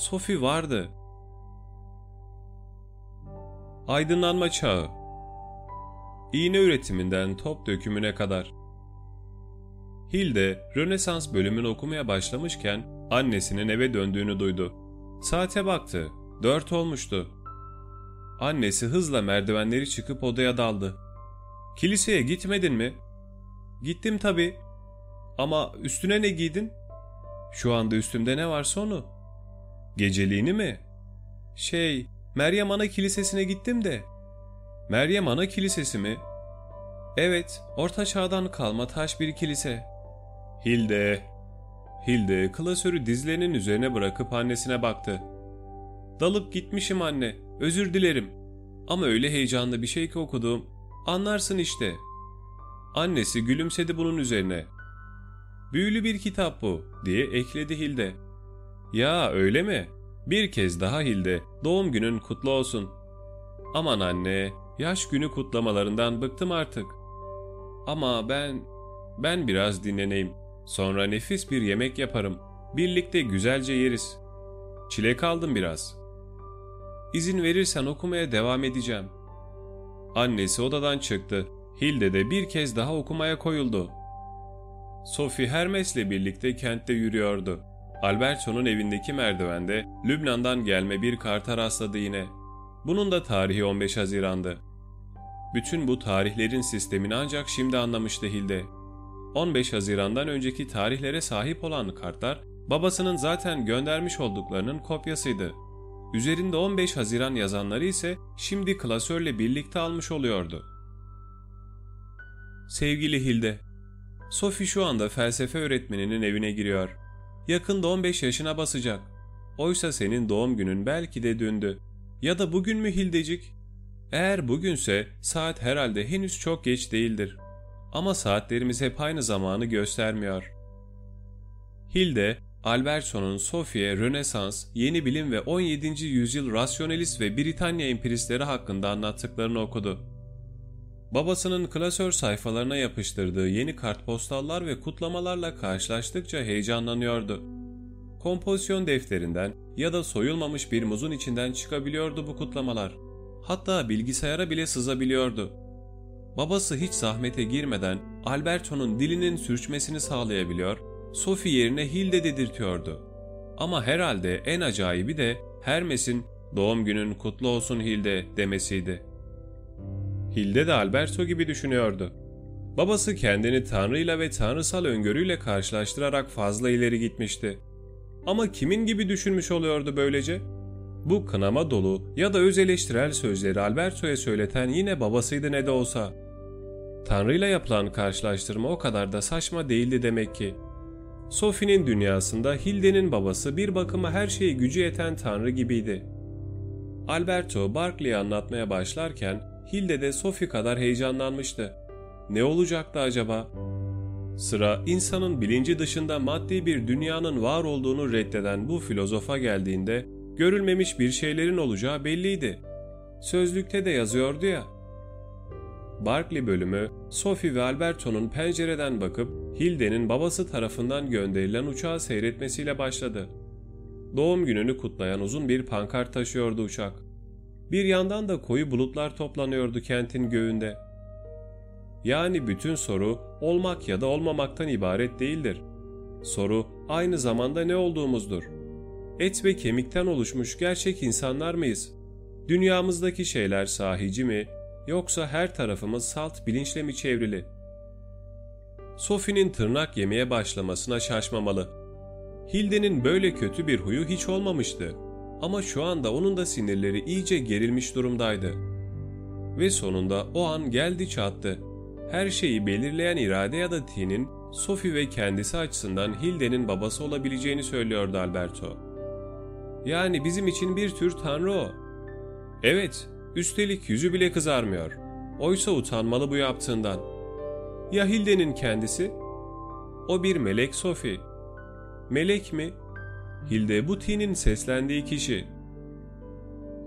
Sophie vardı. Aydınlanma çağı İğne üretiminden top dökümüne kadar Hilde, Rönesans bölümünü okumaya başlamışken annesinin eve döndüğünü duydu. Saate baktı. Dört olmuştu. Annesi hızla merdivenleri çıkıp odaya daldı. Kiliseye gitmedin mi? Gittim tabii. Ama üstüne ne giydin? Şu anda üstümde ne varsa onu. Geceliğini mi? Şey, Meryem Ana Kilisesi'ne gittim de. Meryem Ana Kilisesi mi? Evet, Orta Çağ'dan kalma taş bir kilise. Hilde. Hilde klasörü dizlerinin üzerine bırakıp annesine baktı. Dalıp gitmişim anne, özür dilerim. Ama öyle heyecanlı bir şey ki okudum. Anlarsın işte. Annesi gülümsedi bunun üzerine. Büyülü bir kitap bu, diye ekledi Hilde. Ya öyle mi? Bir kez daha Hilde, doğum günün kutlu olsun. Aman anne, yaş günü kutlamalarından bıktım artık. Ama ben, ben biraz dinleneyim. Sonra nefis bir yemek yaparım. Birlikte güzelce yeriz. Çilek aldım biraz. İzin verirsen okumaya devam edeceğim. Annesi odadan çıktı. Hilde de bir kez daha okumaya koyuldu. Sophie Hermes'le birlikte kentte yürüyordu. Alberto'nun evindeki merdivende Lübnan'dan gelme bir karta rastladı yine. Bunun da tarihi 15 Haziran'dı. Bütün bu tarihlerin sistemini ancak şimdi anlamıştı Hilde. 15 Haziran'dan önceki tarihlere sahip olan kartlar babasının zaten göndermiş olduklarının kopyasıydı. Üzerinde 15 Haziran yazanları ise şimdi klasörle birlikte almış oluyordu. Sevgili Hilde, Sophie şu anda felsefe öğretmeninin evine giriyor. Yakında 15 yaşına basacak. Oysa senin doğum günün belki de dündü. Ya da bugün mü Hildecik? Eğer bugünse saat herhalde henüz çok geç değildir. Ama saatlerimiz hep aynı zamanı göstermiyor. Hilde, Albertson'un Sophie, Rönesans, Yeni Bilim ve 17. Yüzyıl Rasyonelist ve Britanya empiristleri hakkında anlattıklarını okudu. Babasının klasör sayfalarına yapıştırdığı yeni kartpostallar ve kutlamalarla karşılaştıkça heyecanlanıyordu. Kompozisyon defterinden ya da soyulmamış bir muzun içinden çıkabiliyordu bu kutlamalar. Hatta bilgisayara bile sızabiliyordu. Babası hiç zahmete girmeden Alberto'nun dilinin sürçmesini sağlayabiliyor, Sophie yerine Hilde dedirtiyordu. Ama herhalde en acayibi de Hermes'in doğum günün kutlu olsun Hilde demesiydi. Hilde de Alberto gibi düşünüyordu. Babası kendini Tanrı'yla ve tanrısal öngörüyle karşılaştırarak fazla ileri gitmişti. Ama kimin gibi düşünmüş oluyordu böylece? Bu kınama dolu ya da öz eleştirel sözleri Alberto'ya söyleten yine babasıydı ne de olsa. Tanrı'yla yapılan karşılaştırma o kadar da saçma değildi demek ki. Sophie'nin dünyasında Hilde'nin babası bir bakıma her şeyi gücü yeten Tanrı gibiydi. Alberto Barclay'i anlatmaya başlarken Hilde de Sophie kadar heyecanlanmıştı. Ne olacaktı acaba? Sıra insanın bilinci dışında maddi bir dünyanın var olduğunu reddeden bu filozofa geldiğinde görülmemiş bir şeylerin olacağı belliydi. Sözlükte de yazıyordu ya. Barkley bölümü Sophie ve Alberto'nun pencereden bakıp Hilde'nin babası tarafından gönderilen uçağı seyretmesiyle başladı. Doğum gününü kutlayan uzun bir pankart taşıyordu uçak. Bir yandan da koyu bulutlar toplanıyordu kentin göğünde. Yani bütün soru olmak ya da olmamaktan ibaret değildir. Soru aynı zamanda ne olduğumuzdur. Et ve kemikten oluşmuş gerçek insanlar mıyız? Dünyamızdaki şeyler sahici mi yoksa her tarafımız salt bilinçle mi çevrili? Sophie'nin tırnak yemeye başlamasına şaşmamalı. Hilde'nin böyle kötü bir huyu hiç olmamıştı. Ama şu anda onun da sinirleri iyice gerilmiş durumdaydı. Ve sonunda o an geldi çattı. Her şeyi belirleyen irade ya da T'nin Sophie ve kendisi açısından Hilde'nin babası olabileceğini söylüyordu Alberto. Yani bizim için bir tür tanrı o. Evet, üstelik yüzü bile kızarmıyor. Oysa utanmalı bu yaptığından. Ya Hilde'nin kendisi? O bir melek Sophie. Melek mi? Hilde bu T'nin seslendiği kişi.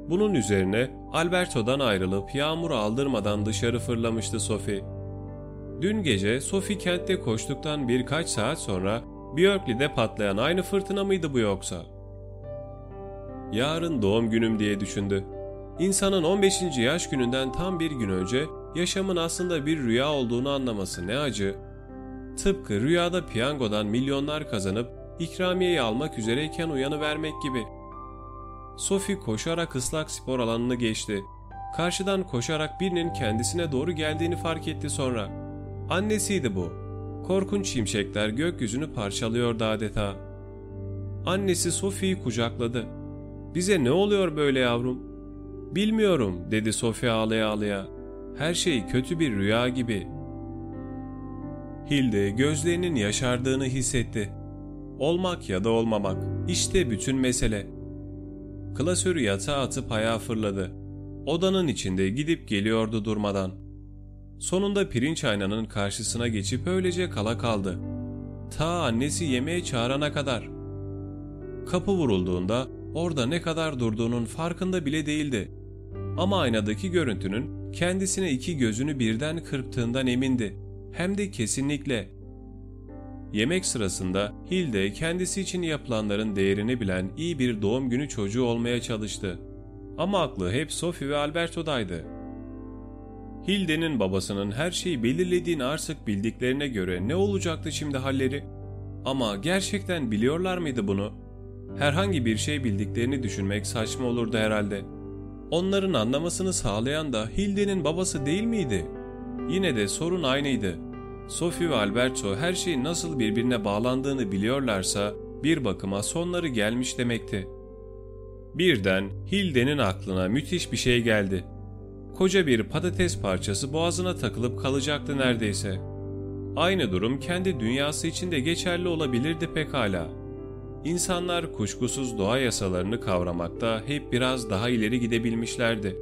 Bunun üzerine Alberto'dan ayrılıp yağmuru aldırmadan dışarı fırlamıştı Sophie. Dün gece Sophie kentte koştuktan birkaç saat sonra Björkley'de patlayan aynı fırtına mıydı bu yoksa? Yarın doğum günüm diye düşündü. İnsanın 15. yaş gününden tam bir gün önce yaşamın aslında bir rüya olduğunu anlaması ne acı. Tıpkı rüyada piyangodan milyonlar kazanıp ikramiyeyi almak üzereyken uyanı vermek gibi. Sophie koşarak ıslak spor alanını geçti. Karşıdan koşarak birinin kendisine doğru geldiğini fark etti sonra. Annesiydi bu. Korkunç şimşekler gökyüzünü parçalıyordu adeta. Annesi Sophie'yi kucakladı. ''Bize ne oluyor böyle yavrum?'' ''Bilmiyorum'' dedi Sophie ağlaya ağlaya. ''Her şey kötü bir rüya gibi.'' Hilde gözlerinin yaşardığını hissetti. Olmak ya da olmamak, işte bütün mesele. Klasörü yatağa atıp ayağa fırladı. Odanın içinde gidip geliyordu durmadan. Sonunda pirinç aynanın karşısına geçip öylece kala kaldı. Ta annesi yemeğe çağırana kadar. Kapı vurulduğunda orada ne kadar durduğunun farkında bile değildi. Ama aynadaki görüntünün kendisine iki gözünü birden kırptığından emindi. Hem de kesinlikle. Yemek sırasında Hilde kendisi için yapılanların değerini bilen iyi bir doğum günü çocuğu olmaya çalıştı. Ama aklı hep Sophie ve Alberto'daydı. Hilde'nin babasının her şeyi belirlediğini artık bildiklerine göre ne olacaktı şimdi halleri? Ama gerçekten biliyorlar mıydı bunu? Herhangi bir şey bildiklerini düşünmek saçma olurdu herhalde. Onların anlamasını sağlayan da Hilde'nin babası değil miydi? Yine de sorun aynıydı. Sophie ve Alberto her şeyin nasıl birbirine bağlandığını biliyorlarsa bir bakıma sonları gelmiş demekti. Birden Hilde'nin aklına müthiş bir şey geldi. Koca bir patates parçası boğazına takılıp kalacaktı neredeyse. Aynı durum kendi dünyası için de geçerli olabilirdi pekala. İnsanlar kuşkusuz doğa yasalarını kavramakta hep biraz daha ileri gidebilmişlerdi.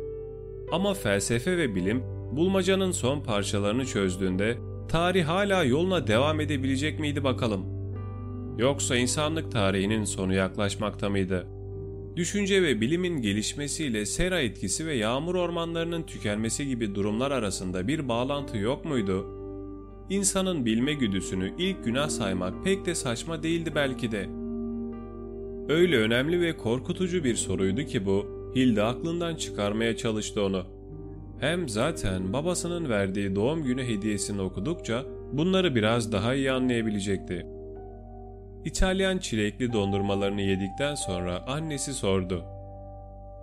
Ama felsefe ve bilim bulmacanın son parçalarını çözdüğünde tarih hala yoluna devam edebilecek miydi bakalım? Yoksa insanlık tarihinin sonu yaklaşmakta mıydı? Düşünce ve bilimin gelişmesiyle sera etkisi ve yağmur ormanlarının tükenmesi gibi durumlar arasında bir bağlantı yok muydu? İnsanın bilme güdüsünü ilk günah saymak pek de saçma değildi belki de. Öyle önemli ve korkutucu bir soruydu ki bu, Hilde aklından çıkarmaya çalıştı onu. Hem zaten babasının verdiği doğum günü hediyesini okudukça bunları biraz daha iyi anlayabilecekti. İtalyan çilekli dondurmalarını yedikten sonra annesi sordu.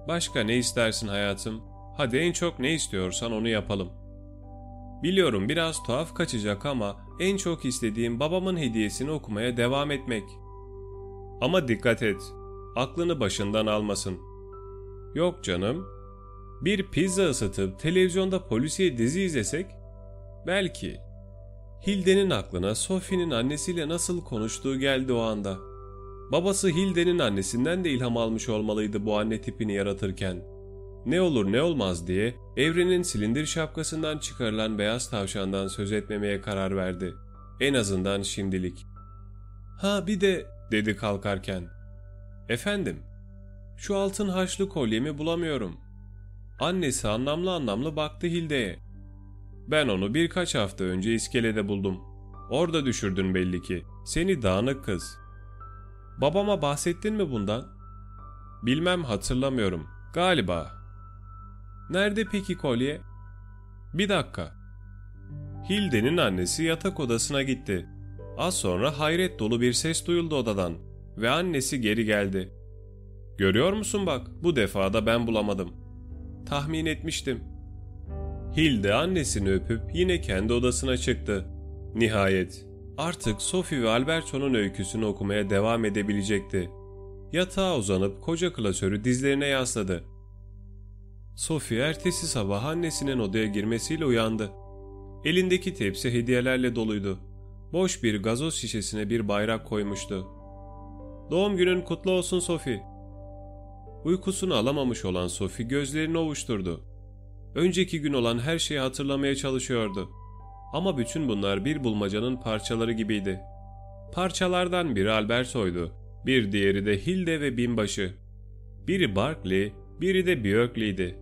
Başka ne istersin hayatım? Hadi en çok ne istiyorsan onu yapalım. Biliyorum biraz tuhaf kaçacak ama en çok istediğim babamın hediyesini okumaya devam etmek. Ama dikkat et, aklını başından almasın. Yok canım, bir pizza ısıtıp televizyonda polisiye dizi izlesek? Belki. Hilde'nin aklına Sophie'nin annesiyle nasıl konuştuğu geldi o anda. Babası Hilde'nin annesinden de ilham almış olmalıydı bu anne tipini yaratırken. Ne olur ne olmaz diye evrenin silindir şapkasından çıkarılan beyaz tavşandan söz etmemeye karar verdi. En azından şimdilik. Ha bir de dedi kalkarken. Efendim, şu altın haşlı kolyemi bulamıyorum.'' Annesi anlamlı anlamlı baktı Hilde'ye. Ben onu birkaç hafta önce iskelede buldum. Orada düşürdün belli ki. Seni dağınık kız. Babama bahsettin mi bundan? Bilmem hatırlamıyorum. Galiba. Nerede peki kolye? Bir dakika. Hilde'nin annesi yatak odasına gitti. Az sonra hayret dolu bir ses duyuldu odadan ve annesi geri geldi. Görüyor musun bak bu defa da ben bulamadım.'' Tahmin etmiştim. Hilde annesini öpüp yine kendi odasına çıktı. Nihayet artık Sophie ve Alberto'nun öyküsünü okumaya devam edebilecekti. Yatağa uzanıp koca klasörü dizlerine yasladı. Sophie ertesi sabah annesinin odaya girmesiyle uyandı. Elindeki tepsi hediyelerle doluydu. Boş bir gazoz şişesine bir bayrak koymuştu. Doğum günün kutlu olsun Sophie. Uykusunu alamamış olan Sophie gözlerini ovuşturdu. Önceki gün olan her şeyi hatırlamaya çalışıyordu. Ama bütün bunlar bir bulmacanın parçaları gibiydi. Parçalardan biri Alberto'ydu, bir diğeri de Hilde ve binbaşı. Biri Barkley, biri de Björkley'di.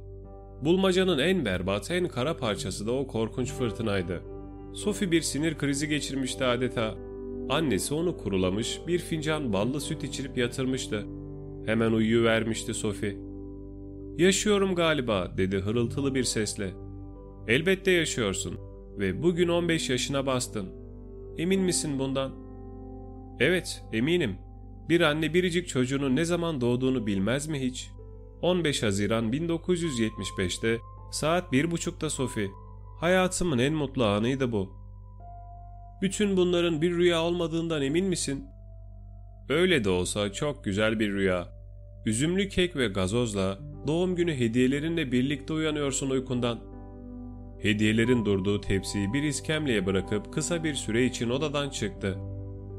Bulmacanın en berbat, en kara parçası da o korkunç fırtınaydı. Sophie bir sinir krizi geçirmişti adeta. Annesi onu kurulamış, bir fincan ballı süt içirip yatırmıştı. Hemen uyuyuvermişti Sophie. Yaşıyorum galiba dedi hırıltılı bir sesle. Elbette yaşıyorsun ve bugün 15 yaşına bastın. Emin misin bundan? Evet, eminim. Bir anne biricik çocuğunun ne zaman doğduğunu bilmez mi hiç? 15 Haziran 1975'te saat bir buçukta Sophie. Hayatımın en mutlu anıydı bu. Bütün bunların bir rüya olmadığından emin misin? Öyle de olsa çok güzel bir rüya. Üzümlü kek ve gazozla doğum günü hediyelerinle birlikte uyanıyorsun uykundan. Hediyelerin durduğu tepsiyi bir iskemleye bırakıp kısa bir süre için odadan çıktı.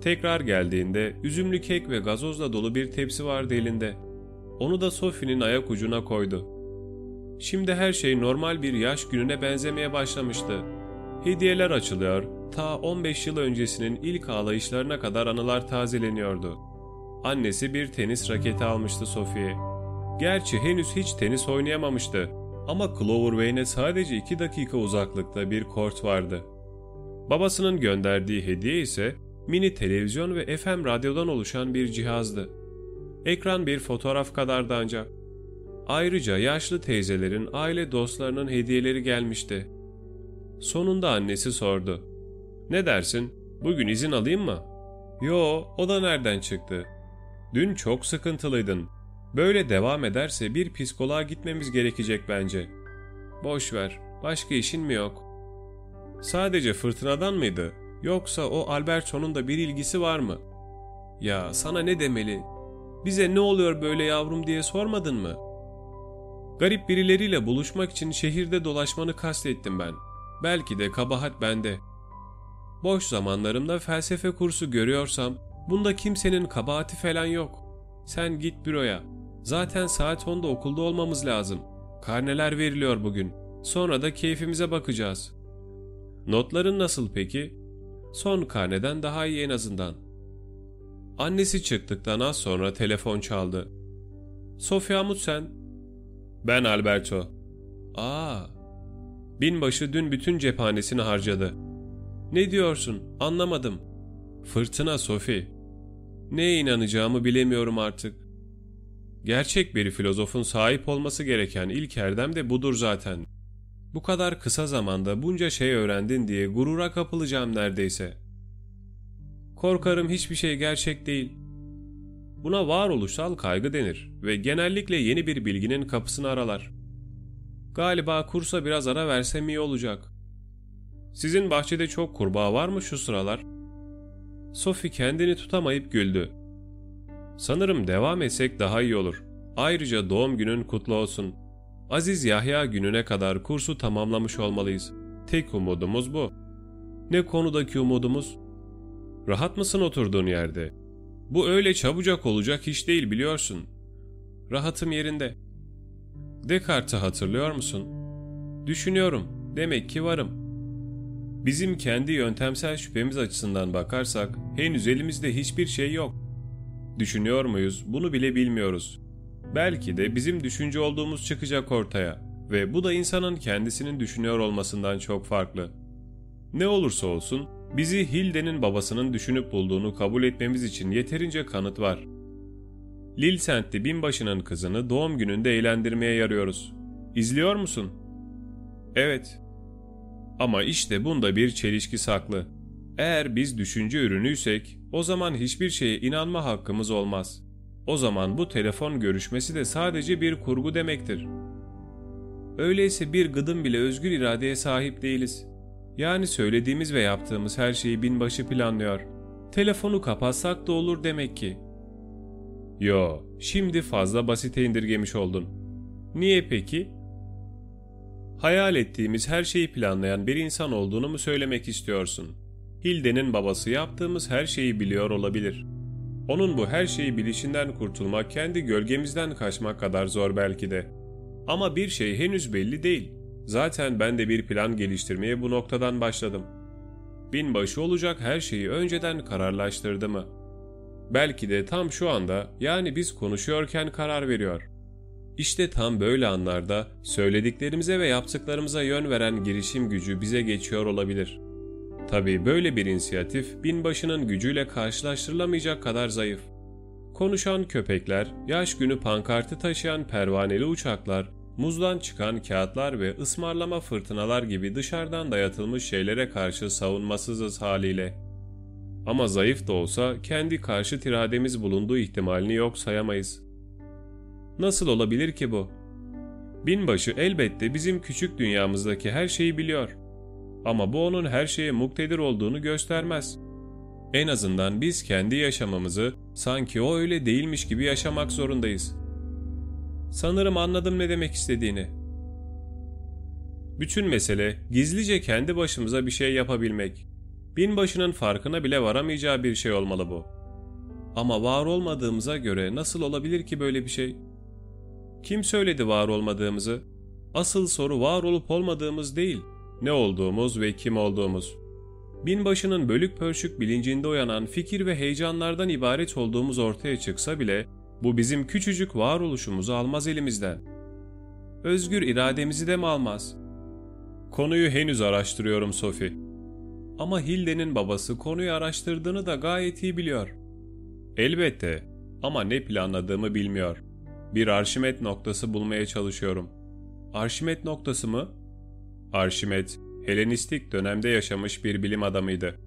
Tekrar geldiğinde üzümlü kek ve gazozla dolu bir tepsi vardı elinde. Onu da Sophie'nin ayak ucuna koydu. Şimdi her şey normal bir yaş gününe benzemeye başlamıştı. Hediyeler açılıyor, ta 15 yıl öncesinin ilk ağlayışlarına kadar anılar tazeleniyordu. Annesi bir tenis raketi almıştı Sophie'ye. Gerçi henüz hiç tenis oynayamamıştı ama Clover Wane'e sadece 2 dakika uzaklıkta bir kort vardı. Babasının gönderdiği hediye ise mini televizyon ve FM radyodan oluşan bir cihazdı. Ekran bir fotoğraf kadardı ancak. Ayrıca yaşlı teyzelerin aile dostlarının hediyeleri gelmişti. Sonunda annesi sordu. Ne dersin? Bugün izin alayım mı? Yo, o da nereden çıktı? Dün çok sıkıntılıydın. Böyle devam ederse bir psikoloğa gitmemiz gerekecek bence. Boş ver, başka işin mi yok? Sadece fırtınadan mıydı? Yoksa o Alberto'nun da bir ilgisi var mı? Ya sana ne demeli? Bize ne oluyor böyle yavrum diye sormadın mı? Garip birileriyle buluşmak için şehirde dolaşmanı kastettim ben. Belki de kabahat bende. Boş zamanlarımda felsefe kursu görüyorsam bunda kimsenin kabahati falan yok. Sen git büroya. Zaten saat 10'da okulda olmamız lazım. Karneler veriliyor bugün. Sonra da keyfimize bakacağız. Notların nasıl peki? Son karneden daha iyi en azından. Annesi çıktıktan az sonra telefon çaldı. Sofya Mut sen? Ben Alberto. Aa. Binbaşı dün bütün cephanesini harcadı. Ne diyorsun? Anlamadım. Fırtına Sophie. Neye inanacağımı bilemiyorum artık. Gerçek bir filozofun sahip olması gereken ilk erdem de budur zaten. Bu kadar kısa zamanda bunca şey öğrendin diye gurura kapılacağım neredeyse. Korkarım hiçbir şey gerçek değil. Buna varoluşsal kaygı denir ve genellikle yeni bir bilginin kapısını aralar. Galiba kursa biraz ara versem iyi olacak. Sizin bahçede çok kurbağa var mı şu sıralar? Sophie kendini tutamayıp güldü. Sanırım devam etsek daha iyi olur. Ayrıca doğum günün kutlu olsun. Aziz Yahya gününe kadar kursu tamamlamış olmalıyız. Tek umudumuz bu. Ne konudaki umudumuz? Rahat mısın oturduğun yerde? Bu öyle çabucak olacak iş değil biliyorsun. Rahatım yerinde. Descartes'i hatırlıyor musun? Düşünüyorum. Demek ki varım. Bizim kendi yöntemsel şüphemiz açısından bakarsak henüz elimizde hiçbir şey yok. Düşünüyor muyuz? Bunu bile bilmiyoruz. Belki de bizim düşünce olduğumuz çıkacak ortaya ve bu da insanın kendisinin düşünüyor olmasından çok farklı. Ne olursa olsun bizi Hilde'nin babasının düşünüp bulduğunu kabul etmemiz için yeterince kanıt var. Lil Sent'li binbaşının kızını doğum gününde eğlendirmeye yarıyoruz. İzliyor musun? Evet. Ama işte bunda bir çelişki saklı. Eğer biz düşünce ürünüysek o zaman hiçbir şeye inanma hakkımız olmaz. O zaman bu telefon görüşmesi de sadece bir kurgu demektir. Öyleyse bir gıdım bile özgür iradeye sahip değiliz. Yani söylediğimiz ve yaptığımız her şeyi binbaşı planlıyor. Telefonu kapatsak da olur demek ki. Yo, şimdi fazla basite indirgemiş oldun. Niye peki? Hayal ettiğimiz her şeyi planlayan bir insan olduğunu mu söylemek istiyorsun? Hilde'nin babası yaptığımız her şeyi biliyor olabilir. Onun bu her şeyi bilişinden kurtulmak kendi gölgemizden kaçmak kadar zor belki de. Ama bir şey henüz belli değil. Zaten ben de bir plan geliştirmeye bu noktadan başladım. Binbaşı olacak her şeyi önceden kararlaştırdı mı? Belki de tam şu anda yani biz konuşuyorken karar veriyor. İşte tam böyle anlarda söylediklerimize ve yaptıklarımıza yön veren girişim gücü bize geçiyor olabilir. Tabii böyle bir inisiyatif binbaşının gücüyle karşılaştırılamayacak kadar zayıf. Konuşan köpekler, yaş günü pankartı taşıyan pervaneli uçaklar, muzdan çıkan kağıtlar ve ısmarlama fırtınalar gibi dışarıdan dayatılmış şeylere karşı savunmasızız haliyle. Ama zayıf da olsa kendi karşı irademiz bulunduğu ihtimalini yok sayamayız. Nasıl olabilir ki bu? Binbaşı elbette bizim küçük dünyamızdaki her şeyi biliyor. Ama bu onun her şeye muktedir olduğunu göstermez. En azından biz kendi yaşamımızı sanki o öyle değilmiş gibi yaşamak zorundayız. Sanırım anladım ne demek istediğini. Bütün mesele gizlice kendi başımıza bir şey yapabilmek. Binbaşının farkına bile varamayacağı bir şey olmalı bu. Ama var olmadığımıza göre nasıl olabilir ki böyle bir şey? Kim söyledi var olmadığımızı? Asıl soru var olup olmadığımız değil, ne olduğumuz ve kim olduğumuz. Binbaşının bölük pörçük bilincinde uyanan fikir ve heyecanlardan ibaret olduğumuz ortaya çıksa bile bu bizim küçücük varoluşumuzu almaz elimizden. Özgür irademizi de mi almaz? Konuyu henüz araştırıyorum Sophie. Ama Hilde'nin babası konuyu araştırdığını da gayet iyi biliyor. Elbette ama ne planladığımı bilmiyor. Bir Arşimet noktası bulmaya çalışıyorum. Arşimet noktası mı? Arşimet, Helenistik dönemde yaşamış bir bilim adamıydı.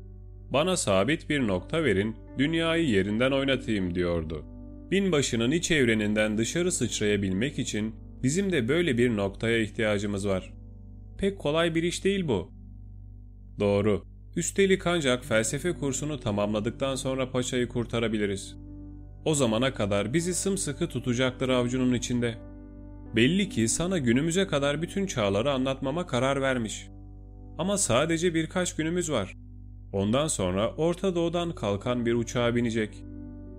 Bana sabit bir nokta verin, dünyayı yerinden oynatayım diyordu. Binbaşının iç evreninden dışarı sıçrayabilmek için bizim de böyle bir noktaya ihtiyacımız var. Pek kolay bir iş değil bu. Doğru. Üstelik ancak felsefe kursunu tamamladıktan sonra paçayı kurtarabiliriz. O zamana kadar bizi sımsıkı tutacaktır avcunun içinde. Belli ki sana günümüze kadar bütün çağları anlatmama karar vermiş. Ama sadece birkaç günümüz var. Ondan sonra Orta Doğu'dan kalkan bir uçağa binecek.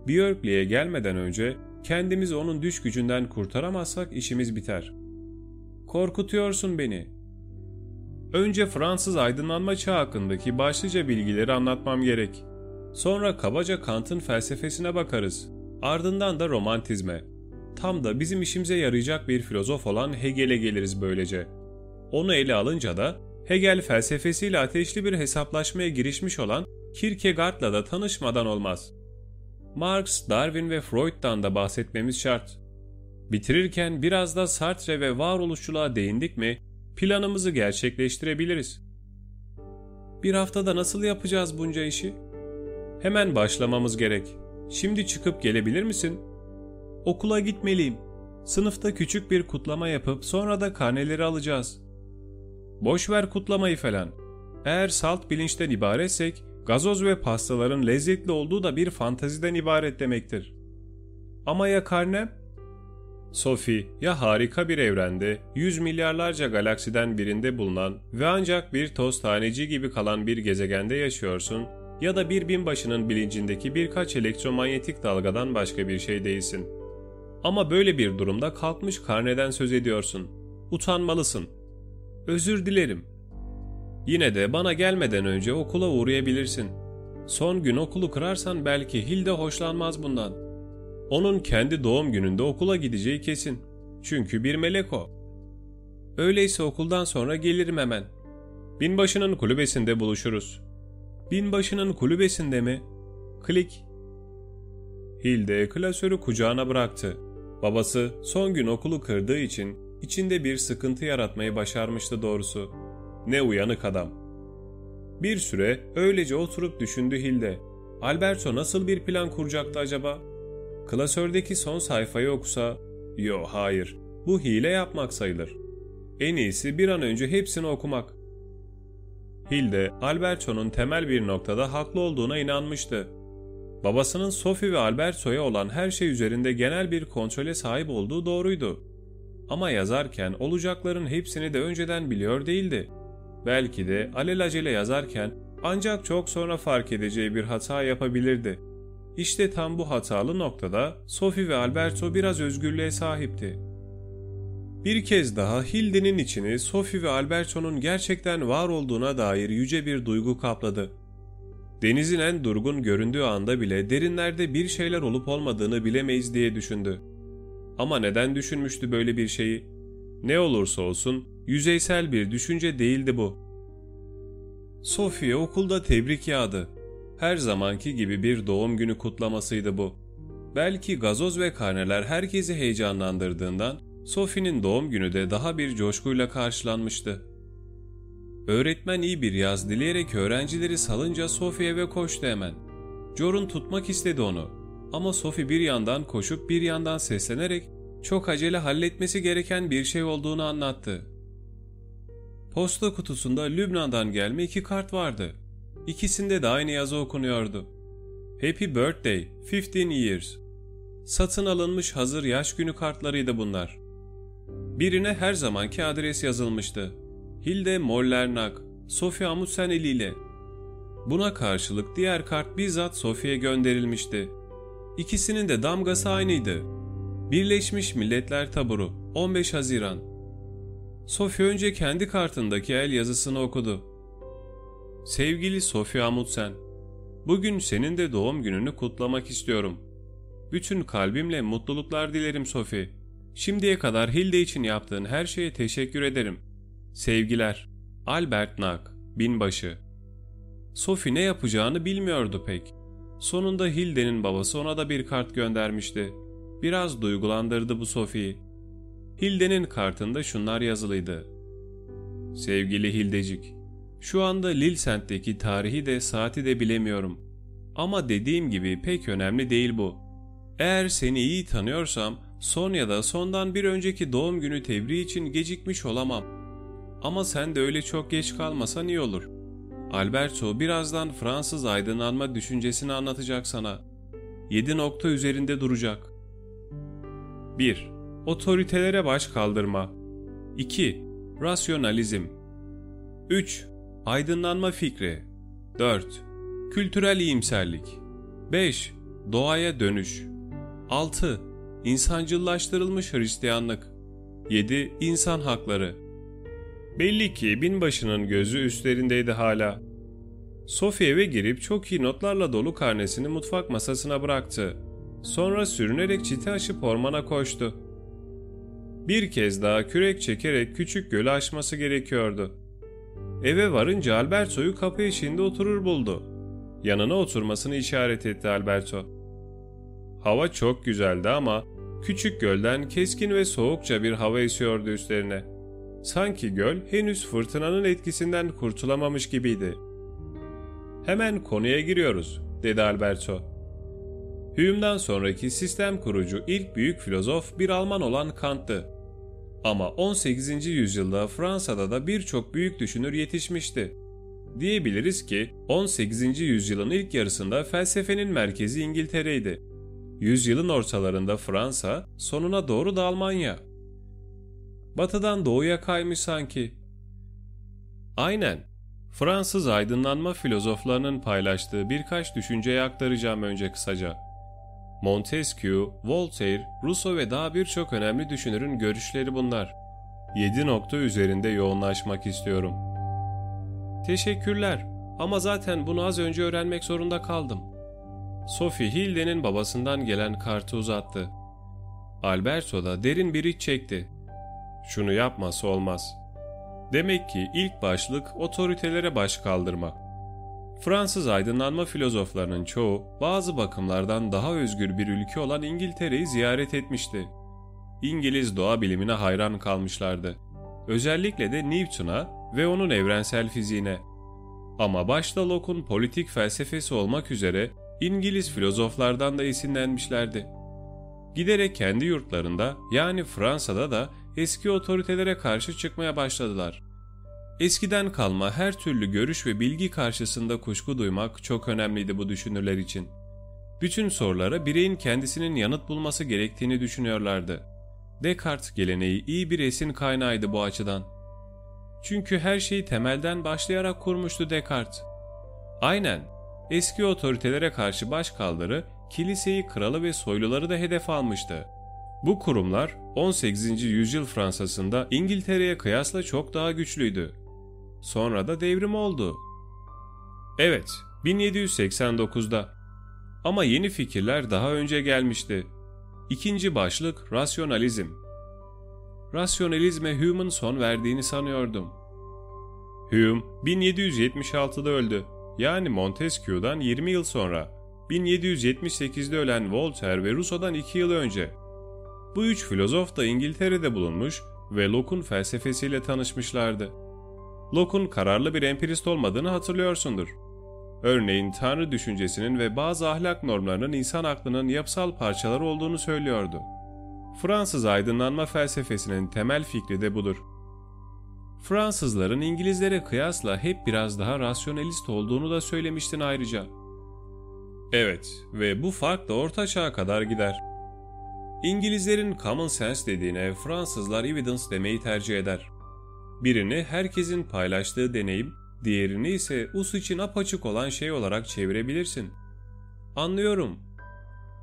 Björkli'ye gelmeden önce kendimizi onun düş gücünden kurtaramazsak işimiz biter. Korkutuyorsun beni. Önce Fransız aydınlanma çağı hakkındaki başlıca bilgileri anlatmam gerek. Sonra kabaca Kant'ın felsefesine bakarız. Ardından da romantizme. Tam da bizim işimize yarayacak bir filozof olan Hegel'e geliriz böylece. Onu ele alınca da Hegel felsefesiyle ateşli bir hesaplaşmaya girişmiş olan Kierkegaard'la da tanışmadan olmaz. Marx, Darwin ve Freud'dan da bahsetmemiz şart. Bitirirken biraz da Sartre ve varoluşçuluğa değindik mi planımızı gerçekleştirebiliriz. Bir haftada nasıl yapacağız bunca işi? Hemen başlamamız gerek. Şimdi çıkıp gelebilir misin? Okula gitmeliyim. Sınıfta küçük bir kutlama yapıp sonra da karneleri alacağız. Boş ver kutlamayı falan. Eğer salt bilinçten ibaretsek, gazoz ve pastaların lezzetli olduğu da bir fantaziden ibaret demektir. Ama ya karnem? Sophie, ya harika bir evrende, yüz milyarlarca galaksiden birinde bulunan ve ancak bir toz taneci gibi kalan bir gezegende yaşıyorsun ya da bir binbaşının bilincindeki birkaç elektromanyetik dalgadan başka bir şey değilsin. Ama böyle bir durumda kalkmış karneden söz ediyorsun. Utanmalısın. Özür dilerim. Yine de bana gelmeden önce okula uğrayabilirsin. Son gün okulu kırarsan belki Hilde hoşlanmaz bundan. Onun kendi doğum gününde okula gideceği kesin. Çünkü bir melek o. Öyleyse okuldan sonra gelirim hemen. Binbaşının kulübesinde buluşuruz. Binbaşının kulübesinde mi? Klik. Hilde klasörü kucağına bıraktı. Babası son gün okulu kırdığı için içinde bir sıkıntı yaratmayı başarmıştı doğrusu. Ne uyanık adam. Bir süre öylece oturup düşündü Hilde. Alberto nasıl bir plan kuracaktı acaba? Klasördeki son sayfayı okusa, yo hayır, bu hile yapmak sayılır. En iyisi bir an önce hepsini okumak. Hilde, Alberto'nun temel bir noktada haklı olduğuna inanmıştı. Babasının Sophie ve Alberto'ya olan her şey üzerinde genel bir kontrole sahip olduğu doğruydu. Ama yazarken olacakların hepsini de önceden biliyor değildi. Belki de alelacele yazarken ancak çok sonra fark edeceği bir hata yapabilirdi. İşte tam bu hatalı noktada Sophie ve Alberto biraz özgürlüğe sahipti. Bir kez daha Hilde'nin içini Sophie ve Alberto'nun gerçekten var olduğuna dair yüce bir duygu kapladı. Denizin en durgun göründüğü anda bile derinlerde bir şeyler olup olmadığını bilemeyiz diye düşündü. Ama neden düşünmüştü böyle bir şeyi? Ne olursa olsun yüzeysel bir düşünce değildi bu. Sophie okulda tebrik yağdı. Her zamanki gibi bir doğum günü kutlamasıydı bu. Belki gazoz ve karneler herkesi heyecanlandırdığından Sophie'nin doğum günü de daha bir coşkuyla karşılanmıştı. Öğretmen iyi bir yaz dileyerek öğrencileri salınca Sophie eve koştu hemen. Jorun tutmak istedi onu. Ama Sophie bir yandan koşup bir yandan seslenerek çok acele halletmesi gereken bir şey olduğunu anlattı. Posta kutusunda Lübnan'dan gelme iki kart vardı. İkisinde de aynı yazı okunuyordu. Happy Birthday, 15 years. Satın alınmış hazır yaş günü kartlarıydı bunlar. Birine her zamanki adres yazılmıştı. Hilde Mollernak, Sofia Amundsen eliyle. Buna karşılık diğer kart bizzat Sofia'ya gönderilmişti. İkisinin de damgası aynıydı. Birleşmiş Milletler Taburu 15 Haziran Sofia önce kendi kartındaki el yazısını okudu. Sevgili Sofia Amundsen, bugün senin de doğum gününü kutlamak istiyorum. Bütün kalbimle mutluluklar dilerim Sophie. Şimdiye kadar Hilde için yaptığın her şeye teşekkür ederim. Sevgiler. Albert Nack, binbaşı. Sophie ne yapacağını bilmiyordu pek. Sonunda Hilde'nin babası ona da bir kart göndermişti. Biraz duygulandırdı bu Sophie'yi. Hilde'nin kartında şunlar yazılıydı. Sevgili Hildecik, şu anda Lilsent'teki tarihi de saati de bilemiyorum. Ama dediğim gibi pek önemli değil bu. Eğer seni iyi tanıyorsam son ya da sondan bir önceki doğum günü tebriği için gecikmiş olamam. Ama sen de öyle çok geç kalmasan iyi olur. Alberto birazdan Fransız aydınlanma düşüncesini anlatacak sana. 7 nokta üzerinde duracak. 1. Otoritelere baş kaldırma. 2. Rasyonalizm. 3. Aydınlanma fikri. 4. Kültürel iyimserlik. 5. Doğaya dönüş. 6. İnsancıllaştırılmış Hristiyanlık. 7. İnsan hakları. Belli ki binbaşının gözü üstlerindeydi hala. Sophie eve girip çok iyi notlarla dolu karnesini mutfak masasına bıraktı. Sonra sürünerek çiti açıp ormana koştu. Bir kez daha kürek çekerek küçük gölü aşması gerekiyordu. Eve varınca Alberto'yu kapı eşiğinde oturur buldu. Yanına oturmasını işaret etti Alberto. Hava çok güzeldi ama küçük gölden keskin ve soğukça bir hava esiyordu üstlerine. Sanki göl henüz fırtınanın etkisinden kurtulamamış gibiydi. Hemen konuya giriyoruz, dedi Alberto. Hume'dan sonraki sistem kurucu ilk büyük filozof bir Alman olan Kant'tı. Ama 18. yüzyılda Fransa'da da birçok büyük düşünür yetişmişti. Diyebiliriz ki 18. yüzyılın ilk yarısında felsefenin merkezi İngiltere'ydi. Yüzyılın ortalarında Fransa, sonuna doğru da Almanya. Batıdan doğuya kaymış sanki. Aynen. Fransız aydınlanma filozoflarının paylaştığı birkaç düşünceyi aktaracağım önce kısaca. Montesquieu, Voltaire, Rousseau ve daha birçok önemli düşünürün görüşleri bunlar. 7 nokta üzerinde yoğunlaşmak istiyorum. Teşekkürler ama zaten bunu az önce öğrenmek zorunda kaldım. Sophie Hilde'nin babasından gelen kartı uzattı. Alberto da derin bir iç çekti. Şunu yapması olmaz. Demek ki ilk başlık otoritelere baş kaldırmak. Fransız aydınlanma filozoflarının çoğu bazı bakımlardan daha özgür bir ülke olan İngiltere'yi ziyaret etmişti. İngiliz doğa bilimine hayran kalmışlardı. Özellikle de Newton'a ve onun evrensel fiziğine. Ama başta Locke'un politik felsefesi olmak üzere İngiliz filozoflardan da esinlenmişlerdi. Giderek kendi yurtlarında yani Fransa'da da eski otoritelere karşı çıkmaya başladılar. Eskiden kalma her türlü görüş ve bilgi karşısında kuşku duymak çok önemliydi bu düşünürler için. Bütün sorulara bireyin kendisinin yanıt bulması gerektiğini düşünüyorlardı. Descartes geleneği iyi bir esin kaynağıydı bu açıdan. Çünkü her şeyi temelden başlayarak kurmuştu Descartes. Aynen, eski otoritelere karşı başkaldırı, kiliseyi, kralı ve soyluları da hedef almıştı. Bu kurumlar 18. yüzyıl Fransa'sında İngiltere'ye kıyasla çok daha güçlüydü. Sonra da devrim oldu. Evet, 1789'da. Ama yeni fikirler daha önce gelmişti. İkinci başlık rasyonalizm. Rasyonalizme Hume'un son verdiğini sanıyordum. Hume 1776'da öldü. Yani Montesquieu'dan 20 yıl sonra. 1778'de ölen Voltaire ve Rousseau'dan iki yıl önce. Bu üç filozof da İngiltere'de bulunmuş ve Locke'un felsefesiyle tanışmışlardı. Locke'un kararlı bir empirist olmadığını hatırlıyorsundur. Örneğin Tanrı düşüncesinin ve bazı ahlak normlarının insan aklının yapısal parçaları olduğunu söylüyordu. Fransız aydınlanma felsefesinin temel fikri de budur. Fransızların İngilizlere kıyasla hep biraz daha rasyonelist olduğunu da söylemiştin ayrıca. Evet ve bu fark da orta çağa kadar gider. İngilizlerin common sense dediğine Fransızlar evidence demeyi tercih eder. Birini herkesin paylaştığı deneyim, diğerini ise us için apaçık olan şey olarak çevirebilirsin. Anlıyorum.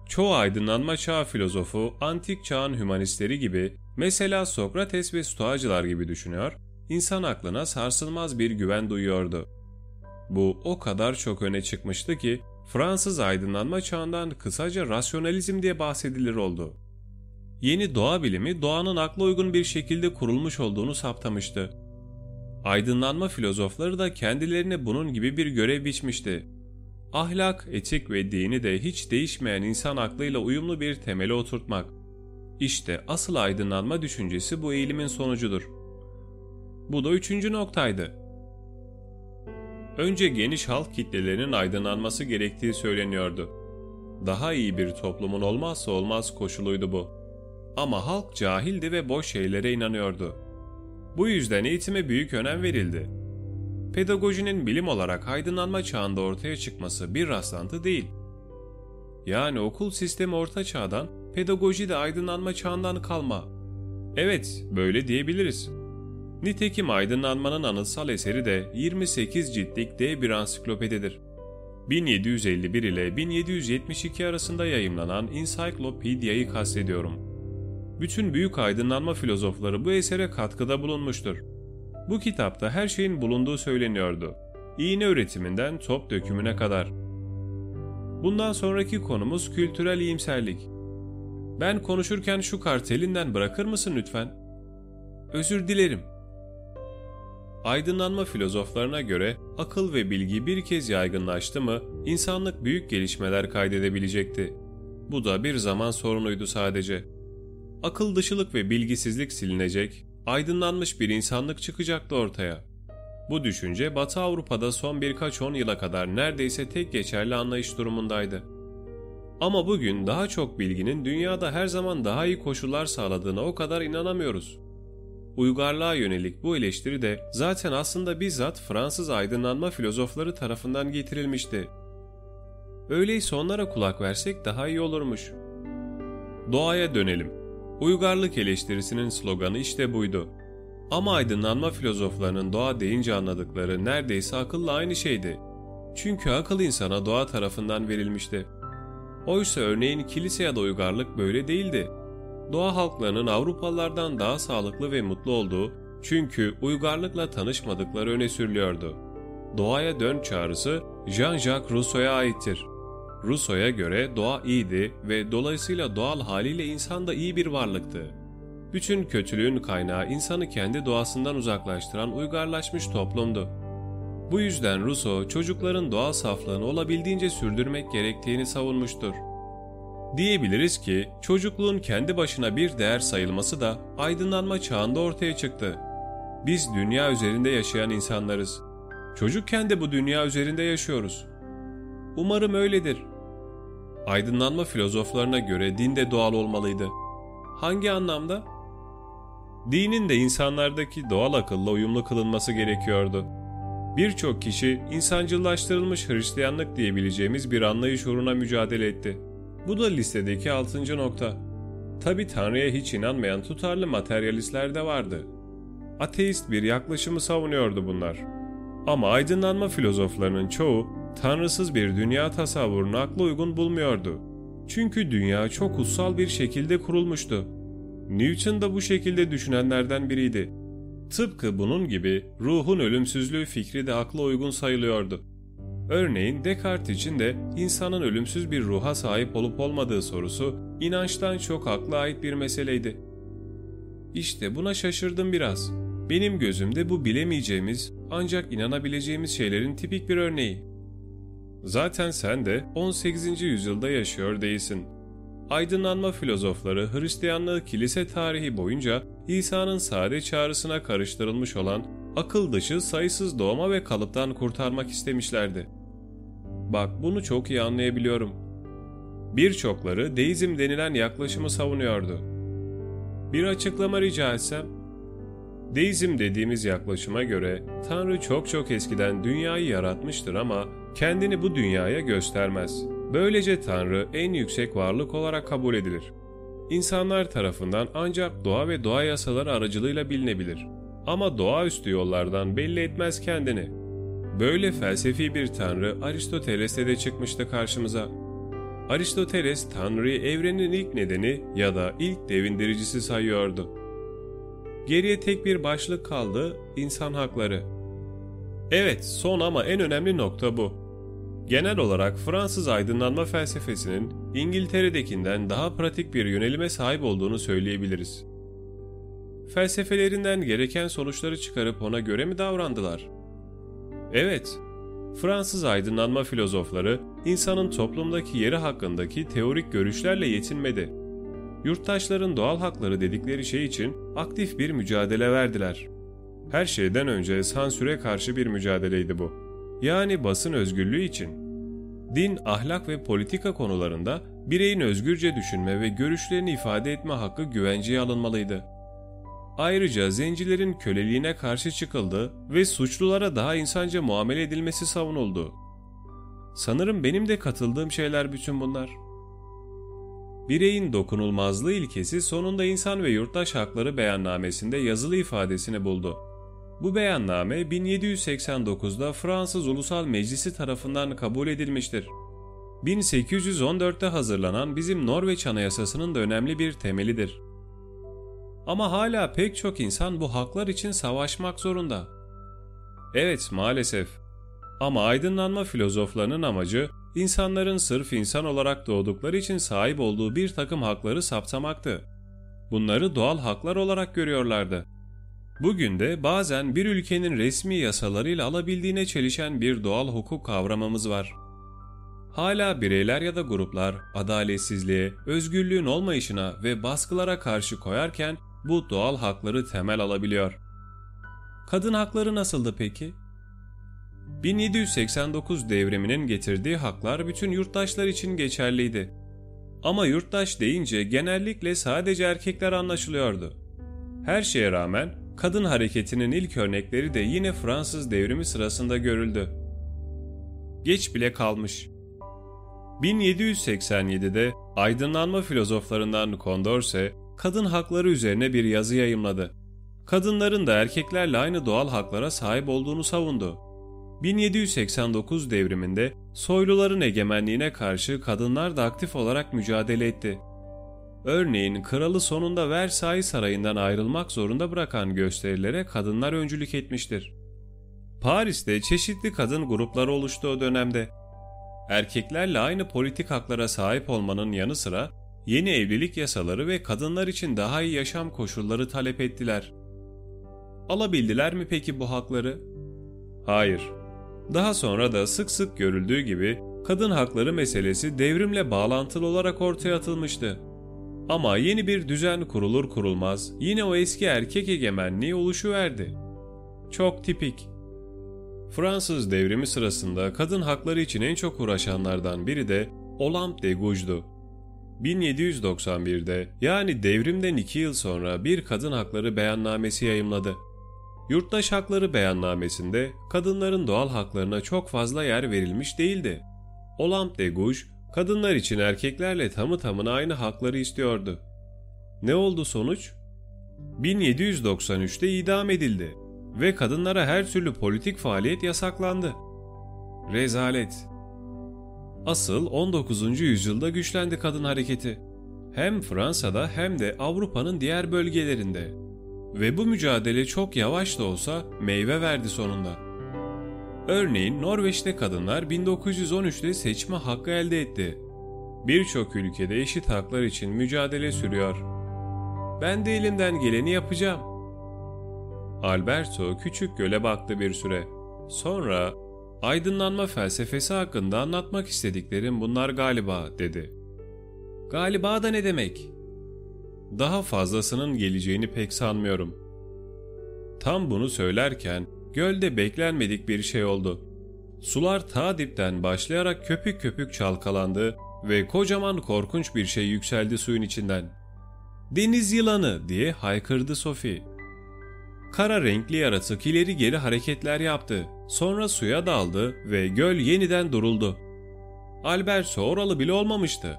Çoğu aydınlanma çağı filozofu, antik çağın hümanistleri gibi, mesela Sokrates ve Stoacılar gibi düşünüyor, insan aklına sarsılmaz bir güven duyuyordu. Bu o kadar çok öne çıkmıştı ki Fransız aydınlanma çağından kısaca rasyonalizm diye bahsedilir oldu. Yeni doğa bilimi doğanın akla uygun bir şekilde kurulmuş olduğunu saptamıştı. Aydınlanma filozofları da kendilerine bunun gibi bir görev biçmişti. Ahlak, etik ve dini de hiç değişmeyen insan aklıyla uyumlu bir temele oturtmak. İşte asıl aydınlanma düşüncesi bu eğilimin sonucudur. Bu da üçüncü noktaydı. Önce geniş halk kitlelerinin aydınlanması gerektiği söyleniyordu. Daha iyi bir toplumun olmazsa olmaz koşuluydu bu. Ama halk cahildi ve boş şeylere inanıyordu. Bu yüzden eğitime büyük önem verildi. Pedagojinin bilim olarak aydınlanma çağında ortaya çıkması bir rastlantı değil. Yani okul sistemi orta çağdan, pedagoji de aydınlanma çağından kalma. Evet, böyle diyebiliriz. Nitekim aydınlanmanın anıtsal eseri de 28 ciltlik dev bir ansiklopedidir. 1751 ile 1772 arasında yayımlanan Encyclopedia'yı kastediyorum. Bütün büyük aydınlanma filozofları bu esere katkıda bulunmuştur. Bu kitapta her şeyin bulunduğu söyleniyordu. İğne üretiminden top dökümüne kadar. Bundan sonraki konumuz kültürel iyimserlik. Ben konuşurken şu kartelinden bırakır mısın lütfen? Özür dilerim. Aydınlanma filozoflarına göre akıl ve bilgi bir kez yaygınlaştı mı insanlık büyük gelişmeler kaydedebilecekti. Bu da bir zaman sorunuydu sadece. Akıl dışılık ve bilgisizlik silinecek, aydınlanmış bir insanlık çıkacaktı ortaya. Bu düşünce Batı Avrupa'da son birkaç on yıla kadar neredeyse tek geçerli anlayış durumundaydı. Ama bugün daha çok bilginin dünyada her zaman daha iyi koşullar sağladığına o kadar inanamıyoruz. Uygarlığa yönelik bu eleştiri de zaten aslında bizzat Fransız aydınlanma filozofları tarafından getirilmişti. Öyleyse onlara kulak versek daha iyi olurmuş. Doğaya dönelim. Uygarlık eleştirisinin sloganı işte buydu. Ama aydınlanma filozoflarının doğa deyince anladıkları neredeyse akılla aynı şeydi. Çünkü akıl insana doğa tarafından verilmişti. Oysa örneğin kilise ya da uygarlık böyle değildi doğa halklarının Avrupalılardan daha sağlıklı ve mutlu olduğu çünkü uygarlıkla tanışmadıkları öne sürülüyordu. Doğaya dön çağrısı Jean-Jacques Rousseau'ya aittir. Rousseau'ya göre doğa iyiydi ve dolayısıyla doğal haliyle insan da iyi bir varlıktı. Bütün kötülüğün kaynağı insanı kendi doğasından uzaklaştıran uygarlaşmış toplumdu. Bu yüzden Rousseau çocukların doğal saflığını olabildiğince sürdürmek gerektiğini savunmuştur. Diyebiliriz ki çocukluğun kendi başına bir değer sayılması da aydınlanma çağında ortaya çıktı. Biz dünya üzerinde yaşayan insanlarız. Çocukken de bu dünya üzerinde yaşıyoruz. Umarım öyledir. Aydınlanma filozoflarına göre din de doğal olmalıydı. Hangi anlamda? Dinin de insanlardaki doğal akılla uyumlu kılınması gerekiyordu. Birçok kişi insancıllaştırılmış Hristiyanlık diyebileceğimiz bir anlayış uğruna mücadele etti. Bu da listedeki altıncı nokta. Tabi Tanrı'ya hiç inanmayan tutarlı materyalistler de vardı. Ateist bir yaklaşımı savunuyordu bunlar. Ama aydınlanma filozoflarının çoğu tanrısız bir dünya tasavvurunu akla uygun bulmuyordu. Çünkü dünya çok kutsal bir şekilde kurulmuştu. Newton da bu şekilde düşünenlerden biriydi. Tıpkı bunun gibi ruhun ölümsüzlüğü fikri de akla uygun sayılıyordu. Örneğin Descartes için de insanın ölümsüz bir ruha sahip olup olmadığı sorusu inançtan çok akla ait bir meseleydi. İşte buna şaşırdım biraz. Benim gözümde bu bilemeyeceğimiz ancak inanabileceğimiz şeylerin tipik bir örneği. Zaten sen de 18. yüzyılda yaşıyor değilsin. Aydınlanma filozofları Hristiyanlığı kilise tarihi boyunca İsa'nın sade çağrısına karıştırılmış olan akıl dışı sayısız doğma ve kalıptan kurtarmak istemişlerdi. Bak bunu çok iyi anlayabiliyorum. Birçokları deizm denilen yaklaşımı savunuyordu. Bir açıklama rica etsem, Deizm dediğimiz yaklaşıma göre Tanrı çok çok eskiden dünyayı yaratmıştır ama kendini bu dünyaya göstermez. Böylece Tanrı en yüksek varlık olarak kabul edilir. İnsanlar tarafından ancak doğa ve doğa yasaları aracılığıyla bilinebilir. Ama doğaüstü yollardan belli etmez kendini. Böyle felsefi bir tanrı Aristoteles'te de çıkmıştı karşımıza. Aristoteles Tanrı'yı evrenin ilk nedeni ya da ilk devindiricisi sayıyordu. Geriye tek bir başlık kaldı, insan hakları. Evet, son ama en önemli nokta bu. Genel olarak Fransız aydınlanma felsefesinin İngiltere'dekinden daha pratik bir yönelime sahip olduğunu söyleyebiliriz. Felsefelerinden gereken sonuçları çıkarıp ona göre mi davrandılar? Evet, Fransız aydınlanma filozofları insanın toplumdaki yeri hakkındaki teorik görüşlerle yetinmedi yurttaşların doğal hakları dedikleri şey için aktif bir mücadele verdiler. Her şeyden önce sansüre karşı bir mücadeleydi bu. Yani basın özgürlüğü için. Din, ahlak ve politika konularında bireyin özgürce düşünme ve görüşlerini ifade etme hakkı güvenceye alınmalıydı. Ayrıca zencilerin köleliğine karşı çıkıldı ve suçlulara daha insanca muamele edilmesi savunuldu. Sanırım benim de katıldığım şeyler bütün bunlar.'' Bireyin dokunulmazlığı ilkesi sonunda insan ve yurttaş hakları beyannamesinde yazılı ifadesini buldu. Bu beyanname 1789'da Fransız Ulusal Meclisi tarafından kabul edilmiştir. 1814'te hazırlanan bizim Norveç Anayasası'nın da önemli bir temelidir. Ama hala pek çok insan bu haklar için savaşmak zorunda. Evet maalesef. Ama aydınlanma filozoflarının amacı insanların sırf insan olarak doğdukları için sahip olduğu bir takım hakları saptamaktı. Bunları doğal haklar olarak görüyorlardı. Bugün de bazen bir ülkenin resmi yasalarıyla alabildiğine çelişen bir doğal hukuk kavramımız var. Hala bireyler ya da gruplar adaletsizliğe, özgürlüğün olmayışına ve baskılara karşı koyarken bu doğal hakları temel alabiliyor. Kadın hakları nasıldı peki? 1789 devriminin getirdiği haklar bütün yurttaşlar için geçerliydi. Ama yurttaş deyince genellikle sadece erkekler anlaşılıyordu. Her şeye rağmen kadın hareketinin ilk örnekleri de yine Fransız devrimi sırasında görüldü. Geç bile kalmış. 1787'de aydınlanma filozoflarından Condorcet, kadın hakları üzerine bir yazı yayımladı. Kadınların da erkeklerle aynı doğal haklara sahip olduğunu savundu. 1789 devriminde soyluların egemenliğine karşı kadınlar da aktif olarak mücadele etti. Örneğin kralı sonunda Versailles sarayından ayrılmak zorunda bırakan gösterilere kadınlar öncülük etmiştir. Paris'te çeşitli kadın grupları oluştu o dönemde. Erkeklerle aynı politik haklara sahip olmanın yanı sıra yeni evlilik yasaları ve kadınlar için daha iyi yaşam koşulları talep ettiler. Alabildiler mi peki bu hakları? Hayır. Daha sonra da sık sık görüldüğü gibi kadın hakları meselesi devrimle bağlantılı olarak ortaya atılmıştı. Ama yeni bir düzen kurulur kurulmaz yine o eski erkek egemenliği oluşuverdi. Çok tipik. Fransız devrimi sırasında kadın hakları için en çok uğraşanlardan biri de Olympe de Gouges'du. 1791'de yani devrimden iki yıl sonra bir kadın hakları beyannamesi yayımladı. Yurttaş Hakları Beyannamesi'nde kadınların doğal haklarına çok fazla yer verilmiş değildi. Olympe de Gouges, kadınlar için erkeklerle tamı tamına aynı hakları istiyordu. Ne oldu sonuç? 1793'te idam edildi ve kadınlara her türlü politik faaliyet yasaklandı. Rezalet. Asıl 19. yüzyılda güçlendi kadın hareketi. Hem Fransa'da hem de Avrupa'nın diğer bölgelerinde. Ve bu mücadele çok yavaş da olsa meyve verdi sonunda. Örneğin Norveç'te kadınlar 1913'te seçme hakkı elde etti. Birçok ülkede eşit haklar için mücadele sürüyor. Ben de elimden geleni yapacağım. Alberto küçük göle baktı bir süre. Sonra Aydınlanma felsefesi hakkında anlatmak istediklerim bunlar galiba dedi. Galiba da ne demek? Daha fazlasının geleceğini pek sanmıyorum. Tam bunu söylerken gölde beklenmedik bir şey oldu. Sular ta dipten başlayarak köpük köpük çalkalandı ve kocaman korkunç bir şey yükseldi suyun içinden. Deniz yılanı diye haykırdı Sophie. Kara renkli yaratık ileri geri hareketler yaptı. Sonra suya daldı ve göl yeniden duruldu. Alberto oralı bile olmamıştı.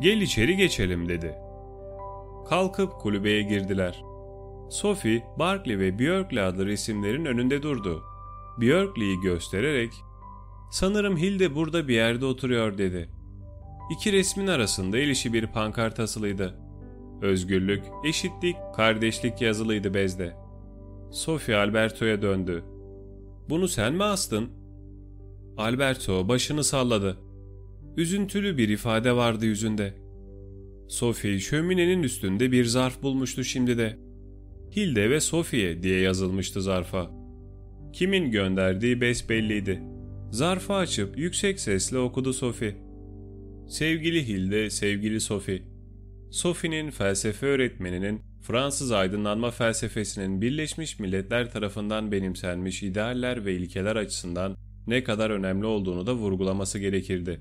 Gel içeri geçelim dedi. Kalkıp kulübeye girdiler. Sophie, Barkley ve Björkley adlı resimlerin önünde durdu. Björkley'i göstererek ''Sanırım Hilde burada bir yerde oturuyor.'' dedi. İki resmin arasında ilişi bir pankart asılıydı. Özgürlük, eşitlik, kardeşlik yazılıydı bezde. Sophie Alberto'ya döndü. ''Bunu sen mi astın?'' Alberto başını salladı. Üzüntülü bir ifade vardı yüzünde. Sophie şöminenin üstünde bir zarf bulmuştu şimdi de. Hilde ve Sophie diye yazılmıştı zarfa. Kimin gönderdiği besbelliydi. Zarfı açıp yüksek sesle okudu Sophie. Sevgili Hilde, sevgili Sophie. Sophie'nin felsefe öğretmeninin Fransız aydınlanma felsefesinin Birleşmiş Milletler tarafından benimsenmiş idealler ve ilkeler açısından ne kadar önemli olduğunu da vurgulaması gerekirdi.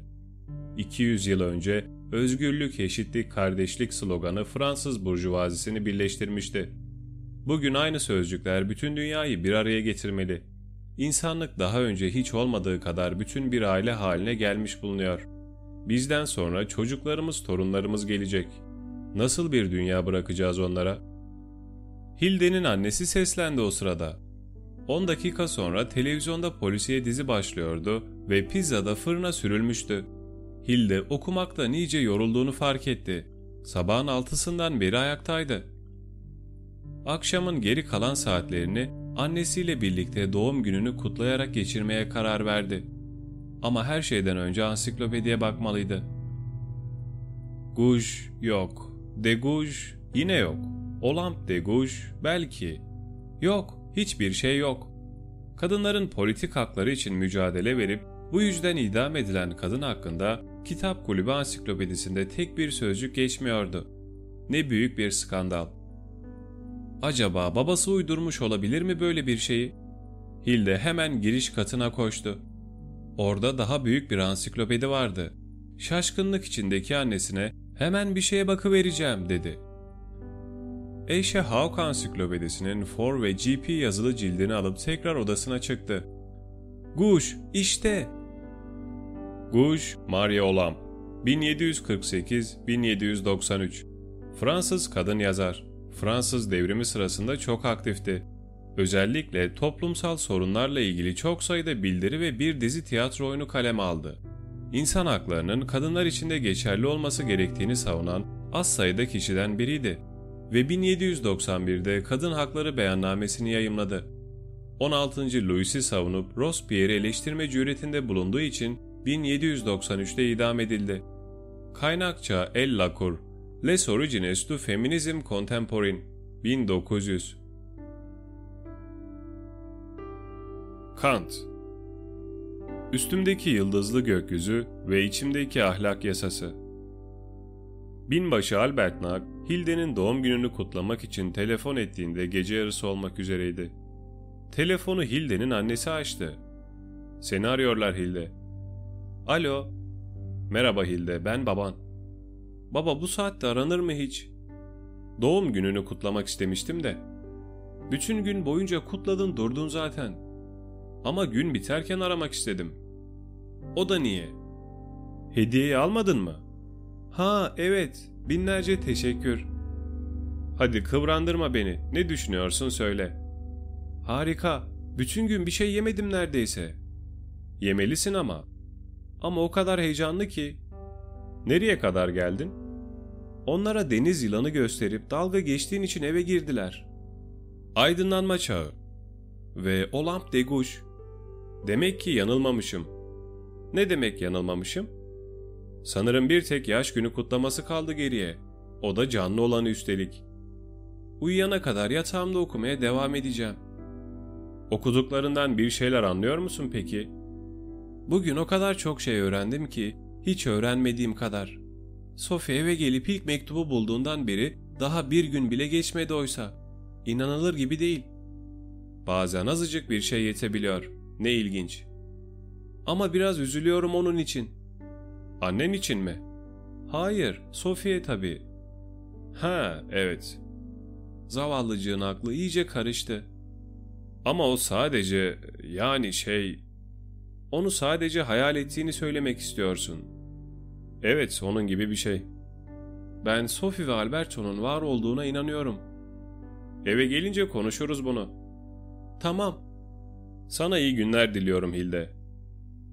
200 yıl önce özgürlük, eşitlik, kardeşlik sloganı Fransız burjuvazisini birleştirmişti. Bugün aynı sözcükler bütün dünyayı bir araya getirmeli. İnsanlık daha önce hiç olmadığı kadar bütün bir aile haline gelmiş bulunuyor. Bizden sonra çocuklarımız, torunlarımız gelecek. Nasıl bir dünya bırakacağız onlara? Hilde'nin annesi seslendi o sırada. 10 dakika sonra televizyonda polisiye dizi başlıyordu ve pizza da fırına sürülmüştü. Hilde okumakta nice yorulduğunu fark etti. Sabahın altısından beri ayaktaydı. Akşamın geri kalan saatlerini annesiyle birlikte doğum gününü kutlayarak geçirmeye karar verdi. Ama her şeyden önce ansiklopediye bakmalıydı. Guj yok. Deguj yine yok. Olamp Deguj belki. Yok, hiçbir şey yok. Kadınların politik hakları için mücadele verip bu yüzden idam edilen kadın hakkında Kitap Kulübü ansiklopedisinde tek bir sözcük geçmiyordu. Ne büyük bir skandal. Acaba babası uydurmuş olabilir mi böyle bir şeyi? Hilde hemen giriş katına koştu. Orada daha büyük bir ansiklopedi vardı. Şaşkınlık içindeki annesine hemen bir şeye bakıvereceğim dedi. Eşe Hawk ansiklopedisinin For ve GP yazılı cildini alıp tekrar odasına çıktı. Guş, işte Gouge Maria Olam 1748-1793 Fransız kadın yazar. Fransız devrimi sırasında çok aktifti. Özellikle toplumsal sorunlarla ilgili çok sayıda bildiri ve bir dizi tiyatro oyunu kaleme aldı. İnsan haklarının kadınlar içinde geçerli olması gerektiğini savunan az sayıda kişiden biriydi ve 1791'de kadın hakları beyannamesini yayımladı. 16. Louis'i savunup Robespierre'i eleştirme cüretinde bulunduğu için 1793'te idam edildi. Kaynakça El Lacour, Les Origines du Feminisme Contemporain, 1900 Kant Üstümdeki yıldızlı gökyüzü ve içimdeki ahlak yasası Binbaşı Albert Nag, Hilde'nin doğum gününü kutlamak için telefon ettiğinde gece yarısı olmak üzereydi. Telefonu Hilde'nin annesi açtı. Seni arıyorlar Hilde. Alo. Merhaba Hilde, ben baban. Baba bu saatte aranır mı hiç? Doğum gününü kutlamak istemiştim de. Bütün gün boyunca kutladın durdun zaten. Ama gün biterken aramak istedim. O da niye? Hediyeyi almadın mı? Ha evet, binlerce teşekkür. Hadi kıvrandırma beni, ne düşünüyorsun söyle. Harika, bütün gün bir şey yemedim neredeyse. Yemelisin ama. Ama o kadar heyecanlı ki. Nereye kadar geldin? Onlara deniz yılanı gösterip dalga geçtiğin için eve girdiler. Aydınlanma çağı. Ve Olamp Deguş. Demek ki yanılmamışım. Ne demek yanılmamışım? Sanırım bir tek yaş günü kutlaması kaldı geriye. O da canlı olanı üstelik. Uyuyana kadar yatağımda okumaya devam edeceğim. Okuduklarından bir şeyler anlıyor musun peki?'' Bugün o kadar çok şey öğrendim ki hiç öğrenmediğim kadar. Sophie eve gelip ilk mektubu bulduğundan beri daha bir gün bile geçmedi oysa. İnanılır gibi değil. Bazen azıcık bir şey yetebiliyor. Ne ilginç. Ama biraz üzülüyorum onun için. Annen için mi? Hayır, Sophie tabii. Ha, evet. Zavallıcığın aklı iyice karıştı. Ama o sadece, yani şey... Onu sadece hayal ettiğini söylemek istiyorsun. Evet, onun gibi bir şey. Ben Sophie ve Alberto'nun var olduğuna inanıyorum. Eve gelince konuşuruz bunu. Tamam. Sana iyi günler diliyorum Hilde.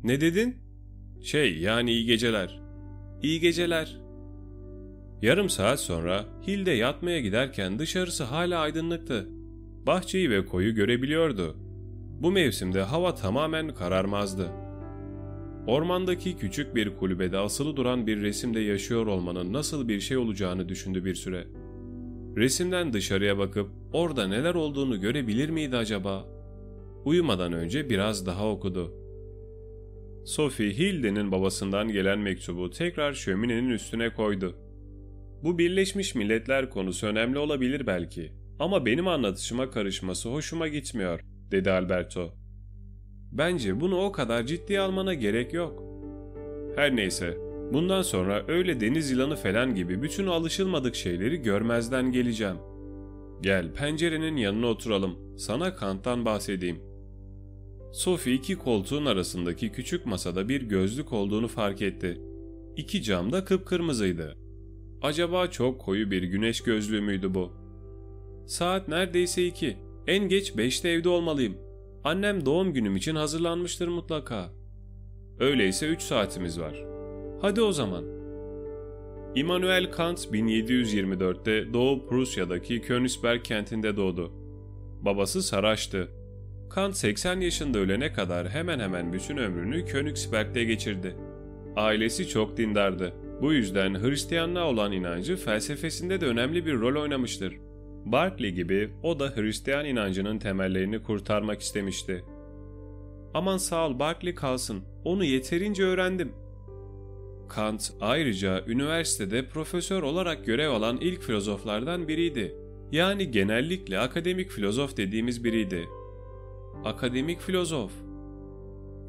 Ne dedin? Şey, yani iyi geceler. İyi geceler. Yarım saat sonra Hilde yatmaya giderken dışarısı hala aydınlıktı. Bahçeyi ve koyu görebiliyordu. Bu mevsimde hava tamamen kararmazdı. Ormandaki küçük bir kulübede asılı duran bir resimde yaşıyor olmanın nasıl bir şey olacağını düşündü bir süre. Resimden dışarıya bakıp orada neler olduğunu görebilir miydi acaba? Uyumadan önce biraz daha okudu. Sophie Hilde'nin babasından gelen mektubu tekrar şöminenin üstüne koydu. Bu Birleşmiş Milletler konusu önemli olabilir belki ama benim anlatışıma karışması hoşuma gitmiyor, dedi Alberto. Bence bunu o kadar ciddiye almana gerek yok. Her neyse, bundan sonra öyle deniz yılanı falan gibi bütün alışılmadık şeyleri görmezden geleceğim. Gel pencerenin yanına oturalım, sana Kant'tan bahsedeyim. Sophie iki koltuğun arasındaki küçük masada bir gözlük olduğunu fark etti. İki cam da kıpkırmızıydı. Acaba çok koyu bir güneş gözlüğü müydü bu? Saat neredeyse iki. En geç beşte evde olmalıyım. Annem doğum günüm için hazırlanmıştır mutlaka. Öyleyse üç saatimiz var. Hadi o zaman. Immanuel Kant 1724'te Doğu Prusya'daki Königsberg kentinde doğdu. Babası Saraç'tı. Kant 80 yaşında ölene kadar hemen hemen bütün ömrünü Königsberg'de geçirdi. Ailesi çok dindardı. Bu yüzden Hristiyanlığa olan inancı felsefesinde de önemli bir rol oynamıştır. Berkeley gibi o da Hristiyan inancının temellerini kurtarmak istemişti. Aman sağ ol Berkeley kalsın, onu yeterince öğrendim. Kant ayrıca üniversitede profesör olarak görev alan ilk filozoflardan biriydi. Yani genellikle akademik filozof dediğimiz biriydi. Akademik filozof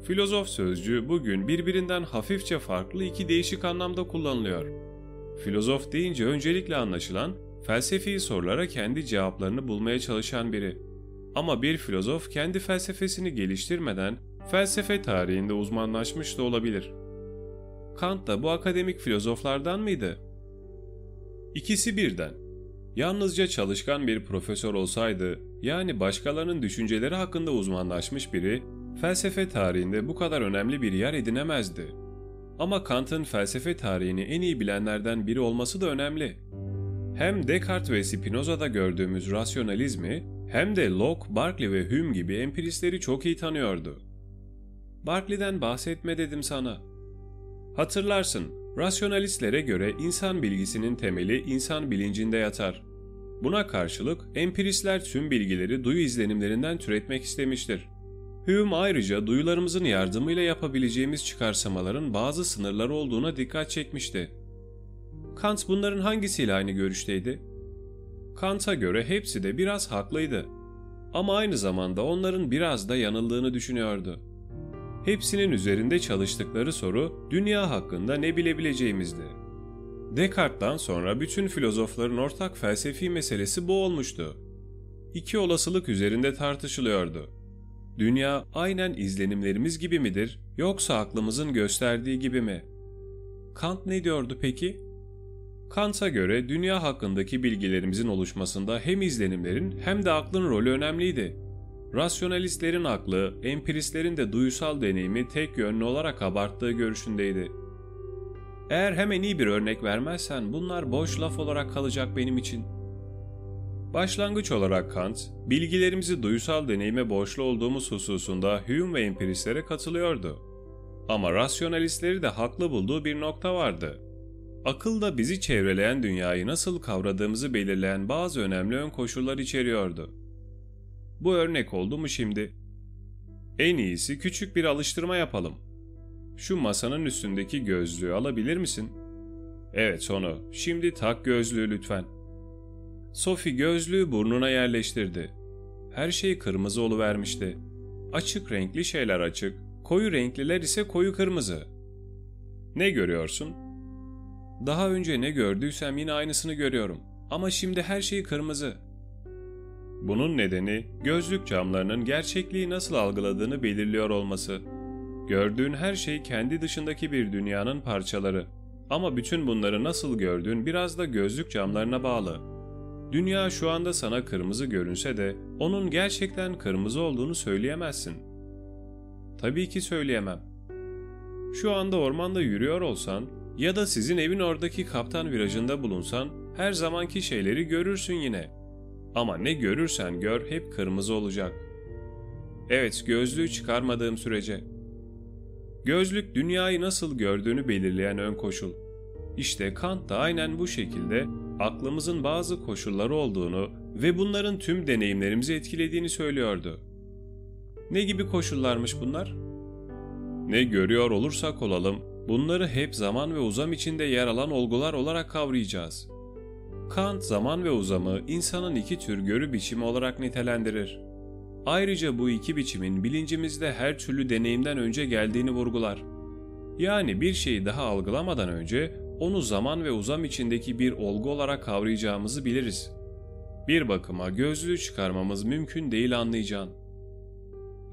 Filozof sözcüğü bugün birbirinden hafifçe farklı iki değişik anlamda kullanılıyor. Filozof deyince öncelikle anlaşılan felsefi sorulara kendi cevaplarını bulmaya çalışan biri. Ama bir filozof kendi felsefesini geliştirmeden felsefe tarihinde uzmanlaşmış da olabilir. Kant da bu akademik filozoflardan mıydı? İkisi birden. Yalnızca çalışkan bir profesör olsaydı, yani başkalarının düşünceleri hakkında uzmanlaşmış biri, felsefe tarihinde bu kadar önemli bir yer edinemezdi. Ama Kant'ın felsefe tarihini en iyi bilenlerden biri olması da önemli. Hem Descartes ve Spinoza'da gördüğümüz rasyonalizmi hem de Locke, Berkeley ve Hume gibi empiristleri çok iyi tanıyordu. Berkeley'den bahsetme dedim sana. Hatırlarsın, rasyonalistlere göre insan bilgisinin temeli insan bilincinde yatar. Buna karşılık empiristler tüm bilgileri duyu izlenimlerinden türetmek istemiştir. Hume ayrıca duyularımızın yardımıyla yapabileceğimiz çıkarsamaların bazı sınırları olduğuna dikkat çekmişti. Kant bunların hangisiyle aynı görüşteydi? Kant'a göre hepsi de biraz haklıydı. Ama aynı zamanda onların biraz da yanıldığını düşünüyordu. Hepsinin üzerinde çalıştıkları soru dünya hakkında ne bilebileceğimizdi. Descartes'tan sonra bütün filozofların ortak felsefi meselesi bu olmuştu. İki olasılık üzerinde tartışılıyordu. Dünya aynen izlenimlerimiz gibi midir yoksa aklımızın gösterdiği gibi mi? Kant ne diyordu peki? Kant'a göre dünya hakkındaki bilgilerimizin oluşmasında hem izlenimlerin hem de aklın rolü önemliydi. Rasyonalistlerin aklı, empiristlerin de duysal deneyimi tek yönlü olarak abarttığı görüşündeydi. Eğer hemen iyi bir örnek vermezsen bunlar boş laf olarak kalacak benim için.'' Başlangıç olarak Kant, bilgilerimizi duysal deneyime borçlu olduğumuz hususunda Hume ve empiristlere katılıyordu. Ama rasyonalistleri de haklı bulduğu bir nokta vardı. Akılda bizi çevreleyen dünyayı nasıl kavradığımızı belirleyen bazı önemli ön koşullar içeriyordu. Bu örnek oldu mu şimdi? En iyisi küçük bir alıştırma yapalım. Şu masanın üstündeki gözlüğü alabilir misin? Evet onu. Şimdi tak gözlüğü lütfen. Sophie gözlüğü burnuna yerleştirdi. Her şey kırmızı oluvermişti. Açık renkli şeyler açık, koyu renkliler ise koyu kırmızı. Ne görüyorsun? Daha önce ne gördüysem yine aynısını görüyorum. Ama şimdi her şey kırmızı. Bunun nedeni gözlük camlarının gerçekliği nasıl algıladığını belirliyor olması. Gördüğün her şey kendi dışındaki bir dünyanın parçaları. Ama bütün bunları nasıl gördüğün biraz da gözlük camlarına bağlı. Dünya şu anda sana kırmızı görünse de onun gerçekten kırmızı olduğunu söyleyemezsin. Tabii ki söyleyemem. Şu anda ormanda yürüyor olsan ya da sizin evin oradaki kaptan virajında bulunsan her zamanki şeyleri görürsün yine. Ama ne görürsen gör hep kırmızı olacak. Evet, gözlüğü çıkarmadığım sürece. Gözlük dünyayı nasıl gördüğünü belirleyen ön koşul. İşte Kant da aynen bu şekilde aklımızın bazı koşulları olduğunu ve bunların tüm deneyimlerimizi etkilediğini söylüyordu. Ne gibi koşullarmış bunlar? Ne görüyor olursak olalım, bunları hep zaman ve uzam içinde yer alan olgular olarak kavrayacağız. Kant zaman ve uzamı insanın iki tür görü biçimi olarak nitelendirir. Ayrıca bu iki biçimin bilincimizde her türlü deneyimden önce geldiğini vurgular. Yani bir şeyi daha algılamadan önce onu zaman ve uzam içindeki bir olgu olarak kavrayacağımızı biliriz. Bir bakıma gözlüğü çıkarmamız mümkün değil anlayacağın.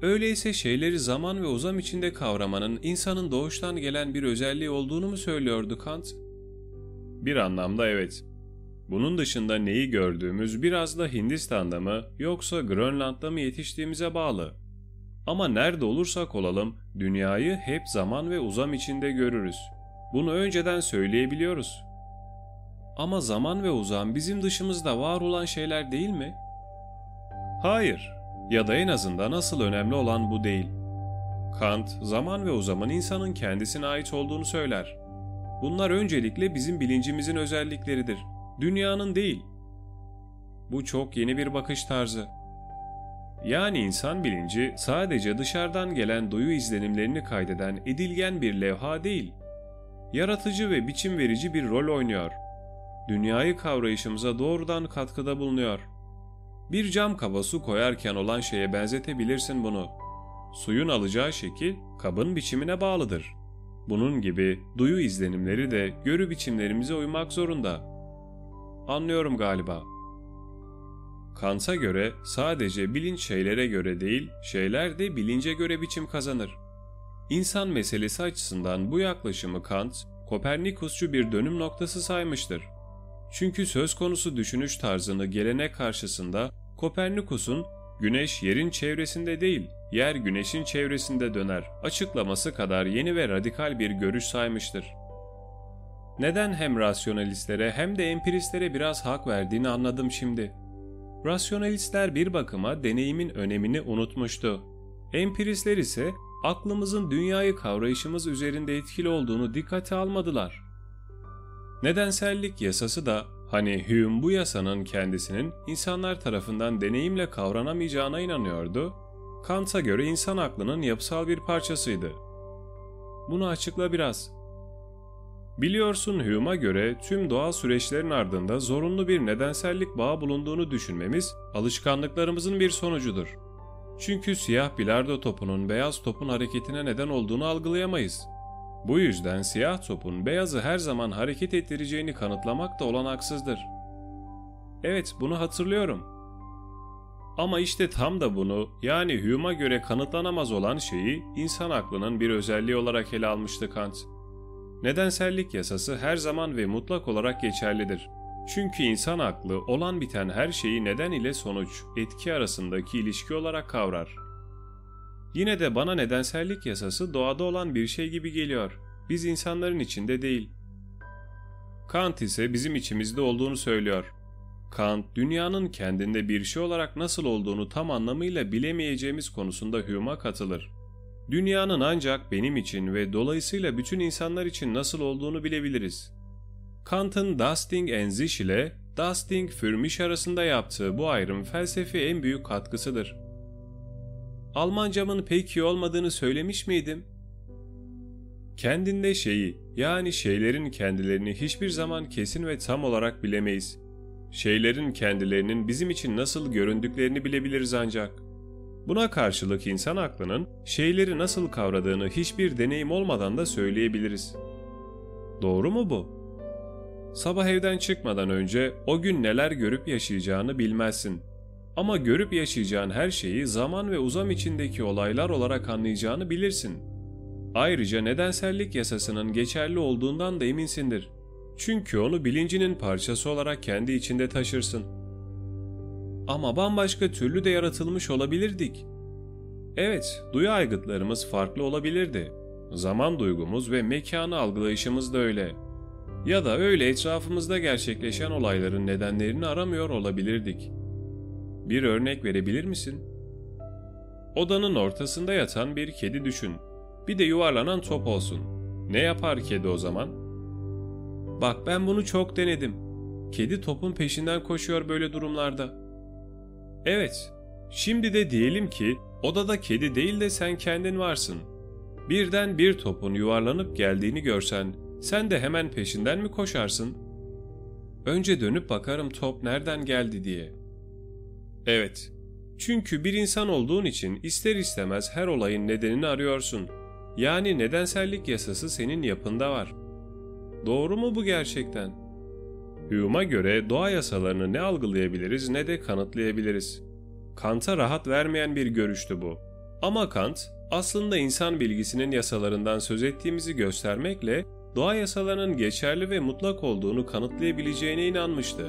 Öyleyse şeyleri zaman ve uzam içinde kavramanın insanın doğuştan gelen bir özelliği olduğunu mu söylüyordu Kant? Bir anlamda evet. Bunun dışında neyi gördüğümüz biraz da Hindistan'da mı yoksa Grönland'da mı yetiştiğimize bağlı. Ama nerede olursak olalım dünyayı hep zaman ve uzam içinde görürüz. Bunu önceden söyleyebiliyoruz. Ama zaman ve uzam bizim dışımızda var olan şeyler değil mi? Hayır. Ya da en azından asıl önemli olan bu değil. Kant, zaman ve uzamın insanın kendisine ait olduğunu söyler. Bunlar öncelikle bizim bilincimizin özellikleridir. Dünyanın değil. Bu çok yeni bir bakış tarzı. Yani insan bilinci sadece dışarıdan gelen duyu izlenimlerini kaydeden edilgen bir levha değil. Yaratıcı ve biçim verici bir rol oynuyor. Dünyayı kavrayışımıza doğrudan katkıda bulunuyor. Bir cam kaba su koyarken olan şeye benzetebilirsin bunu. Suyun alacağı şekil kabın biçimine bağlıdır. Bunun gibi duyu izlenimleri de görü biçimlerimize uymak zorunda. Anlıyorum galiba. Kant'a göre sadece bilinç şeylere göre değil, şeyler de bilince göre biçim kazanır. İnsan meselesi açısından bu yaklaşımı Kant, Kopernikusçu bir dönüm noktası saymıştır. Çünkü söz konusu düşünüş tarzını gelenek karşısında Kopernikus'un güneş yerin çevresinde değil, yer güneşin çevresinde döner açıklaması kadar yeni ve radikal bir görüş saymıştır. Neden hem rasyonalistlere hem de empiristlere biraz hak verdiğini anladım şimdi. Rasyonalistler bir bakıma deneyimin önemini unutmuştu. Empiristler ise aklımızın dünyayı kavrayışımız üzerinde etkili olduğunu dikkate almadılar. Nedensellik yasası da hani Hume bu yasanın kendisinin insanlar tarafından deneyimle kavranamayacağına inanıyordu, Kant'a göre insan aklının yapısal bir parçasıydı. Bunu açıkla biraz. Biliyorsun Hume'a göre tüm doğal süreçlerin ardında zorunlu bir nedensellik bağı bulunduğunu düşünmemiz alışkanlıklarımızın bir sonucudur. Çünkü siyah bilardo topunun beyaz topun hareketine neden olduğunu algılayamayız. Bu yüzden siyah topun beyazı her zaman hareket ettireceğini kanıtlamak da olanaksızdır. Evet, bunu hatırlıyorum. Ama işte tam da bunu, yani Hume'a göre kanıtlanamaz olan şeyi insan aklının bir özelliği olarak ele almıştı Kant. Nedensellik yasası her zaman ve mutlak olarak geçerlidir. Çünkü insan aklı olan biten her şeyi neden ile sonuç, etki arasındaki ilişki olarak kavrar. Yine de bana nedensellik yasası doğada olan bir şey gibi geliyor. Biz insanların içinde değil. Kant ise bizim içimizde olduğunu söylüyor. Kant, dünyanın kendinde bir şey olarak nasıl olduğunu tam anlamıyla bilemeyeceğimiz konusunda Hume'a katılır. Dünyanın ancak benim için ve dolayısıyla bütün insanlar için nasıl olduğunu bilebiliriz. Kant'ın Dusting and Sich ile Dusting für mich arasında yaptığı bu ayrım felsefi en büyük katkısıdır. Almancamın pek iyi olmadığını söylemiş miydim? Kendinde şeyi, yani şeylerin kendilerini hiçbir zaman kesin ve tam olarak bilemeyiz. Şeylerin kendilerinin bizim için nasıl göründüklerini bilebiliriz ancak. Buna karşılık insan aklının şeyleri nasıl kavradığını hiçbir deneyim olmadan da söyleyebiliriz. Doğru mu bu? Sabah evden çıkmadan önce o gün neler görüp yaşayacağını bilmezsin. Ama görüp yaşayacağın her şeyi zaman ve uzam içindeki olaylar olarak anlayacağını bilirsin. Ayrıca nedensellik yasasının geçerli olduğundan da eminsindir. Çünkü onu bilincinin parçası olarak kendi içinde taşırsın. Ama bambaşka türlü de yaratılmış olabilirdik. Evet, duyu aygıtlarımız farklı olabilirdi. Zaman duygumuz ve mekanı algılayışımız da öyle. Ya da öyle etrafımızda gerçekleşen olayların nedenlerini aramıyor olabilirdik. Bir örnek verebilir misin? Odanın ortasında yatan bir kedi düşün. Bir de yuvarlanan top olsun. Ne yapar kedi o zaman? Bak ben bunu çok denedim. Kedi topun peşinden koşuyor böyle durumlarda. Evet, şimdi de diyelim ki odada kedi değil de sen kendin varsın. Birden bir topun yuvarlanıp geldiğini görsen sen de hemen peşinden mi koşarsın? Önce dönüp bakarım top nereden geldi diye. Evet, çünkü bir insan olduğun için ister istemez her olayın nedenini arıyorsun. Yani nedensellik yasası senin yapında var. Doğru mu bu gerçekten? Hume'a göre doğa yasalarını ne algılayabiliriz ne de kanıtlayabiliriz. Kant'a rahat vermeyen bir görüştü bu. Ama Kant aslında insan bilgisinin yasalarından söz ettiğimizi göstermekle doğa yasalarının geçerli ve mutlak olduğunu kanıtlayabileceğine inanmıştı.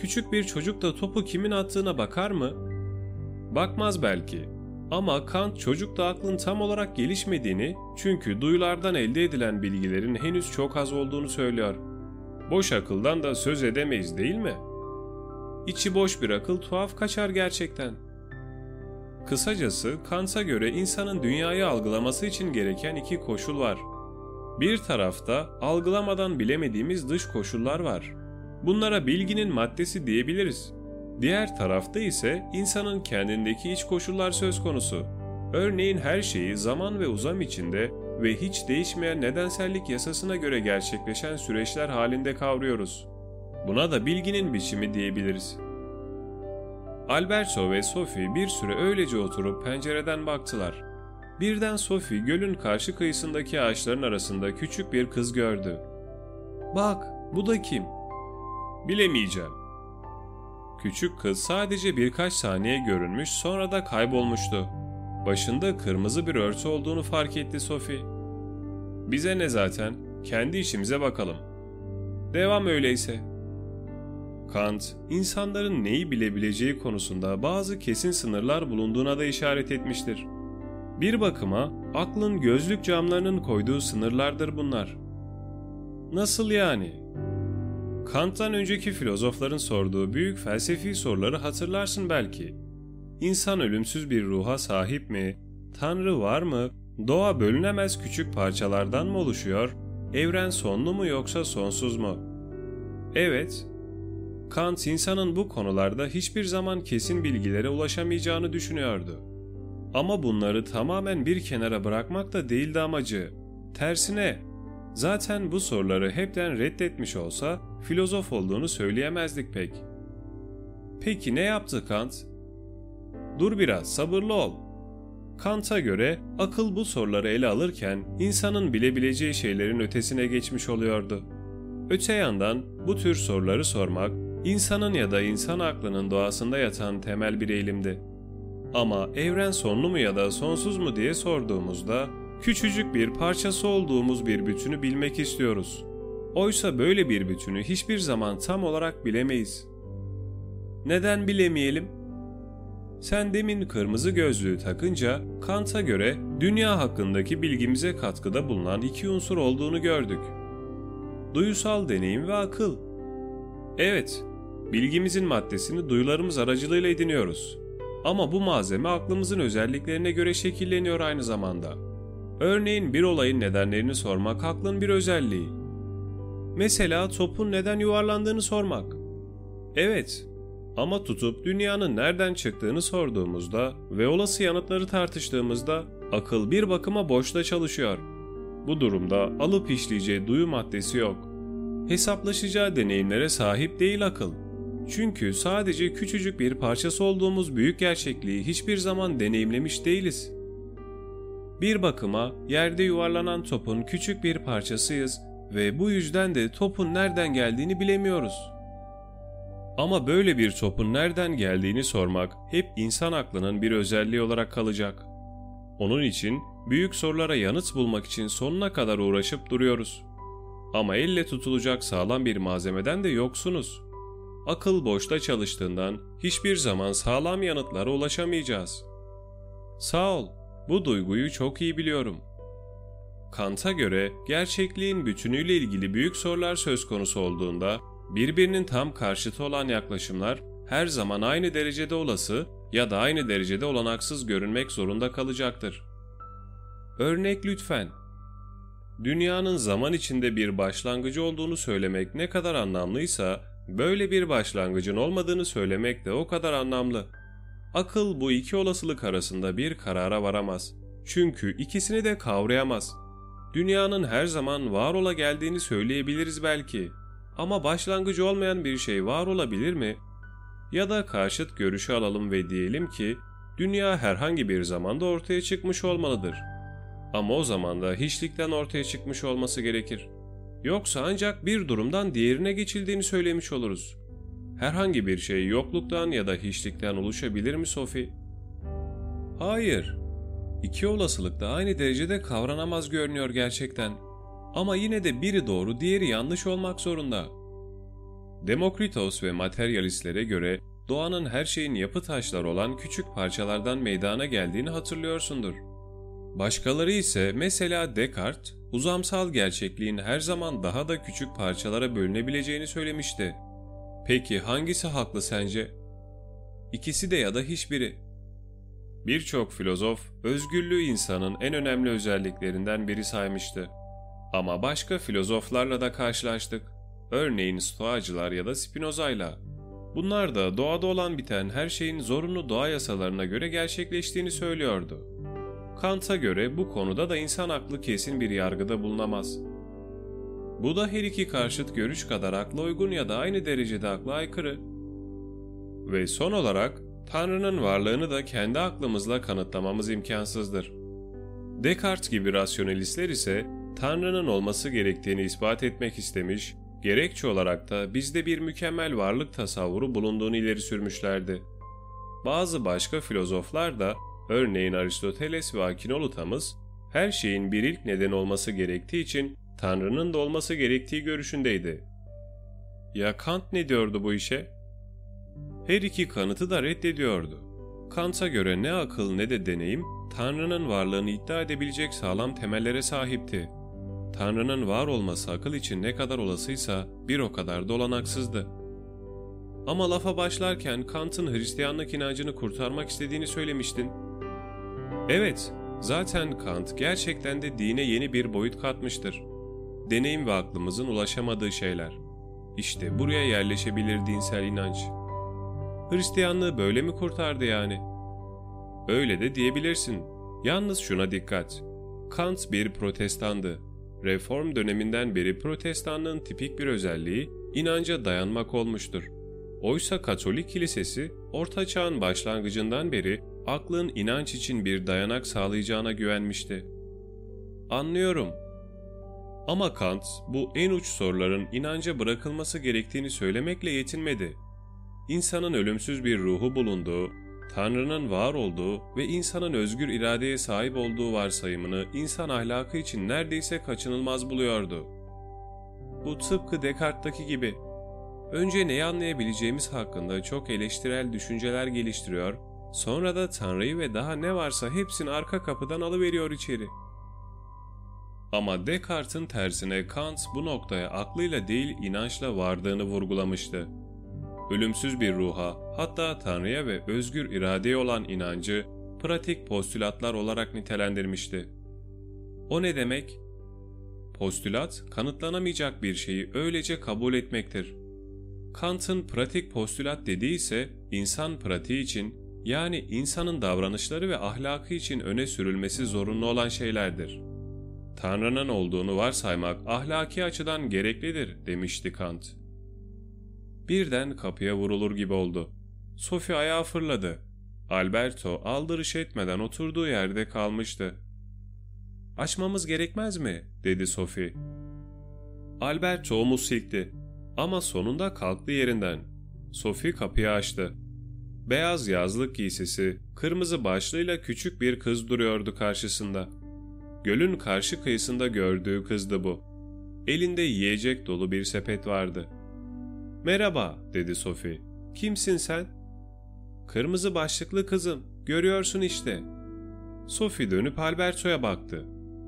Küçük bir çocuk da topu kimin attığına bakar mı? Bakmaz belki. Ama Kant çocukta aklın tam olarak gelişmediğini çünkü duyulardan elde edilen bilgilerin henüz çok az olduğunu söylüyor. Boş akıldan da söz edemeyiz değil mi? İçi boş bir akıl tuhaf kaçar gerçekten. Kısacası Kant'a göre insanın dünyayı algılaması için gereken iki koşul var. Bir tarafta algılamadan bilemediğimiz dış koşullar var. Bunlara bilginin maddesi diyebiliriz. Diğer tarafta ise insanın kendindeki iç koşullar söz konusu. Örneğin her şeyi zaman ve uzam içinde ve hiç değişmeyen nedensellik yasasına göre gerçekleşen süreçler halinde kavruyoruz. Buna da bilginin biçimi diyebiliriz. Alberto ve Sophie bir süre öylece oturup pencereden baktılar. Birden Sophie gölün karşı kıyısındaki ağaçların arasında küçük bir kız gördü. ''Bak, bu da kim?'' ''Bilemeyeceğim.'' Küçük kız sadece birkaç saniye görünmüş sonra da kaybolmuştu. Başında kırmızı bir örtü olduğunu fark etti Sophie. Bize ne zaten? Kendi işimize bakalım. Devam öyleyse. Kant, insanların neyi bilebileceği konusunda bazı kesin sınırlar bulunduğuna da işaret etmiştir. Bir bakıma aklın gözlük camlarının koyduğu sınırlardır bunlar. Nasıl yani? Kant'tan önceki filozofların sorduğu büyük felsefi soruları hatırlarsın belki. İnsan ölümsüz bir ruha sahip mi? Tanrı var mı? Doğa bölünemez küçük parçalardan mı oluşuyor? Evren sonlu mu yoksa sonsuz mu? Evet, Kant insanın bu konularda hiçbir zaman kesin bilgilere ulaşamayacağını düşünüyordu. Ama bunları tamamen bir kenara bırakmak da değildi amacı. Tersine, zaten bu soruları hepten reddetmiş olsa filozof olduğunu söyleyemezdik pek. Peki ne yaptı Kant? Dur biraz, sabırlı ol. Kant'a göre akıl bu soruları ele alırken insanın bilebileceği şeylerin ötesine geçmiş oluyordu. Öte yandan bu tür soruları sormak insanın ya da insan aklının doğasında yatan temel bir eğilimdi. Ama evren sonlu mu ya da sonsuz mu diye sorduğumuzda küçücük bir parçası olduğumuz bir bütünü bilmek istiyoruz. Oysa böyle bir bütünü hiçbir zaman tam olarak bilemeyiz. Neden bilemeyelim? Sen demin kırmızı gözlüğü takınca Kant'a göre dünya hakkındaki bilgimize katkıda bulunan iki unsur olduğunu gördük. Duyusal deneyim ve akıl. Evet, bilgimizin maddesini duyularımız aracılığıyla ediniyoruz. Ama bu malzeme aklımızın özelliklerine göre şekilleniyor aynı zamanda. Örneğin bir olayın nedenlerini sormak aklın bir özelliği. Mesela topun neden yuvarlandığını sormak. Evet, ama tutup dünyanın nereden çıktığını sorduğumuzda ve olası yanıtları tartıştığımızda akıl bir bakıma boşta çalışıyor. Bu durumda alıp işleyeceği duyu maddesi yok. Hesaplaşacağı deneyimlere sahip değil akıl. Çünkü sadece küçücük bir parçası olduğumuz büyük gerçekliği hiçbir zaman deneyimlemiş değiliz. Bir bakıma yerde yuvarlanan topun küçük bir parçasıyız ve bu yüzden de topun nereden geldiğini bilemiyoruz. Ama böyle bir topun nereden geldiğini sormak hep insan aklının bir özelliği olarak kalacak. Onun için büyük sorulara yanıt bulmak için sonuna kadar uğraşıp duruyoruz. Ama elle tutulacak sağlam bir malzemeden de yoksunuz. Akıl boşta çalıştığından hiçbir zaman sağlam yanıtlara ulaşamayacağız. Sağ ol, bu duyguyu çok iyi biliyorum. Kant'a göre gerçekliğin bütünüyle ilgili büyük sorular söz konusu olduğunda birbirinin tam karşıtı olan yaklaşımlar her zaman aynı derecede olası ya da aynı derecede olanaksız görünmek zorunda kalacaktır. Örnek lütfen. Dünyanın zaman içinde bir başlangıcı olduğunu söylemek ne kadar anlamlıysa, böyle bir başlangıcın olmadığını söylemek de o kadar anlamlı. Akıl bu iki olasılık arasında bir karara varamaz. Çünkü ikisini de kavrayamaz. Dünyanın her zaman var ola geldiğini söyleyebiliriz belki. Ama başlangıcı olmayan bir şey var olabilir mi? Ya da karşıt görüşü alalım ve diyelim ki dünya herhangi bir zamanda ortaya çıkmış olmalıdır. Ama o zaman da hiçlikten ortaya çıkmış olması gerekir. Yoksa ancak bir durumdan diğerine geçildiğini söylemiş oluruz. Herhangi bir şey yokluktan ya da hiçlikten oluşabilir mi Sophie? Hayır. İki olasılık da aynı derecede kavranamaz görünüyor gerçekten. Ama yine de biri doğru, diğeri yanlış olmak zorunda. Demokritos ve materyalistlere göre doğanın her şeyin yapı taşları olan küçük parçalardan meydana geldiğini hatırlıyorsundur. Başkaları ise mesela Descartes, uzamsal gerçekliğin her zaman daha da küçük parçalara bölünebileceğini söylemişti. Peki hangisi haklı sence? İkisi de ya da hiçbiri. Birçok filozof özgürlüğü insanın en önemli özelliklerinden biri saymıştı. Ama başka filozoflarla da karşılaştık. Örneğin Stoacılar ya da Spinoza'yla. Bunlar da doğada olan biten her şeyin zorunlu doğa yasalarına göre gerçekleştiğini söylüyordu. Kant'a göre bu konuda da insan aklı kesin bir yargıda bulunamaz. Bu da her iki karşıt görüş kadar akla uygun ya da aynı derecede akla aykırı. Ve son olarak Tanrı'nın varlığını da kendi aklımızla kanıtlamamız imkansızdır. Descartes gibi rasyonelistler ise Tanrı'nın olması gerektiğini ispat etmek istemiş, gerekçe olarak da bizde bir mükemmel varlık tasavvuru bulunduğunu ileri sürmüşlerdi. Bazı başka filozoflar da, örneğin Aristoteles ve Akinolutamız, her şeyin bir ilk neden olması gerektiği için Tanrı'nın da olması gerektiği görüşündeydi. Ya Kant ne diyordu bu işe? Her iki kanıtı da reddediyordu. Kant'a göre ne akıl ne de deneyim, Tanrı'nın varlığını iddia edebilecek sağlam temellere sahipti. Tanrı'nın var olması akıl için ne kadar olasıysa bir o kadar dolanaksızdı. Ama lafa başlarken Kant'ın Hristiyanlık inancını kurtarmak istediğini söylemiştin. Evet, zaten Kant gerçekten de dine yeni bir boyut katmıştır. Deneyim ve aklımızın ulaşamadığı şeyler. İşte buraya yerleşebilir dinsel inanç. Hristiyanlığı böyle mi kurtardı yani? Öyle de diyebilirsin. Yalnız şuna dikkat. Kant bir protestandı Reform döneminden beri protestanlığın tipik bir özelliği inanca dayanmak olmuştur. Oysa Katolik Kilisesi, Orta Çağ'ın başlangıcından beri aklın inanç için bir dayanak sağlayacağına güvenmişti. Anlıyorum. Ama Kant bu en uç soruların inanca bırakılması gerektiğini söylemekle yetinmedi. İnsanın ölümsüz bir ruhu bulunduğu, Tanrı'nın var olduğu ve insanın özgür iradeye sahip olduğu varsayımını insan ahlakı için neredeyse kaçınılmaz buluyordu. Bu tıpkı Descartes'taki gibi. Önce neyi anlayabileceğimiz hakkında çok eleştirel düşünceler geliştiriyor, sonra da Tanrı'yı ve daha ne varsa hepsini arka kapıdan alıveriyor içeri. Ama Descartes'in tersine Kant bu noktaya aklıyla değil inançla vardığını vurgulamıştı ölümsüz bir ruha, hatta Tanrı'ya ve özgür iradeye olan inancı pratik postülatlar olarak nitelendirmişti. O ne demek? Postülat, kanıtlanamayacak bir şeyi öylece kabul etmektir. Kant'ın pratik postülat dediği ise insan pratiği için yani insanın davranışları ve ahlakı için öne sürülmesi zorunlu olan şeylerdir. Tanrı'nın olduğunu varsaymak ahlaki açıdan gereklidir demişti Kant. Birden kapıya vurulur gibi oldu. Sophie ayağa fırladı. Alberto aldırış etmeden oturduğu yerde kalmıştı. Açmamız gerekmez mi? dedi Sophie. Alberto omuz silkti. Ama sonunda kalktı yerinden. Sophie kapıyı açtı. Beyaz yazlık giysisi, kırmızı başlığıyla küçük bir kız duruyordu karşısında. Gölün karşı kıyısında gördüğü kızdı bu. Elinde yiyecek dolu bir sepet vardı. ''Merhaba'' dedi Sophie. ''Kimsin sen?'' ''Kırmızı başlıklı kızım, görüyorsun işte.'' Sophie dönüp Alberto'ya baktı.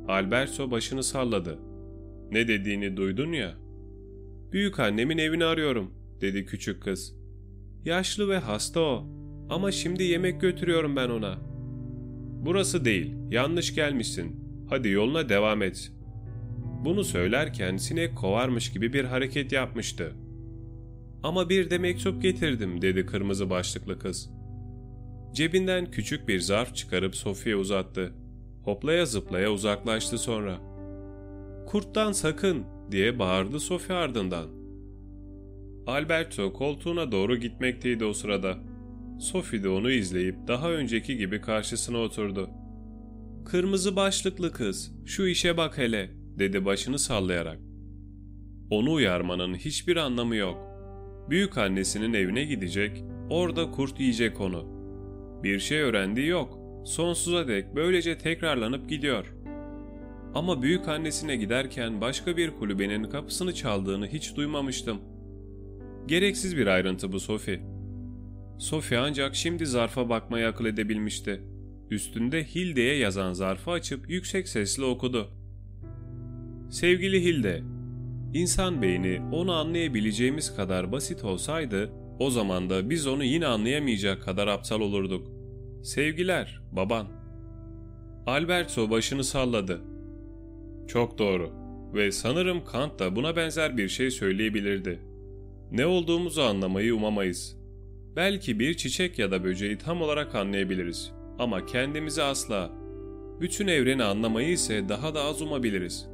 Alberto başını salladı. ''Ne dediğini duydun ya?'' ''Büyük annemin evini arıyorum.'' dedi küçük kız. ''Yaşlı ve hasta o. Ama şimdi yemek götürüyorum ben ona.'' ''Burası değil, yanlış gelmişsin. Hadi yoluna devam et.'' Bunu söylerken sinek kovarmış gibi bir hareket yapmıştı. ''Ama bir de mektup getirdim.'' dedi kırmızı başlıklı kız. Cebinden küçük bir zarf çıkarıp Sofya'ya uzattı. Hoplaya zıplaya uzaklaştı sonra. ''Kurttan sakın!'' diye bağırdı Sofya ardından. Alberto koltuğuna doğru gitmekteydi o sırada. Sophie de onu izleyip daha önceki gibi karşısına oturdu. ''Kırmızı başlıklı kız, şu işe bak hele.'' dedi başını sallayarak. Onu uyarmanın hiçbir anlamı yok. Büyük annesinin evine gidecek, orada kurt yiyecek onu. Bir şey öğrendiği yok. Sonsuza dek böylece tekrarlanıp gidiyor. Ama büyük annesine giderken başka bir kulübenin kapısını çaldığını hiç duymamıştım. Gereksiz bir ayrıntı bu Sophie. Sophie ancak şimdi zarfa bakmayı akıl edebilmişti. Üstünde Hilde'ye yazan zarfı açıp yüksek sesle okudu. Sevgili Hilde, insan beyni onu anlayabileceğimiz kadar basit olsaydı, o zaman da biz onu yine anlayamayacak kadar aptal olurduk. Sevgiler, baban. Alberto başını salladı. Çok doğru ve sanırım Kant da buna benzer bir şey söyleyebilirdi. Ne olduğumuzu anlamayı umamayız. Belki bir çiçek ya da böceği tam olarak anlayabiliriz ama kendimizi asla. Bütün evreni anlamayı ise daha da az umabiliriz.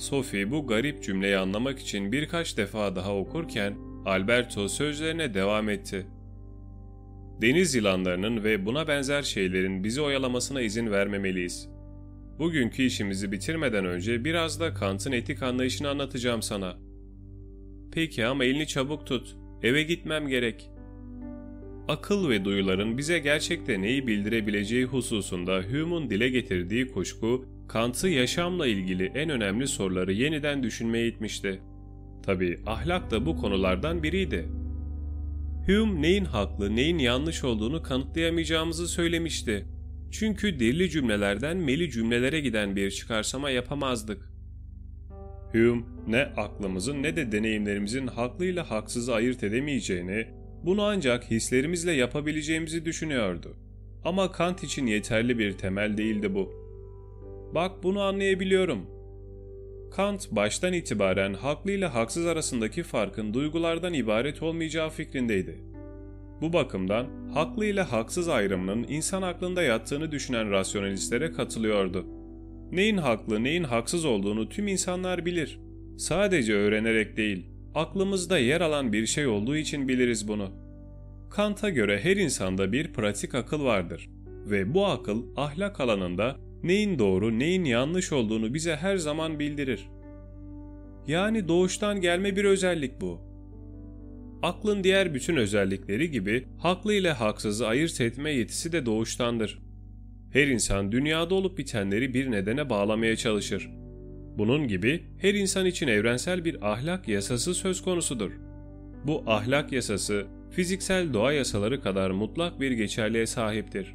Sophie bu garip cümleyi anlamak için birkaç defa daha okurken Alberto sözlerine devam etti. Deniz yılanlarının ve buna benzer şeylerin bizi oyalamasına izin vermemeliyiz. Bugünkü işimizi bitirmeden önce biraz da Kant'ın etik anlayışını anlatacağım sana. Peki ama elini çabuk tut. Eve gitmem gerek. Akıl ve duyuların bize gerçekte neyi bildirebileceği hususunda Hume'un dile getirdiği kuşku, Kant'ı yaşamla ilgili en önemli soruları yeniden düşünmeye itmişti. Tabi ahlak da bu konulardan biriydi. Hume neyin haklı, neyin yanlış olduğunu kanıtlayamayacağımızı söylemişti. Çünkü dirli cümlelerden meli cümlelere giden bir çıkarsama yapamazdık. Hume ne aklımızın ne de deneyimlerimizin haklıyla haksızı ayırt edemeyeceğini, bunu ancak hislerimizle yapabileceğimizi düşünüyordu. Ama Kant için yeterli bir temel değildi bu. Bak bunu anlayabiliyorum. Kant baştan itibaren haklı ile haksız arasındaki farkın duygulardan ibaret olmayacağı fikrindeydi. Bu bakımdan haklı ile haksız ayrımının insan aklında yattığını düşünen rasyonalistlere katılıyordu. Neyin haklı, neyin haksız olduğunu tüm insanlar bilir. Sadece öğrenerek değil, aklımızda yer alan bir şey olduğu için biliriz bunu. Kant'a göre her insanda bir pratik akıl vardır ve bu akıl ahlak alanında neyin doğru, neyin yanlış olduğunu bize her zaman bildirir. Yani doğuştan gelme bir özellik bu. Aklın diğer bütün özellikleri gibi haklı ile haksızı ayırt etme yetisi de doğuştandır. Her insan dünyada olup bitenleri bir nedene bağlamaya çalışır. Bunun gibi her insan için evrensel bir ahlak yasası söz konusudur. Bu ahlak yasası fiziksel doğa yasaları kadar mutlak bir geçerliğe sahiptir.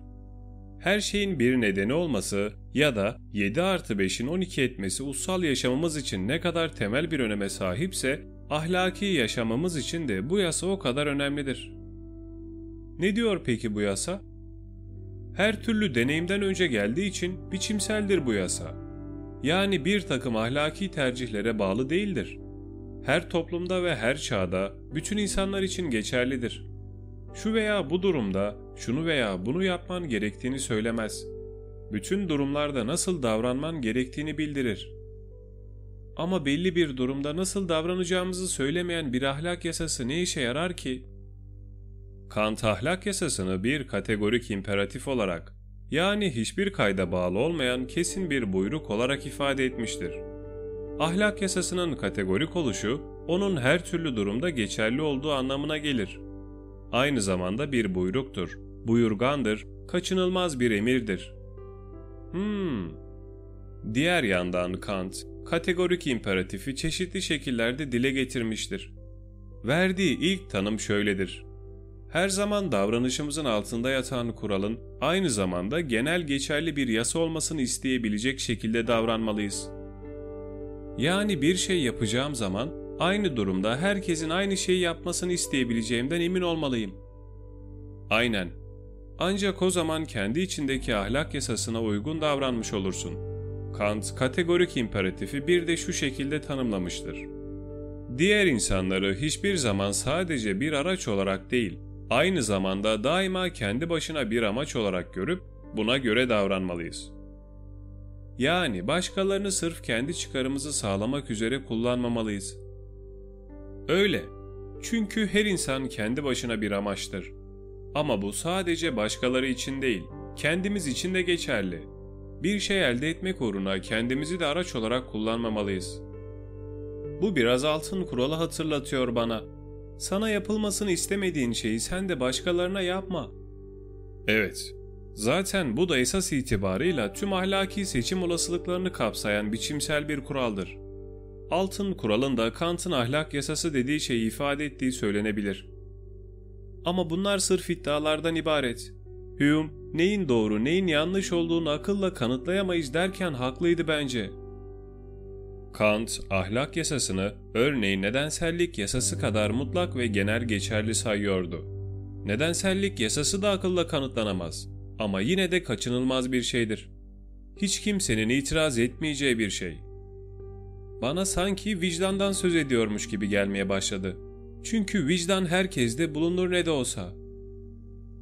Her şeyin bir nedeni olması ya da 7 artı 5'in 12 etmesi ussal yaşamımız için ne kadar temel bir öneme sahipse ahlaki yaşamamız için de bu yasa o kadar önemlidir. Ne diyor peki bu yasa? Her türlü deneyimden önce geldiği için biçimseldir bu yasa. Yani bir takım ahlaki tercihlere bağlı değildir. Her toplumda ve her çağda bütün insanlar için geçerlidir. Şu veya bu durumda şunu veya bunu yapman gerektiğini söylemez. bütün durumlarda nasıl davranman gerektiğini bildirir. Ama belli bir durumda nasıl davranacağımızı söylemeyen bir ahlak yasası ne işe yarar ki? Kant ahlak yasasını bir kategorik imperatif olarak yani hiçbir kayda bağlı olmayan kesin bir buyruk olarak ifade etmiştir. Ahlak yasasının kategorik oluşu onun her türlü durumda geçerli olduğu anlamına gelir. Aynı zamanda bir buyruktur, buyurgandır, kaçınılmaz bir emirdir. Hmm. Diğer yandan Kant, kategorik imperatifi çeşitli şekillerde dile getirmiştir. Verdiği ilk tanım şöyledir. Her zaman davranışımızın altında yatan kuralın aynı zamanda genel geçerli bir yasa olmasını isteyebilecek şekilde davranmalıyız. Yani bir şey yapacağım zaman aynı durumda herkesin aynı şeyi yapmasını isteyebileceğimden emin olmalıyım. Aynen. Ancak o zaman kendi içindeki ahlak yasasına uygun davranmış olursun. Kant kategorik imperatifi bir de şu şekilde tanımlamıştır. Diğer insanları hiçbir zaman sadece bir araç olarak değil, aynı zamanda daima kendi başına bir amaç olarak görüp buna göre davranmalıyız. Yani başkalarını sırf kendi çıkarımızı sağlamak üzere kullanmamalıyız. Öyle. Çünkü her insan kendi başına bir amaçtır. Ama bu sadece başkaları için değil, kendimiz için de geçerli. Bir şey elde etmek uğruna kendimizi de araç olarak kullanmamalıyız. Bu biraz altın kuralı hatırlatıyor bana. Sana yapılmasını istemediğin şeyi sen de başkalarına yapma. Evet, zaten bu da esas itibarıyla tüm ahlaki seçim olasılıklarını kapsayan biçimsel bir kuraldır. Altın kuralın da Kant'ın ahlak yasası dediği şeyi ifade ettiği söylenebilir. Ama bunlar sırf iddialardan ibaret. Hume, neyin doğru neyin yanlış olduğunu akılla kanıtlayamayız derken haklıydı bence. Kant, ahlak yasasını örneğin nedensellik yasası kadar mutlak ve genel geçerli sayıyordu. Nedensellik yasası da akılla kanıtlanamaz ama yine de kaçınılmaz bir şeydir. Hiç kimsenin itiraz etmeyeceği bir şey. Bana sanki vicdandan söz ediyormuş gibi gelmeye başladı. Çünkü vicdan herkeste bulunur ne de olsa.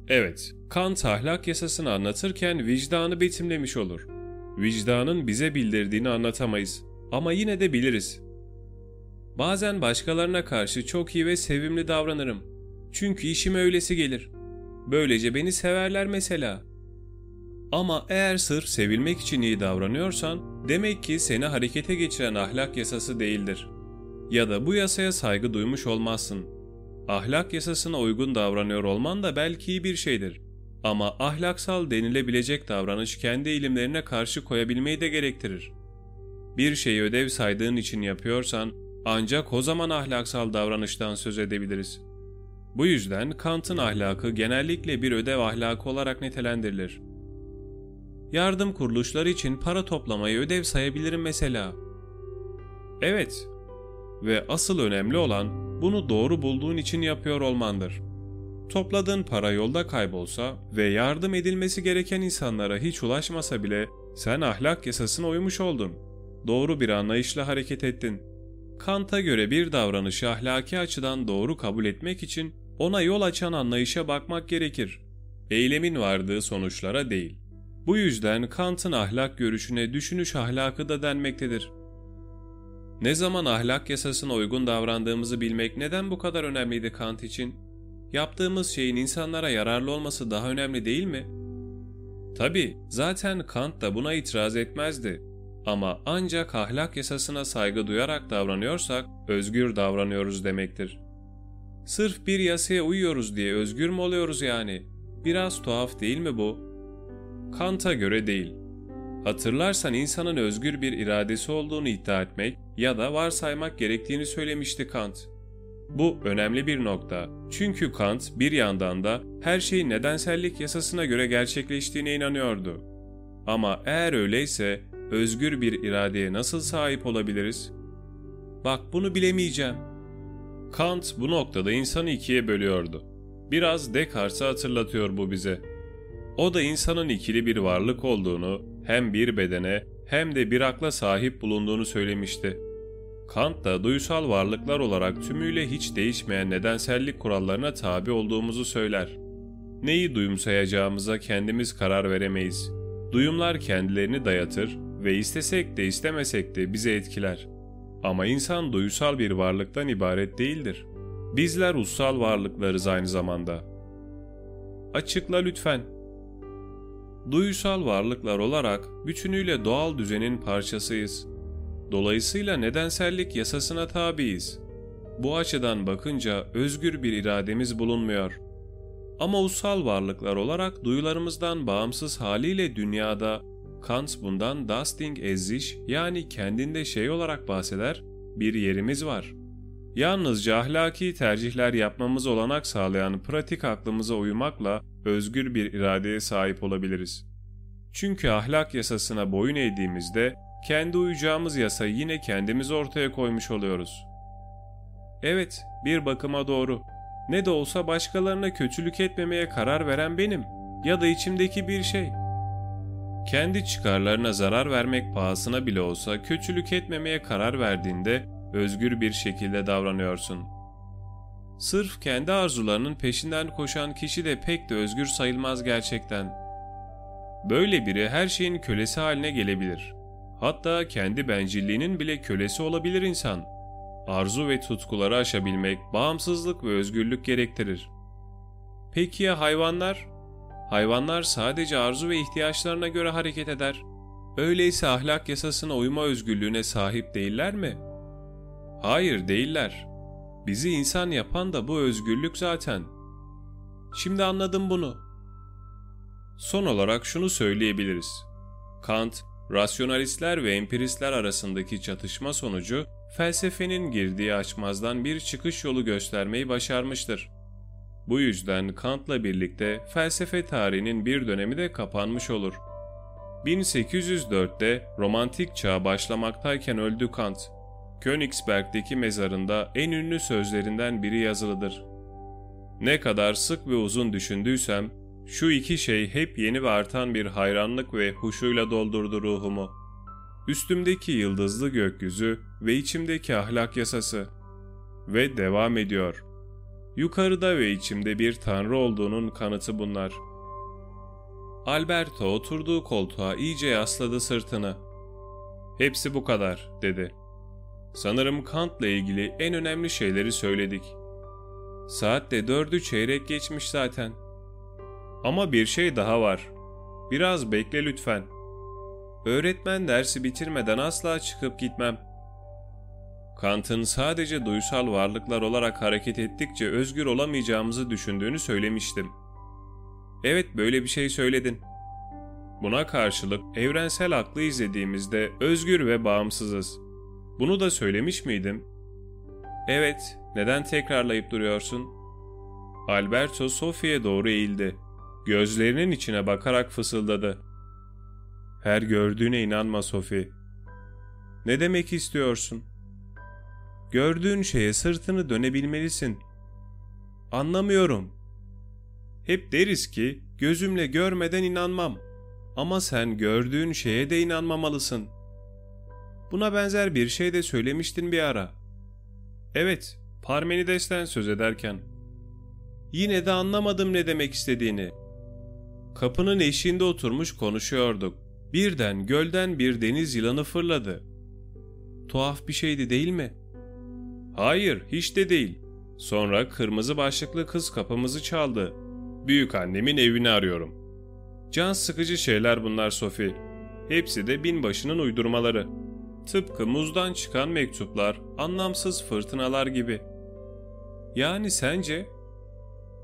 Evet, Kant ahlak yasasını anlatırken vicdanı betimlemiş olur. Vicdanın bize bildirdiğini anlatamayız ama yine de biliriz. Bazen başkalarına karşı çok iyi ve sevimli davranırım. Çünkü işime öylesi gelir. Böylece beni severler mesela. Ama eğer sırf sevilmek için iyi davranıyorsan, demek ki seni harekete geçiren ahlak yasası değildir. Ya da bu yasaya saygı duymuş olmazsın. Ahlak yasasına uygun davranıyor olman da belki iyi bir şeydir. Ama ahlaksal denilebilecek davranış kendi eğilimlerine karşı koyabilmeyi de gerektirir. Bir şeyi ödev saydığın için yapıyorsan ancak o zaman ahlaksal davranıştan söz edebiliriz. Bu yüzden Kant'ın ahlakı genellikle bir ödev ahlakı olarak nitelendirilir. Yardım kuruluşları için para toplamayı ödev sayabilirim mesela. Evet. Ve asıl önemli olan bunu doğru bulduğun için yapıyor olmandır. Topladığın para yolda kaybolsa ve yardım edilmesi gereken insanlara hiç ulaşmasa bile sen ahlak yasasına uymuş oldun. Doğru bir anlayışla hareket ettin. Kant'a göre bir davranışı ahlaki açıdan doğru kabul etmek için ona yol açan anlayışa bakmak gerekir. Eylemin vardığı sonuçlara değil. Bu yüzden Kant'ın ahlak görüşüne düşünüş ahlakı da denmektedir. Ne zaman ahlak yasasına uygun davrandığımızı bilmek neden bu kadar önemliydi Kant için? Yaptığımız şeyin insanlara yararlı olması daha önemli değil mi? Tabi zaten Kant da buna itiraz etmezdi. Ama ancak ahlak yasasına saygı duyarak davranıyorsak özgür davranıyoruz demektir. Sırf bir yasaya uyuyoruz diye özgür mü oluyoruz yani? Biraz tuhaf değil mi bu? Kant'a göre değil. Hatırlarsan insanın özgür bir iradesi olduğunu iddia etmek ya da varsaymak gerektiğini söylemişti Kant. Bu önemli bir nokta. Çünkü Kant bir yandan da her şeyin nedensellik yasasına göre gerçekleştiğine inanıyordu. Ama eğer öyleyse özgür bir iradeye nasıl sahip olabiliriz? Bak bunu bilemeyeceğim. Kant bu noktada insanı ikiye bölüyordu. Biraz Descartes'i hatırlatıyor bu bize. O da insanın ikili bir varlık olduğunu, hem bir bedene hem de bir akla sahip bulunduğunu söylemişti. Kant da duysal varlıklar olarak tümüyle hiç değişmeyen nedensellik kurallarına tabi olduğumuzu söyler. Neyi duyumsayacağımıza kendimiz karar veremeyiz. Duyumlar kendilerini dayatır ve istesek de istemesek de bizi etkiler. Ama insan duysal bir varlıktan ibaret değildir. Bizler ussal varlıklarız aynı zamanda. Açıkla lütfen. Duysal varlıklar olarak bütünüyle doğal düzenin parçasıyız. Dolayısıyla nedensellik yasasına tabiiz. Bu açıdan bakınca özgür bir irademiz bulunmuyor. Ama ussal varlıklar olarak duyularımızdan bağımsız haliyle dünyada Kant bundan Dusting Eziş yani kendinde şey olarak bahseder bir yerimiz var. Yalnızca ahlaki tercihler yapmamız olanak sağlayan pratik aklımıza uymakla özgür bir iradeye sahip olabiliriz. Çünkü ahlak yasasına boyun eğdiğimizde kendi uyacağımız yasayı yine kendimiz ortaya koymuş oluyoruz. Evet, bir bakıma doğru. Ne de olsa başkalarına kötülük etmemeye karar veren benim ya da içimdeki bir şey. Kendi çıkarlarına zarar vermek pahasına bile olsa kötülük etmemeye karar verdiğinde özgür bir şekilde davranıyorsun. Sırf kendi arzularının peşinden koşan kişi de pek de özgür sayılmaz gerçekten. Böyle biri her şeyin kölesi haline gelebilir. Hatta kendi bencilliğinin bile kölesi olabilir insan. Arzu ve tutkuları aşabilmek bağımsızlık ve özgürlük gerektirir. Peki ya hayvanlar? Hayvanlar sadece arzu ve ihtiyaçlarına göre hareket eder. Öyleyse ahlak yasasına uyma özgürlüğüne sahip değiller mi? Hayır değiller. Bizi insan yapan da bu özgürlük zaten. Şimdi anladım bunu. Son olarak şunu söyleyebiliriz. Kant, rasyonalistler ve empiristler arasındaki çatışma sonucu felsefenin girdiği açmazdan bir çıkış yolu göstermeyi başarmıştır. Bu yüzden Kant'la birlikte felsefe tarihinin bir dönemi de kapanmış olur. 1804'te romantik çağ başlamaktayken öldü Kant. Königsberg'deki mezarında en ünlü sözlerinden biri yazılıdır. Ne kadar sık ve uzun düşündüysem, şu iki şey hep yeni ve artan bir hayranlık ve huşuyla doldurdu ruhumu. Üstümdeki yıldızlı gökyüzü ve içimdeki ahlak yasası. Ve devam ediyor. Yukarıda ve içimde bir tanrı olduğunun kanıtı bunlar. Alberto oturduğu koltuğa iyice yasladı sırtını. Hepsi bu kadar, dedi. Sanırım Kant'la ilgili en önemli şeyleri söyledik. Saat de dördü çeyrek geçmiş zaten. Ama bir şey daha var. Biraz bekle lütfen. Öğretmen dersi bitirmeden asla çıkıp gitmem. Kant'ın sadece duysal varlıklar olarak hareket ettikçe özgür olamayacağımızı düşündüğünü söylemiştim. Evet böyle bir şey söyledin. Buna karşılık evrensel aklı izlediğimizde özgür ve bağımsızız. Bunu da söylemiş miydim? Evet, neden tekrarlayıp duruyorsun? Alberto Sophie'ye doğru eğildi. Gözlerinin içine bakarak fısıldadı. Her gördüğüne inanma Sophie. Ne demek istiyorsun? Gördüğün şeye sırtını dönebilmelisin. Anlamıyorum. Hep deriz ki gözümle görmeden inanmam. Ama sen gördüğün şeye de inanmamalısın. Buna benzer bir şey de söylemiştin bir ara. Evet, Parmenides'ten söz ederken. Yine de anlamadım ne demek istediğini. Kapının eşiğinde oturmuş konuşuyorduk. Birden gölden bir deniz yılanı fırladı. Tuhaf bir şeydi değil mi? Hayır, hiç de değil. Sonra kırmızı başlıklı kız kapımızı çaldı. Büyük annemin evini arıyorum. Can sıkıcı şeyler bunlar Sophie. Hepsi de binbaşının uydurmaları. Tıpkı muzdan çıkan mektuplar, anlamsız fırtınalar gibi. Yani sence?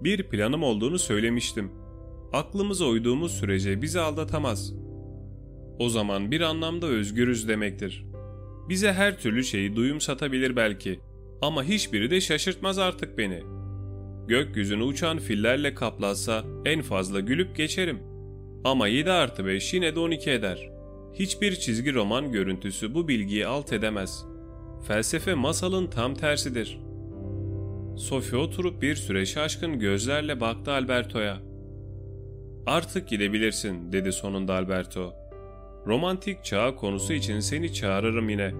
Bir planım olduğunu söylemiştim. Aklımıza uyduğumuz sürece bizi aldatamaz. O zaman bir anlamda özgürüz demektir. Bize her türlü şeyi duyum satabilir belki ama hiçbiri de şaşırtmaz artık beni. Gökyüzünü uçan fillerle kaplatsa en fazla gülüp geçerim. Ama 7 artı 5 yine de 12 eder. Hiçbir çizgi roman görüntüsü bu bilgiyi alt edemez. Felsefe masalın tam tersidir. Sophie oturup bir süre şaşkın gözlerle baktı Alberto'ya. Artık gidebilirsin dedi sonunda Alberto. Romantik çağ konusu için seni çağırırım yine.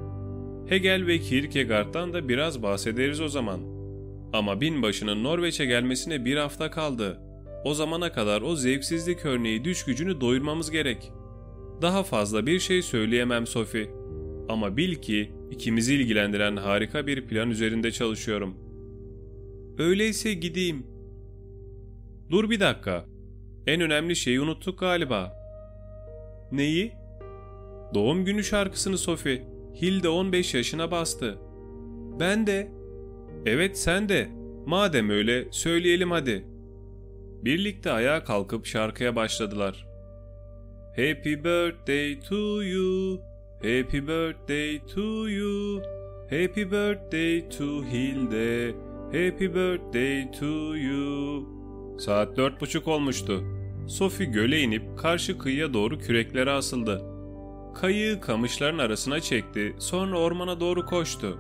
Hegel ve Kierkegaard'dan da biraz bahsederiz o zaman. Ama binbaşının Norveç'e gelmesine bir hafta kaldı. O zamana kadar o zevksizlik örneği düş gücünü doyurmamız gerek. Daha fazla bir şey söyleyemem Sophie. Ama bil ki ikimizi ilgilendiren harika bir plan üzerinde çalışıyorum. Öyleyse gideyim. Dur bir dakika. En önemli şeyi unuttuk galiba. Neyi? Doğum günü şarkısını Sophie. Hilde 15 yaşına bastı. Ben de. Evet sen de. Madem öyle söyleyelim hadi. Birlikte ayağa kalkıp şarkıya başladılar. Happy birthday to you. Happy birthday to you. Happy birthday to Hilde. Happy birthday to you. Saat dört buçuk olmuştu. Sophie göle inip karşı kıyıya doğru küreklere asıldı. Kayığı kamışların arasına çekti, sonra ormana doğru koştu.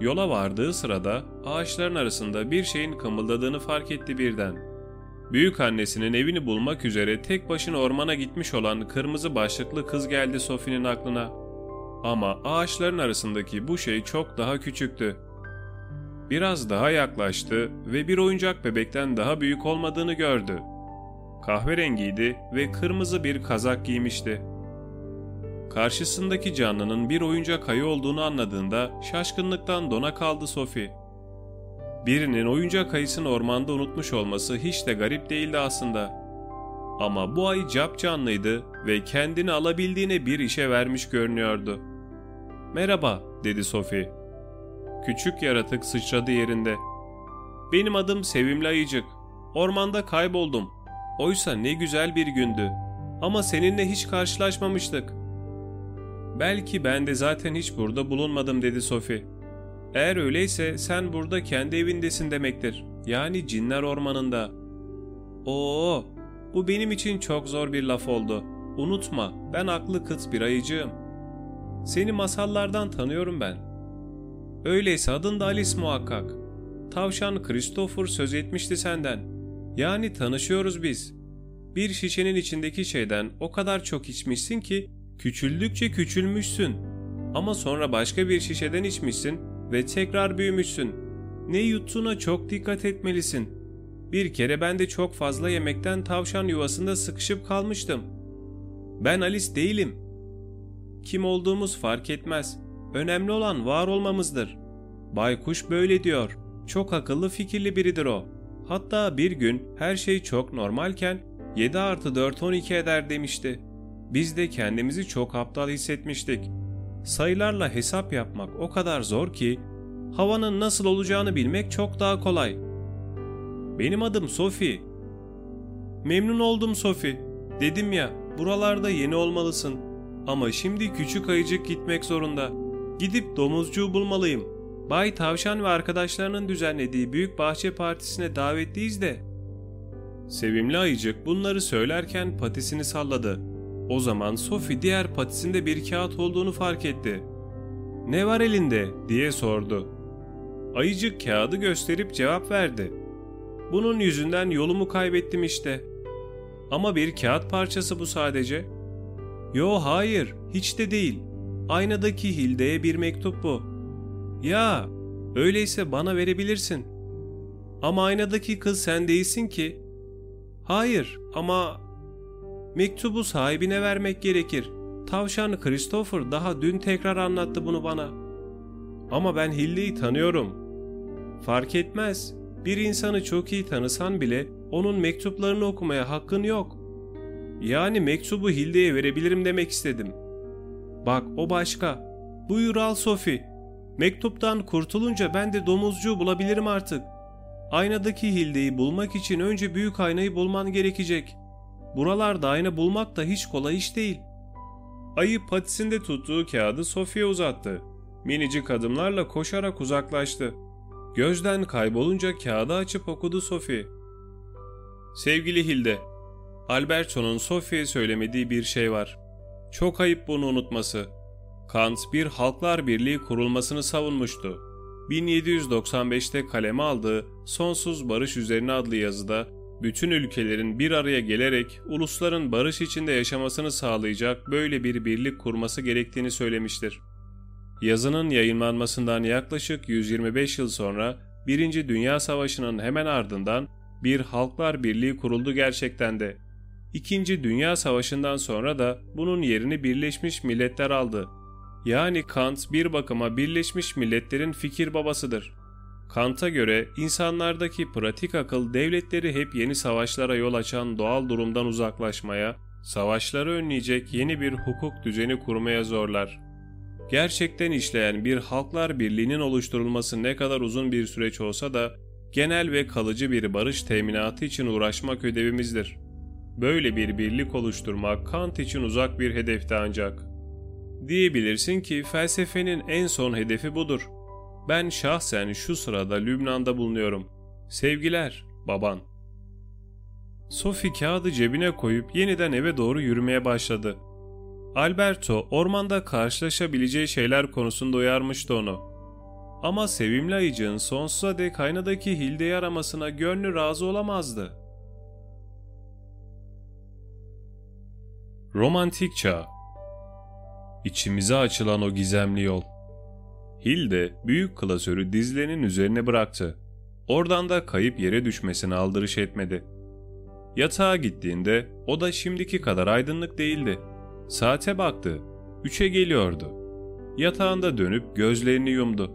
Yola vardığı sırada ağaçların arasında bir şeyin kımıldadığını fark etti birden. Büyük annesinin evini bulmak üzere tek başına ormana gitmiş olan kırmızı başlıklı kız geldi Sophie'nin aklına. Ama ağaçların arasındaki bu şey çok daha küçüktü. Biraz daha yaklaştı ve bir oyuncak bebekten daha büyük olmadığını gördü. Kahverengiydi ve kırmızı bir kazak giymişti. Karşısındaki canlının bir oyuncak ayı olduğunu anladığında şaşkınlıktan dona kaldı Sophie. Birinin oyuncak ayısını ormanda unutmuş olması hiç de garip değildi aslında. Ama bu ayı cap canlıydı ve kendini alabildiğine bir işe vermiş görünüyordu. ''Merhaba'' dedi Sophie. Küçük yaratık sıçradı yerinde. ''Benim adım Sevimli Ayıcık. Ormanda kayboldum. Oysa ne güzel bir gündü. Ama seninle hiç karşılaşmamıştık.'' Belki ben de zaten hiç burada bulunmadım dedi Sophie. Eğer öyleyse sen burada kendi evindesin demektir. Yani cinler ormanında. Oo, bu benim için çok zor bir laf oldu. Unutma, ben aklı kıt bir ayıcığım. Seni masallardan tanıyorum ben. Öyleyse adın da Alice muhakkak. Tavşan Christopher söz etmişti senden. Yani tanışıyoruz biz. Bir şişenin içindeki şeyden o kadar çok içmişsin ki Küçüldükçe küçülmüşsün. Ama sonra başka bir şişeden içmişsin ve tekrar büyümüşsün. Ne yuttuğuna çok dikkat etmelisin. Bir kere ben de çok fazla yemekten tavşan yuvasında sıkışıp kalmıştım. Ben Alice değilim. Kim olduğumuz fark etmez. Önemli olan var olmamızdır. Baykuş böyle diyor. Çok akıllı fikirli biridir o. Hatta bir gün her şey çok normalken 7 artı 4 12 eder demişti. Biz de kendimizi çok aptal hissetmiştik. Sayılarla hesap yapmak o kadar zor ki havanın nasıl olacağını bilmek çok daha kolay. Benim adım Sophie. Memnun oldum Sophie. Dedim ya, buralarda yeni olmalısın. Ama şimdi küçük ayıcık gitmek zorunda. Gidip domuzcuğu bulmalıyım. Bay Tavşan ve arkadaşlarının düzenlediği büyük bahçe partisine davetliyiz de. Sevimli ayıcık bunları söylerken patisini salladı. O zaman Sophie diğer patisinde bir kağıt olduğunu fark etti. ''Ne var elinde?'' diye sordu. Ayıcık kağıdı gösterip cevap verdi. ''Bunun yüzünden yolumu kaybettim işte. Ama bir kağıt parçası bu sadece.'' ''Yo hayır, hiç de değil. Aynadaki Hilde'ye bir mektup bu.'' ''Ya, öyleyse bana verebilirsin.'' ''Ama aynadaki kız sen değilsin ki.'' ''Hayır ama Mektubu sahibine vermek gerekir. Tavşan Christopher daha dün tekrar anlattı bunu bana. Ama ben Hilli'yi tanıyorum. Fark etmez. Bir insanı çok iyi tanısan bile onun mektuplarını okumaya hakkın yok. Yani mektubu Hilde'ye verebilirim demek istedim. Bak o başka. Buyur al Sophie. Mektuptan kurtulunca ben de domuzcuğu bulabilirim artık. Aynadaki Hilde'yi bulmak için önce büyük aynayı bulman gerekecek.'' Buralarda ayna bulmak da hiç kolay iş değil. Ayı patisinde tuttuğu kağıdı Sofya uzattı. Minicik adımlarla koşarak uzaklaştı. Gözden kaybolunca kağıdı açıp okudu Sophie. Sevgili Hilde, Alberto'nun Sophia'ya söylemediği bir şey var. Çok ayıp bunu unutması. Kant bir Halklar Birliği kurulmasını savunmuştu. 1795'te kaleme aldığı Sonsuz Barış Üzerine adlı yazıda bütün ülkelerin bir araya gelerek ulusların barış içinde yaşamasını sağlayacak böyle bir birlik kurması gerektiğini söylemiştir. Yazının yayınlanmasından yaklaşık 125 yıl sonra Birinci Dünya Savaşı'nın hemen ardından bir Halklar Birliği kuruldu gerçekten de. İkinci Dünya Savaşı'ndan sonra da bunun yerini Birleşmiş Milletler aldı. Yani Kant bir bakıma Birleşmiş Milletler'in fikir babasıdır. Kant'a göre insanlardaki pratik akıl devletleri hep yeni savaşlara yol açan doğal durumdan uzaklaşmaya, savaşları önleyecek yeni bir hukuk düzeni kurmaya zorlar. Gerçekten işleyen bir halklar birliğinin oluşturulması ne kadar uzun bir süreç olsa da genel ve kalıcı bir barış teminatı için uğraşmak ödevimizdir. Böyle bir birlik oluşturmak Kant için uzak bir hedefti ancak. Diyebilirsin ki felsefenin en son hedefi budur. Ben şahsen şu sırada Lübnan'da bulunuyorum. Sevgiler, baban. Sophie kağıdı cebine koyup yeniden eve doğru yürümeye başladı. Alberto ormanda karşılaşabileceği şeyler konusunda uyarmıştı onu. Ama sevimli ayıcığın sonsuza dek aynadaki Hilde'yi aramasına gönlü razı olamazdı. Romantik Çağ İçimize açılan o gizemli yol. Hilde büyük klasörü dizlerinin üzerine bıraktı. Oradan da kayıp yere düşmesine aldırış etmedi. Yatağa gittiğinde o da şimdiki kadar aydınlık değildi. Saate baktı. Üçe geliyordu. Yatağında dönüp gözlerini yumdu.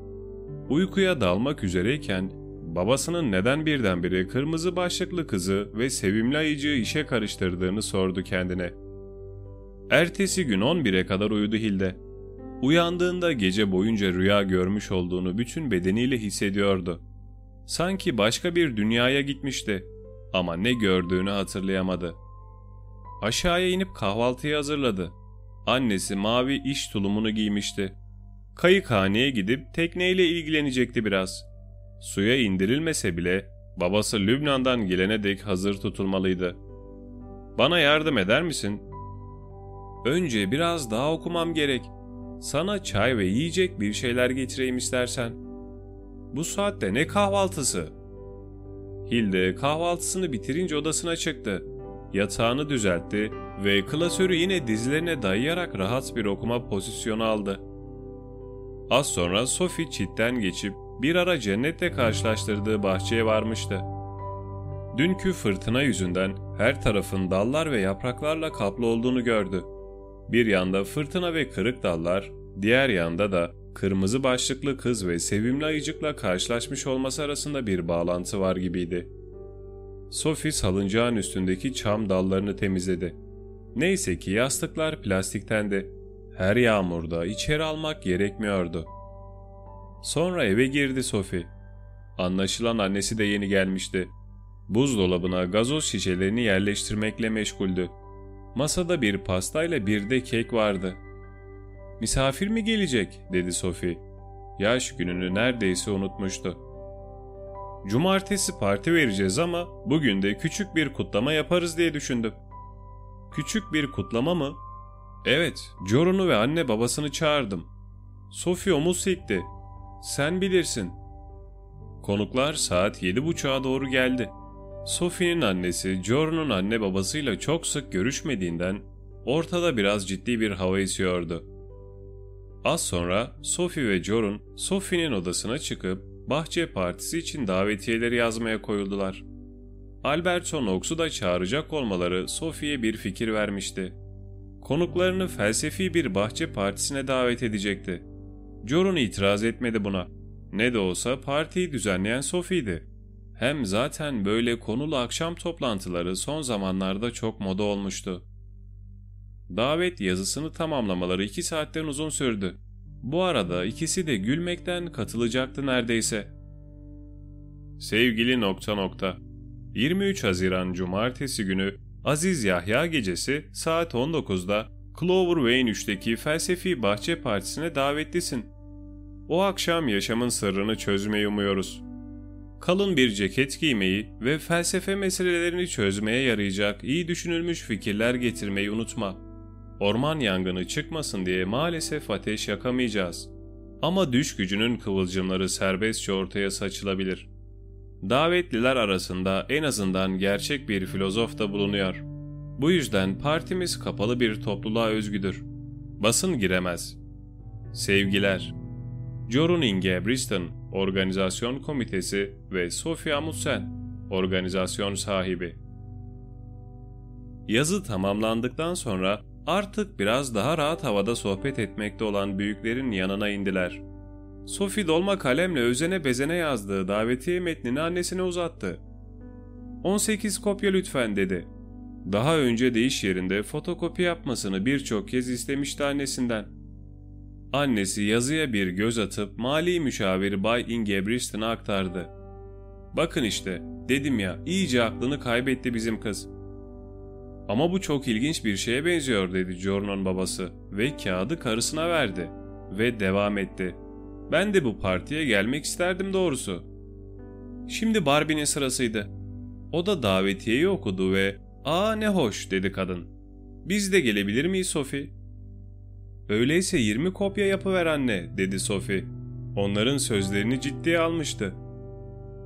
Uykuya dalmak üzereyken babasının neden birdenbire kırmızı başlıklı kızı ve sevimli ayıcığı işe karıştırdığını sordu kendine. Ertesi gün 11'e kadar uyudu Hilde. Uyandığında gece boyunca rüya görmüş olduğunu bütün bedeniyle hissediyordu. Sanki başka bir dünyaya gitmişti ama ne gördüğünü hatırlayamadı. Aşağıya inip kahvaltıyı hazırladı. Annesi mavi iş tulumunu giymişti. Kayıkhaneye gidip tekneyle ilgilenecekti biraz. Suya indirilmese bile babası Lübnan'dan gelene dek hazır tutulmalıydı. Bana yardım eder misin? Önce biraz daha okumam gerek. Sana çay ve yiyecek bir şeyler getireyim istersen. Bu saatte ne kahvaltısı? Hilde kahvaltısını bitirince odasına çıktı. Yatağını düzeltti ve klasörü yine dizlerine dayayarak rahat bir okuma pozisyonu aldı. Az sonra Sophie çitten geçip bir ara cennetle karşılaştırdığı bahçeye varmıştı. Dünkü fırtına yüzünden her tarafın dallar ve yapraklarla kaplı olduğunu gördü. Bir yanda fırtına ve kırık dallar, diğer yanda da kırmızı başlıklı kız ve sevimli ayıcıkla karşılaşmış olması arasında bir bağlantı var gibiydi. Sophie salıncağın üstündeki çam dallarını temizledi. Neyse ki yastıklar plastiktendi. Her yağmurda içeri almak gerekmiyordu. Sonra eve girdi Sophie. Anlaşılan annesi de yeni gelmişti. Buzdolabına gazoz şişelerini yerleştirmekle meşguldü. Masada bir pastayla bir de kek vardı. Misafir mi gelecek dedi Sophie. Yaş gününü neredeyse unutmuştu. Cumartesi parti vereceğiz ama bugün de küçük bir kutlama yaparız diye düşündüm. Küçük bir kutlama mı? Evet, Jorun'u ve anne babasını çağırdım. Sophie omuz silkti. Sen bilirsin. Konuklar saat yedi buçuğa doğru geldi. Sophie'nin annesi Jorun'un anne babasıyla çok sık görüşmediğinden ortada biraz ciddi bir hava esiyordu. Az sonra Sophie ve Jorun Sophie'nin odasına çıkıp bahçe partisi için davetiyeleri yazmaya koyuldular. Alberto Knox'u da çağıracak olmaları Sophie'ye bir fikir vermişti. Konuklarını felsefi bir bahçe partisine davet edecekti. Jorun itiraz etmedi buna. Ne de olsa partiyi düzenleyen Sophie'di. Hem zaten böyle konulu akşam toplantıları son zamanlarda çok moda olmuştu. Davet yazısını tamamlamaları iki saatten uzun sürdü. Bu arada ikisi de gülmekten katılacaktı neredeyse. Sevgili nokta nokta. 23 Haziran Cumartesi günü Aziz Yahya gecesi saat 19'da Clover Vane 3'teki felsefi bahçe partisine davetlisin. O akşam yaşamın sırrını çözmeyi umuyoruz. Kalın bir ceket giymeyi ve felsefe meselelerini çözmeye yarayacak iyi düşünülmüş fikirler getirmeyi unutma.'' Orman yangını çıkmasın diye maalesef ateş yakamayacağız. Ama düş gücünün kıvılcımları serbestçe ortaya saçılabilir. Davetliler arasında en azından gerçek bir filozof da bulunuyor. Bu yüzden partimiz kapalı bir topluluğa özgüdür. Basın giremez. Sevgiler. Jorun Inge Briston, Organizasyon Komitesi ve Sofia Musen, Organizasyon Sahibi. Yazı tamamlandıktan sonra artık biraz daha rahat havada sohbet etmekte olan büyüklerin yanına indiler. Sophie dolma kalemle özene bezene yazdığı davetiye metnini annesine uzattı. 18 kopya lütfen dedi. Daha önce de iş yerinde fotokopi yapmasını birçok kez istemişti annesinden. Annesi yazıya bir göz atıp mali müşaviri Bay Ingebriston'a aktardı. Bakın işte, dedim ya, iyice aklını kaybetti bizim kız. Ama bu çok ilginç bir şeye benziyor dedi Jornon babası ve kağıdı karısına verdi ve devam etti. Ben de bu partiye gelmek isterdim doğrusu. Şimdi Barbie'nin sırasıydı. O da davetiyeyi okudu ve ''Aa ne hoş'' dedi kadın. ''Biz de gelebilir miyiz Sophie?'' ''Öyleyse 20 kopya yapıver anne'' dedi Sophie. Onların sözlerini ciddiye almıştı.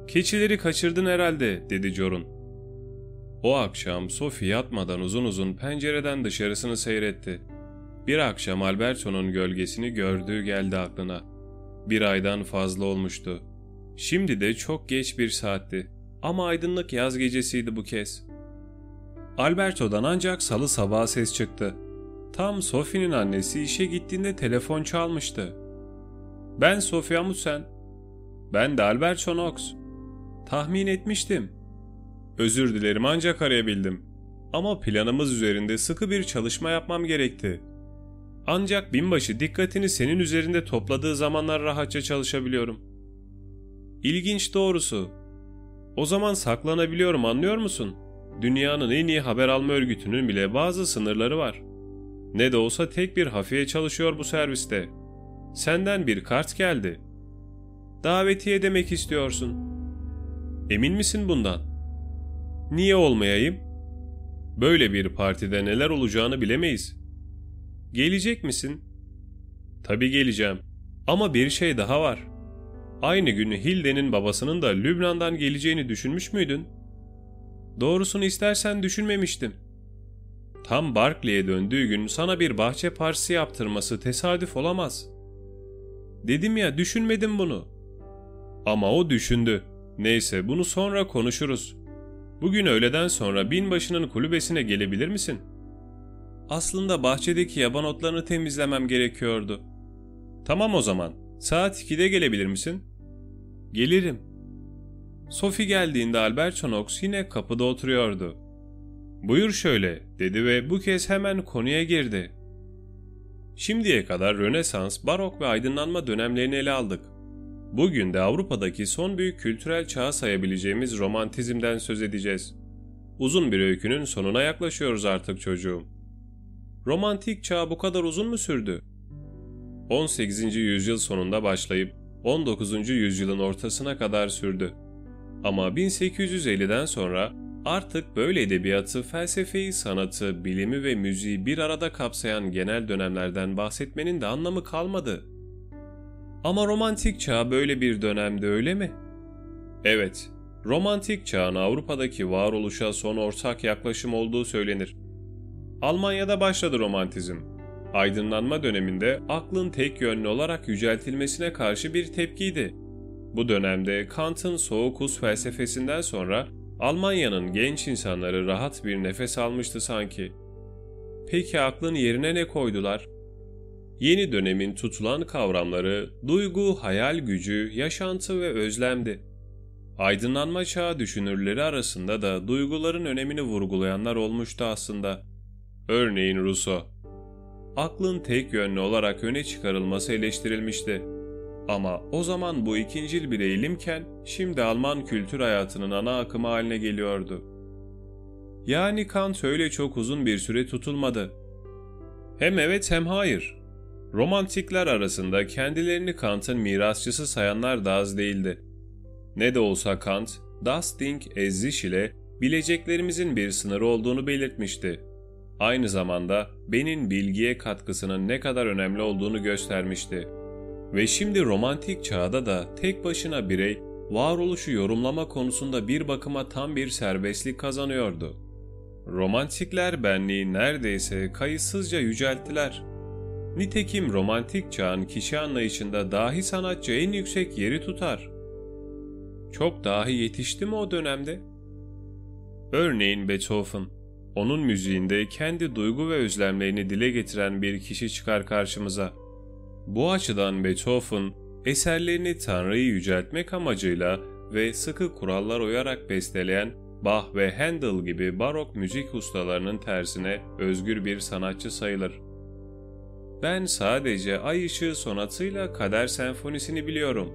''Keçileri kaçırdın herhalde'' dedi Jorun. O akşam Sophie yatmadan uzun uzun pencereden dışarısını seyretti. Bir akşam Alberto'nun gölgesini gördüğü geldi aklına. Bir aydan fazla olmuştu. Şimdi de çok geç bir saatti. Ama aydınlık yaz gecesiydi bu kez. Alberto'dan ancak salı sabah ses çıktı. Tam Sophie'nin annesi işe gittiğinde telefon çalmıştı. Ben Sophie Amundsen. Ben de Alberto Knox. Tahmin etmiştim. Özür dilerim ancak arayabildim. Ama planımız üzerinde sıkı bir çalışma yapmam gerekti. Ancak binbaşı dikkatini senin üzerinde topladığı zamanlar rahatça çalışabiliyorum. İlginç doğrusu. O zaman saklanabiliyorum anlıyor musun? Dünyanın en iyi haber alma örgütünün bile bazı sınırları var. Ne de olsa tek bir hafiye çalışıyor bu serviste. Senden bir kart geldi. Davetiye demek istiyorsun. Emin misin bundan?'' Niye olmayayım? Böyle bir partide neler olacağını bilemeyiz. Gelecek misin? Tabii geleceğim. Ama bir şey daha var. Aynı gün Hilde'nin babasının da Lübnan'dan geleceğini düşünmüş müydün? Doğrusunu istersen düşünmemiştim. Tam Barclay'e döndüğü gün sana bir bahçe partisi yaptırması tesadüf olamaz. Dedim ya düşünmedim bunu. Ama o düşündü. Neyse bunu sonra konuşuruz. Bugün öğleden sonra binbaşının kulübesine gelebilir misin? Aslında bahçedeki yaban otlarını temizlemem gerekiyordu. Tamam o zaman. Saat 2'de gelebilir misin? Gelirim. Sophie geldiğinde Albert Knox yine kapıda oturuyordu. Buyur şöyle dedi ve bu kez hemen konuya girdi. Şimdiye kadar Rönesans, Barok ve aydınlanma dönemlerini ele aldık. Bugün de Avrupa'daki son büyük kültürel çağı sayabileceğimiz romantizmden söz edeceğiz. Uzun bir öykünün sonuna yaklaşıyoruz artık çocuğum. Romantik çağ bu kadar uzun mu sürdü? 18. yüzyıl sonunda başlayıp 19. yüzyılın ortasına kadar sürdü. Ama 1850'den sonra artık böyle edebiyatı, felsefeyi, sanatı, bilimi ve müziği bir arada kapsayan genel dönemlerden bahsetmenin de anlamı kalmadı.'' Ama romantik çağ böyle bir dönemde öyle mi? Evet, romantik çağın Avrupa'daki varoluşa son ortak yaklaşım olduğu söylenir. Almanya'da başladı romantizm. Aydınlanma döneminde aklın tek yönlü olarak yüceltilmesine karşı bir tepkiydi. Bu dönemde Kant'ın soğuk us felsefesinden sonra Almanya'nın genç insanları rahat bir nefes almıştı sanki. Peki aklın yerine ne koydular? Yeni dönemin tutulan kavramları duygu, hayal gücü, yaşantı ve özlemdi. Aydınlanma çağı düşünürleri arasında da duyguların önemini vurgulayanlar olmuştu aslında. Örneğin Rousseau. Aklın tek yönlü olarak öne çıkarılması eleştirilmişti. Ama o zaman bu ikincil bir eğilimken şimdi Alman kültür hayatının ana akımı haline geliyordu. Yani Kant öyle çok uzun bir süre tutulmadı. Hem evet hem hayır. Romantikler arasında kendilerini Kant'ın mirasçısı sayanlar da az değildi. Ne de olsa Kant, Das Ding ezziş ile bileceklerimizin bir sınırı olduğunu belirtmişti. Aynı zamanda Ben'in bilgiye katkısının ne kadar önemli olduğunu göstermişti. Ve şimdi romantik çağda da tek başına birey varoluşu yorumlama konusunda bir bakıma tam bir serbestlik kazanıyordu. Romantikler benliği neredeyse kayıtsızca yücelttiler. Nitekim romantik çağın kişi anlayışında dahi sanatçı en yüksek yeri tutar. Çok dahi yetişti mi o dönemde? Örneğin Beethoven. onun müziğinde kendi duygu ve özlemlerini dile getiren bir kişi çıkar karşımıza. Bu açıdan Beethoven, eserlerini Tanrı'yı yüceltmek amacıyla ve sıkı kurallar uyarak besteleyen Bach ve Handel gibi barok müzik ustalarının tersine özgür bir sanatçı sayılır. Ben sadece Ay Işığı sonatıyla Kader Senfonisi'ni biliyorum.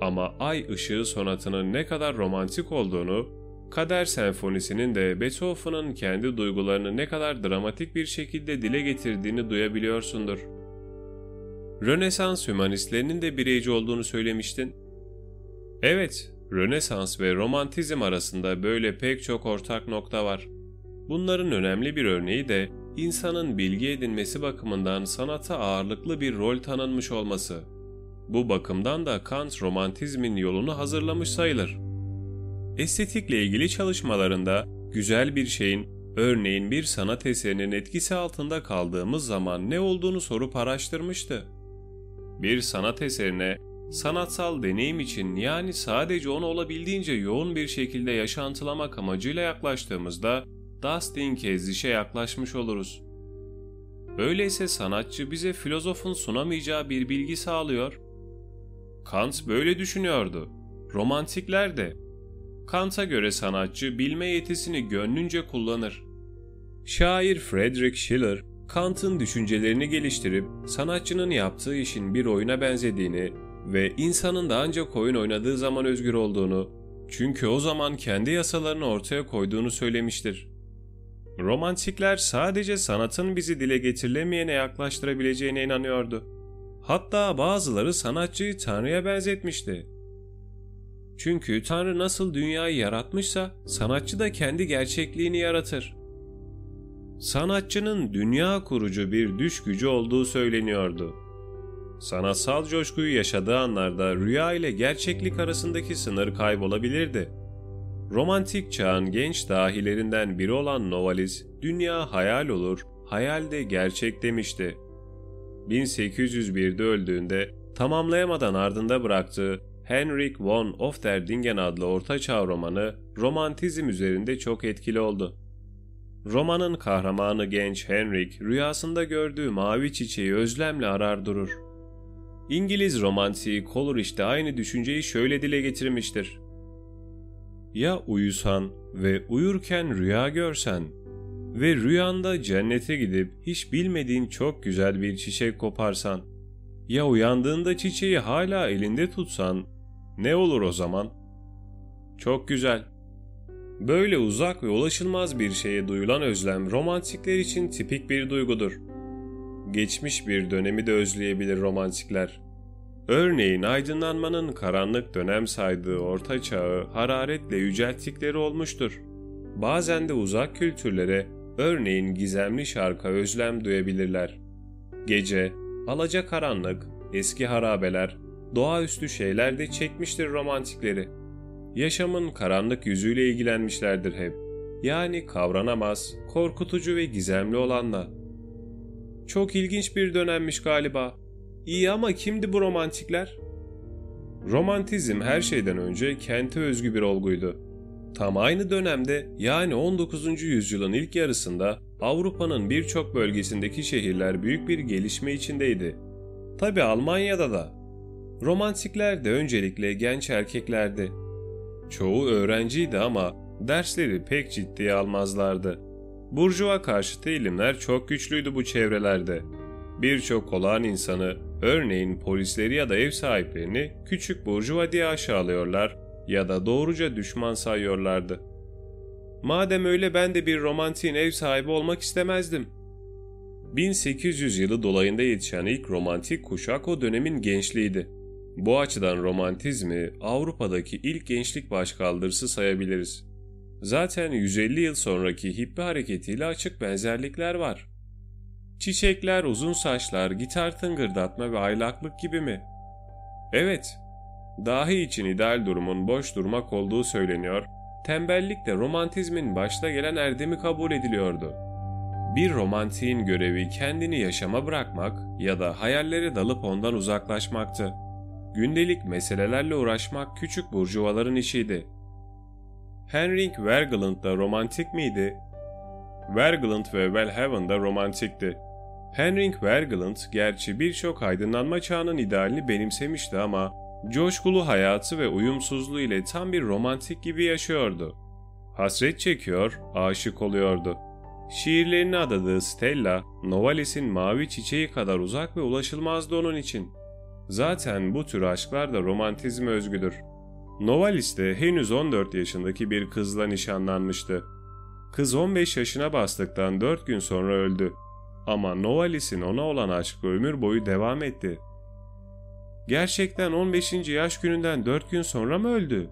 Ama Ay Işığı sonatının ne kadar romantik olduğunu, Kader Senfonisi'nin de Beethoven'ın kendi duygularını ne kadar dramatik bir şekilde dile getirdiğini duyabiliyorsundur. Rönesans hümanistlerinin de bireyci olduğunu söylemiştin. Evet, Rönesans ve Romantizm arasında böyle pek çok ortak nokta var. Bunların önemli bir örneği de insanın bilgi edinmesi bakımından sanata ağırlıklı bir rol tanınmış olması. Bu bakımdan da Kant romantizmin yolunu hazırlamış sayılır. Estetikle ilgili çalışmalarında güzel bir şeyin, örneğin bir sanat eserinin etkisi altında kaldığımız zaman ne olduğunu sorup araştırmıştı. Bir sanat eserine sanatsal deneyim için yani sadece onu olabildiğince yoğun bir şekilde yaşantılamak amacıyla yaklaştığımızda Dustin Keziş'e yaklaşmış oluruz. Öyleyse sanatçı bize filozofun sunamayacağı bir bilgi sağlıyor. Kant böyle düşünüyordu. Romantikler de. Kant'a göre sanatçı bilme yetisini gönlünce kullanır. Şair Friedrich Schiller, Kant'ın düşüncelerini geliştirip sanatçının yaptığı işin bir oyuna benzediğini ve insanın da ancak oyun oynadığı zaman özgür olduğunu, çünkü o zaman kendi yasalarını ortaya koyduğunu söylemiştir. Romantikler sadece sanatın bizi dile getirilemeyene yaklaştırabileceğine inanıyordu. Hatta bazıları sanatçıyı Tanrı'ya benzetmişti. Çünkü Tanrı nasıl dünyayı yaratmışsa sanatçı da kendi gerçekliğini yaratır. Sanatçının dünya kurucu bir düş gücü olduğu söyleniyordu. Sanatsal coşkuyu yaşadığı anlarda rüya ile gerçeklik arasındaki sınır kaybolabilirdi. Romantik çağın genç dahilerinden biri olan Novalis, dünya hayal olur, hayal de gerçek demişti. 1801'de öldüğünde tamamlayamadan ardında bıraktığı Henrik von Ofterdingen adlı ortaçağ romanı romantizm üzerinde çok etkili oldu. Romanın kahramanı genç Henrik rüyasında gördüğü mavi çiçeği özlemle arar durur. İngiliz romantiği Coleridge de aynı düşünceyi şöyle dile getirmiştir. Ya uyusan ve uyurken rüya görsen ve rüyanda cennete gidip hiç bilmediğin çok güzel bir çiçek koparsan, ya uyandığında çiçeği hala elinde tutsan, ne olur o zaman? Çok güzel. Böyle uzak ve ulaşılmaz bir şeye duyulan özlem romantikler için tipik bir duygudur. Geçmiş bir dönemi de özleyebilir romantikler. Örneğin aydınlanmanın karanlık dönem saydığı orta çağı hararetle yücelttikleri olmuştur. Bazen de uzak kültürlere, örneğin gizemli şarka özlem duyabilirler. Gece, alacakaranlık, eski harabeler, doğaüstü şeyler de çekmiştir romantikleri. Yaşamın karanlık yüzüyle ilgilenmişlerdir hep. Yani kavranamaz, korkutucu ve gizemli olanla. Çok ilginç bir dönemmiş galiba. İyi ama kimdi bu romantikler? Romantizm her şeyden önce kente özgü bir olguydu. Tam aynı dönemde yani 19. yüzyılın ilk yarısında Avrupa'nın birçok bölgesindeki şehirler büyük bir gelişme içindeydi. Tabi Almanya'da da. Romantikler de öncelikle genç erkeklerdi. Çoğu öğrenciydi ama dersleri pek ciddiye almazlardı. Burjuva karşıtı eğilimler çok güçlüydü bu çevrelerde. Birçok olağan insanı, örneğin polisleri ya da ev sahiplerini küçük burjuva diye aşağılıyorlar ya da doğruca düşman sayıyorlardı. Madem öyle ben de bir romantiğin ev sahibi olmak istemezdim. 1800 yılı dolayında yetişen ilk romantik kuşak o dönemin gençliğiydi. Bu açıdan romantizmi Avrupa'daki ilk gençlik başkaldırısı sayabiliriz. Zaten 150 yıl sonraki hippi hareketiyle açık benzerlikler var. Çiçekler, uzun saçlar, gitar tıngırdatma ve aylaklık gibi mi? Evet, dahi için ideal durumun boş durmak olduğu söyleniyor, tembellik de romantizmin başta gelen erdemi kabul ediliyordu. Bir romantiğin görevi kendini yaşama bırakmak ya da hayallere dalıp ondan uzaklaşmaktı. Gündelik meselelerle uğraşmak küçük burjuvaların işiydi. Henrik Wergeland da romantik miydi? Wergeland ve Wellhaven da romantikti. Henrik Wergeland gerçi birçok aydınlanma çağının idealini benimsemişti ama coşkulu hayatı ve uyumsuzluğu ile tam bir romantik gibi yaşıyordu. Hasret çekiyor, aşık oluyordu. Şiirlerini adadığı Stella, Novalis'in mavi çiçeği kadar uzak ve ulaşılmazdı onun için. Zaten bu tür aşklar da romantizme özgüdür. Novalis de henüz 14 yaşındaki bir kızla nişanlanmıştı. Kız 15 yaşına bastıktan 4 gün sonra öldü. Ama Novalis'in ona olan aşkı ömür boyu devam etti. Gerçekten 15. yaş gününden 4 gün sonra mı öldü?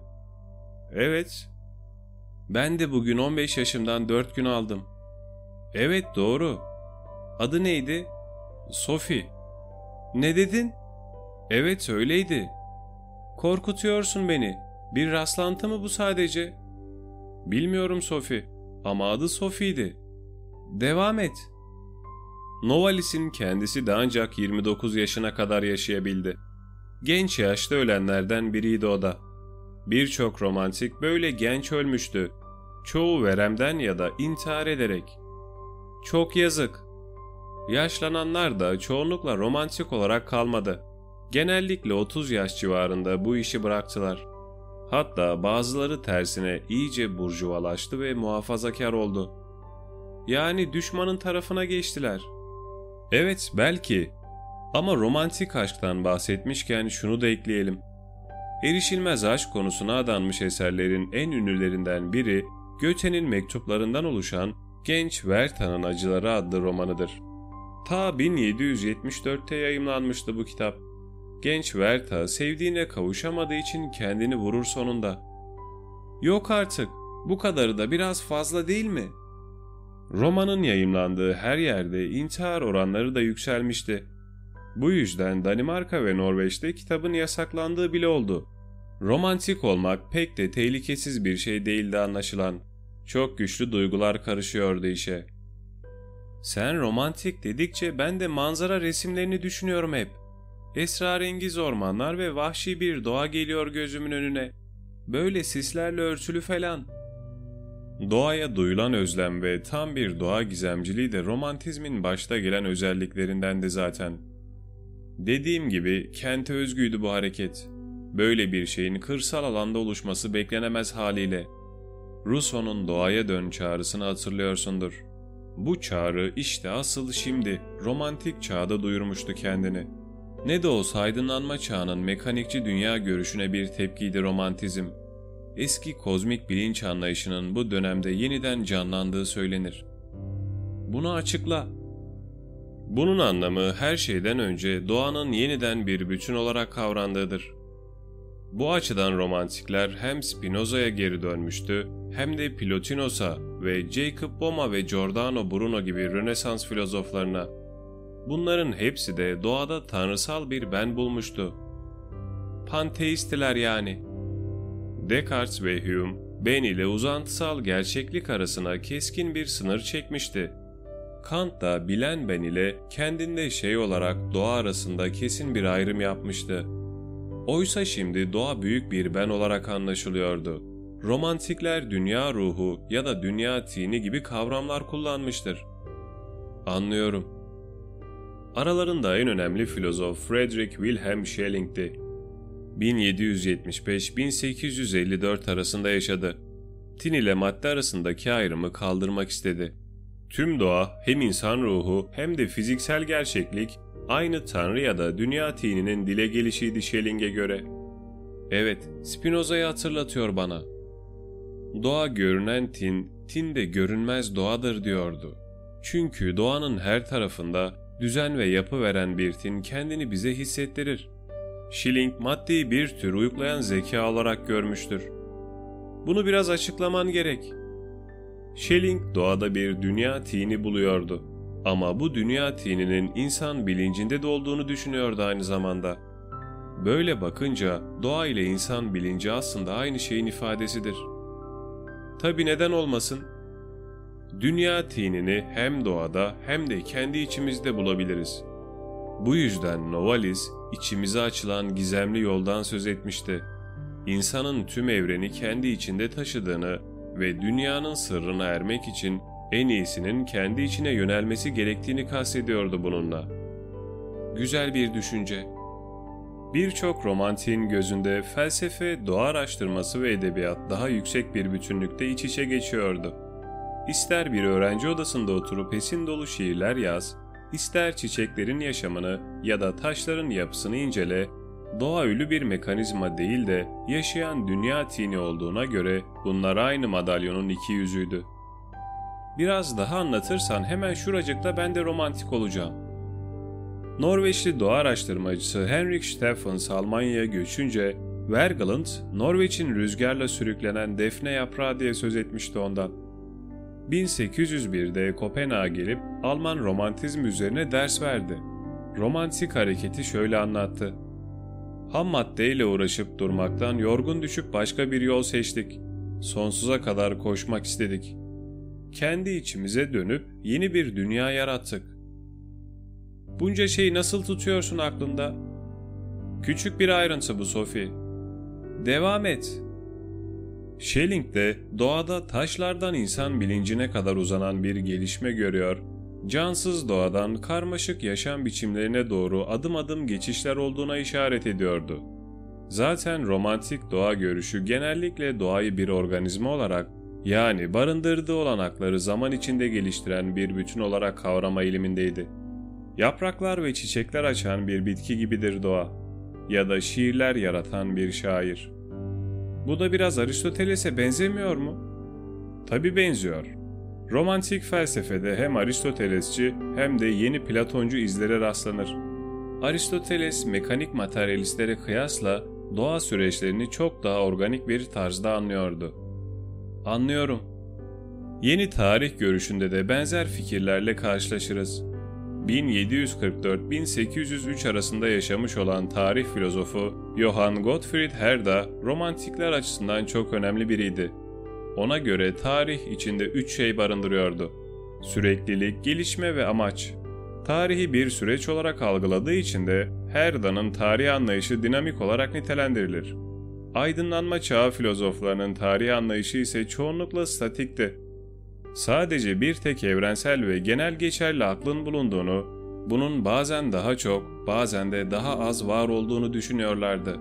Evet. Ben de bugün 15 yaşımdan 4 gün aldım. Evet doğru. Adı neydi? Sophie. Ne dedin? Evet öyleydi. Korkutuyorsun beni. Bir rastlantı mı bu sadece? Bilmiyorum Sophie ama adı Sophie'ydi. Devam et. Novalis'in kendisi de ancak 29 yaşına kadar yaşayabildi. Genç yaşta ölenlerden biriydi o da. Birçok romantik böyle genç ölmüştü. Çoğu veremden ya da intihar ederek. Çok yazık. Yaşlananlar da çoğunlukla romantik olarak kalmadı. Genellikle 30 yaş civarında bu işi bıraktılar. Hatta bazıları tersine iyice burjuvalaştı ve muhafazakar oldu. Yani düşmanın tarafına geçtiler. Evet belki ama romantik aşktan bahsetmişken şunu da ekleyelim. Erişilmez aşk konusuna adanmış eserlerin en ünlülerinden biri Göte'nin mektuplarından oluşan Genç Werther'ın Acıları adlı romanıdır. Ta 1774'te yayımlanmıştı bu kitap. Genç Werther sevdiğine kavuşamadığı için kendini vurur sonunda. Yok artık, bu kadarı da biraz fazla değil mi? Romanın yayımlandığı her yerde intihar oranları da yükselmişti. Bu yüzden Danimarka ve Norveç'te kitabın yasaklandığı bile oldu. Romantik olmak pek de tehlikesiz bir şey değildi anlaşılan. Çok güçlü duygular karışıyordu işe. Sen romantik dedikçe ben de manzara resimlerini düşünüyorum hep. Esrarengiz ormanlar ve vahşi bir doğa geliyor gözümün önüne. Böyle sislerle örtülü falan. Doğaya duyulan özlem ve tam bir doğa gizemciliği de romantizmin başta gelen özelliklerindendi zaten. Dediğim gibi kente özgüydü bu hareket. Böyle bir şeyin kırsal alanda oluşması beklenemez haliyle. Rousseau'nun doğaya dön çağrısını hatırlıyorsundur. Bu çağrı işte asıl şimdi romantik çağda duyurmuştu kendini. Ne de olsa aydınlanma çağının mekanikçi dünya görüşüne bir tepkiydi romantizm. Eski kozmik bilinç anlayışının bu dönemde yeniden canlandığı söylenir. Bunu açıkla. Bunun anlamı her şeyden önce doğanın yeniden bir bütün olarak kavrandığıdır. Bu açıdan romantikler hem Spinoza'ya geri dönmüştü hem de Plotinos'a ve Jacob Boehme ve Giordano Bruno gibi Rönesans filozoflarına. Bunların hepsi de doğada tanrısal bir ben bulmuştu. Panteistiler yani. Descartes ve Hume, ben ile uzantısal gerçeklik arasına keskin bir sınır çekmişti. Kant da bilen ben ile kendinde şey olarak doğa arasında kesin bir ayrım yapmıştı. Oysa şimdi doğa büyük bir ben olarak anlaşılıyordu. Romantikler dünya ruhu ya da dünya tini gibi kavramlar kullanmıştır. Anlıyorum. Aralarında en önemli filozof Friedrich Wilhelm Schelling'ti. 1775-1854 arasında yaşadı. Tin ile madde arasındaki ayrımı kaldırmak istedi. Tüm doğa hem insan ruhu hem de fiziksel gerçeklik aynı tanrı ya da dünya tininin dile gelişiydi Schelling'e göre. Evet, Spinoza'yı hatırlatıyor bana. Doğa görünen tin, tin de görünmez doğadır diyordu. Çünkü doğanın her tarafında düzen ve yapı veren bir tin kendini bize hissettirir. Schilling maddeyi bir tür uyuklayan zeka olarak görmüştür. Bunu biraz açıklaman gerek. Schelling doğada bir dünya tini buluyordu. Ama bu dünya tininin insan bilincinde de olduğunu düşünüyordu aynı zamanda. Böyle bakınca doğa ile insan bilinci aslında aynı şeyin ifadesidir. Tabi neden olmasın? Dünya tinini hem doğada hem de kendi içimizde bulabiliriz. Bu yüzden Novalis içimize açılan gizemli yoldan söz etmişti. İnsanın tüm evreni kendi içinde taşıdığını ve dünyanın sırrına ermek için en iyisinin kendi içine yönelmesi gerektiğini kastediyordu bununla. Güzel bir düşünce. Birçok romantiğin gözünde felsefe, doğa araştırması ve edebiyat daha yüksek bir bütünlükte iç içe geçiyordu. İster bir öğrenci odasında oturup esin dolu şiirler yaz, ister çiçeklerin yaşamını ya da taşların yapısını incele, doğa ölü bir mekanizma değil de yaşayan dünya tini olduğuna göre bunlar aynı madalyonun iki yüzüydü. Biraz daha anlatırsan hemen şuracıkta ben de romantik olacağım. Norveçli doğa araştırmacısı Henrik Steffens Almanya'ya göçünce Wergeland, Norveç'in rüzgarla sürüklenen defne yaprağı diye söz etmişti ondan. 1801'de Kopenhag'a gelip Alman romantizm üzerine ders verdi. Romantik hareketi şöyle anlattı. Ham maddeyle uğraşıp durmaktan yorgun düşüp başka bir yol seçtik. Sonsuza kadar koşmak istedik. Kendi içimize dönüp yeni bir dünya yarattık. Bunca şeyi nasıl tutuyorsun aklında? Küçük bir ayrıntı bu Sophie. Devam et. Schelling de doğada taşlardan insan bilincine kadar uzanan bir gelişme görüyor, cansız doğadan karmaşık yaşam biçimlerine doğru adım adım geçişler olduğuna işaret ediyordu. Zaten romantik doğa görüşü genellikle doğayı bir organizma olarak yani barındırdığı olanakları zaman içinde geliştiren bir bütün olarak kavrama eğilimindeydi. Yapraklar ve çiçekler açan bir bitki gibidir doğa ya da şiirler yaratan bir şair. Bu da biraz Aristoteles'e benzemiyor mu? Tabi benziyor. Romantik felsefede hem Aristotelesçi hem de yeni Platoncu izlere rastlanır. Aristoteles mekanik materyalistlere kıyasla doğa süreçlerini çok daha organik bir tarzda anlıyordu. Anlıyorum. Yeni tarih görüşünde de benzer fikirlerle karşılaşırız. 1744-1803 arasında yaşamış olan tarih filozofu Johann Gottfried Herder romantikler açısından çok önemli biriydi. Ona göre tarih içinde üç şey barındırıyordu. Süreklilik, gelişme ve amaç. Tarihi bir süreç olarak algıladığı için de Herder'ın tarih anlayışı dinamik olarak nitelendirilir. Aydınlanma çağı filozoflarının tarih anlayışı ise çoğunlukla statikti. Sadece bir tek evrensel ve genel geçerli aklın bulunduğunu, bunun bazen daha çok, bazen de daha az var olduğunu düşünüyorlardı.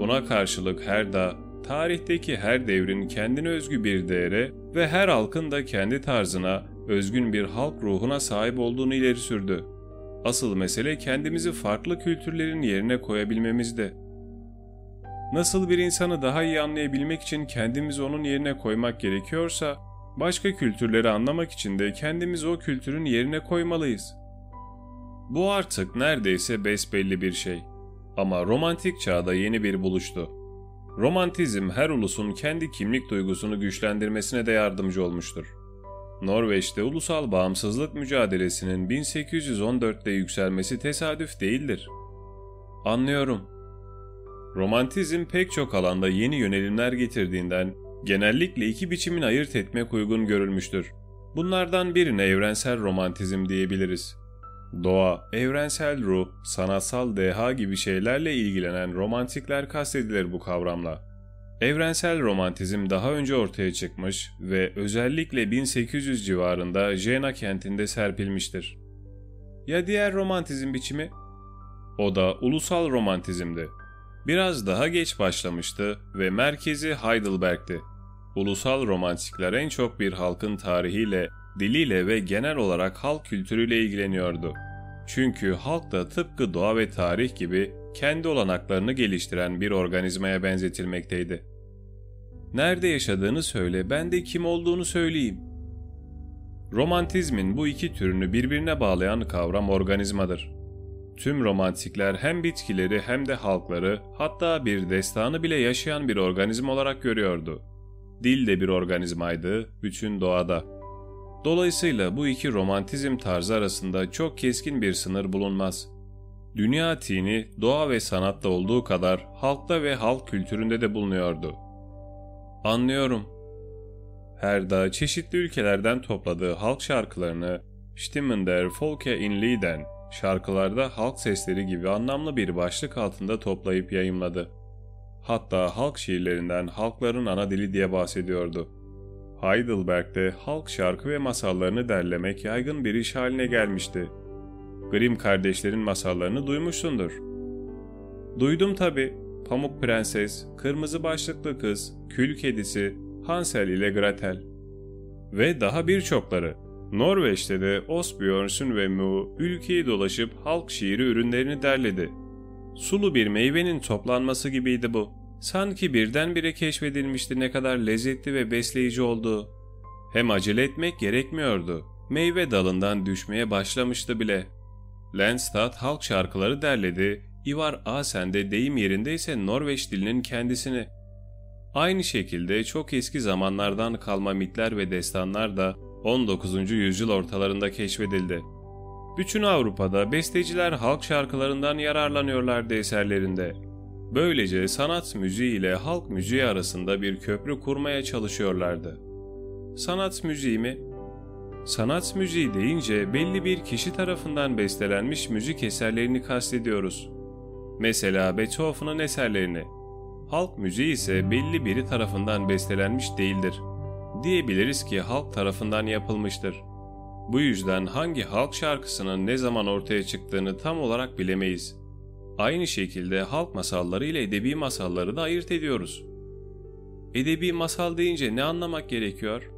Buna karşılık Herda, tarihteki her devrin kendine özgü bir değere ve her halkın da kendi tarzına, özgün bir halk ruhuna sahip olduğunu ileri sürdü. Asıl mesele kendimizi farklı kültürlerin yerine koyabilmemizdi. Nasıl bir insanı daha iyi anlayabilmek için kendimizi onun yerine koymak gerekiyorsa, başka kültürleri anlamak için de kendimizi o kültürün yerine koymalıyız. Bu artık neredeyse besbelli bir şey. Ama romantik çağda yeni bir buluştu. Romantizm her ulusun kendi kimlik duygusunu güçlendirmesine de yardımcı olmuştur. Norveç'te ulusal bağımsızlık mücadelesinin 1814'te yükselmesi tesadüf değildir. Anlıyorum. Romantizm pek çok alanda yeni yönelimler getirdiğinden genellikle iki biçimin ayırt etmek uygun görülmüştür. Bunlardan birine evrensel romantizm diyebiliriz. Doğa, evrensel ruh, sanatsal deha gibi şeylerle ilgilenen romantikler kastedilir bu kavramla. Evrensel romantizm daha önce ortaya çıkmış ve özellikle 1800 civarında Jena kentinde serpilmiştir. Ya diğer romantizm biçimi? O da ulusal romantizmdi. Biraz daha geç başlamıştı ve merkezi Heidelberg'ti. Ulusal romantikler en çok bir halkın tarihiyle, diliyle ve genel olarak halk kültürüyle ilgileniyordu. Çünkü halk da tıpkı doğa ve tarih gibi kendi olanaklarını geliştiren bir organizmaya benzetilmekteydi. Nerede yaşadığını söyle, ben de kim olduğunu söyleyeyim. Romantizmin bu iki türünü birbirine bağlayan kavram organizmadır. Tüm romantikler hem bitkileri hem de halkları hatta bir destanı bile yaşayan bir organizma olarak görüyordu. Dil de bir organizmaydı, bütün doğada. Dolayısıyla bu iki romantizm tarzı arasında çok keskin bir sınır bulunmaz. Dünya tini doğa ve sanatta olduğu kadar halkta ve halk kültüründe de bulunuyordu. Anlıyorum. Herda çeşitli ülkelerden topladığı halk şarkılarını Stimmen der in Lieden şarkılarda halk sesleri gibi anlamlı bir başlık altında toplayıp yayımladı. Hatta halk şiirlerinden halkların ana dili diye bahsediyordu. Heidelberg'de halk şarkı ve masallarını derlemek yaygın bir iş haline gelmişti. Grimm kardeşlerin masallarını duymuşsundur. Duydum tabi. Pamuk Prenses, Kırmızı Başlıklı Kız, Kül Kedisi, Hansel ile Gretel. Ve daha birçokları. Norveç'te de Osbjörnsson ve Mu ülkeyi dolaşıp halk şiiri ürünlerini derledi. Sulu bir meyvenin toplanması gibiydi bu. Sanki birdenbire keşfedilmişti ne kadar lezzetli ve besleyici olduğu. Hem acele etmek gerekmiyordu. Meyve dalından düşmeye başlamıştı bile. Lenstad halk şarkıları derledi, Ivar Asen de deyim yerindeyse Norveç dilinin kendisini. Aynı şekilde çok eski zamanlardan kalma mitler ve destanlar da 19. yüzyıl ortalarında keşfedildi. Bütün Avrupa'da besteciler halk şarkılarından yararlanıyorlardı eserlerinde. Böylece sanat müziği ile halk müziği arasında bir köprü kurmaya çalışıyorlardı. Sanat müziği mi? Sanat müziği deyince belli bir kişi tarafından bestelenmiş müzik eserlerini kastediyoruz. Mesela Beethoven'ın eserlerini. Halk müziği ise belli biri tarafından bestelenmiş değildir. Diyebiliriz ki halk tarafından yapılmıştır. Bu yüzden hangi halk şarkısının ne zaman ortaya çıktığını tam olarak bilemeyiz. Aynı şekilde halk masalları ile edebi masalları da ayırt ediyoruz. Edebi masal deyince ne anlamak gerekiyor?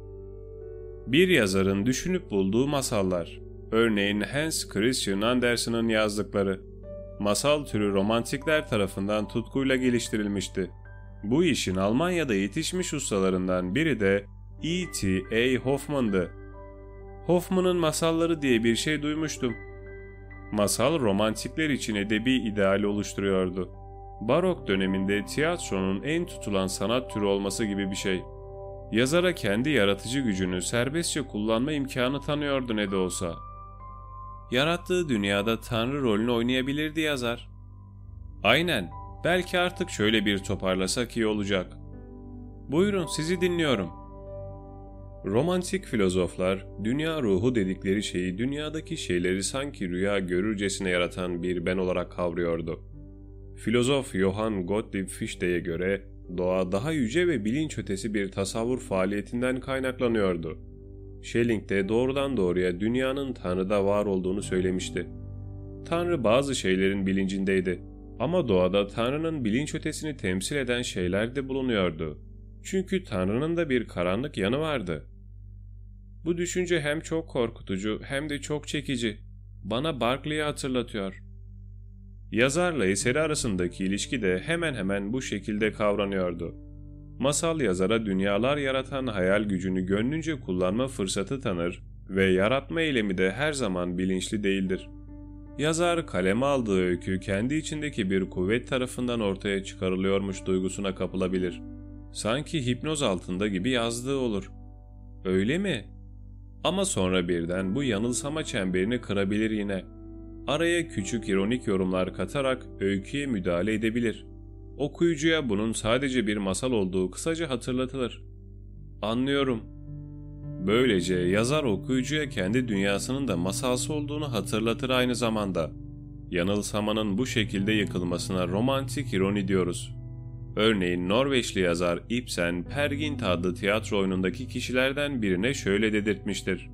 Bir yazarın düşünüp bulduğu masallar, örneğin Hans Christian Andersen'ın yazdıkları, masal türü romantikler tarafından tutkuyla geliştirilmişti. Bu işin Almanya'da yetişmiş ustalarından biri de E.T.A. Hoffman'dı. Hoffman'ın masalları diye bir şey duymuştum. Masal romantikler için edebi ideali oluşturuyordu. Barok döneminde tiyatronun en tutulan sanat türü olması gibi bir şey. Yazara kendi yaratıcı gücünü serbestçe kullanma imkanı tanıyordu ne de olsa. Yarattığı dünyada tanrı rolünü oynayabilirdi yazar. Aynen, belki artık şöyle bir toparlasak iyi olacak. Buyurun sizi dinliyorum. Romantik filozoflar, dünya ruhu dedikleri şeyi dünyadaki şeyleri sanki rüya görürcesine yaratan bir ben olarak kavruyordu. Filozof Johann Gottlieb Fichte'ye göre doğa daha yüce ve bilinç ötesi bir tasavvur faaliyetinden kaynaklanıyordu. Schelling de doğrudan doğruya dünyanın Tanrı'da var olduğunu söylemişti. Tanrı bazı şeylerin bilincindeydi ama doğada Tanrı'nın bilinç ötesini temsil eden şeyler de bulunuyordu. Çünkü Tanrı'nın da bir karanlık yanı vardı. Bu düşünce hem çok korkutucu hem de çok çekici. Bana Barclay'i hatırlatıyor. Yazarla eseri arasındaki ilişki de hemen hemen bu şekilde kavranıyordu. Masal yazara dünyalar yaratan hayal gücünü gönlünce kullanma fırsatı tanır ve yaratma eylemi de her zaman bilinçli değildir. Yazar kaleme aldığı öykü kendi içindeki bir kuvvet tarafından ortaya çıkarılıyormuş duygusuna kapılabilir. Sanki hipnoz altında gibi yazdığı olur. Öyle mi? Ama sonra birden bu yanılsama çemberini kırabilir yine. Araya küçük ironik yorumlar katarak öyküye müdahale edebilir. Okuyucuya bunun sadece bir masal olduğu kısaca hatırlatılır. Anlıyorum. Böylece yazar okuyucuya kendi dünyasının da masalsı olduğunu hatırlatır aynı zamanda. Yanılsamanın bu şekilde yıkılmasına romantik ironi diyoruz. Örneğin Norveçli yazar Ibsen, Pergint adlı tiyatro oyunundaki kişilerden birine şöyle dedirtmiştir.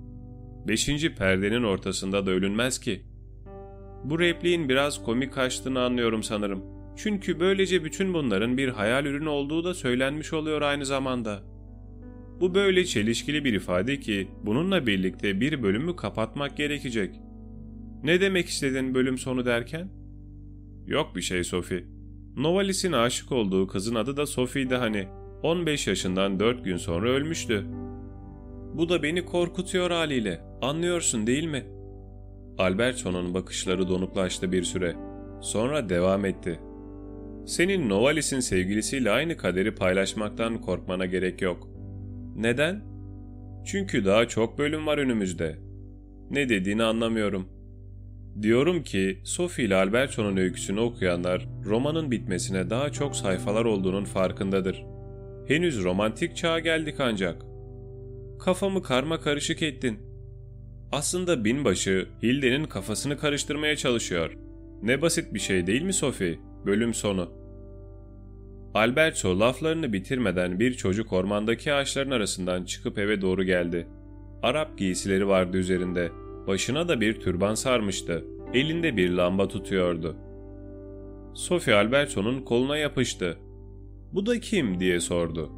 Beşinci perdenin ortasında da ölünmez ki. Bu repliğin biraz komik kaçtığını anlıyorum sanırım. Çünkü böylece bütün bunların bir hayal ürünü olduğu da söylenmiş oluyor aynı zamanda. Bu böyle çelişkili bir ifade ki bununla birlikte bir bölümü kapatmak gerekecek. Ne demek istedin bölüm sonu derken? Yok bir şey Sophie. Novalis'in aşık olduğu kızın adı da Sophie'di hani. 15 yaşından 4 gün sonra ölmüştü. Bu da beni korkutuyor haliyle. Anlıyorsun değil mi? Alberto'nun bakışları donuklaştı bir süre. Sonra devam etti. Senin Novalis'in sevgilisiyle aynı kaderi paylaşmaktan korkmana gerek yok. Neden? Çünkü daha çok bölüm var önümüzde. Ne dediğini anlamıyorum. Diyorum ki Sophie ile Alberto'nun öyküsünü okuyanlar romanın bitmesine daha çok sayfalar olduğunun farkındadır. Henüz romantik çağa geldik ancak. Kafamı karma karışık ettin. Aslında binbaşı Hilde'nin kafasını karıştırmaya çalışıyor. Ne basit bir şey değil mi Sophie? Bölüm sonu. Alberto laflarını bitirmeden bir çocuk ormandaki ağaçların arasından çıkıp eve doğru geldi. Arap giysileri vardı üzerinde. Başına da bir türban sarmıştı. Elinde bir lamba tutuyordu. Sophie Alberto'nun koluna yapıştı. ''Bu da kim?'' diye sordu.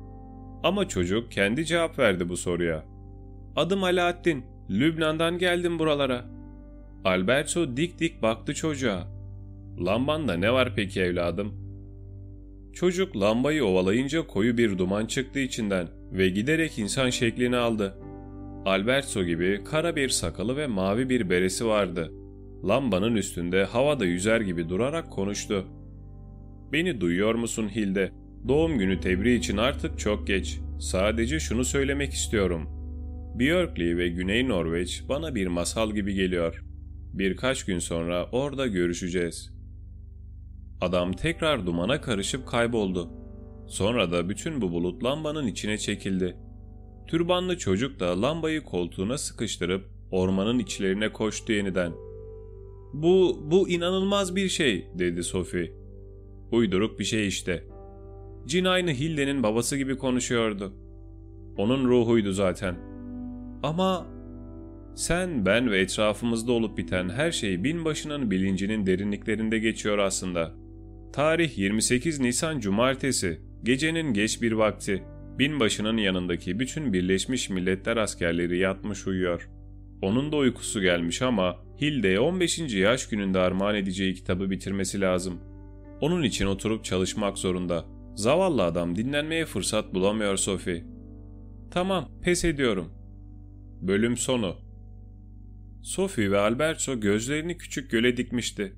Ama çocuk kendi cevap verdi bu soruya. ''Adım Alaaddin. Lübnan'dan geldim buralara.'' Alberto dik dik baktı çocuğa. ''Lambanda ne var peki evladım?'' Çocuk lambayı ovalayınca koyu bir duman çıktı içinden ve giderek insan şeklini aldı. Alberto gibi kara bir sakalı ve mavi bir beresi vardı. Lambanın üstünde havada yüzer gibi durarak konuştu. Beni duyuyor musun Hilde? Doğum günü tebriği için artık çok geç. Sadece şunu söylemek istiyorum. Björkli ve Güney Norveç bana bir masal gibi geliyor. Birkaç gün sonra orada görüşeceğiz. Adam tekrar dumana karışıp kayboldu. Sonra da bütün bu bulut lambanın içine çekildi. Türbanlı çocuk da lambayı koltuğuna sıkıştırıp ormanın içlerine koştu yeniden. ''Bu, bu inanılmaz bir şey.'' dedi Sophie. ''Uyduruk bir şey işte.'' Cin aynı Hilde'nin babası gibi konuşuyordu. Onun ruhuydu zaten. Ama sen, ben ve etrafımızda olup biten her şey binbaşının bilincinin derinliklerinde geçiyor aslında. Tarih 28 Nisan Cumartesi, gecenin geç bir vakti. Binbaşının yanındaki bütün Birleşmiş Milletler askerleri yatmış uyuyor. Onun da uykusu gelmiş ama Hilde'ye 15. yaş gününde armağan edeceği kitabı bitirmesi lazım. Onun için oturup çalışmak zorunda. Zavallı adam dinlenmeye fırsat bulamıyor Sophie. Tamam, pes ediyorum. Bölüm sonu Sophie ve Alberto gözlerini küçük göle dikmişti.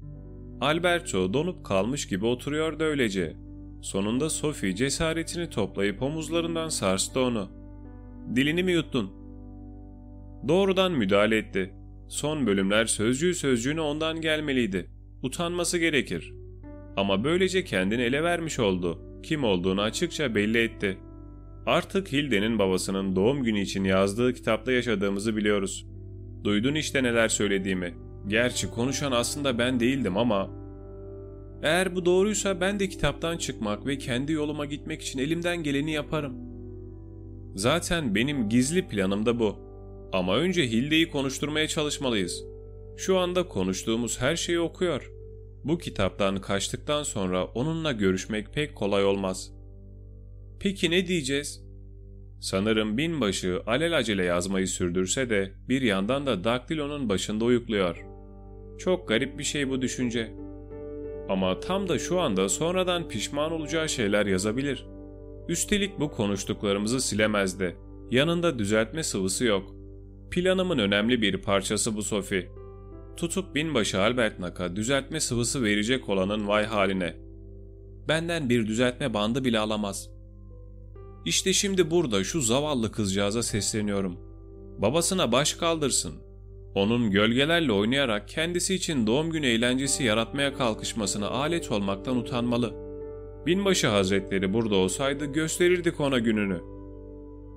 Alberto donup kalmış gibi oturuyordu öylece. Sonunda Sophie cesaretini toplayıp omuzlarından sarstı onu. Dilini mi yuttun? Doğrudan müdahale etti. Son bölümler sözcüğü sözcüğüne ondan gelmeliydi. Utanması gerekir. Ama böylece kendini ele vermiş oldu. Kim olduğunu açıkça belli etti. Artık Hilde'nin babasının doğum günü için yazdığı kitapta yaşadığımızı biliyoruz. Duydun işte neler söylediğimi. Gerçi konuşan aslında ben değildim ama... Eğer bu doğruysa ben de kitaptan çıkmak ve kendi yoluma gitmek için elimden geleni yaparım. Zaten benim gizli planım da bu. Ama önce Hilde'yi konuşturmaya çalışmalıyız. Şu anda konuştuğumuz her şeyi okuyor. Bu kitaptan kaçtıktan sonra onunla görüşmek pek kolay olmaz. Peki ne diyeceğiz? Sanırım binbaşı alelacele yazmayı sürdürse de bir yandan da daktilonun başında uyukluyor. Çok garip bir şey bu düşünce. Ama tam da şu anda sonradan pişman olacağı şeyler yazabilir. Üstelik bu konuştuklarımızı silemez de. Yanında düzeltme sıvısı yok. Planımın önemli bir parçası bu Sophie. Tutup binbaşı Albert Naka düzeltme sıvısı verecek olanın vay haline. Benden bir düzeltme bandı bile alamaz. İşte şimdi burada şu zavallı kızcağıza sesleniyorum. Babasına baş kaldırsın. Onun gölgelerle oynayarak kendisi için doğum günü eğlencesi yaratmaya kalkışmasına alet olmaktan utanmalı. Binbaşı hazretleri burada olsaydı gösterirdik ona gününü.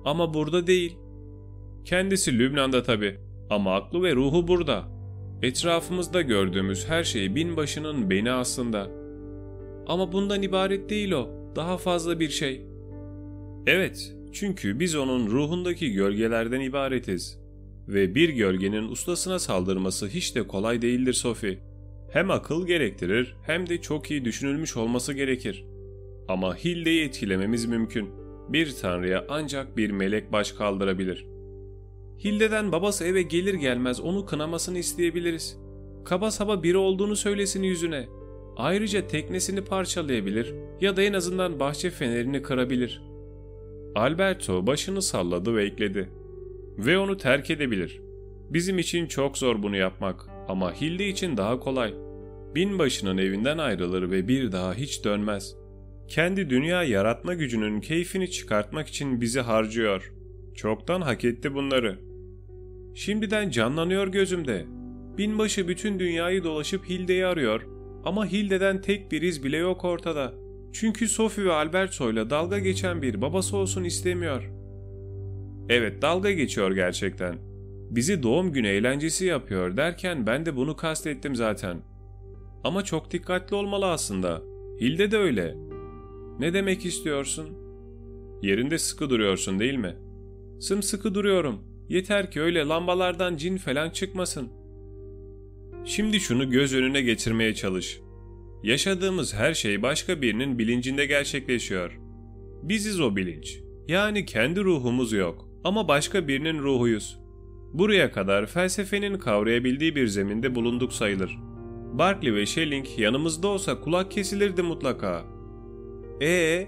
Ama burada değil. Kendisi Lübnan'da tabi ama aklı ve ruhu burada. Etrafımızda gördüğümüz her şey binbaşının beni aslında. Ama bundan ibaret değil o. Daha fazla bir şey. Evet, çünkü biz onun ruhundaki gölgelerden ibaretiz. Ve bir gölgenin ustasına saldırması hiç de kolay değildir Sophie. Hem akıl gerektirir hem de çok iyi düşünülmüş olması gerekir. Ama Hilde'yi etkilememiz mümkün. Bir tanrıya ancak bir melek baş kaldırabilir. Hilde'den babası eve gelir gelmez onu kınamasını isteyebiliriz. Kaba saba biri olduğunu söylesin yüzüne. Ayrıca teknesini parçalayabilir ya da en azından bahçe fenerini kırabilir. Alberto başını salladı ve ekledi. Ve onu terk edebilir. Bizim için çok zor bunu yapmak ama Hilde için daha kolay. Binbaşının evinden ayrılır ve bir daha hiç dönmez. Kendi dünya yaratma gücünün keyfini çıkartmak için bizi harcıyor. Çoktan hak etti bunları. Şimdiden canlanıyor gözümde. Binbaşı bütün dünyayı dolaşıp Hilde'yi arıyor ama Hilde'den tek bir iz bile yok ortada. Çünkü Sophie ve Alberto'yla dalga geçen bir babası olsun istemiyor. Evet dalga geçiyor gerçekten. Bizi doğum günü eğlencesi yapıyor derken ben de bunu kastettim zaten. Ama çok dikkatli olmalı aslında. Hilde de öyle. Ne demek istiyorsun? Yerinde sıkı duruyorsun değil mi? Sımsıkı duruyorum. Yeter ki öyle lambalardan cin falan çıkmasın. Şimdi şunu göz önüne getirmeye çalış. Yaşadığımız her şey başka birinin bilincinde gerçekleşiyor. Biziz o bilinç. Yani kendi ruhumuz yok ama başka birinin ruhuyuz. Buraya kadar felsefenin kavrayabildiği bir zeminde bulunduk sayılır. Barclay ve Schelling yanımızda olsa kulak kesilirdi mutlaka. E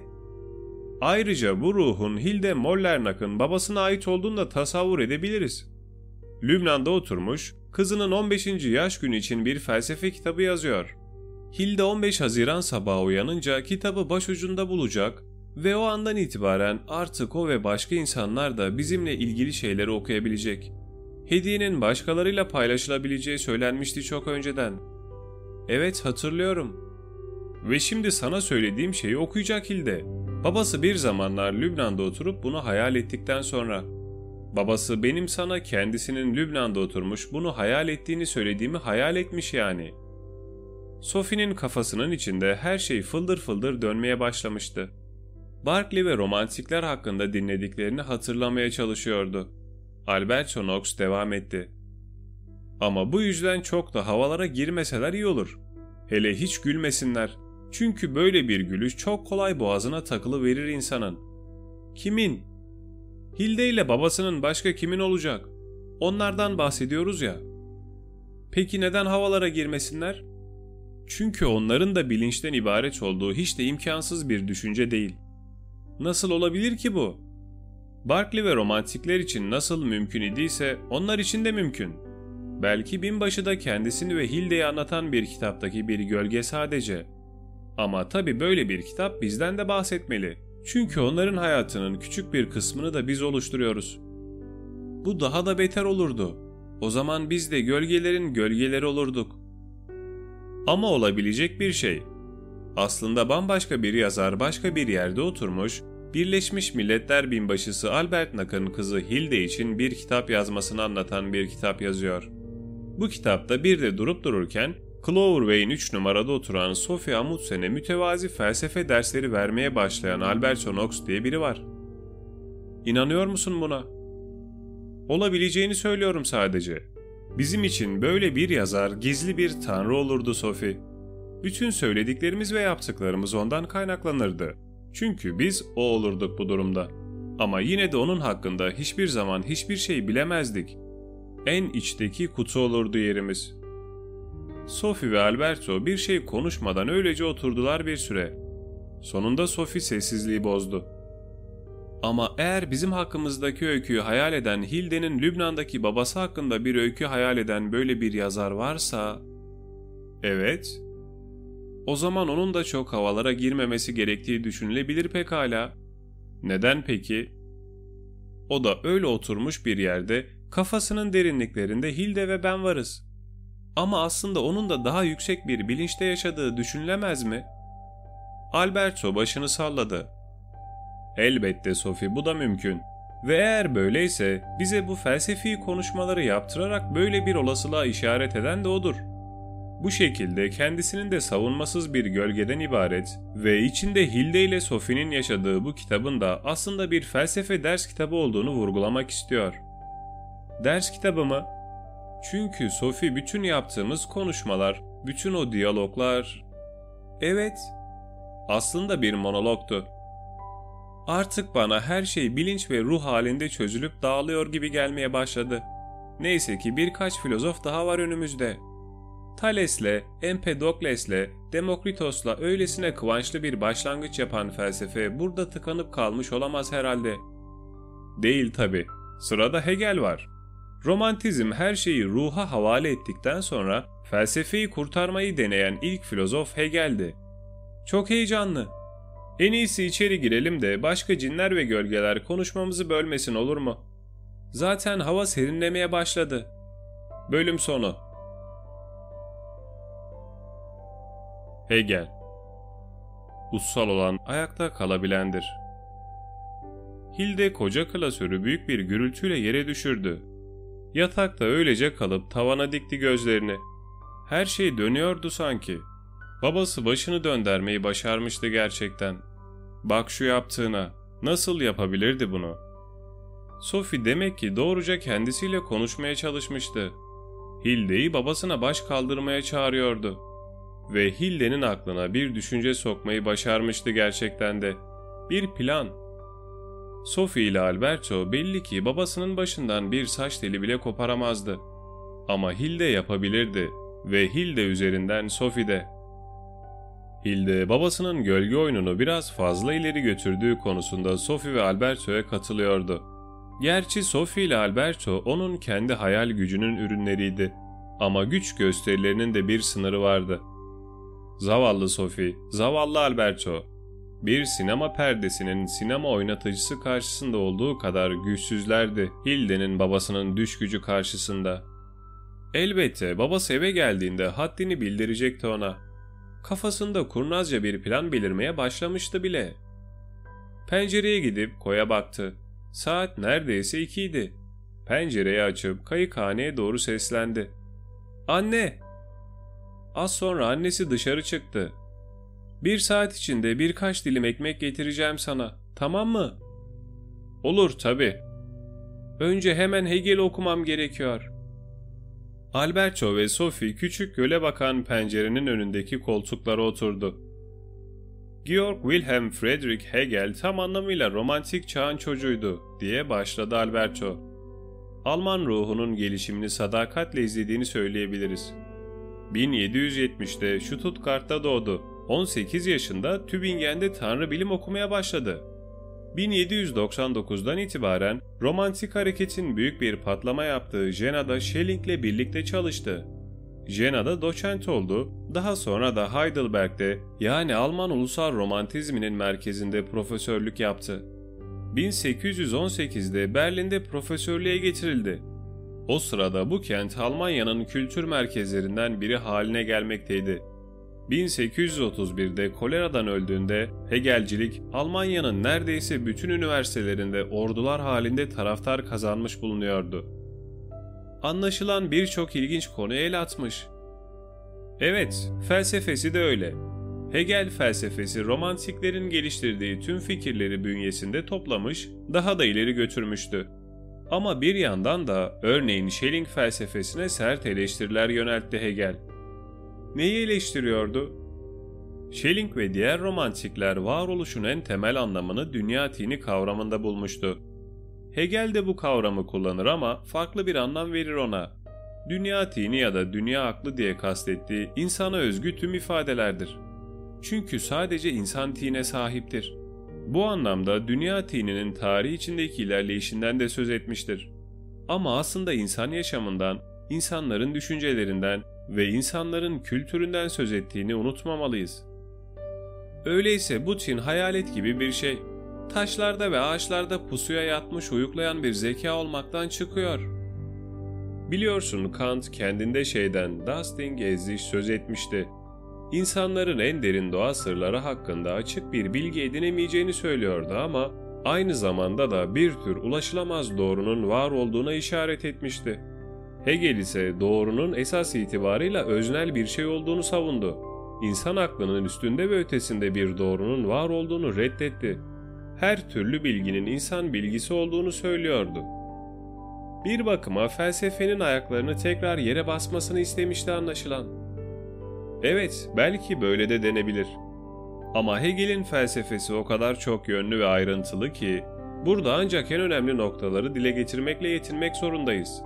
Ayrıca bu ruhun Hilde Mollernach'ın babasına ait olduğunu da tasavvur edebiliriz. Lübnan'da oturmuş, kızının 15. yaş günü için bir felsefe kitabı yazıyor. Hilde 15 Haziran sabahı uyanınca kitabı başucunda bulacak ve o andan itibaren artık o ve başka insanlar da bizimle ilgili şeyleri okuyabilecek. Hediyenin başkalarıyla paylaşılabileceği söylenmişti çok önceden. Evet hatırlıyorum. Ve şimdi sana söylediğim şeyi okuyacak Hilde. Babası bir zamanlar Lübnan'da oturup bunu hayal ettikten sonra. Babası benim sana kendisinin Lübnan'da oturmuş bunu hayal ettiğini söylediğimi hayal etmiş yani. Sophie'nin kafasının içinde her şey fıldır fıldır dönmeye başlamıştı. Barkley ve romantikler hakkında dinlediklerini hatırlamaya çalışıyordu. Albert Knox devam etti. Ama bu yüzden çok da havalara girmeseler iyi olur. Hele hiç gülmesinler. Çünkü böyle bir gülüş çok kolay boğazına takılı verir insanın. Kimin? Hilde ile babasının başka kimin olacak? Onlardan bahsediyoruz ya. Peki neden havalara girmesinler? Çünkü onların da bilinçten ibaret olduğu hiç de imkansız bir düşünce değil. Nasıl olabilir ki bu? Barkley ve romantikler için nasıl mümkün idiyse onlar için de mümkün. Belki binbaşı da kendisini ve Hilde'yi anlatan bir kitaptaki bir gölge sadece. Ama tabi böyle bir kitap bizden de bahsetmeli. Çünkü onların hayatının küçük bir kısmını da biz oluşturuyoruz. Bu daha da beter olurdu. O zaman biz de gölgelerin gölgeleri olurduk. Ama olabilecek bir şey. Aslında bambaşka bir yazar başka bir yerde oturmuş, Birleşmiş Milletler binbaşısı Albert Nak'ın kızı Hilde için bir kitap yazmasını anlatan bir kitap yazıyor. Bu kitapta bir de durup dururken Clover Wayne 3 numarada oturan Sophie Amundsen'e mütevazi felsefe dersleri vermeye başlayan Albert Knox diye biri var. İnanıyor musun buna? Olabileceğini söylüyorum sadece. Bizim için böyle bir yazar gizli bir tanrı olurdu Sophie. Bütün söylediklerimiz ve yaptıklarımız ondan kaynaklanırdı. Çünkü biz o olurduk bu durumda. Ama yine de onun hakkında hiçbir zaman hiçbir şey bilemezdik. En içteki kutu olurdu yerimiz. Sophie ve Alberto bir şey konuşmadan öylece oturdular bir süre. Sonunda Sophie sessizliği bozdu. Ama eğer bizim hakkımızdaki öyküyü hayal eden Hilde'nin Lübnan'daki babası hakkında bir öykü hayal eden böyle bir yazar varsa... Evet. O zaman onun da çok havalara girmemesi gerektiği düşünülebilir pekala. Neden peki? O da öyle oturmuş bir yerde kafasının derinliklerinde Hilde ve ben varız. Ama aslında onun da daha yüksek bir bilinçte yaşadığı düşünülemez mi? Alberto başını salladı. Elbette Sophie bu da mümkün. Ve eğer böyleyse bize bu felsefi konuşmaları yaptırarak böyle bir olasılığa işaret eden de odur. Bu şekilde kendisinin de savunmasız bir gölgeden ibaret ve içinde Hilde ile Sophie'nin yaşadığı bu kitabın da aslında bir felsefe ders kitabı olduğunu vurgulamak istiyor. Ders kitabı mı? Çünkü Sophie bütün yaptığımız konuşmalar, bütün o diyaloglar... Evet, aslında bir monologtu. Artık bana her şey bilinç ve ruh halinde çözülüp dağılıyor gibi gelmeye başladı. Neyse ki birkaç filozof daha var önümüzde. Thales'le, Empedokles'le, Demokritos'la öylesine kıvançlı bir başlangıç yapan felsefe burada tıkanıp kalmış olamaz herhalde. Değil tabi. Sırada Hegel var. Romantizm her şeyi ruha havale ettikten sonra felsefeyi kurtarmayı deneyen ilk filozof Hegel'di. Çok heyecanlı. En iyisi içeri girelim de başka cinler ve gölgeler konuşmamızı bölmesin olur mu? Zaten hava serinlemeye başladı. Bölüm sonu. Hegel Ussal olan ayakta kalabilendir. Hilde koca klasörü büyük bir gürültüyle yere düşürdü. Yatakta öylece kalıp tavana dikti gözlerini. Her şey dönüyordu sanki. Babası başını döndürmeyi başarmıştı gerçekten. Bak şu yaptığına. Nasıl yapabilirdi bunu? Sophie demek ki doğruca kendisiyle konuşmaya çalışmıştı. Hilde'yi babasına baş kaldırmaya çağırıyordu. Ve Hilde'nin aklına bir düşünce sokmayı başarmıştı gerçekten de. Bir plan. Sophie ile Alberto belli ki babasının başından bir saç teli bile koparamazdı. Ama Hilde yapabilirdi ve Hilde üzerinden Sophie de. Hilde babasının gölge oyununu biraz fazla ileri götürdüğü konusunda Sophie ve Alberto'ya katılıyordu. Gerçi Sophie ile Alberto onun kendi hayal gücünün ürünleriydi. Ama güç gösterilerinin de bir sınırı vardı. Zavallı Sophie, zavallı Alberto. Bir sinema perdesinin sinema oynatıcısı karşısında olduğu kadar güçsüzlerdi Hilde'nin babasının düş gücü karşısında. Elbette babası eve geldiğinde haddini bildirecekti ona. Kafasında kurnazca bir plan belirmeye başlamıştı bile. Pencereye gidip koya baktı. Saat neredeyse ikiydi. Pencereyi açıp kayıkhaneye doğru seslendi. Anne! Az sonra annesi dışarı çıktı. Bir saat içinde birkaç dilim ekmek getireceğim sana. Tamam mı? Olur tabi. Önce hemen Hegel okumam gerekiyor. Alberto ve Sophie küçük göle bakan pencerenin önündeki koltuklara oturdu. Georg Wilhelm Friedrich Hegel tam anlamıyla romantik çağın çocuğuydu diye başladı Alberto. Alman ruhunun gelişimini sadakatle izlediğini söyleyebiliriz. 1770'te Stuttgart'ta doğdu. 18 yaşında Tübingen'de Tanrı Bilim okumaya başladı. 1799'dan itibaren romantik hareketin büyük bir patlama yaptığı Jena'da Schelling'le birlikte çalıştı. Jena'da doçent oldu, daha sonra da Heidelberg'de yani Alman ulusal romantizminin merkezinde profesörlük yaptı. 1818'de Berlin'de profesörlüğe getirildi. O sırada bu kent Almanya'nın kültür merkezlerinden biri haline gelmekteydi. 1831'de koleradan öldüğünde Hegelcilik Almanya'nın neredeyse bütün üniversitelerinde ordular halinde taraftar kazanmış bulunuyordu. Anlaşılan birçok ilginç konuya el atmış. Evet, felsefesi de öyle. Hegel felsefesi romantiklerin geliştirdiği tüm fikirleri bünyesinde toplamış, daha da ileri götürmüştü. Ama bir yandan da örneğin Schelling felsefesine sert eleştiriler yöneltti Hegel. Neyi eleştiriyordu? Schelling ve diğer romantikler varoluşun en temel anlamını dünya tini kavramında bulmuştu. Hegel de bu kavramı kullanır ama farklı bir anlam verir ona. Dünya tini ya da dünya aklı diye kastettiği insana özgü tüm ifadelerdir. Çünkü sadece insan tine sahiptir. Bu anlamda dünya tininin tarih içindeki ilerleyişinden de söz etmiştir. Ama aslında insan yaşamından, insanların düşüncelerinden ve insanların kültüründen söz ettiğini unutmamalıyız. Öyleyse bu tin hayalet gibi bir şey. Taşlarda ve ağaçlarda pusuya yatmış uyuklayan bir zeka olmaktan çıkıyor. Biliyorsun Kant kendinde şeyden Dusting Ezlich söz etmişti. İnsanların en derin doğa sırları hakkında açık bir bilgi edinemeyeceğini söylüyordu ama aynı zamanda da bir tür ulaşılamaz doğrunun var olduğuna işaret etmişti. Hegel ise doğrunun esas itibarıyla öznel bir şey olduğunu savundu. İnsan aklının üstünde ve ötesinde bir doğrunun var olduğunu reddetti. Her türlü bilginin insan bilgisi olduğunu söylüyordu. Bir bakıma felsefenin ayaklarını tekrar yere basmasını istemişti anlaşılan. Evet, belki böyle de denebilir. Ama Hegel'in felsefesi o kadar çok yönlü ve ayrıntılı ki burada ancak en önemli noktaları dile getirmekle yetinmek zorundayız.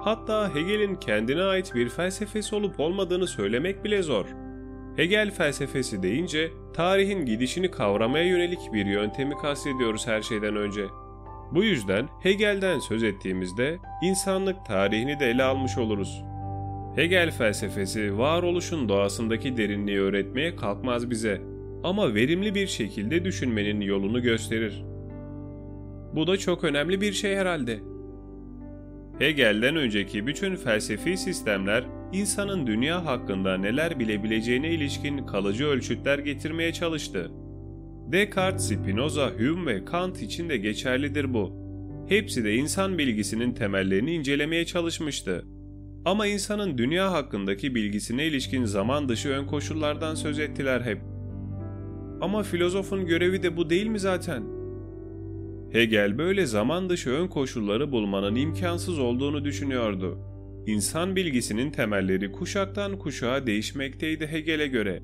Hatta Hegel'in kendine ait bir felsefesi olup olmadığını söylemek bile zor. Hegel felsefesi deyince tarihin gidişini kavramaya yönelik bir yöntemi kastediyoruz her şeyden önce. Bu yüzden Hegel'den söz ettiğimizde insanlık tarihini de ele almış oluruz. Hegel felsefesi varoluşun doğasındaki derinliği öğretmeye kalkmaz bize ama verimli bir şekilde düşünmenin yolunu gösterir. Bu da çok önemli bir şey herhalde. Hegel'den önceki bütün felsefi sistemler insanın dünya hakkında neler bilebileceğine ilişkin kalıcı ölçütler getirmeye çalıştı. Descartes, Spinoza, Hume ve Kant için de geçerlidir bu. Hepsi de insan bilgisinin temellerini incelemeye çalışmıştı. Ama insanın dünya hakkındaki bilgisine ilişkin zaman dışı ön koşullardan söz ettiler hep. Ama filozofun görevi de bu değil mi zaten? Hegel böyle zaman dışı ön koşulları bulmanın imkansız olduğunu düşünüyordu. İnsan bilgisinin temelleri kuşaktan kuşağa değişmekteydi Hegel'e göre.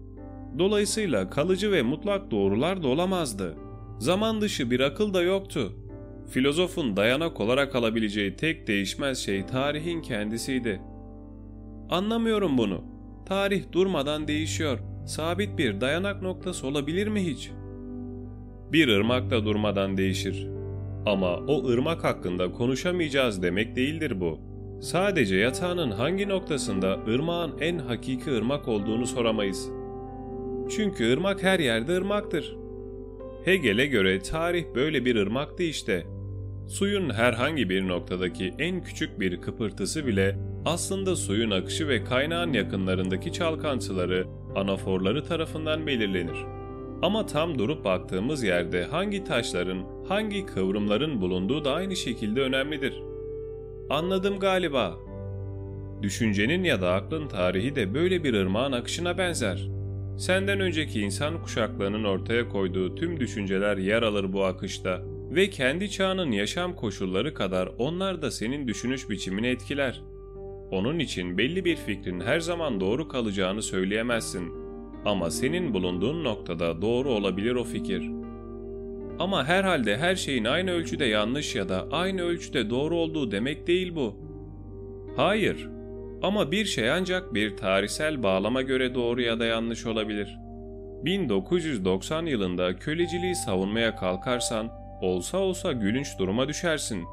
Dolayısıyla kalıcı ve mutlak doğrular da olamazdı. Zaman dışı bir akıl da yoktu. Filozofun dayanak olarak alabileceği tek değişmez şey tarihin kendisiydi. Anlamıyorum bunu. Tarih durmadan değişiyor. Sabit bir dayanak noktası olabilir mi hiç? Bir ırmak da durmadan değişir. Ama o ırmak hakkında konuşamayacağız demek değildir bu. Sadece yatağının hangi noktasında ırmağın en hakiki ırmak olduğunu soramayız. Çünkü ırmak her yerde ırmaktır. Hegel'e göre tarih böyle bir ırmaktı işte. Suyun herhangi bir noktadaki en küçük bir kıpırtısı bile aslında suyun akışı ve kaynağın yakınlarındaki çalkantıları, anaforları tarafından belirlenir. Ama tam durup baktığımız yerde hangi taşların, hangi kıvrımların bulunduğu da aynı şekilde önemlidir. Anladım galiba. Düşüncenin ya da aklın tarihi de böyle bir ırmağın akışına benzer. Senden önceki insan kuşaklarının ortaya koyduğu tüm düşünceler yer alır bu akışta ve kendi çağının yaşam koşulları kadar onlar da senin düşünüş biçimini etkiler. Onun için belli bir fikrin her zaman doğru kalacağını söyleyemezsin. Ama senin bulunduğun noktada doğru olabilir o fikir. Ama herhalde her şeyin aynı ölçüde yanlış ya da aynı ölçüde doğru olduğu demek değil bu. Hayır. Ama bir şey ancak bir tarihsel bağlama göre doğru ya da yanlış olabilir. 1990 yılında köleciliği savunmaya kalkarsan olsa olsa gülünç duruma düşersin.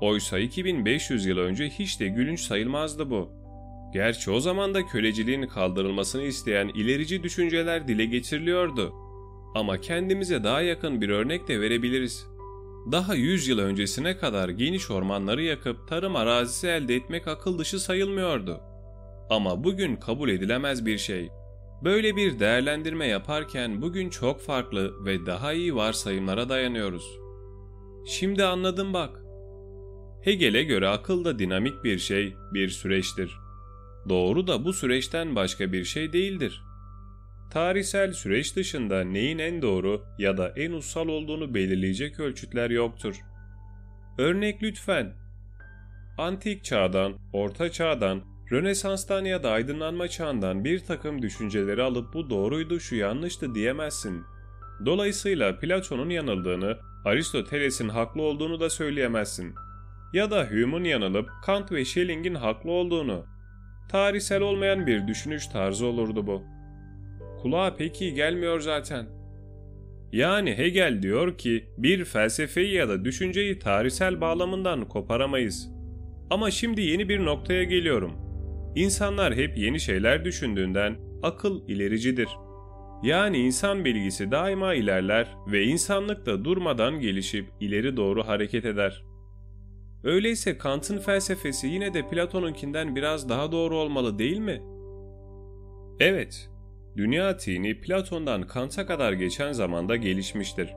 Oysa 2500 yıl önce hiç de gülünç sayılmazdı bu. Gerçi o zaman da köleciliğin kaldırılmasını isteyen ilerici düşünceler dile getiriliyordu. Ama kendimize daha yakın bir örnek de verebiliriz. Daha 100 yıl öncesine kadar geniş ormanları yakıp tarım arazisi elde etmek akıl dışı sayılmıyordu. Ama bugün kabul edilemez bir şey. Böyle bir değerlendirme yaparken bugün çok farklı ve daha iyi varsayımlara dayanıyoruz. Şimdi anladım bak. Hegel'e göre akıl da dinamik bir şey, bir süreçtir. Doğru da bu süreçten başka bir şey değildir. Tarihsel süreç dışında neyin en doğru ya da en ussal olduğunu belirleyecek ölçütler yoktur. Örnek lütfen. Antik çağdan, orta çağdan, Rönesans'tan ya da aydınlanma çağından bir takım düşünceleri alıp bu doğruydu şu yanlıştı diyemezsin. Dolayısıyla Platon'un yanıldığını, Aristoteles'in haklı olduğunu da söyleyemezsin. Ya da Hume'un yanılıp Kant ve Schelling'in haklı olduğunu. Tarihsel olmayan bir düşünüş tarzı olurdu bu. Kulağa pek iyi gelmiyor zaten. Yani Hegel diyor ki bir felsefeyi ya da düşünceyi tarihsel bağlamından koparamayız. Ama şimdi yeni bir noktaya geliyorum. İnsanlar hep yeni şeyler düşündüğünden akıl ilericidir. Yani insan bilgisi daima ilerler ve insanlık da durmadan gelişip ileri doğru hareket eder. Öyleyse Kant'ın felsefesi yine de Platon'unkinden biraz daha doğru olmalı değil mi? Evet, dünya tini Platon'dan Kant'a kadar geçen zamanda gelişmiştir.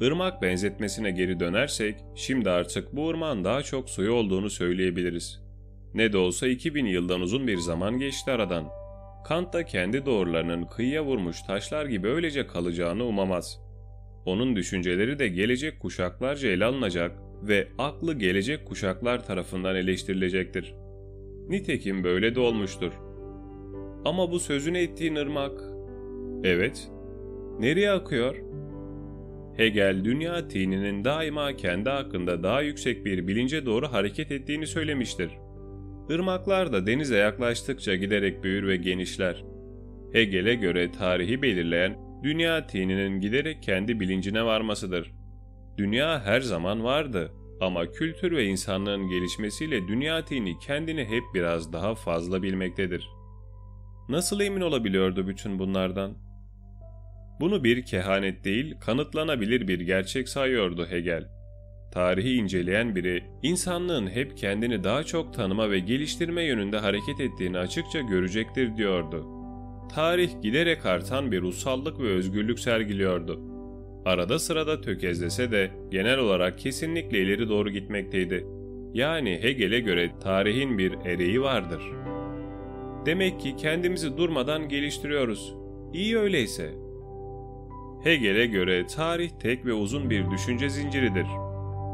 Irmak benzetmesine geri dönersek, şimdi artık bu ırmağın daha çok suyu olduğunu söyleyebiliriz. Ne de olsa 2000 yıldan uzun bir zaman geçti aradan. Kant da kendi doğrularının kıyıya vurmuş taşlar gibi öylece kalacağını umamaz. Onun düşünceleri de gelecek kuşaklarca ele alınacak ve aklı gelecek kuşaklar tarafından eleştirilecektir. Nitekim böyle de olmuştur. Ama bu sözünü ettiğin ırmak, evet, nereye akıyor? Hegel, dünya tininin daima kendi hakkında daha yüksek bir bilince doğru hareket ettiğini söylemiştir. Irmaklar da denize yaklaştıkça giderek büyür ve genişler. Hegel'e göre tarihi belirleyen dünya tininin giderek kendi bilincine varmasıdır. Dünya her zaman vardı ama kültür ve insanlığın gelişmesiyle dünya tini kendini hep biraz daha fazla bilmektedir. Nasıl emin olabiliyordu bütün bunlardan? Bunu bir kehanet değil, kanıtlanabilir bir gerçek sayıyordu Hegel tarihi inceleyen biri, insanlığın hep kendini daha çok tanıma ve geliştirme yönünde hareket ettiğini açıkça görecektir diyordu. Tarih giderek artan bir russallık ve özgürlük sergiliyordu. Arada sırada tökezlese de genel olarak kesinlikle ileri doğru gitmekteydi. Yani Hegel'e göre tarihin bir ereği vardır. Demek ki kendimizi durmadan geliştiriyoruz. İyi öyleyse. Hegel'e göre tarih tek ve uzun bir düşünce zinciridir.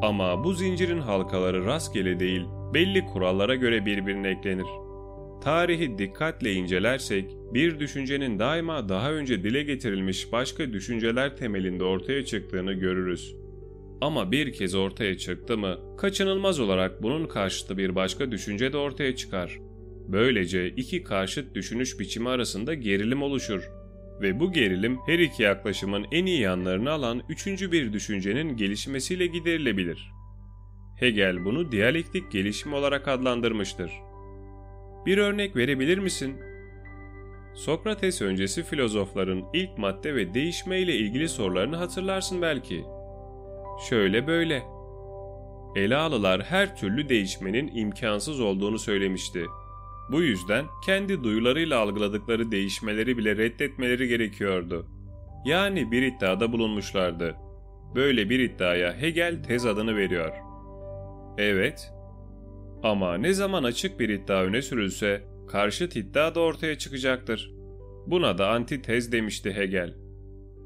Ama bu zincirin halkaları rastgele değil, belli kurallara göre birbirine eklenir. Tarihi dikkatle incelersek, bir düşüncenin daima daha önce dile getirilmiş başka düşünceler temelinde ortaya çıktığını görürüz. Ama bir kez ortaya çıktı mı, kaçınılmaz olarak bunun karşıtı bir başka düşünce de ortaya çıkar. Böylece iki karşıt düşünüş biçimi arasında gerilim oluşur ve bu gerilim her iki yaklaşımın en iyi yanlarını alan üçüncü bir düşüncenin gelişmesiyle giderilebilir. Hegel bunu diyalektik gelişim olarak adlandırmıştır. Bir örnek verebilir misin? Sokrates öncesi filozofların ilk madde ve değişme ile ilgili sorularını hatırlarsın belki. Şöyle böyle. Elalılar her türlü değişmenin imkansız olduğunu söylemişti bu yüzden kendi duyularıyla algıladıkları değişmeleri bile reddetmeleri gerekiyordu. Yani bir iddiada bulunmuşlardı. Böyle bir iddiaya Hegel tez adını veriyor. Evet. Ama ne zaman açık bir iddia öne sürülse karşıt iddia da ortaya çıkacaktır. Buna da antitez demişti Hegel.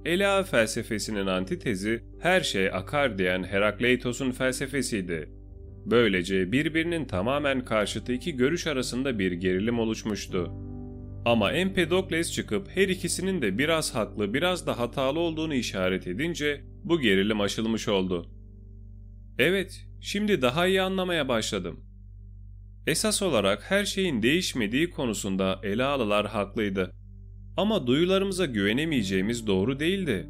Ela felsefesinin antitezi her şey akar diyen Herakleitos'un felsefesiydi. Böylece birbirinin tamamen karşıtı iki görüş arasında bir gerilim oluşmuştu. Ama Empedokles çıkıp her ikisinin de biraz haklı biraz da hatalı olduğunu işaret edince bu gerilim aşılmış oldu. Evet, şimdi daha iyi anlamaya başladım. Esas olarak her şeyin değişmediği konusunda Elalılar haklıydı. Ama duyularımıza güvenemeyeceğimiz doğru değildi.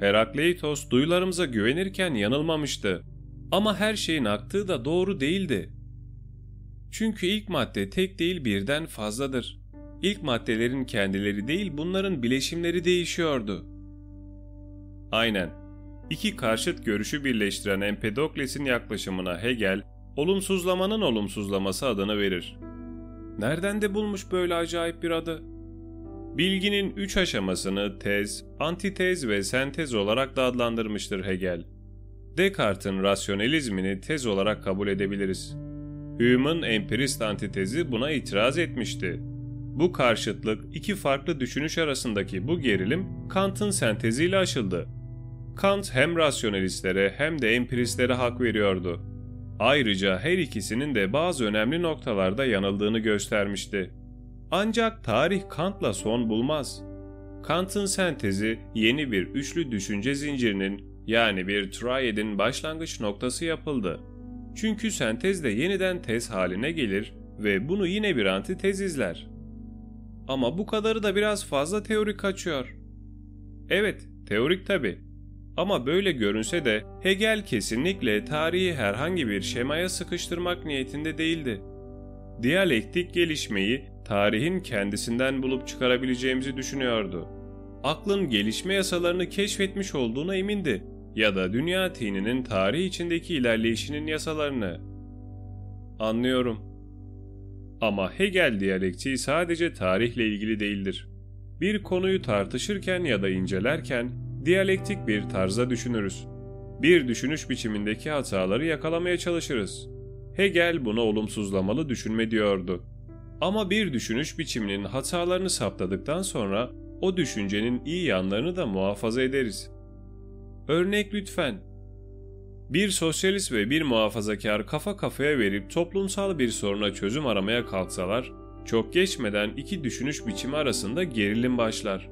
Herakleitos duyularımıza güvenirken yanılmamıştı. Ama her şeyin aktığı da doğru değildi. Çünkü ilk madde tek değil birden fazladır. İlk maddelerin kendileri değil bunların bileşimleri değişiyordu. Aynen. İki karşıt görüşü birleştiren Empedokles'in yaklaşımına Hegel, olumsuzlamanın olumsuzlaması adını verir. Nereden de bulmuş böyle acayip bir adı? Bilginin üç aşamasını tez, antitez ve sentez olarak da adlandırmıştır Hegel. Descartes'in rasyonelizmini tez olarak kabul edebiliriz. Hume'un empirist antitezi buna itiraz etmişti. Bu karşıtlık iki farklı düşünüş arasındaki bu gerilim Kant'ın senteziyle aşıldı. Kant hem rasyonalistlere hem de empiristlere hak veriyordu. Ayrıca her ikisinin de bazı önemli noktalarda yanıldığını göstermişti. Ancak tarih Kant'la son bulmaz. Kant'ın sentezi yeni bir üçlü düşünce zincirinin yani bir triad'in başlangıç noktası yapıldı. Çünkü sentez de yeniden tez haline gelir ve bunu yine bir antitez izler. Ama bu kadarı da biraz fazla teorik kaçıyor. Evet, teorik tabi. Ama böyle görünse de Hegel kesinlikle tarihi herhangi bir şemaya sıkıştırmak niyetinde değildi. Diyalektik gelişmeyi tarihin kendisinden bulup çıkarabileceğimizi düşünüyordu. Aklın gelişme yasalarını keşfetmiş olduğuna emindi ya da dünya tininin tarih içindeki ilerleyişinin yasalarını. Anlıyorum. Ama Hegel diyalektiği sadece tarihle ilgili değildir. Bir konuyu tartışırken ya da incelerken diyalektik bir tarza düşünürüz. Bir düşünüş biçimindeki hataları yakalamaya çalışırız. Hegel buna olumsuzlamalı düşünme diyordu. Ama bir düşünüş biçiminin hatalarını saptadıktan sonra o düşüncenin iyi yanlarını da muhafaza ederiz. Örnek lütfen. Bir sosyalist ve bir muhafazakar kafa kafaya verip toplumsal bir soruna çözüm aramaya kalksalar, çok geçmeden iki düşünüş biçimi arasında gerilim başlar.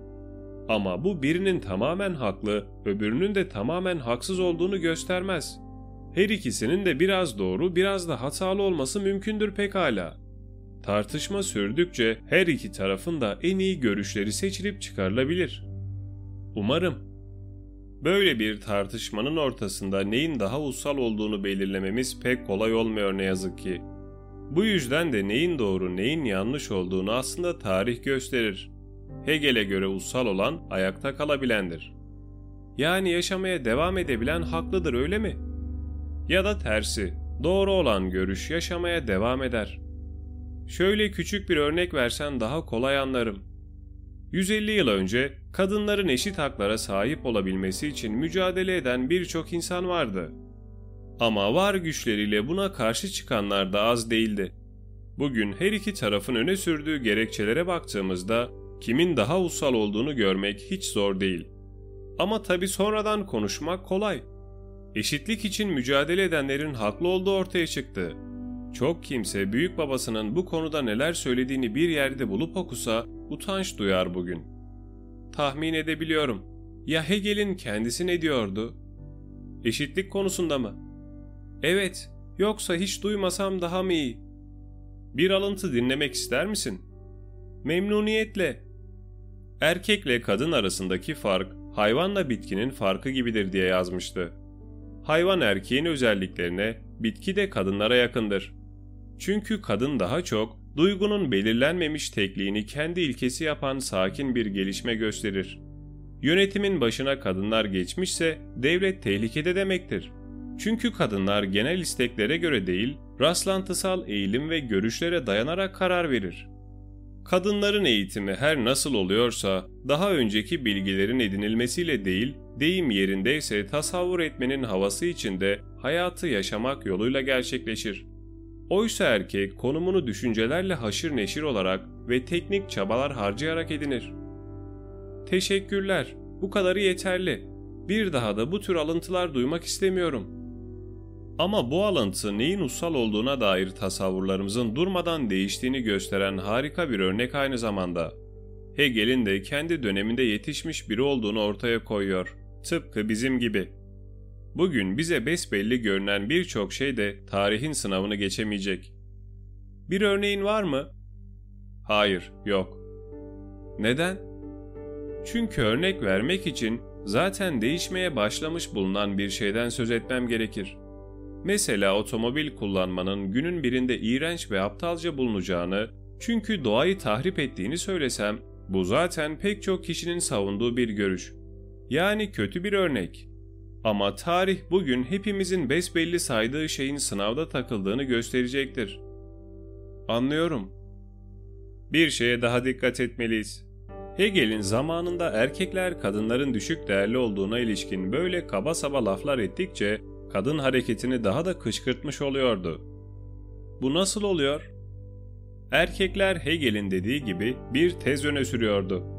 Ama bu birinin tamamen haklı, öbürünün de tamamen haksız olduğunu göstermez. Her ikisinin de biraz doğru, biraz da hatalı olması mümkündür pekala. Tartışma sürdükçe her iki tarafın da en iyi görüşleri seçilip çıkarılabilir. Umarım Böyle bir tartışmanın ortasında neyin daha ussal olduğunu belirlememiz pek kolay olmuyor ne yazık ki. Bu yüzden de neyin doğru neyin yanlış olduğunu aslında tarih gösterir. Hegel'e göre ussal olan ayakta kalabilendir. Yani yaşamaya devam edebilen haklıdır öyle mi? Ya da tersi, doğru olan görüş yaşamaya devam eder. Şöyle küçük bir örnek versen daha kolay anlarım. 150 yıl önce kadınların eşit haklara sahip olabilmesi için mücadele eden birçok insan vardı. Ama var güçleriyle buna karşı çıkanlar da az değildi. Bugün her iki tarafın öne sürdüğü gerekçelere baktığımızda kimin daha ussal olduğunu görmek hiç zor değil. Ama tabi sonradan konuşmak kolay. Eşitlik için mücadele edenlerin haklı olduğu ortaya çıktı. Çok kimse büyük babasının bu konuda neler söylediğini bir yerde bulup okusa utanç duyar bugün. Tahmin edebiliyorum. Ya Hegel'in kendisi ne diyordu? Eşitlik konusunda mı? Evet, yoksa hiç duymasam daha mı iyi? Bir alıntı dinlemek ister misin? Memnuniyetle. Erkekle kadın arasındaki fark hayvanla bitkinin farkı gibidir diye yazmıştı. Hayvan erkeğin özelliklerine, bitki de kadınlara yakındır. Çünkü kadın daha çok duygunun belirlenmemiş tekliğini kendi ilkesi yapan sakin bir gelişme gösterir. Yönetimin başına kadınlar geçmişse devlet tehlikede demektir. Çünkü kadınlar genel isteklere göre değil, rastlantısal eğilim ve görüşlere dayanarak karar verir. Kadınların eğitimi her nasıl oluyorsa, daha önceki bilgilerin edinilmesiyle değil, deyim yerindeyse tasavvur etmenin havası içinde hayatı yaşamak yoluyla gerçekleşir. Oysa erkek konumunu düşüncelerle haşır neşir olarak ve teknik çabalar harcayarak edinir. Teşekkürler, bu kadarı yeterli. Bir daha da bu tür alıntılar duymak istemiyorum. Ama bu alıntı neyin ussal olduğuna dair tasavvurlarımızın durmadan değiştiğini gösteren harika bir örnek aynı zamanda. Hegel'in de kendi döneminde yetişmiş biri olduğunu ortaya koyuyor. Tıpkı bizim gibi. Bugün bize besbelli görünen birçok şey de tarihin sınavını geçemeyecek. Bir örneğin var mı? Hayır, yok. Neden? Çünkü örnek vermek için zaten değişmeye başlamış bulunan bir şeyden söz etmem gerekir. Mesela otomobil kullanmanın günün birinde iğrenç ve aptalca bulunacağını, çünkü doğayı tahrip ettiğini söylesem, bu zaten pek çok kişinin savunduğu bir görüş. Yani kötü bir örnek. Ama tarih bugün hepimizin besbelli saydığı şeyin sınavda takıldığını gösterecektir. Anlıyorum. Bir şeye daha dikkat etmeliyiz. Hegel'in zamanında erkekler kadınların düşük değerli olduğuna ilişkin böyle kaba saba laflar ettikçe kadın hareketini daha da kışkırtmış oluyordu. Bu nasıl oluyor? Erkekler Hegel'in dediği gibi bir tez öne sürüyordu.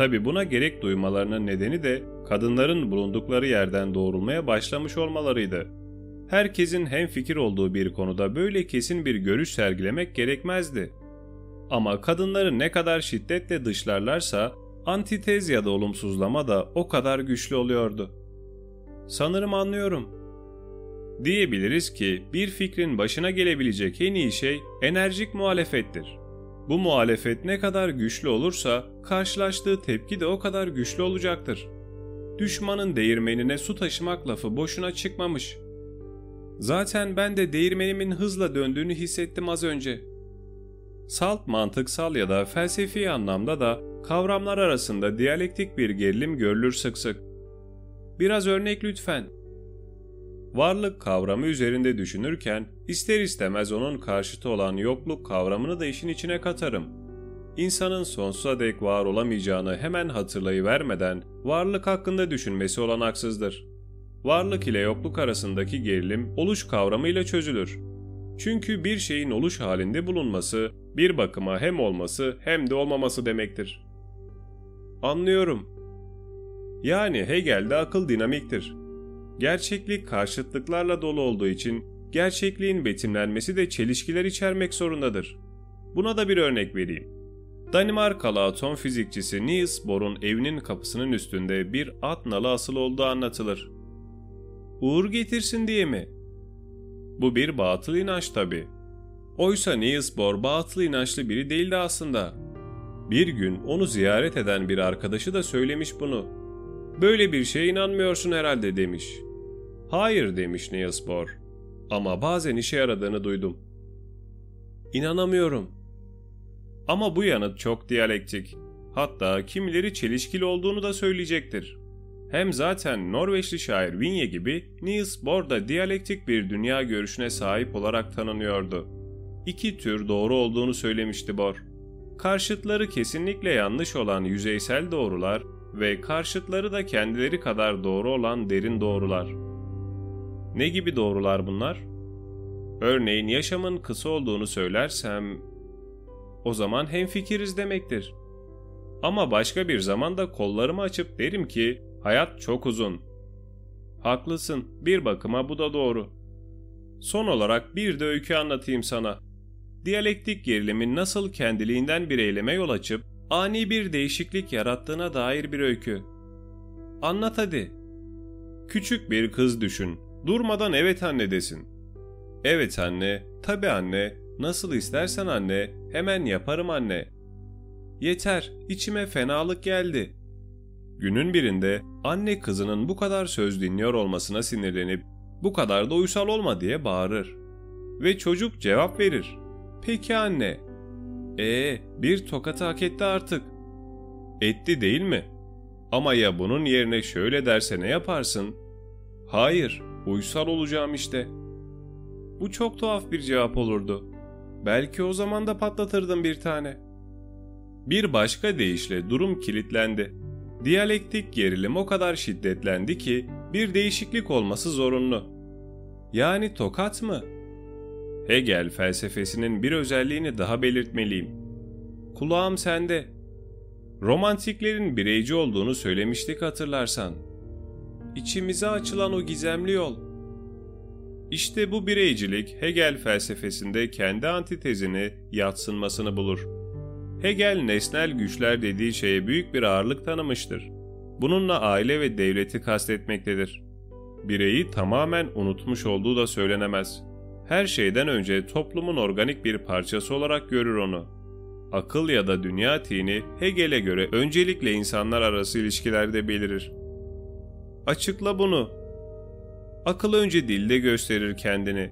Tabi buna gerek duymalarının nedeni de kadınların bulundukları yerden doğrulmaya başlamış olmalarıydı. Herkesin hem fikir olduğu bir konuda böyle kesin bir görüş sergilemek gerekmezdi. Ama kadınları ne kadar şiddetle dışlarlarsa antitez ya da olumsuzlama da o kadar güçlü oluyordu. Sanırım anlıyorum. Diyebiliriz ki bir fikrin başına gelebilecek en iyi şey enerjik muhalefettir. Bu muhalefet ne kadar güçlü olursa karşılaştığı tepki de o kadar güçlü olacaktır. Düşmanın değirmenine su taşımak lafı boşuna çıkmamış. Zaten ben de değirmenimin hızla döndüğünü hissettim az önce. Salt mantıksal ya da felsefi anlamda da kavramlar arasında diyalektik bir gerilim görülür sık sık. Biraz örnek lütfen. Varlık kavramı üzerinde düşünürken ister istemez onun karşıtı olan yokluk kavramını da işin içine katarım. İnsanın sonsuza dek var olamayacağını hemen hatırlayıvermeden varlık hakkında düşünmesi olanaksızdır. Varlık ile yokluk arasındaki gerilim oluş kavramıyla çözülür. Çünkü bir şeyin oluş halinde bulunması bir bakıma hem olması hem de olmaması demektir. Anlıyorum. Yani Hegel'de akıl dinamiktir. Gerçeklik karşıtlıklarla dolu olduğu için gerçekliğin betimlenmesi de çelişkiler içermek zorundadır. Buna da bir örnek vereyim. Danimarkalı atom fizikçisi Niels Bohr'un evinin kapısının üstünde bir at nalı asılı olduğu anlatılır. Uğur getirsin diye mi? Bu bir batıl inanç tabi. Oysa Niels Bohr batıl inançlı biri değildi aslında. Bir gün onu ziyaret eden bir arkadaşı da söylemiş bunu. Böyle bir şeye inanmıyorsun herhalde demiş. Hayır demiş Niels Bohr. Ama bazen işe yaradığını duydum. İnanamıyorum. Ama bu yanıt çok diyalektik. Hatta kimileri çelişkili olduğunu da söyleyecektir. Hem zaten Norveçli şair Vinye gibi Niels Bohr da diyalektik bir dünya görüşüne sahip olarak tanınıyordu. İki tür doğru olduğunu söylemişti Bohr. Karşıtları kesinlikle yanlış olan yüzeysel doğrular ve karşıtları da kendileri kadar doğru olan derin doğrular. Ne gibi doğrular bunlar? Örneğin yaşamın kısa olduğunu söylersem o zaman hemfikiriz demektir. Ama başka bir zamanda kollarımı açıp derim ki Hayat çok uzun. Haklısın, bir bakıma bu da doğru. Son olarak bir de öykü anlatayım sana. Diyalektik gerilimin nasıl kendiliğinden bir eyleme yol açıp ani bir değişiklik yarattığına dair bir öykü. Anlat hadi. Küçük bir kız düşün. Durmadan evet anne desin. Evet anne, tabi anne, nasıl istersen anne, hemen yaparım anne. Yeter, içime fenalık geldi. Günün birinde anne kızının bu kadar söz dinliyor olmasına sinirlenip bu kadar da uysal olma diye bağırır. Ve çocuk cevap verir. Peki anne. Ee, bir tokat hak etti artık. Etti değil mi? Ama ya bunun yerine şöyle derse ne yaparsın? Hayır, uysal olacağım işte. Bu çok tuhaf bir cevap olurdu. Belki o zaman da patlatırdım bir tane. Bir başka deyişle durum kilitlendi. Diyalektik gerilim o kadar şiddetlendi ki bir değişiklik olması zorunlu. Yani tokat mı? Hegel felsefesinin bir özelliğini daha belirtmeliyim. Kulağım sende. Romantiklerin bireyci olduğunu söylemiştik hatırlarsan. İçimize açılan o gizemli yol. İşte bu bireycilik Hegel felsefesinde kendi antitezini, yatsınmasını bulur. Hegel nesnel güçler dediği şeye büyük bir ağırlık tanımıştır. Bununla aile ve devleti kastetmektedir. Bireyi tamamen unutmuş olduğu da söylenemez. Her şeyden önce toplumun organik bir parçası olarak görür onu. Akıl ya da dünya tini Hegel'e göre öncelikle insanlar arası ilişkilerde belirir. Açıkla bunu. Akıl önce dilde gösterir kendini.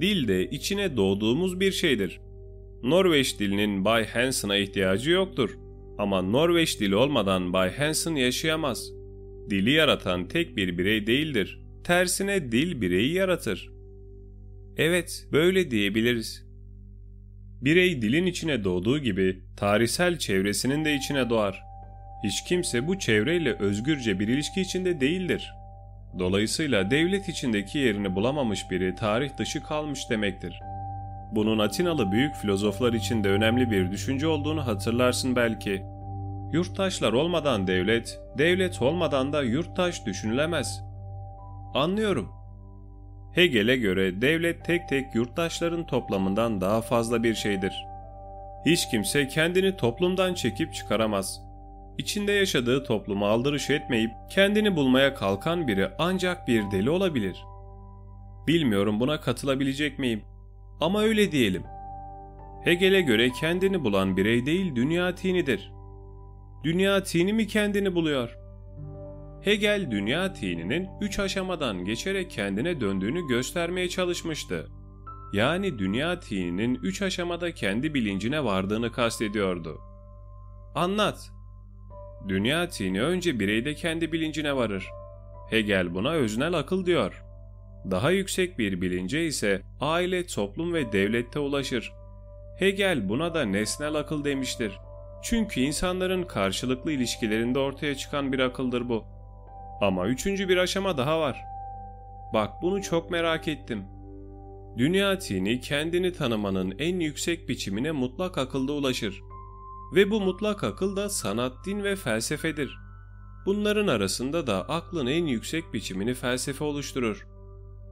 Dil de içine doğduğumuz bir şeydir. Norveç dilinin Bay Hansen'a ihtiyacı yoktur. Ama Norveç dili olmadan Bay Hansen yaşayamaz. Dili yaratan tek bir birey değildir. Tersine dil bireyi yaratır. Evet, böyle diyebiliriz. Birey dilin içine doğduğu gibi tarihsel çevresinin de içine doğar. Hiç kimse bu çevreyle özgürce bir ilişki içinde değildir. Dolayısıyla devlet içindeki yerini bulamamış biri tarih dışı kalmış demektir. Bunun Atinalı büyük filozoflar için de önemli bir düşünce olduğunu hatırlarsın belki. Yurttaşlar olmadan devlet, devlet olmadan da yurttaş düşünülemez. Anlıyorum. Hegel'e göre devlet tek tek yurttaşların toplamından daha fazla bir şeydir. Hiç kimse kendini toplumdan çekip çıkaramaz. İçinde yaşadığı toplumu aldırış etmeyip kendini bulmaya kalkan biri ancak bir deli olabilir. Bilmiyorum buna katılabilecek miyim? Ama öyle diyelim. Hegel'e göre kendini bulan birey değil dünya tinidir. Dünya tini mi kendini buluyor? Hegel dünya tininin üç aşamadan geçerek kendine döndüğünü göstermeye çalışmıştı. Yani dünya tininin üç aşamada kendi bilincine vardığını kastediyordu. Anlat. Dünya tini önce bireyde kendi bilincine varır. Hegel buna öznel akıl diyor. Daha yüksek bir bilince ise aile, toplum ve devlette ulaşır. Hegel buna da nesnel akıl demiştir. Çünkü insanların karşılıklı ilişkilerinde ortaya çıkan bir akıldır bu. Ama üçüncü bir aşama daha var. Bak bunu çok merak ettim. Dünya tini kendini tanımanın en yüksek biçimine mutlak akılda ulaşır. Ve bu mutlak akıl da sanat, din ve felsefedir. Bunların arasında da aklın en yüksek biçimini felsefe oluşturur.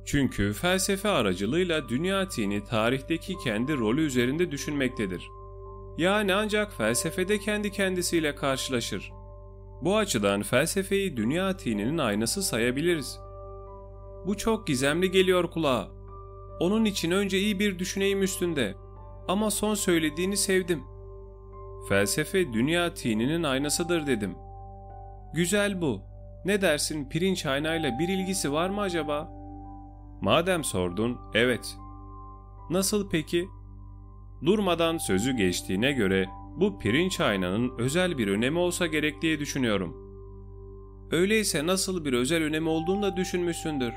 Çünkü felsefe aracılığıyla dünya tini tarihteki kendi rolü üzerinde düşünmektedir. Yani ancak felsefede kendi kendisiyle karşılaşır. Bu açıdan felsefeyi dünya tininin aynası sayabiliriz. Bu çok gizemli geliyor kulağa. Onun için önce iyi bir düşüneyim üstünde. Ama son söylediğini sevdim. Felsefe dünya tininin aynasıdır dedim. Güzel bu. Ne dersin pirinç aynayla bir ilgisi var mı acaba? Madem sordun, evet. Nasıl peki? Durmadan sözü geçtiğine göre bu pirinç aynanın özel bir önemi olsa gerek diye düşünüyorum. Öyleyse nasıl bir özel önemi olduğunu da düşünmüşsündür.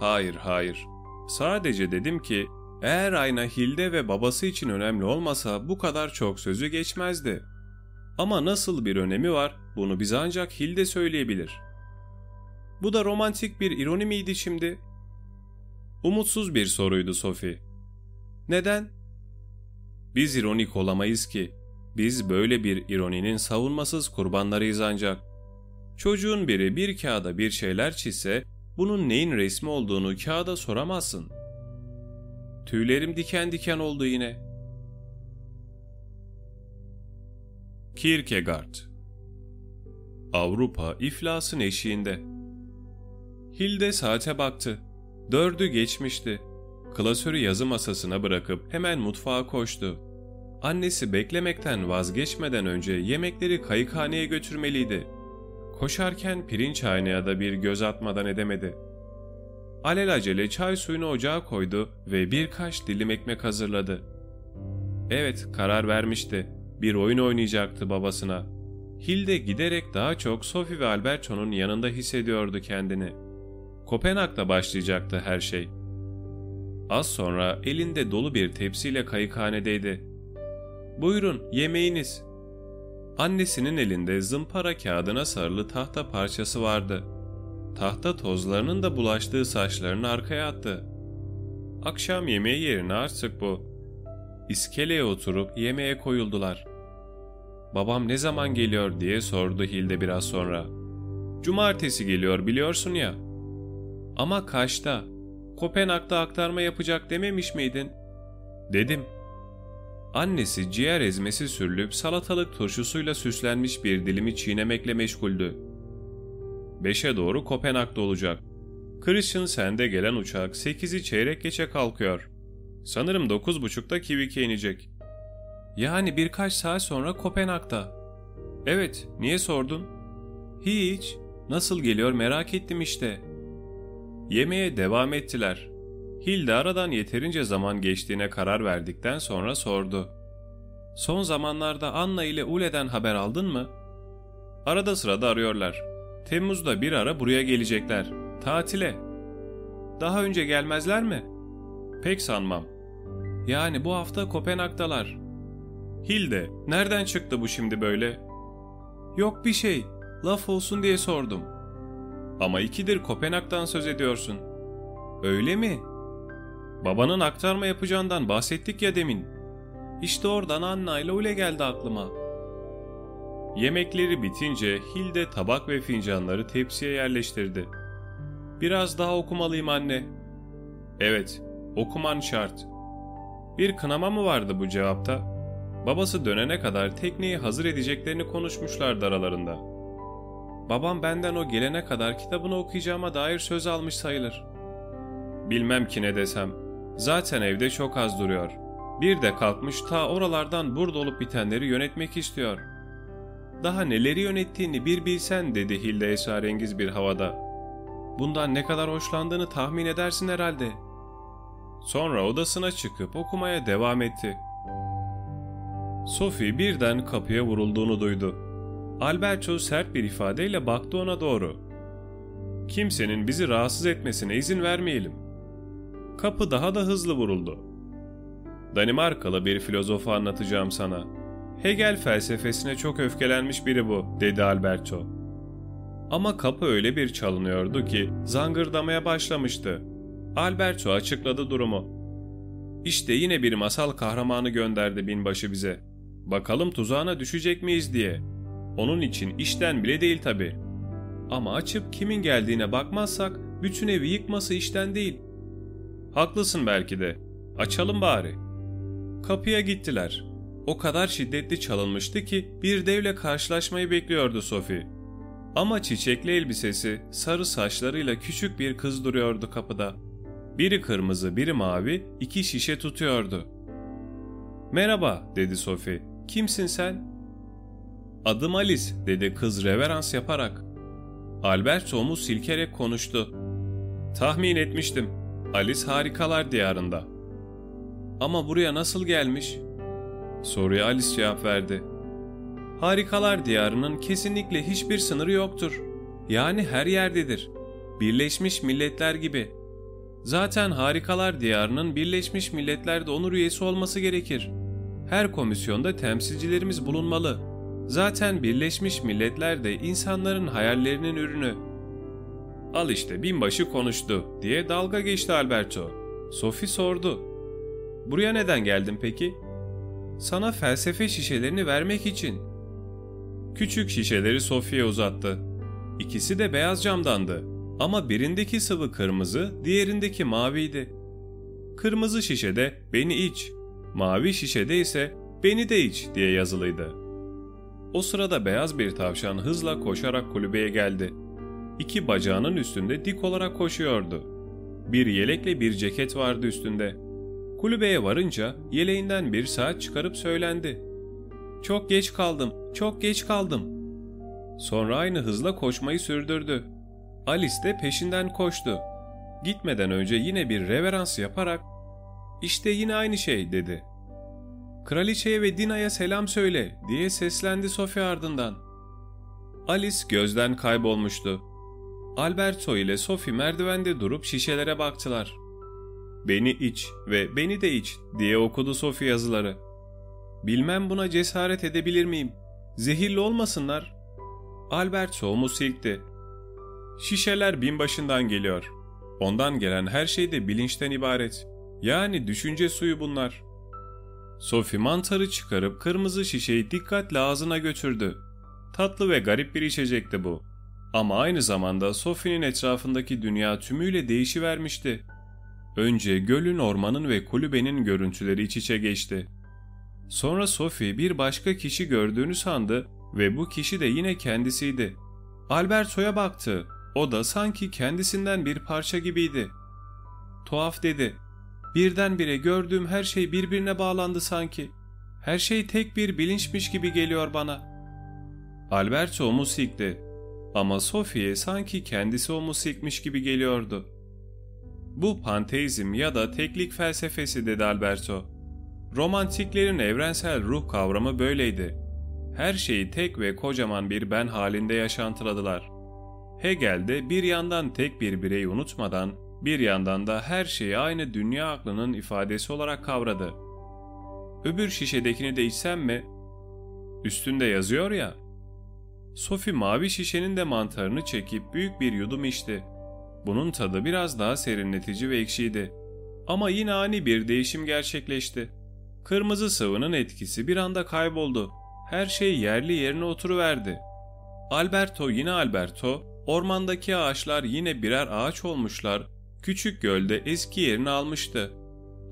Hayır, hayır. Sadece dedim ki eğer ayna Hilde ve babası için önemli olmasa bu kadar çok sözü geçmezdi. Ama nasıl bir önemi var bunu bize ancak Hilde söyleyebilir. Bu da romantik bir ironi miydi şimdi? Umutsuz bir soruydu Sophie. Neden? Biz ironik olamayız ki. Biz böyle bir ironinin savunmasız kurbanlarıyız ancak. Çocuğun biri bir kağıda bir şeyler çizse bunun neyin resmi olduğunu kağıda soramazsın. Tüylerim diken diken oldu yine. Kierkegaard Avrupa iflasın eşiğinde. Hilde saate baktı. Dördü geçmişti. Klasörü yazı masasına bırakıp hemen mutfağa koştu. Annesi beklemekten vazgeçmeden önce yemekleri kayıkhaneye götürmeliydi. Koşarken pirinç aynaya da bir göz atmadan edemedi. Alelacele çay suyunu ocağa koydu ve birkaç dilim ekmek hazırladı. Evet, karar vermişti. Bir oyun oynayacaktı babasına. Hilde giderek daha çok Sophie ve Alberto'nun yanında hissediyordu kendini. Kopenhag'da başlayacaktı her şey. Az sonra elinde dolu bir tepsiyle kayıkhanedeydi. Buyurun yemeğiniz. Annesinin elinde zımpara kağıdına sarılı tahta parçası vardı. Tahta tozlarının da bulaştığı saçlarını arkaya attı. Akşam yemeği yerine artık bu. İskeleye oturup yemeğe koyuldular. Babam ne zaman geliyor diye sordu Hilde biraz sonra. Cumartesi geliyor biliyorsun ya. Ama kaçta? Kopenhag'da aktarma yapacak dememiş miydin? Dedim. Annesi ciğer ezmesi sürülüp salatalık turşusuyla süslenmiş bir dilimi çiğnemekle meşguldü. Beşe doğru Kopenhag'da olacak. Christiansen'de gelen uçak 8'i çeyrek geçe kalkıyor. Sanırım 9.30'da Kivik'e inecek. Yani birkaç saat sonra Kopenhag'da. Evet, niye sordun? Hiç. Nasıl geliyor merak ettim işte. Yemeğe devam ettiler. Hilde aradan yeterince zaman geçtiğine karar verdikten sonra sordu. Son zamanlarda Anna ile Ule'den haber aldın mı? Arada sırada arıyorlar. Temmuz'da bir ara buraya gelecekler. Tatile. Daha önce gelmezler mi? Pek sanmam. Yani bu hafta Kopenhag'dalar. Hilde, nereden çıktı bu şimdi böyle? Yok bir şey. Laf olsun diye sordum. Ama ikidir Kopenhag'dan söz ediyorsun. Öyle mi? Babanın aktarma yapacağından bahsettik ya demin. İşte oradan Anna ile öyle geldi aklıma. Yemekleri bitince Hilde tabak ve fincanları tepsiye yerleştirdi. Biraz daha okumalıyım anne. Evet, okuman şart. Bir kınama mı vardı bu cevapta? Babası dönene kadar tekneyi hazır edeceklerini konuşmuşlardı aralarında. Babam benden o gelene kadar kitabını okuyacağıma dair söz almış sayılır. Bilmem ki ne desem. Zaten evde çok az duruyor. Bir de kalkmış ta oralardan burada olup bitenleri yönetmek istiyor. Daha neleri yönettiğini bir bilsen dedi Hilde esrarengiz bir havada. Bundan ne kadar hoşlandığını tahmin edersin herhalde. Sonra odasına çıkıp okumaya devam etti. Sophie birden kapıya vurulduğunu duydu. Alberto sert bir ifadeyle baktı ona doğru. Kimsenin bizi rahatsız etmesine izin vermeyelim. Kapı daha da hızlı vuruldu. Danimarkalı bir filozofu anlatacağım sana. Hegel felsefesine çok öfkelenmiş biri bu, dedi Alberto. Ama kapı öyle bir çalınıyordu ki zangırdamaya başlamıştı. Alberto açıkladı durumu. İşte yine bir masal kahramanı gönderdi binbaşı bize. Bakalım tuzağına düşecek miyiz diye. Onun için işten bile değil tabi. Ama açıp kimin geldiğine bakmazsak bütün evi yıkması işten değil. Haklısın belki de. Açalım bari. Kapıya gittiler. O kadar şiddetli çalınmıştı ki bir devle karşılaşmayı bekliyordu Sophie. Ama çiçekli elbisesi, sarı saçlarıyla küçük bir kız duruyordu kapıda. Biri kırmızı, biri mavi, iki şişe tutuyordu. "Merhaba," dedi Sophie. "Kimsin sen?" "Adım Alice," dedi kız reverans yaparak. Albert omuz silkerek konuştu. "Tahmin etmiştim. Alice harikalar diyarında." "Ama buraya nasıl gelmiş?" Soruya Alice cevap verdi. Harikalar diyarının kesinlikle hiçbir sınırı yoktur. Yani her yerdedir. Birleşmiş Milletler gibi. Zaten Harikalar Diyarı'nın Birleşmiş Milletler'de onur üyesi olması gerekir. Her komisyonda temsilcilerimiz bulunmalı. Zaten Birleşmiş Milletler de insanların hayallerinin ürünü. Al işte binbaşı konuştu diye dalga geçti Alberto. Sophie sordu. Buraya neden geldin peki? Sana felsefe şişelerini vermek için. Küçük şişeleri Sophie'ye uzattı. İkisi de beyaz camdandı. Ama birindeki sıvı kırmızı, diğerindeki maviydi. Kırmızı şişede beni iç, mavi şişede ise beni de iç diye yazılıydı. O sırada beyaz bir tavşan hızla koşarak kulübeye geldi. İki bacağının üstünde dik olarak koşuyordu. Bir yelekle bir ceket vardı üstünde. Kulübeye varınca yeleğinden bir saat çıkarıp söylendi. Çok geç kaldım, çok geç kaldım. Sonra aynı hızla koşmayı sürdürdü. Alice de peşinden koştu. Gitmeden önce yine bir reverans yaparak işte yine aynı şey dedi. Kraliçeye ve Dina'ya selam söyle diye seslendi Sophie ardından. Alice gözden kaybolmuştu. Alberto ile Sophie merdivende durup şişelere baktılar. Beni iç ve beni de iç diye okudu Sophie yazıları. Bilmem buna cesaret edebilir miyim? Zehirli olmasınlar. Alberto omuz silkti. Şişeler binbaşından geliyor. Ondan gelen her şey de bilinçten ibaret. Yani düşünce suyu bunlar. Sophie mantarı çıkarıp kırmızı şişeyi dikkatle ağzına götürdü. Tatlı ve garip bir içecekti bu. Ama aynı zamanda Sophie'nin etrafındaki dünya tümüyle değişivermişti. Önce gölün, ormanın ve kulübenin görüntüleri iç içe geçti. Sonra Sophie bir başka kişi gördüğünü sandı ve bu kişi de yine kendisiydi. Alberto'ya baktı. O da sanki kendisinden bir parça gibiydi. Tuhaf dedi. Birdenbire gördüğüm her şey birbirine bağlandı sanki. Her şey tek bir bilinçmiş gibi geliyor bana. Alberto omuz silkti. Ama Sophie'ye sanki kendisi omuz silkmiş gibi geliyordu. Bu panteizm ya da teklik felsefesi dedi Alberto. Romantiklerin evrensel ruh kavramı böyleydi. Her şeyi tek ve kocaman bir ben halinde yaşantıladılar. Hegel de bir yandan tek bir bireyi unutmadan bir yandan da her şeyi aynı dünya aklının ifadesi olarak kavradı. Öbür şişedekini de içsem mi? Üstünde yazıyor ya. Sophie mavi şişenin de mantarını çekip büyük bir yudum içti. Bunun tadı biraz daha serinletici ve ekşiydi. Ama yine ani bir değişim gerçekleşti. Kırmızı sıvının etkisi bir anda kayboldu. Her şey yerli yerine oturuverdi. Alberto yine Alberto, ormandaki ağaçlar yine birer ağaç olmuşlar Küçük gölde eski yerini almıştı.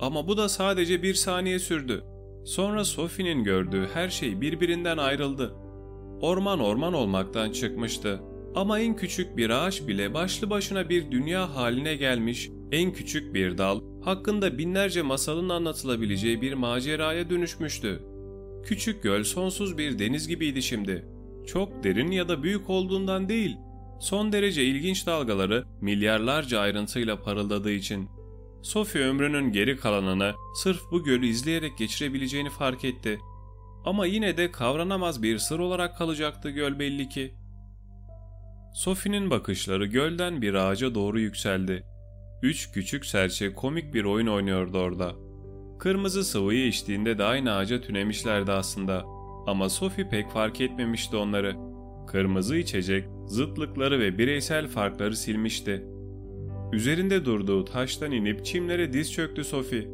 Ama bu da sadece bir saniye sürdü. Sonra Sophie'nin gördüğü her şey birbirinden ayrıldı. Orman orman olmaktan çıkmıştı. Ama en küçük bir ağaç bile başlı başına bir dünya haline gelmiş, en küçük bir dal hakkında binlerce masalın anlatılabileceği bir maceraya dönüşmüştü. Küçük göl sonsuz bir deniz gibiydi şimdi. Çok derin ya da büyük olduğundan değil, Son derece ilginç dalgaları milyarlarca ayrıntıyla parıldadığı için Sophie ömrünün geri kalanını sırf bu gölü izleyerek geçirebileceğini fark etti. Ama yine de kavranamaz bir sır olarak kalacaktı göl belli ki. Sophie'nin bakışları gölden bir ağaca doğru yükseldi. Üç küçük serçe komik bir oyun oynuyordu orada. Kırmızı sıvıyı içtiğinde de aynı ağaca tünemişlerdi aslında. Ama Sophie pek fark etmemişti onları. Kırmızı içecek zıtlıkları ve bireysel farkları silmişti. Üzerinde durduğu taştan inip çimlere diz çöktü Sophie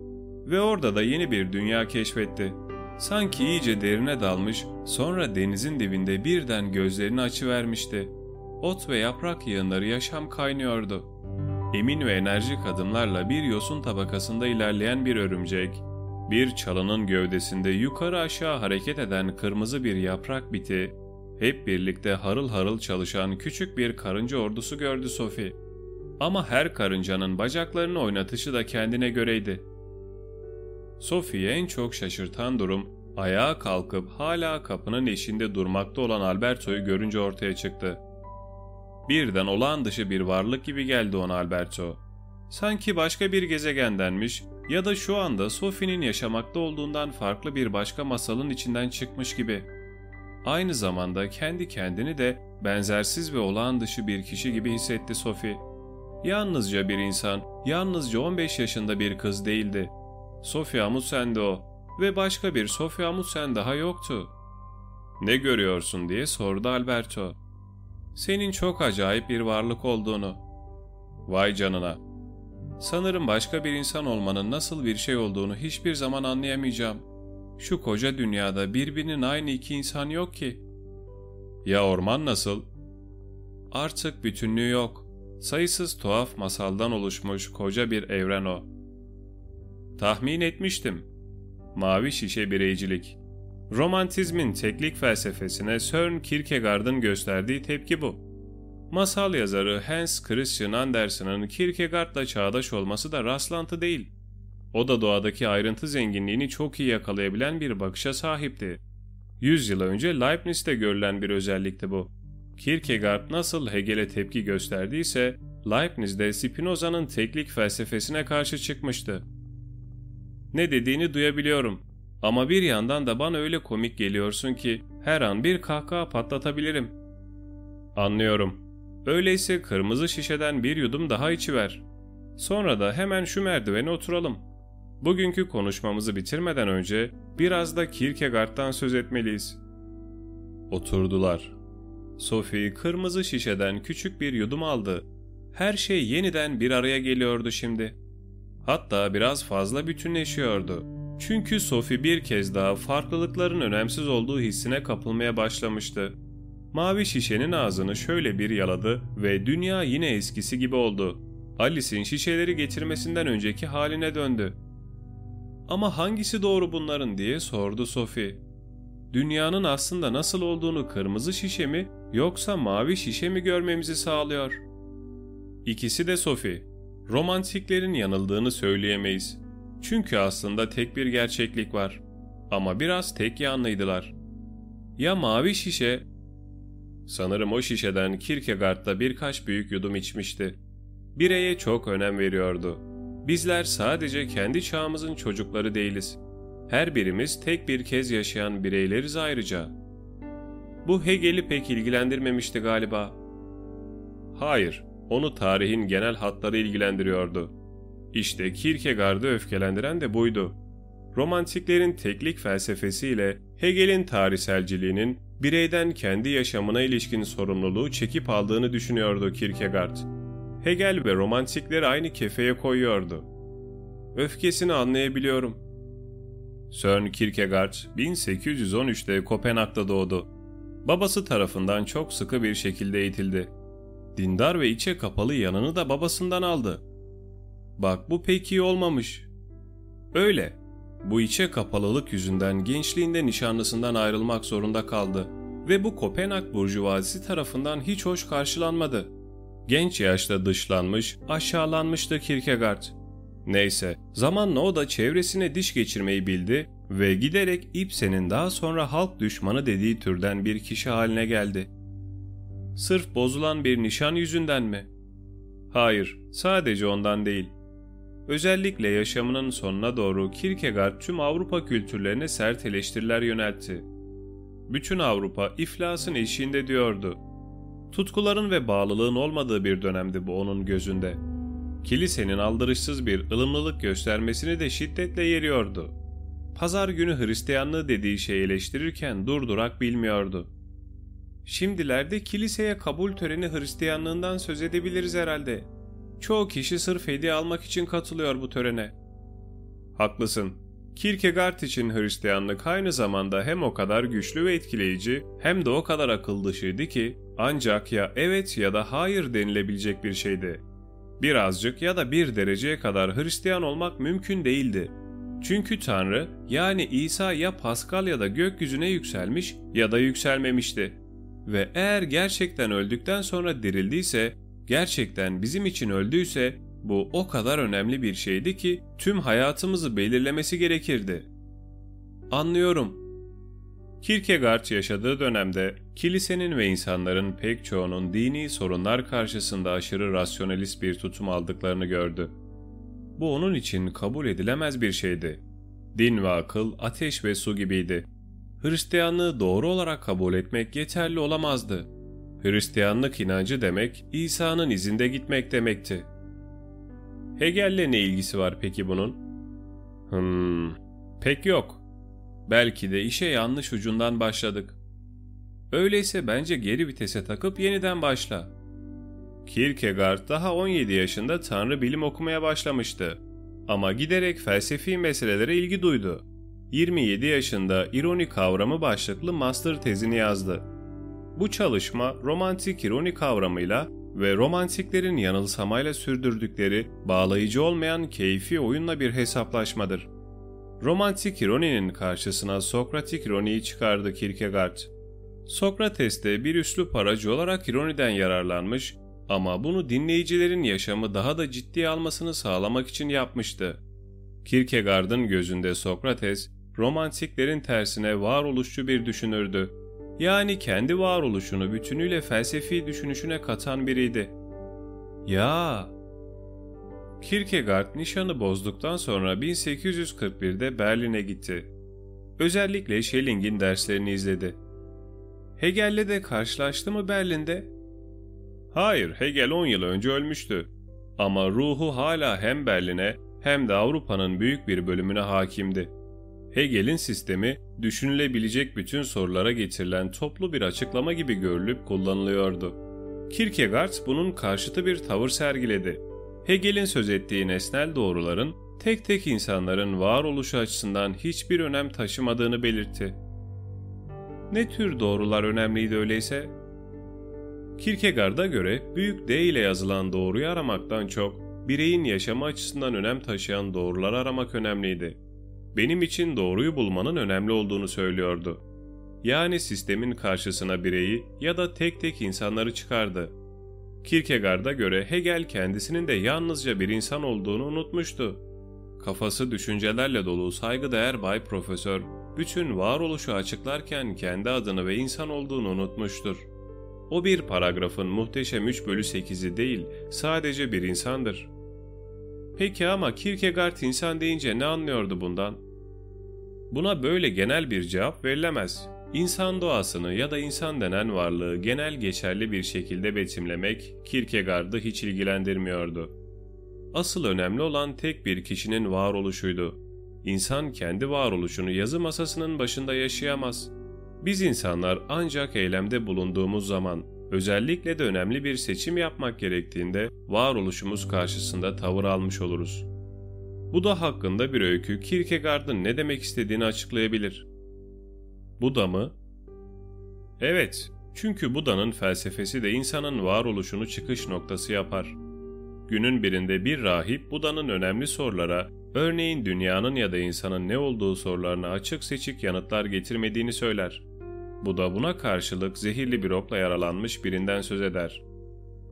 ve orada da yeni bir dünya keşfetti. Sanki iyice derine dalmış, sonra denizin dibinde birden gözlerini açıvermişti. Ot ve yaprak yığınları yaşam kaynıyordu. Emin ve enerjik adımlarla bir yosun tabakasında ilerleyen bir örümcek, bir çalının gövdesinde yukarı aşağı hareket eden kırmızı bir yaprak biti, hep birlikte harıl harıl çalışan küçük bir karınca ordusu gördü Sophie. Ama her karıncanın bacaklarını oynatışı da kendine göreydi. Sophie'yi en çok şaşırtan durum, ayağa kalkıp hala kapının eşinde durmakta olan Alberto'yu görünce ortaya çıktı. Birden olağan dışı bir varlık gibi geldi ona Alberto. Sanki başka bir gezegendenmiş ya da şu anda Sophie'nin yaşamakta olduğundan farklı bir başka masalın içinden çıkmış gibi.'' Aynı zamanda kendi kendini de benzersiz ve olağan dışı bir kişi gibi hissetti Sophie. Yalnızca bir insan, yalnızca 15 yaşında bir kız değildi. Sophie Amundsen'di o ve başka bir Sophie Amundsen daha yoktu. Ne görüyorsun diye sordu Alberto. Senin çok acayip bir varlık olduğunu. Vay canına. Sanırım başka bir insan olmanın nasıl bir şey olduğunu hiçbir zaman anlayamayacağım.'' Şu koca dünyada birbirinin aynı iki insan yok ki. Ya orman nasıl? artık bütünlüğü yok. Sayısız tuhaf masaldan oluşmuş koca bir evren o. Tahmin etmiştim. Mavi şişe bireycilik. Romantizmin teklik felsefesine Søren Kierkegaard'ın gösterdiği tepki bu. Masal yazarı Hans Christian Andersen'ın Kierkegaard'la çağdaş olması da rastlantı değil. O da doğadaki ayrıntı zenginliğini çok iyi yakalayabilen bir bakışa sahipti. Yüz yıl önce Leibniz'te görülen bir özellikti bu. Kierkegaard nasıl Hegel'e tepki gösterdiyse, Leibniz'de Spinoza'nın teklik felsefesine karşı çıkmıştı. Ne dediğini duyabiliyorum ama bir yandan da bana öyle komik geliyorsun ki her an bir kahkaha patlatabilirim. Anlıyorum. Öyleyse kırmızı şişeden bir yudum daha içiver. Sonra da hemen şu merdivene oturalım. Bugünkü konuşmamızı bitirmeden önce biraz da Kierkegaard'dan söz etmeliyiz. Oturdular. Sophie kırmızı şişeden küçük bir yudum aldı. Her şey yeniden bir araya geliyordu şimdi. Hatta biraz fazla bütünleşiyordu. Çünkü Sophie bir kez daha farklılıkların önemsiz olduğu hissine kapılmaya başlamıştı. Mavi şişenin ağzını şöyle bir yaladı ve dünya yine eskisi gibi oldu. Alice'in şişeleri getirmesinden önceki haline döndü. Ama hangisi doğru bunların diye sordu Sophie. Dünyanın aslında nasıl olduğunu kırmızı şişe mi yoksa mavi şişe mi görmemizi sağlıyor? İkisi de Sophie. Romantiklerin yanıldığını söyleyemeyiz. Çünkü aslında tek bir gerçeklik var. Ama biraz tek yanlıydılar. Ya mavi şişe? Sanırım o şişeden Kierkegaard'da birkaç büyük yudum içmişti. Bireye çok önem veriyordu. Bizler sadece kendi çağımızın çocukları değiliz. Her birimiz tek bir kez yaşayan bireyleriz ayrıca. Bu Hegel'i pek ilgilendirmemişti galiba. Hayır, onu tarihin genel hatları ilgilendiriyordu. İşte Kierkegaard'ı öfkelendiren de buydu. Romantiklerin teklik felsefesiyle Hegel'in tarihselciliğinin bireyden kendi yaşamına ilişkin sorumluluğu çekip aldığını düşünüyordu Kierkegaard. Hegel ve romantikleri aynı kefeye koyuyordu. Öfkesini anlayabiliyorum. Søren Kierkegaard 1813'te Kopenhag'da doğdu. Babası tarafından çok sıkı bir şekilde eğitildi. Dindar ve içe kapalı yanını da babasından aldı. Bak bu pek iyi olmamış. Öyle. Bu içe kapalılık yüzünden gençliğinde nişanlısından ayrılmak zorunda kaldı ve bu Kopenhag burjuvazisi tarafından hiç hoş karşılanmadı. Genç yaşta dışlanmış, aşağılanmıştı Kierkegaard. Neyse, zamanla o da çevresine diş geçirmeyi bildi ve giderek Ibsen'in daha sonra halk düşmanı dediği türden bir kişi haline geldi. Sırf bozulan bir nişan yüzünden mi? Hayır, sadece ondan değil. Özellikle yaşamının sonuna doğru Kierkegaard tüm Avrupa kültürlerine sert eleştiriler yöneltti. Bütün Avrupa iflasın eşiğinde diyordu. Tutkuların ve bağlılığın olmadığı bir dönemdi bu onun gözünde. Kilisenin aldırışsız bir ılımlılık göstermesini de şiddetle yeriyordu. Pazar günü Hristiyanlığı dediği şeyi eleştirirken durdurak bilmiyordu. Şimdilerde kiliseye kabul töreni Hristiyanlığından söz edebiliriz herhalde. Çoğu kişi sırf hediye almak için katılıyor bu törene. Haklısın. Kierkegaard için Hristiyanlık aynı zamanda hem o kadar güçlü ve etkileyici hem de o kadar akıl dışıydı ki ancak ya evet ya da hayır denilebilecek bir şeydi. Birazcık ya da bir dereceye kadar Hristiyan olmak mümkün değildi. Çünkü Tanrı yani İsa ya Pascal ya da gökyüzüne yükselmiş ya da yükselmemişti. Ve eğer gerçekten öldükten sonra dirildiyse, gerçekten bizim için öldüyse bu o kadar önemli bir şeydi ki tüm hayatımızı belirlemesi gerekirdi. Anlıyorum Kierkegaard yaşadığı dönemde kilisenin ve insanların pek çoğunun dini sorunlar karşısında aşırı rasyonalist bir tutum aldıklarını gördü. Bu onun için kabul edilemez bir şeydi. Din ve akıl ateş ve su gibiydi. Hristiyanlığı doğru olarak kabul etmek yeterli olamazdı. Hristiyanlık inancı demek İsa'nın izinde gitmek demekti. Hegel'le ne ilgisi var peki bunun? Hmm, pek yok. Belki de işe yanlış ucundan başladık. Öyleyse bence geri vitese takıp yeniden başla. Kierkegaard daha 17 yaşında tanrı bilim okumaya başlamıştı. Ama giderek felsefi meselelere ilgi duydu. 27 yaşında ironi kavramı başlıklı master tezini yazdı. Bu çalışma romantik ironi kavramıyla ve romantiklerin yanılsamayla sürdürdükleri bağlayıcı olmayan keyfi oyunla bir hesaplaşmadır. Romantik ironinin karşısına Sokratik ironiyi çıkardı Kierkegaard. Sokrates de bir üslup aracı olarak ironiden yararlanmış ama bunu dinleyicilerin yaşamı daha da ciddiye almasını sağlamak için yapmıştı. Kierkegaard'ın gözünde Sokrates, romantiklerin tersine varoluşçu bir düşünürdü. Yani kendi varoluşunu bütünüyle felsefi düşünüşüne katan biriydi. Ya Kierkegaard nişanı bozduktan sonra 1841'de Berlin'e gitti. Özellikle Schelling'in derslerini izledi. Hegel'le de karşılaştı mı Berlin'de? Hayır, Hegel 10 yıl önce ölmüştü. Ama ruhu hala hem Berlin'e hem de Avrupa'nın büyük bir bölümüne hakimdi. Hegel'in sistemi düşünülebilecek bütün sorulara getirilen toplu bir açıklama gibi görülüp kullanılıyordu. Kierkegaard bunun karşıtı bir tavır sergiledi. Hegel'in söz ettiği nesnel doğruların tek tek insanların varoluşu açısından hiçbir önem taşımadığını belirtti. Ne tür doğrular önemliydi öyleyse? Kierkegaard'a göre büyük D ile yazılan doğruyu aramaktan çok bireyin yaşamı açısından önem taşıyan doğrular aramak önemliydi. Benim için doğruyu bulmanın önemli olduğunu söylüyordu. Yani sistemin karşısına bireyi ya da tek tek insanları çıkardı. Kierkegaard'a göre Hegel kendisinin de yalnızca bir insan olduğunu unutmuştu. Kafası düşüncelerle dolu saygıdeğer Bay Profesör, bütün varoluşu açıklarken kendi adını ve insan olduğunu unutmuştur. O bir paragrafın muhteşem 3 bölü 8'i değil, sadece bir insandır. Peki ama Kierkegaard insan deyince ne anlıyordu bundan? Buna böyle genel bir cevap verilemez. İnsan doğasını ya da insan denen varlığı genel geçerli bir şekilde betimlemek Kierkegaard'ı hiç ilgilendirmiyordu. Asıl önemli olan tek bir kişinin varoluşuydu. İnsan kendi varoluşunu yazı masasının başında yaşayamaz. Biz insanlar ancak eylemde bulunduğumuz zaman, özellikle de önemli bir seçim yapmak gerektiğinde varoluşumuz karşısında tavır almış oluruz. Bu da hakkında bir öykü Kierkegaard'ın ne demek istediğini açıklayabilir. Buda mı? Evet, çünkü Buda'nın felsefesi de insanın varoluşunu çıkış noktası yapar. Günün birinde bir rahip Buda'nın önemli sorulara, örneğin dünyanın ya da insanın ne olduğu sorularına açık seçik yanıtlar getirmediğini söyler. Buda buna karşılık zehirli bir okla yaralanmış birinden söz eder.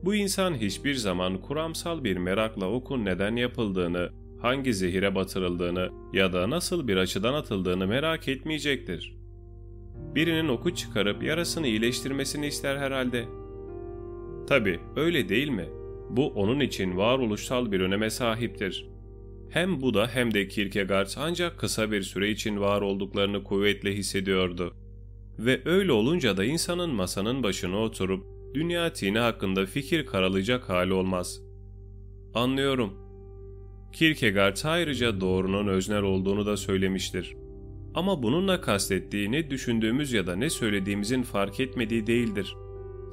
Bu insan hiçbir zaman kuramsal bir merakla okun neden yapıldığını, hangi zehire batırıldığını ya da nasıl bir açıdan atıldığını merak etmeyecektir. Birinin oku çıkarıp yarasını iyileştirmesini ister herhalde. Tabi öyle değil mi? Bu onun için varoluşsal bir öneme sahiptir. Hem bu da hem de Kierkegaard ancak kısa bir süre için var olduklarını kuvvetle hissediyordu. Ve öyle olunca da insanın masanın başına oturup dünya tini hakkında fikir karalayacak hali olmaz. Anlıyorum. Kierkegaard ayrıca doğrunun öznel olduğunu da söylemiştir. Ama bununla kastettiği ne düşündüğümüz ya da ne söylediğimizin fark etmediği değildir.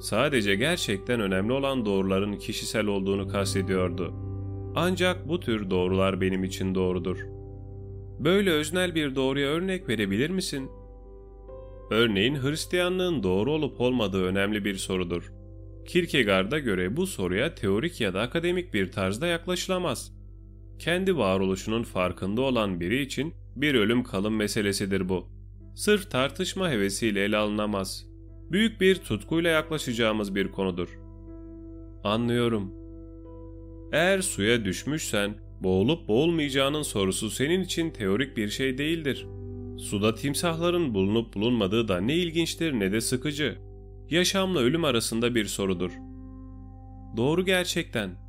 Sadece gerçekten önemli olan doğruların kişisel olduğunu kastediyordu. Ancak bu tür doğrular benim için doğrudur. Böyle öznel bir doğruya örnek verebilir misin? Örneğin Hristiyanlığın doğru olup olmadığı önemli bir sorudur. Kierkegaard'a göre bu soruya teorik ya da akademik bir tarzda yaklaşılamaz. Kendi varoluşunun farkında olan biri için bir ölüm kalım meselesidir bu. Sırf tartışma hevesiyle ele alınamaz. Büyük bir tutkuyla yaklaşacağımız bir konudur. Anlıyorum. Eğer suya düşmüşsen boğulup boğulmayacağının sorusu senin için teorik bir şey değildir. Suda timsahların bulunup bulunmadığı da ne ilginçtir ne de sıkıcı. Yaşamla ölüm arasında bir sorudur. Doğru gerçekten.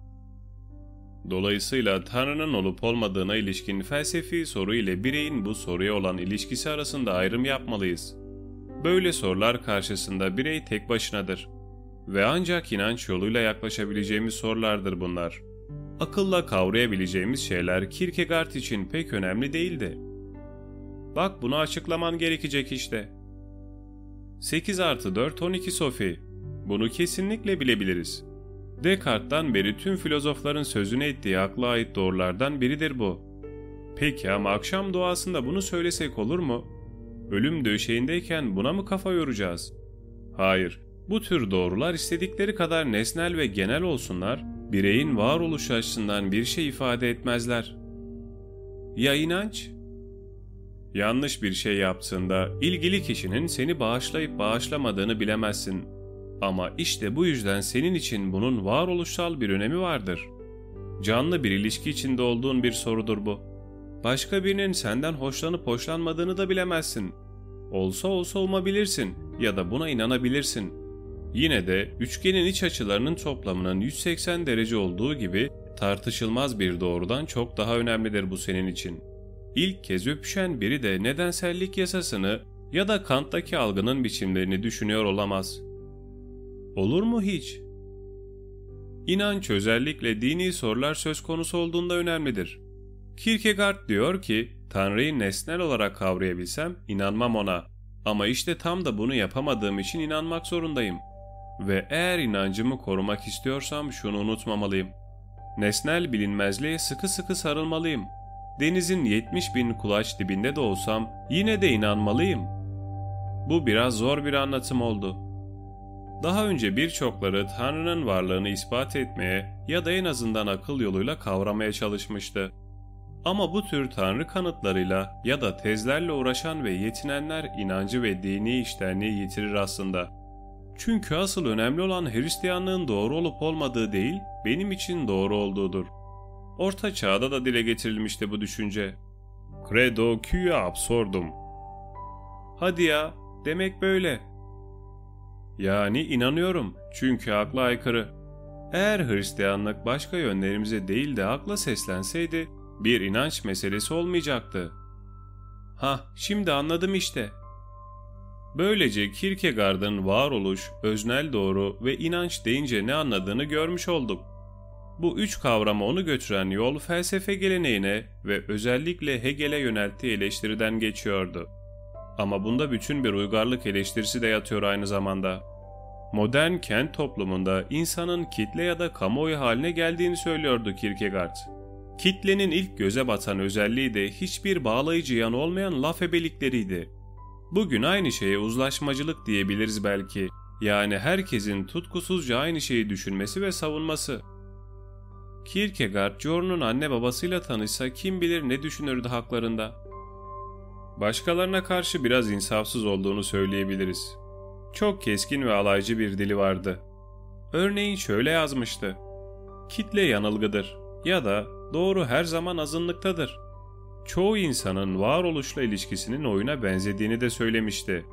Dolayısıyla Tanrı'nın olup olmadığına ilişkin felsefi soru ile bireyin bu soruya olan ilişkisi arasında ayrım yapmalıyız. Böyle sorular karşısında birey tek başınadır. Ve ancak inanç yoluyla yaklaşabileceğimiz sorulardır bunlar. Akılla kavrayabileceğimiz şeyler Kierkegaard için pek önemli değildi. Bak bunu açıklaman gerekecek işte. 8 artı 4 12 Sofi. Bunu kesinlikle bilebiliriz. Descartes'tan beri tüm filozofların sözünü ettiği akla ait doğrulardan biridir bu. Peki ama akşam duasında bunu söylesek olur mu? Ölüm döşeğindeyken buna mı kafa yoracağız? Hayır, Bu tür doğrular istedikleri kadar nesnel ve genel olsunlar, bireyin varoluş açısından bir şey ifade etmezler. Ya inanç? Yanlış bir şey yaptığında ilgili kişinin seni bağışlayıp bağışlamadığını bilemezsin. Ama işte bu yüzden senin için bunun varoluşsal bir önemi vardır. Canlı bir ilişki içinde olduğun bir sorudur bu. Başka birinin senden hoşlanıp hoşlanmadığını da bilemezsin. Olsa olsa olabilirsin ya da buna inanabilirsin. Yine de üçgenin iç açılarının toplamının 180 derece olduğu gibi tartışılmaz bir doğrudan çok daha önemlidir bu senin için. İlk kez öpüşen biri de nedensellik yasasını ya da Kant'taki algının biçimlerini düşünüyor olamaz. Olur mu hiç? İnanç özellikle dini sorular söz konusu olduğunda önemlidir. Kierkegaard diyor ki, Tanrı'yı nesnel olarak kavrayabilsem inanmam ona. Ama işte tam da bunu yapamadığım için inanmak zorundayım. Ve eğer inancımı korumak istiyorsam şunu unutmamalıyım. Nesnel bilinmezliğe sıkı sıkı sarılmalıyım. Denizin 70 bin kulaç dibinde de olsam yine de inanmalıyım. Bu biraz zor bir anlatım oldu. Daha önce birçokları Tanrı'nın varlığını ispat etmeye ya da en azından akıl yoluyla kavramaya çalışmıştı. Ama bu tür tanrı kanıtlarıyla ya da tezlerle uğraşan ve yetinenler inancı ve dini iştenliği yitirir aslında. Çünkü asıl önemli olan Hristiyanlığın doğru olup olmadığı değil, benim için doğru olduğudur. Orta çağda da dile getirilmişti bu düşünce. Credo quia absurdum. Hadi ya, demek böyle. Yani inanıyorum çünkü akla aykırı. Eğer Hristiyanlık başka yönlerimize değil de akla seslenseydi bir inanç meselesi olmayacaktı. Ha, şimdi anladım işte. Böylece Kierkegaard'ın varoluş, öznel doğru ve inanç deyince ne anladığını görmüş olduk. Bu üç kavrama onu götüren yol felsefe geleneğine ve özellikle Hegel'e yönelttiği eleştiriden geçiyordu. Ama bunda bütün bir uygarlık eleştirisi de yatıyor aynı zamanda. Modern kent toplumunda insanın kitle ya da kamuoyu haline geldiğini söylüyordu Kierkegaard. Kitlenin ilk göze batan özelliği de hiçbir bağlayıcı yan olmayan laf ebelikleriydi. Bugün aynı şeye uzlaşmacılık diyebiliriz belki. Yani herkesin tutkusuzca aynı şeyi düşünmesi ve savunması. Kierkegaard, Jorun'un anne babasıyla tanışsa kim bilir ne düşünürdü haklarında. Başkalarına karşı biraz insafsız olduğunu söyleyebiliriz. Çok keskin ve alaycı bir dili vardı. Örneğin şöyle yazmıştı. Kitle yanılgıdır ya da doğru her zaman azınlıktadır. Çoğu insanın varoluşla ilişkisinin oyuna benzediğini de söylemişti.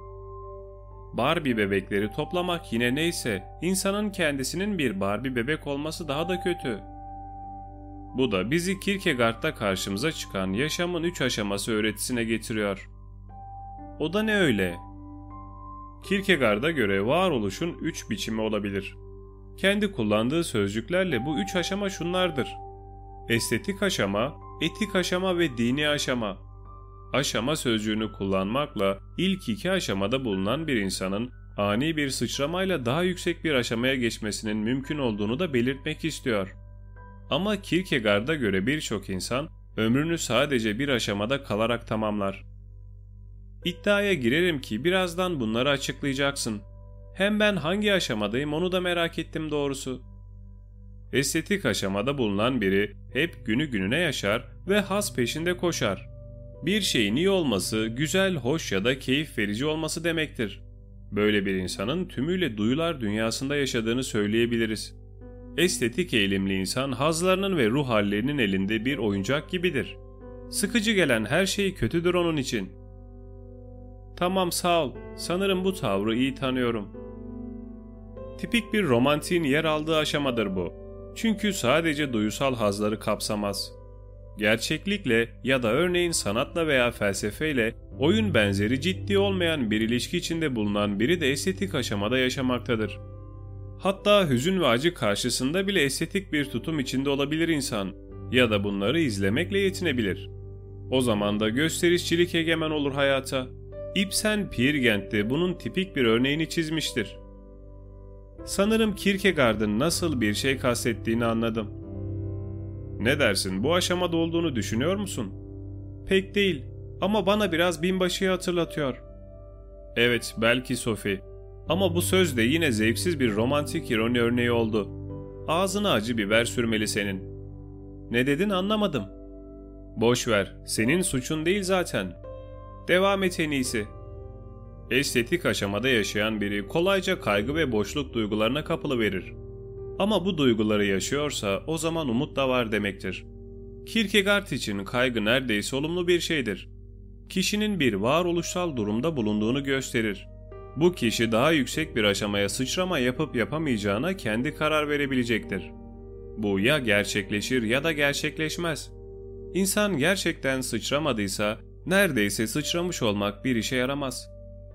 Barbie bebekleri toplamak yine neyse, insanın kendisinin bir Barbie bebek olması daha da kötü. Bu da bizi Kierkegaard'da karşımıza çıkan yaşamın üç aşaması öğretisine getiriyor. O da ne öyle? Kierkegaard'a göre varoluşun üç biçimi olabilir. Kendi kullandığı sözcüklerle bu üç aşama şunlardır. Estetik aşama, etik aşama ve dini aşama. Aşama sözcüğünü kullanmakla ilk iki aşamada bulunan bir insanın ani bir sıçramayla daha yüksek bir aşamaya geçmesinin mümkün olduğunu da belirtmek istiyor. Ama Kierkegaard'a göre birçok insan ömrünü sadece bir aşamada kalarak tamamlar. İddiaya girerim ki birazdan bunları açıklayacaksın. Hem ben hangi aşamadayım onu da merak ettim doğrusu. Estetik aşamada bulunan biri hep günü gününe yaşar ve has peşinde koşar. Bir şeyin iyi olması, güzel, hoş ya da keyif verici olması demektir. Böyle bir insanın tümüyle duyular dünyasında yaşadığını söyleyebiliriz. Estetik eğilimli insan hazlarının ve ruh hallerinin elinde bir oyuncak gibidir. Sıkıcı gelen her şey kötüdür onun için. Tamam sağ ol, sanırım bu tavrı iyi tanıyorum. Tipik bir romantiğin yer aldığı aşamadır bu. Çünkü sadece duysal hazları kapsamaz. Gerçeklikle ya da örneğin sanatla veya felsefeyle oyun benzeri ciddi olmayan bir ilişki içinde bulunan biri de estetik aşamada yaşamaktadır. Hatta hüzün ve acı karşısında bile estetik bir tutum içinde olabilir insan ya da bunları izlemekle yetinebilir. O zaman da gösterişçilik egemen olur hayata. Ibsen Peer Gynt'te bunun tipik bir örneğini çizmiştir. Sanırım Kierkegaard'ın nasıl bir şey kastettiğini anladım. Ne dersin bu aşamada olduğunu düşünüyor musun? Pek değil ama bana biraz binbaşıyı hatırlatıyor. Evet belki Sophie Ama bu söz de yine zevksiz bir romantik ironi örneği oldu. Ağzına acı biber sürmeli senin. Ne dedin anlamadım. Boş ver, senin suçun değil zaten. Devam et en iyisi. Estetik aşamada yaşayan biri kolayca kaygı ve boşluk duygularına kapılı verir. Ama bu duyguları yaşıyorsa o zaman umut da var demektir. Kierkegaard için kaygı neredeyse olumlu bir şeydir. Kişinin bir varoluşsal durumda bulunduğunu gösterir. Bu kişi daha yüksek bir aşamaya sıçrama yapıp yapamayacağına kendi karar verebilecektir. Bu ya gerçekleşir ya da gerçekleşmez. İnsan gerçekten sıçramadıysa neredeyse sıçramış olmak bir işe yaramaz.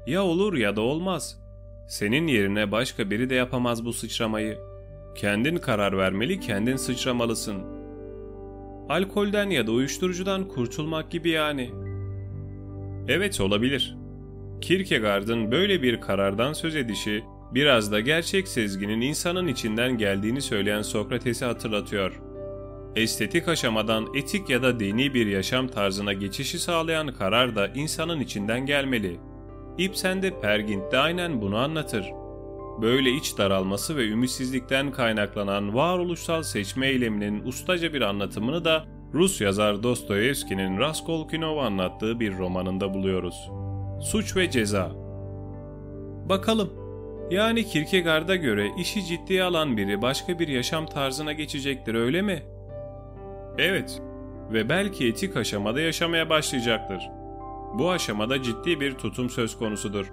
Ya olur ya da olmaz. Senin yerine başka biri de yapamaz bu sıçramayı. Kendin karar vermeli, kendin sıçramalısın. Alkolden ya da uyuşturucudan kurtulmak gibi yani. Evet olabilir. Kierkegaard'ın böyle bir karardan söz edişi biraz da gerçek sezginin insanın içinden geldiğini söyleyen Sokrates'i hatırlatıyor. Estetik aşamadan etik ya da dini bir yaşam tarzına geçişi sağlayan karar da insanın içinden gelmeli. Ibsen de Pergint de aynen bunu anlatır. Böyle iç daralması ve ümitsizlikten kaynaklanan varoluşsal seçme eyleminin ustaca bir anlatımını da Rus yazar Dostoyevski'nin Raskolnikov anlattığı bir romanında buluyoruz. Suç ve Ceza Bakalım, yani Kierkegaard'a göre işi ciddiye alan biri başka bir yaşam tarzına geçecektir öyle mi? Evet ve belki etik aşamada yaşamaya başlayacaktır. Bu aşamada ciddi bir tutum söz konusudur.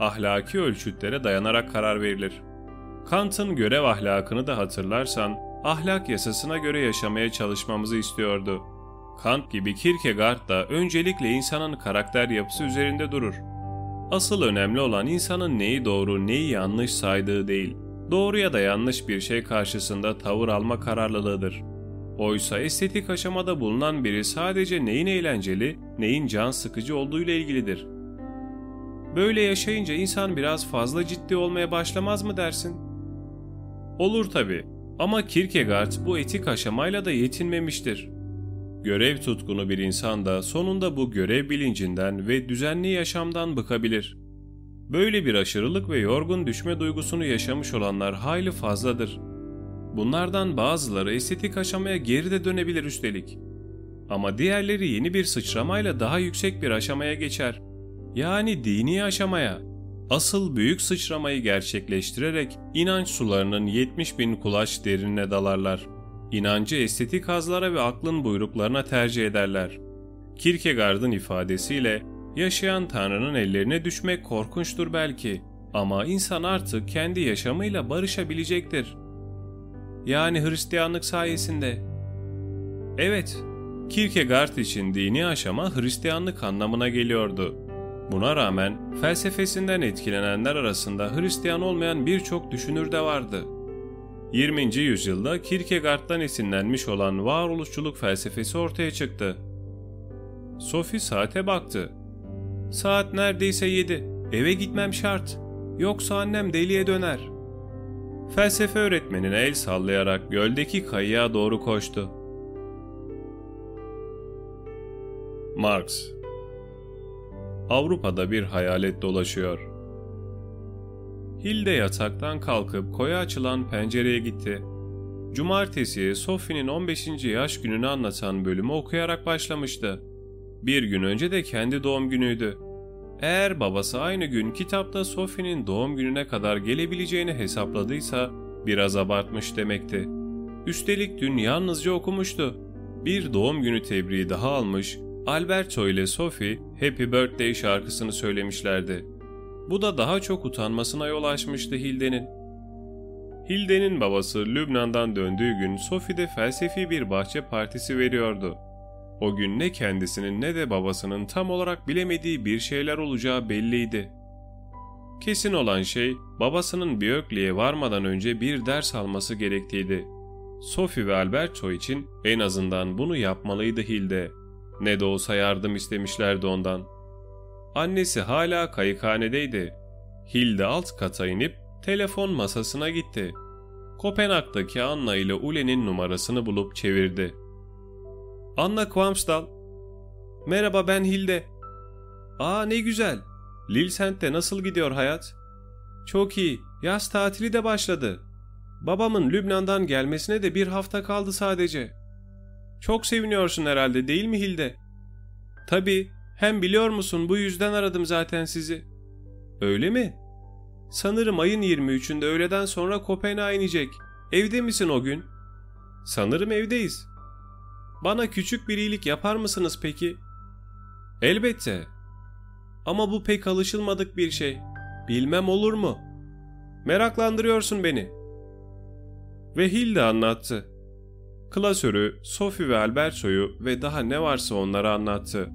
Ahlaki ölçütlere dayanarak karar verilir. Kant'ın görev ahlakını da hatırlarsan, ahlak yasasına göre yaşamaya çalışmamızı istiyordu. Kant gibi Kierkegaard da öncelikle insanın karakter yapısı üzerinde durur. Asıl önemli olan insanın neyi doğru neyi yanlış saydığı değil, doğru ya da yanlış bir şey karşısında tavır alma kararlılığıdır. Oysa estetik aşamada bulunan biri sadece neyin eğlenceli, neyin can sıkıcı olduğuyla ilgilidir. Böyle yaşayınca insan biraz fazla ciddi olmaya başlamaz mı dersin? Olur tabi ama Kierkegaard bu etik aşamayla da yetinmemiştir. Görev tutkunu bir insan da sonunda bu görev bilincinden ve düzenli yaşamdan bıkabilir. Böyle bir aşırılık ve yorgun düşme duygusunu yaşamış olanlar hayli fazladır. Bunlardan bazıları estetik aşamaya geri de dönebilir üstelik. Ama diğerleri yeni bir sıçramayla daha yüksek bir aşamaya geçer. Yani dini aşamaya. Asıl büyük sıçramayı gerçekleştirerek inanç sularının 70 bin kulaç derinine dalarlar. İnancı estetik hazlara ve aklın buyruklarına tercih ederler. Kierkegaard'ın ifadesiyle yaşayan Tanrı'nın ellerine düşmek korkunçtur belki ama insan artık kendi yaşamıyla barışabilecektir. Yani Hristiyanlık sayesinde. Evet, Kierkegaard için dini aşama Hristiyanlık anlamına geliyordu. Buna rağmen felsefesinden etkilenenler arasında Hristiyan olmayan birçok düşünür de vardı. 20. yüzyılda Kierkegaard'dan esinlenmiş olan varoluşçuluk felsefesi ortaya çıktı. Sophie saate baktı. Saat neredeyse yedi. Eve gitmem şart. Yoksa annem deliye döner. Felsefe öğretmenine el sallayarak göldeki kayığa doğru koştu. Marx Avrupa'da bir hayalet dolaşıyor. Hilde yataktan kalkıp koya açılan pencereye gitti. Cumartesi Sophie'nin 15. yaş gününü anlatan bölümü okuyarak başlamıştı. Bir gün önce de kendi doğum günüydü. Eğer babası aynı gün kitapta Sophie'nin doğum gününe kadar gelebileceğini hesapladıysa biraz abartmış demekti. Üstelik dün yalnızca okumuştu. Bir doğum günü tebriği daha almış, Alberto ile Sophie Happy Birthday şarkısını söylemişlerdi. Bu da daha çok utanmasına yol açmıştı Hilde'nin. Hilde'nin babası Lübnan'dan döndüğü gün Sophie'de felsefi bir bahçe partisi veriyordu. O gün ne kendisinin ne de babasının tam olarak bilemediği bir şeyler olacağı belliydi. Kesin olan şey babasının Biyökli'ye varmadan önce bir ders alması gerektiğiydi. Sophie ve Alberto için en azından bunu yapmalıydı Hilde. Ne de olsa yardım istemişlerdi ondan. Annesi hala kayıkhanedeydi. Hilde alt kata inip telefon masasına gitti. Kopenhag'daki Anna ile Ule'nin numarasını bulup çevirdi. Anna Kvamsdal. Merhaba ben Hilde. Aa ne güzel. Lilsent'te nasıl gidiyor hayat? Çok iyi. Yaz tatili de başladı. Babamın Lübnan'dan gelmesine de bir hafta kaldı sadece. Çok seviniyorsun herhalde değil mi Hilde? Tabii. Hem biliyor musun bu yüzden aradım zaten sizi. Öyle mi? Sanırım ayın 23'ünde öğleden sonra Kopenhag'a inecek. Evde misin o gün? Sanırım evdeyiz. Bana küçük bir iyilik yapar mısınız peki? Elbette. Ama bu pek alışılmadık bir şey. Bilmem olur mu? Meraklandırıyorsun beni. Ve Hilda anlattı. Klasörü, Sophie ve Alberto'yu ve daha ne varsa onlara anlattı.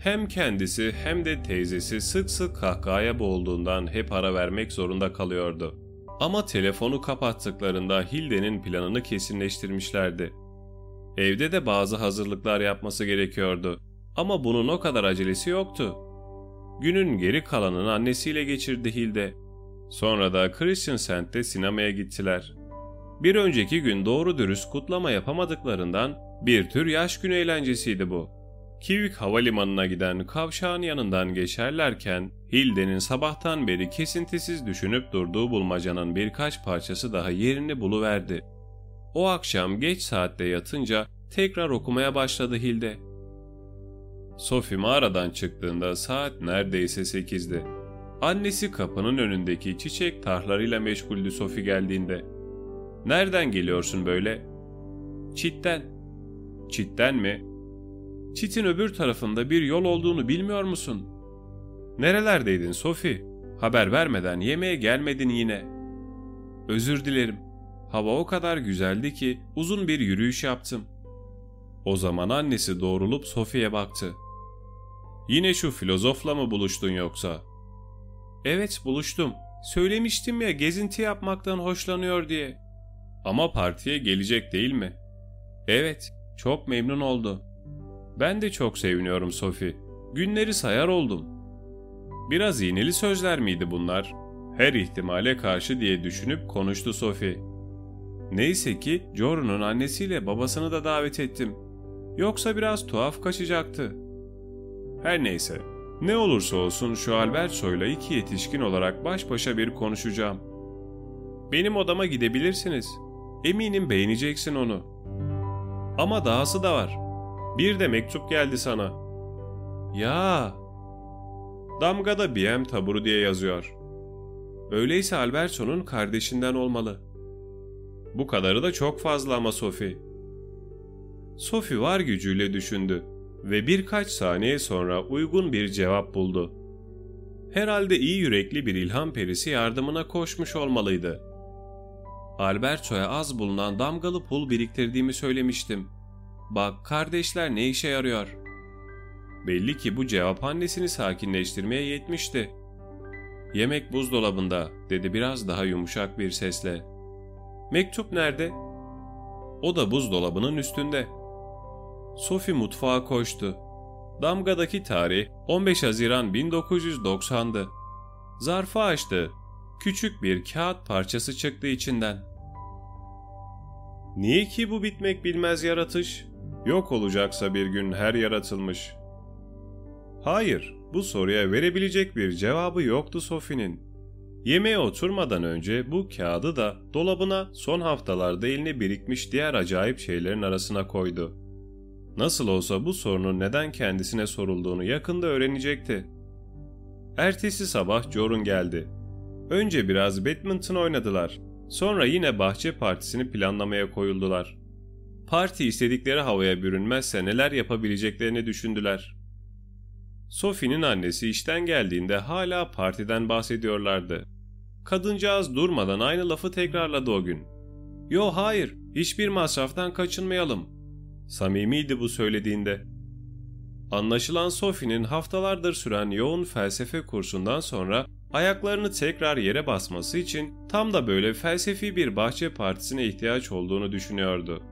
Hem kendisi hem de teyzesi sık sık kahkahaya boğulduğundan hep ara vermek zorunda kalıyordu. Ama telefonu kapattıklarında Hilde'nin planını kesinleştirmişlerdi. Evde de bazı hazırlıklar yapması gerekiyordu. Ama bunun o kadar acelesi yoktu. Günün geri kalanını annesiyle geçirdi Hilde. Sonra da Christiansand'de sinemaya gittiler. Bir önceki gün doğru dürüst kutlama yapamadıklarından bir tür yaş günü eğlencesiydi bu. Kivik havalimanına giden kavşağın yanından geçerlerken Hilde'nin sabahtan beri kesintisiz düşünüp durduğu bulmacanın birkaç parçası daha yerini buluverdi. O akşam geç saatte yatınca tekrar okumaya başladı Hilde. Sophie mağaradan çıktığında saat neredeyse sekizdi. Annesi kapının önündeki çiçek tarhlarıyla meşguldü Sophie geldiğinde. ''Nereden geliyorsun böyle?'' ''Çitten.'' ''Çitten mi?'' ''Çitin öbür tarafında bir yol olduğunu bilmiyor musun?'' ''Nerelerdeydin Sophie? Haber vermeden yemeğe gelmedin yine.'' ''Özür dilerim. Hava o kadar güzeldi ki uzun bir yürüyüş yaptım.'' O zaman annesi doğrulup Sophie'ye baktı. Yine şu filozofla mı buluştun yoksa? Evet buluştum. Söylemiştim ya gezinti yapmaktan hoşlanıyor diye. Ama partiye gelecek değil mi? Evet, çok memnun oldu. Ben de çok seviniyorum Sophie. Günleri sayar oldum. Biraz iğneli sözler miydi bunlar? Her ihtimale karşı diye düşünüp konuştu Sophie. Neyse ki Joru'nun annesiyle babasını da davet ettim. Yoksa biraz tuhaf kaçacaktı. Her neyse, ne olursa olsun şu Alberto'yla iki yetişkin olarak baş başa bir konuşacağım. Benim odama gidebilirsiniz. Eminim beğeneceksin onu. Ama dahası da var. Bir de mektup geldi sana. Ya. Damgada BM taburu diye yazıyor. Öyleyse Alberto'nun kardeşinden olmalı. Bu kadarı da çok fazla ama Sophie. Sophie var gücüyle düşündü ve birkaç saniye sonra uygun bir cevap buldu. Herhalde iyi yürekli bir ilham perisi yardımına koşmuş olmalıydı. Alberto'ya az bulunan damgalı pul biriktirdiğimi söylemiştim. Bak kardeşler ne işe yarıyor. Belli ki bu cevap annesini sakinleştirmeye yetmişti. Yemek buzdolabında dedi biraz daha yumuşak bir sesle. Mektup nerede? O da buzdolabının üstünde.'' Sophie mutfağa koştu. Damgadaki tarih 15 Haziran 1990'dı. Zarfı açtı. Küçük bir kağıt parçası çıktı içinden. Niye ki bu bitmek bilmez yaratış? Yok olacaksa bir gün her yaratılmış. Hayır, bu soruya verebilecek bir cevabı yoktu Sophie'nin. Yemeğe oturmadan önce bu kağıdı da dolabına son haftalarda eline birikmiş diğer acayip şeylerin arasına koydu. Nasıl olsa bu sorunun neden kendisine sorulduğunu yakında öğrenecekti. Ertesi sabah Jorun geldi. Önce biraz badminton oynadılar. Sonra yine bahçe partisini planlamaya koyuldular. Parti istedikleri havaya bürünmezse neler yapabileceklerini düşündüler. Sophie'nin annesi işten geldiğinde hala partiden bahsediyorlardı. Kadıncağız durmadan aynı lafı tekrarladı o gün. Yo hayır, hiçbir masraftan kaçınmayalım. Samimiydi bu söylediğinde. Anlaşılan Sophie'nin haftalardır süren yoğun felsefe kursundan sonra ayaklarını tekrar yere basması için tam da böyle felsefi bir bahçe partisine ihtiyaç olduğunu düşünüyordu.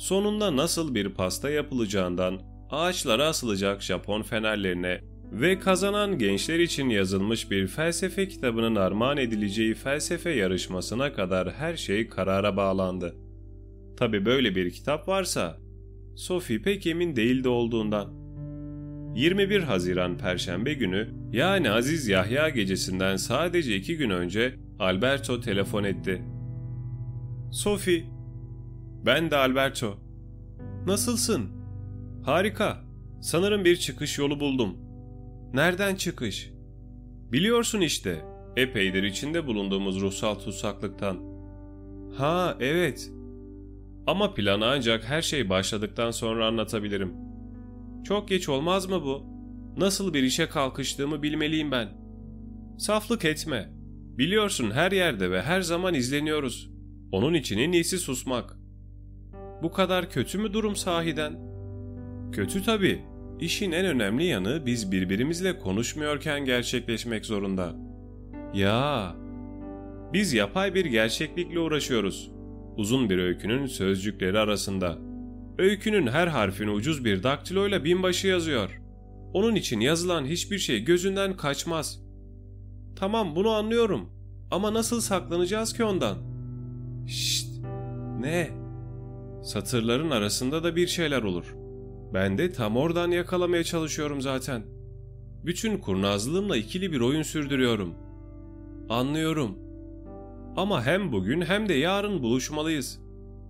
Sonunda nasıl bir pasta yapılacağından, ağaçlara asılacak Japon fenerlerine ve kazanan gençler için yazılmış bir felsefe kitabının armağan edileceği felsefe yarışmasına kadar her şey karara bağlandı. Tabi böyle bir kitap varsa, Sophie pek emin değildi olduğundan. 21 Haziran Perşembe günü yani Aziz Yahya gecesinden sadece iki gün önce Alberto telefon etti. Sophie. Ben de Alberto. Nasılsın? Harika. Sanırım bir çıkış yolu buldum. Nereden çıkış? Biliyorsun işte. Epeydir içinde bulunduğumuz ruhsal tutsaklıktan. Ha evet. Ama planı ancak her şey başladıktan sonra anlatabilirim. Çok geç olmaz mı bu? Nasıl bir işe kalkıştığımı bilmeliyim ben. Saflık etme. Biliyorsun her yerde ve her zaman izleniyoruz. Onun için en iyisi susmak. Bu kadar kötü mü durum sahiden? Kötü tabii. İşin en önemli yanı biz birbirimizle konuşmuyorken gerçekleşmek zorunda. Ya, biz yapay bir gerçeklikle uğraşıyoruz. Uzun bir öykünün sözcükleri arasında. Öykünün her harfini ucuz bir daktiloyla binbaşı yazıyor. Onun için yazılan hiçbir şey gözünden kaçmaz. Tamam bunu anlıyorum. Ama nasıl saklanacağız ki ondan? Şşt! Ne? Satırların arasında da bir şeyler olur. Ben de tam oradan yakalamaya çalışıyorum zaten. Bütün kurnazlığımla ikili bir oyun sürdürüyorum. Anlıyorum. Ama hem bugün hem de yarın buluşmalıyız.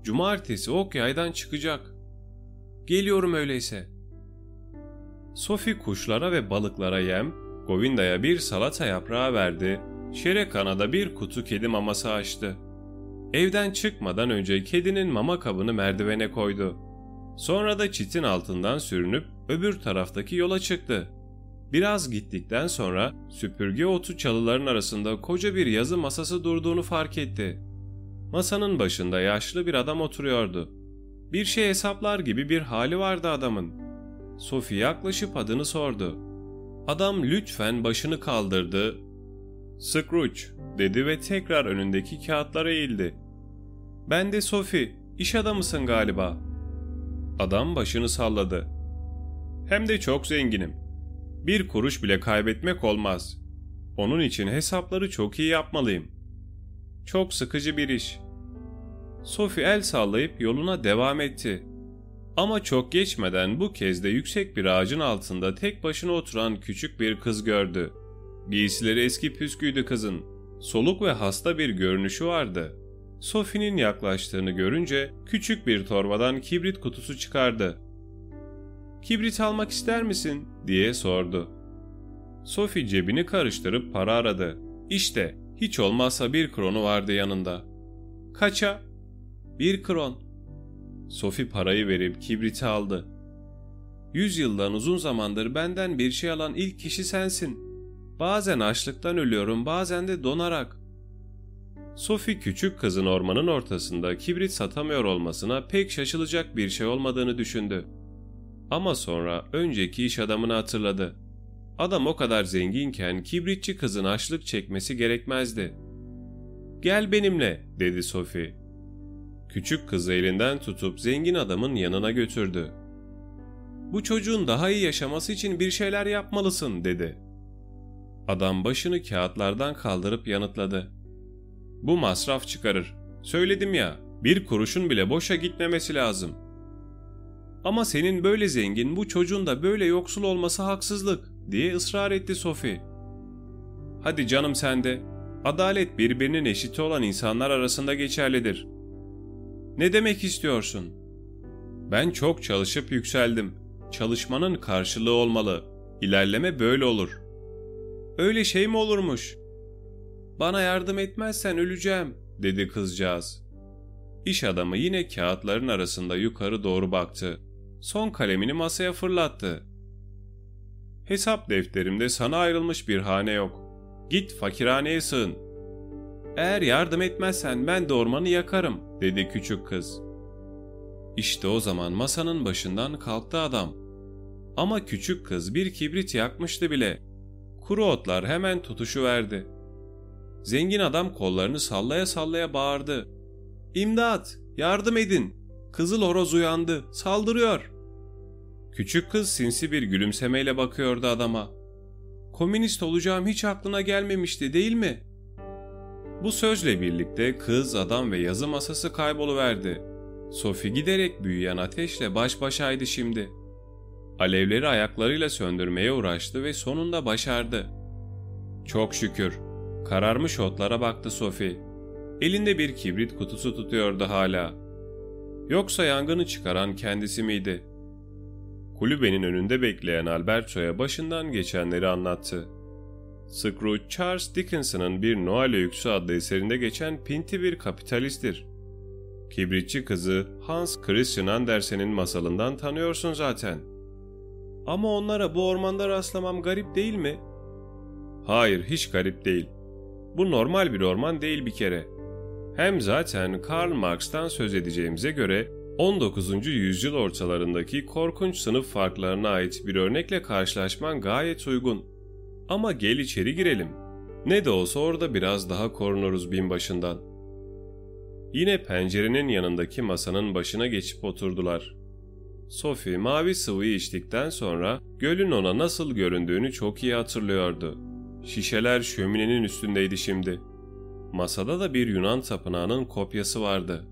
Cumartesi ok yaydan çıkacak. Geliyorum öyleyse. Sophie kuşlara ve balıklara yem, Govinda'ya bir salata yaprağı verdi, Şerekan'a da bir kutu kedi maması açtı. Evden çıkmadan önce kedinin mama kabını merdivene koydu. Sonra da çitin altından sürünüp öbür taraftaki yola çıktı. Biraz gittikten sonra süpürge otu çalıların arasında koca bir yazı masası durduğunu fark etti. Masanın başında yaşlı bir adam oturuyordu. Bir şey hesaplar gibi bir hali vardı adamın. Sophie yaklaşıp adını sordu. Adam lütfen başını kaldırdı. Scrooge dedi ve tekrar önündeki kağıtlara eğildi. Ben de Sophie, iş adamısın galiba. Adam başını salladı. Hem de çok zenginim. Bir kuruş bile kaybetmek olmaz. Onun için hesapları çok iyi yapmalıyım. Çok sıkıcı bir iş. Sophie el sallayıp yoluna devam etti. Ama çok geçmeden bu kez de yüksek bir ağacın altında tek başına oturan küçük bir kız gördü. Giysileri eski püsküydü kızın. Soluk ve hasta bir görünüşü vardı. Sophie'nin yaklaştığını görünce küçük bir torbadan kibrit kutusu çıkardı. "Kibrit almak ister misin?" diye sordu. Sophie cebini karıştırıp para aradı. İşte hiç olmazsa bir kronu vardı yanında. "Kaça?" "Bir kron." Sophie parayı verip kibriti aldı. Yüz yıldan uzun zamandır benden bir şey alan ilk kişi sensin. Bazen açlıktan ölüyorum, bazen de donarak. Sophie küçük kızın ormanın ortasında kibrit satamıyor olmasına pek şaşılacak bir şey olmadığını düşündü. Ama sonra önceki iş adamını hatırladı. Adam o kadar zenginken kibritçi kızın açlık çekmesi gerekmezdi. "Gel benimle." dedi Sophie. Küçük kızı elinden tutup zengin adamın yanına götürdü. "Bu çocuğun daha iyi yaşaması için bir şeyler yapmalısın." dedi. Adam başını kağıtlardan kaldırıp yanıtladı. Bu masraf çıkarır. Söyledim ya, bir kuruşun bile boşa gitmemesi lazım. Ama senin böyle zengin, bu çocuğun da böyle yoksul olması haksızlık, diye ısrar etti Sophie. Hadi canım sende. Adalet birbirinin eşiti olan insanlar arasında geçerlidir. Ne demek istiyorsun? Ben çok çalışıp yükseldim. Çalışmanın karşılığı olmalı. İlerleme böyle olur. Öyle şey mi olurmuş? Bana yardım etmezsen öleceğim, dedi kızcağız. İş adamı yine kağıtların arasında yukarı doğru baktı. Son kalemini masaya fırlattı. Hesap defterimde sana ayrılmış bir hane yok. Git fakirhaneye sığın. Eğer yardım etmezsen ben de ormanı yakarım, dedi küçük kız. İşte o zaman masanın başından kalktı adam. Ama küçük kız bir kibrit yakmıştı bile. Kuru otlar hemen tutuşu verdi. Zengin adam kollarını sallaya sallaya bağırdı. İmdat! Yardım edin! Kızıl horoz uyandı, saldırıyor. Küçük kız sinsi bir gülümsemeyle bakıyordu adama. Komünist olacağım hiç aklına gelmemişti değil mi? Bu sözle birlikte kız, adam ve yazı masası kayboluverdi. Sophie giderek büyüyen ateşle baş başaydı şimdi. Alevleri ayaklarıyla söndürmeye uğraştı ve sonunda başardı. Çok şükür. Kararmış otlara baktı Sophie. Elinde bir kibrit kutusu tutuyordu hala. Yoksa yangını çıkaran kendisi miydi? Kulübenin önünde bekleyen Alberto'ya başından geçenleri anlattı. Scrooge, Charles Dickens'ın bir Noel Öyküsü adlı eserinde geçen pinti bir kapitalisttir. Kibritçi kızı Hans Christian Andersen'in masalından tanıyorsun zaten. Ama onlara bu ormanda rastlamam garip değil mi? Hayır, hiç garip değil. Bu normal bir orman değil bir kere. Hem zaten Karl Marx'tan söz edeceğimize göre 19. yüzyıl ortalarındaki korkunç sınıf farklarına ait bir örnekle karşılaşman gayet uygun. Ama gel içeri girelim. Ne de olsa orada biraz daha korunuruz binbaşından. Yine pencerenin yanındaki masanın başına geçip oturdular. Sophie mavi sıvıyı içtikten sonra gölün ona nasıl göründüğünü çok iyi hatırlıyordu. Şişeler şöminenin üstündeydi şimdi. Masada da bir Yunan tapınağının kopyası vardı.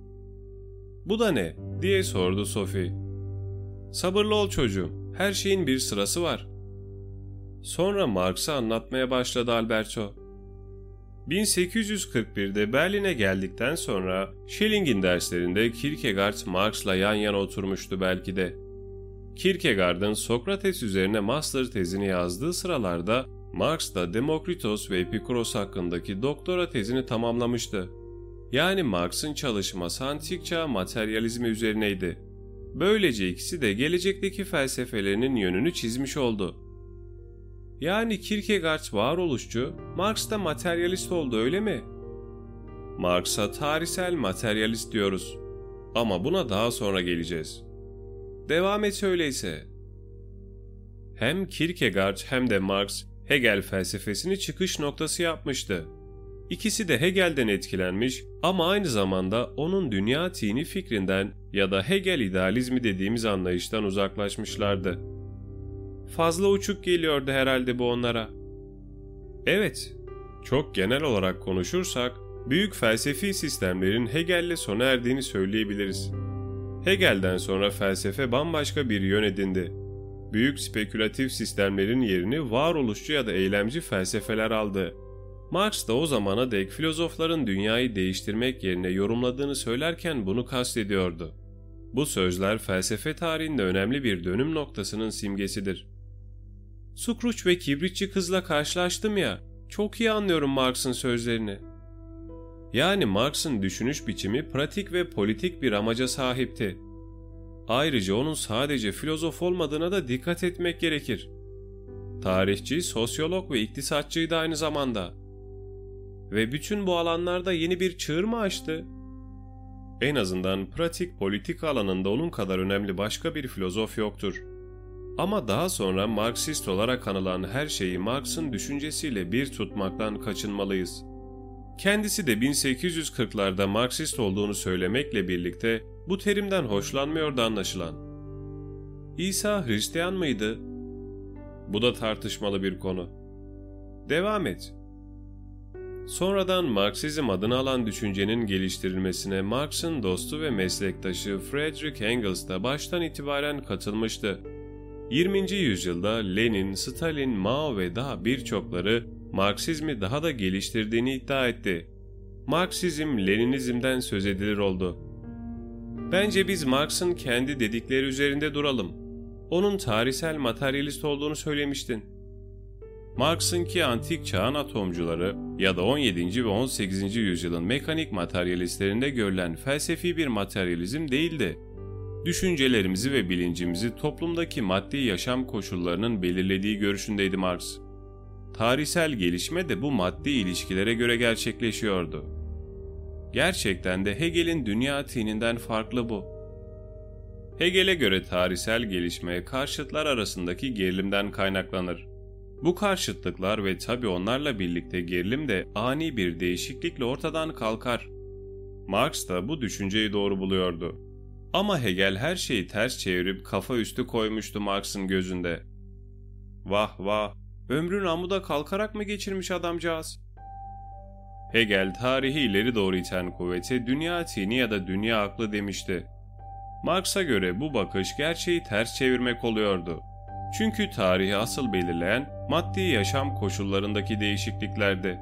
''Bu da ne?'' diye sordu Sophie. ''Sabırlı ol çocuğum, her şeyin bir sırası var.'' Sonra Marx'ı anlatmaya başladı Alberto. 1841'de Berlin'e geldikten sonra Schelling'in derslerinde Kierkegaard Marx'la yan yana oturmuştu belki de. Kierkegaard'ın Sokrates üzerine master tezini yazdığı sıralarda Marx da Demokritos ve Epikuros hakkındaki doktora tezini tamamlamıştı. Yani Marx'ın çalışması antik çağ materyalizmi üzerineydi. Böylece ikisi de gelecekteki felsefelerinin yönünü çizmiş oldu. Yani Kierkegaard varoluşçu, Marx da materyalist oldu öyle mi? Marx'a tarihsel materyalist diyoruz. Ama buna daha sonra geleceğiz. Devam et öyleyse. Hem Kierkegaard hem de Marx Hegel felsefesini çıkış noktası yapmıştı. İkisi de Hegel'den etkilenmiş ama aynı zamanda onun dünya tini fikrinden ya da Hegel idealizmi dediğimiz anlayıştan uzaklaşmışlardı. Fazla uçuk geliyordu herhalde bu onlara. Evet, çok genel olarak konuşursak büyük felsefi sistemlerin Hegel'le sona erdiğini söyleyebiliriz. Hegel'den sonra felsefe bambaşka bir yön edindi. Büyük spekülatif sistemlerin yerini varoluşçu ya da eylemci felsefeler aldı. Marx da o zamana dek filozofların dünyayı değiştirmek yerine yorumladığını söylerken bunu kastediyordu. Bu sözler felsefe tarihinde önemli bir dönüm noktasının simgesidir. Sukruç ve kibritçi kızla karşılaştım ya, çok iyi anlıyorum Marx'ın sözlerini. Yani Marx'ın düşünüş biçimi pratik ve politik bir amaca sahipti. Ayrıca onun sadece filozof olmadığına da dikkat etmek gerekir. Tarihçi, sosyolog ve iktisatçıydı aynı zamanda. Ve bütün bu alanlarda yeni bir çığır mı açtı? En azından pratik politik alanında onun kadar önemli başka bir filozof yoktur. Ama daha sonra Marksist olarak anılan her şeyi Marx'ın düşüncesiyle bir tutmaktan kaçınmalıyız. Kendisi de 1840'larda Marksist olduğunu söylemekle birlikte bu terimden hoşlanmıyordu anlaşılan. İsa Hristiyan mıydı? Bu da tartışmalı bir konu. Devam et. Sonradan Marksizm adını alan düşüncenin geliştirilmesine Marx'ın dostu ve meslektaşı Friedrich Engels da baştan itibaren katılmıştı. 20. yüzyılda Lenin, Stalin, Mao ve daha birçokları Marksizmi daha da geliştirdiğini iddia etti. Marksizm, Leninizmden söz edilir oldu. Bence biz Marx'ın kendi dedikleri üzerinde duralım. Onun tarihsel materyalist olduğunu söylemiştin. Marx'ınki antik çağın atomcuları ya da 17. ve 18. yüzyılın mekanik materyalistlerinde görülen felsefi bir materyalizm değildi. Düşüncelerimizi ve bilincimizi toplumdaki maddi yaşam koşullarının belirlediği görüşündeydi Marx. Tarihsel gelişme de bu maddi ilişkilere göre gerçekleşiyordu. Gerçekten de Hegel'in dünya tininden farklı bu. Hegel'e göre tarihsel gelişme karşıtlar arasındaki gerilimden kaynaklanır. Bu karşıtlıklar ve tabi onlarla birlikte gerilim de ani bir değişiklikle ortadan kalkar. Marx da bu düşünceyi doğru buluyordu. Ama Hegel her şeyi ters çevirip kafa üstü koymuştu Marx'ın gözünde. Vah vah, ömrün amuda kalkarak mı geçirmiş adamcağız? Hegel tarihi ileri doğru iten kuvveti dünya tini ya da dünya aklı demişti. Marx'a göre bu bakış gerçeği ters çevirmek oluyordu. Çünkü tarihi asıl belirleyen maddi yaşam koşullarındaki değişikliklerdi.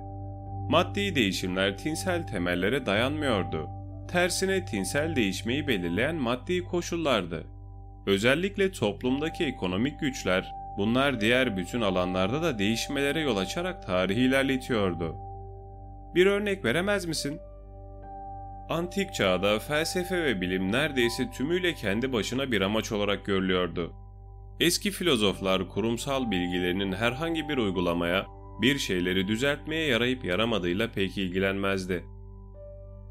Maddi değişimler tinsel temellere dayanmıyordu. Tersine tinsel değişmeyi belirleyen maddi koşullardı. Özellikle toplumdaki ekonomik güçler bunlar diğer bütün alanlarda da değişmelere yol açarak tarihi ilerletiyordu. Bir örnek veremez misin? Antik çağda felsefe ve bilim neredeyse tümüyle kendi başına bir amaç olarak görülüyordu. Eski filozoflar kurumsal bilgilerinin herhangi bir uygulamaya, bir şeyleri düzeltmeye yarayıp yaramadığıyla pek ilgilenmezdi.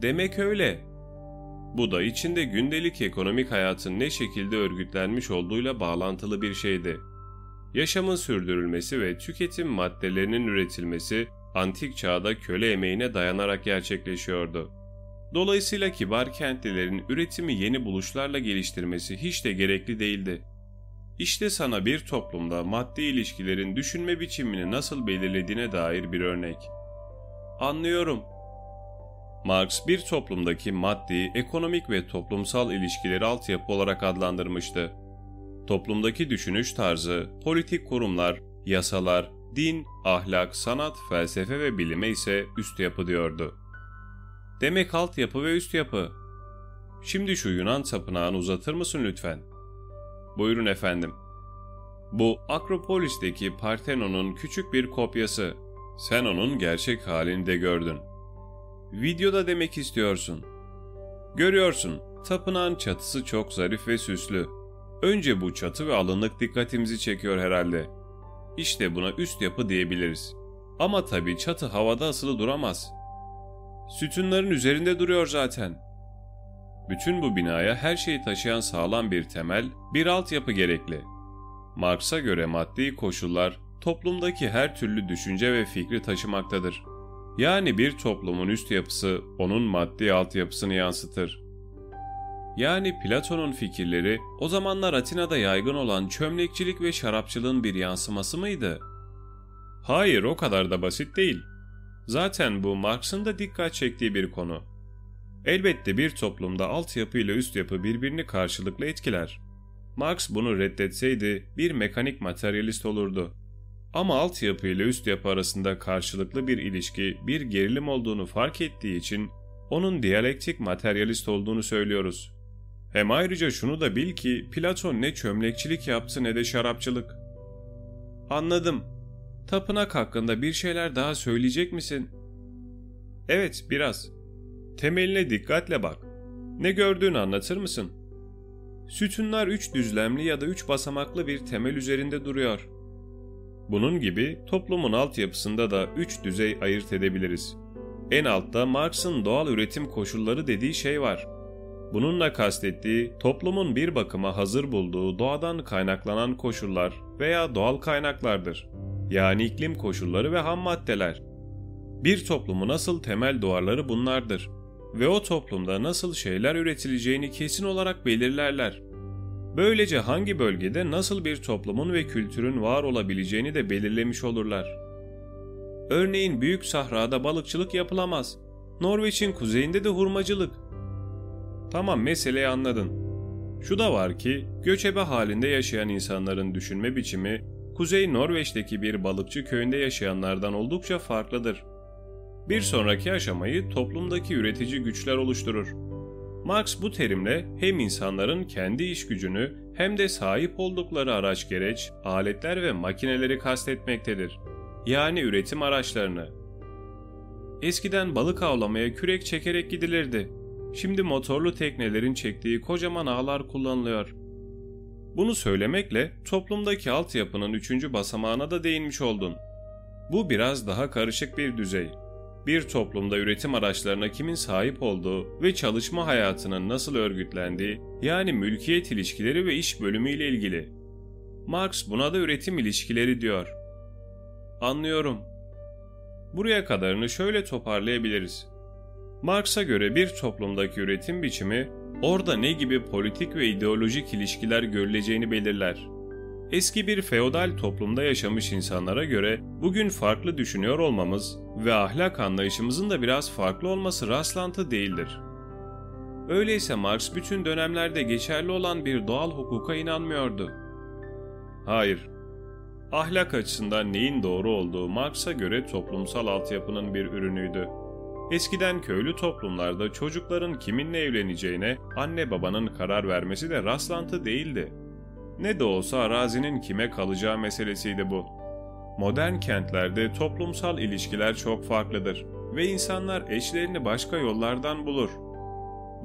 Demek öyle. Bu da içinde gündelik ekonomik hayatın ne şekilde örgütlenmiş olduğuyla bağlantılı bir şeydi. Yaşamın sürdürülmesi ve tüketim maddelerinin üretilmesi antik çağda köle emeğine dayanarak gerçekleşiyordu. Dolayısıyla kibar kentlilerin üretimi yeni buluşlarla geliştirmesi hiç de gerekli değildi. İşte sana bir toplumda maddi ilişkilerin düşünme biçimini nasıl belirlediğine dair bir örnek. Anlıyorum. Marx bir toplumdaki maddi, ekonomik ve toplumsal ilişkileri altyapı olarak adlandırmıştı. Toplumdaki düşünüş tarzı, politik kurumlar, yasalar, din, ahlak, sanat, felsefe ve bilime ise üst yapı diyordu. Demek altyapı ve üst yapı. Şimdi şu Yunan tapınağını uzatır mısın lütfen? Buyurun efendim. Bu Akropolis'teki Partenon'un küçük bir kopyası. Sen onun gerçek halini de gördün. Videoda demek istiyorsun. Görüyorsun, tapınağın çatısı çok zarif ve süslü. Önce bu çatı ve alınlık dikkatimizi çekiyor herhalde. İşte buna üst yapı diyebiliriz. Ama tabii çatı havada asılı duramaz. Sütunların üzerinde duruyor zaten. Bütün bu binaya her şeyi taşıyan sağlam bir temel, bir altyapı gerekli. Marx'a göre maddi koşullar toplumdaki her türlü düşünce ve fikri taşımaktadır. Yani bir toplumun üst yapısı onun maddi altyapısını yansıtır. Yani Platon'un fikirleri o zamanlar Atina'da yaygın olan çömlekçilik ve şarapçılığın bir yansıması mıydı? Hayır, o kadar da basit değil. Zaten bu Marx'ın da dikkat çektiği bir konu. Elbette bir toplumda altyapı ile üst yapı birbirini karşılıklı etkiler. Marx bunu reddetseydi bir mekanik materyalist olurdu. Ama altyapı ile üst yapı arasında karşılıklı bir ilişki, bir gerilim olduğunu fark ettiği için onun diyalektik materyalist olduğunu söylüyoruz. Hem ayrıca şunu da bil ki Platon ne çömlekçilik yaptı ne de şarapçılık. Anladım. Tapınak hakkında bir şeyler daha söyleyecek misin? Evet, biraz. Temeline dikkatle bak. Ne gördüğünü anlatır mısın? Sütunlar üç düzlemli ya da üç basamaklı bir temel üzerinde duruyor. Bunun gibi toplumun altyapısında da üç düzey ayırt edebiliriz. En altta Marx'ın doğal üretim koşulları dediği şey var. Bununla kastettiği toplumun bir bakıma hazır bulduğu doğadan kaynaklanan koşullar veya doğal kaynaklardır. Yani iklim koşulları ve ham maddeler. Bir toplumun nasıl temel duvarları bunlardır ve o toplumda nasıl şeyler üretileceğini kesin olarak belirlerler. Böylece hangi bölgede nasıl bir toplumun ve kültürün var olabileceğini de belirlemiş olurlar. Örneğin Büyük Sahra'da balıkçılık yapılamaz. Norveç'in kuzeyinde de hurmacılık. Tamam meseleyi anladın. Şu da var ki göçebe halinde yaşayan insanların düşünme biçimi Kuzey Norveç'teki bir balıkçı köyünde yaşayanlardan oldukça farklıdır. Bir sonraki aşamayı toplumdaki üretici güçler oluşturur. Marx bu terimle hem insanların kendi iş gücünü hem de sahip oldukları araç gereç, aletler ve makineleri kastetmektedir. Yani üretim araçlarını. Eskiden balık avlamaya kürek çekerek gidilirdi. Şimdi motorlu teknelerin çektiği kocaman ağlar kullanılıyor. Bunu söylemekle toplumdaki altyapının üçüncü basamağına da değinmiş oldun. Bu biraz daha karışık bir düzey bir toplumda üretim araçlarına kimin sahip olduğu ve çalışma hayatının nasıl örgütlendiği, yani mülkiyet ilişkileri ve iş bölümü ile ilgili. Marx buna da üretim ilişkileri diyor. Anlıyorum. Buraya kadarını şöyle toparlayabiliriz. Marx'a göre bir toplumdaki üretim biçimi, orada ne gibi politik ve ideolojik ilişkiler görüleceğini belirler. Eski bir feodal toplumda yaşamış insanlara göre bugün farklı düşünüyor olmamız ve ahlak anlayışımızın da biraz farklı olması rastlantı değildir. Öyleyse Marx bütün dönemlerde geçerli olan bir doğal hukuka inanmıyordu. Hayır. Ahlak açısından neyin doğru olduğu Marx'a göre toplumsal altyapının bir ürünüydü. Eskiden köylü toplumlarda çocukların kiminle evleneceğine anne babanın karar vermesi de rastlantı değildi. Ne de olsa arazinin kime kalacağı meselesiydi bu. Modern kentlerde toplumsal ilişkiler çok farklıdır ve insanlar eşlerini başka yollardan bulur.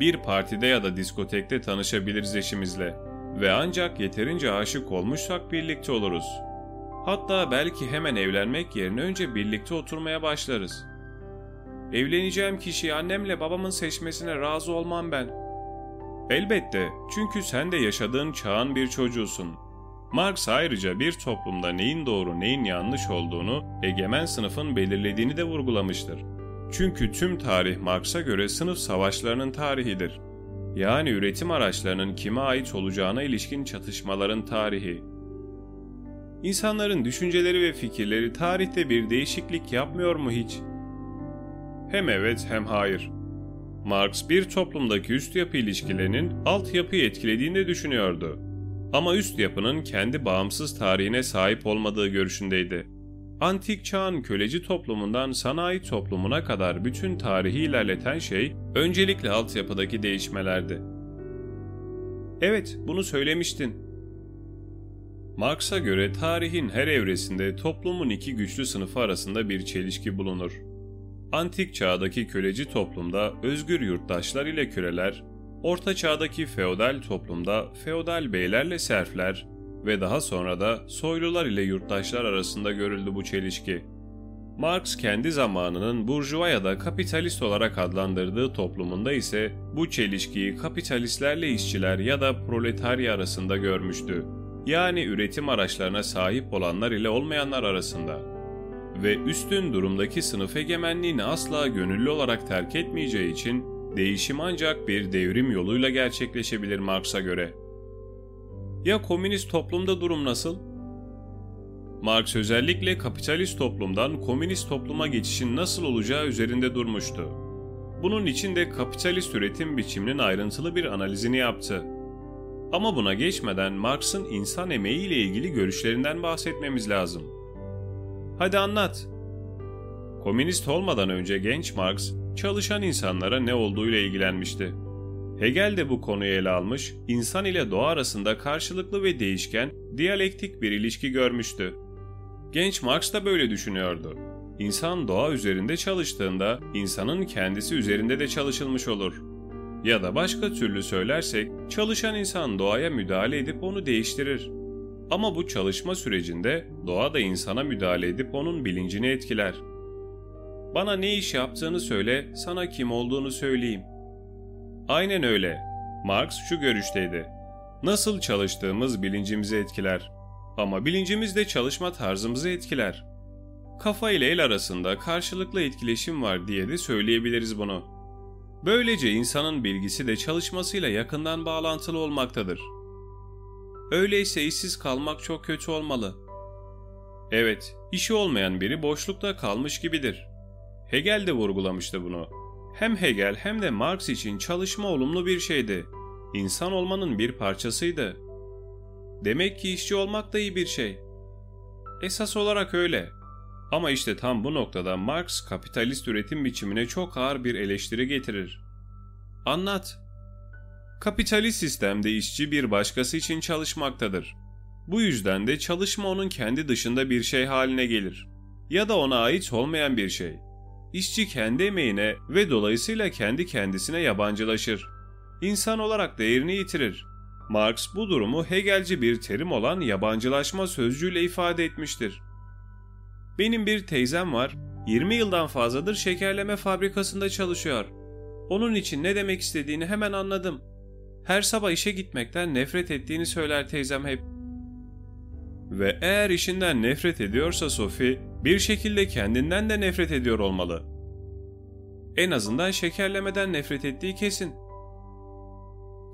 Bir partide ya da diskotekte tanışabiliriz eşimizle ve ancak yeterince aşık olmuşsak birlikte oluruz. Hatta belki hemen evlenmek yerine önce birlikte oturmaya başlarız. Evleneceğim kişiyi annemle babamın seçmesine razı olmam ben. Elbette, çünkü sen de yaşadığın çağın bir çocuğusun. Marx ayrıca bir toplumda neyin doğru neyin yanlış olduğunu egemen sınıfın belirlediğini de vurgulamıştır. Çünkü tüm tarih Marx'a göre sınıf savaşlarının tarihidir. Yani üretim araçlarının kime ait olacağına ilişkin çatışmaların tarihi. İnsanların düşünceleri ve fikirleri tarihte bir değişiklik yapmıyor mu hiç? Hem evet hem hayır. Marx bir toplumdaki üst yapı ilişkilerinin alt yapıyı etkilediğini düşünüyordu. Ama üst yapının kendi bağımsız tarihine sahip olmadığı görüşündeydi. Antik çağın köleci toplumundan sanayi toplumuna kadar bütün tarihi ilerleten şey öncelikle altyapıdaki değişmelerdi. Evet, bunu söylemiştin. Marx'a göre tarihin her evresinde toplumun iki güçlü sınıfı arasında bir çelişki bulunur. Antik çağdaki köleci toplumda özgür yurttaşlar ile köleler, Orta çağdaki feodal toplumda feodal beylerle serfler ve daha sonra da soylular ile yurttaşlar arasında görüldü bu çelişki. Marx kendi zamanının burjuva ya da kapitalist olarak adlandırdığı toplumunda ise bu çelişkiyi kapitalistlerle işçiler ya da proletarya arasında görmüştü. Yani üretim araçlarına sahip olanlar ile olmayanlar arasında. Ve üstün durumdaki sınıf egemenliğini asla gönüllü olarak terk etmeyeceği için değişim ancak bir devrim yoluyla gerçekleşebilir Marx'a göre. Ya komünist toplumda durum nasıl? Marx özellikle kapitalist toplumdan komünist topluma geçişin nasıl olacağı üzerinde durmuştu. Bunun için de kapitalist üretim biçiminin ayrıntılı bir analizini yaptı. Ama buna geçmeden Marx'ın insan emeği ile ilgili görüşlerinden bahsetmemiz lazım. Hadi anlat. Komünist olmadan önce genç Marx, çalışan insanlara ne olduğuyla ilgilenmişti. Hegel de bu konuyu ele almış, insan ile doğa arasında karşılıklı ve değişken, diyalektik bir ilişki görmüştü. Genç Marx da böyle düşünüyordu. İnsan doğa üzerinde çalıştığında insanın kendisi üzerinde de çalışılmış olur. Ya da başka türlü söylersek, çalışan insan doğaya müdahale edip onu değiştirir. Ama bu çalışma sürecinde doğa da insana müdahale edip onun bilincini etkiler. Bana ne iş yaptığını söyle, sana kim olduğunu söyleyeyim. Aynen öyle. Marx şu görüşteydi. Nasıl çalıştığımız bilincimizi etkiler. Ama bilincimiz de çalışma tarzımızı etkiler. Kafa ile el arasında karşılıklı etkileşim var diye de söyleyebiliriz bunu. Böylece insanın bilgisi de çalışmasıyla yakından bağlantılı olmaktadır. Öyleyse işsiz kalmak çok kötü olmalı. Evet, işi olmayan biri boşlukta kalmış gibidir. Hegel de vurgulamıştı bunu. Hem Hegel hem de Marx için çalışma olumlu bir şeydi. İnsan olmanın bir parçasıydı. Demek ki işçi olmak da iyi bir şey. Esas olarak öyle. Ama işte tam bu noktada Marx kapitalist üretim biçimine çok ağır bir eleştiri getirir. Anlat. Kapitalist sistemde işçi bir başkası için çalışmaktadır. Bu yüzden de çalışma onun kendi dışında bir şey haline gelir. Ya da ona ait olmayan bir şey. İşçi kendi emeğine ve dolayısıyla kendi kendisine yabancılaşır. İnsan olarak değerini yitirir. Marx bu durumu Hegelci bir terim olan yabancılaşma sözcüğüyle ifade etmiştir. Benim bir teyzem var, 20 yıldan fazladır şekerleme fabrikasında çalışıyor. Onun için ne demek istediğini hemen anladım. Her sabah işe gitmekten nefret ettiğini söyler teyzem hep. Ve eğer işinden nefret ediyorsa Sophie, bir şekilde kendinden de nefret ediyor olmalı. En azından şekerlemeden nefret ettiği kesin.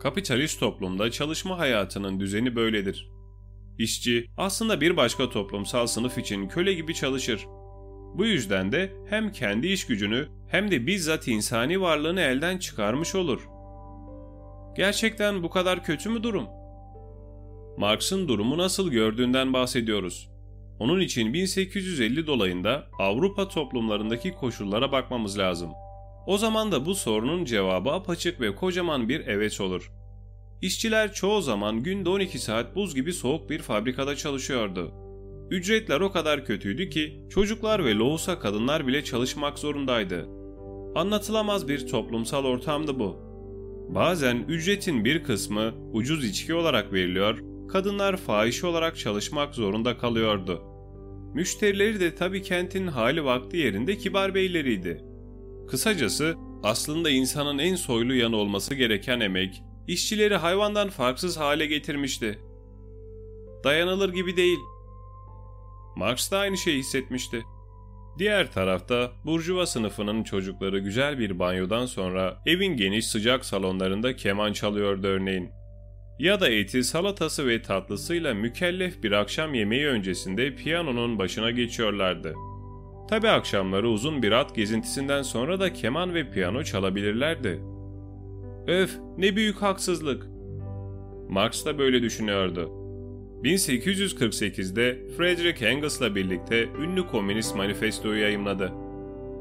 Kapitalist toplumda çalışma hayatının düzeni böyledir. İşçi aslında bir başka toplumsal sınıf için köle gibi çalışır. Bu yüzden de hem kendi iş gücünü hem de bizzat insani varlığını elden çıkarmış olur. Gerçekten bu kadar kötü mü durum? Marx'ın durumu nasıl gördüğünden bahsediyoruz. Onun için 1850 dolayında Avrupa toplumlarındaki koşullara bakmamız lazım. O zaman da bu sorunun cevabı apaçık ve kocaman bir evet olur. İşçiler çoğu zaman günde 12 saat buz gibi soğuk bir fabrikada çalışıyordu. Ücretler o kadar kötüydü ki çocuklar ve lohusa kadınlar bile çalışmak zorundaydı. Anlatılamaz bir toplumsal ortamdı bu. Bazen ücretin bir kısmı ucuz içki olarak veriliyor, kadınlar fahişe olarak çalışmak zorunda kalıyordu. Müşterileri de tabii kentin hali vakti yerinde kibar beyleriydi. Kısacası aslında insanın en soylu yanı olması gereken emek, işçileri hayvandan farksız hale getirmişti. Dayanılır gibi değil. Marx da aynı şeyi hissetmişti. Diğer tarafta burjuva sınıfının çocukları güzel bir banyodan sonra evin geniş sıcak salonlarında keman çalıyordu örneğin. Ya da eti, salatası ve tatlısıyla mükellef bir akşam yemeği öncesinde piyanonun başına geçiyorlardı. Tabi akşamları uzun bir at gezintisinden sonra da keman ve piyano çalabilirlerdi. Öf ne büyük haksızlık. Marx da böyle düşünüyordu. 1848'de Frederick Engels'la birlikte ünlü Komünist Manifesto'yu yayımladı.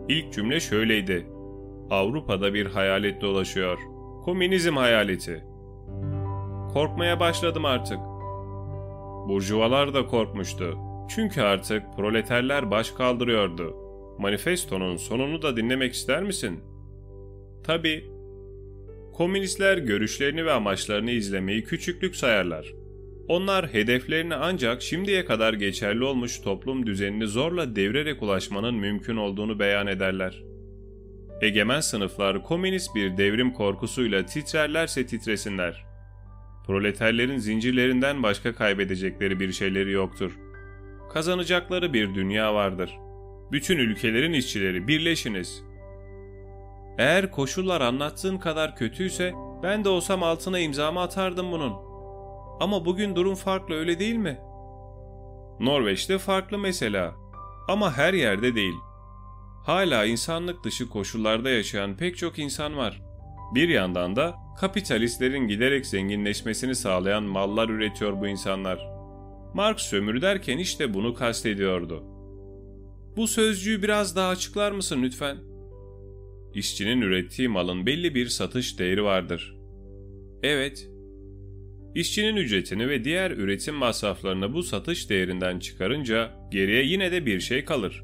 İlk cümle şöyleydi. Avrupa'da bir hayalet dolaşıyor. Komünizm hayaleti. Korkmaya başladım artık. Burjuvalar da korkmuştu. Çünkü artık proleterler baş kaldırıyordu. Manifestonun sonunu da dinlemek ister misin? Tabi. Komünistler görüşlerini ve amaçlarını izlemeyi küçüklük sayarlar. Onlar hedeflerini ancak şimdiye kadar geçerli olmuş toplum düzenini zorla devirerek ulaşmanın mümkün olduğunu beyan ederler. Egemen sınıflar komünist bir devrim korkusuyla titrerlerse titresinler. Proleterlerin zincirlerinden başka kaybedecekleri bir şeyleri yoktur. Kazanacakları bir dünya vardır. Bütün ülkelerin işçileri birleşiniz. Eğer koşullar anlattığın kadar kötüyse ben de olsam altına imzamı atardım bunun.'' Ama bugün durum farklı öyle değil mi? Norveç'te farklı mesela. Ama her yerde değil. Hala insanlık dışı koşullarda yaşayan pek çok insan var. Bir yandan da kapitalistlerin giderek zenginleşmesini sağlayan mallar üretiyor bu insanlar. Marx sömürü derken işte bunu kastediyordu. Bu sözcüğü biraz daha açıklar mısın lütfen? İşçinin ürettiği malın belli bir satış değeri vardır. Evet, İşçinin ücretini ve diğer üretim masraflarını bu satış değerinden çıkarınca geriye yine de bir şey kalır.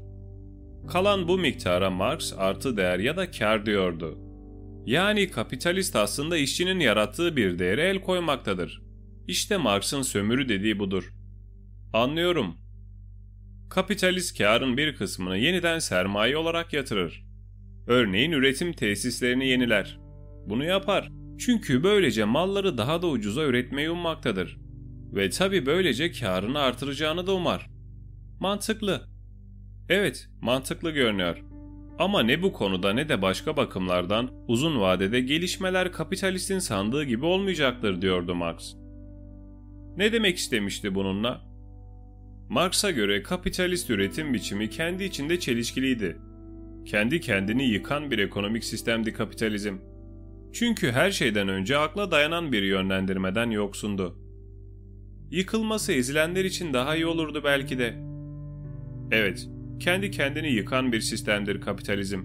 Kalan bu miktara Marx artı değer ya da kar diyordu. Yani kapitalist aslında işçinin yarattığı bir değere el koymaktadır. İşte Marx'ın sömürü dediği budur. Anlıyorum. Kapitalist karın bir kısmını yeniden sermaye olarak yatırır. Örneğin üretim tesislerini yeniler. Bunu yapar. Çünkü böylece malları daha da ucuza üretmeyi ummaktadır. Ve tabi böylece karını artıracağını da umar. Mantıklı. Evet, mantıklı görünüyor. Ama ne bu konuda ne de başka bakımlardan uzun vadede gelişmeler kapitalistin sandığı gibi olmayacaktır diyordu Marx. Ne demek istemişti bununla? Marx'a göre kapitalist üretim biçimi kendi içinde çelişkiliydi. Kendi kendini yıkan bir ekonomik sistemdi kapitalizm. Çünkü her şeyden önce akla dayanan bir yönlendirmeden yoksundu. Yıkılması ezilenler için daha iyi olurdu belki de. Evet, kendi kendini yıkan bir sistemdir kapitalizm.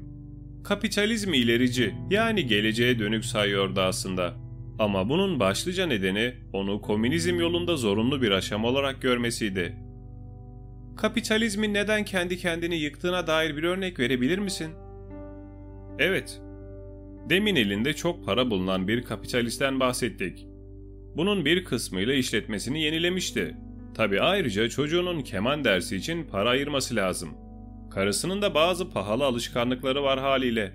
Kapitalizmi ilerici, yani geleceğe dönük sayıyordu aslında. Ama bunun başlıca nedeni onu komünizm yolunda zorunlu bir aşama olarak görmesiydi. Kapitalizmin neden kendi kendini yıktığına dair bir örnek verebilir misin? Evet, Demin elinde çok para bulunan bir kapitalisten bahsettik. Bunun bir kısmıyla işletmesini yenilemişti. Tabi ayrıca çocuğunun keman dersi için para ayırması lazım. Karısının da bazı pahalı alışkanlıkları var haliyle.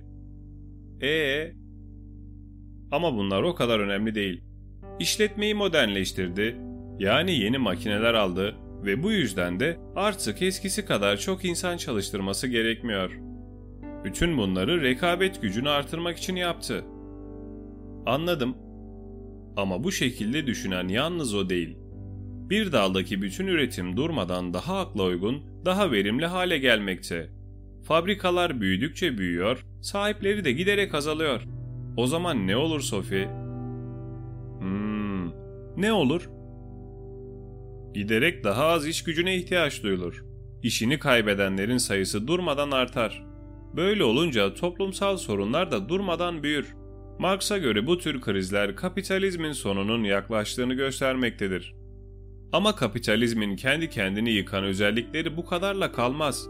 Ee, ama bunlar o kadar önemli değil. İşletmeyi modernleştirdi, yani yeni makineler aldı ve bu yüzden de artık eskisi kadar çok insan çalıştırması gerekmiyor.'' Bütün bunları rekabet gücünü artırmak için yaptı. Anladım. Ama bu şekilde düşünen yalnız o değil. Bir daldaki bütün üretim durmadan daha akla uygun, daha verimli hale gelmekte. Fabrikalar büyüdükçe büyüyor, sahipleri de giderek azalıyor. O zaman ne olur Sophie? Hmm, ne olur? Giderek daha az iş gücüne ihtiyaç duyulur. İşini kaybedenlerin sayısı durmadan artar. Böyle olunca toplumsal sorunlar da durmadan büyür. Marx'a göre bu tür krizler kapitalizmin sonunun yaklaştığını göstermektedir. Ama kapitalizmin kendi kendini yıkan özellikleri bu kadarla kalmaz.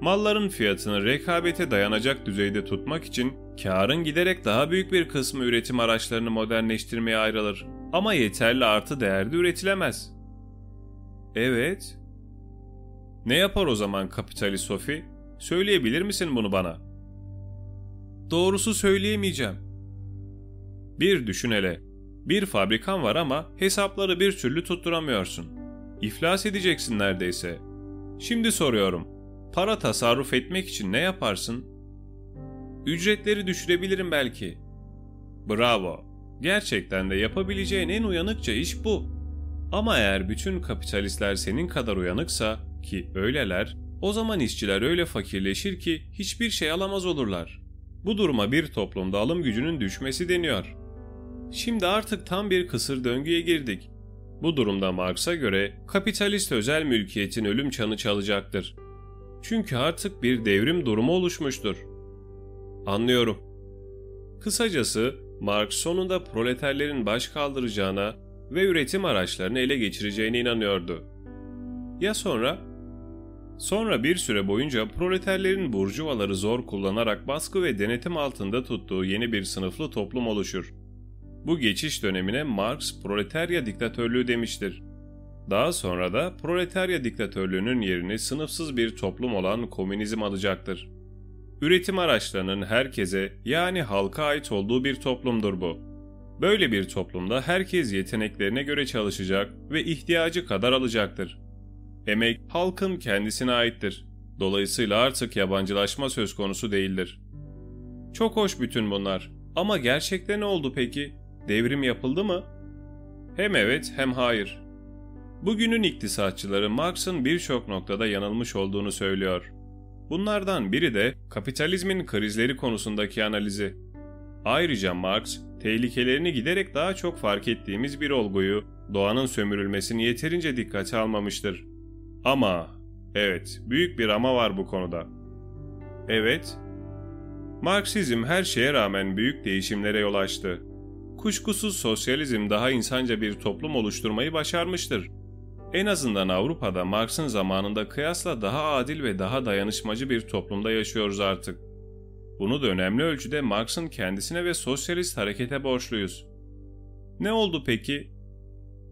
Malların fiyatını rekabete dayanacak düzeyde tutmak için karın giderek daha büyük bir kısmı üretim araçlarını modernleştirmeye ayrılır. Ama yeterli artı değerde üretilemez. Evet. Ne yapar o zaman kapitalist Sofi? Söyleyebilir misin bunu bana? Doğrusu söyleyemeyeceğim. Bir düşün hele. Bir fabrikan var ama hesapları bir türlü tutturamıyorsun. İflas edeceksin neredeyse. Şimdi soruyorum. Para tasarruf etmek için ne yaparsın? Ücretleri düşürebilirim belki. Bravo. Gerçekten de yapabileceğin en uyanıkça iş bu. Ama eğer bütün kapitalistler senin kadar uyanıksa ki öyleler, o zaman işçiler öyle fakirleşir ki hiçbir şey alamaz olurlar. Bu duruma bir toplumda alım gücünün düşmesi deniyor. Şimdi artık tam bir kısır döngüye girdik. Bu durumda Marx'a göre kapitalist özel mülkiyetin ölüm çanı çalacaktır. Çünkü artık bir devrim durumu oluşmuştur. Anlıyorum. Kısacası Marx sonunda proleterlerin baş kaldıracağına ve üretim araçlarını ele geçireceğine inanıyordu. Ya sonra? Sonra bir süre boyunca proleterlerin burjuvaları zor kullanarak baskı ve denetim altında tuttuğu yeni bir sınıflı toplum oluşur. Bu geçiş dönemine Marx proletarya diktatörlüğü demiştir. Daha sonra da proletarya diktatörlüğünün yerini sınıfsız bir toplum olan komünizm alacaktır. Üretim araçlarının herkese yani halka ait olduğu bir toplumdur bu. Böyle bir toplumda herkes yeteneklerine göre çalışacak ve ihtiyacı kadar alacaktır. Emek halkın kendisine aittir. Dolayısıyla artık yabancılaşma söz konusu değildir. Çok hoş bütün bunlar. Ama gerçekte ne oldu peki? Devrim yapıldı mı? Hem evet hem hayır. Bugünün iktisatçıları Marx'ın birçok noktada yanılmış olduğunu söylüyor. Bunlardan biri de kapitalizmin krizleri konusundaki analizi. Ayrıca Marx, tehlikelerini giderek daha çok fark ettiğimiz bir olguyu, doğanın sömürülmesini yeterince dikkate almamıştır. Ama, evet, büyük bir ama var bu konuda. Evet, Marksizm her şeye rağmen büyük değişimlere yol açtı. Kuşkusuz sosyalizm daha insanca bir toplum oluşturmayı başarmıştır. En azından Avrupa'da Marx'ın zamanında kıyasla daha adil ve daha dayanışmacı bir toplumda yaşıyoruz artık. Bunu da önemli ölçüde Marx'ın kendisine ve sosyalist harekete borçluyuz. Ne oldu peki?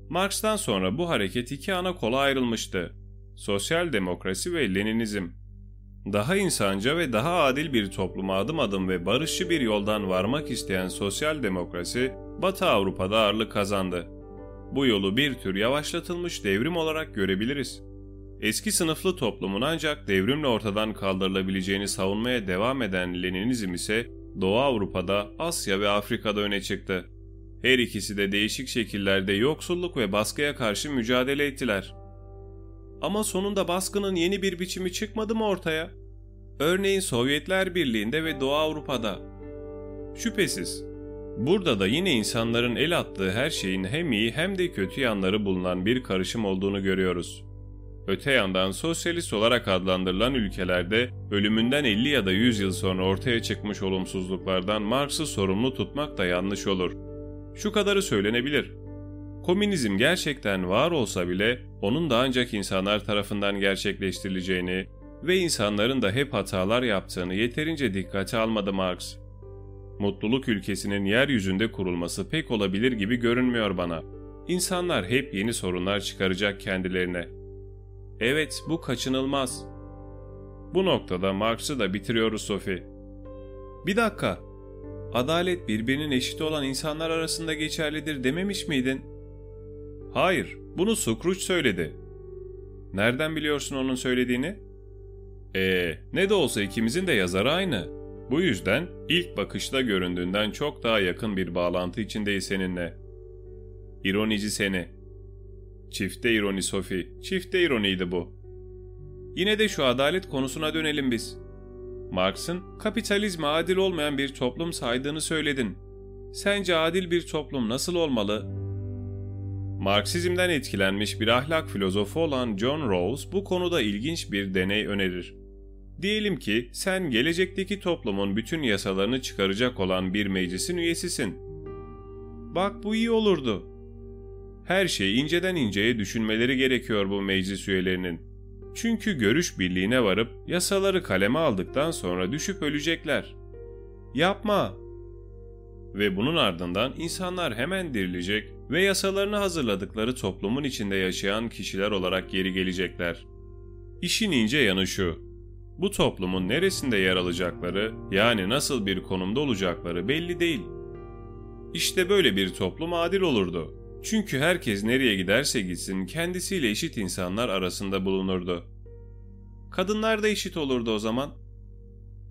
Marx'tan sonra bu hareket iki ana kola ayrılmıştı. Sosyal demokrasi ve Leninizm. Daha insanca ve daha adil bir topluma adım adım ve barışçı bir yoldan varmak isteyen sosyal demokrasi, Batı Avrupa'da ağırlık kazandı. Bu yolu bir tür yavaşlatılmış devrim olarak görebiliriz. Eski sınıflı toplumun ancak devrimle ortadan kaldırılabileceğini savunmaya devam eden Leninizm ise Doğu Avrupa'da, Asya ve Afrika'da öne çıktı. Her ikisi de değişik şekillerde yoksulluk ve baskıya karşı mücadele ettiler. Ama sonunda baskının yeni bir biçimi çıkmadı mı ortaya? Örneğin Sovyetler Birliği'nde ve Doğu Avrupa'da. Şüphesiz. Burada da yine insanların el attığı her şeyin hem iyi hem de kötü yanları bulunan bir karışım olduğunu görüyoruz. Öte yandan sosyalist olarak adlandırılan ülkelerde ölümünden 50 ya da 100 yıl sonra ortaya çıkmış olumsuzluklardan Marx'ı sorumlu tutmak da yanlış olur. Şu kadarı söylenebilir. Komünizm gerçekten var olsa bile onun da ancak insanlar tarafından gerçekleştirileceğini ve insanların da hep hatalar yaptığını yeterince dikkate almadı Marx. Mutluluk ülkesinin yeryüzünde kurulması pek olabilir gibi görünmüyor bana. İnsanlar hep yeni sorunlar çıkaracak kendilerine. Evet, bu kaçınılmaz. Bu noktada Marx'ı da bitiriyoruz Sophie. Bir dakika. Adalet birbirinin eşit olan insanlar arasında geçerlidir dememiş miydin? Hayır, bunu Scrooge söyledi. Nereden biliyorsun onun söylediğini? Ee, ne de olsa ikimizin de yazarı aynı. Bu yüzden ilk bakışta göründüğünden çok daha yakın bir bağlantı içindeyiz seninle. İronici seni. Çifte ironi Sophie, çifte ironiydi bu. Yine de şu adalet konusuna dönelim biz. Marx'ın kapitalizme adil olmayan bir toplum saydığını söyledin. Sence adil bir toplum nasıl olmalı? Marksizmden etkilenmiş bir ahlak filozofu olan John Rawls bu konuda ilginç bir deney önerir. Diyelim ki sen gelecekteki toplumun bütün yasalarını çıkaracak olan bir meclisin üyesisin. Bak bu iyi olurdu. Her şeyi inceden inceye düşünmeleri gerekiyor bu meclis üyelerinin. Çünkü görüş birliğine varıp yasaları kaleme aldıktan sonra düşüp ölecekler. Yapma. Ve bunun ardından insanlar hemen dirilecek ve yasalarını hazırladıkları toplumun içinde yaşayan kişiler olarak geri gelecekler. İşin ince yanı şu. Bu toplumun neresinde yer alacakları, yani nasıl bir konumda olacakları belli değil. İşte böyle bir toplum adil olurdu. Çünkü herkes nereye giderse gitsin kendisiyle eşit insanlar arasında bulunurdu. Kadınlar da eşit olurdu o zaman.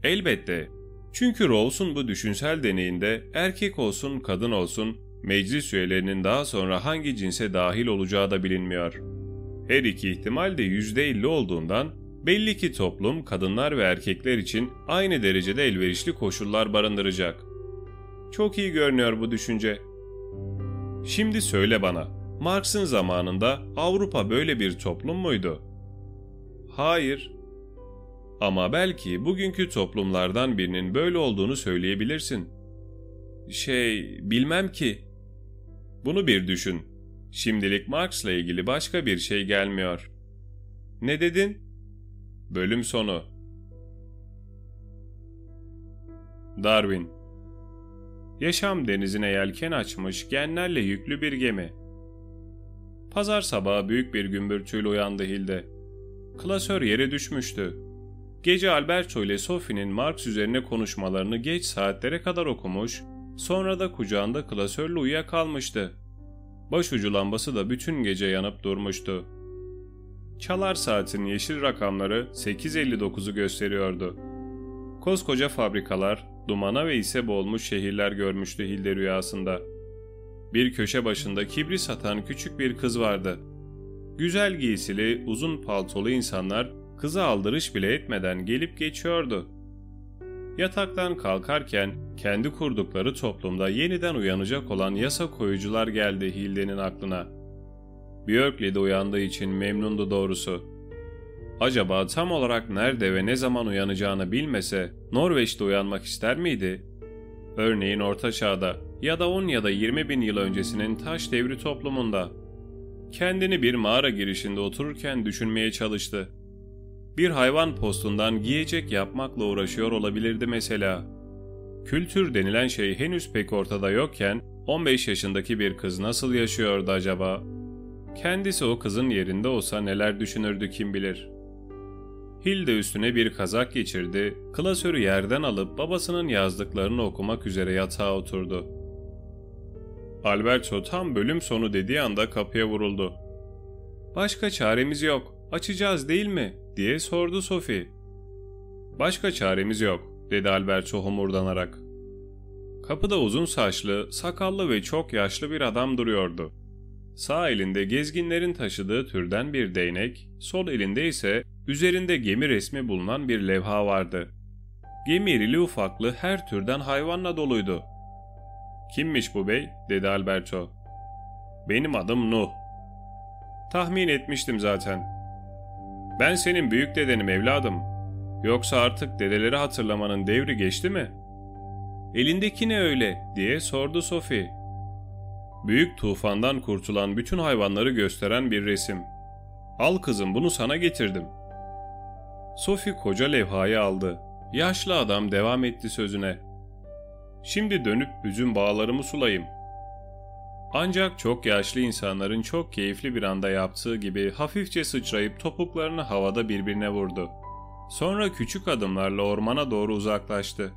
Elbette. Çünkü Rawls'un bu düşünsel deneyinde erkek olsun kadın olsun meclis üyelerinin daha sonra hangi cinse dahil olacağı da bilinmiyor. Her iki ihtimal de %50 olduğundan belli ki toplum kadınlar ve erkekler için aynı derecede elverişli koşullar barındıracak. Çok iyi görünüyor bu düşünce. Şimdi söyle bana, Marx'ın zamanında Avrupa böyle bir toplum muydu? Hayır. Ama belki bugünkü toplumlardan birinin böyle olduğunu söyleyebilirsin. Şey, bilmem ki. Bunu bir düşün. Şimdilik Marx'la ilgili başka bir şey gelmiyor. Ne dedin? Bölüm sonu. Darwin Yaşam denizine yelken açmış genlerle yüklü bir gemi. Pazar sabahı büyük bir gümbürtüyle uyandı Hilde. Klasör yere düşmüştü. Gece Alberto ile Sophie'nin Marx üzerine konuşmalarını geç saatlere kadar okumuş, sonra da kucağında klasörle uyuyakalmıştı. Başucu lambası da bütün gece yanıp durmuştu. Çalar saatin yeşil rakamları 8.59'u gösteriyordu. Koskoca fabrikalar, dumana ve ise boğulmuş şehirler görmüştü Hilde rüyasında. Bir köşe başında kibri satan küçük bir kız vardı. Güzel giysili, uzun paltolu insanlar kıza aldırış bile etmeden gelip geçiyordu. Yataktan kalkarken kendi kurdukları toplumda yeniden uyanacak olan yasa koyucular geldi Hilde'nin aklına. Björkley'de uyandığı için memnundu doğrusu. Acaba tam olarak nerede ve ne zaman uyanacağını bilmese Norveç'te uyanmak ister miydi? Örneğin Orta Çağ'da ya da 10 ya da 20 bin yıl öncesinin taş devri toplumunda. Kendini bir mağara girişinde otururken düşünmeye çalıştı. Bir hayvan postundan giyecek yapmakla uğraşıyor olabilirdi mesela. Kültür denilen şey henüz pek ortada yokken 15 yaşındaki bir kız nasıl yaşıyordu acaba? Kendisi o kızın yerinde olsa neler düşünürdü kim bilir. Hilde üstüne bir kazak geçirdi, klasörü yerden alıp babasının yazdıklarını okumak üzere yatağa oturdu. Alberto tam bölüm sonu dediği anda kapıya vuruldu. ''Başka çaremiz yok, açacağız değil mi?'' Diye sordu Sophie. ''Başka çaremiz yok.'' dedi Alberto homurdanarak. Kapıda uzun saçlı, sakallı ve çok yaşlı bir adam duruyordu. Sağ elinde gezginlerin taşıdığı türden bir değnek, sol elinde ise üzerinde gemi resmi bulunan bir levha vardı. Gemi irili ufaklı her türden hayvanla doluydu. ''Kimmiş bu bey?'' dedi Alberto. ''Benim adım Nuh.'' ''Tahmin etmiştim zaten.'' ''Ben senin büyük dedenim evladım. Yoksa artık dedeleri hatırlamanın devri geçti mi?'' ''Elindeki ne öyle?'' diye sordu Sophie. Büyük tufandan kurtulan bütün hayvanları gösteren bir resim. Al kızım bunu sana getirdim. Sophie koca levhayı aldı. Yaşlı adam devam etti sözüne. Şimdi dönüp üzüm bağlarımı sulayım. Ancak çok yaşlı insanların çok keyifli bir anda yaptığı gibi hafifçe sıçrayıp topuklarını havada birbirine vurdu. Sonra küçük adımlarla ormana doğru uzaklaştı.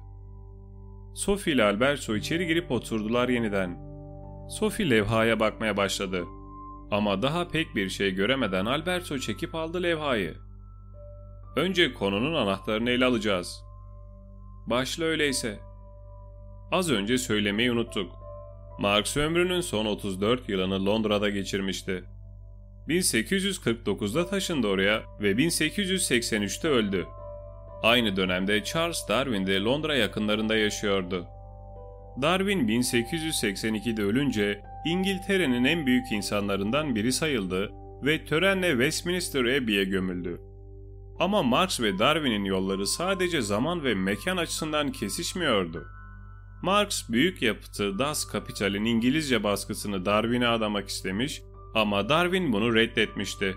Sophie ile Alberto içeri girip oturdular yeniden. Sophie levhaya bakmaya başladı. Ama daha pek bir şey göremeden Alberto çekip aldı levhayı. Önce konunun anahtarını ele alacağız. Başla öyleyse. Az önce söylemeyi unuttuk. Marx ömrünün son 34 yılını Londra'da geçirmişti. 1849'da taşındı oraya ve 1883'te öldü. Aynı dönemde Charles Darwin de Londra yakınlarında yaşıyordu. Darwin 1882'de ölünce İngiltere'nin en büyük insanlarından biri sayıldı ve törenle Westminster Abbey'e gömüldü. Ama Marx ve Darwin'in yolları sadece zaman ve mekan açısından kesişmiyordu. Marx büyük yapıtı Das Kapital'in İngilizce baskısını Darwin'e adamak istemiş ama Darwin bunu reddetmişti.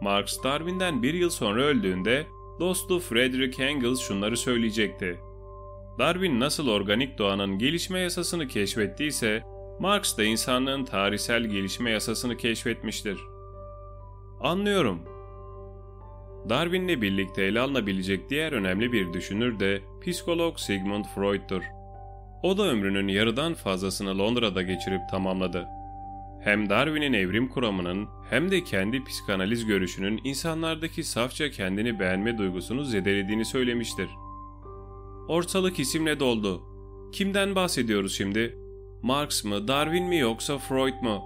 Marx Darwin'den bir yıl sonra öldüğünde dostu Frederick Engels şunları söyleyecekti. Darwin nasıl organik doğanın gelişme yasasını keşfettiyse, Marx da insanlığın tarihsel gelişme yasasını keşfetmiştir. Anlıyorum. Darwin'le birlikte ele alınabilecek diğer önemli bir düşünür de psikolog Sigmund Freud'dur. O da ömrünün yarıdan fazlasını Londra'da geçirip tamamladı. Hem Darwin'in evrim kuramının hem de kendi psikanaliz görüşünün insanlardaki safça kendini beğenme duygusunu zedelediğini söylemiştir. Ortalık isimle doldu. Kimden bahsediyoruz şimdi? Marx mı, Darwin mi yoksa Freud mu?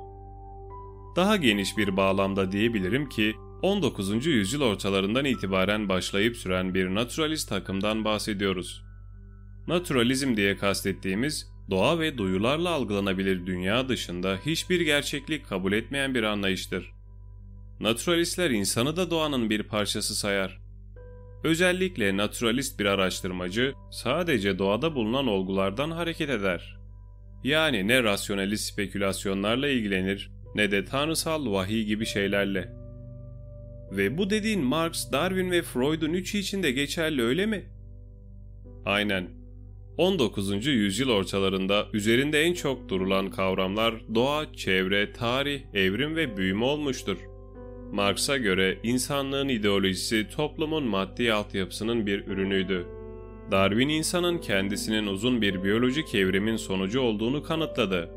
Daha geniş bir bağlamda diyebilirim ki 19. yüzyıl ortalarından itibaren başlayıp süren bir naturalist akımdan bahsediyoruz. Naturalizm diye kastettiğimiz doğa ve duyularla algılanabilir dünya dışında hiçbir gerçeklik kabul etmeyen bir anlayıştır. Naturalistler insanı da doğanın bir parçası sayar. Özellikle naturalist bir araştırmacı sadece doğada bulunan olgulardan hareket eder. Yani ne rasyonalist spekülasyonlarla ilgilenir ne de tanrısal vahiy gibi şeylerle. Ve bu dediğin Marx, Darwin ve Freud'un üçü için de geçerli öyle mi? Aynen. 19. yüzyıl ortalarında üzerinde en çok durulan kavramlar doğa, çevre, tarih, evrim ve büyüme olmuştur. Marx'a göre insanlığın ideolojisi toplumun maddi altyapısının bir ürünüydü. Darwin insanın kendisinin uzun bir biyolojik evrimin sonucu olduğunu kanıtladı.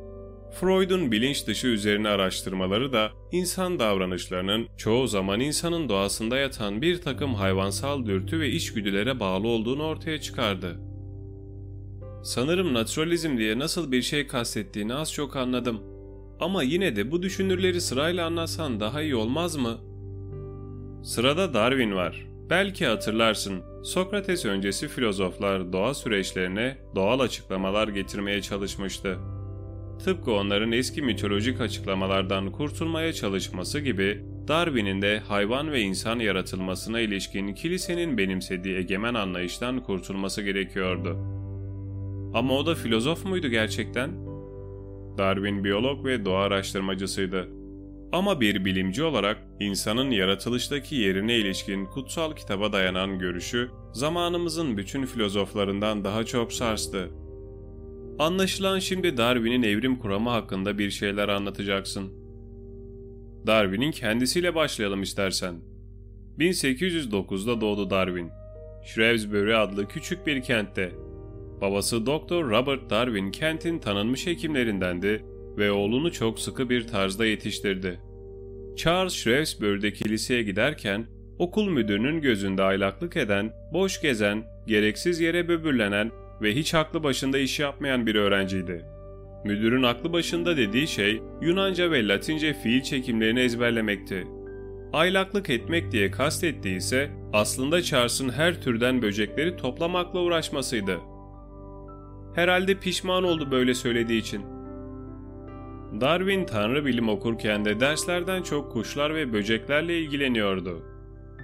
Freud'un bilinç dışı üzerine araştırmaları da insan davranışlarının çoğu zaman insanın doğasında yatan bir takım hayvansal dürtü ve içgüdülere bağlı olduğunu ortaya çıkardı. Sanırım naturalizm diye nasıl bir şey kastettiğini az çok anladım. Ama yine de bu düşünürleri sırayla anlatsan daha iyi olmaz mı? Sırada Darwin var. Belki hatırlarsın, Sokrates öncesi filozoflar doğa süreçlerine doğal açıklamalar getirmeye çalışmıştı. Tıpkı onların eski mitolojik açıklamalardan kurtulmaya çalışması gibi Darwin'in de hayvan ve insan yaratılmasına ilişkin kilisenin benimsediği egemen anlayıştan kurtulması gerekiyordu. Ama o da filozof muydu gerçekten? Darwin biyolog ve doğa araştırmacısıydı. Ama bir bilimci olarak insanın yaratılıştaki yerine ilişkin kutsal kitaba dayanan görüşü zamanımızın bütün filozoflarından daha çok sarstı. Anlaşılan şimdi Darwin'in evrim kuramı hakkında bir şeyler anlatacaksın. Darwin'in kendisiyle başlayalım istersen. 1809'da doğdu Darwin. Shrewsbury adlı küçük bir kentte. Babası Dr. Robert Darwin kentin tanınmış hekimlerindendi ve oğlunu çok sıkı bir tarzda yetiştirdi. Charles Shrewsbury'deki liseye giderken okul müdürünün gözünde aylaklık eden, boş gezen, gereksiz yere böbürlenen ve hiç aklı başında iş yapmayan bir öğrenciydi. Müdürün aklı başında dediği şey Yunanca ve Latince fiil çekimlerini ezberlemekti. Aylaklık etmek diye kastettiği ise aslında Charles'ın her türden böcekleri toplamakla uğraşmasıydı. Herhalde pişman oldu böyle söylediği için. Darwin tanrı bilim okurken de derslerden çok kuşlar ve böceklerle ilgileniyordu.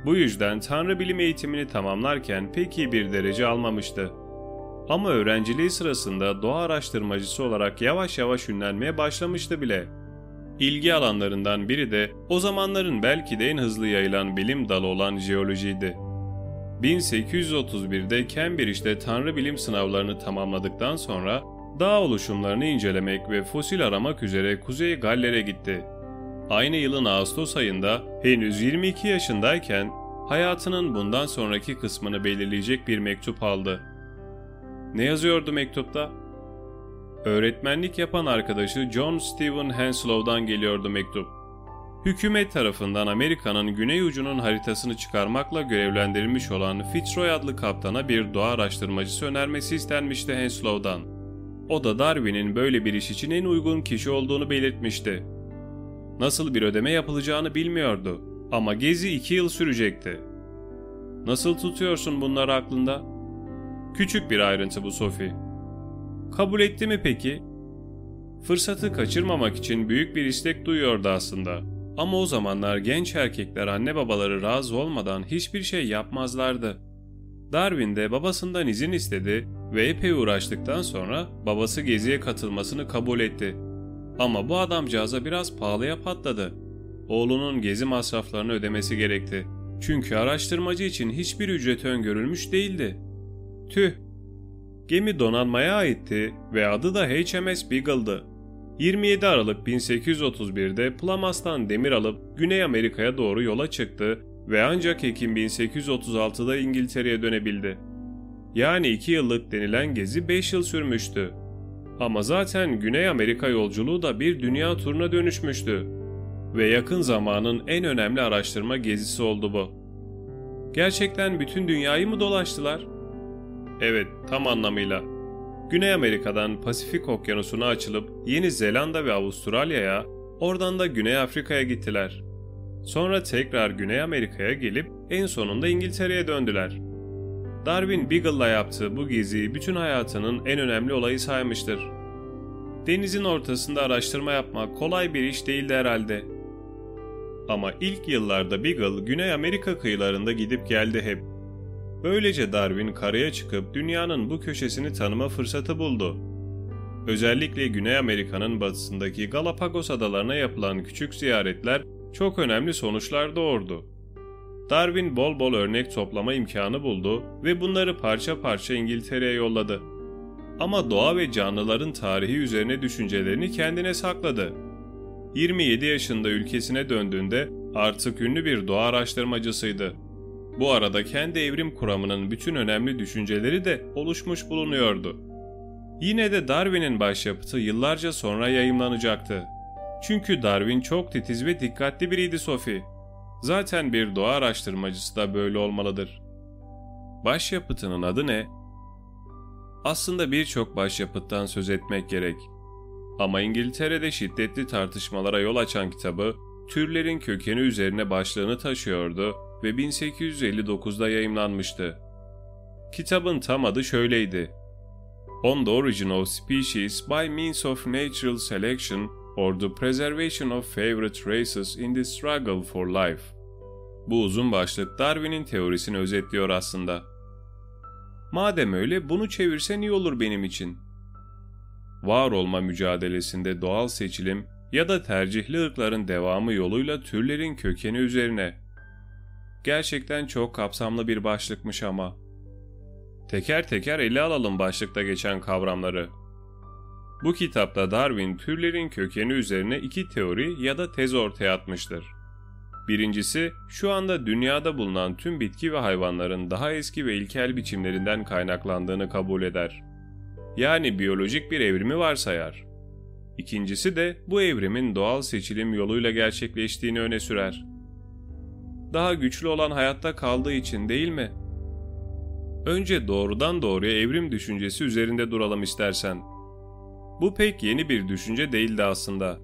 Bu yüzden tanrı bilim eğitimini tamamlarken pek iyi bir derece almamıştı. Ama öğrenciliği sırasında doğa araştırmacısı olarak yavaş yavaş ünlenmeye başlamıştı bile. İlgi alanlarından biri de o zamanların belki de en hızlı yayılan bilim dalı olan jeolojiydi. 1831'de Cambridge'de tanrı bilim sınavlarını tamamladıktan sonra dağ oluşumlarını incelemek ve fosil aramak üzere Kuzey Galler'e gitti. Aynı yılın Ağustos ayında henüz 22 yaşındayken hayatının bundan sonraki kısmını belirleyecek bir mektup aldı. Ne yazıyordu mektupta? Öğretmenlik yapan arkadaşı John Stephen Henslow'dan geliyordu mektup. Hükümet tarafından Amerika'nın güney ucunun haritasını çıkarmakla görevlendirilmiş olan Fitzroy adlı kaptana bir doğa araştırmacısı önermesi istenmişti Henslow'dan. O da Darwin'in böyle bir iş için en uygun kişi olduğunu belirtmişti. Nasıl bir ödeme yapılacağını bilmiyordu ama gezi iki yıl sürecekti. Nasıl tutuyorsun bunları aklında? Küçük bir ayrıntı bu Sophie. Kabul etti mi peki? Fırsatı kaçırmamak için büyük bir istek duyuyordu aslında. Ama o zamanlar genç erkekler anne babaları razı olmadan hiçbir şey yapmazlardı. Darwin de babasından izin istedi ve epey uğraştıktan sonra babası geziye katılmasını kabul etti. Ama bu adamcağıza biraz pahalıya patladı. Oğlunun gezi masraflarını ödemesi gerekti. Çünkü araştırmacı için hiçbir ücret öngörülmüş değildi. Tüh! Gemi donanmaya aitti ve adı da HMS Beagle'dı. 27 Aralık 1831'de Plymouth'tan demir alıp Güney Amerika'ya doğru yola çıktı ve ancak Ekim 1836'da İngiltere'ye dönebildi. Yani 2 yıllık denilen gezi 5 yıl sürmüştü. Ama zaten Güney Amerika yolculuğu da bir dünya turuna dönüşmüştü. Ve yakın zamanın en önemli araştırma gezisi oldu bu. Gerçekten bütün dünyayı mı dolaştılar? Evet, tam anlamıyla. Güney Amerika'dan Pasifik Okyanusu'na açılıp Yeni Zelanda ve Avustralya'ya, oradan da Güney Afrika'ya gittiler. Sonra tekrar Güney Amerika'ya gelip en sonunda İngiltere'ye döndüler. Darwin Beagle'la yaptığı bu geziyi bütün hayatının en önemli olayı saymıştır. Denizin ortasında araştırma yapmak kolay bir iş değildi herhalde. Ama ilk yıllarda Beagle Güney Amerika kıyılarında gidip geldi hep. Böylece Darwin karaya çıkıp dünyanın bu köşesini tanıma fırsatı buldu. Özellikle Güney Amerika'nın batısındaki Galapagos adalarına yapılan küçük ziyaretler çok önemli sonuçlar doğurdu. Darwin bol bol örnek toplama imkanı buldu ve bunları parça parça İngiltere'ye yolladı. Ama doğa ve canlıların tarihi üzerine düşüncelerini kendine sakladı. 27 yaşında ülkesine döndüğünde artık ünlü bir doğa araştırmacısıydı. Bu arada kendi evrim kuramının bütün önemli düşünceleri de oluşmuş bulunuyordu. Yine de Darwin'in başyapıtı yıllarca sonra yayımlanacaktı. Çünkü Darwin çok titiz ve dikkatli biriydi Sophie. Zaten bir doğa araştırmacısı da böyle olmalıdır. Başyapıtının adı ne? Aslında birçok başyapıttan söz etmek gerek. Ama İngiltere'de şiddetli tartışmalara yol açan kitabı, türlerin kökeni üzerine başlığını taşıyordu ve 1859'da yayımlanmıştı. Kitabın tam adı şöyleydi. On the Origin of Species by Means of Natural Selection or the Preservation of Favorite Races in the Struggle for Life. Bu uzun başlık Darwin'in teorisini özetliyor aslında. Madem öyle bunu çevirsen iyi olur benim için. Var olma mücadelesinde doğal seçilim ya da tercihli ırkların devamı yoluyla türlerin kökeni üzerine. Gerçekten çok kapsamlı bir başlıkmış ama. Teker teker ele alalım başlıkta geçen kavramları. Bu kitapta Darwin türlerin kökeni üzerine iki teori ya da tez ortaya atmıştır. Birincisi, şu anda dünyada bulunan tüm bitki ve hayvanların daha eski ve ilkel biçimlerinden kaynaklandığını kabul eder. Yani biyolojik bir evrimi varsayar. İkincisi de bu evrimin doğal seçilim yoluyla gerçekleştiğini öne sürer. Daha güçlü olan hayatta kaldığı için değil mi? Önce doğrudan doğruya evrim düşüncesi üzerinde duralım istersen. Bu pek yeni bir düşünce değildi aslında.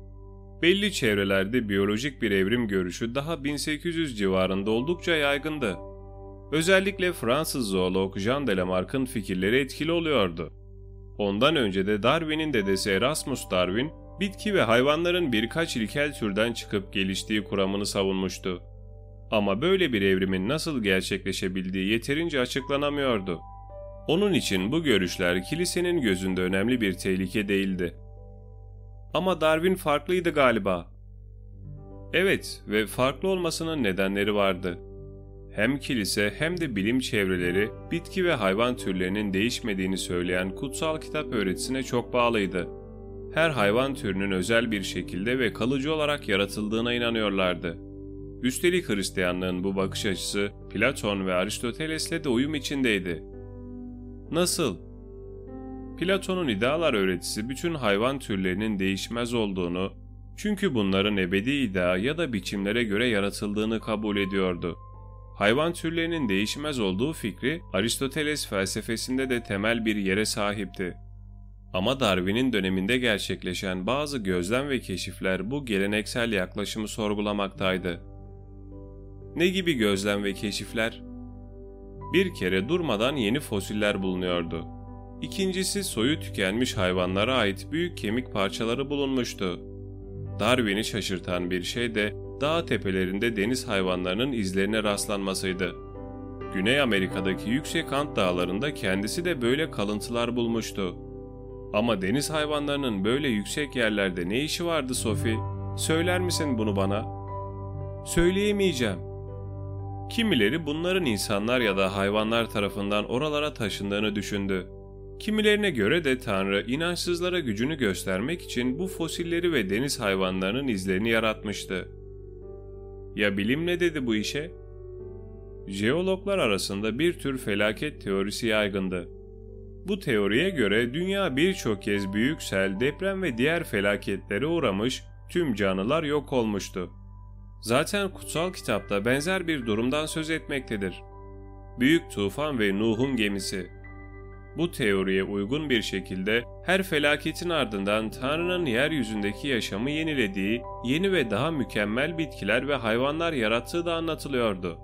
Belli çevrelerde biyolojik bir evrim görüşü daha 1800 civarında oldukça yaygındı. Özellikle Fransız zoolog Jean de Lamarck'ın fikirleri etkili oluyordu. Ondan önce de Darwin'in dedesi Erasmus Darwin, bitki ve hayvanların birkaç ilkel türden çıkıp geliştiği kuramını savunmuştu. Ama böyle bir evrimin nasıl gerçekleşebildiği yeterince açıklanamıyordu. Onun için bu görüşler kilisenin gözünde önemli bir tehlike değildi. Ama Darwin farklıydı galiba. Evet ve farklı olmasının nedenleri vardı. Hem kilise hem de bilim çevreleri bitki ve hayvan türlerinin değişmediğini söyleyen kutsal kitap öğretisine çok bağlıydı. Her hayvan türünün özel bir şekilde ve kalıcı olarak yaratıldığına inanıyorlardı. Üstelik Hristiyanlığın bu bakış açısı Platon ve Aristoteles'le de uyum içindeydi. Nasıl? Platon'un idealar öğretisi bütün hayvan türlerinin değişmez olduğunu, çünkü bunların ebedi idea ya da biçimlere göre yaratıldığını kabul ediyordu. Hayvan türlerinin değişmez olduğu fikri Aristoteles felsefesinde de temel bir yere sahipti. Ama Darwin'in döneminde gerçekleşen bazı gözlem ve keşifler bu geleneksel yaklaşımı sorgulamaktaydı. Ne gibi gözlem ve keşifler? Bir kere durmadan yeni fosiller bulunuyordu. İkincisi soyu tükenmiş hayvanlara ait büyük kemik parçaları bulunmuştu. Darwin'i şaşırtan bir şey de dağ tepelerinde deniz hayvanlarının izlerine rastlanmasıydı. Güney Amerika'daki yüksek Ant dağlarında kendisi de böyle kalıntılar bulmuştu. Ama deniz hayvanlarının böyle yüksek yerlerde ne işi vardı Sophie? Söyler misin bunu bana? Söyleyemeyeceğim. Kimileri bunların insanlar ya da hayvanlar tarafından oralara taşındığını düşündü. Kimilerine göre de Tanrı inançsızlara gücünü göstermek için bu fosilleri ve deniz hayvanlarının izlerini yaratmıştı. Ya bilim ne dedi bu işe? Jeologlar arasında bir tür felaket teorisi yaygındı. Bu teoriye göre dünya birçok kez büyük sel, deprem ve diğer felaketlere uğramış, tüm canlılar yok olmuştu. Zaten kutsal kitapta benzer bir durumdan söz etmektedir. Büyük tufan ve Nuh'un gemisi. Bu teoriye uygun bir şekilde her felaketin ardından Tanrı'nın yeryüzündeki yaşamı yenilediği, yeni ve daha mükemmel bitkiler ve hayvanlar yarattığı da anlatılıyordu.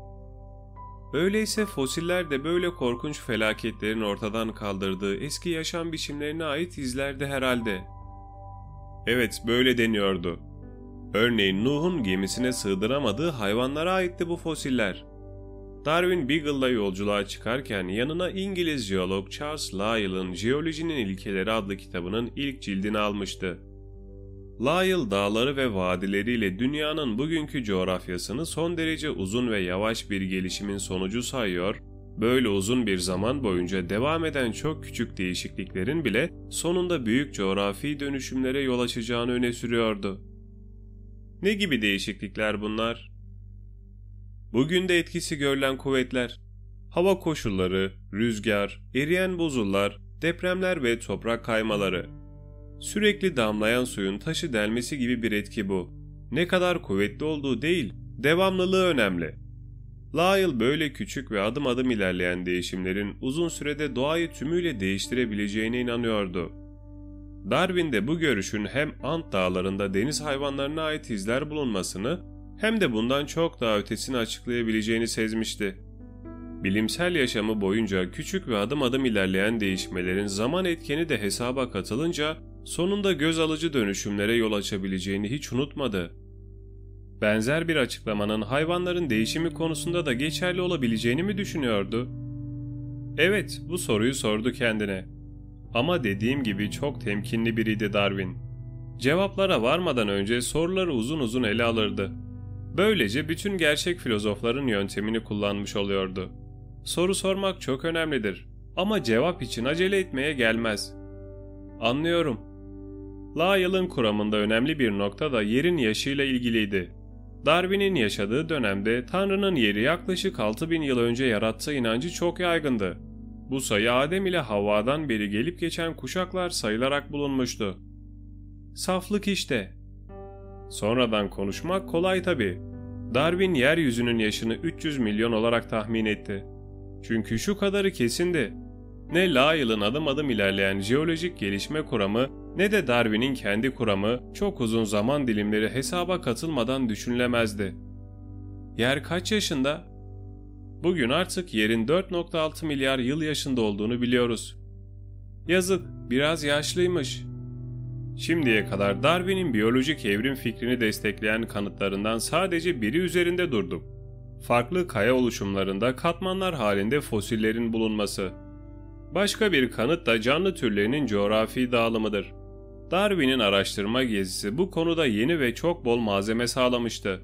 Öyleyse fosiller de böyle korkunç felaketlerin ortadan kaldırdığı eski yaşam biçimlerine ait izlerdi herhalde. Evet, böyle deniyordu. Örneğin Nuh'un gemisine sığdıramadığı hayvanlara aitti bu fosiller. Darwin Beagle'la yolculuğa çıkarken yanına İngiliz jeolog Charles Lyell'ın Jeolojinin İlkeleri adlı kitabının ilk cildini almıştı. Lyell dağları ve vadileriyle dünyanın bugünkü coğrafyasını son derece uzun ve yavaş bir gelişimin sonucu sayıyor, böyle uzun bir zaman boyunca devam eden çok küçük değişikliklerin bile sonunda büyük coğrafi dönüşümlere yol açacağını öne sürüyordu. Ne gibi değişiklikler bunlar? Bugün de etkisi görülen kuvvetler, hava koşulları, rüzgar, eriyen buzullar, depremler ve toprak kaymaları. Sürekli damlayan suyun taşı delmesi gibi bir etki bu. Ne kadar kuvvetli olduğu değil, devamlılığı önemli. Lyell böyle küçük ve adım adım ilerleyen değişimlerin uzun sürede doğayı tümüyle değiştirebileceğine inanıyordu. Darwin de bu görüşün hem Ant dağlarında deniz hayvanlarına ait izler bulunmasını hem de bundan çok daha ötesini açıklayabileceğini sezmişti. Bilimsel yaşamı boyunca küçük ve adım adım ilerleyen değişmelerin zaman etkeni de hesaba katılınca sonunda göz alıcı dönüşümlere yol açabileceğini hiç unutmadı. Benzer bir açıklamanın hayvanların değişimi konusunda da geçerli olabileceğini mi düşünüyordu? Evet, bu soruyu sordu kendine. Ama dediğim gibi çok temkinli biriydi Darwin. Cevaplara varmadan önce soruları uzun uzun ele alırdı. Böylece bütün gerçek filozofların yöntemini kullanmış oluyordu. Soru sormak çok önemlidir ama cevap için acele etmeye gelmez. Anlıyorum. Lyell'ın kuramında önemli bir nokta da yerin yaşıyla ilgiliydi. Darwin'in yaşadığı dönemde Tanrı'nın yeri yaklaşık 6000 yıl önce yarattığı inancı çok yaygındı. Bu sayı Adem ile Havva'dan beri gelip geçen kuşaklar sayılarak bulunmuştu. Saflık işte. Sonradan konuşmak kolay tabi. Darwin yeryüzünün yaşını 300 milyon olarak tahmin etti. Çünkü şu kadarı kesindi. Ne Lyell'ın adım adım ilerleyen jeolojik gelişme kuramı ne de Darwin'in kendi kuramı çok uzun zaman dilimleri hesaba katılmadan düşünülemezdi. Yer kaç yaşında? Bugün artık yerin 4.6 milyar yıl yaşında olduğunu biliyoruz. Yazık, biraz yaşlıymış. Şimdiye kadar Darwin'in biyolojik evrim fikrini destekleyen kanıtlarından sadece biri üzerinde durduk. Farklı kaya oluşumlarında katmanlar halinde fosillerin bulunması. Başka bir kanıt da canlı türlerinin coğrafi dağılımıdır. Darwin'in araştırma gezisi bu konuda yeni ve çok bol malzeme sağlamıştı.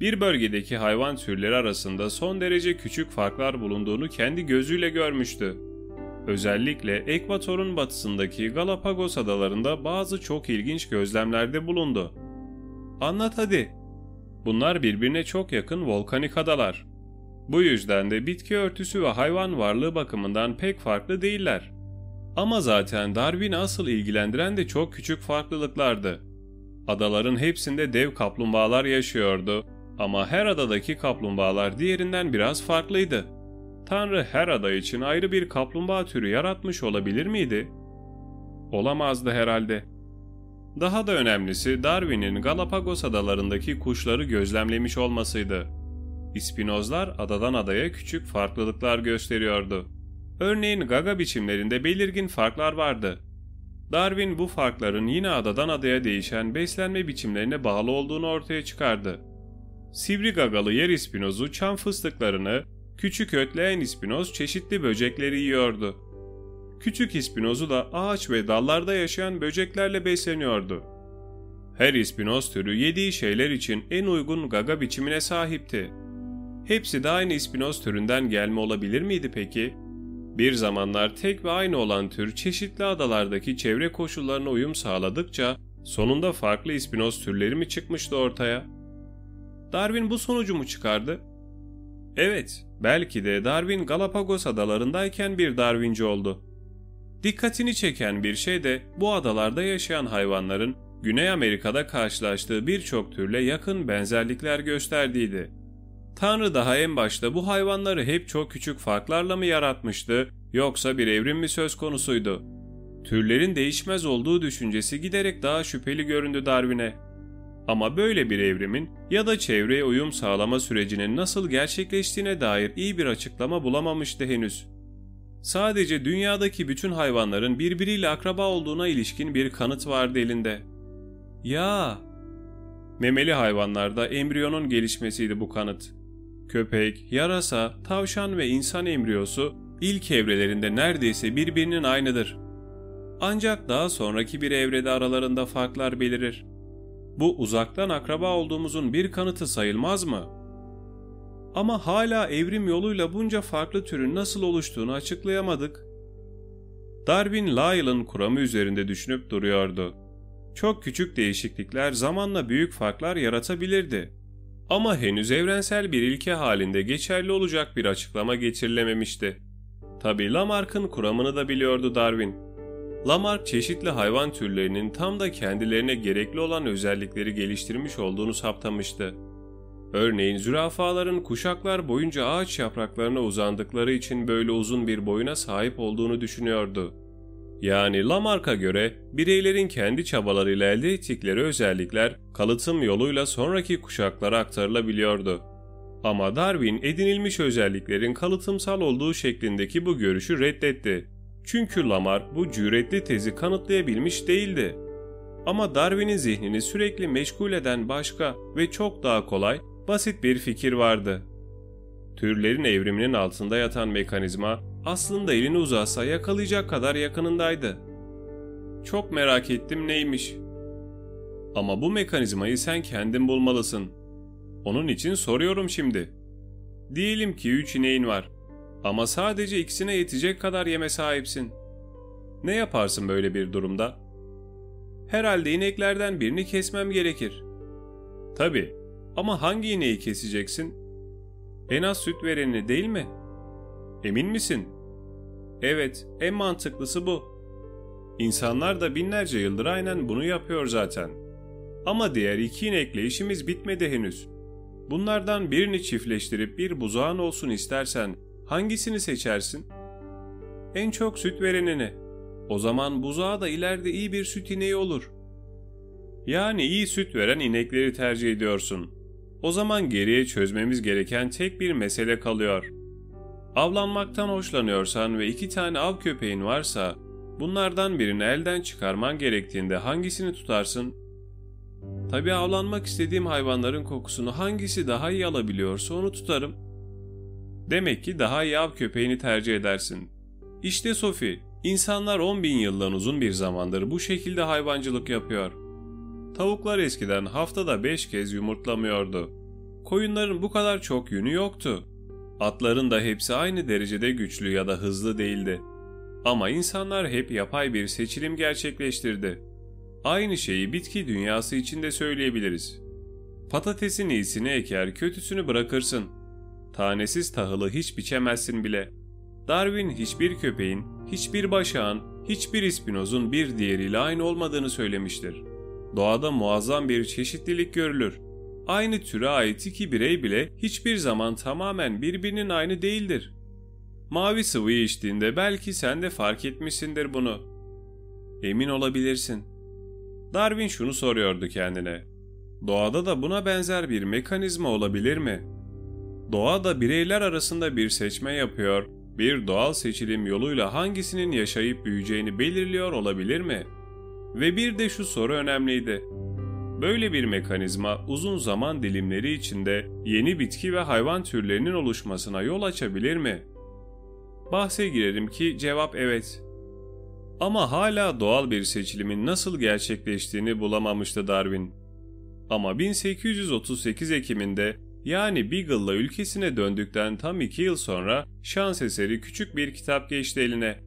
Bir bölgedeki hayvan türleri arasında son derece küçük farklar bulunduğunu kendi gözüyle görmüştü. Özellikle ekvatorun batısındaki Galapagos adalarında bazı çok ilginç gözlemlerde bulundu. Anlat hadi. Bunlar birbirine çok yakın volkanik adalar. Bu yüzden de bitki örtüsü ve hayvan varlığı bakımından pek farklı değiller. Ama zaten Darwin'i asıl ilgilendiren de çok küçük farklılıklardı. Adaların hepsinde dev kaplumbağalar yaşıyordu ama her adadaki kaplumbağalar diğerinden biraz farklıydı. Tanrı her ada için ayrı bir kaplumbağa türü yaratmış olabilir miydi? Olamazdı herhalde. Daha da önemlisi Darwin'in Galapagos adalarındaki kuşları gözlemlemiş olmasıydı. İspinozlar adadan adaya küçük farklılıklar gösteriyordu. Örneğin gaga biçimlerinde belirgin farklar vardı. Darwin bu farkların yine adadan adaya değişen beslenme biçimlerine bağlı olduğunu ortaya çıkardı. Sivri gagalı yer ispinozu çam fıstıklarını, küçük ötleyen ispinoz çeşitli böcekleri yiyordu. Küçük ispinozu da ağaç ve dallarda yaşayan böceklerle besleniyordu. Her ispinoz türü yediği şeyler için en uygun gaga biçimine sahipti. Hepsi de aynı ispinoz türünden gelme olabilir miydi peki? Bir zamanlar tek ve aynı olan tür çeşitli adalardaki çevre koşullarına uyum sağladıkça sonunda farklı ispinoz türleri mi çıkmıştı ortaya? Darwin bu sonucu mu çıkardı? Evet, belki de Darwin Galapagos adalarındayken bir Darwinci oldu. Dikkatini çeken bir şey de bu adalarda yaşayan hayvanların Güney Amerika'da karşılaştığı birçok türle yakın benzerlikler gösterdiğiydi. Tanrı daha en başta bu hayvanları hep çok küçük farklarla mı yaratmıştı yoksa bir evrim mi söz konusuydu? Türlerin değişmez olduğu düşüncesi giderek daha şüpheli göründü Darwin'e. Ama böyle bir evrimin ya da çevreye uyum sağlama sürecinin nasıl gerçekleştiğine dair iyi bir açıklama bulamamıştı henüz. Sadece dünyadaki bütün hayvanların birbiriyle akraba olduğuna ilişkin bir kanıt vardı elinde. Ya! Memeli hayvanlarda embriyonun gelişmesiydi bu kanıt. Köpek, yarasa, tavşan ve insan embriyosu ilk evrelerinde neredeyse birbirinin aynıdır. Ancak daha sonraki bir evrede aralarında farklar belirir. Bu uzaktan akraba olduğumuzun bir kanıtı sayılmaz mı? Ama hala evrim yoluyla bunca farklı türün nasıl oluştuğunu açıklayamadık. Darwin Lyell'ın kuramı üzerinde düşünüp duruyordu. Çok küçük değişiklikler zamanla büyük farklar yaratabilirdi. Ama henüz evrensel bir ilke halinde geçerli olacak bir açıklama getirilememişti. Tabi Lamarck'ın kuramını da biliyordu Darwin. Lamarck çeşitli hayvan türlerinin tam da kendilerine gerekli olan özellikleri geliştirmiş olduğunu saptamıştı. Örneğin zürafaların kuşaklar boyunca ağaç yapraklarına uzandıkları için böyle uzun bir boyuna sahip olduğunu düşünüyordu. Yani Lamarck'a göre bireylerin kendi çabalarıyla elde ettikleri özellikler kalıtım yoluyla sonraki kuşaklara aktarılabiliyordu. Ama Darwin edinilmiş özelliklerin kalıtımsal olduğu şeklindeki bu görüşü reddetti. Çünkü Lamarck bu cüretli tezi kanıtlayabilmiş değildi. Ama Darwin'in zihnini sürekli meşgul eden başka ve çok daha kolay, basit bir fikir vardı. Türlerin evriminin altında yatan mekanizma aslında elini uzatsa yakalayacak kadar yakınındaydı. Çok merak ettim neymiş. Ama bu mekanizmayı sen kendin bulmalısın. Onun için soruyorum şimdi. Diyelim ki üç ineğin var. Ama sadece ikisine yetecek kadar yeme sahipsin. Ne yaparsın böyle bir durumda? Herhalde ineklerden birini kesmem gerekir. Tabi ama hangi ineği keseceksin? En az süt vereni değil mi? Emin misin? Evet, en mantıklısı bu. İnsanlar da binlerce yıldır aynen bunu yapıyor zaten. Ama diğer iki inekle işimiz bitmedi henüz. Bunlardan birini çiftleştirip bir buzağın olsun istersen hangisini seçersin? En çok süt verenini. O zaman buzağı da ileride iyi bir süt ineği olur. Yani iyi süt veren inekleri tercih ediyorsun. O zaman geriye çözmemiz gereken tek bir mesele kalıyor. Avlanmaktan hoşlanıyorsan ve iki tane av köpeğin varsa bunlardan birini elden çıkarman gerektiğinde hangisini tutarsın? Tabi avlanmak istediğim hayvanların kokusunu hangisi daha iyi alabiliyorsa onu tutarım. Demek ki daha iyi av köpeğini tercih edersin. İşte Sophie, insanlar 10 bin yıldan uzun bir zamandır bu şekilde hayvancılık yapıyor. Tavuklar eskiden haftada 5 kez yumurtlamıyordu. Koyunların bu kadar çok yünü yoktu. Atların da hepsi aynı derecede güçlü ya da hızlı değildi. Ama insanlar hep yapay bir seçilim gerçekleştirdi. Aynı şeyi bitki dünyası için de söyleyebiliriz. Patatesin iyisini eker, kötüsünü bırakırsın. Tanesiz tahılı hiç biçemezsin bile. Darwin hiçbir köpeğin, hiçbir başağın, hiçbir ispinozun bir diğeriyle aynı olmadığını söylemiştir. Doğada muazzam bir çeşitlilik görülür aynı türe ait iki birey bile hiçbir zaman tamamen birbirinin aynı değildir. Mavi sıvıyı içtiğinde belki sen de fark etmişsindir bunu. Emin olabilirsin. Darwin şunu soruyordu kendine. Doğada da buna benzer bir mekanizma olabilir mi? Doğa da bireyler arasında bir seçme yapıyor bir doğal seçilim yoluyla hangisinin yaşayıp büyüyeceğini belirliyor olabilir mi? Ve bir de şu soru önemliydi. Böyle bir mekanizma uzun zaman dilimleri içinde yeni bitki ve hayvan türlerinin oluşmasına yol açabilir mi? Bahse girerim ki cevap evet. Ama hala doğal bir seçilimin nasıl gerçekleştiğini bulamamıştı Darwin. Ama 1838 Ekim'inde yani Beagle'la ülkesine döndükten tam iki yıl sonra şans eseri küçük bir kitap geçti eline.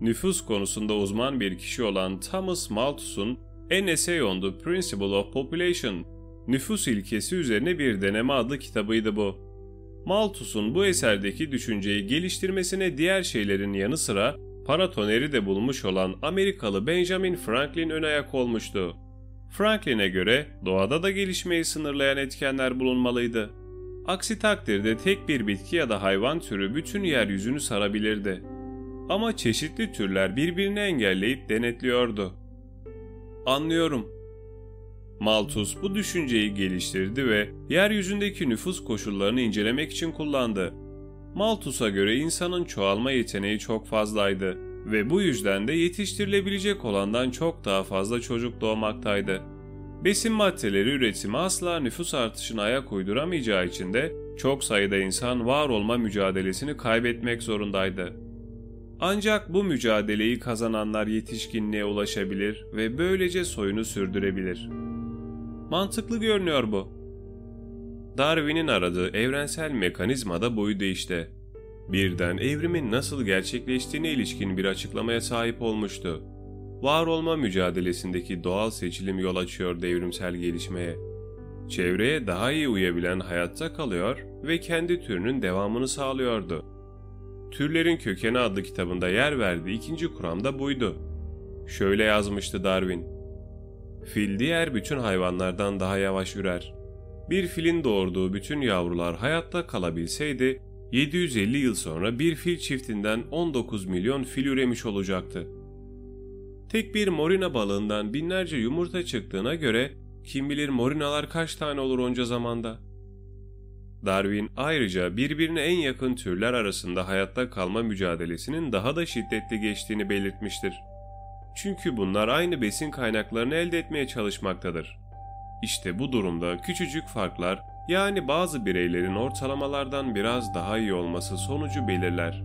Nüfus konusunda uzman bir kişi olan Thomas Malthus'un An Essay on the Principle of Population, nüfus ilkesi üzerine bir deneme adlı kitabıydı bu. Malthus'un bu eserdeki düşünceyi geliştirmesine diğer şeylerin yanı sıra paratoneri de bulmuş olan Amerikalı Benjamin Franklin ön ayak olmuştu. Franklin'e göre doğada da gelişmeyi sınırlayan etkenler bulunmalıydı. Aksi takdirde tek bir bitki ya da hayvan türü bütün yeryüzünü sarabilirdi. Ama çeşitli türler birbirini engelleyip denetliyordu. Anlıyorum. Malthus bu düşünceyi geliştirdi ve yeryüzündeki nüfus koşullarını incelemek için kullandı. Malthus'a göre insanın çoğalma yeteneği çok fazlaydı ve bu yüzden de yetiştirilebilecek olandan çok daha fazla çocuk doğmaktaydı. Besin maddeleri üretimi asla nüfus artışına ayak uyduramayacağı için de çok sayıda insan var olma mücadelesini kaybetmek zorundaydı. Ancak bu mücadeleyi kazananlar yetişkinliğe ulaşabilir ve böylece soyunu sürdürebilir. Mantıklı görünüyor bu. Darwin'in aradığı evrensel mekanizma da buydu işte. Birden evrimin nasıl gerçekleştiğine ilişkin bir açıklamaya sahip olmuştu. Var olma mücadelesindeki doğal seçilim yol açıyor devrimsel gelişmeye. Çevreye daha iyi uyabilen hayatta kalıyor ve kendi türünün devamını sağlıyordu. Türlerin Kökeni adlı kitabında yer verdiği ikinci kuram da buydu. Şöyle yazmıştı Darwin. Fil diğer bütün hayvanlardan daha yavaş ürer. Bir filin doğurduğu bütün yavrular hayatta kalabilseydi 750 yıl sonra bir fil çiftinden 19 milyon fil üremiş olacaktı. Tek bir morina balığından binlerce yumurta çıktığına göre kim bilir morinalar kaç tane olur onca zamanda. Darwin ayrıca birbirine en yakın türler arasında hayatta kalma mücadelesinin daha da şiddetli geçtiğini belirtmiştir. Çünkü bunlar aynı besin kaynaklarını elde etmeye çalışmaktadır. İşte bu durumda küçücük farklar yani bazı bireylerin ortalamalardan biraz daha iyi olması sonucu belirler.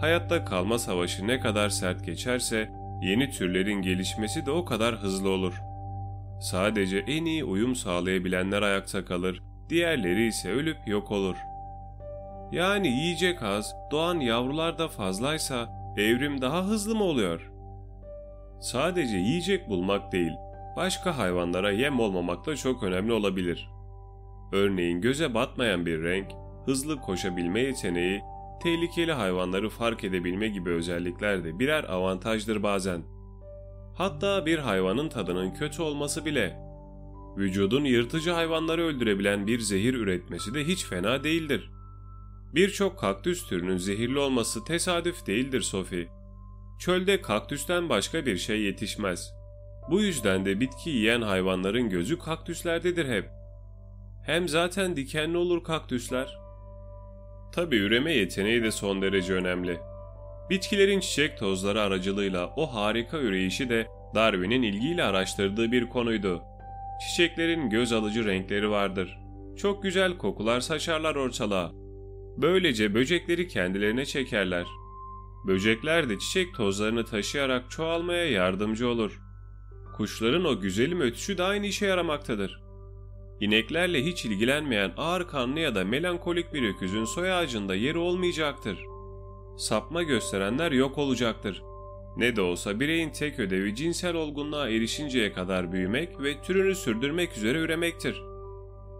Hayatta kalma savaşı ne kadar sert geçerse yeni türlerin gelişmesi de o kadar hızlı olur. Sadece en iyi uyum sağlayabilenler ayakta kalır, diğerleri ise ölüp yok olur. Yani yiyecek az, doğan yavrular da fazlaysa evrim daha hızlı mı oluyor? Sadece yiyecek bulmak değil, başka hayvanlara yem olmamak da çok önemli olabilir. Örneğin göze batmayan bir renk, hızlı koşabilme yeteneği, tehlikeli hayvanları fark edebilme gibi özellikler de birer avantajdır bazen. Hatta bir hayvanın tadının kötü olması bile. Vücudun yırtıcı hayvanları öldürebilen bir zehir üretmesi de hiç fena değildir. Birçok kaktüs türünün zehirli olması tesadüf değildir Sophie. Çölde kaktüsten başka bir şey yetişmez. Bu yüzden de bitki yiyen hayvanların gözü kaktüslerdedir hep. Hem zaten dikenli olur kaktüsler. Tabi üreme yeteneği de son derece önemli. Bitkilerin çiçek tozları aracılığıyla o harika üreyişi de Darwin'in ilgiyle araştırdığı bir konuydu. Çiçeklerin göz alıcı renkleri vardır. Çok güzel kokular saçarlar ortalığa. Böylece böcekleri kendilerine çekerler. Böcekler de çiçek tozlarını taşıyarak çoğalmaya yardımcı olur. Kuşların o güzelim ötüşü de aynı işe yaramaktadır. İneklerle hiç ilgilenmeyen ağır kanlı ya da melankolik bir öküzün soy ağacında yeri olmayacaktır. Sapma gösterenler yok olacaktır. Ne de olsa bireyin tek ödevi cinsel olgunluğa erişinceye kadar büyümek ve türünü sürdürmek üzere üremektir.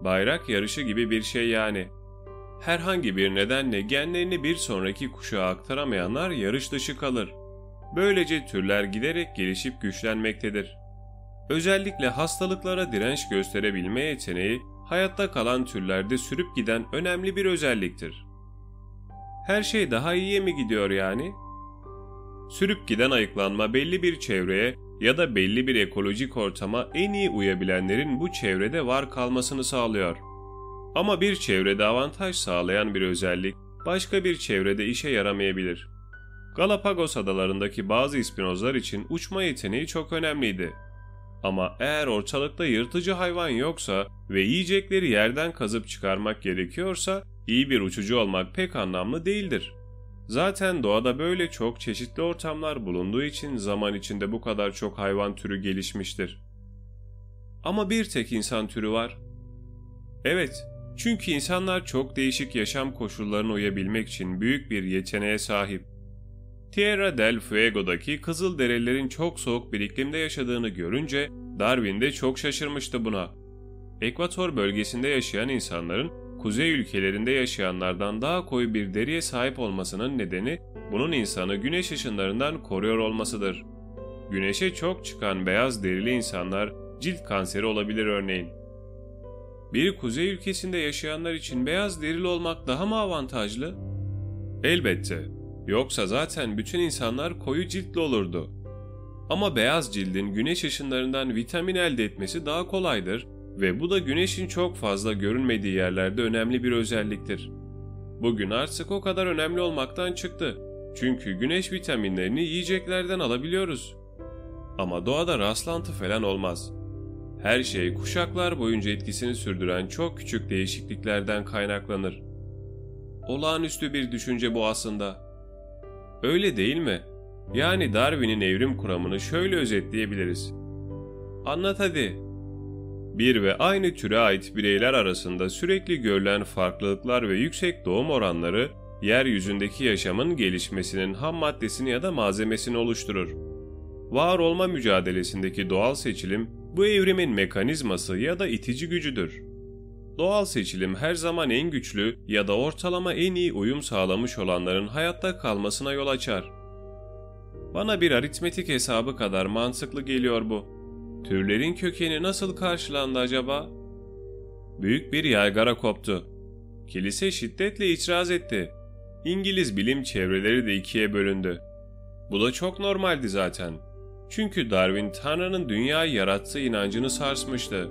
Bayrak yarışı gibi bir şey yani. Herhangi bir nedenle genlerini bir sonraki kuşağa aktaramayanlar yarış dışı kalır. Böylece türler giderek gelişip güçlenmektedir. Özellikle hastalıklara direnç gösterebilme yeteneği hayatta kalan türlerde sürüp giden önemli bir özelliktir. Her şey daha iyiye mi gidiyor yani? Sürüp giden ayıklanma belli bir çevreye ya da belli bir ekolojik ortama en iyi uyabilenlerin bu çevrede var kalmasını sağlıyor. Ama bir çevrede avantaj sağlayan bir özellik başka bir çevrede işe yaramayabilir. Galapagos adalarındaki bazı ispinozlar için uçma yeteneği çok önemliydi. Ama eğer ortalıkta yırtıcı hayvan yoksa ve yiyecekleri yerden kazıp çıkarmak gerekiyorsa iyi bir uçucu olmak pek anlamlı değildir. Zaten doğada böyle çok çeşitli ortamlar bulunduğu için zaman içinde bu kadar çok hayvan türü gelişmiştir. Ama bir tek insan türü var. Evet, çünkü insanlar çok değişik yaşam koşullarına uyabilmek için büyük bir yeteneğe sahip. Tierra del Fuego'daki Kızılderililerin çok soğuk bir iklimde yaşadığını görünce Darwin de çok şaşırmıştı buna. Ekvator bölgesinde yaşayan insanların kuzey ülkelerinde yaşayanlardan daha koyu bir deriye sahip olmasının nedeni bunun insanı güneş ışınlarından koruyor olmasıdır. Güneşe çok çıkan beyaz derili insanlar cilt kanseri olabilir örneğin. Bir kuzey ülkesinde yaşayanlar için beyaz derili olmak daha mı avantajlı? Elbette. Yoksa zaten bütün insanlar koyu ciltli olurdu. Ama beyaz cildin güneş ışınlarından vitamin elde etmesi daha kolaydır ve bu da güneşin çok fazla görünmediği yerlerde önemli bir özelliktir. Bugün artık o kadar önemli olmaktan çıktı. Çünkü güneş vitaminlerini yiyeceklerden alabiliyoruz. Ama doğada rastlantı falan olmaz. Her şey kuşaklar boyunca etkisini sürdüren çok küçük değişikliklerden kaynaklanır. Olağanüstü bir düşünce bu aslında. Öyle değil mi? Yani Darwin'in evrim kuramını şöyle özetleyebiliriz. Anlat hadi. Bir ve aynı türe ait bireyler arasında sürekli görülen farklılıklar ve yüksek doğum oranları yeryüzündeki yaşamın gelişmesinin ham maddesini ya da malzemesini oluşturur. Var olma mücadelesindeki doğal seçilim bu evrimin mekanizması ya da itici gücüdür. Doğal seçilim her zaman en güçlü ya da ortalama en iyi uyum sağlamış olanların hayatta kalmasına yol açar. Bana bir aritmetik hesabı kadar mantıklı geliyor bu. Türlerin kökeni nasıl karşılandı acaba? Büyük bir yaygara koptu. Kilise şiddetle itiraz etti. İngiliz bilim çevreleri de ikiye bölündü. Bu da çok normaldi zaten. Çünkü Darwin Tanrı'nın dünyayı yarattığı inancını sarsmıştı.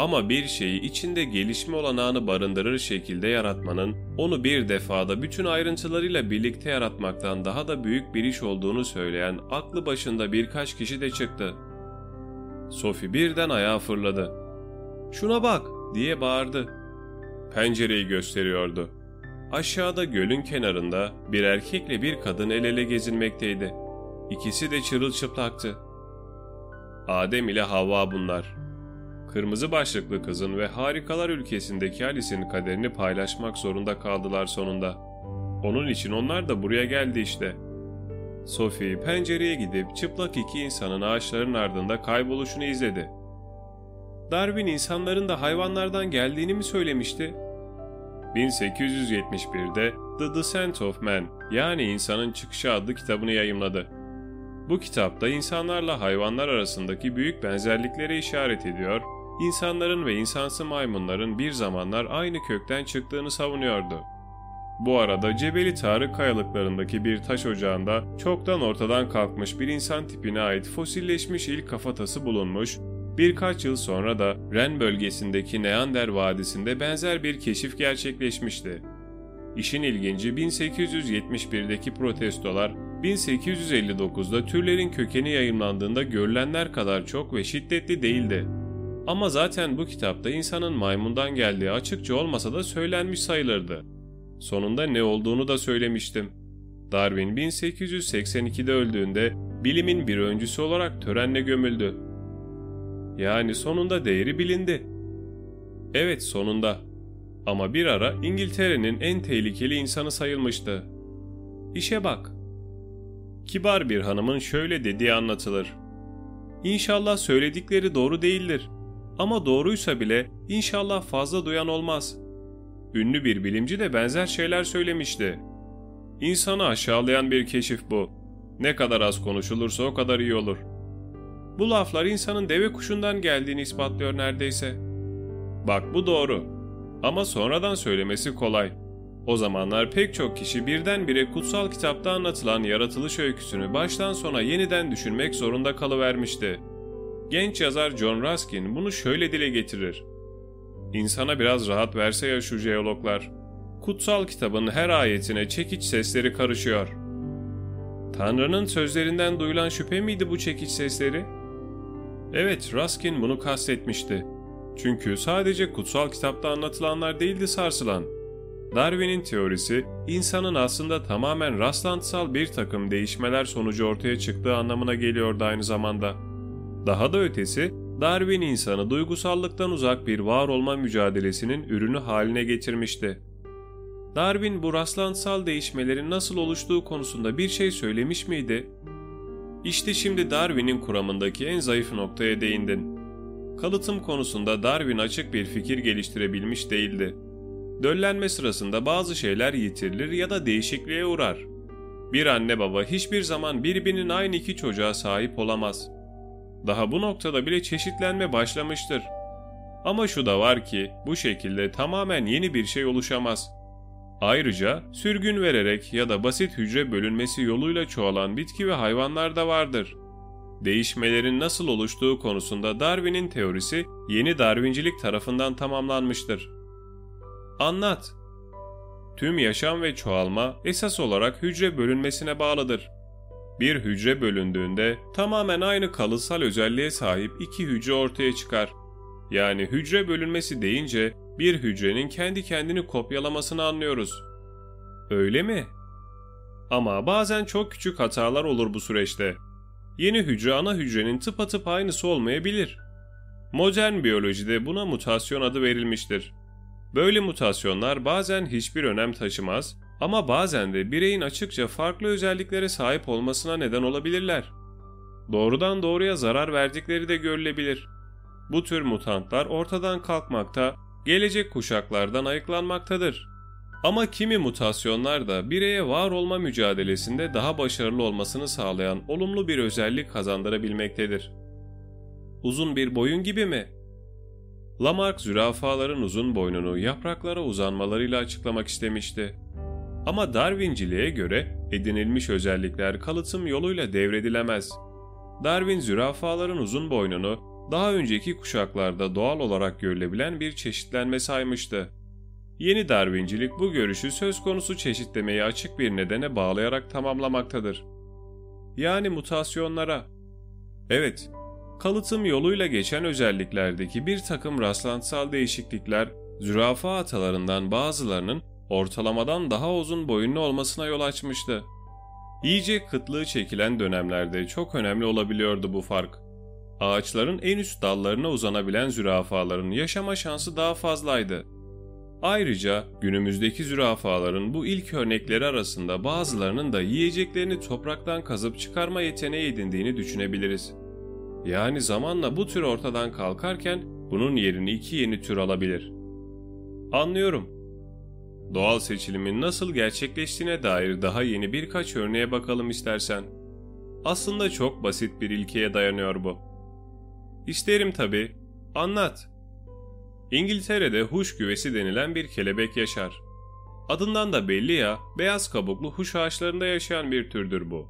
Ama bir şeyi içinde gelişme olanağını barındırır şekilde yaratmanın, onu bir defada bütün ayrıntılarıyla birlikte yaratmaktan daha da büyük bir iş olduğunu söyleyen aklı başında birkaç kişi de çıktı. Sophie birden ayağa fırladı. ''Şuna bak!'' diye bağırdı. Pencereyi gösteriyordu. Aşağıda gölün kenarında bir erkekle bir kadın el ele gezinmekteydi. İkisi de çırılçıplaktı. Adem ile Havva bunlar. Kırmızı başlıklı kızın ve harikalar ülkesindeki Alice'in kaderini paylaşmak zorunda kaldılar sonunda. Onun için onlar da buraya geldi işte. Sophie pencereye gidip çıplak iki insanın ağaçların ardında kayboluşunu izledi. Darwin insanların da hayvanlardan geldiğini mi söylemişti? 1871'de The Descent of Man yani İnsanın Çıkışı adlı kitabını yayımladı. Bu kitapta insanlarla hayvanlar arasındaki büyük benzerliklere işaret ediyor, insanların ve insansı maymunların bir zamanlar aynı kökten çıktığını savunuyordu. Bu arada Cebeli Tarık kayalıklarındaki bir taş ocağında çoktan ortadan kalkmış bir insan tipine ait fosilleşmiş ilk kafatası bulunmuş, birkaç yıl sonra da Ren bölgesindeki Neander Vadisi'nde benzer bir keşif gerçekleşmişti. İşin ilginci 1871'deki protestolar 1859'da türlerin kökeni yayınlandığında görülenler kadar çok ve şiddetli değildi. Ama zaten bu kitapta insanın maymundan geldiği açıkça olmasa da söylenmiş sayılırdı. Sonunda ne olduğunu da söylemiştim. Darwin 1882'de öldüğünde bilimin bir öncüsü olarak törenle gömüldü. Yani sonunda değeri bilindi. Evet sonunda. Ama bir ara İngiltere'nin en tehlikeli insanı sayılmıştı. İşe bak. Kibar bir hanımın şöyle dediği anlatılır. İnşallah söyledikleri doğru değildir. Ama doğruysa bile inşallah fazla duyan olmaz. Ünlü bir bilimci de benzer şeyler söylemişti. İnsanı aşağılayan bir keşif bu. Ne kadar az konuşulursa o kadar iyi olur. Bu laflar insanın deve kuşundan geldiğini ispatlıyor neredeyse. Bak bu doğru. Ama sonradan söylemesi kolay. O zamanlar pek çok kişi birdenbire kutsal kitapta anlatılan yaratılış öyküsünü baştan sona yeniden düşünmek zorunda kalıvermişti. Genç yazar John Ruskin bunu şöyle dile getirir. İnsana biraz rahat verse ya şu jeologlar. Kutsal kitabın her ayetine çekiç sesleri karışıyor. Tanrı'nın sözlerinden duyulan şüphe miydi bu çekiç sesleri? Evet, Ruskin bunu kastetmişti. Çünkü sadece kutsal kitapta anlatılanlar değildi sarsılan. Darwin'in teorisi, insanın aslında tamamen rastlantısal bir takım değişmeler sonucu ortaya çıktığı anlamına geliyordu aynı zamanda. Daha da ötesi, Darwin insanı duygusallıktan uzak bir var olma mücadelesinin ürünü haline getirmişti. Darwin bu rastlantısal değişmelerin nasıl oluştuğu konusunda bir şey söylemiş miydi? İşte şimdi Darwin'in kuramındaki en zayıf noktaya değindin. Kalıtım konusunda Darwin açık bir fikir geliştirebilmiş değildi. Döllenme sırasında bazı şeyler yitirilir ya da değişikliğe uğrar. Bir anne baba hiçbir zaman birbirinin aynı iki çocuğa sahip olamaz. Daha bu noktada bile çeşitlenme başlamıştır. Ama şu da var ki bu şekilde tamamen yeni bir şey oluşamaz. Ayrıca sürgün vererek ya da basit hücre bölünmesi yoluyla çoğalan bitki ve hayvanlar da vardır. Değişmelerin nasıl oluştuğu konusunda Darwin'in teorisi yeni Darwincilik tarafından tamamlanmıştır. Anlat. Tüm yaşam ve çoğalma esas olarak hücre bölünmesine bağlıdır. Bir hücre bölündüğünde tamamen aynı kalıtsal özelliğe sahip iki hücre ortaya çıkar. Yani hücre bölünmesi deyince bir hücrenin kendi kendini kopyalamasını anlıyoruz. Öyle mi? Ama bazen çok küçük hatalar olur bu süreçte. Yeni hücre ana hücrenin tıpatıp aynısı olmayabilir. Modern biyolojide buna mutasyon adı verilmiştir. Böyle mutasyonlar bazen hiçbir önem taşımaz ama bazen de bireyin açıkça farklı özelliklere sahip olmasına neden olabilirler. Doğrudan doğruya zarar verdikleri de görülebilir. Bu tür mutantlar ortadan kalkmakta, gelecek kuşaklardan ayıklanmaktadır. Ama kimi mutasyonlar da bireye var olma mücadelesinde daha başarılı olmasını sağlayan olumlu bir özellik kazandırabilmektedir. Uzun bir boyun gibi mi? Lamarck zürafaların uzun boynunu yapraklara uzanmalarıyla açıklamak istemişti. Ama Darwinciliğe göre edinilmiş özellikler kalıtım yoluyla devredilemez. Darwin zürafaların uzun boynunu daha önceki kuşaklarda doğal olarak görülebilen bir çeşitlenme saymıştı. Yeni Darwincilik bu görüşü söz konusu çeşitlemeyi açık bir nedene bağlayarak tamamlamaktadır. Yani mutasyonlara. Evet, kalıtım yoluyla geçen özelliklerdeki bir takım rastlantısal değişiklikler, zürafa atalarından bazılarının ortalamadan daha uzun boyunlu olmasına yol açmıştı. İyice kıtlığı çekilen dönemlerde çok önemli olabiliyordu bu fark. Ağaçların en üst dallarına uzanabilen zürafaların yaşama şansı daha fazlaydı. Ayrıca günümüzdeki zürafaların bu ilk örnekleri arasında bazılarının da yiyeceklerini topraktan kazıp çıkarma yeteneği edindiğini düşünebiliriz. Yani zamanla bu tür ortadan kalkarken bunun yerini iki yeni tür alabilir. Anlıyorum. Doğal seçilimin nasıl gerçekleştiğine dair daha yeni birkaç örneğe bakalım istersen. Aslında çok basit bir ilkeye dayanıyor bu. İsterim tabii. Anlat. İngiltere'de huş güvesi denilen bir kelebek yaşar. Adından da belli ya, beyaz kabuklu huş ağaçlarında yaşayan bir türdür bu.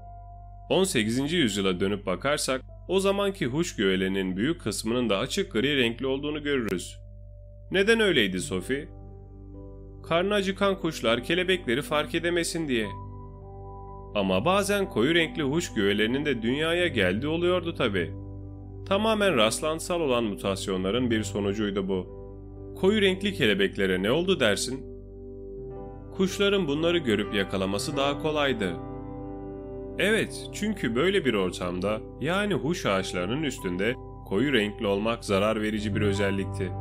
18. yüzyıla dönüp bakarsak, o zamanki huş güvelerinin büyük kısmının da açık gri renkli olduğunu görürüz. Neden öyleydi Sophie? Karnı acıkan kuşlar kelebekleri fark edemesin diye. Ama bazen koyu renkli huş güvelerinin de dünyaya geldiği oluyordu tabi. Tamamen rastlantısal olan mutasyonların bir sonucuydu bu. Koyu renkli kelebeklere ne oldu dersin? Kuşların bunları görüp yakalaması daha kolaydı. Evet, çünkü böyle bir ortamda yani huş ağaçlarının üstünde koyu renkli olmak zarar verici bir özellikti.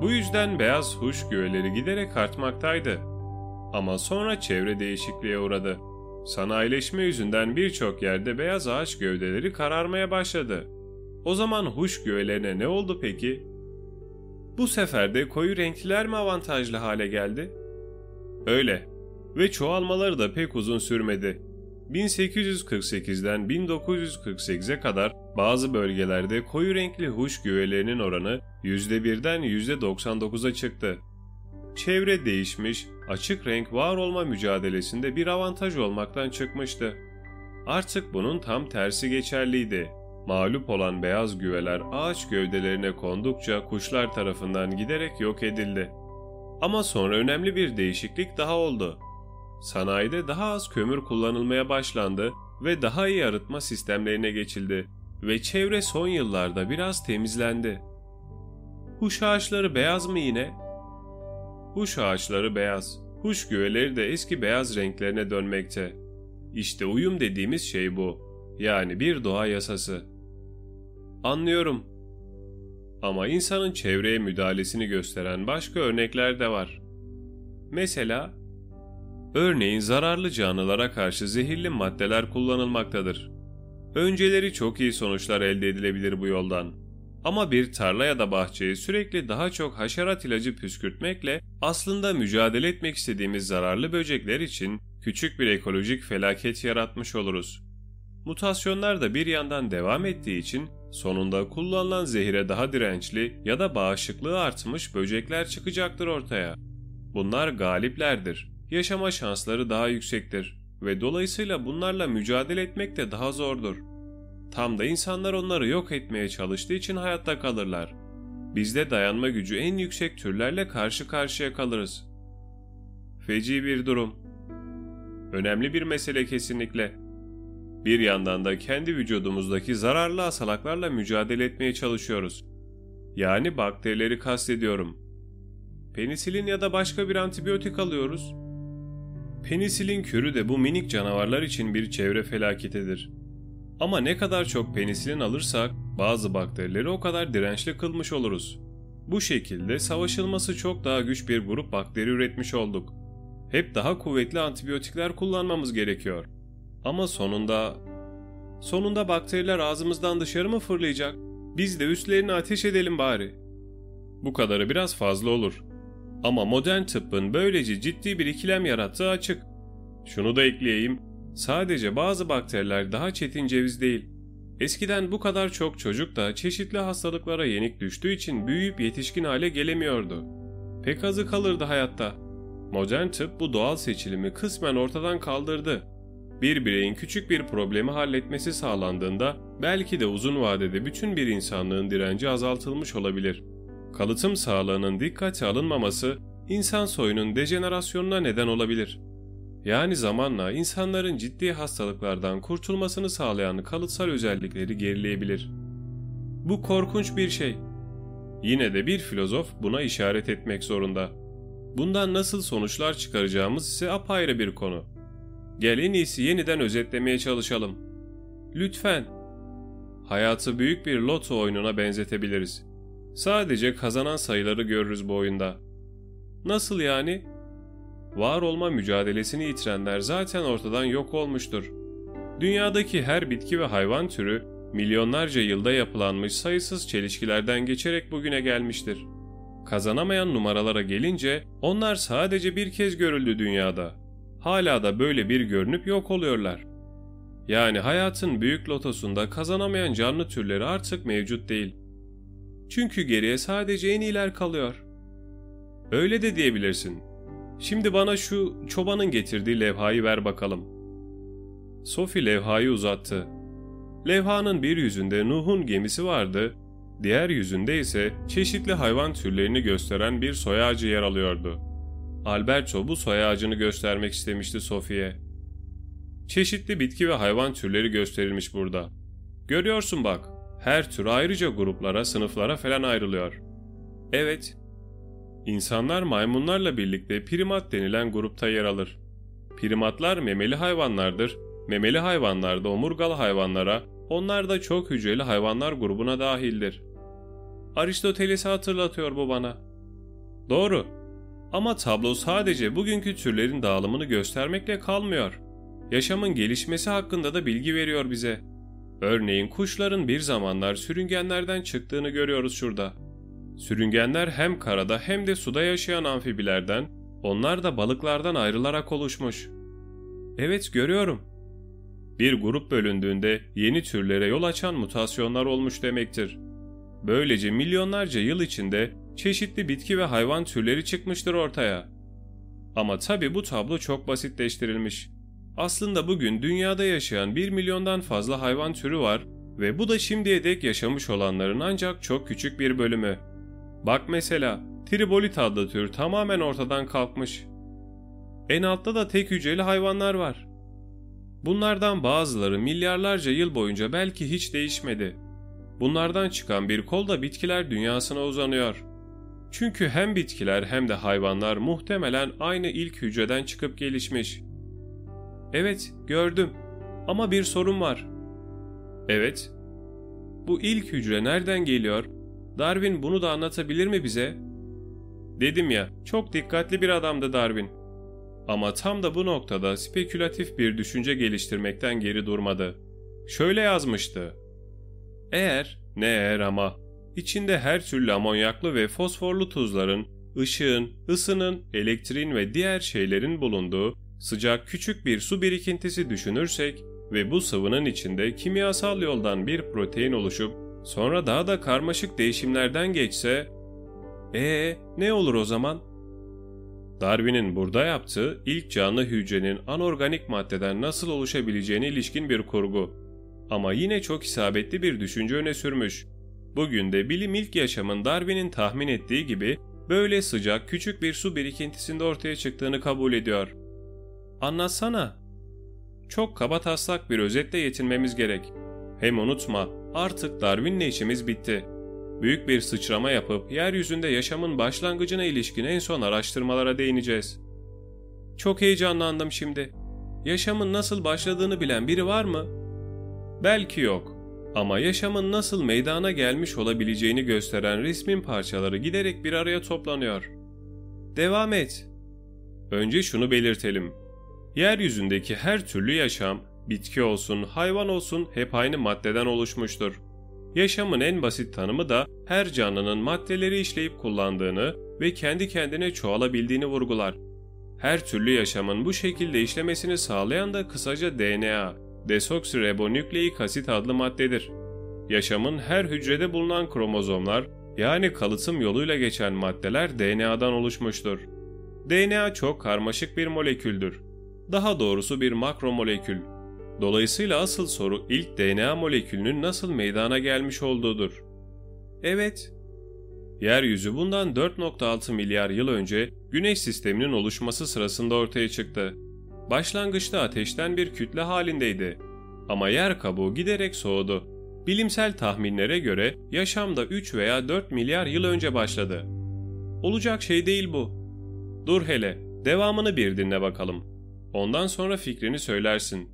Bu yüzden beyaz huş güveleri giderek artmaktaydı. Ama sonra çevre değişikliğe uğradı. Sanayileşme yüzünden birçok yerde beyaz ağaç gövdeleri kararmaya başladı. O zaman huş güvelerine ne oldu peki? Bu sefer de koyu renkliler mi avantajlı hale geldi? Öyle. Ve çoğalmaları da pek uzun sürmedi. 1848'den 1948'e kadar bazı bölgelerde koyu renkli huş güvelerinin oranı %1'den %99'a çıktı. Çevre değişmiş, açık renk var olma mücadelesinde bir avantaj olmaktan çıkmıştı. Artık bunun tam tersi geçerliydi. Mağlup olan beyaz güveler ağaç gövdelerine kondukça kuşlar tarafından giderek yok edildi. Ama sonra önemli bir değişiklik daha oldu. Sanayide daha az kömür kullanılmaya başlandı ve daha iyi arıtma sistemlerine geçildi ve çevre son yıllarda biraz temizlendi. Huş ağaçları beyaz mı yine? Huş ağaçları beyaz. Huş güveleri de eski beyaz renklerine dönmekte. İşte uyum dediğimiz şey bu. Yani bir doğa yasası. Anlıyorum. Ama insanın çevreye müdahalesini gösteren başka örnekler de var. Mesela, örneğin zararlı canlılara karşı zehirli maddeler kullanılmaktadır. Önceleri çok iyi sonuçlar elde edilebilir bu yoldan. Ama bir tarla ya da bahçeyi sürekli daha çok haşerat ilacı püskürtmekle aslında mücadele etmek istediğimiz zararlı böcekler için küçük bir ekolojik felaket yaratmış oluruz. Mutasyonlar da bir yandan devam ettiği için sonunda kullanılan zehire daha dirençli ya da bağışıklığı artmış böcekler çıkacaktır ortaya. Bunlar galiplerdir. Yaşama şansları daha yüksektir ve dolayısıyla bunlarla mücadele etmek de daha zordur. Tam da insanlar onları yok etmeye çalıştığı için hayatta kalırlar. Bizde dayanma gücü en yüksek türlerle karşı karşıya kalırız. Feci bir durum. Önemli bir mesele kesinlikle. Bir yandan da kendi vücudumuzdaki zararlı hastalıklarla mücadele etmeye çalışıyoruz. Yani bakterileri kastediyorum. Penisilin ya da başka bir antibiyotik alıyoruz. Penisilin kürü de bu minik canavarlar için bir çevre felaketidir. Ama ne kadar çok penisilin alırsak bazı bakterileri o kadar dirençli kılmış oluruz. Bu şekilde savaşılması çok daha güç bir grup bakteri üretmiş olduk. Hep daha kuvvetli antibiyotikler kullanmamız gerekiyor. Ama sonunda sonunda bakteriler ağzımızdan dışarı mı fırlayacak? Biz de üstlerini ateş edelim bari. Bu kadarı biraz fazla olur. Ama modern tıbbın böylece ciddi bir ikilem yarattığı açık. Şunu da ekleyeyim. Sadece bazı bakteriler daha çetin ceviz değil. Eskiden bu kadar çok çocuk da çeşitli hastalıklara yenik düştüğü için büyüyüp yetişkin hale gelemiyordu. Pek azı kalırdı hayatta. Modern tıp bu doğal seçilimi kısmen ortadan kaldırdı. Bir bireyin küçük bir problemi halletmesi sağlandığında belki de uzun vadede bütün bir insanlığın direnci azaltılmış olabilir. Kalıtım sağlığının dikkate alınmaması insan soyunun dejenerasyonuna neden olabilir. Yani zamanla insanların ciddi hastalıklardan kurtulmasını sağlayan kalıtsal özellikleri gerileyebilir. Bu korkunç bir şey. Yine de bir filozof buna işaret etmek zorunda. Bundan nasıl sonuçlar çıkaracağımız ise apayrı bir konu. Gel en iyisi yeniden özetlemeye çalışalım. Lütfen. Hayatı büyük bir loto oyununa benzetebiliriz. Sadece kazanan sayıları görürüz bu oyunda. Nasıl yani? Var olma mücadelesini yitirenler zaten ortadan yok olmuştur. Dünyadaki her bitki ve hayvan türü milyonlarca yılda yapılanmış sayısız çelişkilerden geçerek bugüne gelmiştir. Kazanamayan numaralara gelince onlar sadece bir kez görüldü dünyada. Hala da böyle bir görünüp yok oluyorlar. Yani hayatın büyük lotosunda kazanamayan canlı türleri artık mevcut değil. Çünkü geriye sadece en iyiler kalıyor. Öyle de diyebilirsin. Şimdi bana şu çobanın getirdiği levhayı ver bakalım. Sophie levhayı uzattı. Levhanın bir yüzünde Nuh'un gemisi vardı, diğer yüzünde ise çeşitli hayvan türlerini gösteren bir soy ağacı yer alıyordu. Alberto bu soy ağacını göstermek istemişti Sophie'ye. Çeşitli bitki ve hayvan türleri gösterilmiş burada. Görüyorsun bak, her tür ayrıca gruplara, sınıflara falan ayrılıyor. Evet, İnsanlar maymunlarla birlikte primat denilen grupta yer alır. Primatlar memeli hayvanlardır. Memeli hayvanlar da omurgalı hayvanlara, onlar da çok hücreli hayvanlar grubuna dahildir. Aristoteles'i hatırlatıyor bu bana. Doğru. Ama tablo sadece bugünkü türlerin dağılımını göstermekle kalmıyor. Yaşamın gelişmesi hakkında da bilgi veriyor bize. Örneğin kuşların bir zamanlar sürüngenlerden çıktığını görüyoruz şurada. Sürüngenler hem karada hem de suda yaşayan amfibilerden, onlar da balıklardan ayrılarak oluşmuş. Evet görüyorum. Bir grup bölündüğünde yeni türlere yol açan mutasyonlar olmuş demektir. Böylece milyonlarca yıl içinde çeşitli bitki ve hayvan türleri çıkmıştır ortaya. Ama tabi bu tablo çok basitleştirilmiş. Aslında bugün dünyada yaşayan 1 milyondan fazla hayvan türü var ve bu da şimdiye dek yaşamış olanların ancak çok küçük bir bölümü. Bak mesela Tribolit adlı tür tamamen ortadan kalkmış. En altta da tek hücreli hayvanlar var. Bunlardan bazıları milyarlarca yıl boyunca belki hiç değişmedi. Bunlardan çıkan bir kol da bitkiler dünyasına uzanıyor. Çünkü hem bitkiler hem de hayvanlar muhtemelen aynı ilk hücreden çıkıp gelişmiş. Evet, gördüm. Ama bir sorun var. Evet. Bu ilk hücre nereden geliyor? Darwin bunu da anlatabilir mi bize? Dedim ya, çok dikkatli bir adamdı Darwin. Ama tam da bu noktada spekülatif bir düşünce geliştirmekten geri durmadı. Şöyle yazmıştı. Eğer, ne eğer ama, içinde her türlü amonyaklı ve fosforlu tuzların, ışığın, ısının, elektriğin ve diğer şeylerin bulunduğu sıcak küçük bir su birikintisi düşünürsek ve bu sıvının içinde kimyasal yoldan bir protein oluşup sonra daha da karmaşık değişimlerden geçse, ee ne olur o zaman? Darwin'in burada yaptığı ilk canlı hücrenin anorganik maddeden nasıl oluşabileceğine ilişkin bir kurgu. Ama yine çok isabetli bir düşünce öne sürmüş. Bugün de bilim ilk yaşamın Darwin'in tahmin ettiği gibi böyle sıcak küçük bir su birikintisinde ortaya çıktığını kabul ediyor. Anlatsana. Çok kaba taslak bir özetle yetinmemiz gerek. Hem unutma artık Darwin'le işimiz bitti. Büyük bir sıçrama yapıp yeryüzünde yaşamın başlangıcına ilişkin en son araştırmalara değineceğiz. Çok heyecanlandım şimdi. Yaşamın nasıl başladığını bilen biri var mı? Belki yok. Ama yaşamın nasıl meydana gelmiş olabileceğini gösteren resmin parçaları giderek bir araya toplanıyor. Devam et. Önce şunu belirtelim. Yeryüzündeki her türlü yaşam, bitki olsun, hayvan olsun hep aynı maddeden oluşmuştur. Yaşamın en basit tanımı da her canlının maddeleri işleyip kullandığını ve kendi kendine çoğalabildiğini vurgular. Her türlü yaşamın bu şekilde işlemesini sağlayan da kısaca DNA, desoksiribonükleik asit adlı maddedir. Yaşamın her hücrede bulunan kromozomlar yani kalıtım yoluyla geçen maddeler DNA'dan oluşmuştur. DNA çok karmaşık bir moleküldür. Daha doğrusu bir makromolekül. Dolayısıyla asıl soru ilk DNA molekülünün nasıl meydana gelmiş olduğudur. Evet, yeryüzü bundan 4.6 milyar yıl önce Güneş sisteminin oluşması sırasında ortaya çıktı. Başlangıçta ateşten bir kütle halindeydi. Ama yer kabuğu giderek soğudu. Bilimsel tahminlere göre yaşam da 3 veya 4 milyar yıl önce başladı. Olacak şey değil bu. Dur hele, devamını bir dinle bakalım. Ondan sonra fikrini söylersin.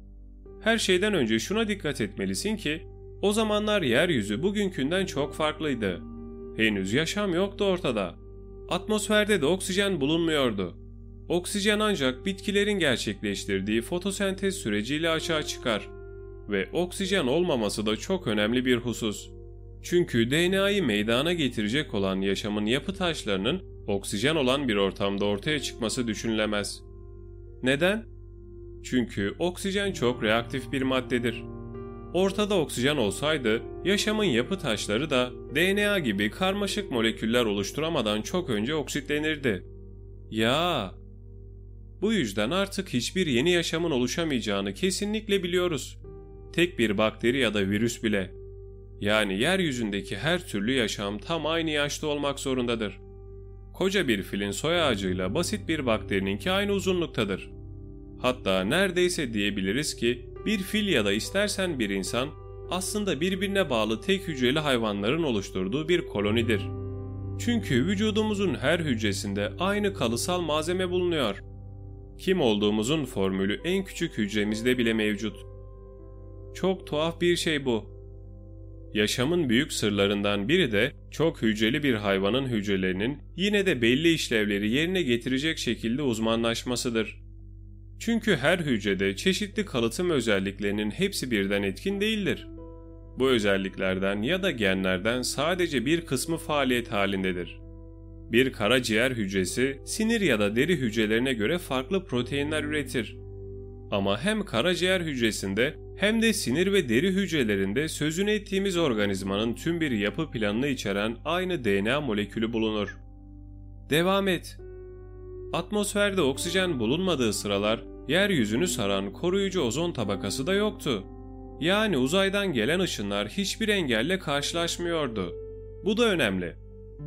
Her şeyden önce şuna dikkat etmelisin ki, o zamanlar yeryüzü bugünkünden çok farklıydı. Henüz yaşam yoktu ortada. Atmosferde de oksijen bulunmuyordu. Oksijen ancak bitkilerin gerçekleştirdiği fotosentez süreciyle açığa çıkar. Ve oksijen olmaması da çok önemli bir husus. Çünkü DNA'yı meydana getirecek olan yaşamın yapı taşlarının oksijen olan bir ortamda ortaya çıkması düşünülemez. Neden? Çünkü oksijen çok reaktif bir maddedir. Ortada oksijen olsaydı yaşamın yapı taşları da DNA gibi karmaşık moleküller oluşturamadan çok önce oksitlenirdi. Ya bu yüzden artık hiçbir yeni yaşamın oluşamayacağını kesinlikle biliyoruz. Tek bir bakteri ya da virüs bile. Yani yeryüzündeki her türlü yaşam tam aynı yaşta olmak zorundadır. Koca bir filin soy ağacıyla basit bir bakterininki aynı uzunluktadır. Hatta neredeyse diyebiliriz ki bir fil ya da istersen bir insan aslında birbirine bağlı tek hücreli hayvanların oluşturduğu bir kolonidir. Çünkü vücudumuzun her hücresinde aynı kalısal malzeme bulunuyor. Kim olduğumuzun formülü en küçük hücremizde bile mevcut. Çok tuhaf bir şey bu. Yaşamın büyük sırlarından biri de çok hücreli bir hayvanın hücrelerinin yine de belli işlevleri yerine getirecek şekilde uzmanlaşmasıdır. Çünkü her hücrede çeşitli kalıtım özelliklerinin hepsi birden etkin değildir. Bu özelliklerden ya da genlerden sadece bir kısmı faaliyet halindedir. Bir karaciğer hücresi sinir ya da deri hücrelerine göre farklı proteinler üretir. Ama hem karaciğer hücresinde hem de sinir ve deri hücrelerinde sözünü ettiğimiz organizmanın tüm bir yapı planını içeren aynı DNA molekülü bulunur. Devam et. Atmosferde oksijen bulunmadığı sıralar yeryüzünü saran koruyucu ozon tabakası da yoktu. Yani uzaydan gelen ışınlar hiçbir engelle karşılaşmıyordu. Bu da önemli.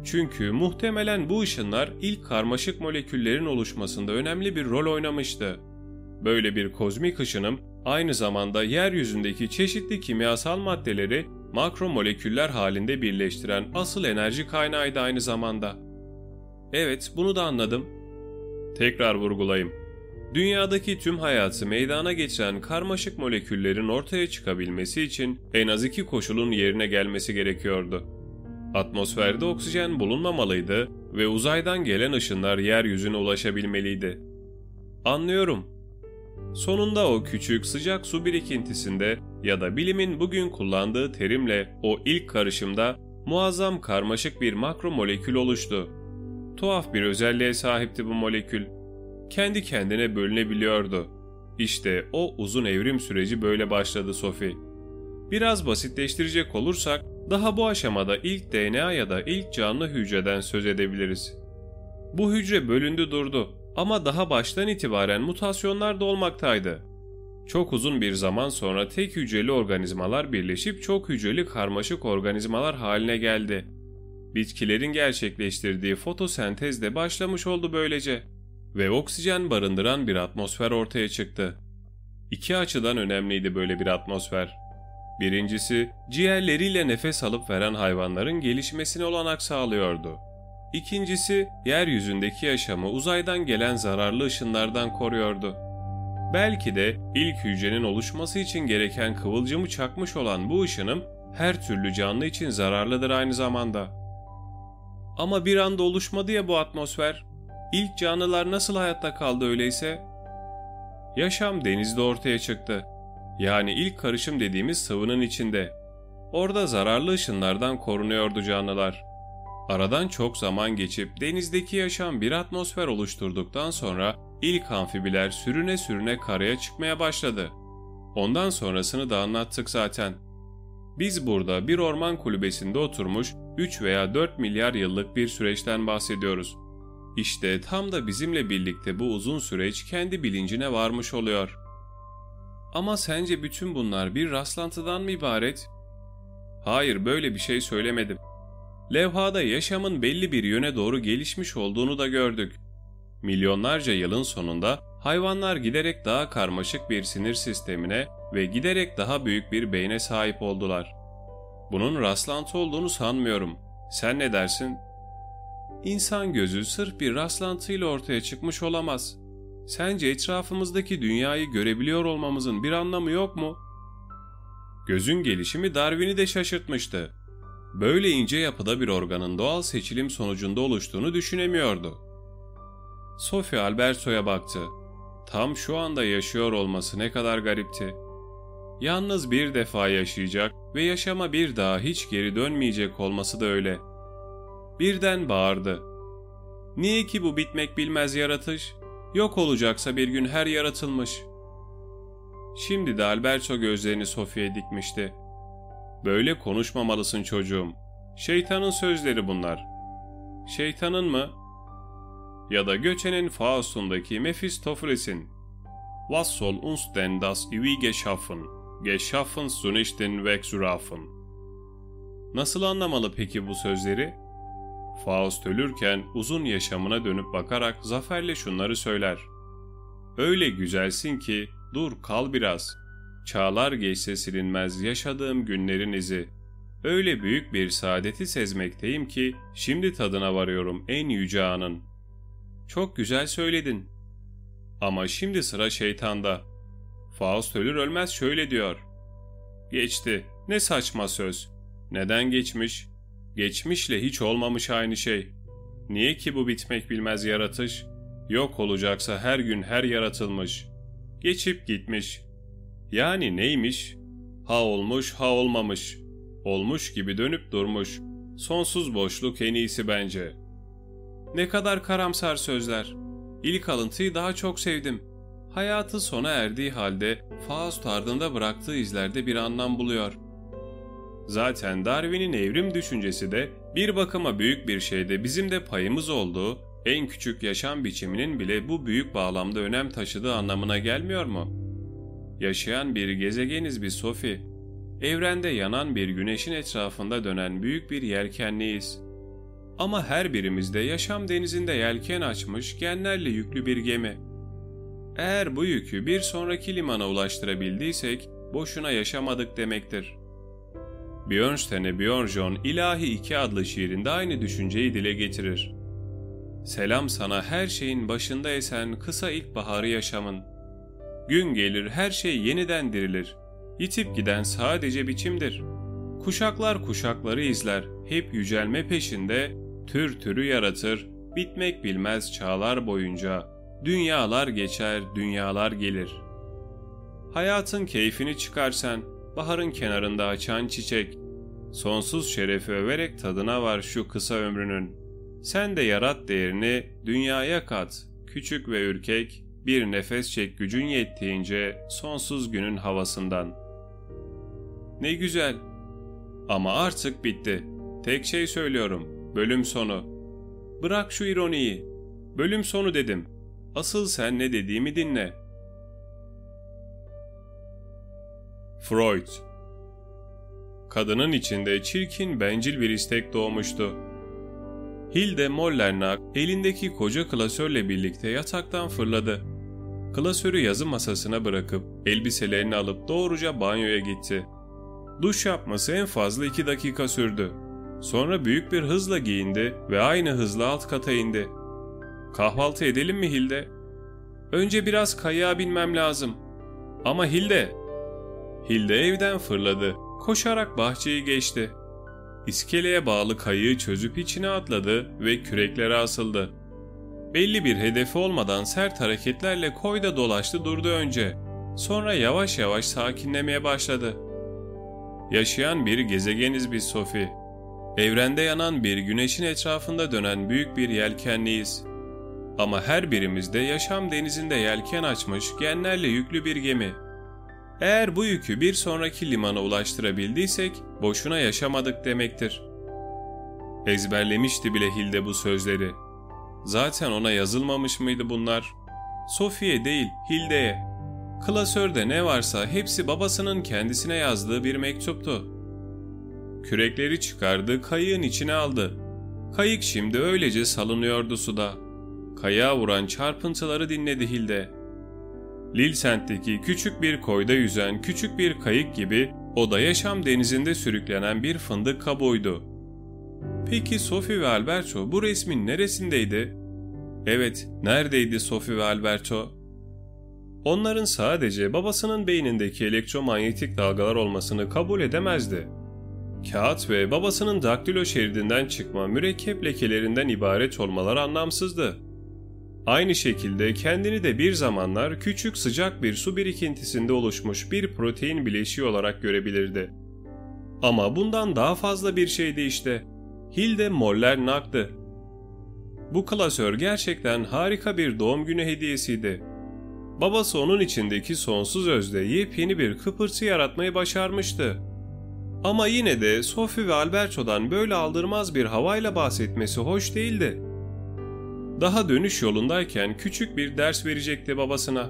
Çünkü muhtemelen bu ışınlar ilk karmaşık moleküllerin oluşmasında önemli bir rol oynamıştı. Böyle bir kozmik ışınım aynı zamanda yeryüzündeki çeşitli kimyasal maddeleri makromoleküller halinde birleştiren asıl enerji kaynağıydı aynı zamanda. Evet, bunu da anladım. Tekrar vurgulayayım. Dünyadaki tüm hayatı meydana geçiren karmaşık moleküllerin ortaya çıkabilmesi için en az iki koşulun yerine gelmesi gerekiyordu. Atmosferde oksijen bulunmamalıydı ve uzaydan gelen ışınlar yeryüzüne ulaşabilmeliydi. Anlıyorum. Sonunda o küçük sıcak su birikintisinde ya da bilimin bugün kullandığı terimle o ilk karışımda muazzam karmaşık bir makromolekül oluştu. Tuhaf bir özelliğe sahipti bu molekül. Kendi kendine bölünebiliyordu. İşte o uzun evrim süreci böyle başladı Sophie. Biraz basitleştirecek olursak daha bu aşamada ilk DNA ya da ilk canlı hücreden söz edebiliriz. Bu hücre bölündü durdu ama daha baştan itibaren mutasyonlar da olmaktaydı. Çok uzun bir zaman sonra tek hücreli organizmalar birleşip çok hücreli karmaşık organizmalar haline geldi. Bitkilerin gerçekleştirdiği fotosentez de başlamış oldu böylece ve oksijen barındıran bir atmosfer ortaya çıktı. İki açıdan önemliydi böyle bir atmosfer. Birincisi, ciğerleriyle nefes alıp veren hayvanların gelişmesine olanak sağlıyordu. İkincisi, yeryüzündeki yaşamı uzaydan gelen zararlı ışınlardan koruyordu. Belki de ilk hücrenin oluşması için gereken kıvılcımı çakmış olan bu ışınım her türlü canlı için zararlıdır aynı zamanda. Ama bir anda oluşmadı ya bu atmosfer. İlk canlılar nasıl hayatta kaldı öyleyse? Yaşam denizde ortaya çıktı. Yani ilk karışım dediğimiz sıvının içinde. Orada zararlı ışınlardan korunuyordu canlılar. Aradan çok zaman geçip denizdeki yaşam bir atmosfer oluşturduktan sonra ilk amfibiler sürüne sürüne karaya çıkmaya başladı. Ondan sonrasını da anlattık zaten. Biz burada bir orman kulübesinde oturmuş 3 veya 4 milyar yıllık bir süreçten bahsediyoruz. İşte tam da bizimle birlikte bu uzun süreç kendi bilincine varmış oluyor. Ama sence bütün bunlar bir rastlantıdan mı ibaret? Hayır böyle bir şey söylemedim. Levhada yaşamın belli bir yöne doğru gelişmiş olduğunu da gördük. Milyonlarca yılın sonunda hayvanlar giderek daha karmaşık bir sinir sistemine ve giderek daha büyük bir beyne sahip oldular. Bunun rastlantı olduğunu sanmıyorum. Sen ne dersin? İnsan gözü sırf bir rastlantıyla ortaya çıkmış olamaz. Sence etrafımızdaki dünyayı görebiliyor olmamızın bir anlamı yok mu? Gözün gelişimi Darwin'i de şaşırtmıştı. Böyle ince yapıda bir organın doğal seçilim sonucunda oluştuğunu düşünemiyordu. Sophie Alberto'ya baktı. Tam şu anda yaşıyor olması ne kadar garipti. Yalnız bir defa yaşayacak ve yaşama bir daha hiç geri dönmeyecek olması da öyle. Birden bağırdı. Niye ki bu bitmek bilmez yaratış? Yok olacaksa bir gün her yaratılmış. Şimdi de Alberto gözlerini Sofya'ya dikmişti. Böyle konuşmamalısın çocuğum. Şeytanın sözleri bunlar. Şeytanın mı? Ya da göçenin Faust'undaki Mephistopheles'in. Was soll uns denn das ewige schaffen? Geschaffen zu nichten wegzuraffen. Nasıl anlamalı peki bu sözleri? Faust ölürken uzun yaşamına dönüp bakarak zaferle şunları söyler. Öyle güzelsin ki dur kal biraz. Çağlar geçse silinmez yaşadığım günlerin izi. Öyle büyük bir saadeti sezmekteyim ki şimdi tadına varıyorum en yüce anın. Çok güzel söyledin. Ama şimdi sıra şeytanda. Faust ölür ölmez şöyle diyor. Geçti. Ne saçma söz. Neden geçmiş? Geçmişle hiç olmamış aynı şey. Niye ki bu bitmek bilmez yaratış? Yok olacaksa her gün her yaratılmış. Geçip gitmiş. Yani neymiş? Ha olmuş ha olmamış. Olmuş gibi dönüp durmuş. Sonsuz boşluk en iyisi bence. Ne kadar karamsar sözler. İlk alıntıyı daha çok sevdim. Hayatı sona erdiği halde Faust ardında bıraktığı izlerde bir anlam buluyor.'' Zaten Darwin'in evrim düşüncesi de bir bakıma büyük bir şeyde bizim de payımız olduğu, en küçük yaşam biçiminin bile bu büyük bağlamda önem taşıdığı anlamına gelmiyor mu? Yaşayan bir gezegeniz bir Sophie. Evrende yanan bir güneşin etrafında dönen büyük bir yelkenliyiz. Ama her birimizde yaşam denizinde yelken açmış genlerle yüklü bir gemi. Eğer bu yükü bir sonraki limana ulaştırabildiysek boşuna yaşamadık demektir. Björnstene Björnjon İlahi 2 adlı şiirinde aynı düşünceyi dile getirir. Selam sana her şeyin başında esen kısa ilkbaharı yaşamın. Gün gelir her şey yeniden dirilir. Yitip giden sadece biçimdir. Kuşaklar kuşakları izler, hep yücelme peşinde, tür türü yaratır, bitmek bilmez çağlar boyunca. Dünyalar geçer, dünyalar gelir. Hayatın keyfini çıkarsan, baharın kenarında açan çiçek, sonsuz şerefi överek tadına var şu kısa ömrünün. Sen de yarat değerini dünyaya kat, küçük ve ürkek, bir nefes çek gücün yettiğince sonsuz günün havasından. Ne güzel. Ama artık bitti. Tek şey söylüyorum. Bölüm sonu. Bırak şu ironiyi. Bölüm sonu dedim. Asıl sen ne dediğimi dinle. Freud Kadının içinde çirkin bencil bir istek doğmuştu. Hilde Mollernak elindeki koca klasörle birlikte yataktan fırladı. Klasörü yazı masasına bırakıp elbiselerini alıp doğruca banyoya gitti. Duş yapması en fazla iki dakika sürdü. Sonra büyük bir hızla giyindi ve aynı hızla alt kata indi. Kahvaltı edelim mi Hilde? Önce biraz kayığa binmem lazım. Ama Hilde... Hilde evden fırladı. Koşarak bahçeyi geçti. İskeleye bağlı kayığı çözüp içine atladı ve küreklere asıldı. Belli bir hedefi olmadan sert hareketlerle koyda dolaştı durdu önce. Sonra yavaş yavaş sakinlemeye başladı. Yaşayan bir gezegeniz biz Sophie. Evrende yanan bir güneşin etrafında dönen büyük bir yelkenliyiz. Ama her birimizde yaşam denizinde yelken açmış genlerle yüklü bir gemi. Eğer bu yükü bir sonraki limana ulaştırabildiysek boşuna yaşamadık demektir. Ezberlemişti bile Hilde bu sözleri. Zaten ona yazılmamış mıydı bunlar? Sophie'ye değil, Hilde'ye. Klasörde ne varsa hepsi babasının kendisine yazdığı bir mektuptu. Kürekleri çıkardı, kayığın içine aldı. Kayık şimdi öylece salınıyordu suda. Kayığa vuran çarpıntıları dinledi Hilde. Lilsent'teki küçük bir koyda yüzen küçük bir kayık gibi o da yaşam denizinde sürüklenen bir fındık kabuğuydu. Peki Sophie ve Alberto bu resmin neresindeydi? Evet, neredeydi Sophie ve Alberto? Onların sadece babasının beynindeki elektromanyetik dalgalar olmasını kabul edemezdi. Kağıt ve babasının daktilo şeridinden çıkma mürekkep lekelerinden ibaret olmalar anlamsızdı. Aynı şekilde kendini de bir zamanlar küçük sıcak bir su birikintisinde oluşmuş bir protein bileşiği olarak görebilirdi. Ama bundan daha fazla bir şeydi işte. Hilde Moller Nack'tı. Bu klasör gerçekten harika bir doğum günü hediyesiydi. Babası onun içindeki sonsuz özde yepyeni bir kıpırtı yaratmayı başarmıştı. Ama yine de Sophie ve Alberto'dan böyle aldırmaz bir havayla bahsetmesi hoş değildi. Daha dönüş yolundayken küçük bir ders verecekti babasına.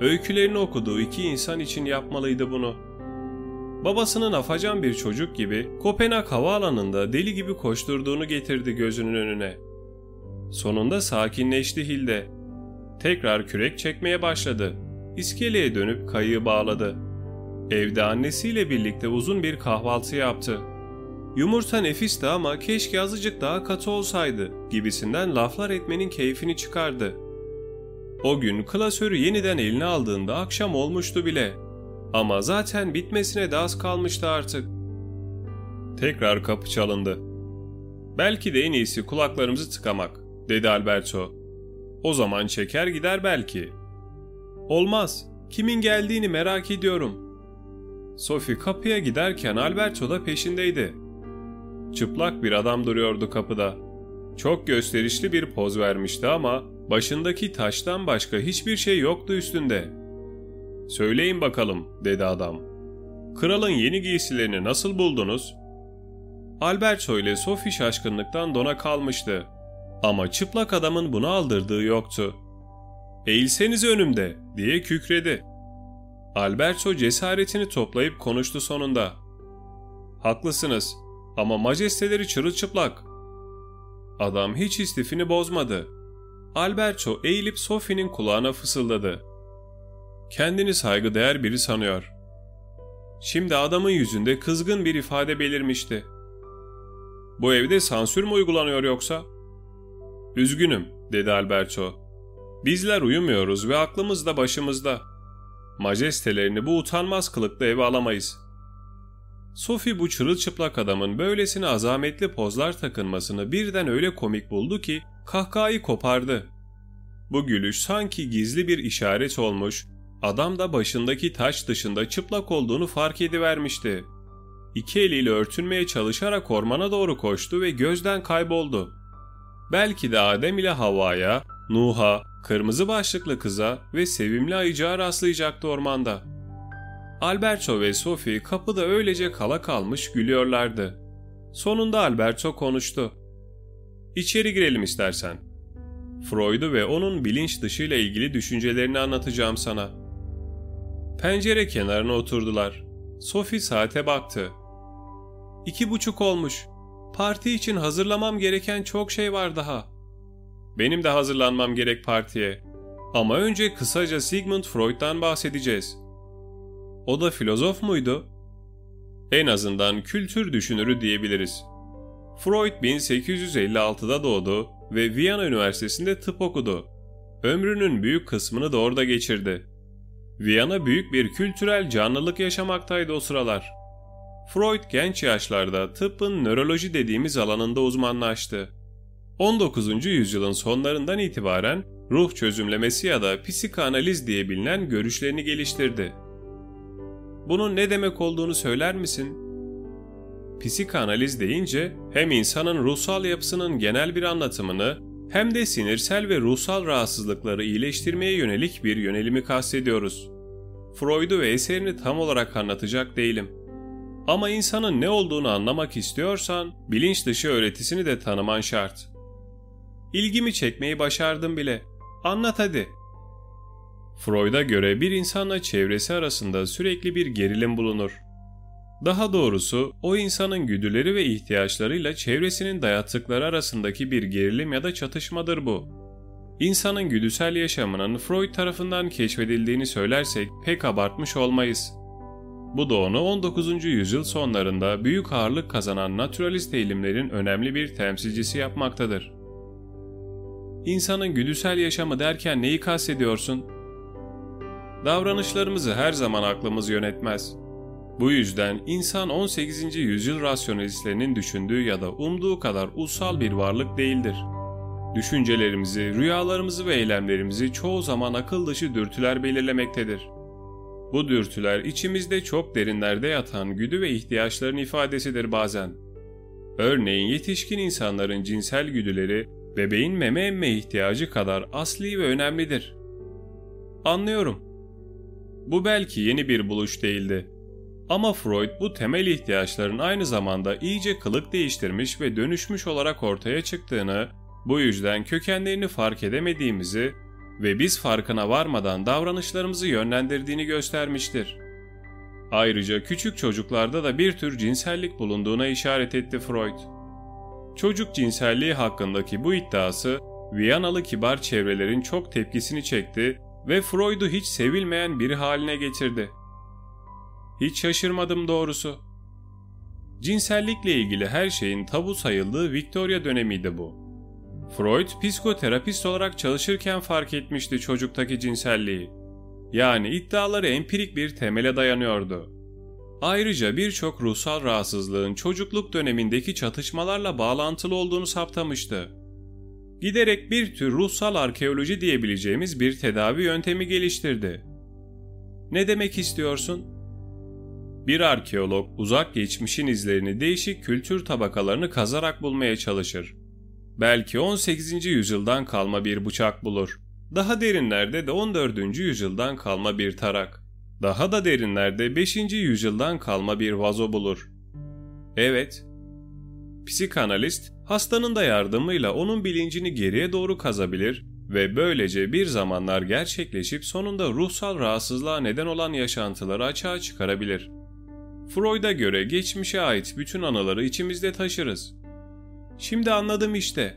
Öykülerini okuduğu iki insan için yapmalıydı bunu. Babasının afacan bir çocuk gibi Kopenhag havaalanında deli gibi koşturduğunu getirdi gözünün önüne. Sonunda sakinleşti Hilde. Tekrar kürek çekmeye başladı. İskeleye dönüp kayığı bağladı. Evde annesiyle birlikte uzun bir kahvaltı yaptı. Yumurta nefisti ama keşke azıcık daha katı olsaydı gibisinden laflar etmenin keyfini çıkardı. O gün klasörü yeniden eline aldığında akşam olmuştu bile. Ama zaten bitmesine de az kalmıştı artık. Tekrar kapı çalındı. Belki de en iyisi kulaklarımızı tıkamak, dedi Alberto. O zaman çeker gider belki. Olmaz, kimin geldiğini merak ediyorum.'' Sophie kapıya giderken Alberto da peşindeydi. Çıplak bir adam duruyordu kapıda. Çok gösterişli bir poz vermişti ama başındaki taştan başka hiçbir şey yoktu üstünde. ''Söyleyin bakalım'' dedi adam. ''Kralın yeni giysilerini nasıl buldunuz?'' Alberto ile Sophie şaşkınlıktan dona kalmıştı. Ama çıplak adamın bunu aldırdığı yoktu. ''Eğilseniz önümde'' diye kükredi. Alberto cesaretini toplayıp konuştu sonunda. Haklısınız ama majesteleri çırılçıplak. Adam hiç istifini bozmadı. Alberto eğilip Sophie'nin kulağına fısıldadı. Kendini saygıdeğer biri sanıyor. Şimdi adamın yüzünde kızgın bir ifade belirmişti. Bu evde sansür mü uygulanıyor yoksa? Üzgünüm, dedi Alberto. Bizler uyumuyoruz ve aklımız da başımızda. Majestelerini bu utanmaz kılıkta eve alamayız. Sophie bu çırılçıplak adamın böylesine azametli pozlar takınmasını birden öyle komik buldu ki kahkahayı kopardı. Bu gülüş sanki gizli bir işaret olmuş, adam da başındaki taş dışında çıplak olduğunu fark edivermişti. İki eliyle örtünmeye çalışarak ormana doğru koştu ve gözden kayboldu. Belki de Adem ile Havva'ya, Nuh'a, kırmızı başlıklı kıza ve sevimli ayıcığa rastlayacaktı ormanda. Alberto ve Sophie kapıda öylece kala kalmış gülüyorlardı. Sonunda Alberto konuştu. İçeri girelim istersen. Freud'u ve onun bilinç dışıyla ilgili düşüncelerini anlatacağım sana. Pencere kenarına oturdular. Sophie saate baktı. İki buçuk olmuş. Parti için hazırlamam gereken çok şey var daha. Benim de hazırlanmam gerek partiye. Ama önce kısaca Sigmund Freud'dan bahsedeceğiz. O da filozof muydu? En azından kültür düşünürü diyebiliriz. Freud 1856'da doğdu ve Viyana Üniversitesi'nde tıp okudu. Ömrünün büyük kısmını da orada geçirdi. Viyana büyük bir kültürel canlılık yaşamaktaydı o sıralar. Freud genç yaşlarda tıbbın nöroloji dediğimiz alanında uzmanlaştı. 19. yüzyılın sonlarından itibaren ruh çözümlemesi ya da psikanaliz diye bilinen görüşlerini geliştirdi. Bunun ne demek olduğunu söyler misin? Psikanaliz deyince hem insanın ruhsal yapısının genel bir anlatımını hem de sinirsel ve ruhsal rahatsızlıkları iyileştirmeye yönelik bir yönelimi kastediyoruz. Freud'u ve eserini tam olarak anlatacak değilim. Ama insanın ne olduğunu anlamak istiyorsan bilinç dışı öğretisini de tanıman şart. İlgimi çekmeyi başardım bile. Anlat hadi. Freud'a göre bir insanla çevresi arasında sürekli bir gerilim bulunur. Daha doğrusu o insanın güdüleri ve ihtiyaçlarıyla çevresinin dayattıkları arasındaki bir gerilim ya da çatışmadır bu. İnsanın güdüsel yaşamının Freud tarafından keşfedildiğini söylersek pek abartmış olmayız. Bu da onu 19. yüzyıl sonlarında büyük ağırlık kazanan naturalist eğilimlerin önemli bir temsilcisi yapmaktadır. İnsanın güdüsel yaşamı derken neyi kastediyorsun? Davranışlarımızı her zaman aklımız yönetmez. Bu yüzden insan 18. yüzyıl rasyonalistlerinin düşündüğü ya da umduğu kadar ussal bir varlık değildir. Düşüncelerimizi, rüyalarımızı ve eylemlerimizi çoğu zaman akıl dışı dürtüler belirlemektedir. Bu dürtüler içimizde çok derinlerde yatan güdü ve ihtiyaçların ifadesidir bazen. Örneğin yetişkin insanların cinsel güdüleri bebeğin meme emme ihtiyacı kadar asli ve önemlidir. Anlıyorum. Bu belki yeni bir buluş değildi. Ama Freud bu temel ihtiyaçların aynı zamanda iyice kılık değiştirmiş ve dönüşmüş olarak ortaya çıktığını, bu yüzden kökenlerini fark edemediğimizi ve biz farkına varmadan davranışlarımızı yönlendirdiğini göstermiştir. Ayrıca küçük çocuklarda da bir tür cinsellik bulunduğuna işaret etti Freud. Çocuk cinselliği hakkındaki bu iddiası Viyanalı kibar çevrelerin çok tepkisini çekti ve Freud'u hiç sevilmeyen biri haline getirdi. Hiç şaşırmadım doğrusu. Cinsellikle ilgili her şeyin tabu sayıldığı Victoria dönemiydi bu. Freud psikoterapist olarak çalışırken fark etmişti çocuktaki cinselliği. Yani iddiaları empirik bir temele dayanıyordu. Ayrıca birçok ruhsal rahatsızlığın çocukluk dönemindeki çatışmalarla bağlantılı olduğunu saptamıştı. Giderek bir tür ruhsal arkeoloji diyebileceğimiz bir tedavi yöntemi geliştirdi. Ne demek istiyorsun? Bir arkeolog uzak geçmişin izlerini değişik kültür tabakalarını kazarak bulmaya çalışır. Belki 18. yüzyıldan kalma bir bıçak bulur. Daha derinlerde de 14. yüzyıldan kalma bir tarak. Daha da derinlerde 5. yüzyıldan kalma bir vazo bulur. Evet, psikanalist hastanın da yardımıyla onun bilincini geriye doğru kazabilir ve böylece bir zamanlar gerçekleşip sonunda ruhsal rahatsızlığa neden olan yaşantıları açığa çıkarabilir. Freud'a göre geçmişe ait bütün anıları içimizde taşırız. Şimdi anladım işte.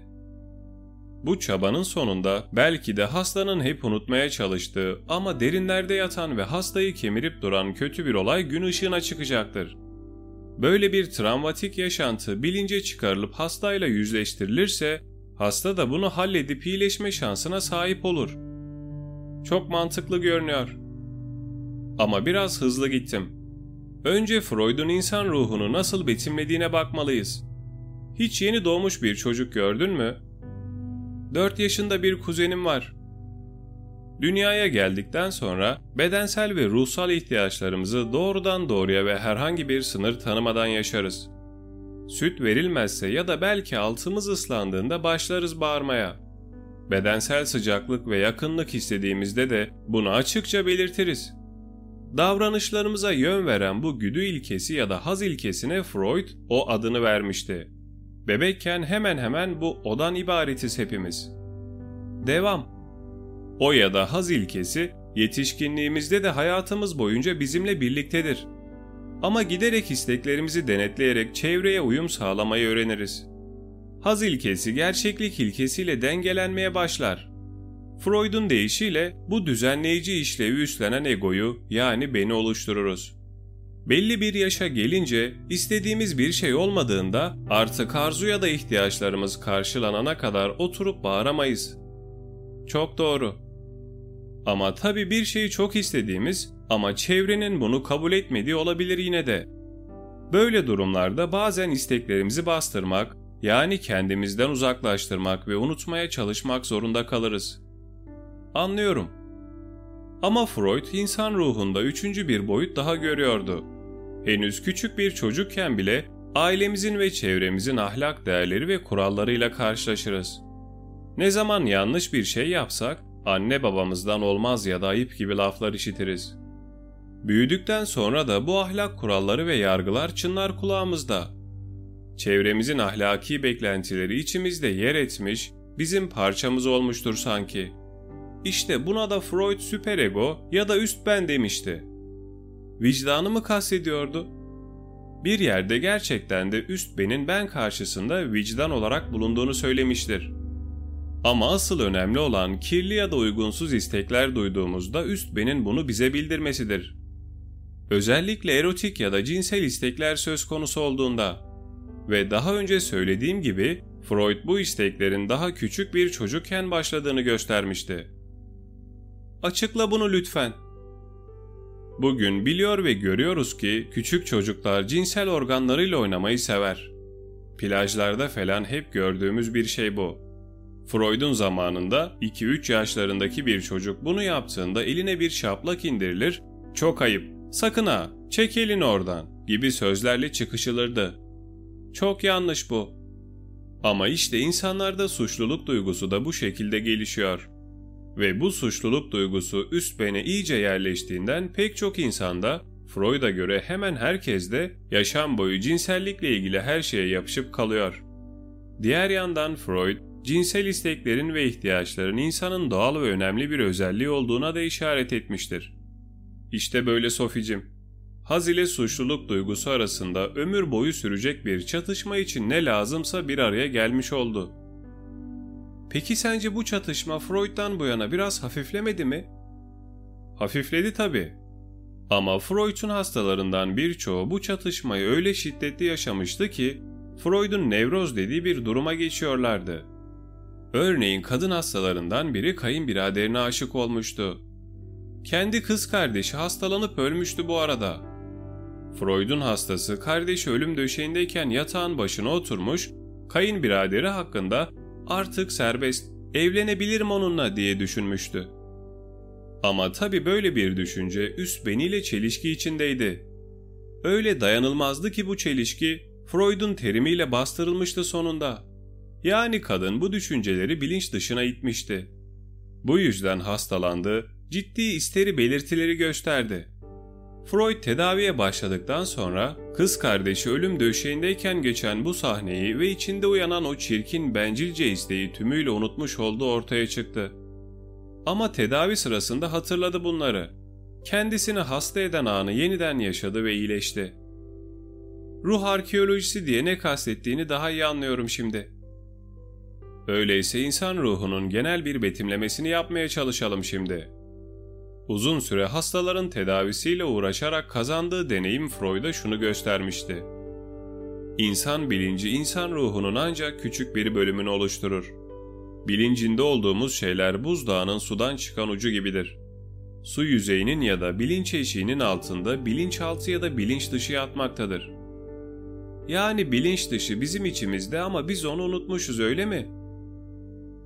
Bu çabanın sonunda belki de hastanın hep unutmaya çalıştığı ama derinlerde yatan ve hastayı kemirip duran kötü bir olay gün ışığına çıkacaktır. Böyle bir travmatik yaşantı bilince çıkarılıp hastayla yüzleştirilirse hasta da bunu halledip iyileşme şansına sahip olur. Çok mantıklı görünüyor. Ama biraz hızlı gittim. Önce Freud'un insan ruhunu nasıl betimlediğine bakmalıyız. Hiç yeni doğmuş bir çocuk gördün mü? 4 yaşında bir kuzenim var. Dünyaya geldikten sonra bedensel ve ruhsal ihtiyaçlarımızı doğrudan doğruya ve herhangi bir sınır tanımadan yaşarız. Süt verilmezse ya da belki altımız ıslandığında başlarız bağırmaya. Bedensel sıcaklık ve yakınlık istediğimizde de bunu açıkça belirtiriz. Davranışlarımıza yön veren bu güdü ilkesi ya da haz ilkesine Freud o adını vermişti. Bebekken hemen hemen bu odan ibaretiz hepimiz. Devam. O ya da haz ilkesi yetişkinliğimizde de hayatımız boyunca bizimle birliktedir. Ama giderek isteklerimizi denetleyerek çevreye uyum sağlamayı öğreniriz. Haz ilkesi gerçeklik ilkesiyle dengelenmeye başlar. Freud'un deyişiyle bu düzenleyici işlevi üstlenen egoyu yani beni oluştururuz. Belli bir yaşa gelince istediğimiz bir şey olmadığında artık arzu ya da ihtiyaçlarımız karşılanana kadar oturup bağıramayız. Çok doğru. Ama tabii bir şeyi çok istediğimiz ama çevrenin bunu kabul etmediği olabilir yine de. Böyle durumlarda bazen isteklerimizi bastırmak, yani kendimizden uzaklaştırmak ve unutmaya çalışmak zorunda kalırız. Anlıyorum. Ama Freud insan ruhunda üçüncü bir boyut daha görüyordu. Henüz küçük bir çocukken bile ailemizin ve çevremizin ahlak değerleri ve kurallarıyla karşılaşırız. Ne zaman yanlış bir şey yapsak anne babamızdan olmaz ya da ayıp gibi laflar işitiriz. Büyüdükten sonra da bu ahlak kuralları ve yargılar çınlar kulağımızda. Çevremizin ahlaki beklentileri içimizde yer etmiş, bizim parçamız olmuştur sanki. İşte buna da Freud süperego ya da üst ben demişti. Vicdanı mı kastediyordu? Bir yerde gerçekten de üst benin ben karşısında vicdan olarak bulunduğunu söylemiştir. Ama asıl önemli olan kirli ya da uygunsuz istekler duyduğumuzda üst benin bunu bize bildirmesidir. Özellikle erotik ya da cinsel istekler söz konusu olduğunda ve daha önce söylediğim gibi Freud bu isteklerin daha küçük bir çocukken başladığını göstermişti. Açıkla bunu lütfen. Bugün biliyor ve görüyoruz ki küçük çocuklar cinsel organlarıyla oynamayı sever. Plajlarda falan hep gördüğümüz bir şey bu. Freud'un zamanında 2-3 yaşlarındaki bir çocuk bunu yaptığında eline bir şaplak indirilir, çok ayıp, sakın ha, çek elini oradan gibi sözlerle çıkışılırdı. Çok yanlış bu. Ama işte insanlarda suçluluk duygusu da bu şekilde gelişiyor. Ve bu suçluluk duygusu üst bene iyice yerleştiğinden pek çok insanda Freud'a göre hemen herkes de yaşam boyu cinsellikle ilgili her şeye yapışıp kalıyor. Diğer yandan Freud, cinsel isteklerin ve ihtiyaçların insanın doğal ve önemli bir özelliği olduğuna da işaret etmiştir. İşte böyle Soficim. Haz ile suçluluk duygusu arasında ömür boyu sürecek bir çatışma için ne lazımsa bir araya gelmiş oldu. Peki sence bu çatışma Freud'dan bu yana biraz hafiflemedi mi? Hafifledi tabii. Ama Freud'un hastalarından birçoğu bu çatışmayı öyle şiddetli yaşamıştı ki Freud'un nevroz dediği bir duruma geçiyorlardı. Örneğin kadın hastalarından biri kayınbiraderine aşık olmuştu. Kendi kız kardeşi hastalanıp ölmüştü bu arada. Freud'un hastası kardeşi ölüm döşeğindeyken yatağın başına oturmuş, kayınbiraderi hakkında artık serbest, evlenebilirim onunla diye düşünmüştü. Ama tabi böyle bir düşünce üst beniyle çelişki içindeydi. Öyle dayanılmazdı ki bu çelişki, Freud'un terimiyle bastırılmıştı sonunda. Yani kadın bu düşünceleri bilinç dışına itmişti. Bu yüzden hastalandı, ciddi isteri belirtileri gösterdi. Freud tedaviye başladıktan sonra kız kardeşi ölüm döşeğindeyken geçen bu sahneyi ve içinde uyanan o çirkin bencilce isteği tümüyle unutmuş olduğu ortaya çıktı. Ama tedavi sırasında hatırladı bunları. Kendisini hasta eden anı yeniden yaşadı ve iyileşti. Ruh arkeolojisi diye ne kastettiğini daha iyi anlıyorum şimdi. Öyleyse insan ruhunun genel bir betimlemesini yapmaya çalışalım şimdi. Uzun süre hastaların tedavisiyle uğraşarak kazandığı deneyim Freud'a şunu göstermişti. İnsan bilinci insan ruhunun ancak küçük bir bölümünü oluşturur. Bilincinde olduğumuz şeyler buzdağının sudan çıkan ucu gibidir. Su yüzeyinin ya da bilinç eşiğinin altında bilinçaltı ya da bilinç dışı yatmaktadır. Yani bilinç dışı bizim içimizde ama biz onu unutmuşuz öyle mi?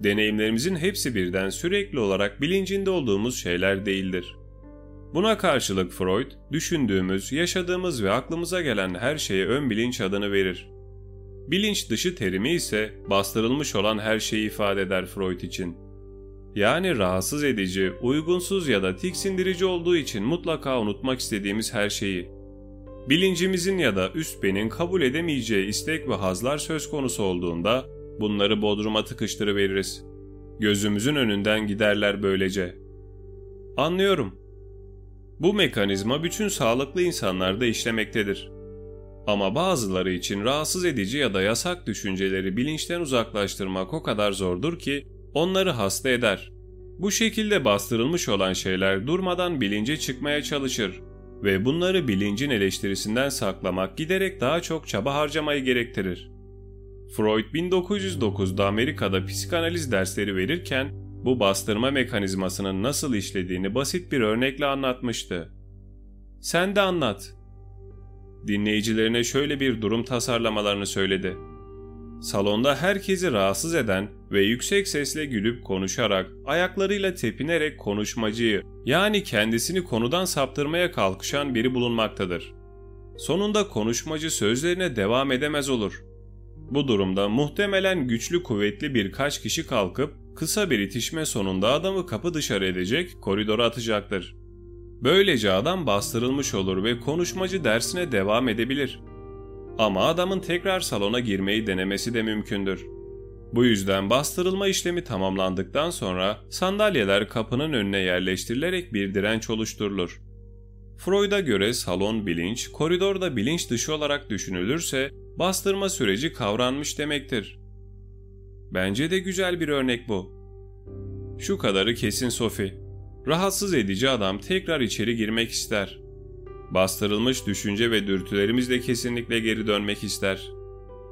Deneyimlerimizin hepsi birden sürekli olarak bilincinde olduğumuz şeyler değildir. Buna karşılık Freud, düşündüğümüz, yaşadığımız ve aklımıza gelen her şeye ön bilinç adını verir. Bilinç dışı terimi ise bastırılmış olan her şeyi ifade eder Freud için. Yani rahatsız edici, uygunsuz ya da tiksindirici olduğu için mutlaka unutmak istediğimiz her şeyi. Bilincimizin ya da üst benin kabul edemeyeceği istek ve hazlar söz konusu olduğunda bunları bodruma tıkıştırıveririz. Gözümüzün önünden giderler böylece. Anlıyorum. Bu mekanizma bütün sağlıklı insanlarda işlemektedir. Ama bazıları için rahatsız edici ya da yasak düşünceleri bilinçten uzaklaştırmak o kadar zordur ki onları hasta eder. Bu şekilde bastırılmış olan şeyler durmadan bilince çıkmaya çalışır ve bunları bilincin eleştirisinden saklamak giderek daha çok çaba harcamayı gerektirir. Freud 1909'da Amerika'da psikanaliz dersleri verirken bu bastırma mekanizmasının nasıl işlediğini basit bir örnekle anlatmıştı. Sen de anlat. Dinleyicilerine şöyle bir durum tasarlamalarını söyledi. Salonda herkesi rahatsız eden ve yüksek sesle gülüp konuşarak, ayaklarıyla tepinerek konuşmacıyı yani kendisini konudan saptırmaya kalkışan biri bulunmaktadır. Sonunda konuşmacı sözlerine devam edemez olur. Bu durumda muhtemelen güçlü kuvvetli birkaç kişi kalkıp kısa bir itişme sonunda adamı kapı dışarı edecek, koridora atacaktır. Böylece adam bastırılmış olur ve konuşmacı dersine devam edebilir. Ama adamın tekrar salona girmeyi denemesi de mümkündür. Bu yüzden bastırılma işlemi tamamlandıktan sonra sandalyeler kapının önüne yerleştirilerek bir direnç oluşturulur. Freud'a göre salon bilinç, koridorda bilinç dışı olarak düşünülürse bastırma süreci kavranmış demektir. Bence de güzel bir örnek bu. Şu kadarı kesin Sophie. Rahatsız edici adam tekrar içeri girmek ister. Bastırılmış düşünce ve dürtülerimiz de kesinlikle geri dönmek ister.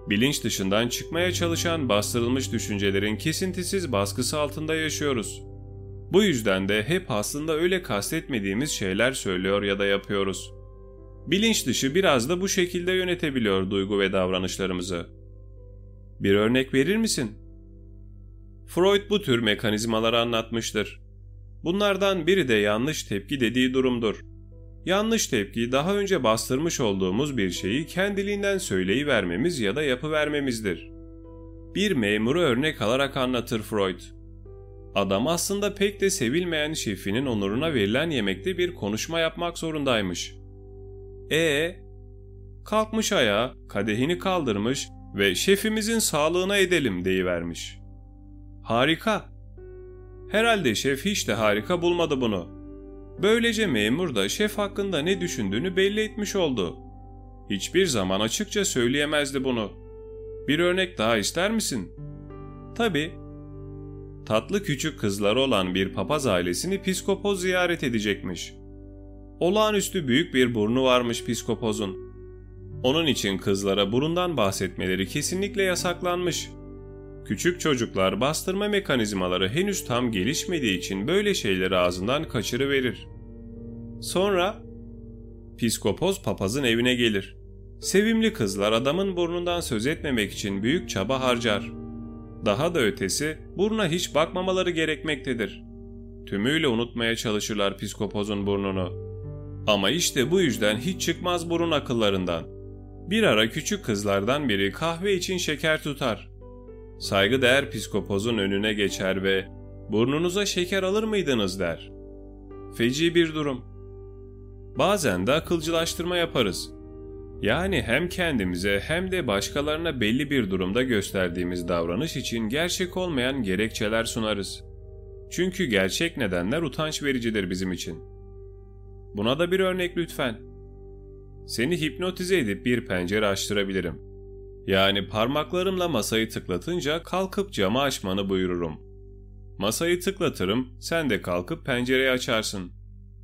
Bilinç dışından çıkmaya çalışan bastırılmış düşüncelerin kesintisiz baskısı altında yaşıyoruz. Bu yüzden de hep aslında öyle kastetmediğimiz şeyler söylüyor ya da yapıyoruz. Bilinç dışı biraz da bu şekilde yönetebiliyor duygu ve davranışlarımızı. Bir örnek verir misin? Freud bu tür mekanizmaları anlatmıştır. Bunlardan biri de yanlış tepki dediği durumdur. Yanlış tepki daha önce bastırmış olduğumuz bir şeyi kendiliğinden söyleyivermemiz ya da yapıvermemizdir. Bir memuru örnek alarak anlatır Freud. Adam aslında pek de sevilmeyen şefinin onuruna verilen yemekte bir konuşma yapmak zorundaymış. E kalkmış ayağa, kadehini kaldırmış ve şefimizin sağlığına edelim deyivermiş. Harika. Herhalde şef hiç de harika bulmadı bunu. Böylece memur da şef hakkında ne düşündüğünü belli etmiş oldu. Hiçbir zaman açıkça söyleyemezdi bunu. Bir örnek daha ister misin? Tabi. Tatlı küçük kızları olan bir papaz ailesini psikopoz ziyaret edecekmiş. Olağanüstü büyük bir burnu varmış psikopozun. Onun için kızlara burundan bahsetmeleri kesinlikle yasaklanmış. Küçük çocuklar bastırma mekanizmaları henüz tam gelişmediği için böyle şeyleri ağzından kaçırıverir. Sonra psikopoz papazın evine gelir. Sevimli kızlar adamın burnundan söz etmemek için büyük çaba harcar. Daha da ötesi buruna hiç bakmamaları gerekmektedir. Tümüyle unutmaya çalışırlar psikopozun burnunu. Ama işte bu yüzden hiç çıkmaz burun akıllarından. Bir ara küçük kızlardan biri kahve için şeker tutar. Saygıdeğer psikopozun önüne geçer ve burnunuza şeker alır mıydınız der. Feci bir durum. Bazen de akılcılaştırma yaparız. Yani hem kendimize hem de başkalarına belli bir durumda gösterdiğimiz davranış için gerçek olmayan gerekçeler sunarız. Çünkü gerçek nedenler utanç vericidir bizim için. Buna da bir örnek lütfen. Seni hipnotize edip bir pencere açtırabilirim. Yani parmaklarımla masayı tıklatınca kalkıp camı açmanı buyururum. Masayı tıklatırım, sen de kalkıp pencereyi açarsın.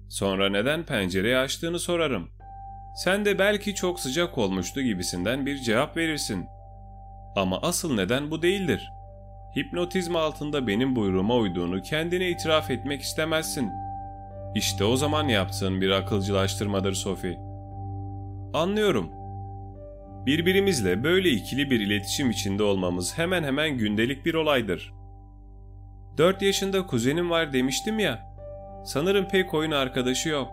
Sonra neden pencereyi açtığını sorarım. Sen de belki çok sıcak olmuştu gibisinden bir cevap verirsin. Ama asıl neden bu değildir. Hipnotizm altında benim buyruğuma uyduğunu kendine itiraf etmek istemezsin. İşte o zaman yaptığın bir akılcılaştırmadır Sophie. Anlıyorum. Birbirimizle böyle ikili bir iletişim içinde olmamız hemen hemen gündelik bir olaydır. Dört yaşında kuzenim var demiştim ya. Sanırım pek oyun arkadaşı yok.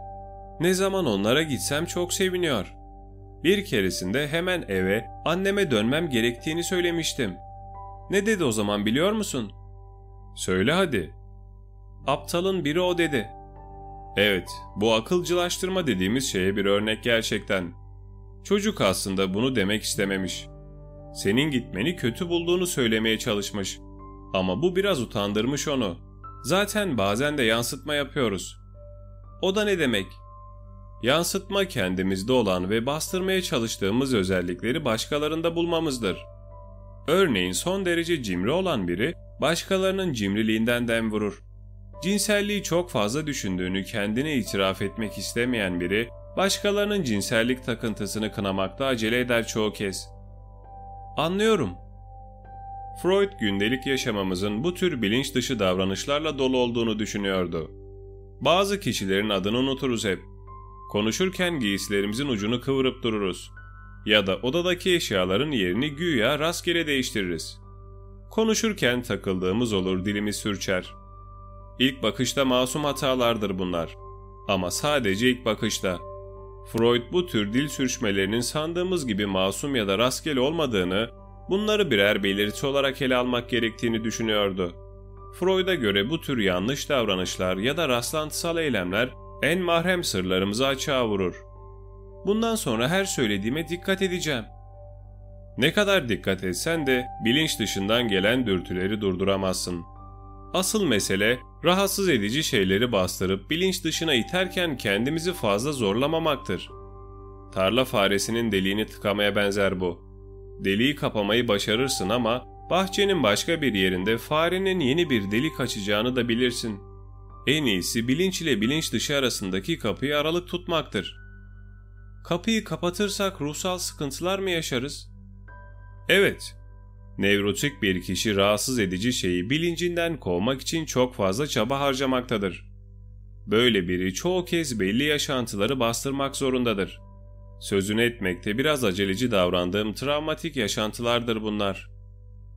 Ne zaman onlara gitsem çok seviniyor. Bir keresinde hemen eve, anneme dönmem gerektiğini söylemiştim. Ne dedi o zaman biliyor musun? Söyle hadi. Aptalın biri o dedi. Evet, bu akılcılaştırma dediğimiz şeye bir örnek gerçekten. Çocuk aslında bunu demek istememiş. Senin gitmeni kötü bulduğunu söylemeye çalışmış. Ama bu biraz utandırmış onu. Zaten bazen de yansıtma yapıyoruz. O da ne demek? Yansıtma kendimizde olan ve bastırmaya çalıştığımız özellikleri başkalarında bulmamızdır. Örneğin son derece cimri olan biri başkalarının cimriliğinden dem vurur. Cinselliği çok fazla düşündüğünü kendine itiraf etmek istemeyen biri başkalarının cinsellik takıntısını kınamakta acele eder çoğu kez. Anlıyorum. Freud gündelik yaşamamızın bu tür bilinç dışı davranışlarla dolu olduğunu düşünüyordu. Bazı kişilerin adını unuturuz hep. Konuşurken giysilerimizin ucunu kıvırıp dururuz. Ya da odadaki eşyaların yerini güya rastgele değiştiririz. Konuşurken takıldığımız olur dilimiz sürçer. İlk bakışta masum hatalardır bunlar. Ama sadece ilk bakışta. Freud bu tür dil sürçmelerinin sandığımız gibi masum ya da rastgele olmadığını, bunları birer belirti olarak ele almak gerektiğini düşünüyordu. Freud'a göre bu tür yanlış davranışlar ya da rastlantısal eylemler en mahrem sırlarımızı açığa vurur. Bundan sonra her söylediğime dikkat edeceğim. Ne kadar dikkat etsen de bilinç dışından gelen dürtüleri durduramazsın. Asıl mesele rahatsız edici şeyleri bastırıp bilinç dışına iterken kendimizi fazla zorlamamaktır. Tarla faresinin deliğini tıkamaya benzer bu. Deliği kapamayı başarırsın ama bahçenin başka bir yerinde farenin yeni bir delik açacağını da bilirsin. En iyisi bilinç ile bilinç dışı arasındaki kapıyı aralık tutmaktır. Kapıyı kapatırsak ruhsal sıkıntılar mı yaşarız? Evet, Nevrotik bir kişi rahatsız edici şeyi bilincinden kovmak için çok fazla çaba harcamaktadır. Böyle biri çoğu kez belli yaşantıları bastırmak zorundadır. Sözünü etmekte biraz aceleci davrandığım travmatik yaşantılardır bunlar.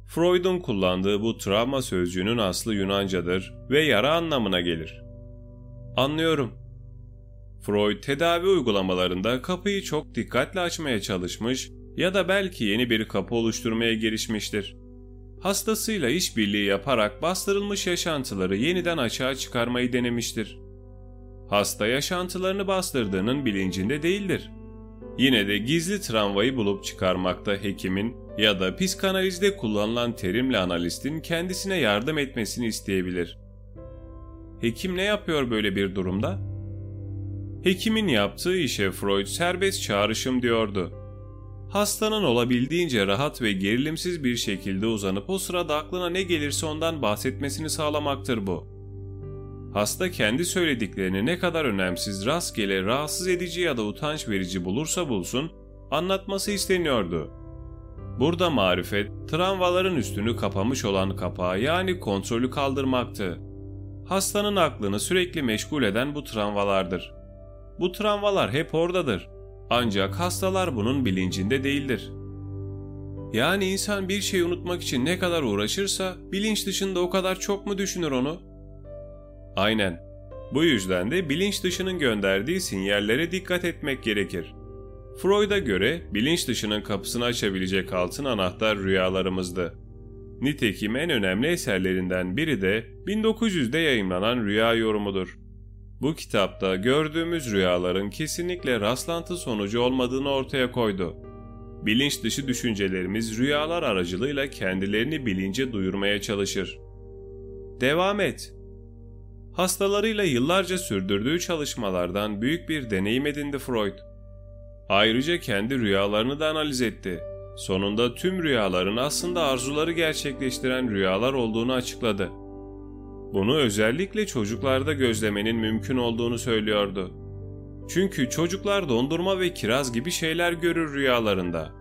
Freud'un kullandığı bu travma sözcüğünün aslı Yunancadır ve yara anlamına gelir. Anlıyorum. Freud tedavi uygulamalarında kapıyı çok dikkatle açmaya çalışmış ya da belki yeni bir kapı oluşturmaya girişmiştir. Hastasıyla işbirliği yaparak bastırılmış yaşantıları yeniden açığa çıkarmayı denemiştir. Hasta yaşantılarını bastırdığının bilincinde değildir. Yine de gizli travmayı bulup çıkarmakta hekimin ya da psikanalizde kullanılan terimle analistin kendisine yardım etmesini isteyebilir. Hekim ne yapıyor böyle bir durumda? Hekimin yaptığı işe Freud serbest çağrışım diyordu. Hastanın olabildiğince rahat ve gerilimsiz bir şekilde uzanıp o sırada aklına ne gelirse ondan bahsetmesini sağlamaktır bu. Hasta kendi söylediklerini ne kadar önemsiz, rastgele, rahatsız edici ya da utanç verici bulursa bulsun, anlatması isteniyordu. Burada marifet, travmaların üstünü kapamış olan kapağı yani kontrolü kaldırmaktı. Hastanın aklını sürekli meşgul eden bu travmalardır. Bu travmalar hep oradadır ancak hastalar bunun bilincinde değildir. Yani insan bir şeyi unutmak için ne kadar uğraşırsa bilinç dışında o kadar çok mu düşünür onu? Aynen. Bu yüzden de bilinç dışının gönderdiği sinyallere dikkat etmek gerekir. Freud'a göre bilinç dışının kapısını açabilecek altın anahtar rüyalarımızdı. Nitekim en önemli eserlerinden biri de 1900'de yayınlanan rüya yorumudur. Bu kitapta gördüğümüz rüyaların kesinlikle rastlantı sonucu olmadığını ortaya koydu. Bilinç dışı düşüncelerimiz rüyalar aracılığıyla kendilerini bilince duyurmaya çalışır. Devam et. Hastalarıyla yıllarca sürdürdüğü çalışmalardan büyük bir deneyim edindi Freud. Ayrıca kendi rüyalarını da analiz etti. sonunda tüm rüyaların aslında arzuları gerçekleştiren rüyalar olduğunu açıkladı. Bunu özellikle çocuklarda gözlemenin mümkün olduğunu söylüyordu. Çünkü çocuklar dondurma ve kiraz gibi şeyler görür rüyalarında.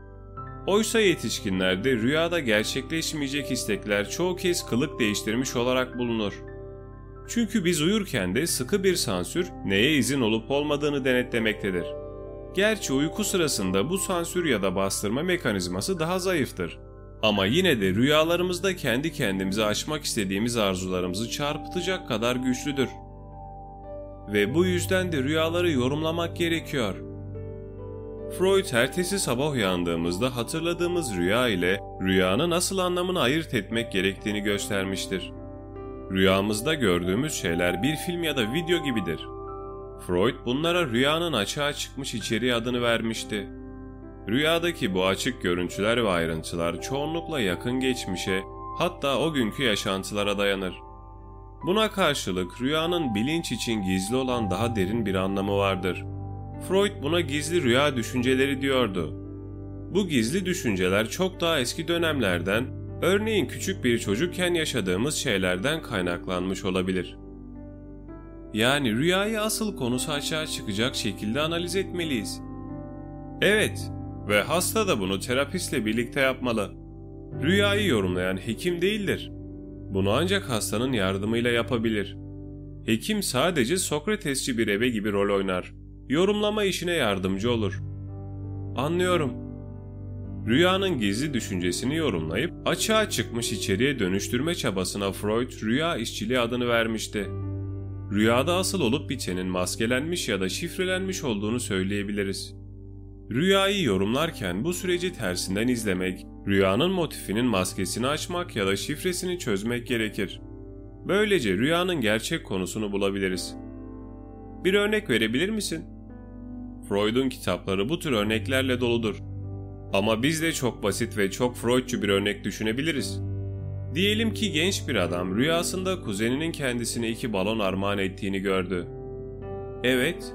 Oysa yetişkinlerde rüyada gerçekleşmeyecek istekler çoğu kez kılık değiştirmiş olarak bulunur. Çünkü biz uyurken de sıkı bir sansür neye izin olup olmadığını denetlemektedir. Gerçi uyku sırasında bu sansür ya da bastırma mekanizması daha zayıftır. Ama yine de rüyalarımızda kendi kendimize aşmak istediğimiz arzularımızı çarpıtacak kadar güçlüdür. Ve bu yüzden de rüyaları yorumlamak gerekiyor. Freud ertesi sabah uyandığımızda hatırladığımız rüya ile rüyanın nasıl anlamını ayırt etmek gerektiğini göstermiştir. Rüyamızda gördüğümüz şeyler bir film ya da video gibidir. Freud bunlara rüyanın açığa çıkmış içeriği adını vermişti. Rüyadaki bu açık görüntüler ve ayrıntılar çoğunlukla yakın geçmişe, hatta o günkü yaşantılara dayanır. Buna karşılık rüyanın bilinç için gizli olan daha derin bir anlamı vardır. Freud buna gizli rüya düşünceleri diyordu. Bu gizli düşünceler çok daha eski dönemlerden, örneğin küçük bir çocukken yaşadığımız şeylerden kaynaklanmış olabilir. Yani rüyayı asıl konusu açığa çıkacak şekilde analiz etmeliyiz. Evet ve hasta da bunu terapistle birlikte yapmalı. Rüyayı yorumlayan hekim değildir. Bunu ancak hastanın yardımıyla yapabilir. Hekim sadece Sokratesçi bir ebe gibi rol oynar. Yorumlama işine yardımcı olur. Anlıyorum. Rüyanın gizli düşüncesini yorumlayıp açığa çıkmış içeriye dönüştürme çabasına Freud rüya işçiliği adını vermişti. Rüyada asıl olup bitenin maskelenmiş ya da şifrelenmiş olduğunu söyleyebiliriz. Rüyayı yorumlarken bu süreci tersinden izlemek, rüyanın motifinin maskesini açmak ya da şifresini çözmek gerekir. Böylece rüyanın gerçek konusunu bulabiliriz. Bir örnek verebilir misin? Freud'un kitapları bu tür örneklerle doludur. Ama biz de çok basit ve çok Freudcu bir örnek düşünebiliriz. Diyelim ki genç bir adam rüyasında kuzeninin kendisine iki balon armağan ettiğini gördü. Evet.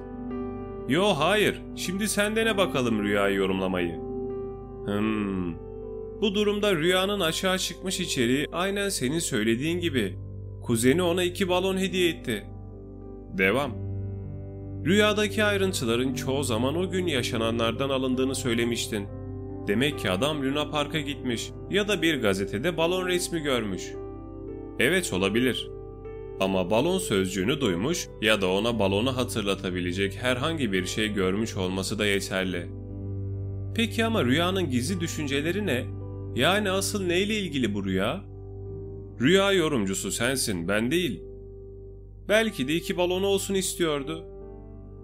Yo hayır, şimdi sen dene bakalım rüyayı yorumlamayı. Hmm. Bu durumda rüyanın aşağı çıkmış içeriği aynen senin söylediğin gibi. Kuzeni ona iki balon hediye etti. Devam. Rüyadaki ayrıntıların çoğu zaman o gün yaşananlardan alındığını söylemiştin. Demek ki adam Luna Park'a gitmiş ya da bir gazetede balon resmi görmüş. Evet olabilir. Ama balon sözcüğünü duymuş ya da ona balonu hatırlatabilecek herhangi bir şey görmüş olması da yeterli. Peki ama rüyanın gizli düşünceleri ne? Yani asıl neyle ilgili bu rüya? Rüya yorumcusu sensin, ben değil. Belki de iki balon olsun istiyordu.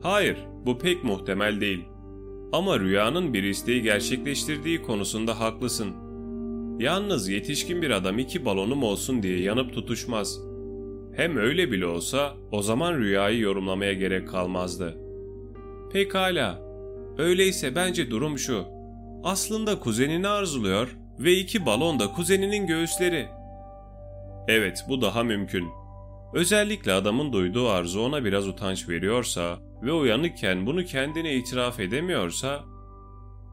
Hayır, bu pek muhtemel değil. Ama rüyanın bir isteği gerçekleştirdiği konusunda haklısın. Yalnız yetişkin bir adam iki balonum olsun diye yanıp tutuşmaz. Hem öyle bile olsa o zaman rüyayı yorumlamaya gerek kalmazdı. Pekala. Öyleyse bence durum şu. Aslında kuzenini arzuluyor ve iki balon da kuzeninin göğüsleri. Evet bu daha mümkün. Özellikle adamın duyduğu arzu ona biraz utanç veriyorsa ve uyanıkken bunu kendine itiraf edemiyorsa,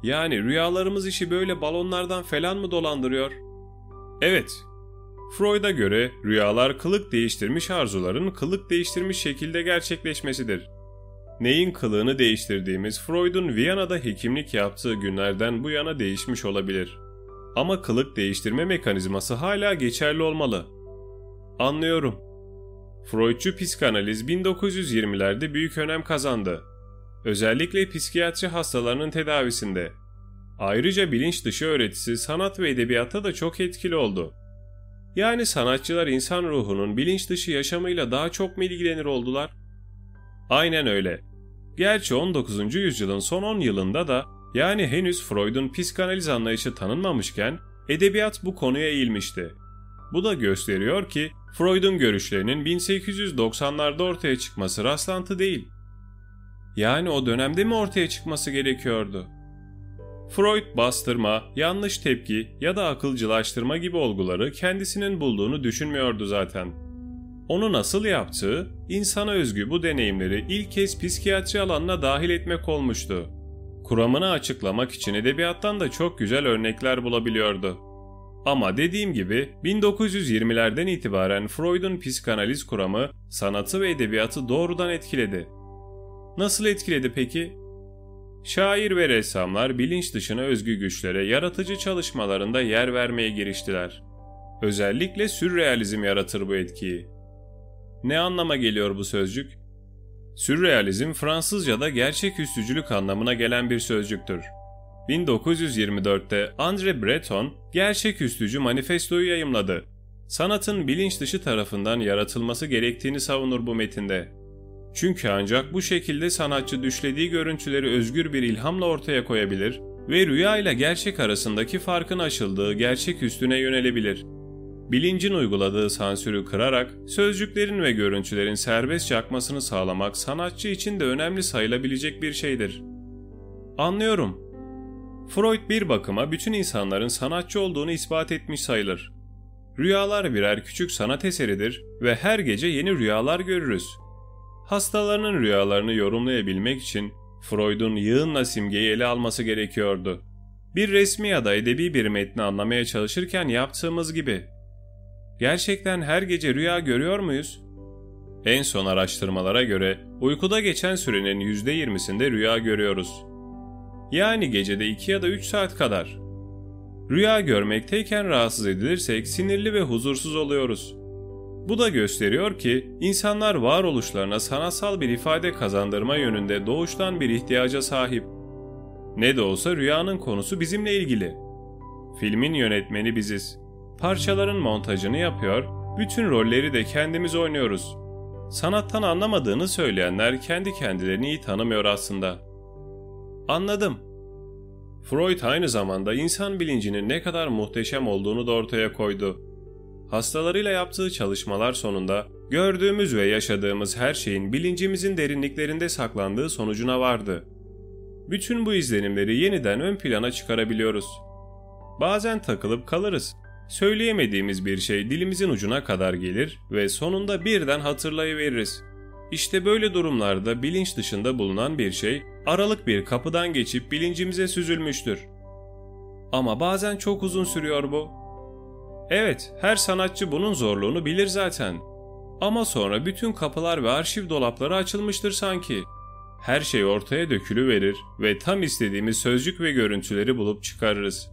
yani rüyalarımız işi böyle balonlardan falan mı dolandırıyor? Evet, Freud'a göre rüyalar kılık değiştirmiş arzuların kılık değiştirmiş şekilde gerçekleşmesidir. Neyin kılığını değiştirdiğimiz Freud'un Viyana'da hekimlik yaptığı günlerden bu yana değişmiş olabilir. Ama kılık değiştirme mekanizması hala geçerli olmalı. Anlıyorum. Freudcu psikanaliz 1920'lerde büyük önem kazandı. Özellikle psikiyatri hastalarının tedavisinde. Ayrıca bilinç dışı öğretisi sanat ve edebiyatta da çok etkili oldu. Yani sanatçılar insan ruhunun bilinç dışı yaşamıyla daha çok mu ilgilenir oldular? Aynen öyle. Gerçi 19. yüzyılın son 10 yılında da yani henüz Freud'un psikanaliz anlayışı tanınmamışken edebiyat bu konuya eğilmişti. Bu da gösteriyor ki Freud'un görüşlerinin 1890'larda ortaya çıkması rastlantı değil. Yani o dönemde mi ortaya çıkması gerekiyordu? Freud bastırma, yanlış tepki ya da akılcılaştırma gibi olguları kendisinin bulduğunu düşünmüyordu zaten. Onu nasıl yaptığı, insana özgü bu deneyimleri ilk kez psikiyatri alanına dahil etmek olmuştu. Kuramını açıklamak için edebiyattan da çok güzel örnekler bulabiliyordu. Ama dediğim gibi 1920'lerden itibaren Freud'un psikanaliz kuramı sanatı ve edebiyatı doğrudan etkiledi. Nasıl etkiledi peki? Şair ve ressamlar bilinç dışına özgü güçlere yaratıcı çalışmalarında yer vermeye giriştiler. Özellikle sürrealizm yaratır bu etkiyi. Ne anlama geliyor bu sözcük? Sürrealizm Fransızca'da gerçeküstücülük anlamına gelen bir sözcüktür. 1924'te André Breton gerçeküstücü manifestoyu yayımladı. Sanatın bilinç dışı tarafından yaratılması gerektiğini savunur bu metinde. Çünkü ancak bu şekilde sanatçı düşlediği görüntüleri özgür bir ilhamla ortaya koyabilir ve rüya ile gerçek arasındaki farkın aşıldığı gerçek üstüne yönelebilir. Bilincin uyguladığı sansürü kırarak sözcüklerin ve görüntülerin serbestçe akmasını sağlamak sanatçı için de önemli sayılabilecek bir şeydir. Anlıyorum. Freud bir bakıma bütün insanların sanatçı olduğunu ispat etmiş sayılır. Rüyalar birer küçük sanat eseridir ve her gece yeni rüyalar görürüz. Hastalarının rüyalarını yorumlayabilmek için Freud'un yığınla simgeyi ele alması gerekiyordu. Bir resmi ya da edebi bir metni anlamaya çalışırken yaptığımız gibi. Gerçekten her gece rüya görüyor muyuz? En son araştırmalara göre uykuda geçen sürenin %20'sinde rüya görüyoruz. Yani gecede 2 ya da 3 saat kadar. Rüya görmekteyken rahatsız edilirsek sinirli ve huzursuz oluyoruz. Bu da gösteriyor ki insanlar varoluşlarına sanatsal bir ifade kazandırma yönünde doğuştan bir ihtiyaca sahip. Ne de olsa rüyanın konusu bizimle ilgili. Filmin yönetmeni biziz. Parçaların montajını yapıyor, bütün rolleri de kendimiz oynuyoruz. Sanattan anlamadığını söyleyenler kendi kendilerini iyi tanımıyor aslında. Anladım. Freud aynı zamanda insan bilincinin ne kadar muhteşem olduğunu da ortaya koydu. Hastalarıyla yaptığı çalışmalar sonunda gördüğümüz ve yaşadığımız her şeyin bilincimizin derinliklerinde saklandığı sonucuna vardı. Bütün bu izlenimleri yeniden ön plana çıkarabiliyoruz. Bazen takılıp kalırız. Söyleyemediğimiz bir şey dilimizin ucuna kadar gelir ve sonunda birden hatırlayıveririz. İşte böyle durumlarda bilinç dışında bulunan bir şey aralık bir kapıdan geçip bilincimize süzülmüştür. Ama bazen çok uzun sürüyor bu. Evet, her sanatçı bunun zorluğunu bilir zaten. Ama sonra bütün kapılar ve arşiv dolapları açılmıştır sanki. Her şey ortaya dökülü verir ve tam istediğimiz sözcük ve görüntüleri bulup çıkarırız.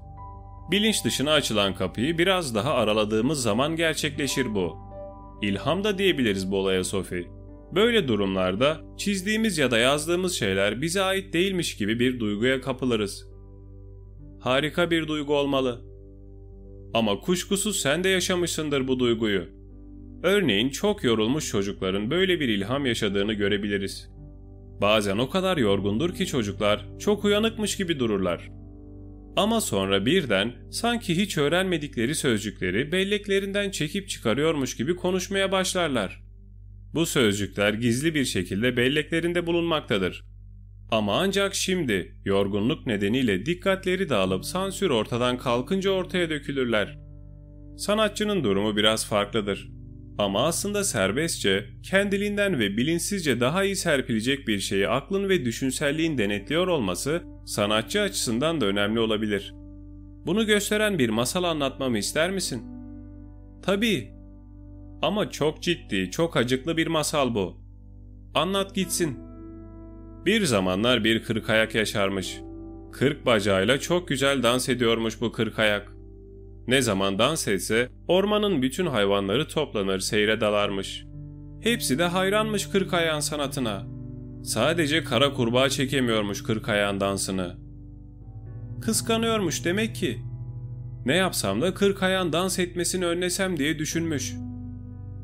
Bilinç dışına açılan kapıyı biraz daha araladığımız zaman gerçekleşir bu. İlham da diyebiliriz bu olaya Sophie. Böyle durumlarda çizdiğimiz ya da yazdığımız şeyler bize ait değilmiş gibi bir duyguya kapılırız. Harika bir duygu olmalı. Ama kuşkusuz sen de yaşamışsındır bu duyguyu. Örneğin çok yorulmuş çocukların böyle bir ilham yaşadığını görebiliriz. Bazen o kadar yorgundur ki çocuklar çok uyanıkmış gibi dururlar. Ama sonra birden sanki hiç öğrenmedikleri sözcükleri belleklerinden çekip çıkarıyormuş gibi konuşmaya başlarlar. Bu sözcükler gizli bir şekilde belleklerinde bulunmaktadır. Ama ancak şimdi yorgunluk nedeniyle dikkatleri dağılıp sansür ortadan kalkınca ortaya dökülürler. Sanatçının durumu biraz farklıdır. Ama aslında serbestçe, kendiliğinden ve bilinçsizce daha iyi serpilecek bir şeyi aklın ve düşünselliğin denetliyor olması sanatçı açısından da önemli olabilir. Bunu gösteren bir masal anlatmamı ister misin? Tabii. Ama çok ciddi, çok acıklı bir masal bu. Anlat gitsin. Bir zamanlar bir kırk ayak yaşarmış. Kırk bacağıyla çok güzel dans ediyormuş bu kırk ayak. Ne zaman dans etse ormanın bütün hayvanları toplanır seyre dalarmış. Hepsi de hayranmış kırk ayağın sanatına. Sadece kara kurbağa çekemiyormuş kırk ayağın dansını. Kıskanıyormuş demek ki. Ne yapsam da kırk ayağın dans etmesini önlesem diye düşünmüş.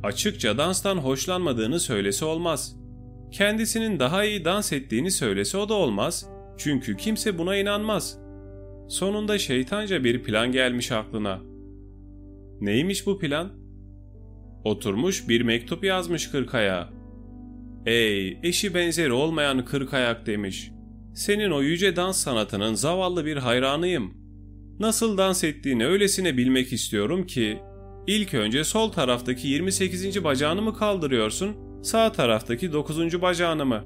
Açıkça danstan hoşlanmadığını söylesi olmaz. Kendisinin daha iyi dans ettiğini söylese o da olmaz. Çünkü kimse buna inanmaz. Sonunda şeytanca bir plan gelmiş aklına. Neymiş bu plan? Oturmuş bir mektup yazmış Kırkaya. Ey eşi benzeri olmayan Kırkayak demiş. Senin o yüce dans sanatının zavallı bir hayranıyım. Nasıl dans ettiğini öylesine bilmek istiyorum ki ilk önce sol taraftaki 28. bacağını mı kaldırıyorsun, sağ taraftaki 9. bacağını mı?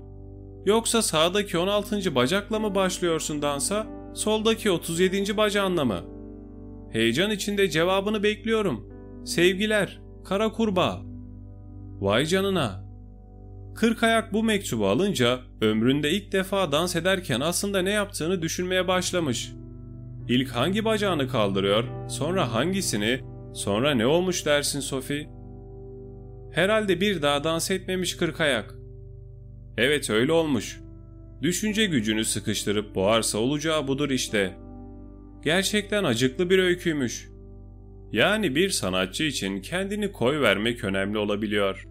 Yoksa sağdaki 16. bacakla mı başlıyorsun dansa, soldaki 37. bacağınla mı? Heyecan içinde cevabını bekliyorum. Sevgiler, kara kurbağa. Vay canına. Kırk ayak bu mektubu alınca ömründe ilk defa dans ederken aslında ne yaptığını düşünmeye başlamış. İlk hangi bacağını kaldırıyor, sonra hangisini, sonra ne olmuş dersin Sophie? Herhalde bir daha dans etmemiş kırk ayak. Evet öyle olmuş. Düşünce gücünü sıkıştırıp boğarsa olacağı budur işte. Gerçekten acıklı bir öyküymüş. Yani bir sanatçı için kendini koy vermek önemli olabiliyor.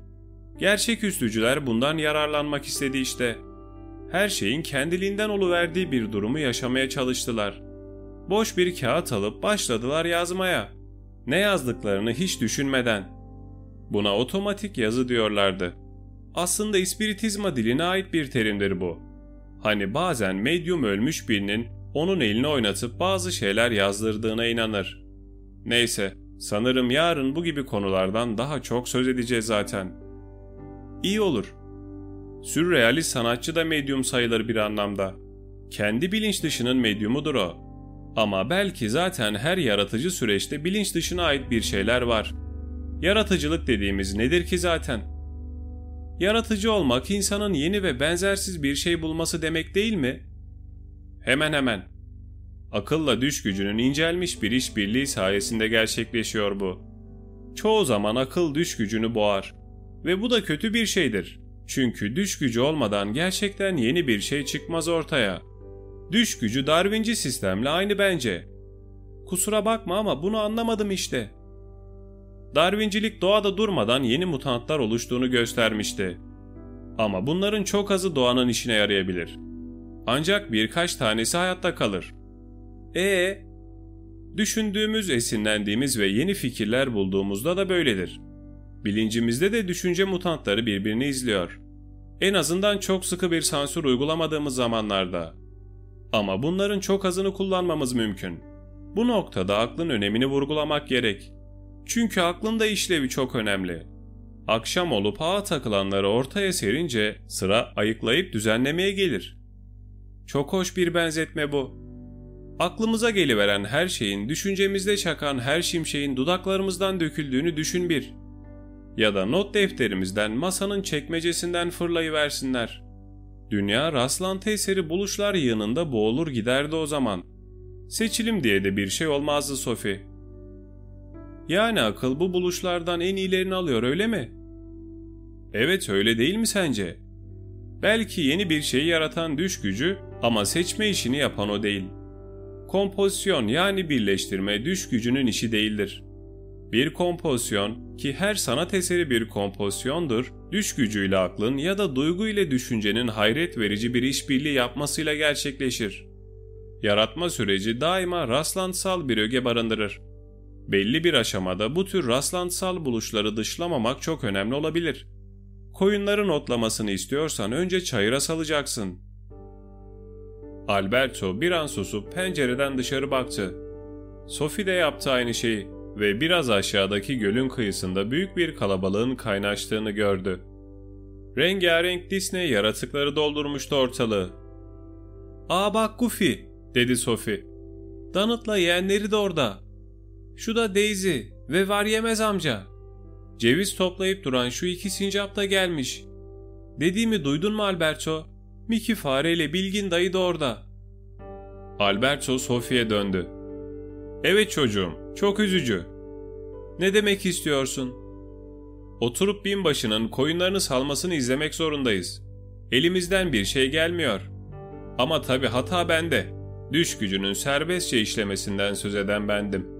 Gerçek üstücüler bundan yararlanmak istedi işte. Her şeyin kendiliğinden oluverdiği bir durumu yaşamaya çalıştılar. Boş bir kağıt alıp başladılar yazmaya. Ne yazdıklarını hiç düşünmeden. Buna otomatik yazı diyorlardı. Aslında ispiritizma diline ait bir terimdir bu. Hani bazen medyum ölmüş birinin onun elini oynatıp bazı şeyler yazdırdığına inanır. Neyse, sanırım yarın bu gibi konulardan daha çok söz edeceğiz zaten. İyi olur. Sürrealist sanatçı da medyum sayılır bir anlamda. Kendi bilinç dışının medyumudur o. Ama belki zaten her yaratıcı süreçte bilinç dışına ait bir şeyler var. Yaratıcılık dediğimiz nedir ki zaten? Yaratıcı olmak insanın yeni ve benzersiz bir şey bulması demek değil mi? Hemen hemen. Akılla düş gücünün incelmiş bir işbirliği sayesinde gerçekleşiyor bu. Çoğu zaman akıl düş gücünü boğar. Ve bu da kötü bir şeydir. Çünkü düş gücü olmadan gerçekten yeni bir şey çıkmaz ortaya. Düş gücü Darwinci sistemle aynı bence. Kusura bakma ama bunu anlamadım işte. Darwincilik doğada durmadan yeni mutantlar oluştuğunu göstermişti. Ama bunların çok azı doğanın işine yarayabilir. Ancak birkaç tanesi hayatta kalır. E Düşündüğümüz, esinlendiğimiz ve yeni fikirler bulduğumuzda da böyledir. Bilincimizde de düşünce mutantları birbirini izliyor. En azından çok sıkı bir sansür uygulamadığımız zamanlarda. Ama bunların çok azını kullanmamız mümkün. Bu noktada aklın önemini vurgulamak gerek. Çünkü aklın da işlevi çok önemli. Akşam olup ağa takılanları ortaya serince sıra ayıklayıp düzenlemeye gelir. Çok hoş bir benzetme bu. Aklımıza geliveren her şeyin, düşüncemizde çakan her şimşeğin dudaklarımızdan döküldüğünü düşün bir. Ya da not defterimizden masanın çekmecesinden fırlayıversinler. Dünya rastlantı eseri buluşlar yığınında boğulur giderdi o zaman. Seçilim diye de bir şey olmazdı Sophie. Yani akıl bu buluşlardan en iyilerini alıyor öyle mi? Evet öyle değil mi sence? Belki yeni bir şeyi yaratan düş gücü ama seçme işini yapan o değil. Kompozisyon yani birleştirme düş gücünün işi değildir. Bir kompozisyon ki her sanat eseri bir kompozisyondur, düş gücüyle aklın ya da duygu ile düşüncenin hayret verici bir işbirliği yapmasıyla gerçekleşir. Yaratma süreci daima rastlantısal bir öge barındırır. Belli bir aşamada bu tür rastlantısal buluşları dışlamamak çok önemli olabilir. Koyunların otlamasını istiyorsan önce çayıra salacaksın. Alberto bir an susup pencereden dışarı baktı. Sophie de yaptı aynı şeyi ve biraz aşağıdaki gölün kıyısında büyük bir kalabalığın kaynaştığını gördü. Rengarenk Disney yaratıkları doldurmuştu ortalığı. ''Aa bak Goofy'' dedi Sophie. ''Donut'la yeğenleri de orada. Şu da Daisy ve var yemez amca. Ceviz toplayıp duran şu iki sincap da gelmiş. Dediğimi duydun mu Alberto? Mickey fareyle Bilgin dayı da orada. Alberto Sophie'ye döndü. Evet çocuğum, çok üzücü. Ne demek istiyorsun? Oturup binbaşının koyunlarını salmasını izlemek zorundayız. Elimizden bir şey gelmiyor. Ama tabi hata bende. Düş gücünün serbestçe işlemesinden söz eden bendim.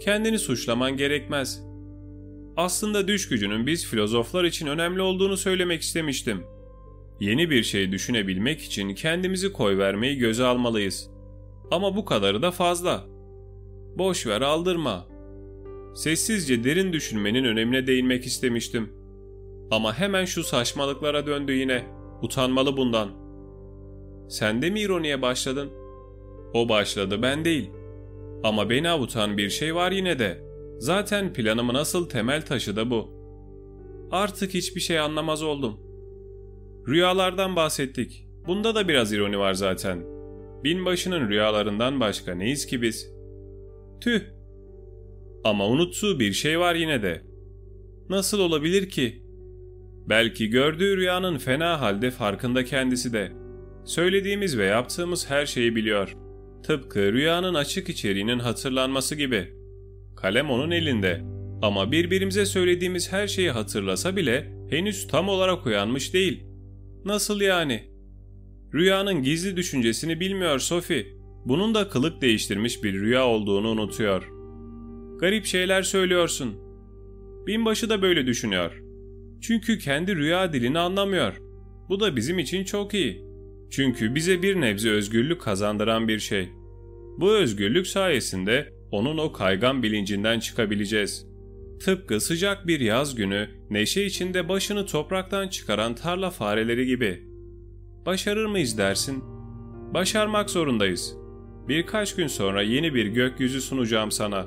Kendini suçlaman gerekmez. Aslında düş gücünün biz filozoflar için önemli olduğunu söylemek istemiştim. Yeni bir şey düşünebilmek için kendimizi koy vermeyi göze almalıyız. Ama bu kadarı da fazla. Boş ver aldırma. Sessizce derin düşünmenin önemine değinmek istemiştim. Ama hemen şu saçmalıklara döndü yine. Utanmalı bundan. Sen de mi ironiye başladın? O başladı ben değil. Ama beni avutan bir şey var yine de. Zaten planımın asıl temel taşı da bu. Artık hiçbir şey anlamaz oldum. Rüyalardan bahsettik. Bunda da biraz ironi var zaten. Binbaşının rüyalarından başka neyiz ki biz? Tüh! Ama unuttuğu bir şey var yine de. Nasıl olabilir ki? Belki gördüğü rüyanın fena halde farkında kendisi de. Söylediğimiz ve yaptığımız her şeyi biliyor. Tıpkı rüyanın açık içeriğinin hatırlanması gibi. Kalem onun elinde. Ama birbirimize söylediğimiz her şeyi hatırlasa bile henüz tam olarak uyanmış değil. Nasıl yani? Rüyanın gizli düşüncesini bilmiyor Sophie. Bunun da kılık değiştirmiş bir rüya olduğunu unutuyor. Garip şeyler söylüyorsun. Binbaşı da böyle düşünüyor. Çünkü kendi rüya dilini anlamıyor. Bu da bizim için çok iyi. Çünkü bize bir nebze özgürlük kazandıran bir şey. Bu özgürlük sayesinde onun o kaygan bilincinden çıkabileceğiz. Tıpkı sıcak bir yaz günü neşe içinde başını topraktan çıkaran tarla fareleri gibi. Başarır mıyız dersin? Başarmak zorundayız. Birkaç gün sonra yeni bir gökyüzü sunacağım sana.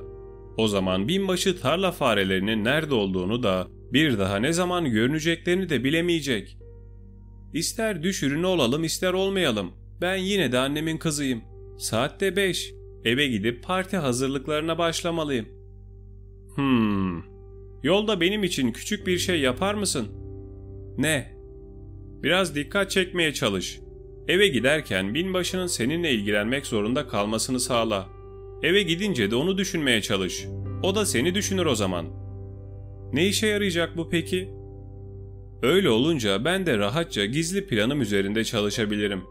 O zaman binbaşı tarla farelerinin nerede olduğunu da bir daha ne zaman görüneceklerini de bilemeyecek. İster düş ürünü olalım ister olmayalım. Ben yine de annemin kızıyım. Saatte beş. Eve gidip parti hazırlıklarına başlamalıyım. Hmm. Yolda benim için küçük bir şey yapar mısın? Ne? Biraz dikkat çekmeye çalış. Eve giderken binbaşının seninle ilgilenmek zorunda kalmasını sağla. Eve gidince de onu düşünmeye çalış. O da seni düşünür o zaman. Ne işe yarayacak bu peki? Öyle olunca ben de rahatça gizli planım üzerinde çalışabilirim.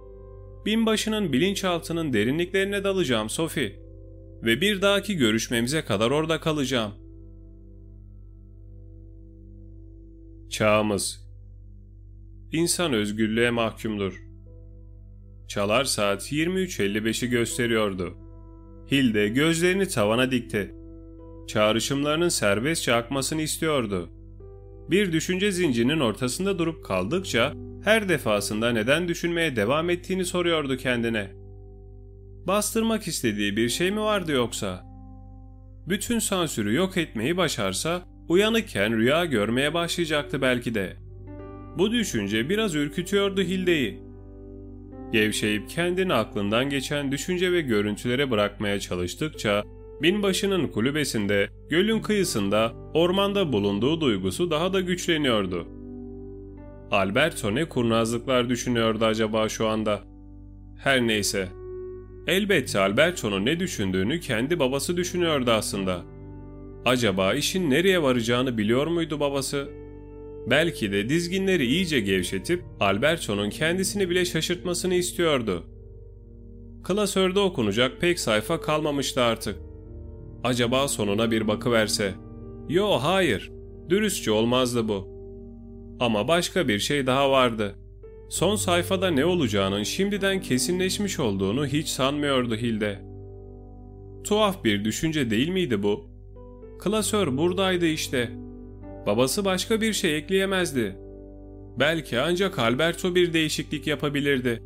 Binbaşının bilinçaltının derinliklerine dalacağım Sophie. Ve bir dahaki görüşmemize kadar orada kalacağım. Çağımız İnsan özgürlüğe mahkumdur. Çalar saat 23.55'i gösteriyordu. Hilde gözlerini tavana dikti. Çağrışımlarının serbestçe akmasını istiyordu. Bir düşünce zincirinin ortasında durup kaldıkça her defasında neden düşünmeye devam ettiğini soruyordu kendine. Bastırmak istediği bir şey mi vardı yoksa? Bütün sansürü yok etmeyi başarsa uyanıkken rüya görmeye başlayacaktı belki de. Bu düşünce biraz ürkütüyordu Hilde'yi. Gevşeyip kendini aklından geçen düşünce ve görüntülere bırakmaya çalıştıkça binbaşının kulübesinde, gölün kıyısında, ormanda bulunduğu duygusu daha da güçleniyordu. Alberto ne kurnazlıklar düşünüyordu acaba şu anda? Her neyse. Elbette Alberto'nun ne düşündüğünü kendi babası düşünüyordu aslında. Acaba işin nereye varacağını biliyor muydu babası? Belki de dizginleri iyice gevşetip Alberto'nun kendisini bile şaşırtmasını istiyordu. Klasörde okunacak pek sayfa kalmamıştı artık. Acaba sonuna bir bakıverse? Yo hayır, dürüstçe olmazdı bu. Ama başka bir şey daha vardı. Son sayfada ne olacağının şimdiden kesinleşmiş olduğunu hiç sanmıyordu Hilde. Tuhaf bir düşünce değil miydi bu? Klasör buradaydı işte. Babası başka bir şey ekleyemezdi. Belki ancak Alberto bir değişiklik yapabilirdi.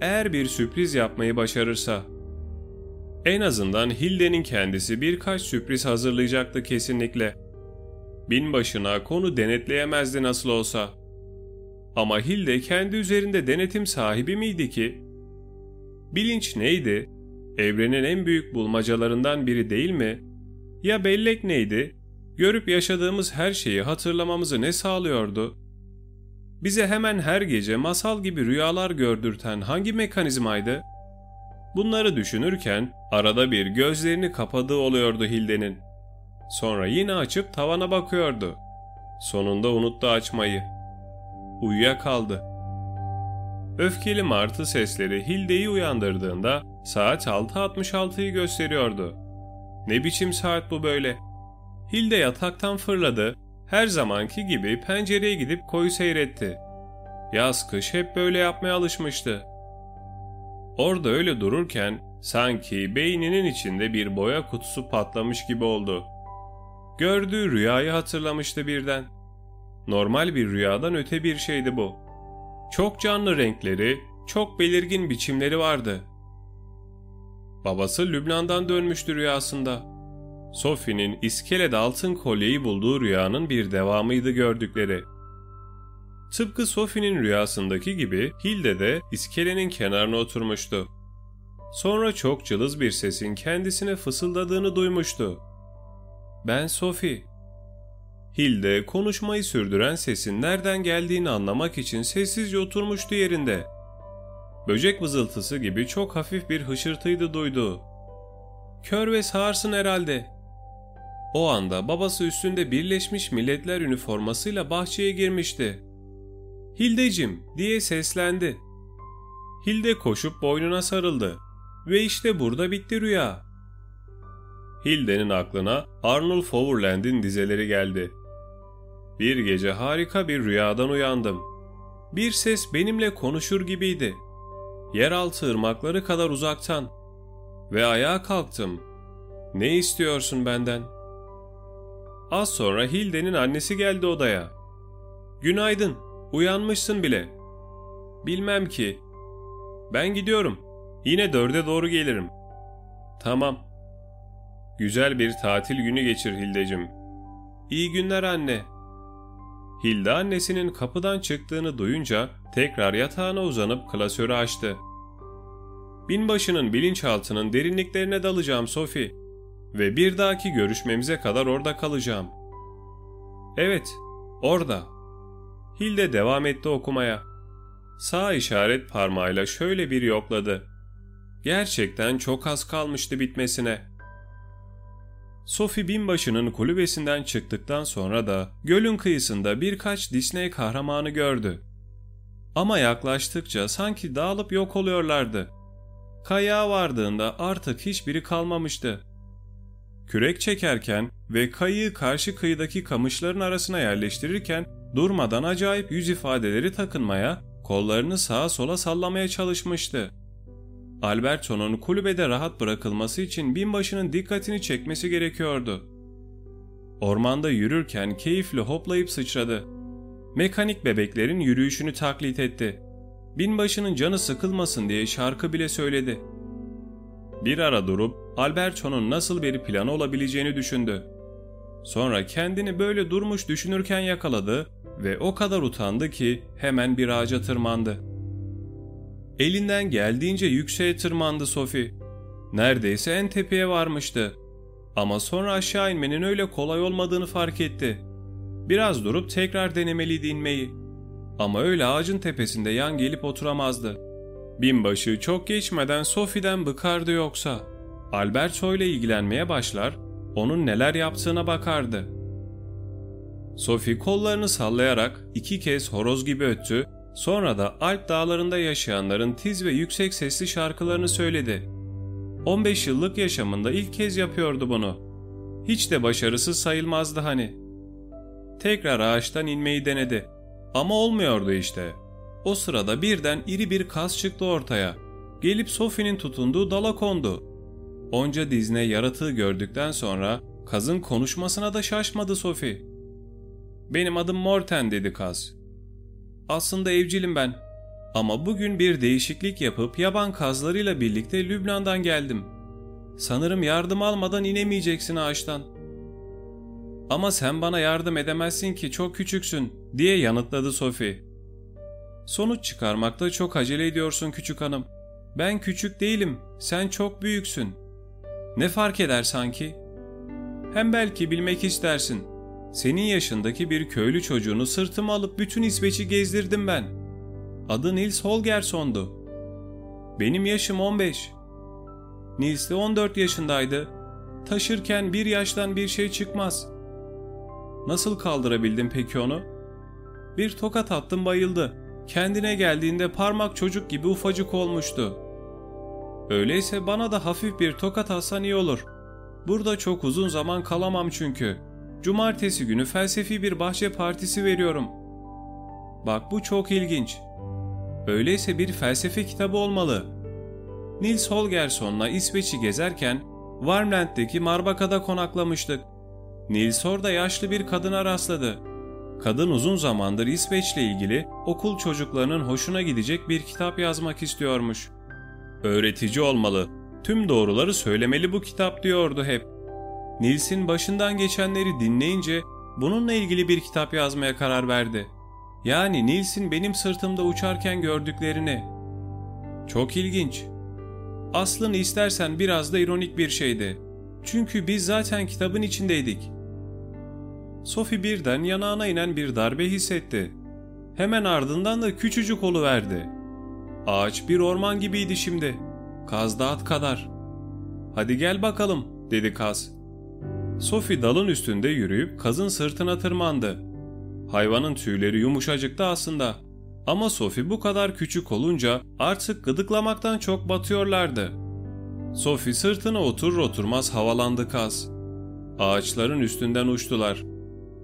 Eğer bir sürpriz yapmayı başarırsa. En azından Hilde'nin kendisi birkaç sürpriz hazırlayacaktı kesinlikle. Binbaşına konu denetleyemezdi nasıl olsa. Ama Hilde kendi üzerinde denetim sahibi miydi ki? Bilinç neydi? Evrenin en büyük bulmacalarından biri değil mi? Ya bellek neydi? Görüp yaşadığımız her şeyi hatırlamamızı ne sağlıyordu? Bize hemen her gece masal gibi rüyalar gördürten hangi mekanizmaydı? Bunları düşünürken arada bir gözlerini kapadığı oluyordu Hilde'nin. Sonra yine açıp tavana bakıyordu. Sonunda unuttu açmayı. Uyuyakaldı. Öfkeli martı sesleri Hilde'yi uyandırdığında saat 6.66'yı gösteriyordu. Ne biçim saat bu böyle? Hilde yataktan fırladı, her zamanki gibi pencereye gidip koyu seyretti. Yaz kış hep böyle yapmaya alışmıştı. Orada öyle dururken sanki beyninin içinde bir boya kutusu patlamış gibi oldu. Gördüğü rüyayı hatırlamıştı birden. Normal bir rüyadan öte bir şeydi bu. Çok canlı renkleri, çok belirgin biçimleri vardı. Babası Lübnan'dan dönmüştü rüyasında. Sophie'nin iskelede altın kolyeyi bulduğu rüyanın bir devamıydı gördükleri. Tıpkı Sophie'nin rüyasındaki gibi Hilde de iskelenin kenarına oturmuştu. Sonra çok cılız bir sesin kendisine fısıldadığını duymuştu. Ben Sophie. Hilde konuşmayı sürdüren sesin nereden geldiğini anlamak için sessizce oturmuştu yerinde. Böcek vızıltısı gibi çok hafif bir hışırtıydı duydu. Kör ve sağırsın herhalde. O anda babası üstünde Birleşmiş Milletler üniformasıyla bahçeye girmişti. Hildecim diye seslendi. Hilde koşup boynuna sarıldı. Ve işte burada bitti rüya. Hilde'nin aklına Arnold Overland'in dizeleri geldi. Bir gece harika bir rüyadan uyandım. Bir ses benimle konuşur gibiydi. Yeraltı ırmakları kadar uzaktan. Ve ayağa kalktım. Ne istiyorsun benden? Az sonra Hilde'nin annesi geldi odaya. Günaydın, uyanmışsın bile. Bilmem ki. Ben gidiyorum. Yine dörde doğru gelirim. Tamam. Güzel bir tatil günü geçir Hildecim. İyi günler anne. Hilde annesinin kapıdan çıktığını duyunca tekrar yatağına uzanıp klasörü açtı. Binbaşının bilinçaltının derinliklerine dalacağım Sophie ve bir dahaki görüşmemize kadar orada kalacağım. Evet, orada. Hilde devam etti okumaya. Sağ işaret parmağıyla şöyle bir yokladı. Gerçekten çok az kalmıştı bitmesine. Sophie binbaşının kulübesinden çıktıktan sonra da gölün kıyısında birkaç Disney kahramanı gördü. Ama yaklaştıkça sanki dağılıp yok oluyorlardı. Kayağa vardığında artık hiçbiri kalmamıştı. Kürek çekerken ve kayığı karşı kıyıdaki kamışların arasına yerleştirirken durmadan acayip yüz ifadeleri takınmaya, kollarını sağa sola sallamaya çalışmıştı. Alberto'nun kulübede rahat bırakılması için binbaşının dikkatini çekmesi gerekiyordu. Ormanda yürürken keyifli hoplayıp sıçradı. Mekanik bebeklerin yürüyüşünü taklit etti. Binbaşının canı sıkılmasın diye şarkı bile söyledi. Bir ara durup Alberto'nun nasıl bir planı olabileceğini düşündü. Sonra kendini böyle durmuş düşünürken yakaladı ve o kadar utandı ki hemen bir ağaca tırmandı. Elinden geldiğince yükseğe tırmandı Sophie. Neredeyse en tepeye varmıştı. Ama sonra aşağı inmenin öyle kolay olmadığını fark etti. Biraz durup tekrar denemeliydi inmeyi. Ama öyle ağacın tepesinde yan gelip oturamazdı. Binbaşı çok geçmeden Sophie'den bıkardı yoksa. Alberto ile ilgilenmeye başlar, onun neler yaptığına bakardı. Sophie kollarını sallayarak iki kez horoz gibi öttü Sonra da Alp dağlarında yaşayanların tiz ve yüksek sesli şarkılarını söyledi. 15 yıllık yaşamında ilk kez yapıyordu bunu. Hiç de başarısız sayılmazdı hani. Tekrar ağaçtan inmeyi denedi. Ama olmuyordu işte. O sırada birden iri bir kas çıktı ortaya. Gelip Sophie'nin tutunduğu dala kondu. Onca dizne yaratığı gördükten sonra kazın konuşmasına da şaşmadı Sophie. Benim adım Morten dedi kaz. Aslında evcilim ben. Ama bugün bir değişiklik yapıp yaban kazlarıyla birlikte Lübnan'dan geldim. Sanırım yardım almadan inemeyeceksin ağaçtan. Ama sen bana yardım edemezsin ki çok küçüksün diye yanıtladı Sophie. Sonuç çıkarmakta çok acele ediyorsun küçük hanım. Ben küçük değilim, sen çok büyüksün. Ne fark eder sanki? Hem belki bilmek istersin. Senin yaşındaki bir köylü çocuğunu sırtıma alıp bütün İsveç'i gezdirdim ben. Adı Nils Holgersson'du. Benim yaşım 15. Nils de 14 yaşındaydı. Taşırken bir yaştan bir şey çıkmaz. Nasıl kaldırabildim peki onu? Bir tokat attım bayıldı. Kendine geldiğinde parmak çocuk gibi ufacık olmuştu. Öyleyse bana da hafif bir tokat atsan iyi olur. Burada çok uzun zaman kalamam çünkü.'' Cumartesi günü felsefi bir bahçe partisi veriyorum. Bak bu çok ilginç. Öyleyse bir felsefe kitabı olmalı. Nils Holgersson'la İsveç'i gezerken Varmland'deki Marbaka'da konaklamıştık. Nils orada yaşlı bir kadına rastladı. Kadın uzun zamandır İsveç'le ilgili okul çocuklarının hoşuna gidecek bir kitap yazmak istiyormuş. Öğretici olmalı, tüm doğruları söylemeli bu kitap diyordu hep. Nils'in başından geçenleri dinleyince bununla ilgili bir kitap yazmaya karar verdi. Yani Nils'in benim sırtımda uçarken gördüklerini. Çok ilginç. Aslını istersen biraz da ironik bir şeydi. Çünkü biz zaten kitabın içindeydik. Sophie birden yanağına inen bir darbe hissetti. Hemen ardından da küçücük verdi. Ağaç bir orman gibiydi şimdi. Kaz dağıt kadar. Hadi gel bakalım dedi kaz. Sophie dalın üstünde yürüyüp kazın sırtına tırmandı. Hayvanın tüyleri yumuşacıktı aslında. Ama Sophie bu kadar küçük olunca artık gıdıklamaktan çok batıyorlardı. Sophie sırtına oturur oturmaz havalandı kaz. Ağaçların üstünden uçtular.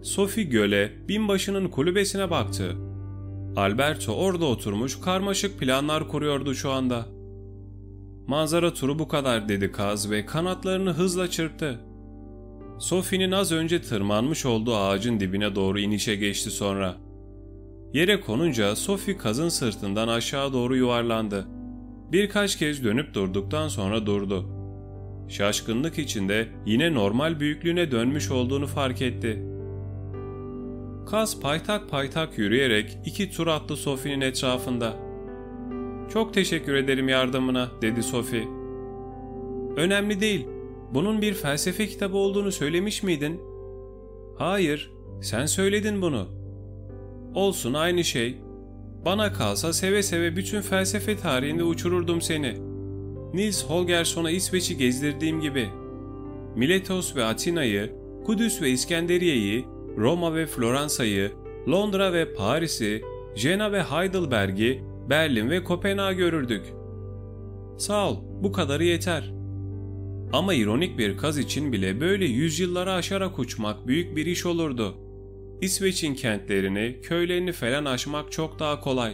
Sophie göle, binbaşının kulübesine baktı. Alberto orada oturmuş karmaşık planlar kuruyordu şu anda. Manzara turu bu kadar dedi kaz ve kanatlarını hızla çırptı. Sophie'nin az önce tırmanmış olduğu ağacın dibine doğru inişe geçti sonra. Yere konunca Sophie kazın sırtından aşağı doğru yuvarlandı. Birkaç kez dönüp durduktan sonra durdu. Şaşkınlık içinde yine normal büyüklüğüne dönmüş olduğunu fark etti. Kaz paytak paytak yürüyerek iki tur attı Sophie'nin etrafında. ''Çok teşekkür ederim yardımına'' dedi Sophie. ''Önemli değil. Bunun bir felsefe kitabı olduğunu söylemiş miydin?'' ''Hayır, sen söyledin bunu.'' ''Olsun aynı şey. Bana kalsa seve seve bütün felsefe tarihinde uçururdum seni. Nils Holgersson'a İsveç'i gezdirdiğim gibi. Miletos ve Atina'yı, Kudüs ve İskenderiye'yi, Roma ve Floransa'yı, Londra ve Paris'i, Jena ve Heidelberg'i, Berlin ve Kopenhag görürdük. Sağ ol, bu kadarı yeter. Ama ironik bir kaz için bile böyle yüzyılları aşarak uçmak büyük bir iş olurdu. İsveç'in kentlerini, köylerini falan aşmak çok daha kolay.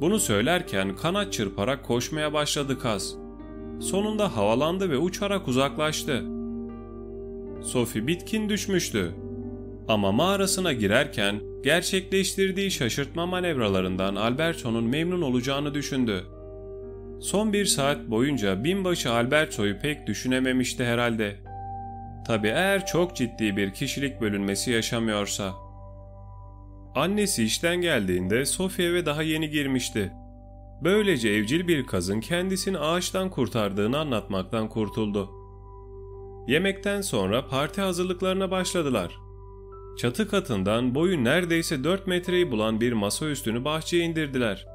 Bunu söylerken kanat çırparak koşmaya başladı kaz. Sonunda havalandı ve uçarak uzaklaştı. Sophie bitkin düşmüştü. Ama mağarasına girerken gerçekleştirdiği şaşırtma manevralarından Alberto'nun memnun olacağını düşündü. Son bir saat boyunca binbaşı Alberto'yu pek düşünememişti herhalde. Tabi eğer çok ciddi bir kişilik bölünmesi yaşamıyorsa. Annesi işten geldiğinde Sophie eve daha yeni girmişti. Böylece evcil bir kazın kendisini ağaçtan kurtardığını anlatmaktan kurtuldu. Yemekten sonra parti hazırlıklarına başladılar. Çatı katından boyu neredeyse 4 metreyi bulan bir masa üstünü bahçeye indirdiler.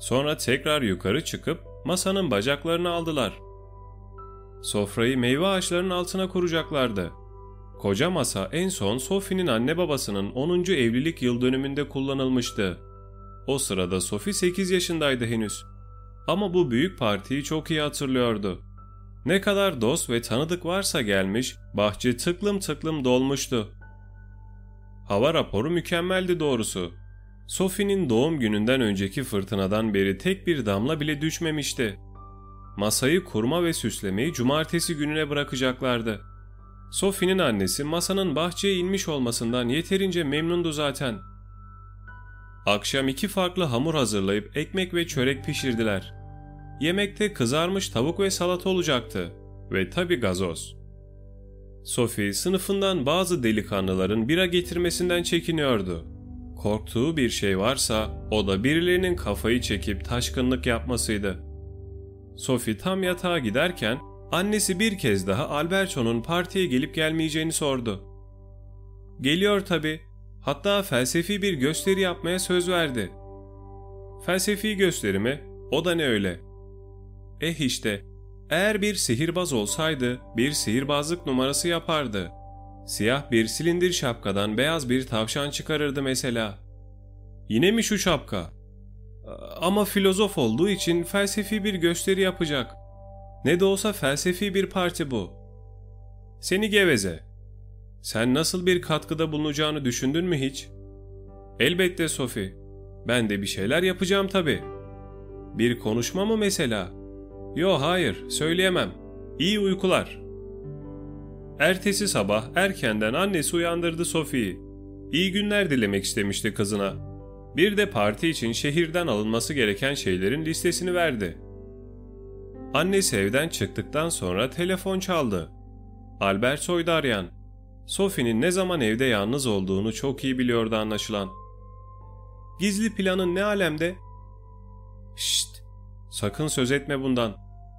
Sonra tekrar yukarı çıkıp masanın bacaklarını aldılar. Sofrayı meyve ağaçlarının altına kuracaklardı. Koca masa en son Sophie'nin anne babasının 10. evlilik yıl dönümünde kullanılmıştı. O sırada Sophie 8 yaşındaydı henüz. Ama bu büyük partiyi çok iyi hatırlıyordu. Ne kadar dost ve tanıdık varsa gelmiş, bahçe tıklım tıklım dolmuştu. Hava raporu mükemmeldi doğrusu. Sophie'nin doğum gününden önceki fırtınadan beri tek bir damla bile düşmemişti. Masayı kurma ve süslemeyi cumartesi gününe bırakacaklardı. Sophie'nin annesi masanın bahçeye inmiş olmasından yeterince memnundu zaten. Akşam iki farklı hamur hazırlayıp ekmek ve çörek pişirdiler. Yemekte kızarmış tavuk ve salata olacaktı ve tabi gazoz. Sophie sınıfından bazı delikanlıların bira getirmesinden çekiniyordu. Korktuğu bir şey varsa o da birilerinin kafayı çekip taşkınlık yapmasıydı. Sophie tam yatağa giderken annesi bir kez daha Alberto'nun partiye gelip gelmeyeceğini sordu. Geliyor tabi. Hatta felsefi bir gösteri yapmaya söz verdi. Felsefi gösteri mi? O da ne öyle? Eh işte, eğer bir sihirbaz olsaydı bir sihirbazlık numarası yapardı. Siyah bir silindir şapkadan beyaz bir tavşan çıkarırdı mesela. Yine mi şu şapka? Ama filozof olduğu için felsefi bir gösteri yapacak. Ne de olsa felsefi bir parti bu. Seni geveze. Sen nasıl bir katkıda bulunacağını düşündün mü hiç? Elbette Sophie. Ben de bir şeyler yapacağım tabii. Bir konuşma mı mesela?'' Yo hayır, söyleyemem. İyi uykular. Ertesi sabah erkenden annesi uyandırdı Sophie'yi. İyi günler dilemek istemişti kızına. Bir de parti için şehirden alınması gereken şeylerin listesini verdi. Annesi evden çıktıktan sonra telefon çaldı. Albert Soydaryan. Sophie'nin ne zaman evde yalnız olduğunu çok iyi biliyordu anlaşılan. Gizli planın ne alemde? Şşt! Sakın söz etme bundan.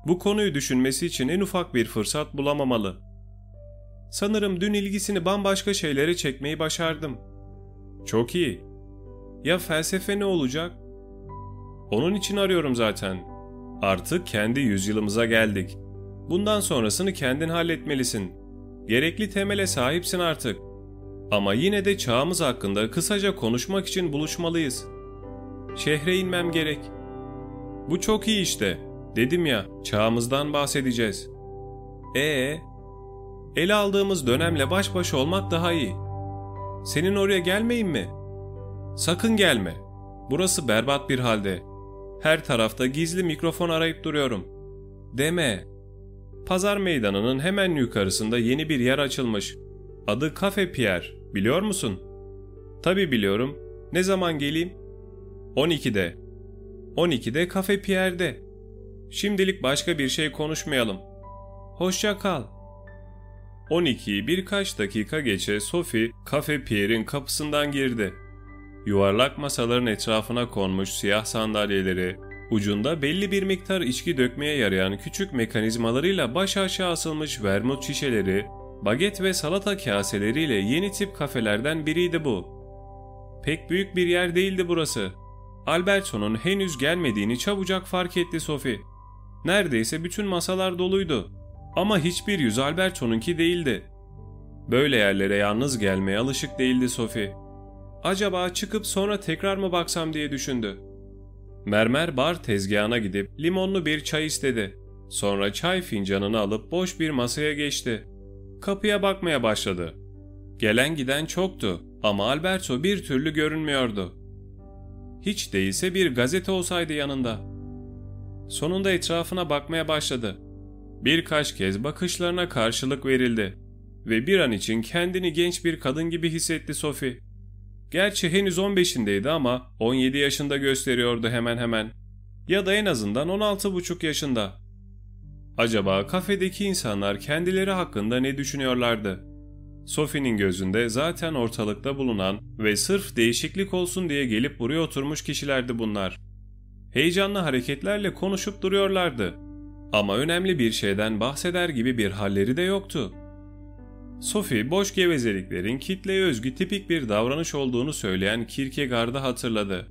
Bu konuyu düşünmesi için en ufak bir fırsat bulamamalı. Sanırım dün ilgisini bambaşka şeylere çekmeyi başardım. Çok iyi. Ya felsefe ne olacak? Onun için arıyorum zaten. Artık kendi yüzyılımıza geldik. Bundan sonrasını kendin halletmelisin. Gerekli temele sahipsin artık. Ama yine de çağımız hakkında kısaca konuşmak için buluşmalıyız. Şehre inmem gerek. Bu çok iyi işte. Dedim ya, çağımızdan bahsedeceğiz. Ee, ele aldığımız dönemle baş başa olmak daha iyi. Senin oraya gelmeyin mi? Sakın gelme. Burası berbat bir halde. Her tarafta gizli mikrofon arayıp duruyorum. Deme. Pazar meydanının hemen yukarısında yeni bir yer açılmış. Adı Cafe Pierre. Biliyor musun? Tabii biliyorum. Ne zaman geleyim? 12'de. 12'de Cafe Pierre'de. Şimdilik başka bir şey konuşmayalım. Hoşça kal. 12'yi birkaç dakika geçe Sophie Cafe Pierre'in kapısından girdi. Yuvarlak masaların etrafına konmuş siyah sandalyeleri, ucunda belli bir miktar içki dökmeye yarayan küçük mekanizmalarıyla baş aşağı asılmış vermut şişeleri, baget ve salata kaseleriyle yeni tip kafelerden biriydi bu. Pek büyük bir yer değildi burası. Alberto'nun henüz gelmediğini çabucak fark etti Sophie. Neredeyse bütün masalar doluydu. Ama hiçbir yüz Alberto'nunki değildi. Böyle yerlere yalnız gelmeye alışık değildi Sophie. Acaba çıkıp sonra tekrar mı baksam diye düşündü. Mermer bar tezgahına gidip limonlu bir çay istedi. Sonra çay fincanını alıp boş bir masaya geçti. Kapıya bakmaya başladı. Gelen giden çoktu ama Alberto bir türlü görünmüyordu. Hiç değilse bir gazete olsaydı yanında. Sonunda etrafına bakmaya başladı. Birkaç kez bakışlarına karşılık verildi ve bir an için kendini genç bir kadın gibi hissetti Sophie. Gerçi henüz 15'indeydi ama 17 yaşında gösteriyordu hemen hemen. Ya da en azından 16,5 yaşında. Acaba kafedeki insanlar kendileri hakkında ne düşünüyorlardı? Sophie'nin gözünde zaten ortalıkta bulunan ve sırf değişiklik olsun diye gelip buraya oturmuş kişilerdi bunlar. Heyecanlı hareketlerle konuşup duruyorlardı. Ama önemli bir şeyden bahseder gibi bir halleri de yoktu. Sophie boş gevezeliklerin kitleye özgü tipik bir davranış olduğunu söyleyen Kierkegaard'ı hatırladı.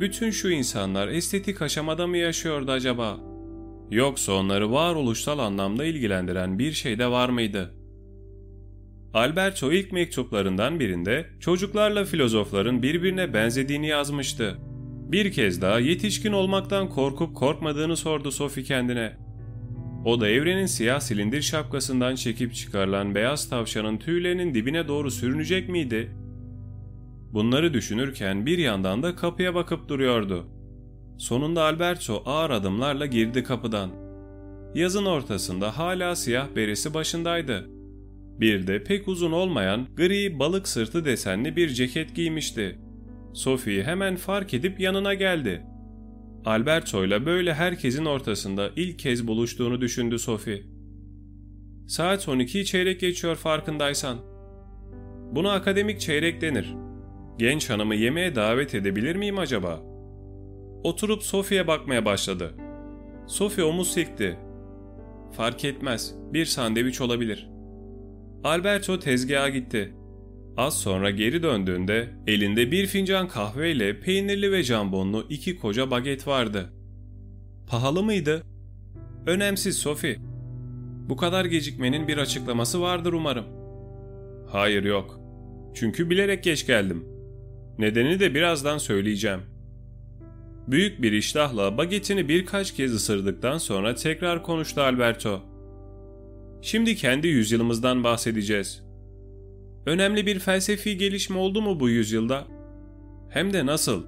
Bütün şu insanlar estetik aşamada mı yaşıyordu acaba? Yoksa onları varoluşsal anlamda ilgilendiren bir şey de var mıydı? Alberto ilk mektuplarından birinde çocuklarla filozofların birbirine benzediğini yazmıştı. Bir kez daha yetişkin olmaktan korkup korkmadığını sordu Sophie kendine. O da evrenin siyah silindir şapkasından çekip çıkarılan beyaz tavşanın tüylerinin dibine doğru sürünecek miydi? Bunları düşünürken bir yandan da kapıya bakıp duruyordu. Sonunda Alberto ağır adımlarla girdi kapıdan. Yazın ortasında hala siyah beresi başındaydı. Bir de pek uzun olmayan gri balık sırtı desenli bir ceket giymişti. Sophie hemen fark edip yanına geldi. Alberto ile böyle herkesin ortasında ilk kez buluştuğunu düşündü Sophie. Saat 12 çeyrek geçiyor farkındaysan. Buna akademik çeyrek denir. Genç hanımı yemeğe davet edebilir miyim acaba? Oturup Sophie'ye bakmaya başladı. Sophie omuz silkti. Fark etmez, bir sandviç olabilir. Alberto tezgaha gitti. Az sonra geri döndüğünde elinde bir fincan kahveyle peynirli ve jambonlu iki koca baget vardı. Pahalı mıydı? Önemsiz Sophie. Bu kadar gecikmenin bir açıklaması vardır umarım. Hayır yok. Çünkü bilerek geç geldim. Nedeni de birazdan söyleyeceğim. Büyük bir iştahla bagetini birkaç kez ısırdıktan sonra tekrar konuştu Alberto. Şimdi kendi yüzyılımızdan bahsedeceğiz. Önemli bir felsefi gelişme oldu mu bu yüzyılda? Hem de nasıl?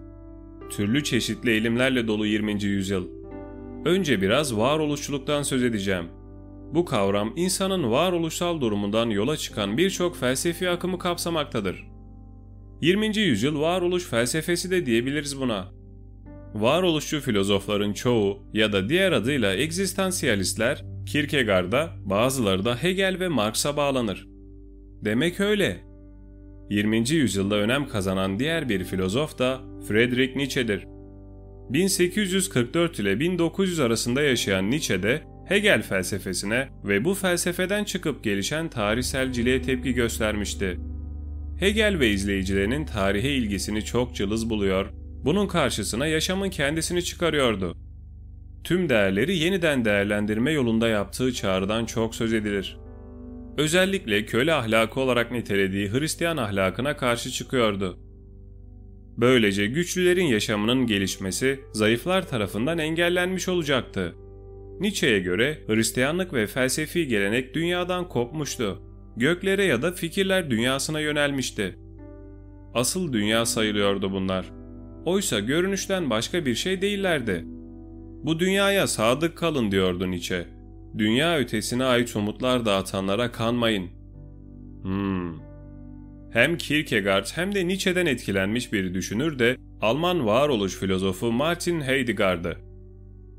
Türlü çeşitli eğilimlerle dolu 20. yüzyıl. Önce biraz varoluşçuluktan söz edeceğim. Bu kavram insanın varoluşsal durumundan yola çıkan birçok felsefi akımı kapsamaktadır. 20. yüzyıl varoluş felsefesi de diyebiliriz buna. Varoluşçu filozofların çoğu ya da diğer adıyla egzistansiyalistler Kierkegaard'a, bazıları da Hegel ve Marx'a bağlanır. Demek öyle. 20. yüzyılda önem kazanan diğer bir filozof da Friedrich Nietzsche'dir. 1844 ile 1900 arasında yaşayan Nietzsche de Hegel felsefesine ve bu felsefeden çıkıp gelişen tarihselciliğe tepki göstermişti. Hegel ve izleyicilerinin tarihe ilgisini çok cılız buluyor, bunun karşısına yaşamın kendisini çıkarıyordu. Tüm değerleri yeniden değerlendirme yolunda yaptığı çağrıdan çok söz edilir. Özellikle köle ahlakı olarak nitelediği Hristiyan ahlakına karşı çıkıyordu. Böylece güçlülerin yaşamının gelişmesi zayıflar tarafından engellenmiş olacaktı. Nietzsche'ye göre Hristiyanlık ve felsefi gelenek dünyadan kopmuştu. Göklere ya da fikirler dünyasına yönelmişti. Asıl dünya sayılıyordu bunlar. Oysa görünüşten başka bir şey değillerdi. Bu dünyaya sadık kalın diyordu Nietzsche. Dünya ötesine ait umutlar dağıtanlara kanmayın. Hmm. Hem Kierkegaard hem de Nietzsche'den etkilenmiş bir düşünür de Alman varoluş filozofu Martin Heidegger'dı.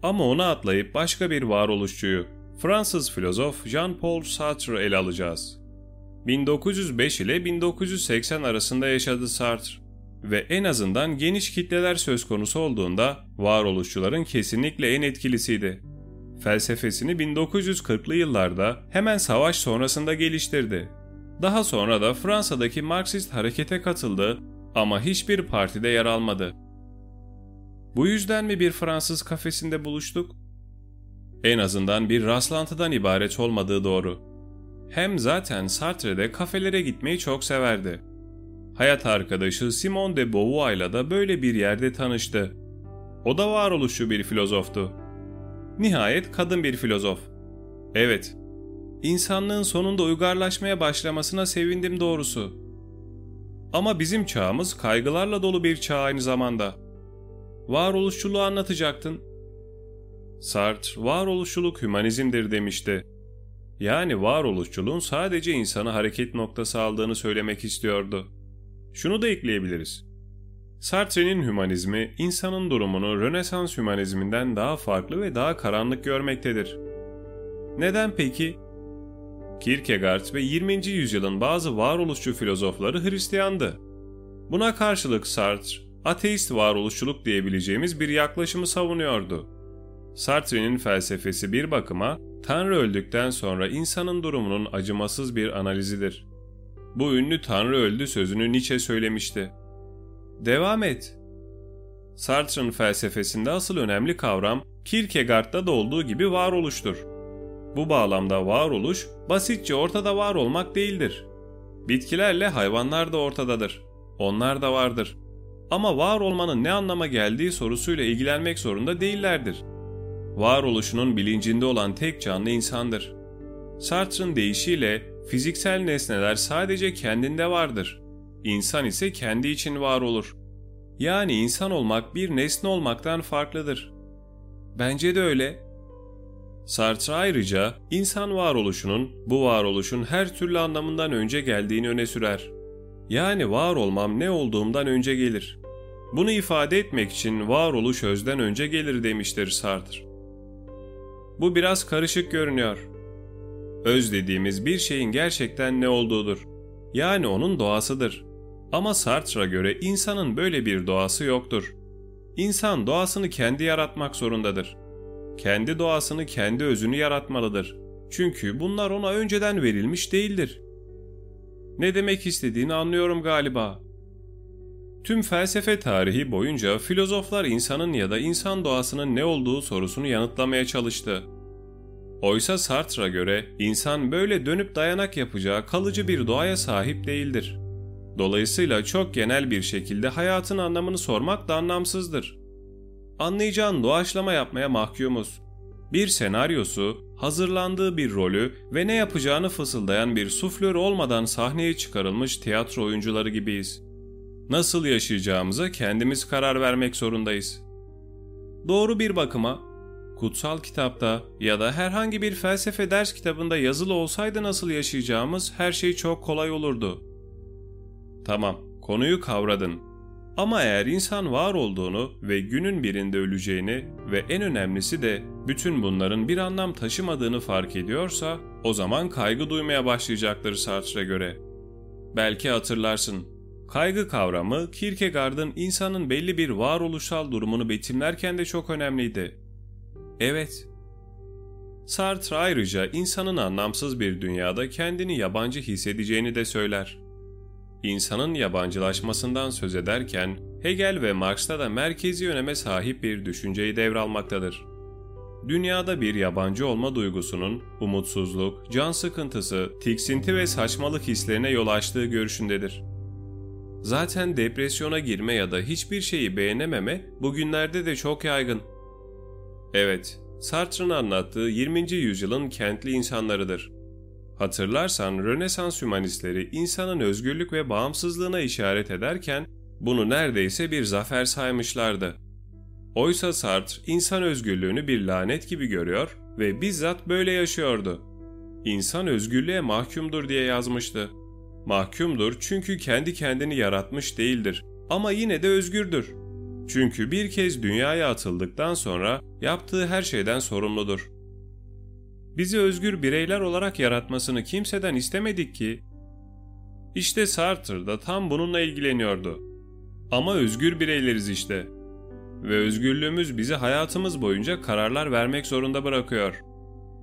Ama onu atlayıp başka bir varoluşçuyu, Fransız filozof Jean-Paul Sartre ele alacağız. 1905 ile 1980 arasında yaşadı Sartre ve en azından geniş kitleler söz konusu olduğunda varoluşçuların kesinlikle en etkilisiydi. Felsefesini 1940'lı yıllarda hemen savaş sonrasında geliştirdi. Daha sonra da Fransa'daki Marksist harekete katıldı ama hiçbir partide yer almadı. Bu yüzden mi bir Fransız kafesinde buluştuk? En azından bir rastlantıdan ibaret olmadığı doğru. Hem zaten Sartre'de kafelere gitmeyi çok severdi. Hayat arkadaşı Simone de Beauvoir'la da böyle bir yerde tanıştı. O da varoluşçu bir filozoftu. Nihayet kadın bir filozof. Evet, insanlığın sonunda uygarlaşmaya başlamasına sevindim doğrusu. Ama bizim çağımız kaygılarla dolu bir çağ aynı zamanda. Varoluşçuluğu anlatacaktın. Sartre, varoluşçuluk hümanizmdir demişti. Yani varoluşçuluğun sadece insanı hareket noktası aldığını söylemek istiyordu. Şunu da ekleyebiliriz. Sartre'nin hümanizmi insanın durumunu Rönesans hümanizminden daha farklı ve daha karanlık görmektedir. Neden peki? Kierkegaard ve 20. yüzyılın bazı varoluşçu filozofları Hristiyandı. Buna karşılık Sartre, ateist varoluşçuluk diyebileceğimiz bir yaklaşımı savunuyordu. Sartre'nin felsefesi bir bakıma Tanrı öldükten sonra insanın durumunun acımasız bir analizidir. Bu ünlü Tanrı öldü sözünü Nietzsche söylemişti. Devam et. Sartre'ın felsefesinde asıl önemli kavram Kierkegaard'da da olduğu gibi varoluştur. Bu bağlamda varoluş basitçe ortada var olmak değildir. Bitkilerle hayvanlar da ortadadır. Onlar da vardır. Ama var olmanın ne anlama geldiği sorusuyla ilgilenmek zorunda değillerdir. Varoluşunun bilincinde olan tek canlı insandır. Sartre'ın deyişiyle fiziksel nesneler sadece kendinde vardır. İnsan ise kendi için var olur. Yani insan olmak bir nesne olmaktan farklıdır. Bence de öyle. Sartre ayrıca insan varoluşunun bu varoluşun her türlü anlamından önce geldiğini öne sürer. Yani var olmam ne olduğumdan önce gelir. Bunu ifade etmek için varoluş özden önce gelir demiştir Sartre. Bu biraz karışık görünüyor. Öz dediğimiz bir şeyin gerçekten ne olduğudur. Yani onun doğasıdır. Ama Sartre'a göre insanın böyle bir doğası yoktur. İnsan doğasını kendi yaratmak zorundadır. Kendi doğasını, kendi özünü yaratmalıdır. Çünkü bunlar ona önceden verilmiş değildir. Ne demek istediğini anlıyorum galiba. Tüm felsefe tarihi boyunca filozoflar insanın ya da insan doğasının ne olduğu sorusunu yanıtlamaya çalıştı. Oysa Sartre'a göre insan böyle dönüp dayanak yapacağı kalıcı bir doğaya sahip değildir. Dolayısıyla çok genel bir şekilde hayatın anlamını sormak da anlamsızdır. Anlayacağın doğaçlama yapmaya mahkumuz. Bir senaryosu, hazırlandığı bir rolü ve ne yapacağını fısıldayan bir suflör olmadan sahneye çıkarılmış tiyatro oyuncuları gibiyiz. Nasıl yaşayacağımıza kendimiz karar vermek zorundayız. Doğru bir bakıma, kutsal kitapta ya da herhangi bir felsefe ders kitabında yazılı olsaydı nasıl yaşayacağımız her şey çok kolay olurdu. Tamam, konuyu kavradın. Ama eğer insan var olduğunu ve günün birinde öleceğini ve en önemlisi de bütün bunların bir anlam taşımadığını fark ediyorsa o zaman kaygı duymaya başlayacaktır Sartre'a göre. Belki hatırlarsın. Kaygı kavramı Kierkegaard'ın insanın belli bir varoluşsal durumunu betimlerken de çok önemliydi. Evet. Sartre ayrıca insanın anlamsız bir dünyada kendini yabancı hissedeceğini de söyler. İnsanın yabancılaşmasından söz ederken Hegel ve Marx'ta da merkezi öneme sahip bir düşünceyi devralmaktadır. Dünyada bir yabancı olma duygusunun umutsuzluk, can sıkıntısı, tiksinti ve saçmalık hislerine yol açtığı görüşündedir. Zaten depresyona girme ya da hiçbir şeyi beğenememe bugünlerde de çok yaygın. Evet, Sartre'ın anlattığı 20. yüzyılın kentli insanlarıdır. Hatırlarsan Rönesans hümanistleri insanın özgürlük ve bağımsızlığına işaret ederken bunu neredeyse bir zafer saymışlardı. Oysa Sartre insan özgürlüğünü bir lanet gibi görüyor ve bizzat böyle yaşıyordu. İnsan özgürlüğe mahkumdur diye yazmıştı. Mahkumdur çünkü kendi kendini yaratmış değildir ama yine de özgürdür. Çünkü bir kez dünyaya atıldıktan sonra yaptığı her şeyden sorumludur. Bizi özgür bireyler olarak yaratmasını kimseden istemedik ki. İşte Sartre da tam bununla ilgileniyordu. Ama özgür bireyleriz işte. Ve özgürlüğümüz bizi hayatımız boyunca kararlar vermek zorunda bırakıyor.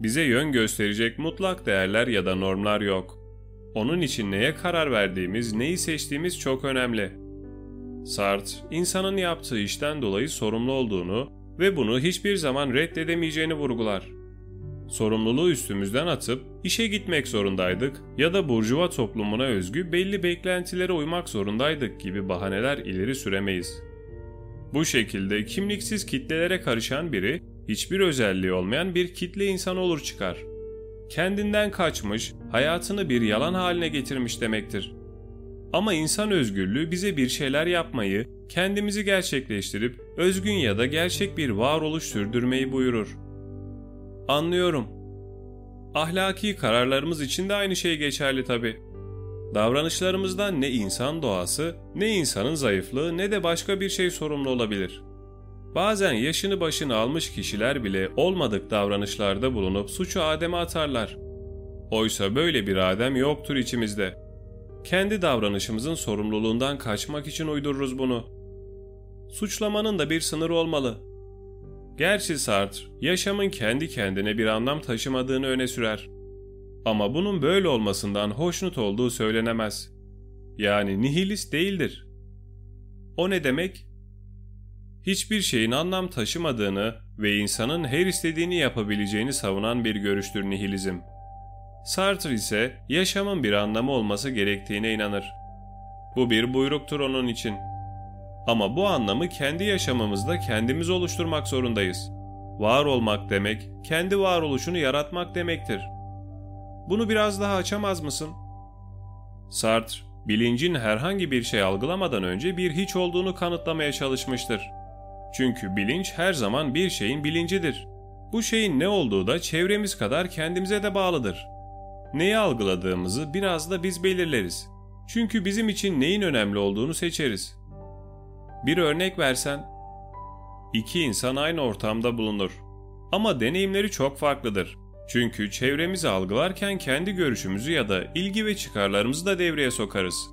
Bize yön gösterecek mutlak değerler ya da normlar yok. Onun için neye karar verdiğimiz, neyi seçtiğimiz çok önemli. Sartre, insanın yaptığı işten dolayı sorumlu olduğunu ve bunu hiçbir zaman reddedemeyeceğini vurgular. Sorumluluğu üstümüzden atıp işe gitmek zorundaydık ya da burjuva toplumuna özgü belli beklentilere uymak zorundaydık gibi bahaneler ileri süremeyiz. Bu şekilde kimliksiz kitlelere karışan biri hiçbir özelliği olmayan bir kitle insan olur çıkar. Kendinden kaçmış, hayatını bir yalan haline getirmiş demektir. Ama insan özgürlüğü bize bir şeyler yapmayı, kendimizi gerçekleştirip özgün ya da gerçek bir varoluş sürdürmeyi buyurur. Anlıyorum. Ahlaki kararlarımız için de aynı şey geçerli tabi. Davranışlarımızdan ne insan doğası, ne insanın zayıflığı ne de başka bir şey sorumlu olabilir. Bazen yaşını başını almış kişiler bile olmadık davranışlarda bulunup suçu Adem'e atarlar. Oysa böyle bir Adem yoktur içimizde. Kendi davranışımızın sorumluluğundan kaçmak için uydururuz bunu. Suçlamanın da bir sınırı olmalı. Gerçi Sartre, yaşamın kendi kendine bir anlam taşımadığını öne sürer. Ama bunun böyle olmasından hoşnut olduğu söylenemez. Yani nihilist değildir. O ne demek? Hiçbir şeyin anlam taşımadığını ve insanın her istediğini yapabileceğini savunan bir görüştür nihilizm. Sartre ise yaşamın bir anlamı olması gerektiğine inanır. Bu bir buyruktur onun için. Ama bu anlamı kendi yaşamımızda kendimiz oluşturmak zorundayız. Var olmak demek, kendi varoluşunu yaratmak demektir. Bunu biraz daha açamaz mısın? Sartre, bilincin herhangi bir şey algılamadan önce bir hiç olduğunu kanıtlamaya çalışmıştır. Çünkü bilinç her zaman bir şeyin bilincidir. Bu şeyin ne olduğu da çevremiz kadar kendimize de bağlıdır. Neyi algıladığımızı biraz da biz belirleriz. Çünkü bizim için neyin önemli olduğunu seçeriz. Bir örnek versen, iki insan aynı ortamda bulunur. Ama deneyimleri çok farklıdır. Çünkü çevremizi algılarken kendi görüşümüzü ya da ilgi ve çıkarlarımızı da devreye sokarız.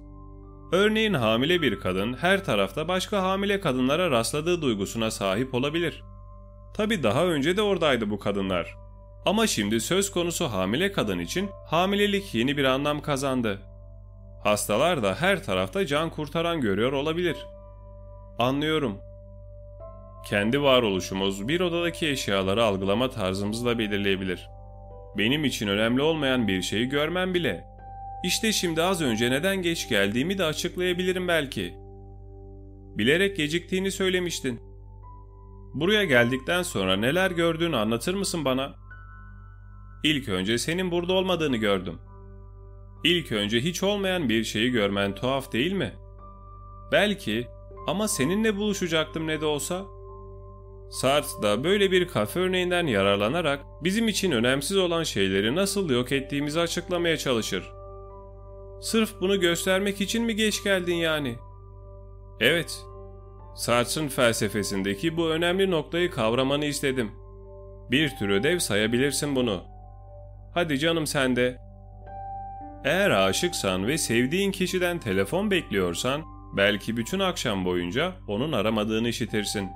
Örneğin hamile bir kadın her tarafta başka hamile kadınlara rastladığı duygusuna sahip olabilir. Tabi daha önce de oradaydı bu kadınlar. Ama şimdi söz konusu hamile kadın için hamilelik yeni bir anlam kazandı. Hastalar da her tarafta can kurtaran görüyor olabilir. Anlıyorum. Kendi varoluşumuz bir odadaki eşyaları algılama tarzımızı da belirleyebilir. Benim için önemli olmayan bir şeyi görmem bile. İşte şimdi az önce neden geç geldiğimi de açıklayabilirim belki. Bilerek geciktiğini söylemiştin. Buraya geldikten sonra neler gördüğünü anlatır mısın bana? İlk önce senin burada olmadığını gördüm. İlk önce hiç olmayan bir şeyi görmen tuhaf değil mi? Belki ama seninle buluşacaktım ne de olsa. Sartre da böyle bir kafe örneğinden yararlanarak bizim için önemsiz olan şeyleri nasıl yok ettiğimizi açıklamaya çalışır. Sırf bunu göstermek için mi geç geldin yani? Evet. Sartre'ın felsefesindeki bu önemli noktayı kavramanı istedim. Bir tür ödev sayabilirsin bunu. Hadi canım sen de. Eğer aşıksan ve sevdiğin kişiden telefon bekliyorsan, belki bütün akşam boyunca onun aramadığını işitirsin.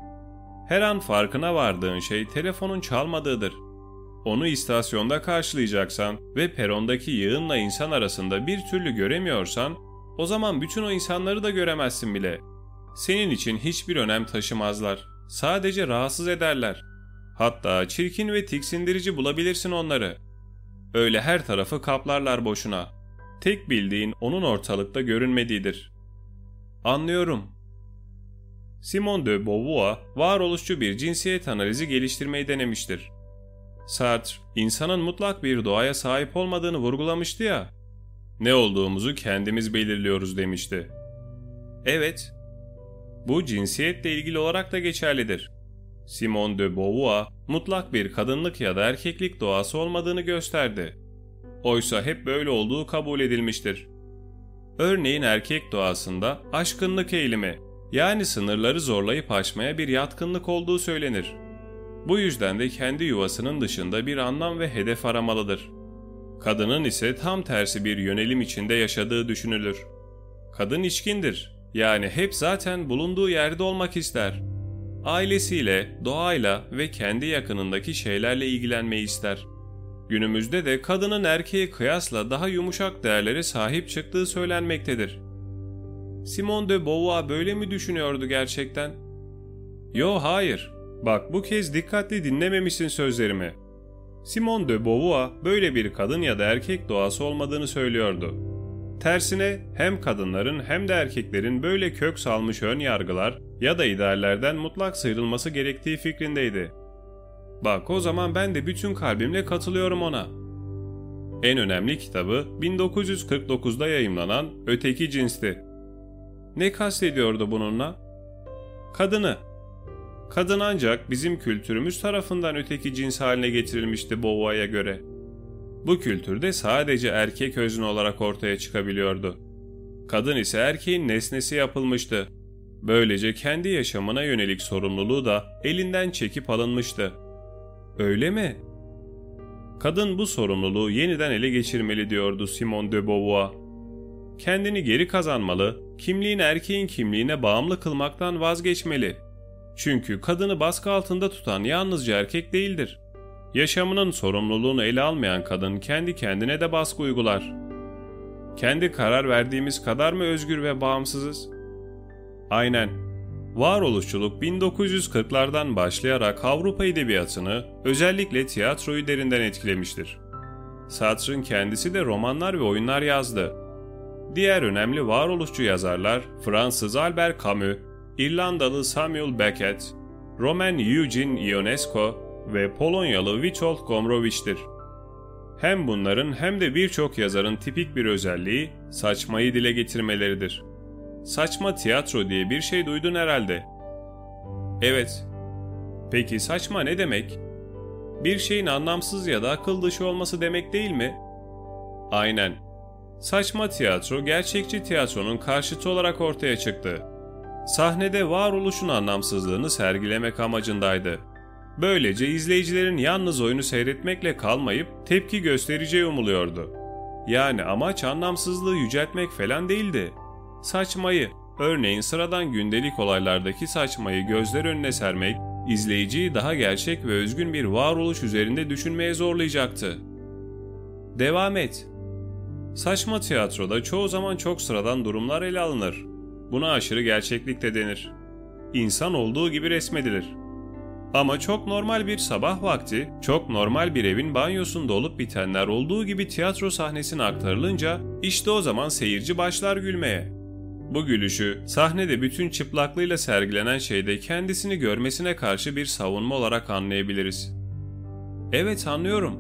Her an farkına vardığın şey telefonun çalmadığıdır. Onu istasyonda karşılayacaksan ve perondaki yığınla insan arasında bir türlü göremiyorsan, o zaman bütün o insanları da göremezsin bile. Senin için hiçbir önem taşımazlar. Sadece rahatsız ederler. Hatta çirkin ve tiksindirici bulabilirsin onları. Öyle her tarafı kaplarlar boşuna. Tek bildiğin onun ortalıkta görünmediğidir. Anlıyorum. Simone de Beauvoir varoluşçu bir cinsiyet analizi geliştirmeyi denemiştir. Sartre, insanın mutlak bir doğaya sahip olmadığını vurgulamıştı ya. Ne olduğumuzu kendimiz belirliyoruz demişti. Evet, bu cinsiyetle ilgili olarak da geçerlidir. Simone de Beauvoir mutlak bir kadınlık ya da erkeklik doğası olmadığını gösterdi. Oysa hep böyle olduğu kabul edilmiştir. Örneğin erkek doğasında aşkınlık eğilimi yani sınırları zorlayıp aşmaya bir yatkınlık olduğu söylenir. Bu yüzden de kendi yuvasının dışında bir anlam ve hedef aramalıdır. Kadının ise tam tersi bir yönelim içinde yaşadığı düşünülür. Kadın içkindir. Yani hep zaten bulunduğu yerde olmak ister. Ailesiyle, doğayla ve kendi yakınındaki şeylerle ilgilenmeyi ister. Günümüzde de kadının erkeğe kıyasla daha yumuşak değerlere sahip çıktığı söylenmektedir. Simone de Beauvoir böyle mi düşünüyordu gerçekten? Yo hayır. Bak bu kez dikkatli dinlememişsin sözlerimi. Simone de Beauvoir böyle bir kadın ya da erkek doğası olmadığını söylüyordu. Tersine hem kadınların hem de erkeklerin böyle kök salmış ön yargılar ya da ideallerden mutlak sıyrılması gerektiği fikrindeydi. Bak o zaman ben de bütün kalbimle katılıyorum ona. En önemli kitabı 1949'da yayımlanan Öteki Cinsti. Ne kastediyordu bununla? Kadını. Kadın ancak bizim kültürümüz tarafından öteki cins haline getirilmişti Beauvoir'a göre. Bu kültürde sadece erkek özne olarak ortaya çıkabiliyordu. Kadın ise erkeğin nesnesi yapılmıştı. Böylece kendi yaşamına yönelik sorumluluğu da elinden çekip alınmıştı. Öyle mi? Kadın bu sorumluluğu yeniden ele geçirmeli diyordu Simone de Beauvoir. Kendini geri kazanmalı, kimliğini erkeğin kimliğine bağımlı kılmaktan vazgeçmeli. Çünkü kadını baskı altında tutan yalnızca erkek değildir. Yaşamının sorumluluğunu ele almayan kadın kendi kendine de baskı uygular. Kendi karar verdiğimiz kadar mı özgür ve bağımsızız? Aynen. Varoluşçuluk 1940'lardan başlayarak Avrupa edebiyatını, özellikle tiyatroyu derinden etkilemiştir. Sartre'ın kendisi de romanlar ve oyunlar yazdı. Diğer önemli varoluşçu yazarlar Fransız Albert Camus, İrlandalı Samuel Beckett, Roman Eugene Ionesco ve Polonyalı Witold Gombrowic'tir. Hem bunların hem de birçok yazarın tipik bir özelliği saçmayı dile getirmeleridir. Saçma tiyatro diye bir şey duydun herhalde. Evet. Peki saçma ne demek? Bir şeyin anlamsız ya da akıl dışı olması demek değil mi? Aynen. Saçma tiyatro gerçekçi tiyatronun karşıtı olarak ortaya çıktı. Sahnede varoluşun anlamsızlığını sergilemek amacındaydı. Böylece izleyicilerin yalnız oyunu seyretmekle kalmayıp tepki göstereceği umuluyordu. Yani amaç anlamsızlığı yüceltmek falan değildi. Saçmayı, örneğin sıradan gündelik olaylardaki saçmayı gözler önüne sermek, izleyiciyi daha gerçek ve özgün bir varoluş üzerinde düşünmeye zorlayacaktı. Devam et. Saçma tiyatroda çoğu zaman çok sıradan durumlar ele alınır. Buna aşırı gerçeklik de denir. İnsan olduğu gibi resmedilir. Ama çok normal bir sabah vakti, çok normal bir evin banyosunda olup bitenler olduğu gibi tiyatro sahnesine aktarılınca işte o zaman seyirci başlar gülmeye. Bu gülüşü sahnede bütün çıplaklığıyla sergilenen şeyde kendisini görmesine karşı bir savunma olarak anlayabiliriz. Evet anlıyorum.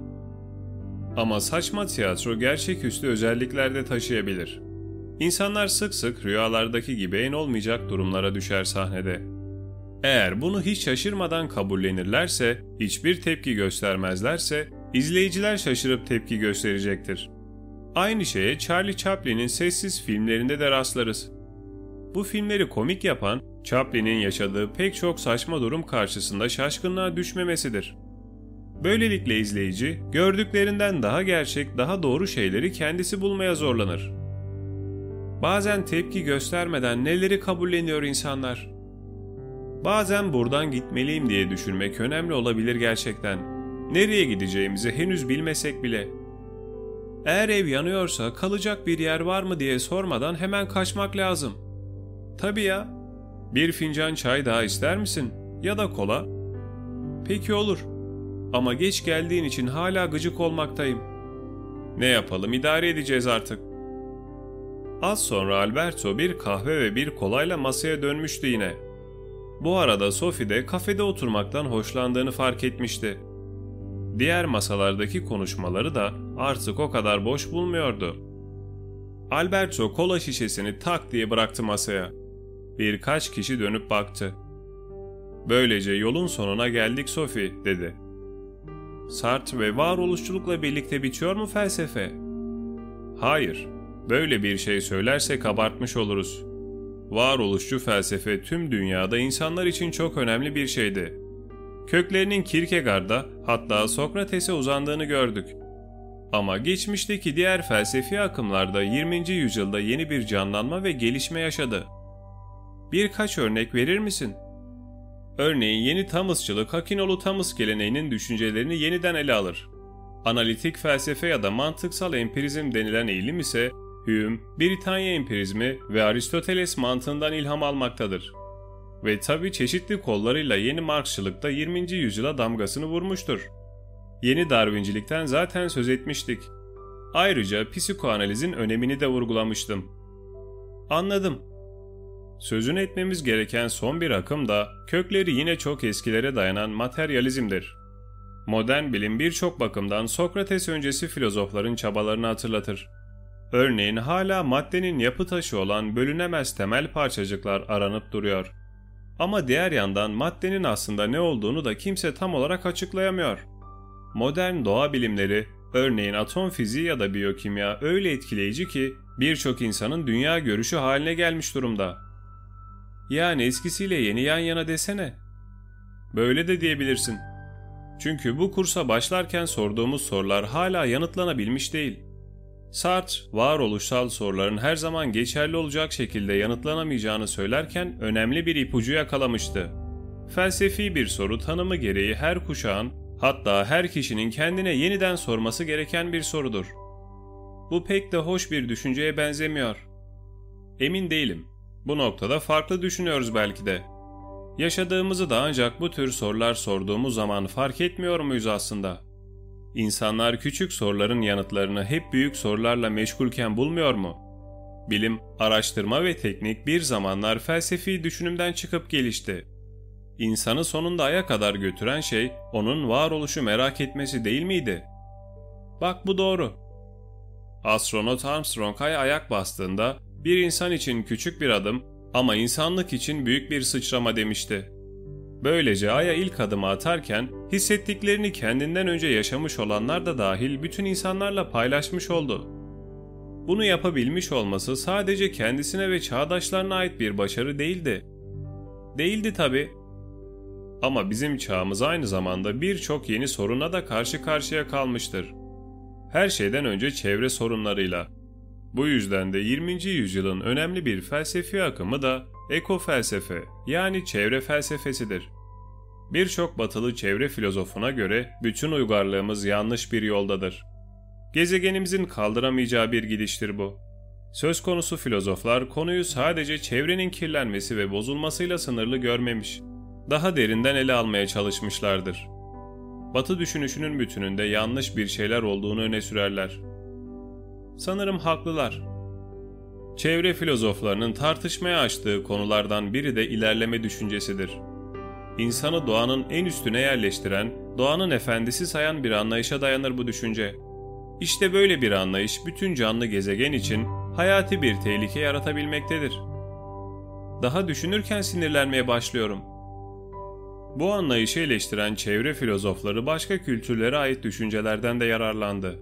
Ama saçma tiyatro gerçeküstü özellikler de taşıyabilir. İnsanlar sık sık rüyalardaki gibi en olmayacak durumlara düşer sahnede. Eğer bunu hiç şaşırmadan kabullenirlerse, hiçbir tepki göstermezlerse, izleyiciler şaşırıp tepki gösterecektir. Aynı şeye Charlie Chaplin'in sessiz filmlerinde de rastlarız. Bu filmleri komik yapan, Chaplin'in yaşadığı pek çok saçma durum karşısında şaşkınlığa düşmemesidir. Böylelikle izleyici gördüklerinden daha gerçek, daha doğru şeyleri kendisi bulmaya zorlanır. Bazen tepki göstermeden neleri kabulleniyor insanlar. Bazen buradan gitmeliyim diye düşünmek önemli olabilir gerçekten. Nereye gideceğimizi henüz bilmesek bile. Eğer ev yanıyorsa kalacak bir yer var mı diye sormadan hemen kaçmak lazım. Tabii ya. Bir fincan çay daha ister misin? Ya da kola? Peki olur. Ama geç geldiğin için hala gıcık olmaktayım. Ne yapalım idare edeceğiz artık. Az sonra Alberto bir kahve ve bir kolayla masaya dönmüştü yine. Bu arada Sophie de kafede oturmaktan hoşlandığını fark etmişti. Diğer masalardaki konuşmaları da artık o kadar boş bulmuyordu. Alberto kola şişesini tak diye bıraktı masaya. Birkaç kişi dönüp baktı. Böylece yolun sonuna geldik Sophie dedi. Sartre ve varoluşçulukla birlikte bitiyor mu felsefe? Hayır, böyle bir şey söylersek abartmış oluruz. Varoluşçu felsefe tüm dünyada insanlar için çok önemli bir şeydi. Köklerinin Kierkegaard'a hatta Sokrates'e uzandığını gördük. Ama geçmişteki diğer felsefi akımlarda 20. yüzyılda yeni bir canlanma ve gelişme yaşadı. Birkaç örnek verir misin? Örneğin yeni Thomasçılık Hakinolu Thomas geleneğinin düşüncelerini yeniden ele alır. Analitik felsefe ya da mantıksal empirizm denilen eğilim ise Hume, Britanya empirizmi ve Aristoteles mantığından ilham almaktadır. Ve tabi çeşitli kollarıyla yeni Marksçılıkta 20. yüzyıla damgasını vurmuştur. Yeni Darwincilikten zaten söz etmiştik. Ayrıca psikoanalizin önemini de vurgulamıştım. Anladım. Sözünü etmemiz gereken son bir akım da kökleri yine çok eskilere dayanan materyalizmdir. Modern bilim birçok bakımdan Sokrates öncesi filozofların çabalarını hatırlatır. Örneğin hala maddenin yapı taşı olan bölünemez temel parçacıklar aranıp duruyor. Ama diğer yandan maddenin aslında ne olduğunu da kimse tam olarak açıklayamıyor. Modern doğa bilimleri, örneğin atom fiziği ya da biyokimya öyle etkileyici ki birçok insanın dünya görüşü haline gelmiş durumda. Yani eskisiyle yeni yan yana desene. Böyle de diyebilirsin. Çünkü bu kursa başlarken sorduğumuz sorular hala yanıtlanabilmiş değil. Sartre, varoluşsal soruların her zaman geçerli olacak şekilde yanıtlanamayacağını söylerken önemli bir ipucu yakalamıştı. Felsefi bir soru tanımı gereği her kuşağın, hatta her kişinin kendine yeniden sorması gereken bir sorudur. Bu pek de hoş bir düşünceye benzemiyor. Emin değilim. Bu noktada farklı düşünüyoruz belki de. Yaşadığımızı da ancak bu tür sorular sorduğumuz zaman fark etmiyor muyuz aslında? İnsanlar küçük soruların yanıtlarını hep büyük sorularla meşgulken bulmuyor mu? Bilim, araştırma ve teknik bir zamanlar felsefi düşünümden çıkıp gelişti. İnsanı sonunda aya kadar götüren şey onun varoluşu merak etmesi değil miydi? Bak bu doğru. Astronot Armstrong aya ayak bastığında bir insan için küçük bir adım ama insanlık için büyük bir sıçrama demişti. Böylece Ay'a ilk adımı atarken hissettiklerini kendinden önce yaşamış olanlar da dahil bütün insanlarla paylaşmış oldu. Bunu yapabilmiş olması sadece kendisine ve çağdaşlarına ait bir başarı değildi. Değildi tabi. Ama bizim çağımız aynı zamanda birçok yeni soruna da karşı karşıya kalmıştır. Her şeyden önce çevre sorunlarıyla. Bu yüzden de 20. yüzyılın önemli bir felsefi akımı da ekofelsefe yani çevre felsefesidir. Birçok batılı çevre filozofuna göre bütün uygarlığımız yanlış bir yoldadır. Gezegenimizin kaldıramayacağı bir gidiştir bu. Söz konusu filozoflar konuyu sadece çevrenin kirlenmesi ve bozulmasıyla sınırlı görmemiş, daha derinden ele almaya çalışmışlardır. Batı düşünüşünün bütününde yanlış bir şeyler olduğunu öne sürerler. Sanırım haklılar. Çevre filozoflarının tartışmaya açtığı konulardan biri de ilerleme düşüncesidir. İnsanı doğanın en üstüne yerleştiren, doğanın efendisi sayan bir anlayışa dayanır bu düşünce. İşte böyle bir anlayış bütün canlı gezegen için hayati bir tehlike yaratabilmektedir. Daha düşünürken sinirlenmeye başlıyorum. Bu anlayışı eleştiren çevre filozofları başka kültürlere ait düşüncelerden de yararlandı.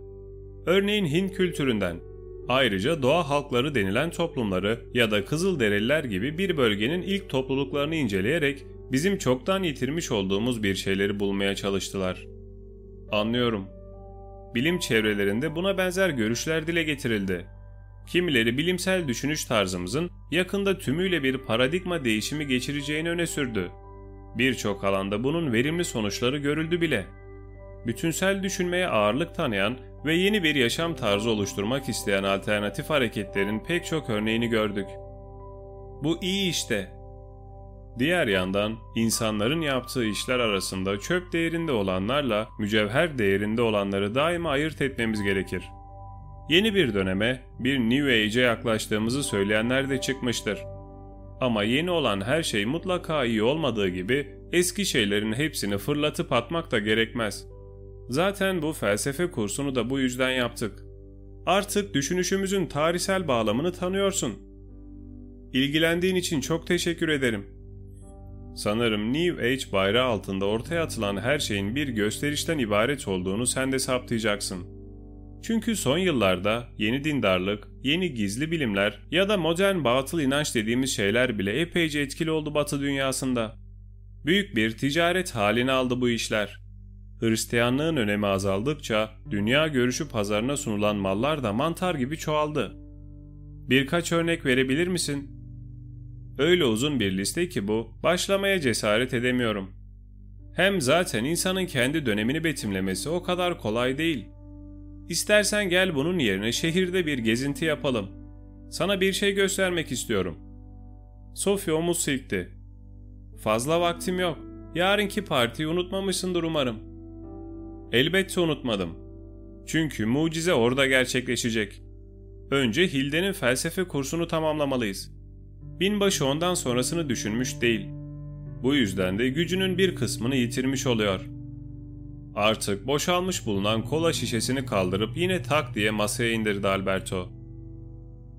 Örneğin Hint kültüründen, Ayrıca doğa halkları denilen toplumları ya da Kızılderililer gibi bir bölgenin ilk topluluklarını inceleyerek bizim çoktan yitirmiş olduğumuz bir şeyleri bulmaya çalıştılar. Anlıyorum. Bilim çevrelerinde buna benzer görüşler dile getirildi. Kimileri bilimsel düşünüş tarzımızın yakında tümüyle bir paradigma değişimi geçireceğini öne sürdü. Birçok alanda bunun verimli sonuçları görüldü bile. Bütünsel düşünmeye ağırlık tanıyan ve yeni bir yaşam tarzı oluşturmak isteyen alternatif hareketlerin pek çok örneğini gördük. Bu iyi işte. Diğer yandan insanların yaptığı işler arasında çöp değerinde olanlarla mücevher değerinde olanları daima ayırt etmemiz gerekir. Yeni bir döneme, bir New Age'e yaklaştığımızı söyleyenler de çıkmıştır. Ama yeni olan her şey mutlaka iyi olmadığı gibi eski şeylerin hepsini fırlatıp atmak da gerekmez. Zaten bu felsefe kursunu da bu yüzden yaptık. Artık düşünüşümüzün tarihsel bağlamını tanıyorsun. İlgilendiğin için çok teşekkür ederim. Sanırım New Age bayrağı altında ortaya atılan her şeyin bir gösterişten ibaret olduğunu sen de saptayacaksın.'' Çünkü son yıllarda yeni dindarlık, yeni gizli bilimler ya da modern batıl inanç dediğimiz şeyler bile epeyce etkili oldu Batı dünyasında. Büyük bir ticaret haline aldı bu işler. Hristiyanlığın önemi azaldıkça dünya görüşü pazarına sunulan mallar da mantar gibi çoğaldı. Birkaç örnek verebilir misin? Öyle uzun bir liste ki bu, başlamaya cesaret edemiyorum. Hem zaten insanın kendi dönemini betimlemesi o kadar kolay değil.'' İstersen gel bunun yerine şehirde bir gezinti yapalım. Sana bir şey göstermek istiyorum. Sophie omuz silkti. Fazla vaktim yok. Yarınki partiyi unutmamışsındır umarım. Elbette unutmadım. Çünkü mucize orada gerçekleşecek. Önce Hilde'nin felsefe kursunu tamamlamalıyız. Binbaşı ondan sonrasını düşünmüş değil. Bu yüzden de gücünün bir kısmını yitirmiş oluyor.'' Artık boşalmış bulunan kola şişesini kaldırıp yine tak diye masaya indirdi Alberto.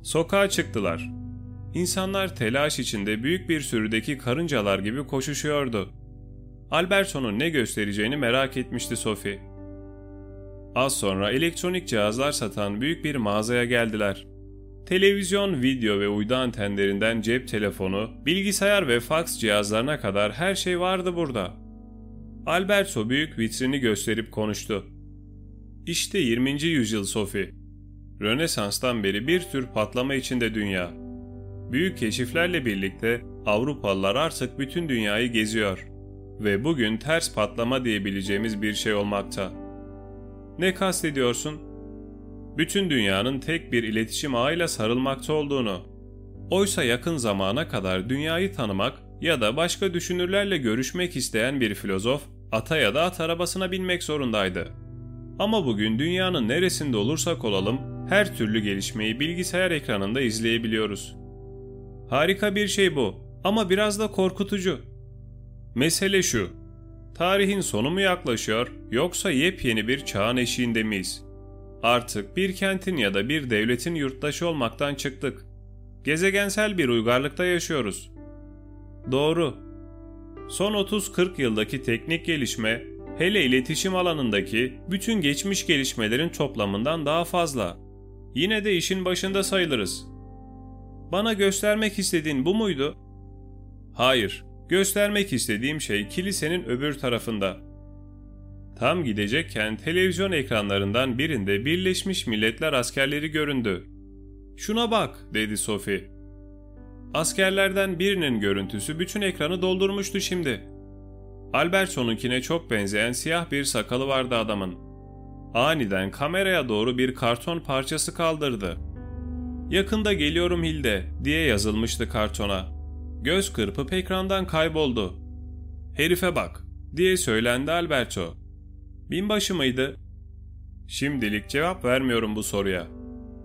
Sokağa çıktılar. İnsanlar telaş içinde büyük bir sürüdeki karıncalar gibi koşuşuyordu. Alberto'nun ne göstereceğini merak etmişti Sophie. Az sonra elektronik cihazlar satan büyük bir mağazaya geldiler. Televizyon, video ve uydu antenlerinden cep telefonu, bilgisayar ve faks cihazlarına kadar her şey vardı burada. Alberto büyük vitrini gösterip konuştu. İşte 20. yüzyıl Sophie. Rönesans'tan beri bir tür patlama içinde dünya. Büyük keşiflerle birlikte Avrupalılar artık bütün dünyayı geziyor ve bugün ters patlama diyebileceğimiz bir şey olmakta. Ne kastediyorsun? Bütün dünyanın tek bir iletişim ağıyla sarılmakta olduğunu. Oysa yakın zamana kadar dünyayı tanımak ya da başka düşünürlerle görüşmek isteyen bir filozof ata ya da at arabasına binmek zorundaydı. Ama bugün dünyanın neresinde olursak olalım her türlü gelişmeyi bilgisayar ekranında izleyebiliyoruz. Harika bir şey bu ama biraz da korkutucu. Mesele şu. Tarihin sonu mu yaklaşıyor yoksa yepyeni bir çağın eşiğinde miyiz? Artık bir kentin ya da bir devletin yurttaşı olmaktan çıktık. Gezegensel bir uygarlıkta yaşıyoruz. Doğru. Son 30-40 yıldaki teknik gelişme, hele iletişim alanındaki bütün geçmiş gelişmelerin toplamından daha fazla. Yine de işin başında sayılırız. Bana göstermek istediğin bu muydu? Hayır, göstermek istediğim şey kilisenin öbür tarafında. Tam gidecekken televizyon ekranlarından birinde Birleşmiş Milletler askerleri göründü. "Şuna bak," dedi Sophie. Askerlerden birinin görüntüsü bütün ekranı doldurmuştu şimdi. Albertson'unkine çok benzeyen siyah bir sakalı vardı adamın. Aniden kameraya doğru bir karton parçası kaldırdı. Yakında geliyorum Hilde diye yazılmıştı kartona. Göz kırpıp ekrandan kayboldu. Herife bak diye söylendi Alberto. Binbaşı mıydı? Şimdilik cevap vermiyorum bu soruya.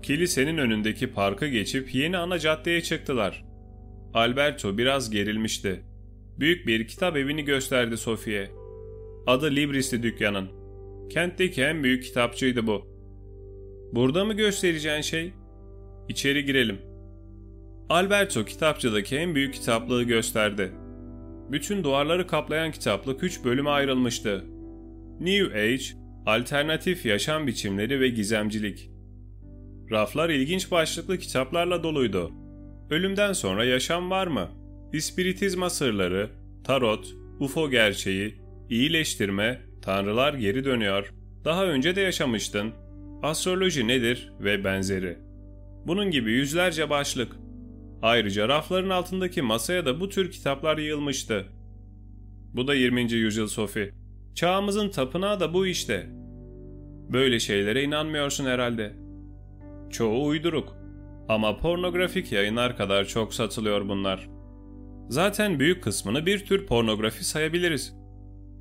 Kilisenin önündeki parkı geçip yeni ana caddeye çıktılar. Alberto biraz gerilmişti. Büyük bir kitap evini gösterdi Sophie'ye. Adı Libris'ti dükkanın. Kentteki en büyük kitapçıydı bu. Burada mı göstereceğin şey? İçeri girelim. Alberto kitapçıdaki en büyük kitaplığı gösterdi. Bütün duvarları kaplayan kitaplık üç bölüme ayrılmıştı. New Age, alternatif yaşam biçimleri ve gizemcilik. Raflar ilginç başlıklı kitaplarla doluydu. Ölümden sonra yaşam var mı? İspiritizma sırları, tarot, UFO gerçeği, iyileştirme, Tanrılar geri dönüyor. Daha önce de yaşamıştın. Astroloji nedir ve benzeri. Bunun gibi yüzlerce başlık. Ayrıca rafların altındaki masaya da bu tür kitaplar yığılmıştı. Bu da 20. yüzyıl Sofi. Çağımızın tapınağı da bu işte. Böyle şeylere inanmıyorsun herhalde. Çoğu uyduruk. Ama pornografik yayınlar kadar çok satılıyor bunlar. Zaten büyük kısmını bir tür pornografi sayabiliriz.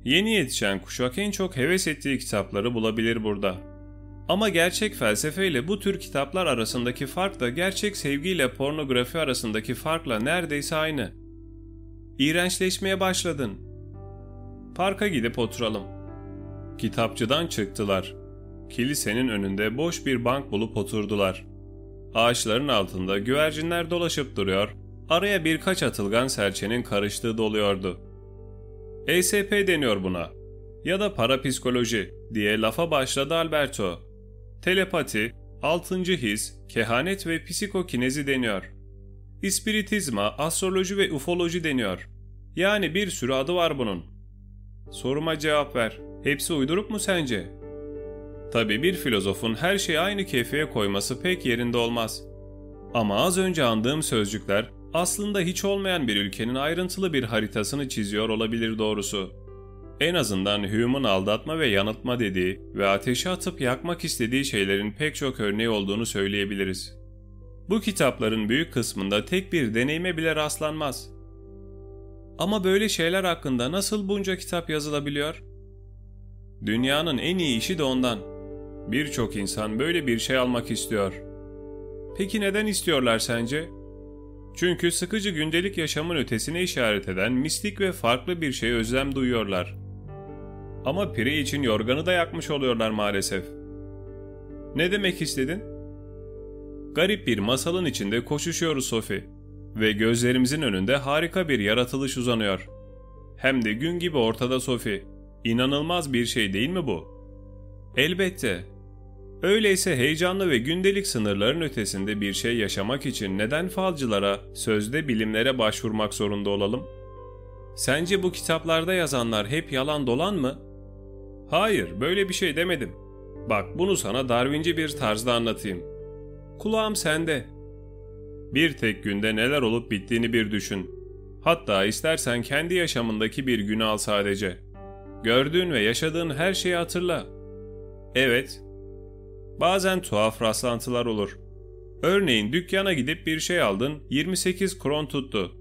Yeni yetişen kuşak en çok heves ettiği kitapları bulabilir burada. Ama gerçek felsefeyle bu tür kitaplar arasındaki fark da gerçek sevgiyle pornografi arasındaki farkla neredeyse aynı. İğrençleşmeye başladın. Parka gidip oturalım. Kitapçıdan çıktılar. Kilisenin önünde boş bir bank bulup oturdular. Ağaçların altında güvercinler dolaşıp duruyor, araya birkaç atılgan serçenin karıştığı doluyordu. ESP deniyor buna. Ya da parapsikoloji diye lafa başladı Alberto. Telepati, altıncı his, kehanet ve psikokinezi deniyor. İspiritizma, astroloji ve ufoloji deniyor. Yani bir sürü adı var bunun. Soruma cevap ver. Hepsi uyduruk mu sence? Tabi bir filozofun her şeyi aynı kefeye koyması pek yerinde olmaz. Ama az önce andığım sözcükler aslında hiç olmayan bir ülkenin ayrıntılı bir haritasını çiziyor olabilir doğrusu. En azından Hume'un aldatma ve yanıltma dediği ve ateşe atıp yakmak istediği şeylerin pek çok örneği olduğunu söyleyebiliriz. Bu kitapların büyük kısmında tek bir deneyime bile rastlanmaz. Ama böyle şeyler hakkında nasıl bunca kitap yazılabiliyor? Dünyanın en iyi işi de ondan. Birçok insan böyle bir şey almak istiyor. Peki neden istiyorlar sence? Çünkü sıkıcı gündelik yaşamın ötesine işaret eden mistik ve farklı bir şey özlem duyuyorlar. Ama pire için yorganı da yakmış oluyorlar maalesef. Ne demek istedin? Garip bir masalın içinde koşuşuyoruz Sophie ve gözlerimizin önünde harika bir yaratılış uzanıyor. Hem de gün gibi ortada Sophie. İnanılmaz bir şey değil mi bu? Elbette. Öyleyse heyecanlı ve gündelik sınırların ötesinde bir şey yaşamak için neden falcılara, sözde bilimlere başvurmak zorunda olalım? Sence bu kitaplarda yazanlar hep yalan dolan mı? Hayır, böyle bir şey demedim. Bak bunu sana Darwinci bir tarzda anlatayım. Kulağım sende. Bir tek günde neler olup bittiğini bir düşün. Hatta istersen kendi yaşamındaki bir günü al sadece. Gördüğün ve yaşadığın her şeyi hatırla. Evet, Bazen tuhaf rastlantılar olur. Örneğin dükkana gidip bir şey aldın, 28 kron tuttu.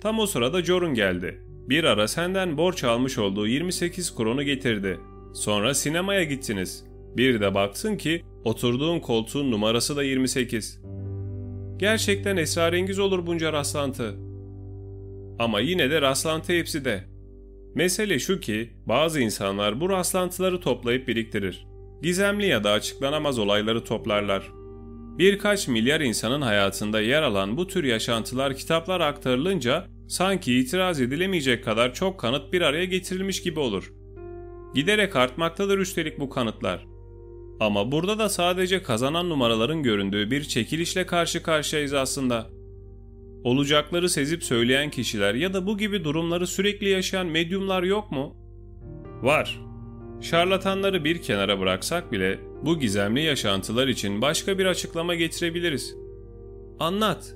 Tam o sırada Jorun geldi. Bir ara senden borç almış olduğu 28 kronu getirdi. Sonra sinemaya gittiniz. Bir de baktın ki oturduğun koltuğun numarası da 28. Gerçekten esrarengiz olur bunca rastlantı. Ama yine de rastlantı hepsi de. Mesele şu ki bazı insanlar bu rastlantıları toplayıp biriktirir gizemli ya da açıklanamaz olayları toplarlar. Birkaç milyar insanın hayatında yer alan bu tür yaşantılar kitaplar aktarılınca sanki itiraz edilemeyecek kadar çok kanıt bir araya getirilmiş gibi olur. Giderek artmaktadır üstelik bu kanıtlar. Ama burada da sadece kazanan numaraların göründüğü bir çekilişle karşı karşıyayız aslında. Olacakları sezip söyleyen kişiler ya da bu gibi durumları sürekli yaşayan medyumlar yok mu? Var. Şarlatanları bir kenara bıraksak bile bu gizemli yaşantılar için başka bir açıklama getirebiliriz. Anlat.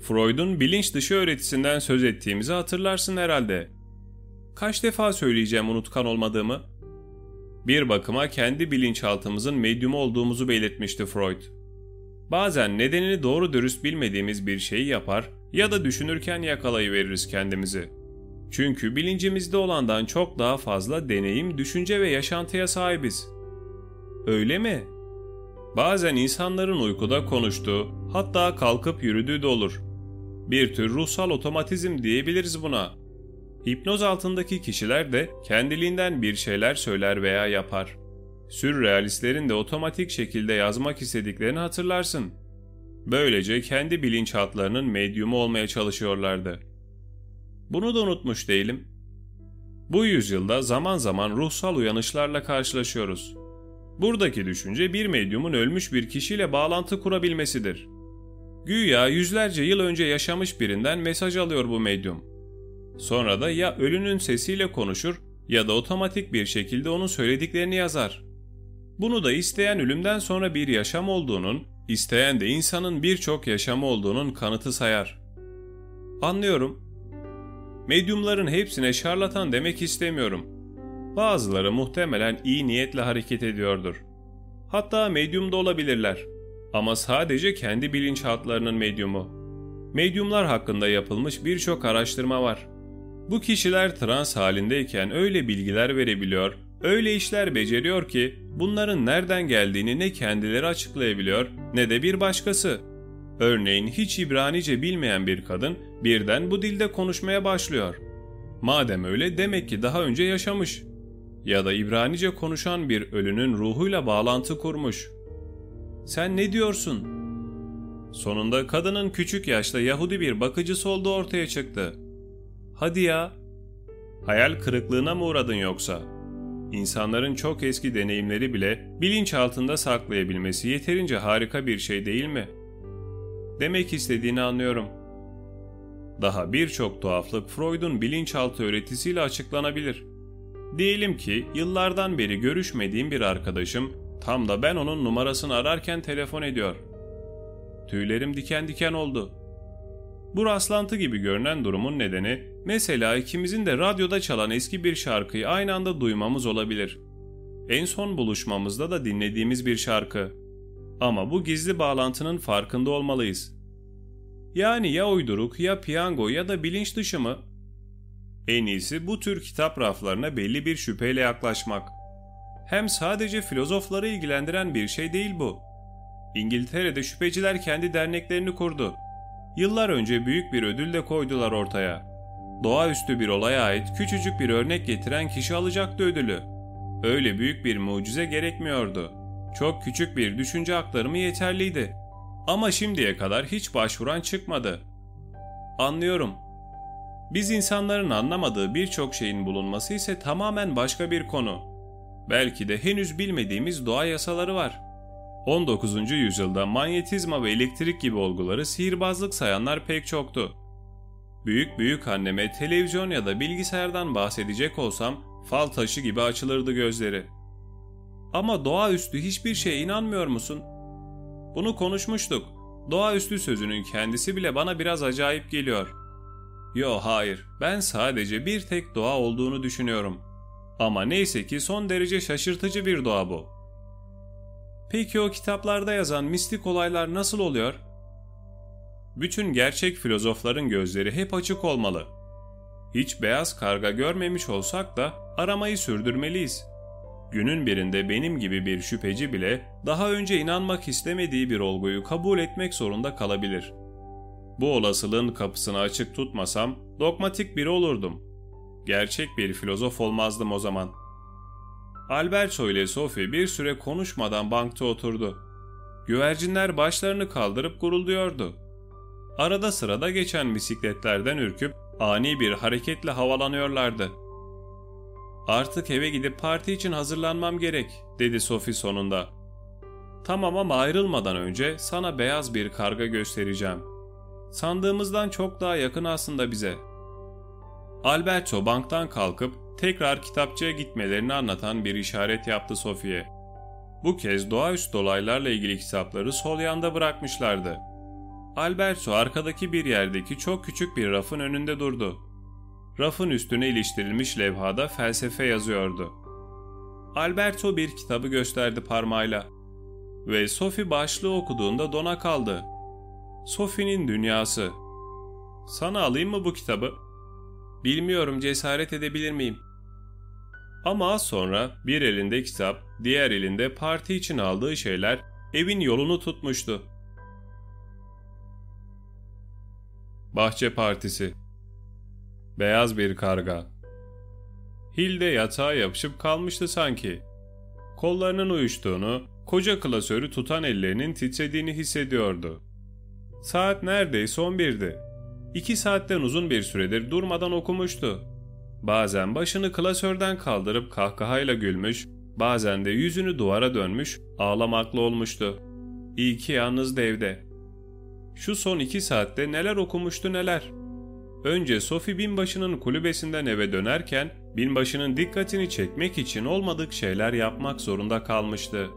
Freud'un bilinç dışı öğretisinden söz ettiğimizi hatırlarsın herhalde. Kaç defa söyleyeceğim unutkan olmadığımı? Bir bakıma kendi bilinçaltımızın medyumu olduğumuzu belirtmişti Freud. Bazen nedenini doğru dürüst bilmediğimiz bir şeyi yapar ya da düşünürken yakalayıveririz kendimizi.'' Çünkü bilincimizde olandan çok daha fazla deneyim, düşünce ve yaşantıya sahibiz. Öyle mi? Bazen insanların uykuda konuştuğu, hatta kalkıp yürüdüğü de olur. Bir tür ruhsal otomatizm diyebiliriz buna. Hipnoz altındaki kişiler de kendiliğinden bir şeyler söyler veya yapar. Sürrealistlerin de otomatik şekilde yazmak istediklerini hatırlarsın. Böylece kendi bilinçaltlarının medyumu olmaya çalışıyorlardı.'' Bunu da unutmuş değilim. Bu yüzyılda zaman zaman ruhsal uyanışlarla karşılaşıyoruz. Buradaki düşünce bir medyumun ölmüş bir kişiyle bağlantı kurabilmesidir. Güya yüzlerce yıl önce yaşamış birinden mesaj alıyor bu medyum. Sonra da ya ölünün sesiyle konuşur ya da otomatik bir şekilde onun söylediklerini yazar. Bunu da isteyen ölümden sonra bir yaşam olduğunun, isteyen de insanın birçok yaşamı olduğunun kanıtı sayar. Anlıyorum. Medyumların hepsine şarlatan demek istemiyorum. Bazıları muhtemelen iyi niyetle hareket ediyordur. Hatta medyum da olabilirler. Ama sadece kendi bilinçaltlarının medyumu. Medyumlar hakkında yapılmış birçok araştırma var. Bu kişiler trans halindeyken öyle bilgiler verebiliyor, öyle işler beceriyor ki bunların nereden geldiğini ne kendileri açıklayabiliyor ne de bir başkası. Örneğin hiç İbranice bilmeyen bir kadın birden bu dilde konuşmaya başlıyor. Madem öyle demek ki daha önce yaşamış. Ya da İbranice konuşan bir ölünün ruhuyla bağlantı kurmuş. Sen ne diyorsun? Sonunda kadının küçük yaşta Yahudi bir bakıcısı olduğu ortaya çıktı. Hadi ya. Hayal kırıklığına mı uğradın yoksa? İnsanların çok eski deneyimleri bile bilinç altında saklayabilmesi yeterince harika bir şey değil mi? Demek istediğini anlıyorum. Daha birçok tuhaflık Freud'un bilinçaltı öğretisiyle açıklanabilir. Diyelim ki yıllardan beri görüşmediğim bir arkadaşım tam da ben onun numarasını ararken telefon ediyor. Tüylerim diken diken oldu. Bu rastlantı gibi görünen durumun nedeni mesela ikimizin de radyoda çalan eski bir şarkıyı aynı anda duymamız olabilir. En son buluşmamızda da dinlediğimiz bir şarkı. Ama bu gizli bağlantının farkında olmalıyız. Yani ya uyduruk ya piyango ya da bilinç dışı mı? En iyisi bu tür kitap raflarına belli bir şüpheyle yaklaşmak. Hem sadece filozofları ilgilendiren bir şey değil bu. İngiltere'de şüpheciler kendi derneklerini kurdu. Yıllar önce büyük bir ödül de koydular ortaya. Doğaüstü bir olaya ait küçücük bir örnek getiren kişi alacaktı ödülü. Öyle büyük bir mucize gerekmiyordu. Çok küçük bir düşünce aktarımı yeterliydi. Ama şimdiye kadar hiç başvuran çıkmadı. Anlıyorum. Biz insanların anlamadığı birçok şeyin bulunması ise tamamen başka bir konu. Belki de henüz bilmediğimiz doğa yasaları var. 19. yüzyılda manyetizma ve elektrik gibi olguları sihirbazlık sayanlar pek çoktu. Büyük büyük anneme televizyon ya da bilgisayardan bahsedecek olsam fal taşı gibi açılırdı gözleri. Ama doğaüstü hiçbir şeye inanmıyor musun? Bunu konuşmuştuk. Doğaüstü sözünün kendisi bile bana biraz acayip geliyor. Yo hayır, ben sadece bir tek doğa olduğunu düşünüyorum. Ama neyse ki son derece şaşırtıcı bir doğa bu. Peki o kitaplarda yazan mistik olaylar nasıl oluyor? Bütün gerçek filozofların gözleri hep açık olmalı. Hiç beyaz karga görmemiş olsak da aramayı sürdürmeliyiz. Günün birinde benim gibi bir şüpheci bile daha önce inanmak istemediği bir olguyu kabul etmek zorunda kalabilir. Bu olasılığın kapısını açık tutmasam dogmatik biri olurdum. Gerçek bir filozof olmazdım o zaman. Alberto ile Sophie bir süre konuşmadan bankta oturdu. Güvercinler başlarını kaldırıp gurulduyordu. Arada sırada geçen bisikletlerden ürküp ani bir hareketle havalanıyorlardı. Artık eve gidip parti için hazırlanmam gerek, dedi Sophie sonunda. Tamam ama ayrılmadan önce sana beyaz bir karga göstereceğim. Sandığımızdan çok daha yakın aslında bize. Alberto banktan kalkıp tekrar kitapçıya gitmelerini anlatan bir işaret yaptı Sophie'ye. Bu kez doğaüstü olaylarla ilgili kitapları sol yanda bırakmışlardı. Alberto arkadaki bir yerdeki çok küçük bir rafın önünde durdu. Rafın üstüne iliştirilmiş levhada felsefe yazıyordu. Alberto bir kitabı gösterdi parmağıyla ve Sophie başlığı okuduğunda dona kaldı. Sophie'nin Dünyası Sana alayım mı bu kitabı? Bilmiyorum cesaret edebilir miyim? Ama az sonra bir elinde kitap, diğer elinde parti için aldığı şeyler evin yolunu tutmuştu. Bahçe Partisi Beyaz bir karga Hilde yatağa yapışıp kalmıştı sanki. Kollarının uyuştuğunu, koca klasörü tutan ellerinin titrediğini hissediyordu. Saat neredeyse 11'di. İki saatten uzun bir süredir durmadan okumuştu. Bazen başını klasörden kaldırıp kahkahayla gülmüş, bazen de yüzünü duvara dönmüş, ağlamaklı olmuştu. İyi ki yalnızdı evde. Şu son iki saatte neler okumuştu neler. Önce Sophie binbaşının kulübesinden eve dönerken binbaşının dikkatini çekmek için olmadık şeyler yapmak zorunda kalmıştı.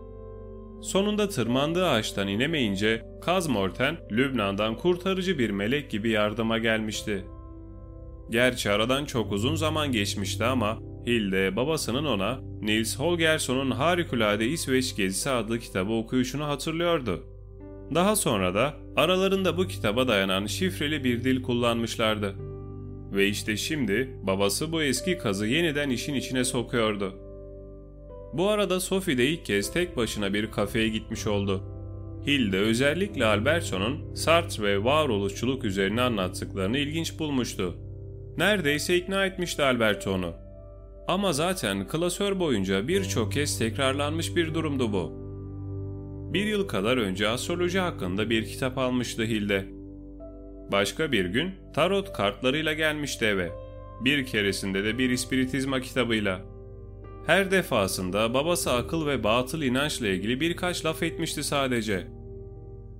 Sonunda tırmandığı ağaçtan inemeyince Kazmorten Lübnan'dan kurtarıcı bir melek gibi yardıma gelmişti. Gerçi aradan çok uzun zaman geçmişti ama Hilde babasının ona Nils Holgersson'un Harikulade İsveç Gezisi adlı kitabı okuyuşunu hatırlıyordu. Daha sonra da aralarında bu kitaba dayanan şifreli bir dil kullanmışlardı. Ve işte şimdi babası bu eski kazı yeniden işin içine sokuyordu. Bu arada Sophie de ilk kez tek başına bir kafeye gitmiş oldu. Hilde özellikle Alberto'nun Sartre ve varoluşçuluk üzerine anlattıklarını ilginç bulmuştu. Neredeyse ikna etmişti Alberto onu. Ama zaten klasör boyunca birçok kez tekrarlanmış bir durumdu bu. Bir yıl kadar önce astroloji hakkında bir kitap almıştı Hilde. Başka bir gün tarot kartlarıyla gelmişti eve. Bir keresinde de bir ispiritizma kitabıyla. Her defasında babası akıl ve batıl inançla ilgili birkaç laf etmişti sadece.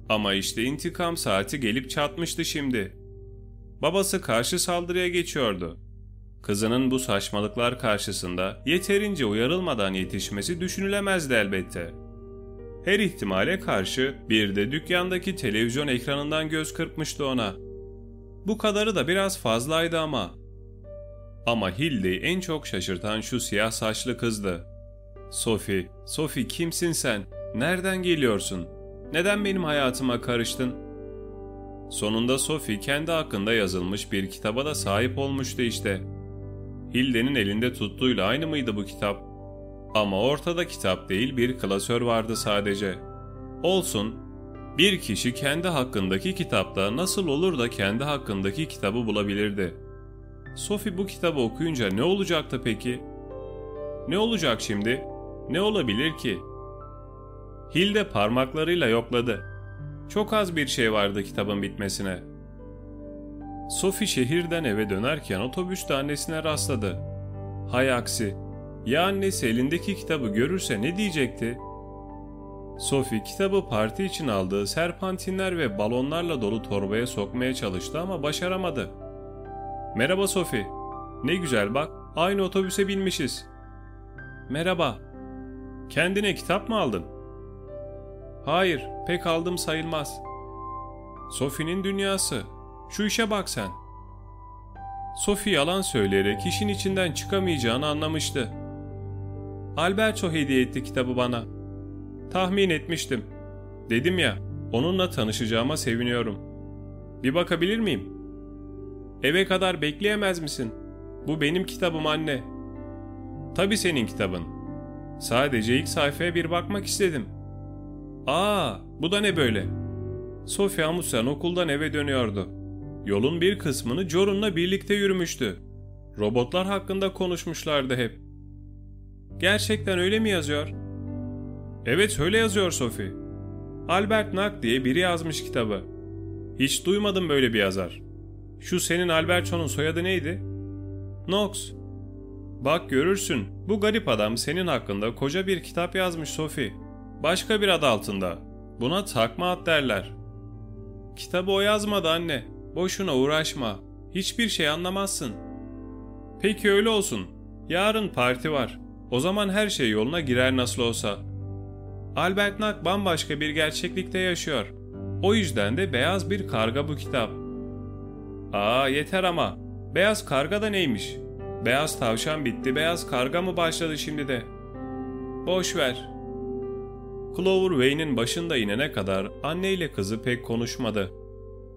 Ama işte intikam saati gelip çatmıştı şimdi. Babası karşı saldırıya geçiyordu. Kızının bu saçmalıklar karşısında yeterince uyarılmadan yetişmesi düşünülemezdi elbette. Her ihtimale karşı bir de dükkandaki televizyon ekranından göz kırpmıştı ona. Bu kadarı da biraz fazlaydı ama. Ama Hilde'yi en çok şaşırtan şu siyah saçlı kızdı. Sophie, Sophie kimsin sen? Nereden geliyorsun? Neden benim hayatıma karıştın? Sonunda Sophie kendi hakkında yazılmış bir kitaba da sahip olmuştu işte. Hilde'nin elinde tuttuğuyla aynı mıydı bu kitap? Ama ortada kitap değil bir klasör vardı sadece. Olsun, bir kişi kendi hakkındaki kitapta nasıl olur da kendi hakkındaki kitabı bulabilirdi? Sophie bu kitabı okuyunca ne olacaktı peki? Ne olacak şimdi? Ne olabilir ki? Hilde parmaklarıyla yokladı. Çok az bir şey vardı kitabın bitmesine. Sophie şehirden eve dönerken otobüste annesine rastladı. Hay aksi, ya annesi elindeki kitabı görürse ne diyecekti? Sophie kitabı parti için aldığı serpantinler ve balonlarla dolu torbaya sokmaya çalıştı ama başaramadı. Merhaba Sophie. Ne güzel bak, aynı otobüse binmişiz. Merhaba. Kendine kitap mı aldın? Hayır, pek aldım sayılmaz. Sophie'nin dünyası. Şu işe bak sen. Sophie yalan söyleyerek işin içinden çıkamayacağını anlamıştı. Alberto hediye etti kitabı bana. Tahmin etmiştim. Dedim ya, onunla tanışacağıma seviniyorum. Bir bakabilir miyim? Eve kadar bekleyemez misin? Bu benim kitabım anne. Tabii senin kitabın. Sadece ilk sayfaya bir bakmak istedim. Aa, bu da ne böyle? Sofya Amundsen okuldan eve dönüyordu. Yolun bir kısmını Jorun'la birlikte yürümüştü. Robotlar hakkında konuşmuşlardı hep. Gerçekten öyle mi yazıyor? Evet öyle yazıyor Sophie. Albert Nack diye biri yazmış kitabı. Hiç duymadım böyle bir yazar. Şu senin Alberto'nun soyadı neydi? Knox. Bak görürsün bu garip adam senin hakkında koca bir kitap yazmış Sophie. Başka bir adı altında. Buna takma ad derler. Kitabı o yazmadı anne. Boşuna uğraşma. Hiçbir şey anlamazsın. Peki öyle olsun. Yarın parti var. O zaman her şey yoluna girer nasıl olsa. Albert Nack bambaşka bir gerçeklikte yaşıyor. O yüzden de beyaz bir karga bu kitap. Aa yeter ama. Beyaz karga da neymiş? Beyaz tavşan bitti, beyaz karga mı başladı şimdi de? Boş ver. Clover Wayne'in başında inene kadar anne ile kızı pek konuşmadı.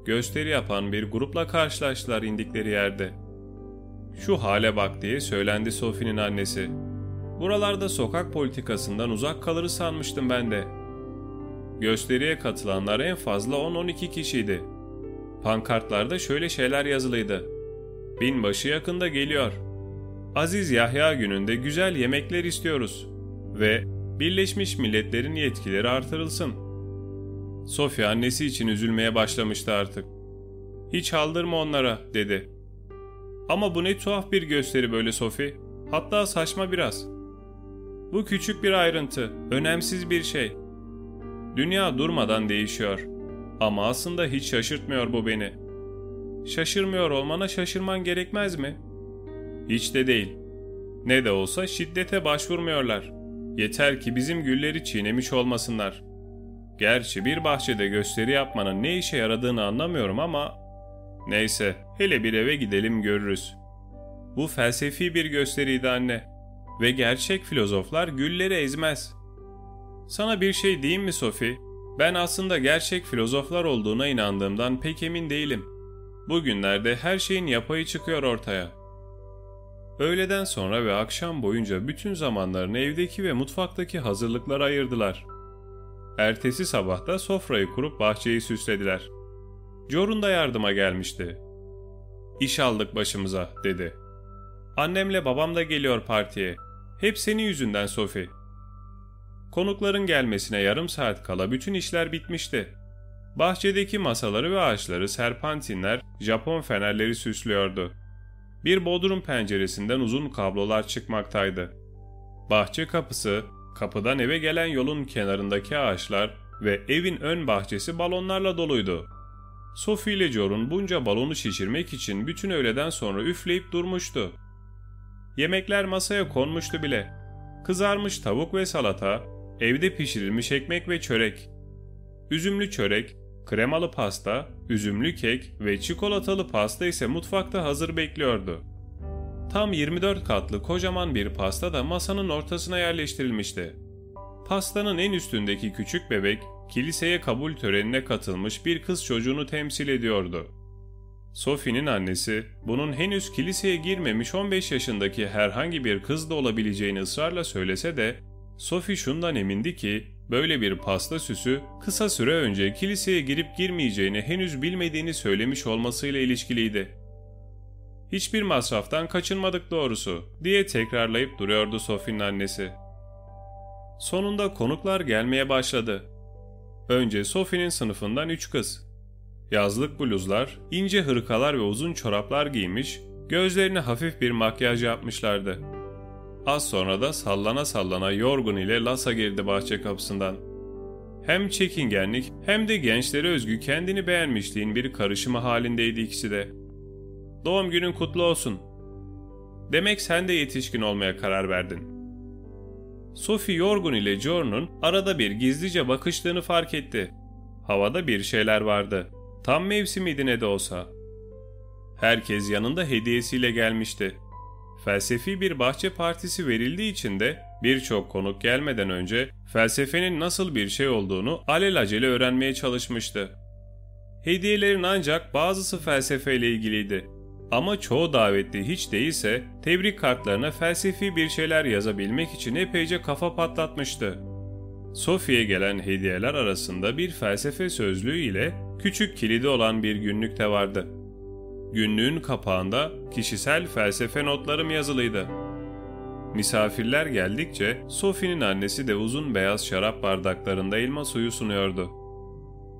Gösteri yapan bir grupla karşılaştılar indikleri yerde. Şu hale bak diye söylendi Sophie'nin annesi. Buralarda sokak politikasından uzak kalırı sanmıştım ben de. Gösteriye katılanlar en fazla 10-12 kişiydi. Pankartlarda şöyle şeyler yazılıydı. Binbaşı yakında geliyor. Aziz Yahya gününde güzel yemekler istiyoruz. Ve Birleşmiş Milletler'in yetkileri artırılsın. Sofya annesi için üzülmeye başlamıştı artık. Hiç aldırma onlara dedi. Ama bu ne tuhaf bir gösteri böyle Sofi. Hatta saçma biraz. Bu küçük bir ayrıntı, önemsiz bir şey. Dünya durmadan değişiyor. Ama aslında hiç şaşırtmıyor bu beni. Şaşırmıyor olmana şaşırman gerekmez mi? Hiç de değil. Ne de olsa şiddete başvurmuyorlar. Yeter ki bizim gülleri çiğnemiş olmasınlar. Gerçi bir bahçede gösteri yapmanın ne işe yaradığını anlamıyorum ama... Neyse, hele bir eve gidelim görürüz. Bu felsefi bir gösteriydi anne. Ve gerçek filozoflar gülleri ezmez. Sana bir şey diyeyim mi Sophie? Ben aslında gerçek filozoflar olduğuna inandığımdan pek emin değilim. Bugünlerde her şeyin yapayı çıkıyor ortaya. Öğleden sonra ve akşam boyunca bütün zamanlarını evdeki ve mutfaktaki hazırlıklara ayırdılar. Ertesi sabah da sofrayı kurup bahçeyi süslediler. Jorun da yardıma gelmişti. İş aldık başımıza dedi. Annemle babam da geliyor partiye. Hep senin yüzünden Sophie. Konukların gelmesine yarım saat kala bütün işler bitmişti. Bahçedeki masaları ve ağaçları serpantinler, Japon fenerleri süslüyordu. Bir bodrum penceresinden uzun kablolar çıkmaktaydı. Bahçe kapısı, kapıdan eve gelen yolun kenarındaki ağaçlar ve evin ön bahçesi balonlarla doluydu. Sophie ile Jorun bunca balonu şişirmek için bütün öğleden sonra üfleyip durmuştu. Yemekler masaya konmuştu bile. Kızarmış tavuk ve salata, evde pişirilmiş ekmek ve çörek. Üzümlü çörek, kremalı pasta, üzümlü kek ve çikolatalı pasta ise mutfakta hazır bekliyordu. Tam 24 katlı kocaman bir pasta da masanın ortasına yerleştirilmişti. Pastanın en üstündeki küçük bebek, kiliseye kabul törenine katılmış bir kız çocuğunu temsil ediyordu. Sophie'nin annesi, bunun henüz kiliseye girmemiş 15 yaşındaki herhangi bir kız da olabileceğini ısrarla söylese de, Sophie şundan emindi ki, böyle bir pasta süsü kısa süre önce kiliseye girip girmeyeceğini henüz bilmediğini söylemiş olmasıyla ilişkiliydi. Hiçbir masraftan kaçınmadık doğrusu, diye tekrarlayıp duruyordu Sophie'nin annesi. Sonunda konuklar gelmeye başladı. Önce Sophie'nin sınıfından üç kız, Yazlık bluzlar, ince hırkalar ve uzun çoraplar giymiş, gözlerine hafif bir makyaj yapmışlardı. Az sonra da sallana sallana yorgun ile Lasa girdi bahçe kapısından. Hem çekingenlik hem de gençlere özgü kendini beğenmişliğin bir karışımı halindeydi ikisi de. Doğum günün kutlu olsun. Demek sen de yetişkin olmaya karar verdin. Sophie Yorgun ile Jorn'un arada bir gizlice bakıştığını fark etti. Havada bir şeyler vardı. Tam mevsimiydi ne de olsa. Herkes yanında hediyesiyle gelmişti. Felsefi bir bahçe partisi verildiği için de birçok konuk gelmeden önce felsefenin nasıl bir şey olduğunu alelacele öğrenmeye çalışmıştı. Hediyelerin ancak bazısı felsefeyle ilgiliydi. Ama çoğu davetli hiç değilse tebrik kartlarına felsefi bir şeyler yazabilmek için epeyce kafa patlatmıştı. Sophie'ye gelen hediyeler arasında bir felsefe sözlüğü ile küçük kilidi olan bir günlük de vardı. Günlüğün kapağında kişisel felsefe notlarım yazılıydı. Misafirler geldikçe Sophie'nin annesi de uzun beyaz şarap bardaklarında elma suyu sunuyordu.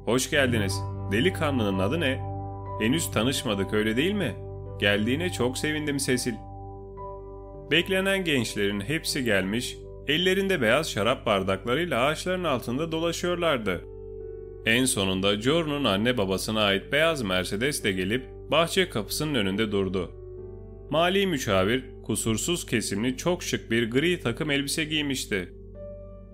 ''Hoş geldiniz. Delikanlının adı ne? Henüz tanışmadık öyle değil mi? Geldiğine çok sevindim Cecil.'' Beklenen gençlerin hepsi gelmiş, ellerinde beyaz şarap bardaklarıyla ağaçların altında dolaşıyorlardı. En sonunda Jorun'un anne babasına ait beyaz Mercedes de gelip bahçe kapısının önünde durdu. Mali müşavir kusursuz kesimli çok şık bir gri takım elbise giymişti.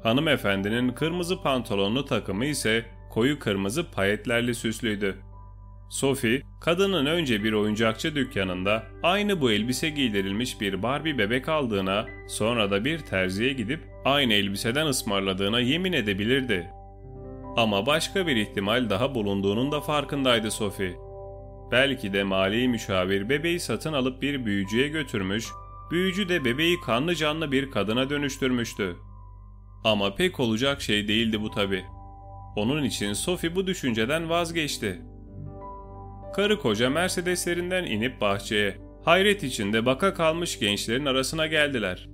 Hanımefendinin kırmızı pantolonlu takımı ise koyu kırmızı payetlerle süslüydü. Sophie, kadının önce bir oyuncakçı dükkanında aynı bu elbise giydirilmiş bir Barbie bebek aldığına, sonra da bir terziye gidip aynı elbiseden ısmarladığına yemin edebilirdi. Ama başka bir ihtimal daha bulunduğunun da farkındaydı Sophie. Belki de mali müşavir bebeği satın alıp bir büyücüye götürmüş, büyücü de bebeği kanlı canlı bir kadına dönüştürmüştü. Ama pek olacak şey değildi bu tabi. Onun için Sophie bu düşünceden vazgeçti. Karı koca Mercedeslerinden inip bahçeye, hayret içinde baka kalmış gençlerin arasına geldiler.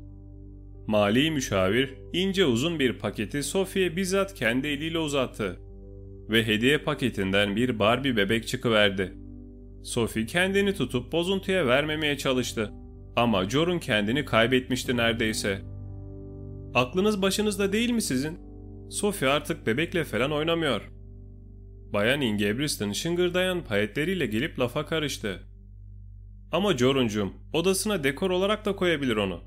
Mali müşavir ince uzun bir paketi Sophie'ye bizzat kendi eliyle uzattı ve hediye paketinden bir Barbie bebek çıkıverdi. Sophie kendini tutup bozuntuya vermemeye çalıştı ama Jorun kendini kaybetmişti neredeyse. Aklınız başınızda değil mi sizin? Sophie artık bebekle falan oynamıyor. Bayan Ingebriston şıngırdayan payetleriyle gelip lafa karıştı. Ama Joruncum odasına dekor olarak da koyabilir onu.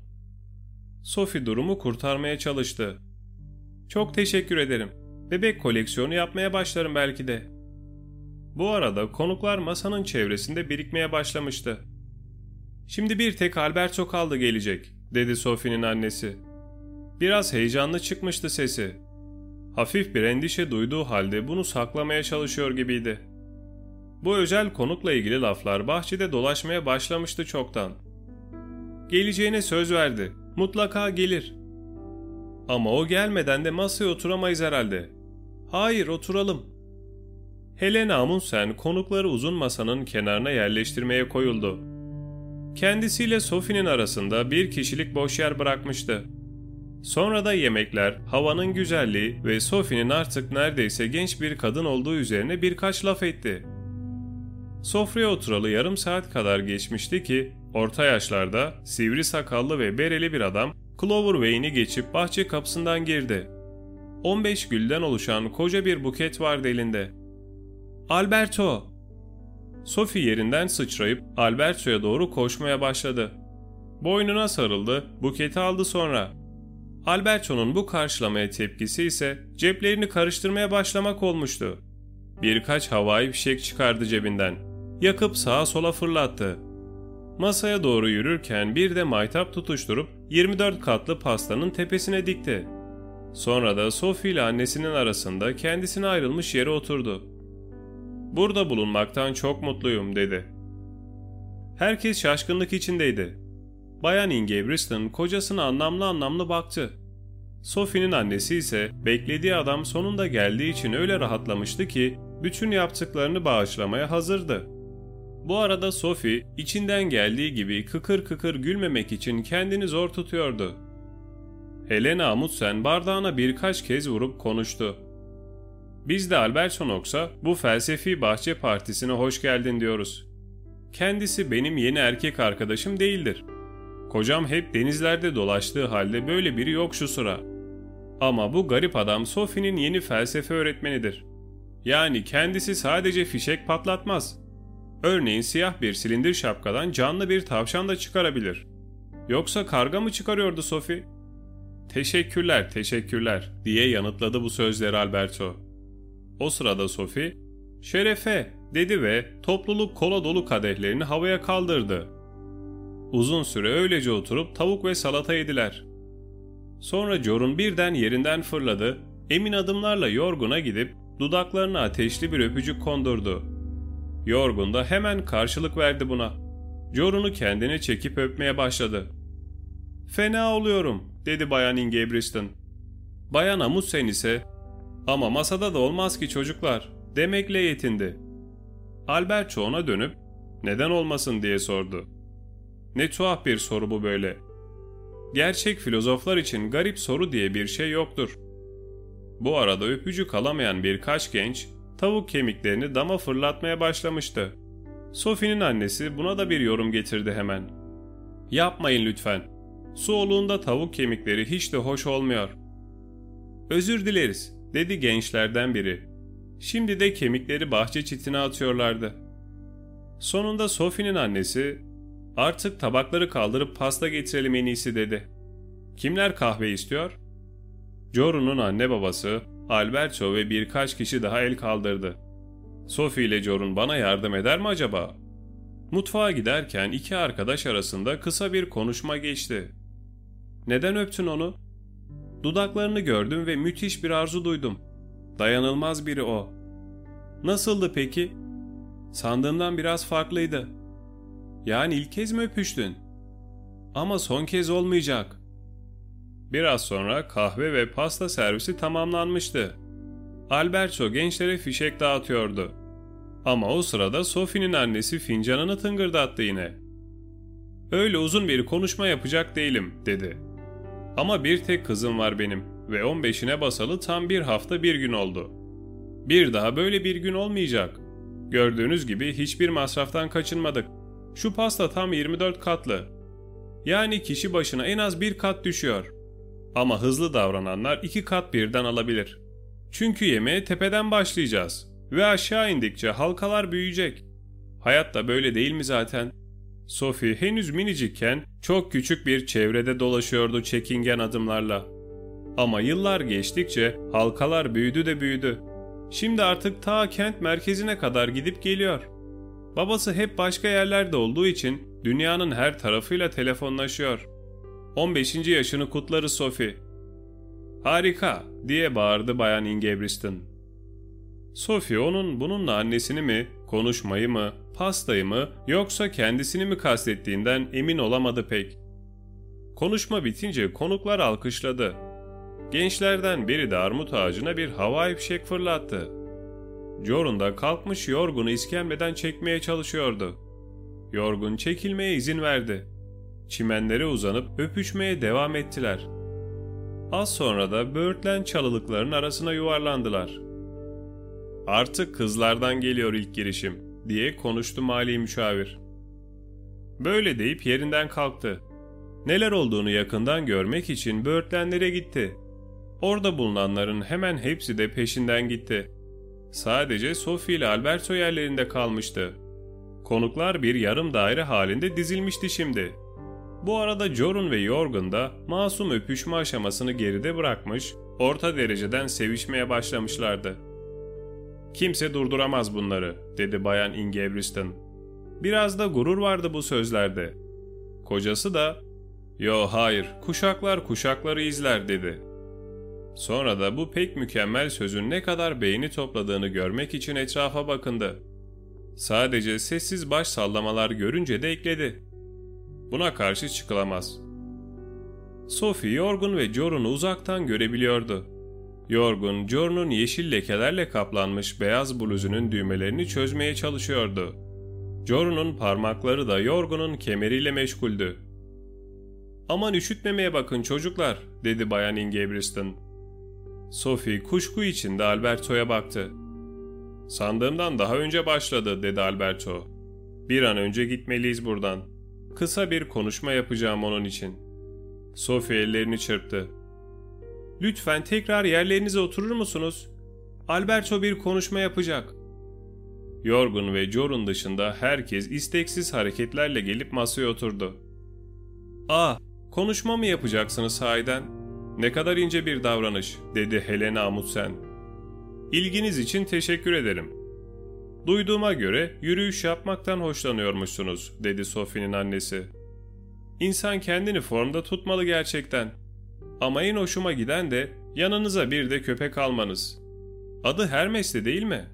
Sophie durumu kurtarmaya çalıştı. Çok teşekkür ederim. Bebek koleksiyonu yapmaya başlarım belki de. Bu arada konuklar masanın çevresinde birikmeye başlamıştı. Şimdi bir tek Alberto kaldı gelecek, dedi Sophie'nin annesi. Biraz heyecanlı çıkmıştı sesi. Hafif bir endişe duyduğu halde bunu saklamaya çalışıyor gibiydi. Bu özel konukla ilgili laflar bahçede dolaşmaya başlamıştı çoktan. Geleceğine söz verdi. Mutlaka gelir. Ama o gelmeden de masaya oturamayız herhalde. Hayır oturalım. Helena Amundsen konukları uzun masanın kenarına yerleştirmeye koyuldu. Kendisiyle Sophie'nin arasında bir kişilik boş yer bırakmıştı. Sonra da yemekler, havanın güzelliği ve Sophie'nin artık neredeyse genç bir kadın olduğu üzerine birkaç laf etti. Sofraya oturalı yarım saat kadar geçmişti ki orta yaşlarda sivri sakallı ve bereli bir adam Clover Wayn'i geçip bahçe kapısından girdi. 15 gülden oluşan koca bir buket vardı elinde. Alberto! Sophie yerinden sıçrayıp Alberto'ya doğru koşmaya başladı. Boynuna sarıldı, buketi aldı sonra. Alberto'nun bu karşılamaya tepkisi ise ceplerini karıştırmaya başlamak olmuştu. Birkaç havai fişek çıkardı cebinden. Yakıp sağa sola fırlattı. Masaya doğru yürürken bir de maytap tutuşturup 24 katlı pastanın tepesine dikti. Sonra da Sophie ile annesinin arasında kendisine ayrılmış yere oturdu. Burada bulunmaktan çok mutluyum dedi. Herkes şaşkınlık içindeydi. Bayan Ingebriston kocasına anlamlı anlamlı baktı. Sophie'nin annesi ise beklediği adam sonunda geldiği için öyle rahatlamıştı ki bütün yaptıklarını bağışlamaya hazırdı. Bu arada Sophie içinden geldiği gibi kıkır kıkır gülmemek için kendini zor tutuyordu. Helena Amundsen bardağına birkaç kez vurup konuştu. Biz de Alberto Knox'a bu felsefi bahçe partisine hoş geldin diyoruz. Kendisi benim yeni erkek arkadaşım değildir. Kocam hep denizlerde dolaştığı halde böyle biri yok şu sıra. Ama bu garip adam Sophie'nin yeni felsefe öğretmenidir. Yani kendisi sadece fişek patlatmaz. Örneğin siyah bir silindir şapkadan canlı bir tavşan da çıkarabilir. Yoksa karga mı çıkarıyordu Sophie? Teşekkürler, teşekkürler diye yanıtladı bu sözleri Alberto. O sırada Sophie, şerefe dedi ve topluluk kola dolu kadehlerini havaya kaldırdı. Uzun süre öylece oturup tavuk ve salata yediler. Sonra Jorun birden yerinden fırladı, emin adımlarla Yorgun'a gidip dudaklarına ateşli bir öpücük kondurdu. Yorgun da hemen karşılık verdi buna. Jorun'u kendine çekip öpmeye başladı. ''Fena oluyorum.'' dedi Bayan Ingebriston. Bayan Amundsen ise ''Ama masada da olmaz ki çocuklar.'' demekle yetindi. Albert ona dönüp ''Neden olmasın?'' diye sordu. Ne tuhaf bir soru bu böyle. Gerçek filozoflar için garip soru diye bir şey yoktur. Bu arada öpücük alamayan birkaç genç tavuk kemiklerini dama fırlatmaya başlamıştı. Sophie'nin annesi buna da bir yorum getirdi hemen. Yapmayın lütfen. Su tavuk kemikleri hiç de hoş olmuyor. Özür dileriz, dedi gençlerden biri. Şimdi de kemikleri bahçe çitine atıyorlardı. Sonunda Sophie'nin annesi, artık tabakları kaldırıp pasta getirelim en iyisi dedi. Kimler kahve istiyor? Joru'nun anne babası, Alberto ve birkaç kişi daha el kaldırdı. Sophie ile Jorun bana yardım eder mi acaba? Mutfağa giderken iki arkadaş arasında kısa bir konuşma geçti. Neden öptün onu? Dudaklarını gördüm ve müthiş bir arzu duydum. Dayanılmaz biri o. Nasıldı peki? Sandığımdan biraz farklıydı. Yani ilk kez mi öpüştün? Ama son kez olmayacak. Biraz sonra kahve ve pasta servisi tamamlanmıştı. Alberto gençlere fişek dağıtıyordu. Ama o sırada Sophie'nin annesi fincanını tıngırdattı yine. Öyle uzun bir konuşma yapacak değilim, dedi. Ama bir tek kızım var benim ve 15'ine basalı tam bir hafta bir gün oldu. Bir daha böyle bir gün olmayacak. Gördüğünüz gibi hiçbir masraftan kaçınmadık. Şu pasta tam 24 katlı. Yani kişi başına en az bir kat düşüyor. Ama hızlı davrananlar iki kat birden alabilir. Çünkü yemeğe tepeden başlayacağız Ve aşağı indikçe halkalar büyüyecek. Hayat da böyle değil mi zaten? Sophie henüz minicikken çok küçük bir çevrede dolaşıyordu çekingen adımlarla. Ama yıllar geçtikçe halkalar büyüdü de büyüdü. Şimdi artık ta kent merkezine kadar gidip geliyor. Babası hep başka yerlerde olduğu için dünyanın her tarafıyla telefonlaşıyor. 15. yaşını kutları Sophie. Harika diye bağırdı Bayan Ingebriston. Sophie onun bununla annesini mi, konuşmayı mı, pastayı mı yoksa kendisini mi kastettiğinden emin olamadı pek. Konuşma bitince konuklar alkışladı. Gençlerden biri de armut ağacına bir havai fişek fırlattı. Jorun da kalkmış yorgunu iskemleden çekmeye çalışıyordu. Yorgun çekilmeye izin verdi. Çimenlere uzanıp öpüşmeye devam ettiler. Az sonra da böğürtlen çalılıkların arasına yuvarlandılar. Artık kızlardan geliyor ilk girişim diye konuştu mali müşavir. Böyle deyip yerinden kalktı. Neler olduğunu yakından görmek için böğürtlenlere gitti. Orada bulunanların hemen hepsi de peşinden gitti. Sadece Sophie ile Alberto yerlerinde kalmıştı. Konuklar bir yarım daire halinde dizilmişti şimdi. Bu arada Jorun ve Jorgen da masum öpüşme aşamasını geride bırakmış, orta dereceden sevişmeye başlamışlardı. Kimse durduramaz bunları, dedi Bayan Ingebriston. Biraz da gurur vardı bu sözlerde. Kocası da, yo hayır, kuşaklar kuşakları izler dedi. Sonra da bu pek mükemmel sözün ne kadar beğeni topladığını görmek için etrafa bakındı. Sadece sessiz baş sallamalar görünce de ekledi. Buna karşı çıkılamaz. Sophie yorgun ve Jorun'u uzaktan görebiliyordu. Yorgun, Jorun'un yeşil lekelerle kaplanmış beyaz bluzunun düğmelerini çözmeye çalışıyordu. Jorun'un parmakları da Yorgun'un kemeriyle meşguldü. ''Aman üşütmemeye bakın çocuklar'' dedi Bayan Ingebriston. Sophie kuşku içinde Alberto'ya baktı. ''Sandığımdan daha önce başladı'' dedi Alberto. ''Bir an önce gitmeliyiz buradan. Kısa bir konuşma yapacağım onun için.'' Sophie ellerini çırptı. ''Lütfen tekrar yerlerinize oturur musunuz? Alberto bir konuşma yapacak.'' Yorgun ve Jorun dışında herkes isteksiz hareketlerle gelip masaya oturdu. ''Aa, konuşma mı yapacaksınız sahiden?'' Ne kadar ince bir davranış, dedi Helena Amundsen. İlginiz için teşekkür ederim. Duyduğuma göre yürüyüş yapmaktan hoşlanıyormuşsunuz, dedi Sophie'nin annesi. İnsan kendini formda tutmalı gerçekten. Ama en hoşuma giden de yanınıza bir de köpek almanız. Adı Hermes'ti değil mi?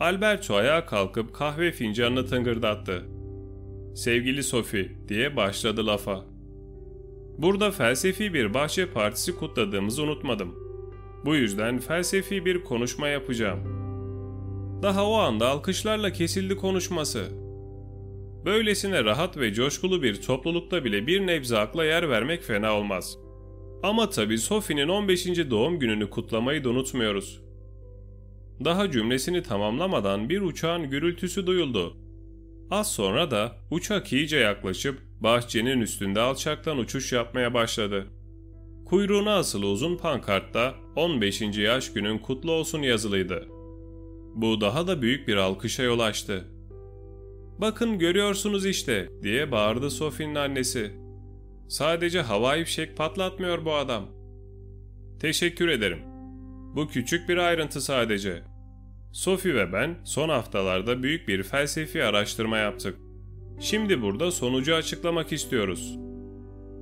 Alberto ayağa kalkıp kahve fincanını tıngırdattı. Sevgili Sophie diye başladı lafa. Burada felsefi bir bahçe partisi kutladığımızı unutmadım. Bu yüzden felsefi bir konuşma yapacağım. Daha o anda alkışlarla kesildi konuşması. Böylesine rahat ve coşkulu bir toplulukta bile bir nebze akla yer vermek fena olmaz. Ama tabi Sophie'nin 15. doğum gününü kutlamayı da unutmuyoruz. Daha cümlesini tamamlamadan bir uçağın gürültüsü duyuldu. Az sonra da uçak iyice yaklaşıp bahçenin üstünde alçaktan uçuş yapmaya başladı. Kuyruğuna asılı uzun pankartta 15. yaş günün kutlu olsun yazılıydı. Bu daha da büyük bir alkışa yol açtı. Bakın görüyorsunuz işte diye bağırdı Sophie'nin annesi. Sadece havai fişek patlatmıyor bu adam. Teşekkür ederim. Bu küçük bir ayrıntı sadece. Sophie ve ben son haftalarda büyük bir felsefi araştırma yaptık. Şimdi burada sonucu açıklamak istiyoruz.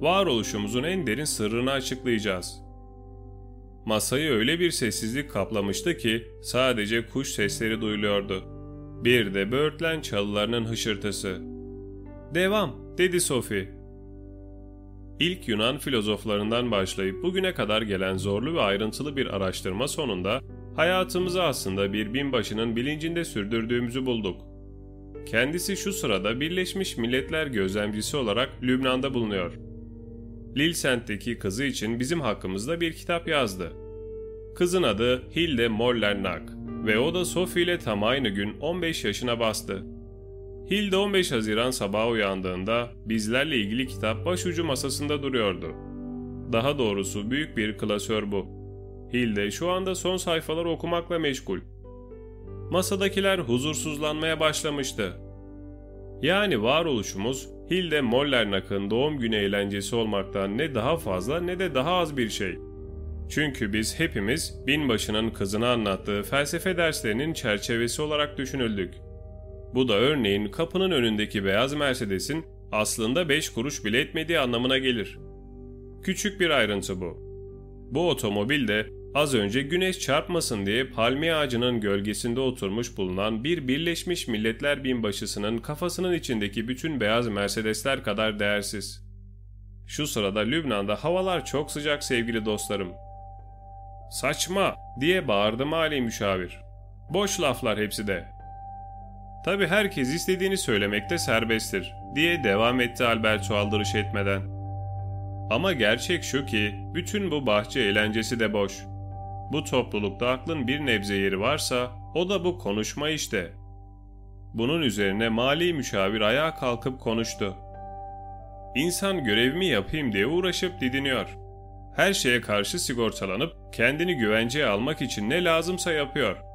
Varoluşumuzun en derin sırrını açıklayacağız. Masayı öyle bir sessizlik kaplamıştı ki sadece kuş sesleri duyuluyordu. Bir de böğürtlen çalılarının hışırtısı. Devam, dedi Sophie. İlk Yunan filozoflarından başlayıp bugüne kadar gelen zorlu ve ayrıntılı bir araştırma sonunda hayatımızı aslında bir binbaşının bilincinde sürdürdüğümüzü bulduk. Kendisi şu sırada Birleşmiş Milletler gözlemcisi olarak Lübnan'da bulunuyor. Lilsent'teki kızı için bizim hakkımızda bir kitap yazdı. Kızın adı Hilde Mollernak ve o da Sophie ile tam aynı gün 15 yaşına bastı. Hilde 15 Haziran sabahı uyandığında bizlerle ilgili kitap başucu masasında duruyordu. Daha doğrusu büyük bir klasör bu. Hilde şu anda son sayfaları okumakla meşgul. Masadakiler huzursuzlanmaya başlamıştı. Yani varoluşumuz Hilde Mollernach'ın doğum günü eğlencesi olmaktan ne daha fazla ne de daha az bir şey. Çünkü biz hepimiz binbaşının kızına anlattığı felsefe derslerinin çerçevesi olarak düşünüldük. Bu da örneğin kapının önündeki beyaz Mercedes'in aslında 5 kuruş bile etmediği anlamına gelir. Küçük bir ayrıntı bu. Bu otomobil de az önce güneş çarpmasın diye palmiye ağacının gölgesinde oturmuş bulunan bir Birleşmiş Milletler binbaşısının kafasının içindeki bütün beyaz Mercedesler kadar değersiz. Şu sırada Lübnan'da havalar çok sıcak sevgili dostlarım. Saçma diye bağırdı mali müşavir. Boş laflar hepsi de. Tabi herkes istediğini söylemekte serbesttir diye devam etti Alberto aldırış etmeden. Ama gerçek şu ki bütün bu bahçe eğlencesi de boş. Bu toplulukta aklın bir nebze yeri varsa o da bu konuşma işte. Bunun üzerine mali müşavir ayağa kalkıp konuştu. İnsan görevimi yapayım diye uğraşıp didiniyor. Her şeye karşı sigortalanıp kendini güvenceye almak için ne lazımsa yapıyor.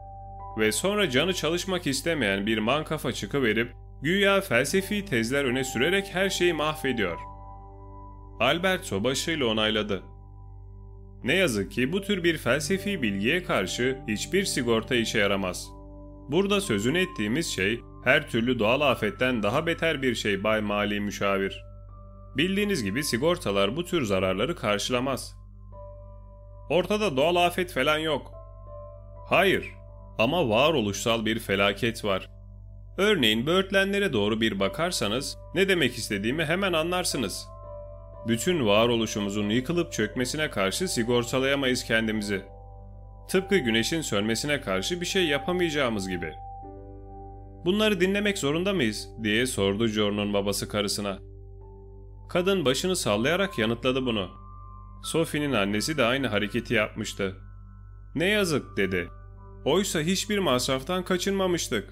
Ve sonra canı çalışmak istemeyen bir mankafa çıkıverip güya felsefi tezler öne sürerek her şeyi mahvediyor. Alberto başıyla onayladı. Ne yazık ki bu tür bir felsefi bilgiye karşı hiçbir sigorta işe yaramaz. Burada sözünü ettiğimiz şey her türlü doğal afetten daha beter bir şey Bay Mali Müşavir. Bildiğiniz gibi sigortalar bu tür zararları karşılamaz. Ortada doğal afet falan yok. Hayır ama varoluşsal bir felaket var. Örneğin böğürtlenlere doğru bir bakarsanız ne demek istediğimi hemen anlarsınız. Bütün varoluşumuzun yıkılıp çökmesine karşı sigortalayamayız kendimizi. Tıpkı güneşin sönmesine karşı bir şey yapamayacağımız gibi. Bunları dinlemek zorunda mıyız diye sordu John'un babası karısına. Kadın başını sallayarak yanıtladı bunu. Sophie'nin annesi de aynı hareketi yapmıştı. Ne yazık dedi. Oysa hiçbir masraftan kaçınmamıştık.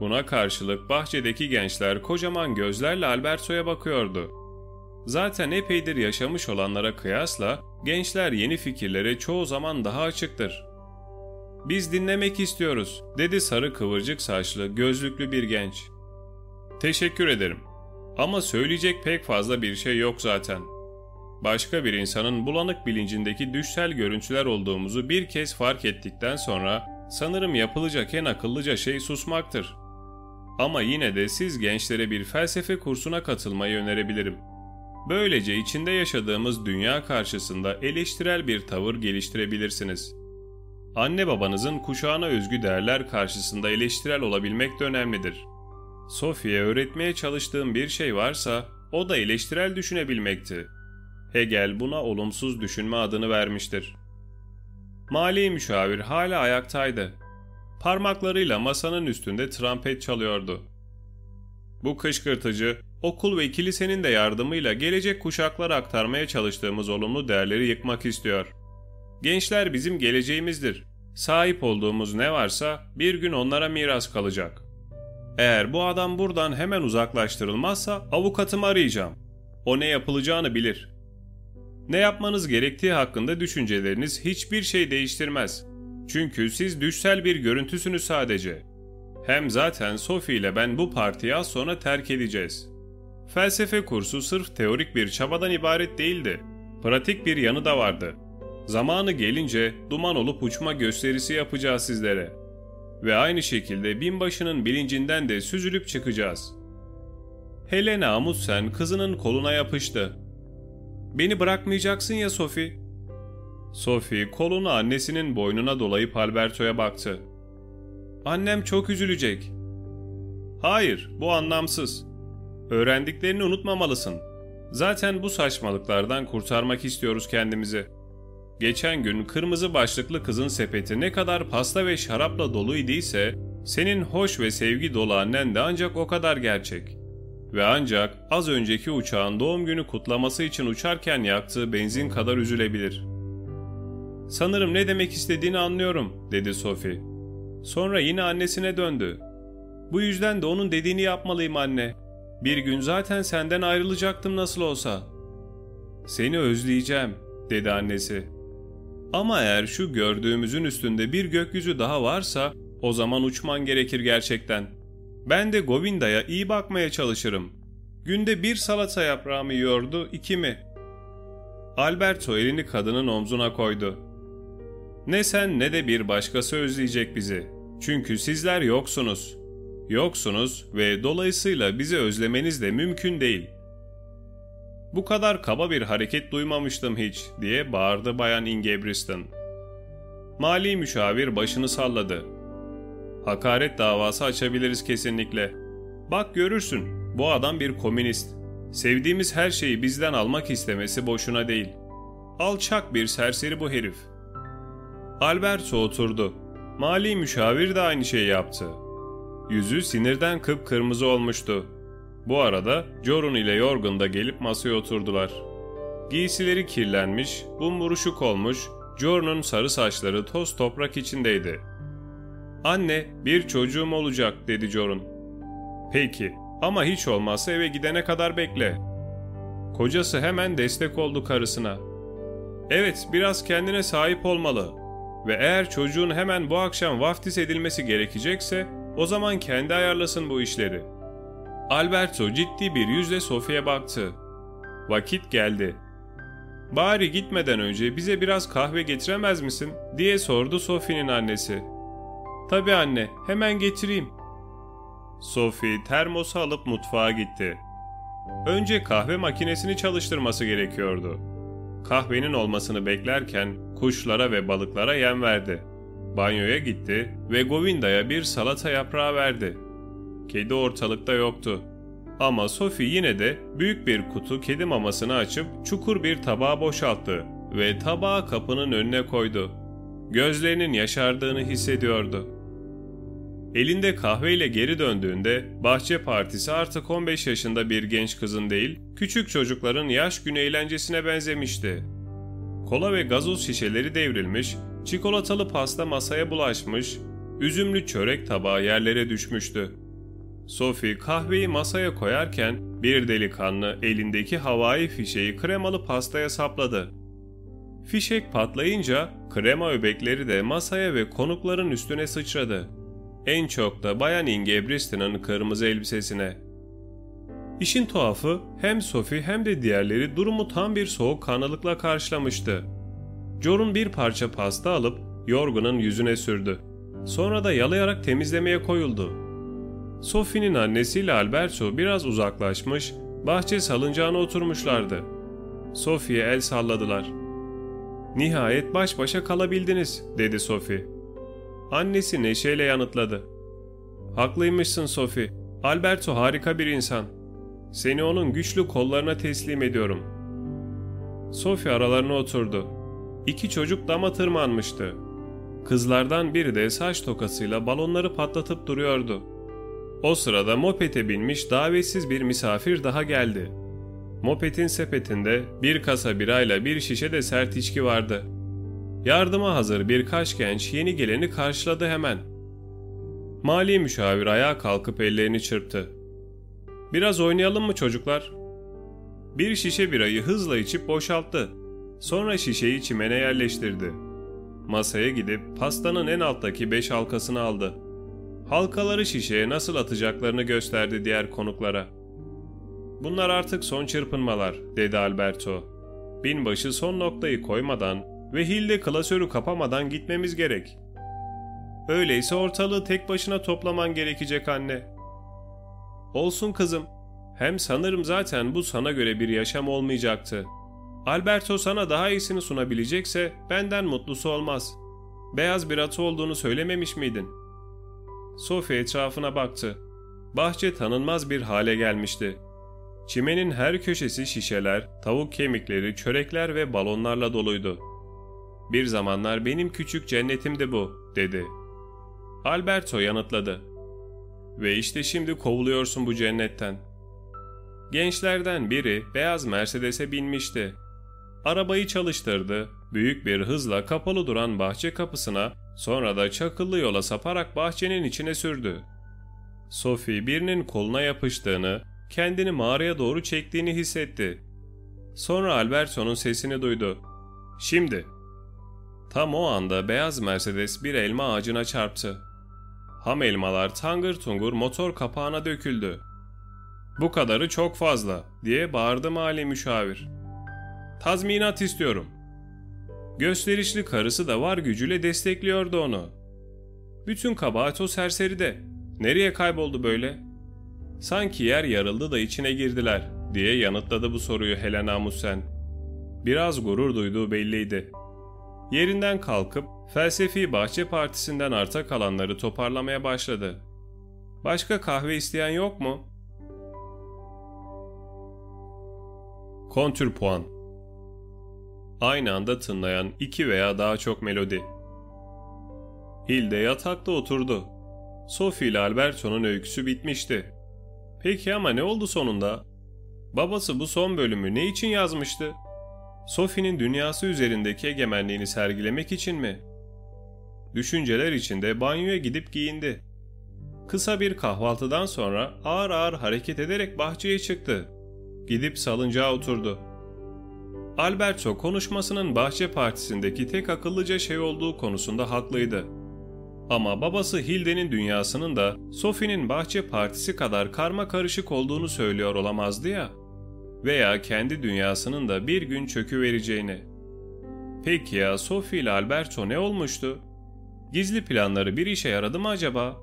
Buna karşılık bahçedeki gençler kocaman gözlerle Alberto'ya bakıyordu. Zaten epeydir yaşamış olanlara kıyasla gençler yeni fikirlere çoğu zaman daha açıktır. Biz dinlemek istiyoruz, dedi sarı kıvırcık saçlı, gözlüklü bir genç. Teşekkür ederim. Ama söyleyecek pek fazla bir şey yok zaten. Başka bir insanın bulanık bilincindeki düşsel görüntüler olduğumuzu bir kez fark ettikten sonra sanırım yapılacak en akıllıca şey susmaktır. Ama yine de siz gençlere bir felsefe kursuna katılmayı önerebilirim. Böylece içinde yaşadığımız dünya karşısında eleştirel bir tavır geliştirebilirsiniz. Anne babanızın kuşağına özgü değerler karşısında eleştirel olabilmek de önemlidir. Sophie'ye öğretmeye çalıştığım bir şey varsa o da eleştirel düşünebilmekti. Hegel buna olumsuz düşünme adını vermiştir. Mali müşavir hala ayaktaydı. Parmaklarıyla masanın üstünde trompet çalıyordu. Bu kışkırtıcı, okul ve kilisenin de yardımıyla gelecek kuşaklara aktarmaya çalıştığımız olumlu değerleri yıkmak istiyor. Gençler bizim geleceğimizdir. Sahip olduğumuz ne varsa bir gün onlara miras kalacak. Eğer bu adam buradan hemen uzaklaştırılmazsa avukatımı arayacağım. O ne yapılacağını bilir. Ne yapmanız gerektiği hakkında düşünceleriniz hiçbir şey değiştirmez. Çünkü siz düşsel bir görüntüsünüz sadece. Hem zaten Sophie ile ben bu partiyi az sonra terk edeceğiz. Felsefe kursu sırf teorik bir çabadan ibaret değildi. Pratik bir yanı da vardı. Zamanı gelince duman olup uçma gösterisi yapacağız sizlere. Ve aynı şekilde binbaşının bilincinden de süzülüp çıkacağız. Helena Amundsen kızının koluna yapıştı. Beni bırakmayacaksın ya Sophie. Sophie kolunu annesinin boynuna dolayıp Alberto'ya baktı. Annem çok üzülecek. Hayır, bu anlamsız. Öğrendiklerini unutmamalısın. Zaten bu saçmalıklardan kurtarmak istiyoruz kendimizi. Geçen gün kırmızı başlıklı kızın sepeti ne kadar pasta ve şarapla dolu idiyse, senin hoş ve sevgi dolu annen de ancak o kadar gerçek. Ve ancak az önceki uçağın doğum günü kutlaması için uçarken yaktığı benzin kadar üzülebilir. Sanırım ne demek istediğini anlıyorum, dedi Sophie. Sonra yine annesine döndü. Bu yüzden de onun dediğini yapmalıyım anne. Bir gün zaten senden ayrılacaktım nasıl olsa. Seni özleyeceğim, dedi annesi. Ama eğer şu gördüğümüzün üstünde bir gökyüzü daha varsa O zaman uçman gerekir gerçekten. Ben de Govinda'ya iyi bakmaya çalışırım. Günde bir salata yaprağı mı yiyordu, iki mi? Alberto elini kadının omzuna koydu. Ne sen ne de bir başkası özleyecek bizi. Çünkü sizler yoksunuz. Yoksunuz ve dolayısıyla bizi özlemeniz de mümkün değil. Bu kadar kaba bir hareket duymamıştım hiç diye bağırdı Bayan Ingebriston. Mali müşavir başını salladı. Hakaret davası açabiliriz kesinlikle. Bak görürsün bu adam bir komünist. Sevdiğimiz her şeyi bizden almak istemesi boşuna değil. Alçak bir serseri bu herif. Alberto oturdu. Mali müşavir de aynı şeyi yaptı. Yüzü sinirden kıpkırmızı olmuştu. Bu arada Jorun ile Yorgun da gelip masaya oturdular. Giysileri kirlenmiş, buruşuk olmuş, Jorun'un sarı saçları toz toprak içindeydi. ''Anne, bir çocuğum olacak.'' dedi Jorun. ''Peki, ama hiç olmazsa eve gidene kadar bekle.'' Kocası hemen destek oldu karısına. ''Evet, biraz kendine sahip olmalı. Ve eğer çocuğun hemen bu akşam vaftiz edilmesi gerekecekse, o zaman kendi ayarlasın bu işleri.'' Alberto ciddi bir yüzle Sophie'ye baktı. Vakit geldi. Bari gitmeden önce bize biraz kahve getiremez misin diye sordu Sophie'nin annesi. Tabii anne, hemen getireyim. Sophie termosu alıp mutfağa gitti. Önce kahve makinesini çalıştırması gerekiyordu. Kahvenin olmasını beklerken kuşlara ve balıklara yem verdi. Banyoya gitti ve Govinda'ya bir salata yaprağı verdi. Kedi ortalıkta yoktu. Ama Sophie yine de büyük bir kutu kedi mamasını açıp çukur bir tabağa boşalttı ve tabağı kapının önüne koydu. Gözlerinin yaşardığını hissediyordu. Elinde kahveyle geri döndüğünde bahçe partisi artık 15 yaşında bir genç kızın değil, küçük çocukların yaş günü eğlencesine benzemişti. Kola ve gazoz şişeleri devrilmiş, çikolatalı pasta masaya bulaşmış, üzümlü çörek tabağı yerlere düşmüştü. Sophie kahveyi masaya koyarken bir delikanlı elindeki havai fişeği kremalı pastaya sapladı. Fişek patlayınca krema öbekleri de masaya ve konukların üstüne sıçradı. En çok da Bayan Ingebriston'ın kırmızı elbisesine. İşin tuhafı hem Sophie hem de diğerleri durumu tam bir soğukkanlılıkla karşılamıştı. Jorun bir parça pasta alıp Yorgun'un yüzüne sürdü. Sonra da yalayarak temizlemeye koyuldu. Sophie'nin annesiyle Alberto biraz uzaklaşmış, bahçe salıncağına oturmuşlardı. Sophie'ye el salladılar. ''Nihayet baş başa kalabildiniz.'' dedi Sophie. Annesi neşeyle yanıtladı. ''Haklıymışsın Sophie. Alberto harika bir insan. Seni onun güçlü kollarına teslim ediyorum.'' Sophie aralarına oturdu. İki çocuk dama tırmanmıştı. Kızlardan biri de saç tokasıyla balonları patlatıp duruyordu. O sırada mopete binmiş davetsiz bir misafir daha geldi. Mopetin sepetinde bir kasa birayla bir şişe de sert içki vardı. Yardıma hazır birkaç genç yeni geleni karşıladı hemen. Mali müşavir ayağa kalkıp ellerini çırptı. Biraz oynayalım mı çocuklar? Bir şişe birayı hızla içip boşalttı. Sonra şişeyi çimene yerleştirdi. Masaya gidip pastanın en alttaki beş halkasını aldı. Halkaları şişeye nasıl atacaklarını gösterdi diğer konuklara. Bunlar artık son çırpınmalar, dedi Alberto. Binbaşı son noktayı koymadan ve Hilde klasörü kapamadan gitmemiz gerek. Öyleyse ortalığı tek başına toplaman gerekecek anne. Olsun kızım. Hem sanırım zaten bu sana göre bir yaşam olmayacaktı. Alberto sana daha iyisini sunabilecekse benden mutlusu olmaz. Beyaz bir atı olduğunu söylememiş miydin?'' Sophie etrafına baktı. Bahçe tanınmaz bir hale gelmişti. Çimenin her köşesi şişeler, tavuk kemikleri, çörekler ve balonlarla doluydu. Bir zamanlar benim küçük cennetimdi bu, dedi. Alberto yanıtladı. Ve işte şimdi kovuluyorsun bu cennetten. Gençlerden biri beyaz Mercedes'e binmişti. Arabayı çalıştırdı, büyük bir hızla kapalı duran bahçe kapısına Sonra da çakıllı yola saparak bahçenin içine sürdü. Sophie birinin koluna yapıştığını, kendini mağaraya doğru çektiğini hissetti. Sonra Alberto'nun sesini duydu. Şimdi. Tam o anda beyaz Mercedes bir elma ağacına çarptı. ham elmalar tangır tungur motor kapağına döküldü. Bu kadarı çok fazla diye bağırdı mali müşavir. Tazminat istiyorum. Gösterişli karısı da var gücüyle destekliyordu onu. Bütün kabahat o serseride. Nereye kayboldu böyle? Sanki yer yarıldı da içine girdiler diye yanıtladı bu soruyu Helena Musen. Biraz gurur duyduğu belliydi. Yerinden kalkıp felsefi bahçe partisinden arta kalanları toparlamaya başladı. Başka kahve isteyen yok mu? Kontürpuan Aynı anda tınlayan iki veya daha çok melodi. Hilde yatakta oturdu. Sophie ile Alberto'nun öyküsü bitmişti. Peki ama ne oldu sonunda? Babası bu son bölümü ne için yazmıştı? Sophie'nin dünyası üzerindeki egemenliğini sergilemek için mi? Düşünceler içinde banyoya gidip giyindi. Kısa bir kahvaltıdan sonra ağır ağır hareket ederek bahçeye çıktı. Gidip salıncağa oturdu. Alberto konuşmasının bahçe partisindeki tek akıllıca şey olduğu konusunda haklıydı. Ama babası Hilde'nin dünyasının da Sophie'nin bahçe partisi kadar karma karışık olduğunu söylüyor olamazdı ya. Veya kendi dünyasının da bir gün çöküvereceğini. Peki ya Sophie ile Alberto ne olmuştu? Gizli planları bir işe yaradı mı acaba?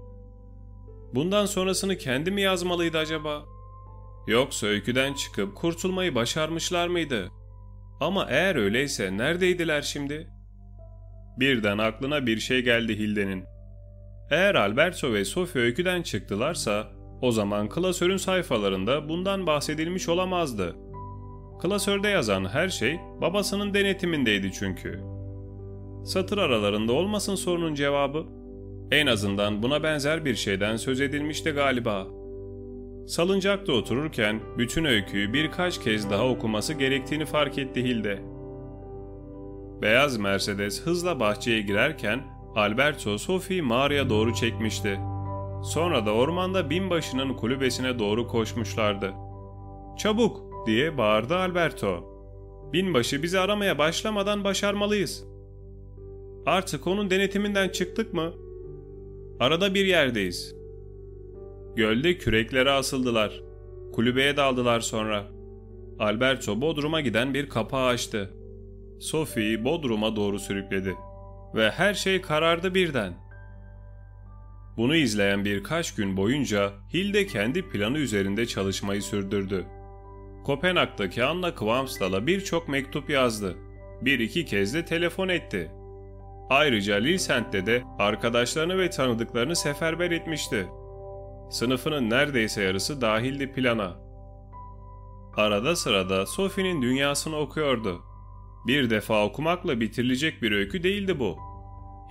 Bundan sonrasını kendi mi yazmalıydı acaba? Yoksa öyküden çıkıp kurtulmayı başarmışlar mıydı? Ama eğer öyleyse neredeydiler şimdi? Birden aklına bir şey geldi Hilde'nin. Eğer Alberto ve Sophie öyküden çıktılarsa o zaman klasörün sayfalarında bundan bahsedilmiş olamazdı. Klasörde yazan her şey babasının denetimindeydi çünkü. Satır aralarında olmasın sorunun cevabı. En azından buna benzer bir şeyden söz edilmişti galiba. Salıncakta otururken bütün öyküyü birkaç kez daha okuması gerektiğini fark etti Hilde. Beyaz Mercedes hızla bahçeye girerken Alberto Sophie'yi mağaraya doğru çekmişti. Sonra da ormanda binbaşının kulübesine doğru koşmuşlardı. ''Çabuk!'' diye bağırdı Alberto. ''Binbaşı bizi aramaya başlamadan başarmalıyız.'' ''Artık onun denetiminden çıktık mı?'' ''Arada bir yerdeyiz.'' Gölde küreklere asıldılar. Kulübeye daldılar sonra. Alberto Bodrum'a giden bir kapağı açtı. Sophie'yi Bodrum'a doğru sürükledi. Ve her şey karardı birden. Bunu izleyen birkaç gün boyunca Hilde kendi planı üzerinde çalışmayı sürdürdü. Kopenhag'daki Anna Kvamstal'a birçok mektup yazdı. Bir iki kez de telefon etti. Ayrıca Lilsent'te de arkadaşlarını ve tanıdıklarını seferber etmişti. Sınıfının neredeyse yarısı dahildi plana. Arada sırada Sophie'nin dünyasını okuyordu. Bir defa okumakla bitirilecek bir öykü değildi bu.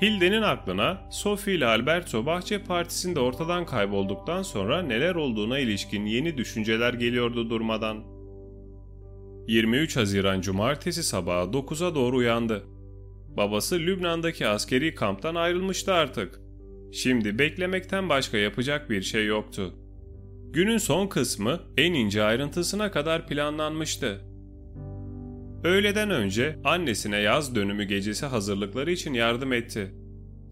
Hilde'nin aklına Sophie ile Alberto bahçe partisinde ortadan kaybolduktan sonra neler olduğuna ilişkin yeni düşünceler geliyordu durmadan. 23 Haziran Cumartesi sabahı 9'a doğru uyandı. Babası Lübnan'daki askeri kamptan ayrılmıştı artık. Şimdi beklemekten başka yapacak bir şey yoktu. Günün son kısmı en ince ayrıntısına kadar planlanmıştı. Öğleden önce annesine yaz dönümü gecesi hazırlıkları için yardım etti.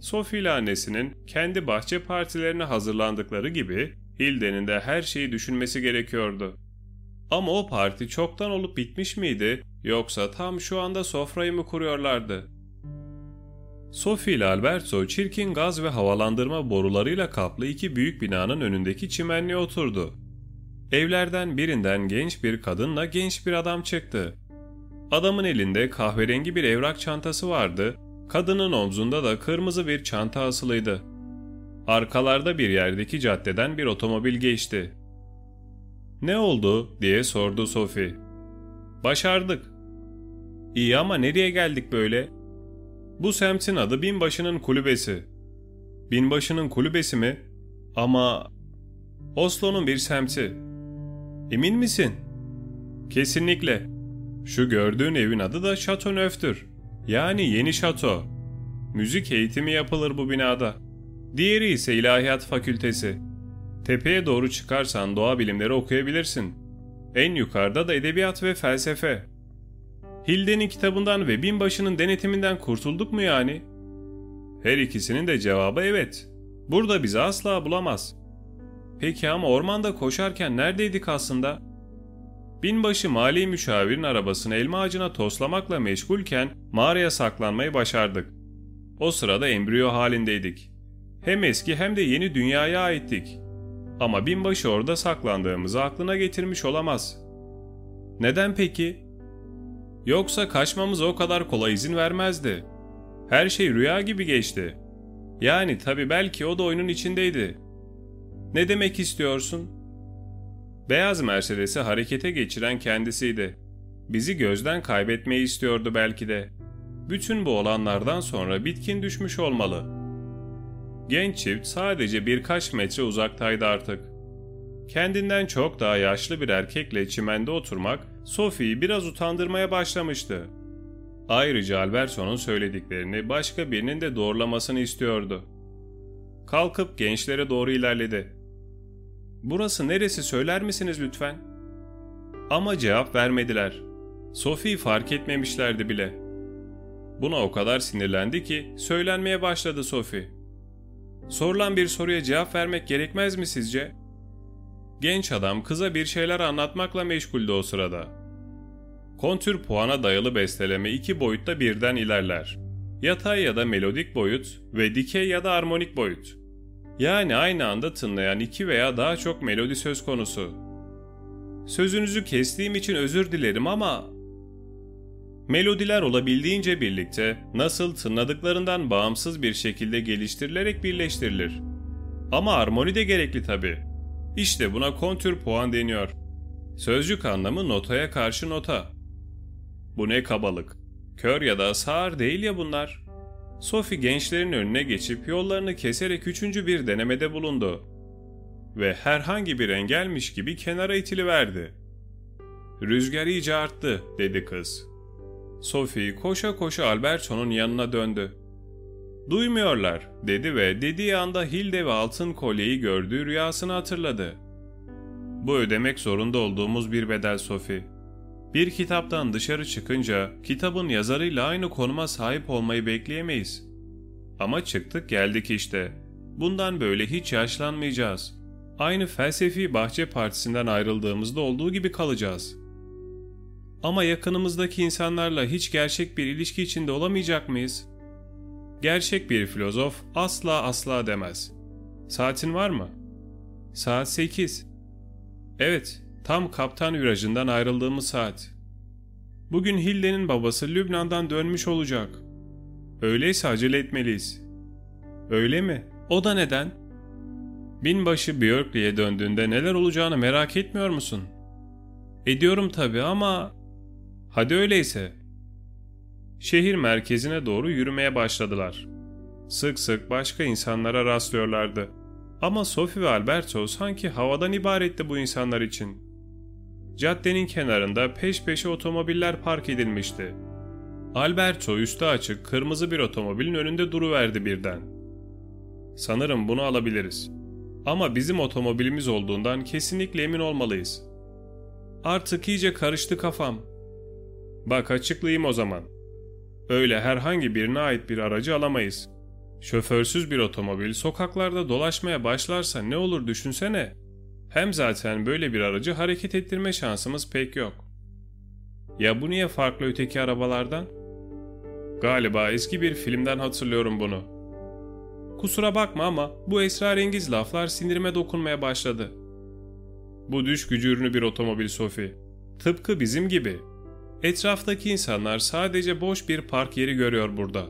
Sophie ile annesinin kendi bahçe partilerine hazırlandıkları gibi Hilde'nin de her şeyi düşünmesi gerekiyordu. Ama o parti çoktan olup bitmiş miydi yoksa tam şu anda sofrayı mı kuruyorlardı? Sophie ile Alberto çirkin gaz ve havalandırma borularıyla kaplı iki büyük binanın önündeki çimenliğe oturdu. Evlerden birinden genç bir kadınla genç bir adam çıktı. Adamın elinde kahverengi bir evrak çantası vardı, kadının omzunda da kırmızı bir çanta asılıydı. Arkalarda bir yerdeki caddeden bir otomobil geçti. ''Ne oldu?'' diye sordu Sophie. ''Başardık.'' ''İyi ama nereye geldik böyle?'' Bu semtin adı Binbaşı'nın kulübesi. Binbaşı'nın kulübesi mi? Ama Oslo'nun bir semti. Emin misin? Kesinlikle. Şu gördüğün evin adı da Şato Nöftür. Yani yeni şato. Müzik eğitimi yapılır bu binada. Diğeri ise İlahiyat Fakültesi. Tepeye doğru çıkarsan doğa bilimleri okuyabilirsin. En yukarıda da edebiyat ve felsefe. Hilde'nin kitabından ve binbaşının denetiminden kurtulduk mu yani? Her ikisinin de cevabı evet. Burada bizi asla bulamaz. Peki ama ormanda koşarken neredeydik aslında? Binbaşı mali müşavirin arabasını elma ağacına toslamakla meşgulken mağaraya saklanmayı başardık. O sırada embriyo halindeydik. Hem eski hem de yeni dünyaya aittik. Ama binbaşı orada saklandığımızı aklına getirmiş olamaz. Neden peki? Yoksa kaçmamıza o kadar kolay izin vermezdi. Her şey rüya gibi geçti. Yani tabi belki o da oyunun içindeydi. Ne demek istiyorsun? Beyaz Mercedes'i harekete geçiren kendisiydi. Bizi gözden kaybetmeyi istiyordu belki de. Bütün bu olanlardan sonra bitkin düşmüş olmalı. Genç çift sadece birkaç metre uzaktaydı artık. Kendinden çok daha yaşlı bir erkekle çimende oturmak Sophie'yi biraz utandırmaya başlamıştı. Ayrıca Alberto'nun söylediklerini başka birinin de doğrulamasını istiyordu. Kalkıp gençlere doğru ilerledi. Burası neresi söyler misiniz lütfen? Ama cevap vermediler. Sophie fark etmemişlerdi bile. Buna o kadar sinirlendi ki söylenmeye başladı Sophie. Sorulan bir soruya cevap vermek gerekmez mi sizce? Genç adam kıza bir şeyler anlatmakla meşguldü o sırada. Kontür puana dayalı besteleme iki boyutta birden ilerler. Yatay ya da melodik boyut ve dikey ya da armonik boyut. Yani aynı anda tınlayan iki veya daha çok melodi söz konusu. Sözünüzü kestiğim için özür dilerim ama melodiler olabildiğince birlikte nasıl tınladıklarından bağımsız bir şekilde geliştirilerek birleştirilir. Ama armoni de gerekli tabi. İşte buna kontür puan deniyor. Sözcük anlamı notaya karşı nota. Bu ne kabalık. Kör ya da sağır değil ya bunlar. Sophie gençlerin önüne geçip yollarını keserek üçüncü bir denemede bulundu. Ve herhangi bir engelmiş gibi kenara itiliverdi. Rüzgar iyice arttı, dedi kız. Sophie koşa koşa Alberto'nun yanına döndü. Duymuyorlar, dedi ve dediği anda Hilde ve altın kolyeyi gördüğü rüyasını hatırladı. Bu ödemek zorunda olduğumuz bir bedel Sophie. Bir kitaptan dışarı çıkınca kitabın yazarıyla aynı konuma sahip olmayı bekleyemeyiz. Ama çıktık geldik işte. Bundan böyle hiç yaşlanmayacağız. Aynı felsefi bahçe partisinden ayrıldığımızda olduğu gibi kalacağız. Ama yakınımızdaki insanlarla hiç gerçek bir ilişki içinde olamayacak mıyız? Gerçek bir filozof asla asla demez. Saatin var mı? Saat 8. Evet, Tam kaptan virajından ayrıldığımız saat. Bugün Hilde'nin babası Lübnan'dan dönmüş olacak. Öyleyse acele etmeliyiz. Öyle mi? O da neden? Binbaşı Björkley'e döndüğünde neler olacağını merak etmiyor musun? Ediyorum tabii ama... Hadi öyleyse. Şehir merkezine doğru yürümeye başladılar. Sık sık başka insanlara rastlıyorlardı. Ama Sophie ve Alberto sanki havadan ibaretti bu insanlar için. Caddenin kenarında peş peşe otomobiller park edilmişti. Alberto üstü açık kırmızı bir otomobilin önünde duruverdi birden. Sanırım bunu alabiliriz. Ama bizim otomobilimiz olduğundan kesinlikle emin olmalıyız. Artık iyice karıştı kafam. Bak açıklayayım o zaman. Öyle herhangi birine ait bir aracı alamayız. Şoförsüz bir otomobil sokaklarda dolaşmaya başlarsa ne olur düşünsene. Hem zaten böyle bir aracı hareket ettirme şansımız pek yok. Ya bu niye farklı öteki arabalardan? Galiba eski bir filmden hatırlıyorum bunu. Kusura bakma ama bu esrarengiz laflar sinirime dokunmaya başladı. Bu düş gücü ürünü bir otomobil Sophie. Tıpkı bizim gibi. Etraftaki insanlar sadece boş bir park yeri görüyor burada.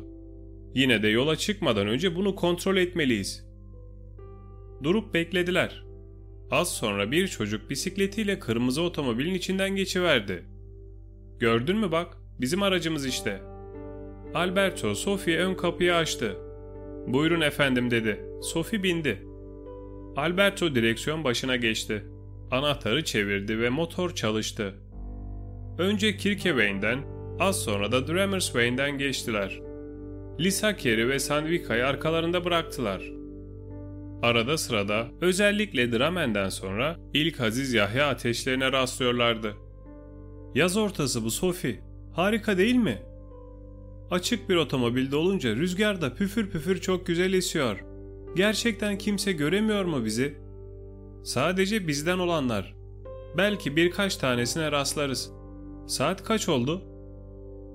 Yine de yola çıkmadan önce bunu kontrol etmeliyiz. Durup beklediler. Az sonra bir çocuk bisikletiyle kırmızı otomobilin içinden geçiverdi. Gördün mü bak, bizim aracımız işte. Alberto Sophie ön kapıyı açtı. Buyurun efendim dedi. Sophie bindi. Alberto direksiyon başına geçti. Anahtarı çevirdi ve motor çalıştı. Önce Kirkeway'den, az sonra da Dremersway'den geçtiler. Lisakeri ve Sandvika'yı arkalarında bıraktılar. Arada sırada özellikle Dramen'den sonra ilk Aziz Yahya ateşlerine rastlıyorlardı. Yaz ortası bu Sophie. Harika değil mi? Açık bir otomobilde olunca rüzgar da püfür püfür çok güzel esiyor. Gerçekten kimse göremiyor mu bizi? Sadece bizden olanlar. Belki birkaç tanesine rastlarız. Saat kaç oldu?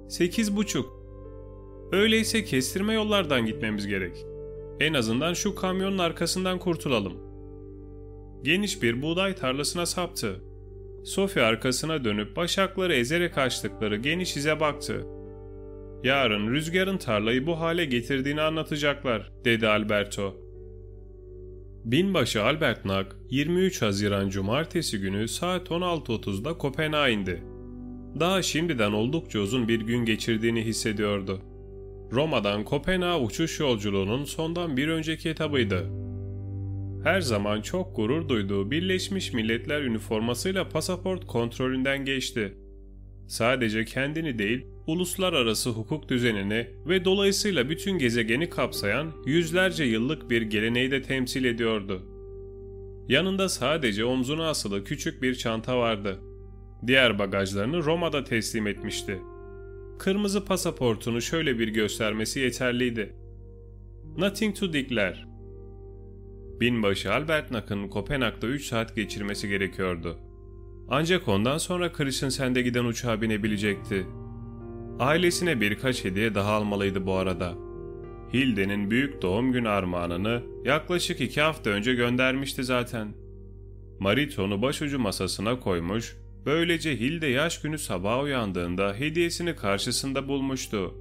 Sekiz buçuk. Öyleyse kestirme yollardan gitmemiz gerek. En azından şu kamyonun arkasından kurtulalım. Geniş bir buğday tarlasına saptı. Sophie arkasına dönüp başakları ezerek açtıkları geniş ize baktı. Yarın rüzgarın tarlayı bu hale getirdiğini anlatacaklar, dedi Alberto. Binbaşı Albert Nack, 23 Haziran Cumartesi günü saat 16.30'da Kopenhag'a indi. Daha şimdiden oldukça uzun bir gün geçirdiğini hissediyordu. Roma'dan Kopenhag uçuş yolculuğunun sondan bir önceki etabıydı. Her zaman çok gurur duyduğu Birleşmiş Milletler üniformasıyla pasaport kontrolünden geçti. Sadece kendini değil, uluslararası hukuk düzenini ve dolayısıyla bütün gezegeni kapsayan yüzlerce yıllık bir geleneği de temsil ediyordu. Yanında sadece omzuna asılı küçük bir çanta vardı. Diğer bagajlarını Roma'da teslim etmişti. Kırmızı pasaportunu şöyle bir göstermesi yeterliydi. Nothing to declare. Binbaşı Albert Nack'ın Kopenhag'da 3 saat geçirmesi gerekiyordu. Ancak ondan sonra Christensen'de giden uçağa binebilecekti. Ailesine birkaç hediye daha almalıydı bu arada. Hilde'nin büyük doğum günü armağanını yaklaşık iki hafta önce göndermişti zaten. Mariton'u başucu masasına koymuş, böylece Hilde yaş günü sabah uyandığında hediyesini karşısında bulmuştu.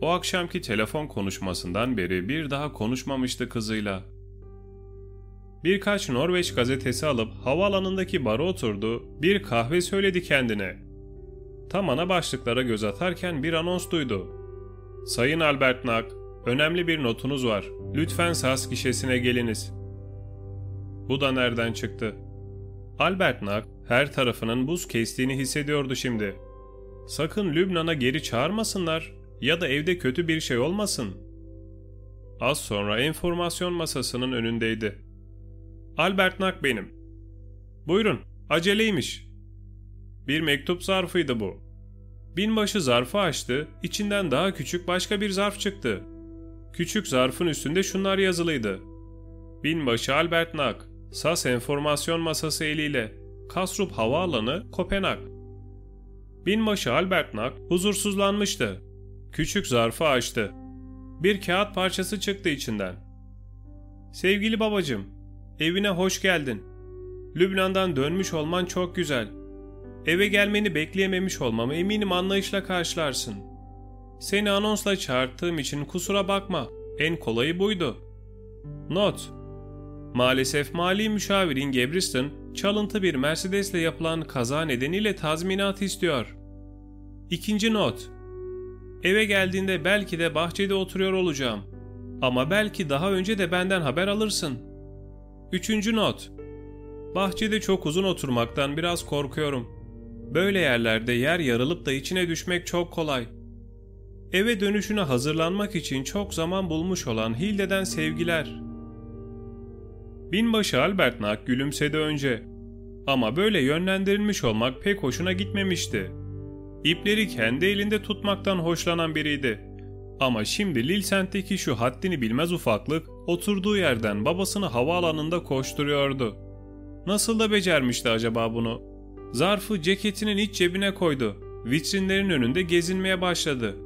O akşamki telefon konuşmasından beri bir daha konuşmamıştı kızıyla. Birkaç Norveç gazetesi alıp havaalanındaki bara oturdu, bir kahve söyledi kendine. Tam ana başlıklara göz atarken bir anons duydu. Sayın Albert Nack, önemli bir notunuz var. Lütfen SAS gişesine geliniz. Bu da nereden çıktı? Albert Nack her tarafının buz kestiğini hissediyordu şimdi. Sakın Lübnan'a geri çağırmasınlar ya da evde kötü bir şey olmasın. Az sonra enformasyon masasının önündeydi. Albert Nack benim. Buyurun, aceleymiş. Bir mektup zarfıydı bu. Binbaşı zarfı açtı, içinden daha küçük başka bir zarf çıktı. Küçük zarfın üstünde şunlar yazılıydı. Binbaşı Albert Nack, SAS enformasyon masası eliyle, Kasrup Havaalanı, Kopenhag. Binbaşı Albert Nack huzursuzlanmıştı. Küçük zarfı açtı. Bir kağıt parçası çıktı içinden. Sevgili babacım, evine hoş geldin. Lübnan'dan dönmüş olman çok güzel. Eve gelmeni bekleyememiş olmamı eminim anlayışla karşılarsın. Seni anonsla çağırttığım için kusura bakma. En kolayı buydu. Not Maalesef mali müşavirin Gebriston çalıntı bir Mercedes'le yapılan kaza nedeniyle tazminat istiyor. İkinci not Eve geldiğinde belki de bahçede oturuyor olacağım. Ama belki daha önce de benden haber alırsın. Üçüncü not Bahçede çok uzun oturmaktan biraz korkuyorum. Böyle yerlerde yer yarılıp da içine düşmek çok kolay. Eve dönüşüne hazırlanmak için çok zaman bulmuş olan Hilde'den sevgiler. Binbaşı Albert Nack gülümsedi önce. Ama böyle yönlendirilmiş olmak pek hoşuna gitmemişti. İpleri kendi elinde tutmaktan hoşlanan biriydi. Ama şimdi Lilsent'teki şu haddini bilmez ufaklık oturduğu yerden babasını havaalanında koşturuyordu. Nasıl da becermişti acaba bunu? Zarfı ceketinin iç cebine koydu. Vitrinlerin önünde gezinmeye başladı.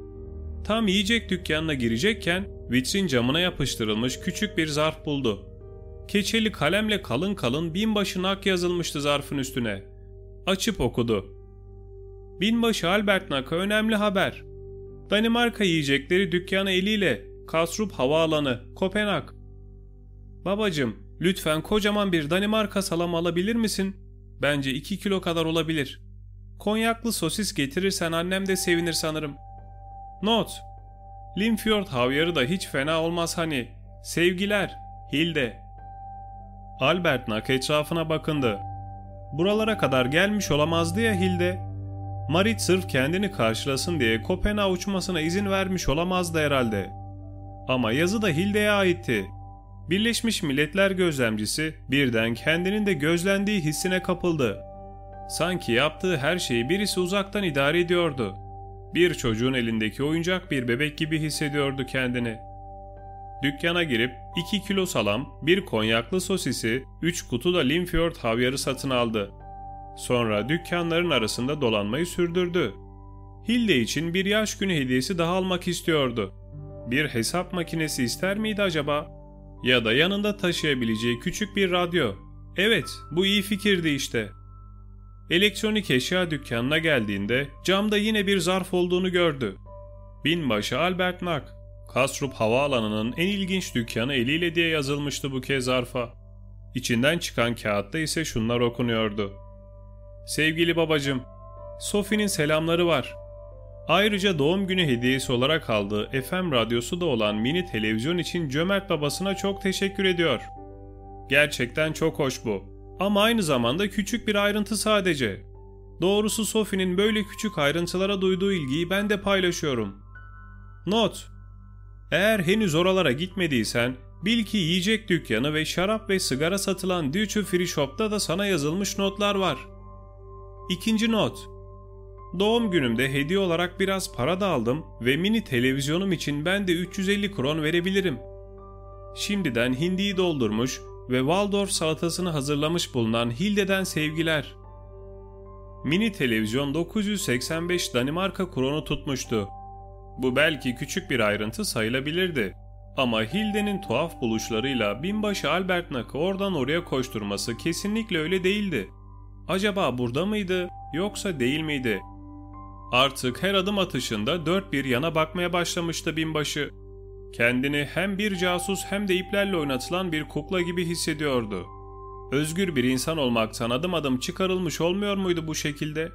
Tam yiyecek dükkanına girecekken vitrin camına yapıştırılmış küçük bir zarf buldu. Keçeli kalemle kalın kalın binbaşı nak yazılmıştı zarfın üstüne. Açıp okudu. Binbaşı Albert Nak'a önemli haber. Danimarka yiyecekleri dükkanı eliyle Kasrup Havaalanı, Kopenhag. Babacım, lütfen kocaman bir Danimarka salamı alabilir misin? Bence 2 kilo kadar olabilir. Konyaklı sosis getirirsen annem de sevinir sanırım. Not. Limfjord havyarı da hiç fena olmaz hani. Sevgiler. Hilde. Albert Nak etrafına bakındı. Buralara kadar gelmiş olamazdı ya Hilde. Marit sırf kendini karşılasın diye Kopenhag uçmasına izin vermiş olamazdı herhalde. Ama yazı da Hilde'ye aitti. Birleşmiş Milletler gözlemcisi birden kendinin de gözlendiği hissine kapıldı. Sanki yaptığı her şeyi birisi uzaktan idare ediyordu. Bir çocuğun elindeki oyuncak bir bebek gibi hissediyordu kendini. dükkana girip 2 kilo salam, 1 konyaklı sosisi, 3 kutu da Limfjord havyarı satın aldı. Sonra dükkanların arasında dolanmayı sürdürdü. Hilde için bir yaş günü hediyesi daha almak istiyordu. Bir hesap makinesi ister miydi acaba? Ya da yanında taşıyabileceği küçük bir radyo. Evet, bu iyi fikirdi işte. Elektronik eşya dükkanına geldiğinde camda yine bir zarf olduğunu gördü. Binbaşı Albert Nack, Kastrup Havaalanı'nın en ilginç dükkanı eliyle diye yazılmıştı bu kez zarfa. İçinden çıkan kağıtta ise şunlar okunuyordu. Sevgili babacım, Sophie'nin selamları var. Ayrıca doğum günü hediyesi olarak aldığı FM radyosu da olan mini televizyon için cömert babasına çok teşekkür ediyor. Gerçekten çok hoş bu. Ama aynı zamanda küçük bir ayrıntı sadece. Doğrusu Sophie'nin böyle küçük ayrıntılara duyduğu ilgiyi ben de paylaşıyorum. Not Eğer henüz oralara gitmediysen, bil ki yiyecek dükkanı ve şarap ve sigara satılan Duty Free Shop'ta da sana yazılmış notlar var. İkinci not Doğum günümde hediye olarak biraz para da aldım ve mini televizyonum için ben de 350 kron verebilirim. Şimdiden hindiyi doldurmuş ve Waldorf salatasını hazırlamış bulunan Hilde'den sevgiler. Mini televizyon 985 Danimarka kronu tutmuştu. Bu belki küçük bir ayrıntı sayılabilirdi. Ama Hilde'nin tuhaf buluşlarıyla binbaşı Albert Nack'ı oradan oraya koşturması kesinlikle öyle değildi. Acaba burada mıydı yoksa değil miydi? Artık her adım atışında dört bir yana bakmaya başlamıştı binbaşı. Kendini hem bir casus hem de iplerle oynatılan bir kukla gibi hissediyordu. Özgür bir insan olmaktan adım adım çıkarılmış olmuyor muydu bu şekilde?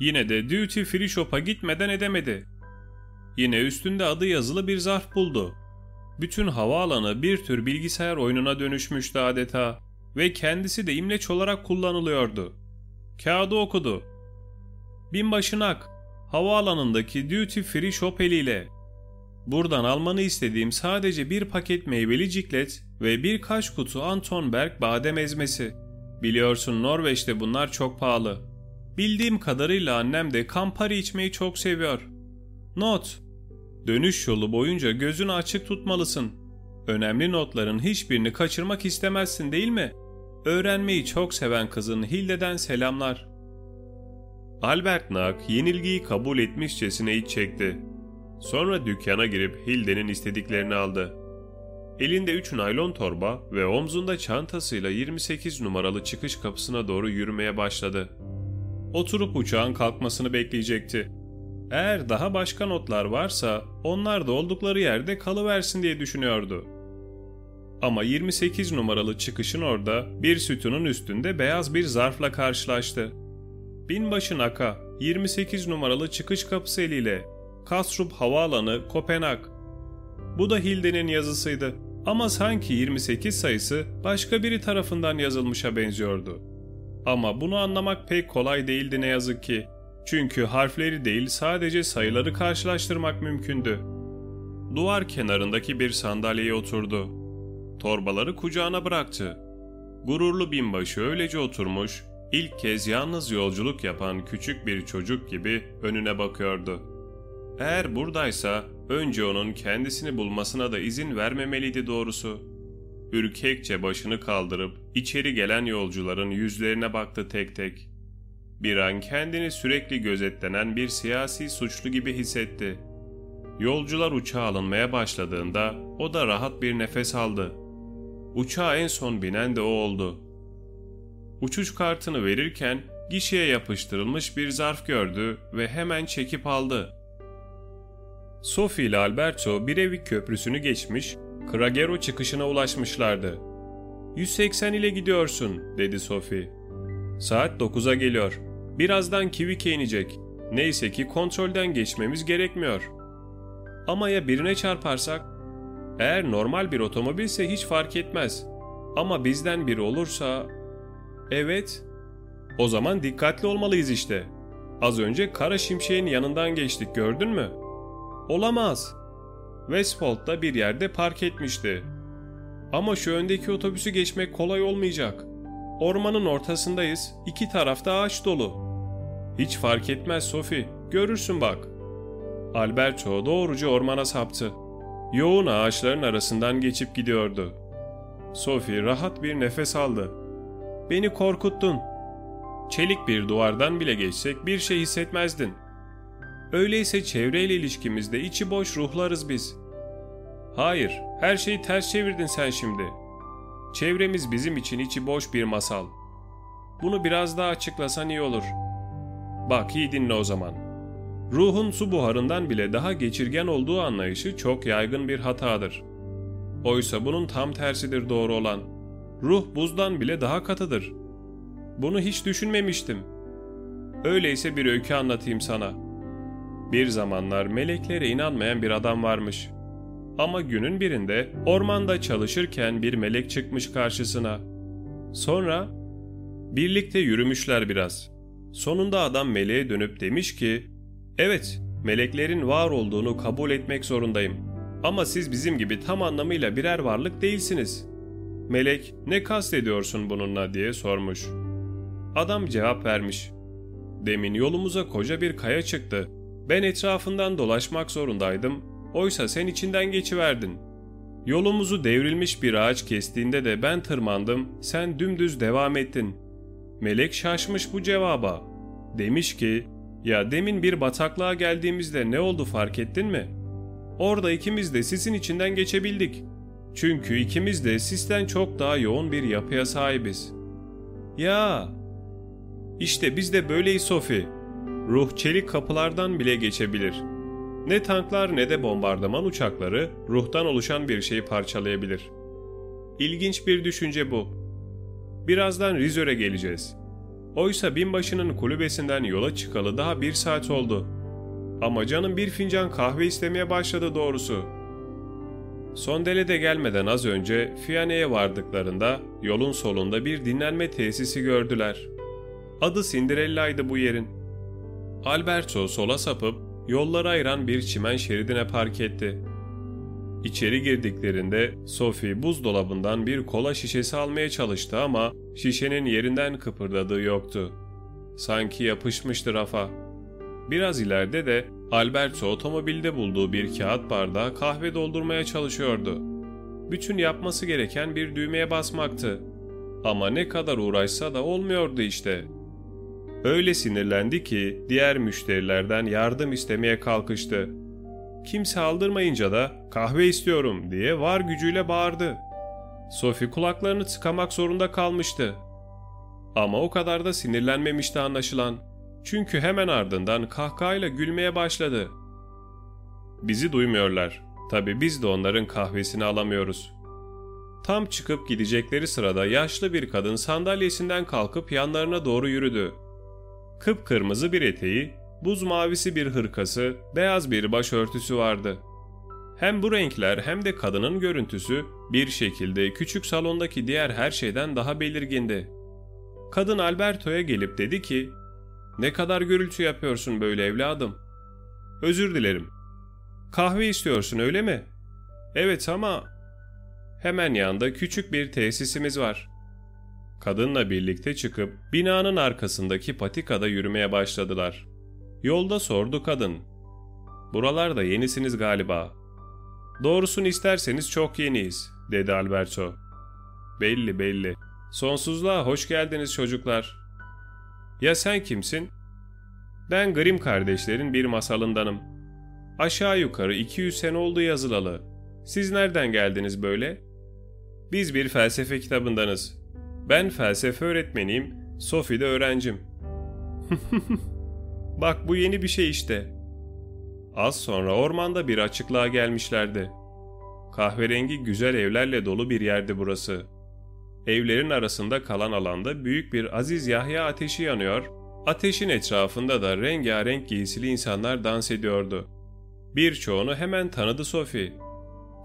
Yine de Duty Free Shop'a gitmeden edemedi. Yine üstünde adı yazılı bir zarf buldu. Bütün havaalanı bir tür bilgisayar oyununa dönüşmüştü adeta ve kendisi de imleç olarak kullanılıyordu. Kağıdı okudu. Binbaşınak, havaalanındaki Duty Free Shop eliyle. Buradan almanı istediğim sadece bir paket meyveli ciklet ve birkaç kutu Anton Berg badem ezmesi. Biliyorsun Norveç'te bunlar çok pahalı. Bildiğim kadarıyla annem de Campari içmeyi çok seviyor. Not Dönüş yolu boyunca gözünü açık tutmalısın. Önemli notların hiçbirini kaçırmak istemezsin değil mi? Öğrenmeyi çok seven kızın Hilde'den selamlar. Albert Nack yenilgiyi kabul etmişçesine iç çekti. Sonra dükkana girip Hilde'nin istediklerini aldı. Elinde 3 naylon torba ve omzunda çantasıyla 28 numaralı çıkış kapısına doğru yürümeye başladı. Oturup uçağın kalkmasını bekleyecekti. Eğer daha başka notlar varsa onlar da oldukları yerde kalıversin diye düşünüyordu. Ama 28 numaralı çıkışın orada bir sütunun üstünde beyaz bir zarfla karşılaştı. Binbaşı Naka 28 numaralı çıkış kapısı eliyle Kastrup Havaalanı Kopenhag. Bu da Hilde'nin yazısıydı ama sanki 28 sayısı başka biri tarafından yazılmışa benziyordu. Ama bunu anlamak pek kolay değildi ne yazık ki. Çünkü harfleri değil sadece sayıları karşılaştırmak mümkündü. Duvar kenarındaki bir sandalyeye oturdu. Torbaları kucağına bıraktı. Gururlu binbaşı öylece oturmuş, ilk kez yalnız yolculuk yapan küçük bir çocuk gibi önüne bakıyordu. Eğer buradaysa önce onun kendisini bulmasına da izin vermemeliydi doğrusu. Ürkekçe başını kaldırıp içeri gelen yolcuların yüzlerine baktı tek tek. Bir an kendini sürekli gözetlenen bir siyasi suçlu gibi hissetti. Yolcular uçağa alınmaya başladığında o da rahat bir nefes aldı. Uçağa en son binen de o oldu. Uçuş kartını verirken gişeye yapıştırılmış bir zarf gördü ve hemen çekip aldı. Sophie ile Alberto Birevik Köprüsü'nü geçmiş, Kragero çıkışına ulaşmışlardı. 180 ile gidiyorsun, dedi Sophie. Saat 9'a geliyor. Birazdan Kivike inecek. Neyse ki kontrolden geçmemiz gerekmiyor. Ama ya birine çarparsak? Eğer normal bir otomobilse hiç fark etmez. Ama bizden biri olursa... Evet. O zaman dikkatli olmalıyız işte. Az önce kara şimşeğin yanından geçtik gördün mü? Olamaz. Westfold'da bir yerde park etmişti. Ama şu öndeki otobüsü geçmek kolay olmayacak. Ormanın ortasındayız, iki tarafta ağaç dolu. Hiç fark etmez Sophie, görürsün bak. Alberto doğruca ormana saptı. yoğun ağaçların arasından geçip gidiyordu. Sophie rahat bir nefes aldı. Beni korkuttun. Çelik bir duvardan bile geçsek bir şey hissetmezdin. Öyleyse çevreyle ilişkimizde içi boş ruhlarız biz. Hayır, her şeyi ters çevirdin sen şimdi. Çevremiz bizim için içi boş bir masal. Bunu biraz daha açıklasan iyi olur. Bak iyi dinle o zaman. Ruhun su buharından bile daha geçirgen olduğu anlayışı çok yaygın bir hatadır. Oysa bunun tam tersidir doğru olan. Ruh buzdan bile daha katıdır. Bunu hiç düşünmemiştim. Öyleyse bir öykü anlatayım sana. Bir zamanlar meleklere inanmayan bir adam varmış. Ama günün birinde ormanda çalışırken bir melek çıkmış karşısına. Sonra birlikte yürümüşler biraz. Sonunda adam meleğe dönüp demiş ki, ''Evet, meleklerin var olduğunu kabul etmek zorundayım. Ama siz bizim gibi tam anlamıyla birer varlık değilsiniz.'' Melek, ''Ne kastediyorsun bununla?'' diye sormuş. Adam cevap vermiş. ''Demin yolumuza koca bir kaya çıktı. Ben etrafından dolaşmak zorundaydım. Oysa sen içinden geçiverdin. Yolumuzu devrilmiş bir ağaç kestiğinde de ben tırmandım, sen dümdüz devam ettin. Melek şaşmış bu cevaba. Demiş ki, ya demin bir bataklığa geldiğimizde ne oldu fark ettin mi? Orada ikimiz de sisin içinden geçebildik. Çünkü ikimiz de sisten çok daha yoğun bir yapıya sahibiz. Ya, işte biz de böyleyiz Sophie. Ruh çelik kapılardan bile geçebilir. Ne tanklar ne de bombardıman uçakları ruhtan oluşan bir şeyi parçalayabilir. İlginç bir düşünce bu. Birazdan Rizör'e geleceğiz. Oysa binbaşının kulübesinden yola çıkalı daha bir saat oldu. Ama canım bir fincan kahve istemeye başladı doğrusu. Sondelede gelmeden az önce Fiyane'ye vardıklarında yolun solunda bir dinlenme tesisi gördüler. Adı Cinderella'ydı bu yerin. Alberto sola sapıp yolları ayıran bir çimen şeridine park etti. İçeri girdiklerinde Sophie buzdolabından bir kola şişesi almaya çalıştı ama şişenin yerinden kıpırdadığı yoktu. Sanki yapışmıştı rafa. Biraz ileride de Alberto otomobilde bulduğu bir kağıt bardağa kahve doldurmaya çalışıyordu. Bütün yapması gereken bir düğmeye basmaktı. Ama ne kadar uğraşsa da olmuyordu işte. Öyle sinirlendi ki diğer müşterilerden yardım istemeye kalkıştı. Kimse aldırmayınca da kahve istiyorum diye var gücüyle bağırdı. Sophie kulaklarını tıkamak zorunda kalmıştı. Ama o kadar da sinirlenmemişti anlaşılan. Çünkü hemen ardından kahkahayla gülmeye başladı. Bizi duymuyorlar. Tabi biz de onların kahvesini alamıyoruz. Tam çıkıp gidecekleri sırada yaşlı bir kadın sandalyesinden kalkıp yanlarına doğru yürüdü. Kıpkırmızı bir eteği, buz mavisi bir hırkası, beyaz bir başörtüsü vardı. Hem bu renkler hem de kadının görüntüsü bir şekilde küçük salondaki diğer her şeyden daha belirgindi. Kadın Alberto'ya gelip dedi ki, ''Ne kadar gürültü yapıyorsun böyle evladım?'' ''Özür dilerim. Kahve istiyorsun öyle mi?'' ''Evet ama...'' Hemen yanında küçük bir tesisimiz var. Kadınla birlikte çıkıp binanın arkasındaki patikada yürümeye başladılar. Yolda sordu kadın. Buralarda yenisiniz galiba. Doğrusunu isterseniz çok yeniyiz, dedi Alberto. Belli belli. Sonsuzluğa hoş geldiniz çocuklar. Ya sen kimsin? Ben Grimm kardeşlerin bir masalındanım. Aşağı yukarı 200 sene oldu yazılalı. Siz nereden geldiniz böyle? Biz bir felsefe kitabındanız. Ben felsefe öğretmeniyim, Sophie de öğrencim. Bak bu yeni bir şey işte. Az sonra ormanda bir açıklığa gelmişlerdi. Kahverengi güzel evlerle dolu bir yerdi burası. Evlerin arasında kalan alanda büyük bir Aziz Yahya ateşi yanıyor, ateşin etrafında da rengarenk giysili insanlar dans ediyordu. Birçoğunu hemen tanıdı Sophie.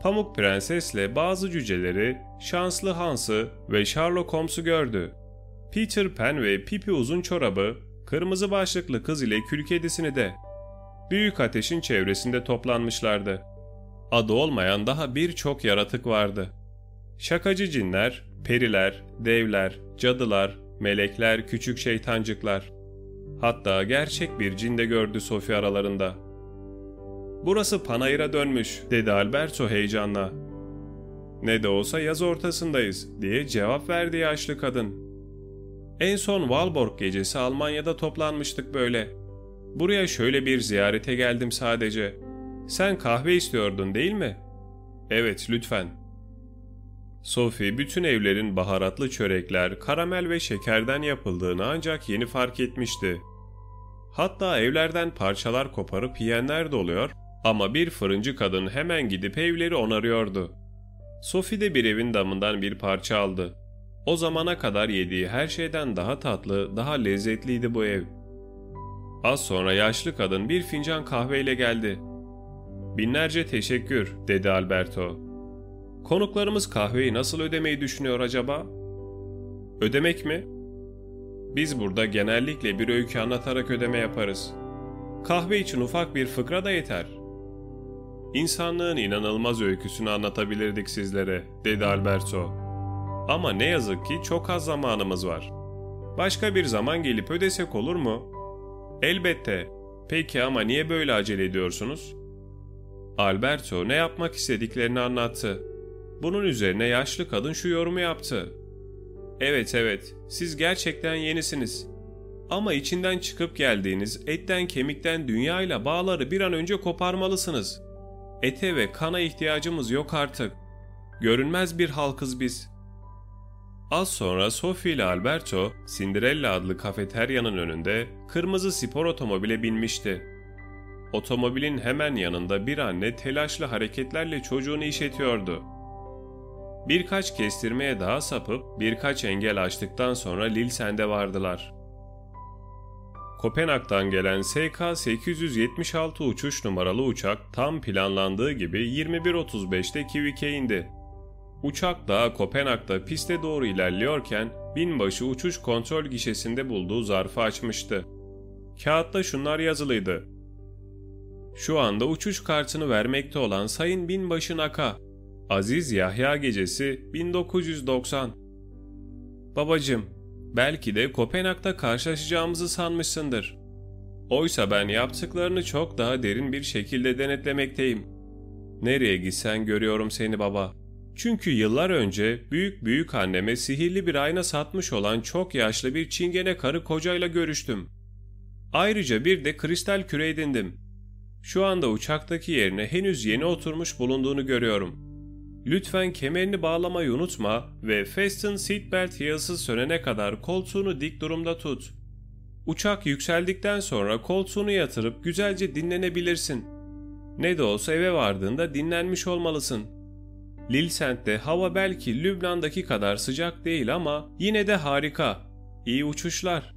Pamuk Prenses'le bazı cüceleri, Şanslı Hans'ı ve Sherlock Holmes'u gördü. Peter Pan ve Pipi Uzun Çorabı, kırmızı başlıklı kız ile kül kedisini de. Büyük ateşin çevresinde toplanmışlardı. Adı olmayan daha birçok yaratık vardı. Şakacı cinler, periler, devler, cadılar, melekler, küçük şeytancıklar. Hatta gerçek bir cin de gördü Sophie aralarında. Burası panayıra dönmüş, dedi Alberto heyecanla. Ne de olsa yaz ortasındayız, diye cevap verdi yaşlı kadın. En son Walborg gecesi Almanya'da toplanmıştık böyle. Buraya şöyle bir ziyarete geldim sadece. Sen kahve istiyordun değil mi? Evet, lütfen. Sophie bütün evlerin baharatlı çörekler, karamel ve şekerden yapıldığını ancak yeni fark etmişti. Hatta evlerden parçalar koparıp yiyenler de oluyor ama bir fırıncı kadın hemen gidip evleri onarıyordu. Sophie de bir evin damından bir parça aldı. O zamana kadar yediği her şeyden daha tatlı, daha lezzetliydi bu ev. Az sonra yaşlı kadın bir fincan kahveyle geldi. Binlerce teşekkür, dedi Alberto. Konuklarımız kahveyi nasıl ödemeyi düşünüyor acaba? Ödemek mi? Biz burada genellikle bir öykü anlatarak ödeme yaparız. Kahve için ufak bir fıkra da yeter. İnsanlığın inanılmaz öyküsünü anlatabilirdik sizlere, dedi Alberto. Ama ne yazık ki çok az zamanımız var. Başka bir zaman gelip ödesek olur mu? Elbette. Peki ama niye böyle acele ediyorsunuz? Alberto ne yapmak istediklerini anlattı. Bunun üzerine yaşlı kadın şu yorumu yaptı. Evet evet, siz gerçekten yenisiniz. Ama içinden çıkıp geldiğiniz etten kemikten dünyayla bağları bir an önce koparmalısınız. Ete ve kana ihtiyacımız yok artık. Görünmez bir halkız biz. Az sonra Sophie ile Alberto, Cinderella adlı kafeteryanın önünde kırmızı spor otomobile binmişti. Otomobilin hemen yanında bir anne telaşlı hareketlerle çocuğunu işetiyordu. Birkaç kestirmeye daha sapıp birkaç engel açtıktan sonra Lilsen'de vardılar. Kopenhag'dan gelen SK-876 uçuş numaralı uçak tam planlandığı gibi 21.35'te Kivik'e indi. Uçak daha Kopenhag'da piste doğru ilerliyorken binbaşı uçuş kontrol gişesinde bulduğu zarfı açmıştı. Kağıtta şunlar yazılıydı. Şu anda uçuş kartını vermekte olan Sayın Binbaşı Naka, Aziz Yahya Gecesi 1990 Babacım, belki de Kopenhag'da karşılaşacağımızı sanmışsındır. Oysa ben yaptıklarını çok daha derin bir şekilde denetlemekteyim. Nereye gitsen görüyorum seni baba. Çünkü yıllar önce büyük büyük anneme sihirli bir ayna satmış olan çok yaşlı bir çingene karı kocayla görüştüm. Ayrıca bir de kristal küre edindim. Şu anda uçaktaki yerine henüz yeni oturmuş bulunduğunu görüyorum.'' Lütfen kemerini bağlamayı unutma ve fasten seatbelt yazısı sönene kadar koltuğunu dik durumda tut. Uçak yükseldikten sonra koltuğunu yatırıp güzelce dinlenebilirsin. Ne de olsa eve vardığında dinlenmiş olmalısın. Lilsent'te hava belki Lübnan'daki kadar sıcak değil ama yine de harika. İyi uçuşlar.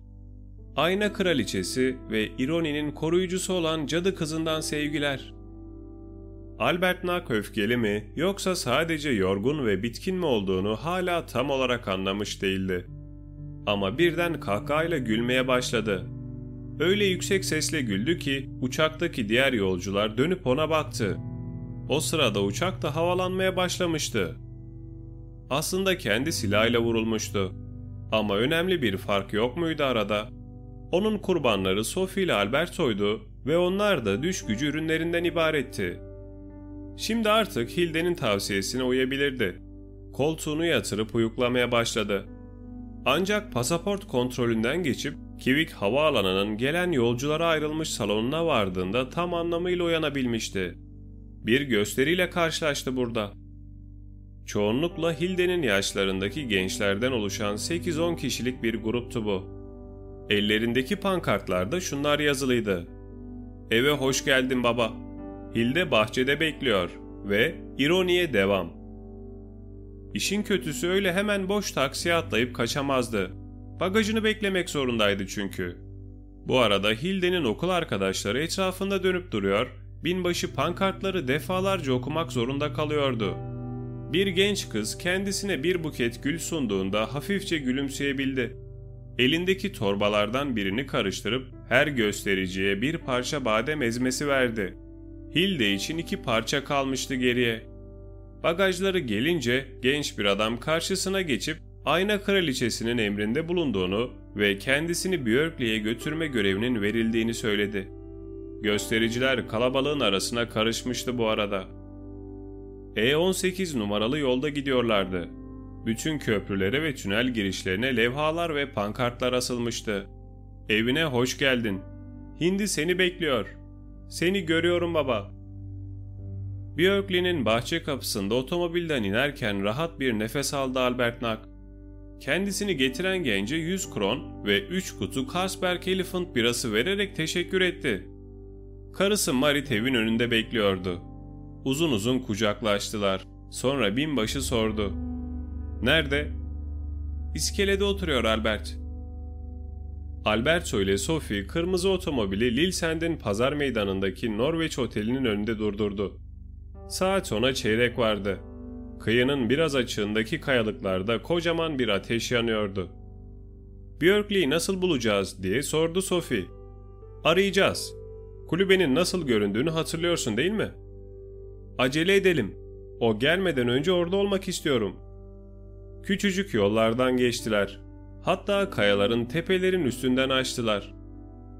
Ayna kraliçesi ve Ironi'nin koruyucusu olan cadı kızından sevgiler.'' Albert Nack öfkeli mi yoksa sadece yorgun ve bitkin mi olduğunu hala tam olarak anlamış değildi. Ama birden kahkahayla gülmeye başladı. Öyle yüksek sesle güldü ki uçaktaki diğer yolcular dönüp ona baktı. O sırada uçak da havalanmaya başlamıştı. Aslında kendi silahıyla vurulmuştu. Ama önemli bir fark yok muydu arada? Onun kurbanları Sophie ile Alberto'ydu ve onlar da düş gücü ürünlerinden ibaretti. Şimdi artık Hilde'nin tavsiyesine uyabilirdi. Koltuğunu yatırıp uyuklamaya başladı. Ancak pasaport kontrolünden geçip Kivik havaalanının gelen yolculara ayrılmış salonuna vardığında tam anlamıyla uyanabilmişti. Bir gösteriyle karşılaştı burada. Çoğunlukla Hilde'nin yaşlarındaki gençlerden oluşan 8-10 kişilik bir gruptu bu. Ellerindeki pankartlarda şunlar yazılıydı. Eve hoş geldin baba. Hilde bahçede bekliyor ve ironiye devam. İşin kötüsü öyle hemen boş taksiye atlayıp kaçamazdı. Bagajını beklemek zorundaydı çünkü. Bu arada Hilde'nin okul arkadaşları etrafında dönüp duruyor, binbaşı pankartları defalarca okumak zorunda kalıyordu. Bir genç kız kendisine bir buket gül sunduğunda hafifçe gülümseyebildi. Elindeki torbalardan birini karıştırıp her göstericiye bir parça badem ezmesi verdi. Hilde için iki parça kalmıştı geriye. Bagajları gelince genç bir adam karşısına geçip ayna kraliçesinin emrinde bulunduğunu ve kendisini Björkli'ye götürme görevinin verildiğini söyledi. Göstericiler kalabalığın arasına karışmıştı bu arada. E18 numaralı yolda gidiyorlardı. Bütün köprülere ve tünel girişlerine levhalar ve pankartlar asılmıştı. Evine hoş geldin. Hindi seni bekliyor. Seni görüyorum baba. Björkli'nin bahçe kapısında otomobilden inerken rahat bir nefes aldı Albert Nack. Kendisini getiren gence 100 kron ve 3 kutu Carlsberg Elephant birası vererek teşekkür etti. Karısı Marit evin önünde bekliyordu. Uzun uzun kucaklaştılar. Sonra binbaşı sordu. Nerede? İskelede oturuyor Albert. Alberto ile Sophie kırmızı otomobili Lilsend'in pazar meydanındaki Norveç otelinin önünde durdurdu. Saat ona çeyrek vardı. Kıyının biraz açığındaki kayalıklarda kocaman bir ateş yanıyordu. Björkli'yi nasıl bulacağız diye sordu Sophie. Arayacağız. Kulübenin nasıl göründüğünü hatırlıyorsun değil mi? Acele edelim. O gelmeden önce orada olmak istiyorum. Küçücük yollardan geçtiler. Hatta kayaların tepelerin üstünden açtılar.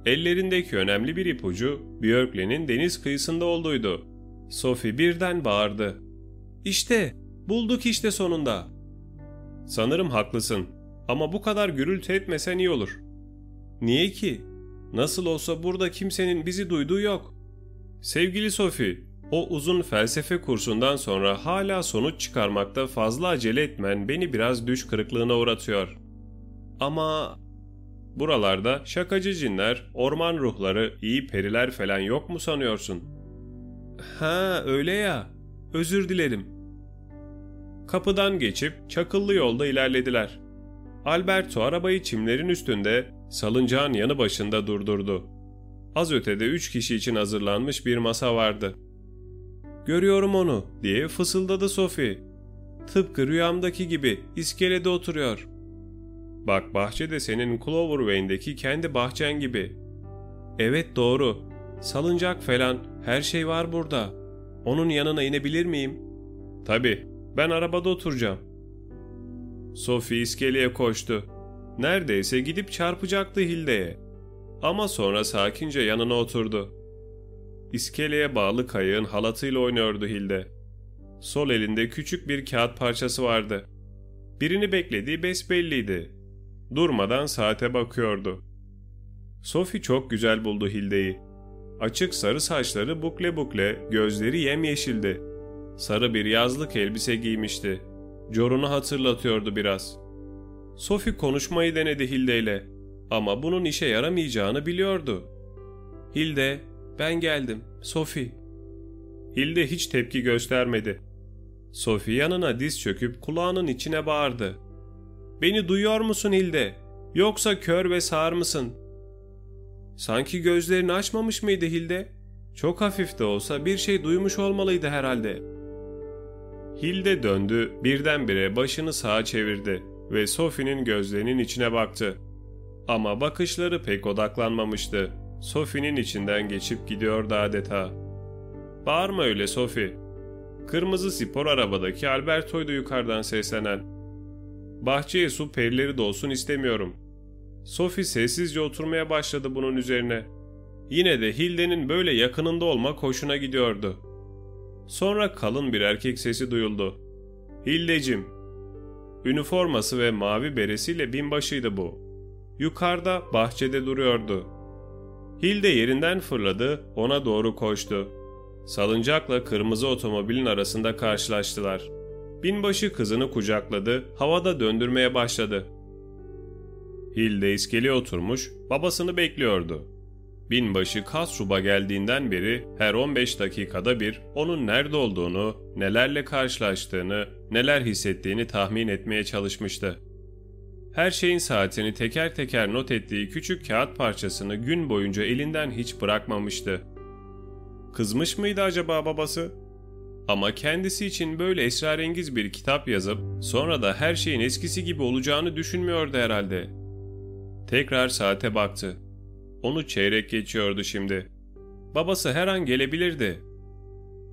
Ellerindeki önemli bir ipucu Björkli'nin deniz kıyısında olduğuydu. Sophie birden bağırdı. İşte, bulduk işte sonunda. Sanırım haklısın ama bu kadar gürültü etmesen iyi olur. Niye ki? Nasıl olsa burada kimsenin bizi duyduğu yok. Sevgili Sophie, o uzun felsefe kursundan sonra hala sonuç çıkarmakta fazla acele etmen beni biraz düş kırıklığına uğratıyor. Ama buralarda şakacı cinler, orman ruhları, iyi periler falan yok mu sanıyorsun? Ha öyle ya. Özür dilerim. Kapıdan geçip çakıllı yolda ilerlediler. Alberto arabayı çimlerin üstünde salıncağın yanı başında durdurdu. Az ötede üç kişi için hazırlanmış bir masa vardı. Görüyorum onu diye fısıldadı Sophie. Tıpkı rüyamdaki gibi iskelede oturuyor. Bak bahçe de senin Cloverwayn'deki kendi bahçen gibi. Evet doğru. Salıncak falan her şey var burada. Onun yanına inebilir miyim? Tabii. Ben arabada oturacağım. Sophie iskeleye koştu. Neredeyse gidip çarpacaktı Hilde'ye. Ama sonra sakince yanına oturdu. İskeleye bağlı kayığın halatıyla oynuyordu Hilde. Sol elinde küçük bir kağıt parçası vardı. Birini beklediği besbelliydi. Durmadan saate bakıyordu. Sophie çok güzel buldu Hilde'yi. Açık sarı saçları bukle bukle, gözleri yemyeşildi. Sarı bir yazlık elbise giymişti. Jorun'u hatırlatıyordu biraz. Sophie konuşmayı denedi Hilde ile ama bunun işe yaramayacağını biliyordu. Hilde, ben geldim, Sophie. Hilde hiç tepki göstermedi. Sophie yanına diz çöküp kulağının içine bağırdı. Beni duyuyor musun Hilde? Yoksa kör ve sağır mısın? Sanki gözlerini açmamış mıydı Hilde? Çok hafif de olsa bir şey duymuş olmalıydı herhalde. Hilde döndü, birdenbire başını sağa çevirdi ve Sophie'nin gözlerinin içine baktı. Ama bakışları pek odaklanmamıştı. Sophie'nin içinden geçip gidiyordu adeta. Bağırma öyle Sophie. Kırmızı spor arabadaki Alberto'ydu yukarıdan seslenen. Bahçeye su perileri dolsun istemiyorum. Sophie sessizce oturmaya başladı bunun üzerine. Yine de Hilde'nin böyle yakınında olmak hoşuna gidiyordu. Sonra kalın bir erkek sesi duyuldu. Hildecim. Üniforması ve mavi beresiyle binbaşıydı bu. Yukarıda bahçede duruyordu. Hilde yerinden fırladı, ona doğru koştu. Salıncakla kırmızı otomobilin arasında karşılaştılar. Binbaşı kızını kucakladı, havada döndürmeye başladı. Hilde iskeleye oturmuş, babasını bekliyordu. Binbaşı Kasrub'a geldiğinden beri her 15 dakikada bir onun nerede olduğunu, nelerle karşılaştığını, neler hissettiğini tahmin etmeye çalışmıştı. Her şeyin saatini teker teker not ettiği küçük kağıt parçasını gün boyunca elinden hiç bırakmamıştı. Kızmış mıydı acaba babası? Ama kendisi için böyle esrarengiz bir kitap yazıp sonra da her şeyin eskisi gibi olacağını düşünmüyordu herhalde. Tekrar saate baktı. Onu çeyrek geçiyordu şimdi. Babası her an gelebilirdi.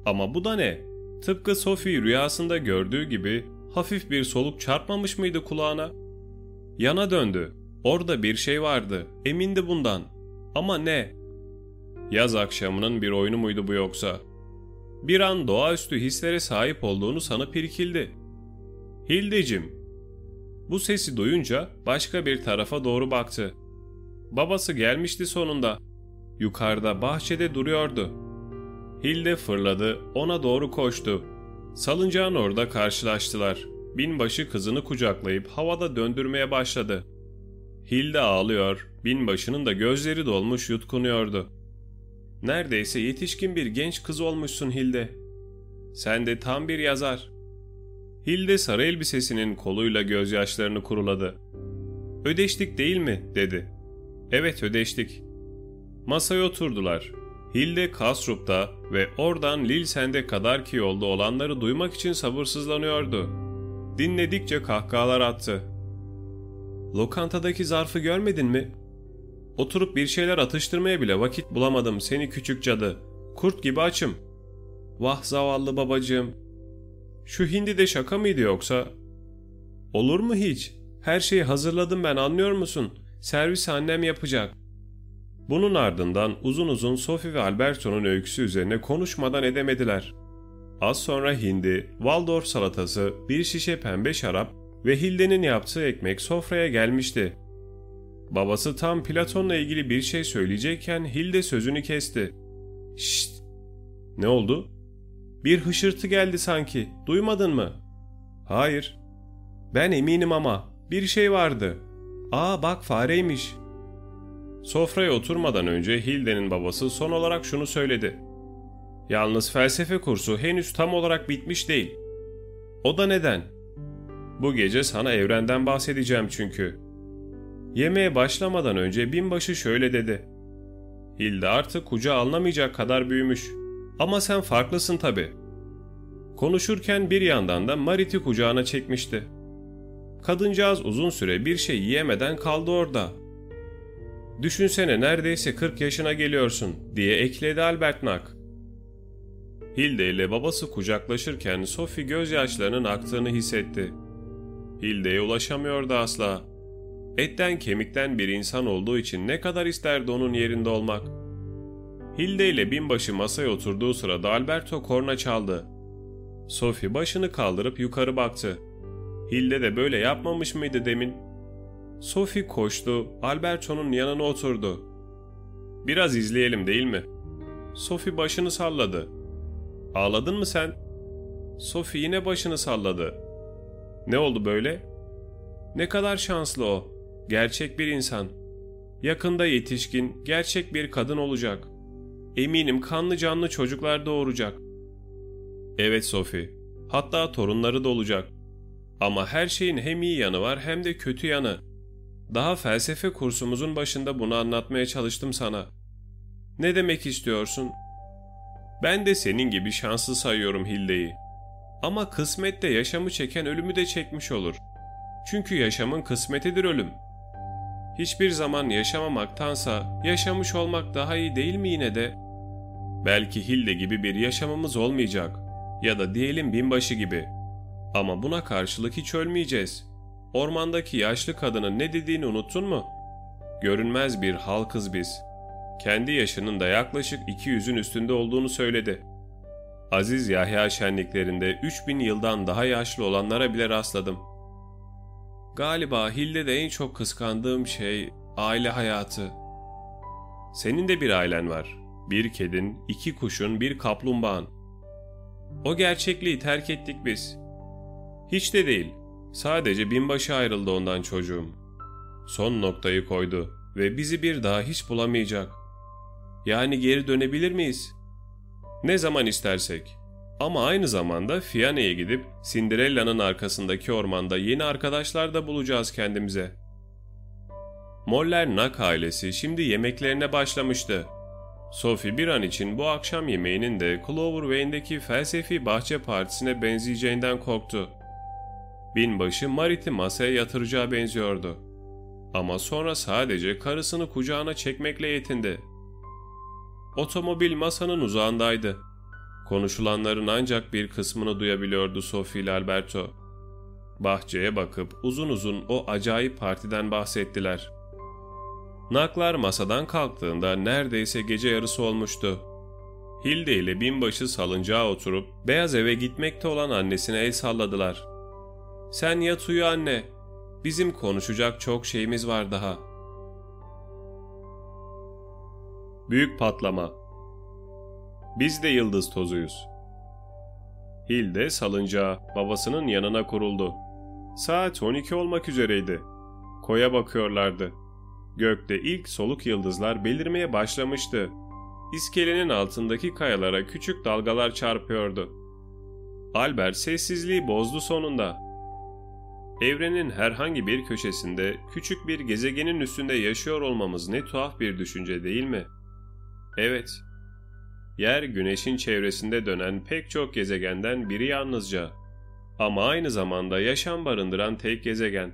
Ama bu da ne? Tıpkı Sophie rüyasında gördüğü gibi hafif bir soluk çarpmamış mıydı kulağına? Yana döndü. Orada bir şey vardı. Emindi bundan. Ama ne? Yaz akşamının bir oyunu muydu bu yoksa? Bir an doğaüstü hislere sahip olduğunu sanıp irkildi. Hildecim. Bu sesi duyunca başka bir tarafa doğru baktı. Babası gelmişti sonunda. Yukarıda bahçede duruyordu. Hilde fırladı, ona doğru koştu. Salıncağın orada karşılaştılar. Binbaşı kızını kucaklayıp havada döndürmeye başladı. Hilde ağlıyor, binbaşının da gözleri dolmuş yutkunuyordu. Neredeyse yetişkin bir genç kız olmuşsun Hilde. Sen de tam bir yazar. Hilde sarı elbisesinin koluyla gözyaşlarını kuruladı. Ödeştik değil mi? dedi. Evet ödeştik. Masaya oturdular. Hilde Kasrup'ta ve oradan Lilsen'de kadar ki yolda olanları duymak için sabırsızlanıyordu. Dinledikçe kahkahalar attı. Lokantadaki zarfı görmedin mi? Oturup bir şeyler atıştırmaya bile vakit bulamadım seni küçük cadı. Kurt gibi açım. Vah zavallı babacığım. Şu hindi de şaka mıydı yoksa? Olur mu hiç? Her şeyi hazırladım ben anlıyor musun? Servis annem yapacak. Bunun ardından uzun uzun Sophie ve Alberto'nun öyküsü üzerine konuşmadan edemediler. Az sonra hindi, Waldorf salatası, bir şişe pembe şarap ve Hilde'nin yaptığı ekmek sofraya gelmişti. Babası tam Platon'la ilgili bir şey söyleyecekken Hilde sözünü kesti. Şşt! Ne oldu? Bir hışırtı geldi sanki. Duymadın mı? Hayır. Ben eminim ama. Bir şey vardı. Aa bak fareymiş. Sofraya oturmadan önce Hilde'nin babası son olarak şunu söyledi. Yalnız felsefe kursu henüz tam olarak bitmiş değil. O da neden? Bu gece sana evrenden bahsedeceğim çünkü. Yemeğe başlamadan önce binbaşı şöyle dedi. Hilde artık kucağa alınamayacak kadar büyümüş. Ama sen farklısın tabi. Konuşurken bir yandan da Marit'i kucağına çekmişti. Kadıncağız uzun süre bir şey yiyemeden kaldı orada. Düşünsene neredeyse 40 yaşına geliyorsun diye ekledi Albert Nack. Hilde ile babası kucaklaşırken Sophie gözyaşlarının aktığını hissetti. Hilde'ye ulaşamıyordu asla. Etten kemikten bir insan olduğu için ne kadar isterdi onun yerinde olmak. Hilde ile binbaşı masaya oturduğu sırada Alberto korna çaldı. Sophie başını kaldırıp yukarı baktı. Hilde de böyle yapmamış mıydı demin? Sophie koştu, Alberto'nun yanına oturdu. Biraz izleyelim değil mi? Sophie başını salladı. Ağladın mı sen? Sophie yine başını salladı. Ne oldu böyle? Ne kadar şanslı o gerçek bir insan. Yakında yetişkin, gerçek bir kadın olacak. Eminim kanlı canlı çocuklar doğuracak. Evet Sophie, hatta torunları da olacak. Ama her şeyin hem iyi yanı var hem de kötü yanı. Daha felsefe kursumuzun başında bunu anlatmaya çalıştım sana. Ne demek istiyorsun? Ben de senin gibi şanslı sayıyorum Hilde'yi. Ama kısmette yaşamı çeken ölümü de çekmiş olur. Çünkü yaşamın kısmetidir ölüm.'' hiçbir zaman yaşamamaktansa yaşamış olmak daha iyi değil mi yine de? Belki Hilde gibi bir yaşamımız olmayacak ya da diyelim binbaşı gibi. Ama buna karşılık hiç ölmeyeceğiz. Ormandaki yaşlı kadının ne dediğini unuttun mu? Görünmez bir halkız biz. Kendi yaşının da yaklaşık 200'ün üstünde olduğunu söyledi. Aziz Yahya şenliklerinde 3000 yıldan daha yaşlı olanlara bile rastladım. Galiba Hilde en çok kıskandığım şey aile hayatı. Senin de bir ailen var. Bir kedin, iki kuşun, bir kaplumbağan. O gerçekliği terk ettik biz. Hiç de değil. Sadece binbaşı ayrıldı ondan çocuğum. Son noktayı koydu ve bizi bir daha hiç bulamayacak. Yani geri dönebilir miyiz? Ne zaman istersek. Ama aynı zamanda Fiane'ye gidip Cinderella'nın arkasındaki ormanda yeni arkadaşlar da bulacağız kendimize. Moller Nak ailesi şimdi yemeklerine başlamıştı. Sophie bir an için bu akşam yemeğinin de Clover Wayn'deki felsefi bahçe partisine benzeyeceğinden korktu. Binbaşı Marit'i masaya yatıracağı benziyordu. Ama sonra sadece karısını kucağına çekmekle yetindi. Otomobil masanın uzağındaydı. Konuşulanların ancak bir kısmını duyabiliyordu Sophie ile Alberto. Bahçeye bakıp uzun uzun o acayip partiden bahsettiler. Naklar masadan kalktığında neredeyse gece yarısı olmuştu. Hilde ile binbaşı salıncağa oturup beyaz eve gitmekte olan annesine el salladılar. Sen yat uyu anne. Bizim konuşacak çok şeyimiz var daha. Büyük patlama. Biz de yıldız tozuyuz. Hilde salıncağa babasının yanına kuruldu. Saat 12 olmak üzereydi. Koya bakıyorlardı. Gökte ilk soluk yıldızlar belirmeye başlamıştı. İskelenin altındaki kayalara küçük dalgalar çarpıyordu. Albert sessizliği bozdu sonunda. Evrenin herhangi bir köşesinde küçük bir gezegenin üstünde yaşıyor olmamız ne tuhaf bir düşünce değil mi? Evet. Yer güneşin çevresinde dönen pek çok gezegenden biri yalnızca. Ama aynı zamanda yaşam barındıran tek gezegen.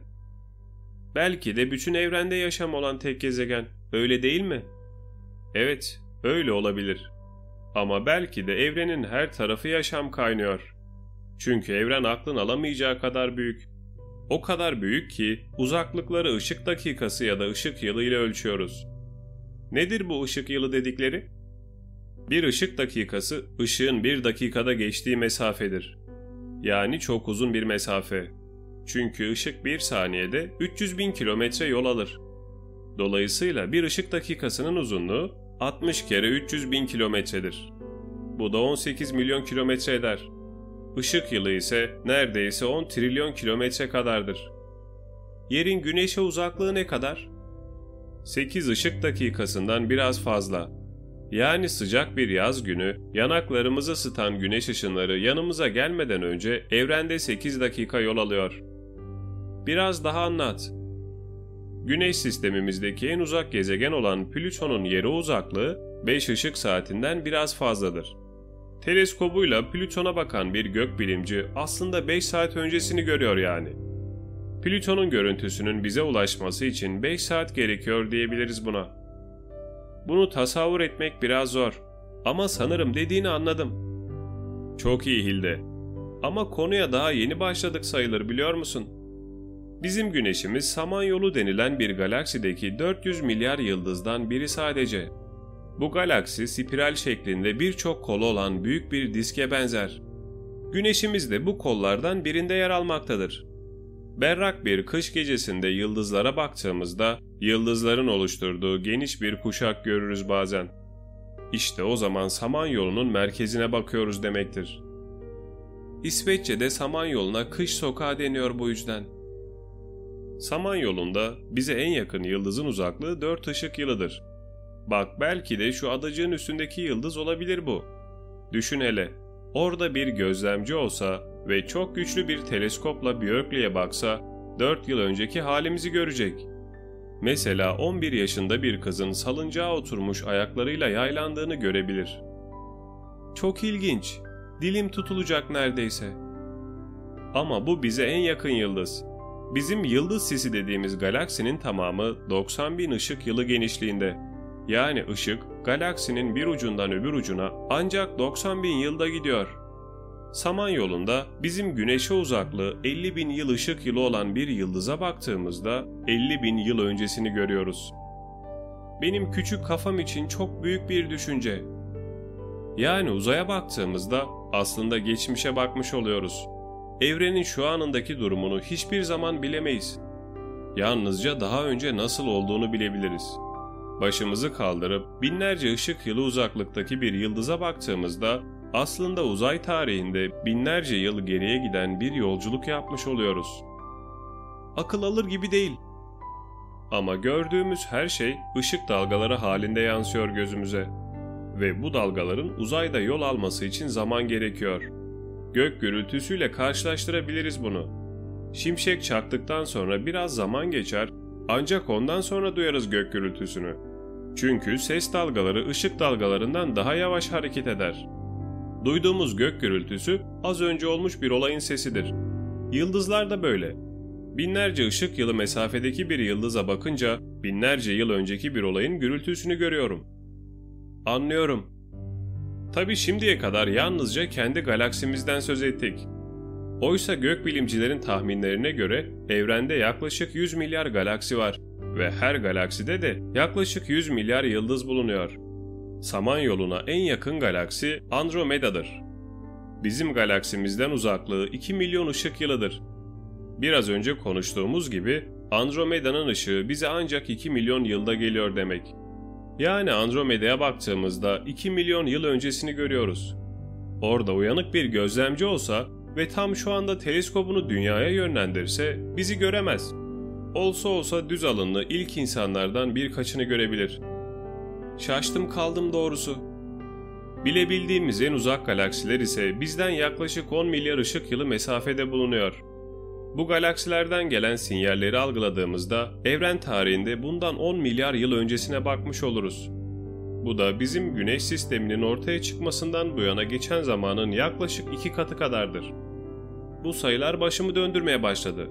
Belki de bütün evrende yaşam olan tek gezegen. Öyle değil mi? Evet, öyle olabilir. Ama belki de evrenin her tarafı yaşam kaynıyor. Çünkü evren aklın alamayacağı kadar büyük. O kadar büyük ki uzaklıkları ışık dakikası ya da ışık yılı ile ölçüyoruz. Nedir bu ışık yılı dedikleri? Bir ışık dakikası ışığın bir dakikada geçtiği mesafedir. Yani çok uzun bir mesafe. Çünkü ışık bir saniyede 300 bin kilometre yol alır. Dolayısıyla bir ışık dakikasının uzunluğu 60 kere 300 bin kilometredir. Bu da 18 milyon kilometre eder. Işık yılı ise neredeyse 10 trilyon kilometre kadardır. Yerin güneşe uzaklığı ne kadar? 8 ışık dakikasından biraz fazla. Yani sıcak bir yaz günü yanaklarımızı ısıtan güneş ışınları yanımıza gelmeden önce evrende 8 dakika yol alıyor. Biraz daha anlat. Güneş sistemimizdeki en uzak gezegen olan Plüton'un yere uzaklığı 5 ışık saatinden biraz fazladır. Teleskobuyla Plüton'a bakan bir gökbilimci aslında 5 saat öncesini görüyor yani. Plüton'un görüntüsünün bize ulaşması için 5 saat gerekiyor diyebiliriz buna. Bunu tasavvur etmek biraz zor ama sanırım dediğini anladım. Çok iyi Hilde. Ama konuya daha yeni başladık sayılır biliyor musun? Bizim güneşimiz Samanyolu denilen bir galaksideki 400 milyar yıldızdan biri sadece. Bu galaksi spiral şeklinde birçok kolu olan büyük bir diske benzer. Güneşimiz de bu kollardan birinde yer almaktadır. Berrak bir kış gecesinde yıldızlara baktığımızda yıldızların oluşturduğu geniş bir kuşak görürüz bazen. İşte o zaman Samanyolu'nun merkezine bakıyoruz demektir. İsveççe'de Samanyolu'na kış sokağı deniyor bu yüzden. Samanyolu'nda bize en yakın yıldızın uzaklığı 4 ışık yılıdır. Bak belki de şu adacığın üstündeki yıldız olabilir bu. Düşün hele, orada bir gözlemci olsa ve çok güçlü bir teleskopla Björkli'ye baksa 4 yıl önceki halimizi görecek. Mesela 11 yaşında bir kızın salıncağa oturmuş ayaklarıyla yaylandığını görebilir. Çok ilginç. Dilim tutulacak neredeyse. Ama bu bize en yakın yıldız. Bizim yıldız sisi dediğimiz galaksinin tamamı 90 bin ışık yılı genişliğinde. Yani ışık galaksinin bir ucundan öbür ucuna ancak 90 bin yılda gidiyor. Samanyolu'nda bizim güneşe uzaklığı 50 bin yıl ışık yılı olan bir yıldıza baktığımızda 50 bin yıl öncesini görüyoruz. Benim küçük kafam için çok büyük bir düşünce. Yani uzaya baktığımızda aslında geçmişe bakmış oluyoruz. Evrenin şu anındaki durumunu hiçbir zaman bilemeyiz. Yalnızca daha önce nasıl olduğunu bilebiliriz. Başımızı kaldırıp binlerce ışık yılı uzaklıktaki bir yıldıza baktığımızda aslında uzay tarihinde binlerce yıl geriye giden bir yolculuk yapmış oluyoruz. Akıl alır gibi değil. Ama gördüğümüz her şey ışık dalgaları halinde yansıyor gözümüze. Ve bu dalgaların uzayda yol alması için zaman gerekiyor. Gök gürültüsüyle karşılaştırabiliriz bunu. Şimşek çaktıktan sonra biraz zaman geçer ancak ondan sonra duyarız gök gürültüsünü. Çünkü ses dalgaları ışık dalgalarından daha yavaş hareket eder. Duyduğumuz gök gürültüsü az önce olmuş bir olayın sesidir. Yıldızlar da böyle. Binlerce ışık yılı mesafedeki bir yıldıza bakınca binlerce yıl önceki bir olayın gürültüsünü görüyorum. Anlıyorum. Tabi şimdiye kadar yalnızca kendi galaksimizden söz ettik. Oysa gökbilimcilerin tahminlerine göre evrende yaklaşık 100 milyar galaksi var ve her galakside de yaklaşık 100 milyar yıldız bulunuyor. Samanyolu'na en yakın galaksi Andromeda'dır. Bizim galaksimizden uzaklığı 2 milyon ışık yılıdır. Biraz önce konuştuğumuz gibi Andromeda'nın ışığı bize ancak 2 milyon yılda geliyor demek. Yani Andromeda'ya baktığımızda 2 milyon yıl öncesini görüyoruz. Orada uyanık bir gözlemci olsa ve tam şu anda teleskobunu dünyaya yönlendirse bizi göremez. Olsa olsa düz alınlı ilk insanlardan birkaçını görebilir. Şaştım kaldım doğrusu. Bilebildiğimiz en uzak galaksiler ise bizden yaklaşık 10 milyar ışık yılı mesafede bulunuyor. Bu galaksilerden gelen sinyalleri algıladığımızda evren tarihinde bundan 10 milyar yıl öncesine bakmış oluruz. Bu da bizim güneş sisteminin ortaya çıkmasından bu yana geçen zamanın yaklaşık iki katı kadardır. Bu sayılar başımı döndürmeye başladı.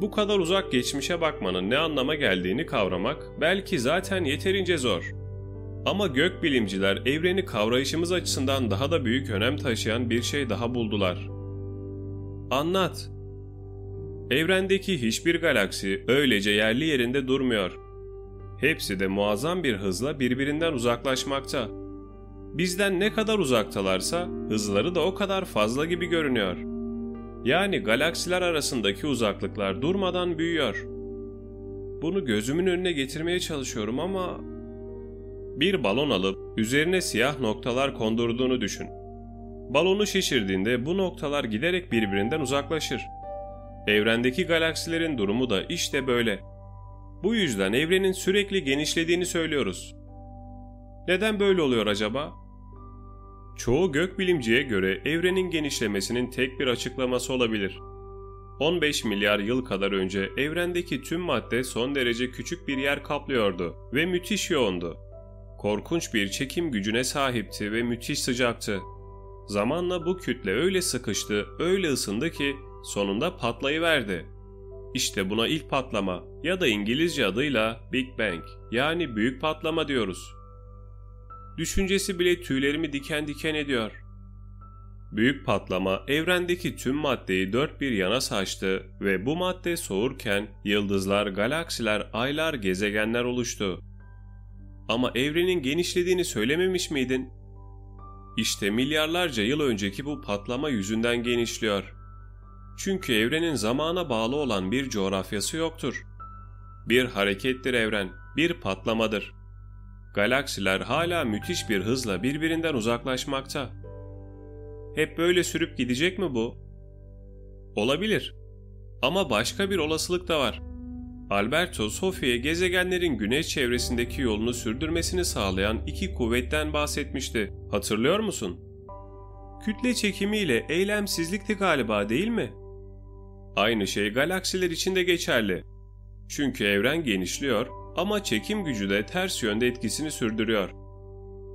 Bu kadar uzak geçmişe bakmanın ne anlama geldiğini kavramak belki zaten yeterince zor. Ama gökbilimciler evreni kavrayışımız açısından daha da büyük önem taşıyan bir şey daha buldular. Anlat. Evrendeki hiçbir galaksi öylece yerli yerinde durmuyor. Hepsi de muazzam bir hızla birbirinden uzaklaşmakta. Bizden ne kadar uzaktalarsa hızları da o kadar fazla gibi görünüyor. Yani galaksiler arasındaki uzaklıklar durmadan büyüyor. Bunu gözümün önüne getirmeye çalışıyorum ama bir balon alıp üzerine siyah noktalar kondurduğunu düşün. Balonu şişirdiğinde bu noktalar giderek birbirinden uzaklaşır. Evrendeki galaksilerin durumu da işte böyle. Bu yüzden evrenin sürekli genişlediğini söylüyoruz. Neden böyle oluyor acaba? Çoğu gökbilimciye göre evrenin genişlemesinin tek bir açıklaması olabilir. 15 milyar yıl kadar önce evrendeki tüm madde son derece küçük bir yer kaplıyordu ve müthiş yoğundu. Korkunç bir çekim gücüne sahipti ve müthiş sıcaktı. Zamanla bu kütle öyle sıkıştı, öyle ısındı ki sonunda patlayıverdi. İşte buna ilk patlama ya da İngilizce adıyla Big Bang yani büyük patlama diyoruz. Düşüncesi bile tüylerimi diken diken ediyor. Büyük patlama evrendeki tüm maddeyi dört bir yana saçtı ve bu madde soğurken yıldızlar, galaksiler, aylar, gezegenler oluştu. Ama evrenin genişlediğini söylememiş miydin? İşte milyarlarca yıl önceki bu patlama yüzünden genişliyor. Çünkü evrenin zamana bağlı olan bir coğrafyası yoktur. Bir harekettir evren, bir patlamadır. Galaksiler hala müthiş bir hızla birbirinden uzaklaşmakta. Hep böyle sürüp gidecek mi bu? Olabilir. Ama başka bir olasılık da var. Alberto Sofia gezegenlerin güneş çevresindeki yolunu sürdürmesini sağlayan iki kuvvetten bahsetmişti. Hatırlıyor musun? Kütle çekimi ile eylemsizlikti galiba değil mi? Aynı şey galaksiler için de geçerli. Çünkü evren genişliyor ama çekim gücü de ters yönde etkisini sürdürüyor.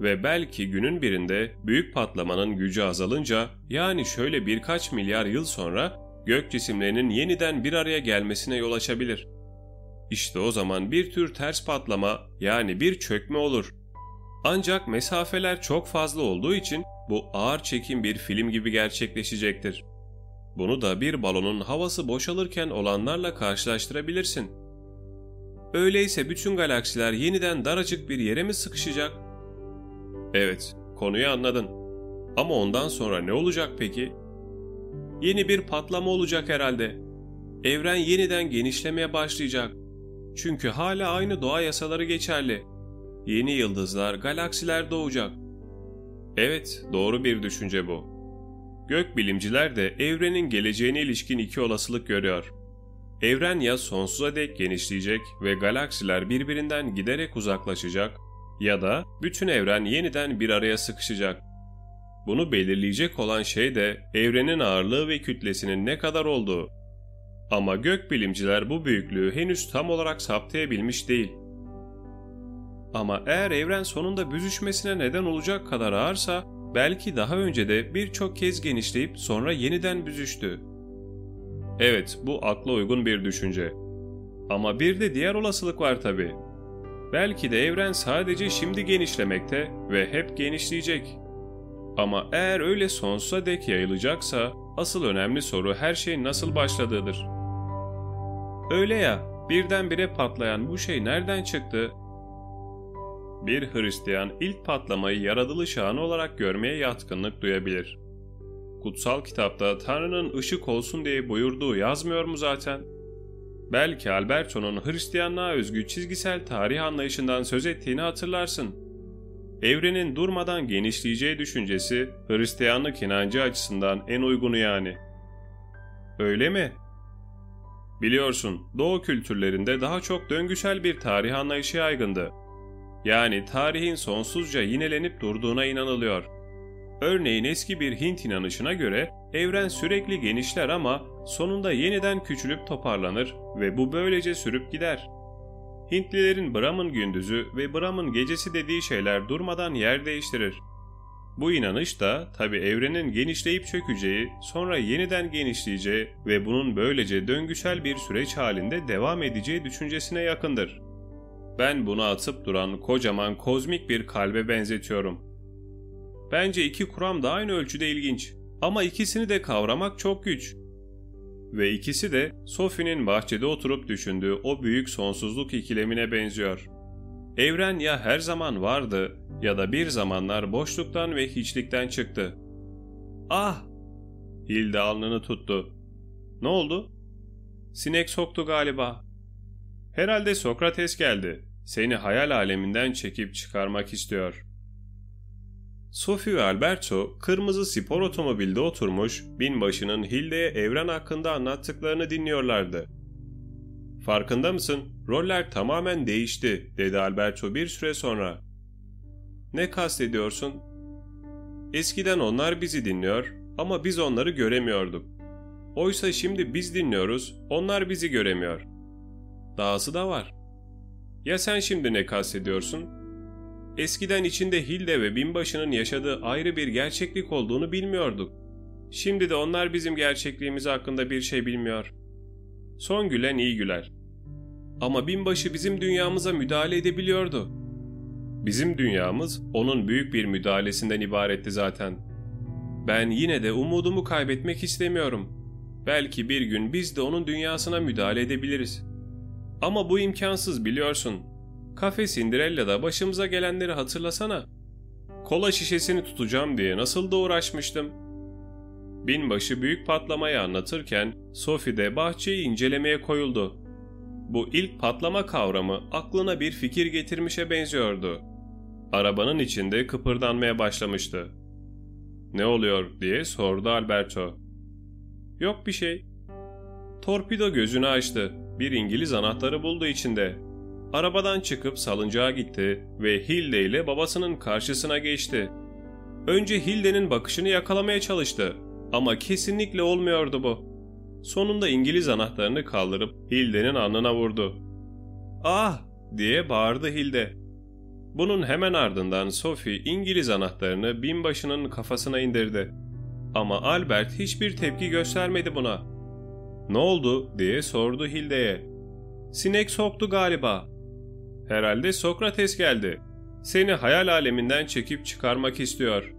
Ve belki günün birinde büyük patlamanın gücü azalınca yani şöyle birkaç milyar yıl sonra gök cisimlerinin yeniden bir araya gelmesine yol açabilir. İşte o zaman bir tür ters patlama yani bir çökme olur. Ancak mesafeler çok fazla olduğu için bu ağır çekim bir film gibi gerçekleşecektir. Bunu da bir balonun havası boşalırken olanlarla karşılaştırabilirsin. Öyleyse bütün galaksiler yeniden daracık bir yere mi sıkışacak? Evet, konuyu anladın. Ama ondan sonra ne olacak peki? Yeni bir patlama olacak herhalde. Evren yeniden genişlemeye başlayacak. Çünkü hala aynı doğa yasaları geçerli. Yeni yıldızlar, galaksiler doğacak. Evet, doğru bir düşünce bu. Gökbilimciler de evrenin geleceğine ilişkin iki olasılık görüyor. Evren ya sonsuza dek genişleyecek ve galaksiler birbirinden giderek uzaklaşacak ya da bütün evren yeniden bir araya sıkışacak. Bunu belirleyecek olan şey de evrenin ağırlığı ve kütlesinin ne kadar olduğu. Ama gökbilimciler bu büyüklüğü henüz tam olarak saptayabilmiş değil. Ama eğer evren sonunda büzüşmesine neden olacak kadar ağırsa belki daha önce de birçok kez genişleyip sonra yeniden büzüştü. Evet, bu akla uygun bir düşünce. Ama bir de diğer olasılık var tabi. Belki de evren sadece şimdi genişlemekte ve hep genişleyecek. Ama eğer öyle sonsuza dek yayılacaksa asıl önemli soru her şeyin nasıl başladığıdır. Öyle ya, birdenbire patlayan bu şey nereden çıktı? Bir Hristiyan ilk patlamayı yaratılış anı olarak görmeye yatkınlık duyabilir. Kutsal kitapta Tanrı'nın ışık olsun diye buyurduğu yazmıyor mu zaten? Belki Alberto'nun Hristiyanlığa özgü çizgisel tarih anlayışından söz ettiğini hatırlarsın. Evrenin durmadan genişleyeceği düşüncesi Hristiyanlık inancı açısından en uygunu yani. Öyle mi? Biliyorsun, Doğu kültürlerinde daha çok döngüsel bir tarih anlayışı yaygındı. Yani tarihin sonsuzca yinelenip durduğuna inanılıyor. Örneğin eski bir Hint inanışına göre evren sürekli genişler ama sonunda yeniden küçülüp toparlanır ve bu böylece sürüp gider. Hintlilerin Brahman gündüzü ve Brahman gecesi dediği şeyler durmadan yer değiştirir. Bu inanış da tabi evrenin genişleyip çökeceği, sonra yeniden genişleyeceği ve bunun böylece döngüsel bir süreç halinde devam edeceği düşüncesine yakındır. Ben bunu atıp duran kocaman kozmik bir kalbe benzetiyorum. Bence iki kuram da aynı ölçüde ilginç ama ikisini de kavramak çok güç. Ve ikisi de Sophie'nin bahçede oturup düşündüğü o büyük sonsuzluk ikilemine benziyor. Evren ya her zaman vardı ya da bir zamanlar boşluktan ve hiçlikten çıktı. Ah! Hilde alnını tuttu. Ne oldu? Sinek soktu galiba. Herhalde Sokrates geldi. Seni hayal aleminden çekip çıkarmak istiyor. Sophie ve Alberto kırmızı spor otomobilde oturmuş binbaşının Hilde'ye evren hakkında anlattıklarını dinliyorlardı. Farkında mısın? Roller tamamen değişti, dedi Alberto bir süre sonra. Ne kastediyorsun? Eskiden onlar bizi dinliyor ama biz onları göremiyorduk. Oysa şimdi biz dinliyoruz, onlar bizi göremiyor. Dahası da var. Ya sen şimdi ne kastediyorsun? Eskiden içinde Hilde ve binbaşının yaşadığı ayrı bir gerçeklik olduğunu bilmiyorduk. Şimdi de onlar bizim gerçekliğimiz hakkında bir şey bilmiyor. Son gülen iyi güler. Ama binbaşı bizim dünyamıza müdahale edebiliyordu. Bizim dünyamız onun büyük bir müdahalesinden ibaretti zaten. Ben yine de umudumu kaybetmek istemiyorum. Belki bir gün biz de onun dünyasına müdahale edebiliriz. Ama bu imkansız biliyorsun. Kafe Cinderella'da başımıza gelenleri hatırlasana. Kola şişesini tutacağım diye nasıl da uğraşmıştım. Binbaşı büyük patlamayı anlatırken Sophie de bahçeyi incelemeye koyuldu. Bu ilk patlama kavramı aklına bir fikir getirmişe benziyordu. Arabanın içinde kıpırdanmaya başlamıştı. Ne oluyor diye sordu Alberto. Yok bir şey. Torpido gözünü açtı. Bir İngiliz anahtarı buldu içinde. Arabadan çıkıp salıncağa gitti ve Hilde ile babasının karşısına geçti. Önce Hilde'nin bakışını yakalamaya çalıştı ama kesinlikle olmuyordu bu. Sonunda İngiliz anahtarını kaldırıp Hilde'nin alnına vurdu. Ah! diye bağırdı Hilde. Bunun hemen ardından Sophie İngiliz anahtarını binbaşının kafasına indirdi. Ama Albert hiçbir tepki göstermedi buna. Ne oldu diye sordu Hilde'ye. Sinek soktu galiba. Herhalde Sokrates geldi. Seni hayal aleminden çekip çıkarmak istiyor.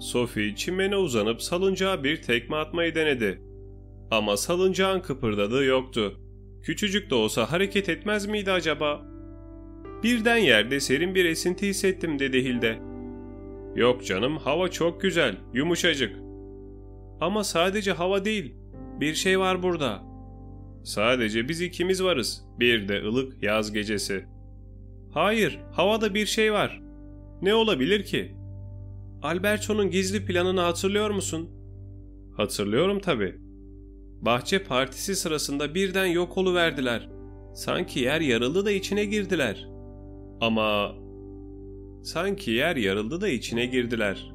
Sophie çimene uzanıp salıncağa bir tekme atmayı denedi. Ama salıncağın kıpırdadığı yoktu. Küçücük de olsa hareket etmez miydi acaba? Birden yerde serin bir esinti hissettim dedi Hilde. Yok canım hava çok güzel, yumuşacık. Ama sadece hava değil, bir şey var burada. Sadece biz ikimiz varız, bir de ılık yaz gecesi. Hayır, havada bir şey var. Ne olabilir ki? Alberto'nun gizli planını hatırlıyor musun? Hatırlıyorum tabii. Bahçe partisi sırasında birden yok oluverdiler. Sanki yer yarıldı da içine girdiler. Ama sanki yer yarıldı da içine girdiler.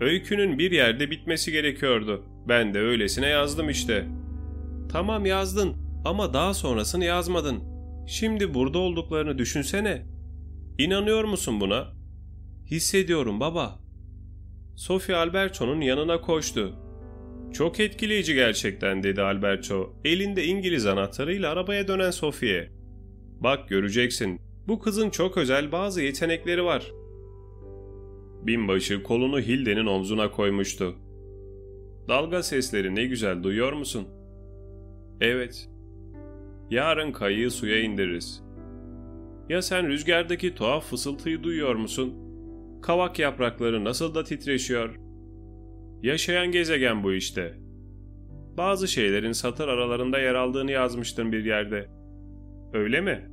Öykünün bir yerde bitmesi gerekiyordu. Ben de öylesine yazdım işte. Tamam yazdın ama daha sonrasını yazmadın. Şimdi burada olduklarını düşünsene. İnanıyor musun buna? Hissediyorum baba. Sophie Alberto'nun yanına koştu. Çok etkileyici gerçekten dedi Alberto elinde İngiliz anahtarıyla arabaya dönen Sophie'ye. Bak göreceksin bu kızın çok özel bazı yetenekleri var. Binbaşı kolunu Hilde'nin omzuna koymuştu. Dalga sesleri ne güzel duyuyor musun? Evet. Yarın kayığı suya indiririz. Ya sen rüzgardaki tuhaf fısıltıyı duyuyor musun? Kavak yaprakları nasıl da titreşiyor. Yaşayan gezegen bu işte. Bazı şeylerin satır aralarında yer aldığını yazmıştın bir yerde. Öyle mi?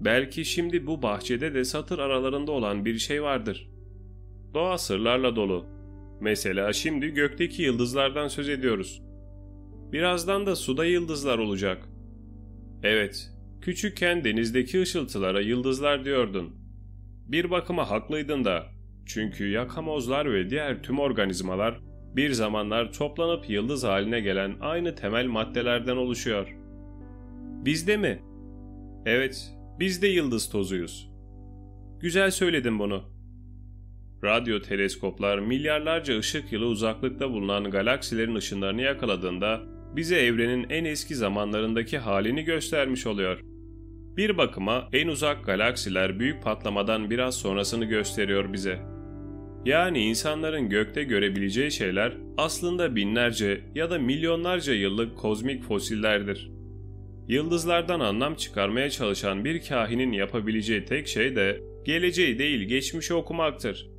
Belki şimdi bu bahçede de satır aralarında olan bir şey vardır. Doğa sırlarla dolu. Mesela şimdi gökteki yıldızlardan söz ediyoruz. Birazdan da suda yıldızlar olacak. Evet, küçükken denizdeki ışıltılara yıldızlar diyordun. Bir bakıma haklıydın da. Çünkü yakamozlar ve diğer tüm organizmalar bir zamanlar toplanıp yıldız haline gelen aynı temel maddelerden oluşuyor. Bizde mi? Evet, biz de yıldız tozuyuz. Güzel söyledin bunu. Radyo teleskoplar milyarlarca ışık yılı uzaklıkta bulunan galaksilerin ışınlarını yakaladığında bize evrenin en eski zamanlarındaki halini göstermiş oluyor. Bir bakıma en uzak galaksiler büyük patlamadan biraz sonrasını gösteriyor bize. Yani insanların gökte görebileceği şeyler aslında binlerce ya da milyonlarca yıllık kozmik fosillerdir. Yıldızlardan anlam çıkarmaya çalışan bir kahinin yapabileceği tek şey de geleceği değil geçmişi okumaktır.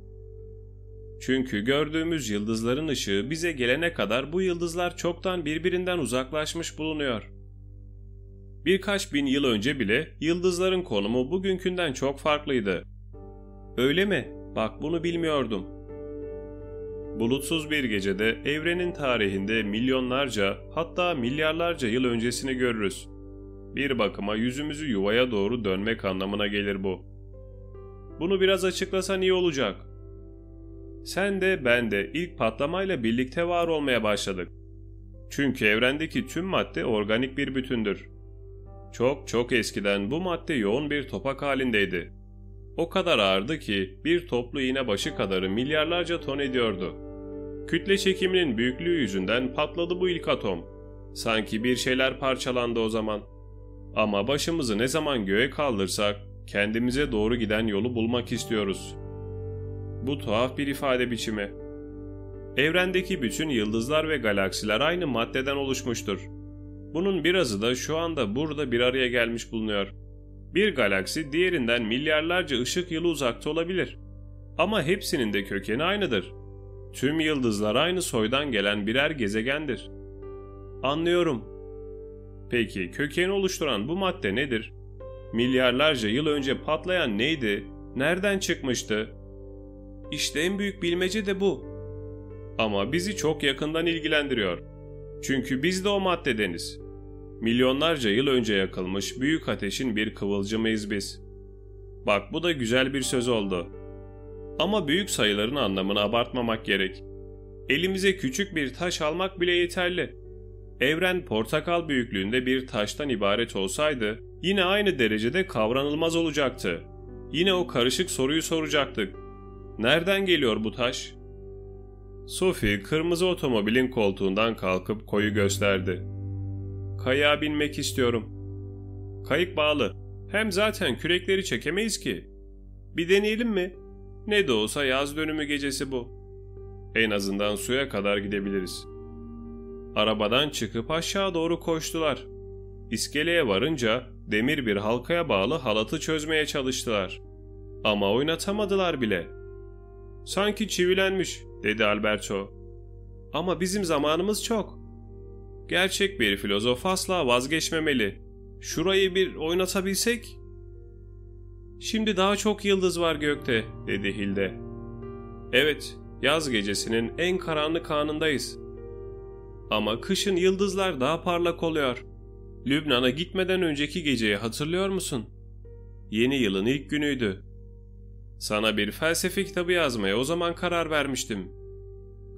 Çünkü gördüğümüz yıldızların ışığı bize gelene kadar bu yıldızlar çoktan birbirinden uzaklaşmış bulunuyor. Birkaç bin yıl önce bile yıldızların konumu bugünkünden çok farklıydı. Öyle mi? Bak bunu bilmiyordum. Bulutsuz bir gecede evrenin tarihinde milyonlarca hatta milyarlarca yıl öncesini görürüz. Bir bakıma yüzümüzü yuvaya doğru dönmek anlamına gelir bu. Bunu biraz açıklasan iyi olacak. Sen de ben de ilk patlamayla birlikte var olmaya başladık. Çünkü evrendeki tüm madde organik bir bütündür. Çok çok eskiden bu madde yoğun bir topak halindeydi. O kadar ağırdı ki bir toplu iğne başı kadarı milyarlarca ton ediyordu. Kütle çekiminin büyüklüğü yüzünden patladı bu ilk atom. Sanki bir şeyler parçalandı o zaman. Ama başımızı ne zaman göğe kaldırsak kendimize doğru giden yolu bulmak istiyoruz. Bu tuhaf bir ifade biçimi. Evrendeki bütün yıldızlar ve galaksiler aynı maddeden oluşmuştur. Bunun birazı da şu anda burada bir araya gelmiş bulunuyor. Bir galaksi diğerinden milyarlarca ışık yılı uzakta olabilir. Ama hepsinin de kökeni aynıdır. Tüm yıldızlar aynı soydan gelen birer gezegendir. Anlıyorum. Peki kökeni oluşturan bu madde nedir? Milyarlarca yıl önce patlayan neydi? Nereden çıkmıştı? İşte en büyük bilmece de bu. Ama bizi çok yakından ilgilendiriyor. Çünkü biz de o maddedeniz. Milyonlarca yıl önce yakılmış büyük ateşin bir kıvılcımıyız biz. Bak bu da güzel bir söz oldu. Ama büyük sayıların anlamını abartmamak gerek. Elimize küçük bir taş almak bile yeterli. Evren portakal büyüklüğünde bir taştan ibaret olsaydı yine aynı derecede kavranılmaz olacaktı. Yine o karışık soruyu soracaktık. Nereden geliyor bu taş? Sophie kırmızı otomobilin koltuğundan kalkıp koyu gösterdi. Kayığa binmek istiyorum. Kayık bağlı. Hem zaten kürekleri çekemeyiz ki. Bir deneyelim mi? Ne de olsa yaz dönümü gecesi bu. En azından suya kadar gidebiliriz. Arabadan çıkıp aşağı doğru koştular. İskeleye varınca demir bir halkaya bağlı halatı çözmeye çalıştılar. Ama oynatamadılar bile. Sanki çivilenmiş, dedi Alberto. Ama bizim zamanımız çok. Gerçek bir filozof asla vazgeçmemeli. Şurayı bir oynatabilsek? Şimdi daha çok yıldız var gökte, dedi Hilde. Evet, yaz gecesinin en karanlık anındayız. Ama kışın yıldızlar daha parlak oluyor. Lübnan'a gitmeden önceki geceyi hatırlıyor musun? Yeni yılın ilk günüydü. Sana bir felsefe kitabı yazmaya o zaman karar vermiştim.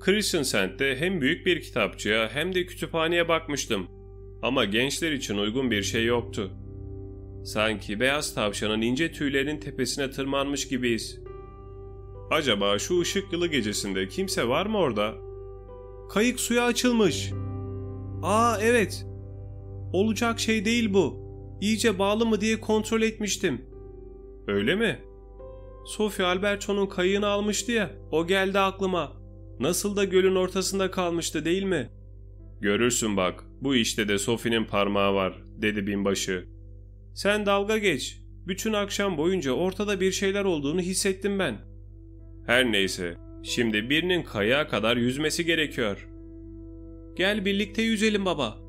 Christiansand'de hem büyük bir kitapçıya hem de kütüphaneye bakmıştım. Ama gençler için uygun bir şey yoktu. Sanki beyaz tavşanın ince tüylerinin tepesine tırmanmış gibiyiz. Acaba şu ışık yılı gecesinde kimse var mı orada? Kayık suya açılmış. Aa evet. Olacak şey değil bu. İyice bağlı mı diye kontrol etmiştim. Öyle mi? Sophie Alberto'nun kayığını almıştı ya, o geldi aklıma. Nasıl da gölün ortasında kalmıştı değil mi? Görürsün bak, Bu işte de Sophie'nin parmağı var, dedi binbaşı. Sen dalga geç. Bütün akşam boyunca ortada bir şeyler olduğunu hissettim ben. Her neyse, şimdi birinin kayağa kadar yüzmesi gerekiyor. Gel birlikte yüzelim baba.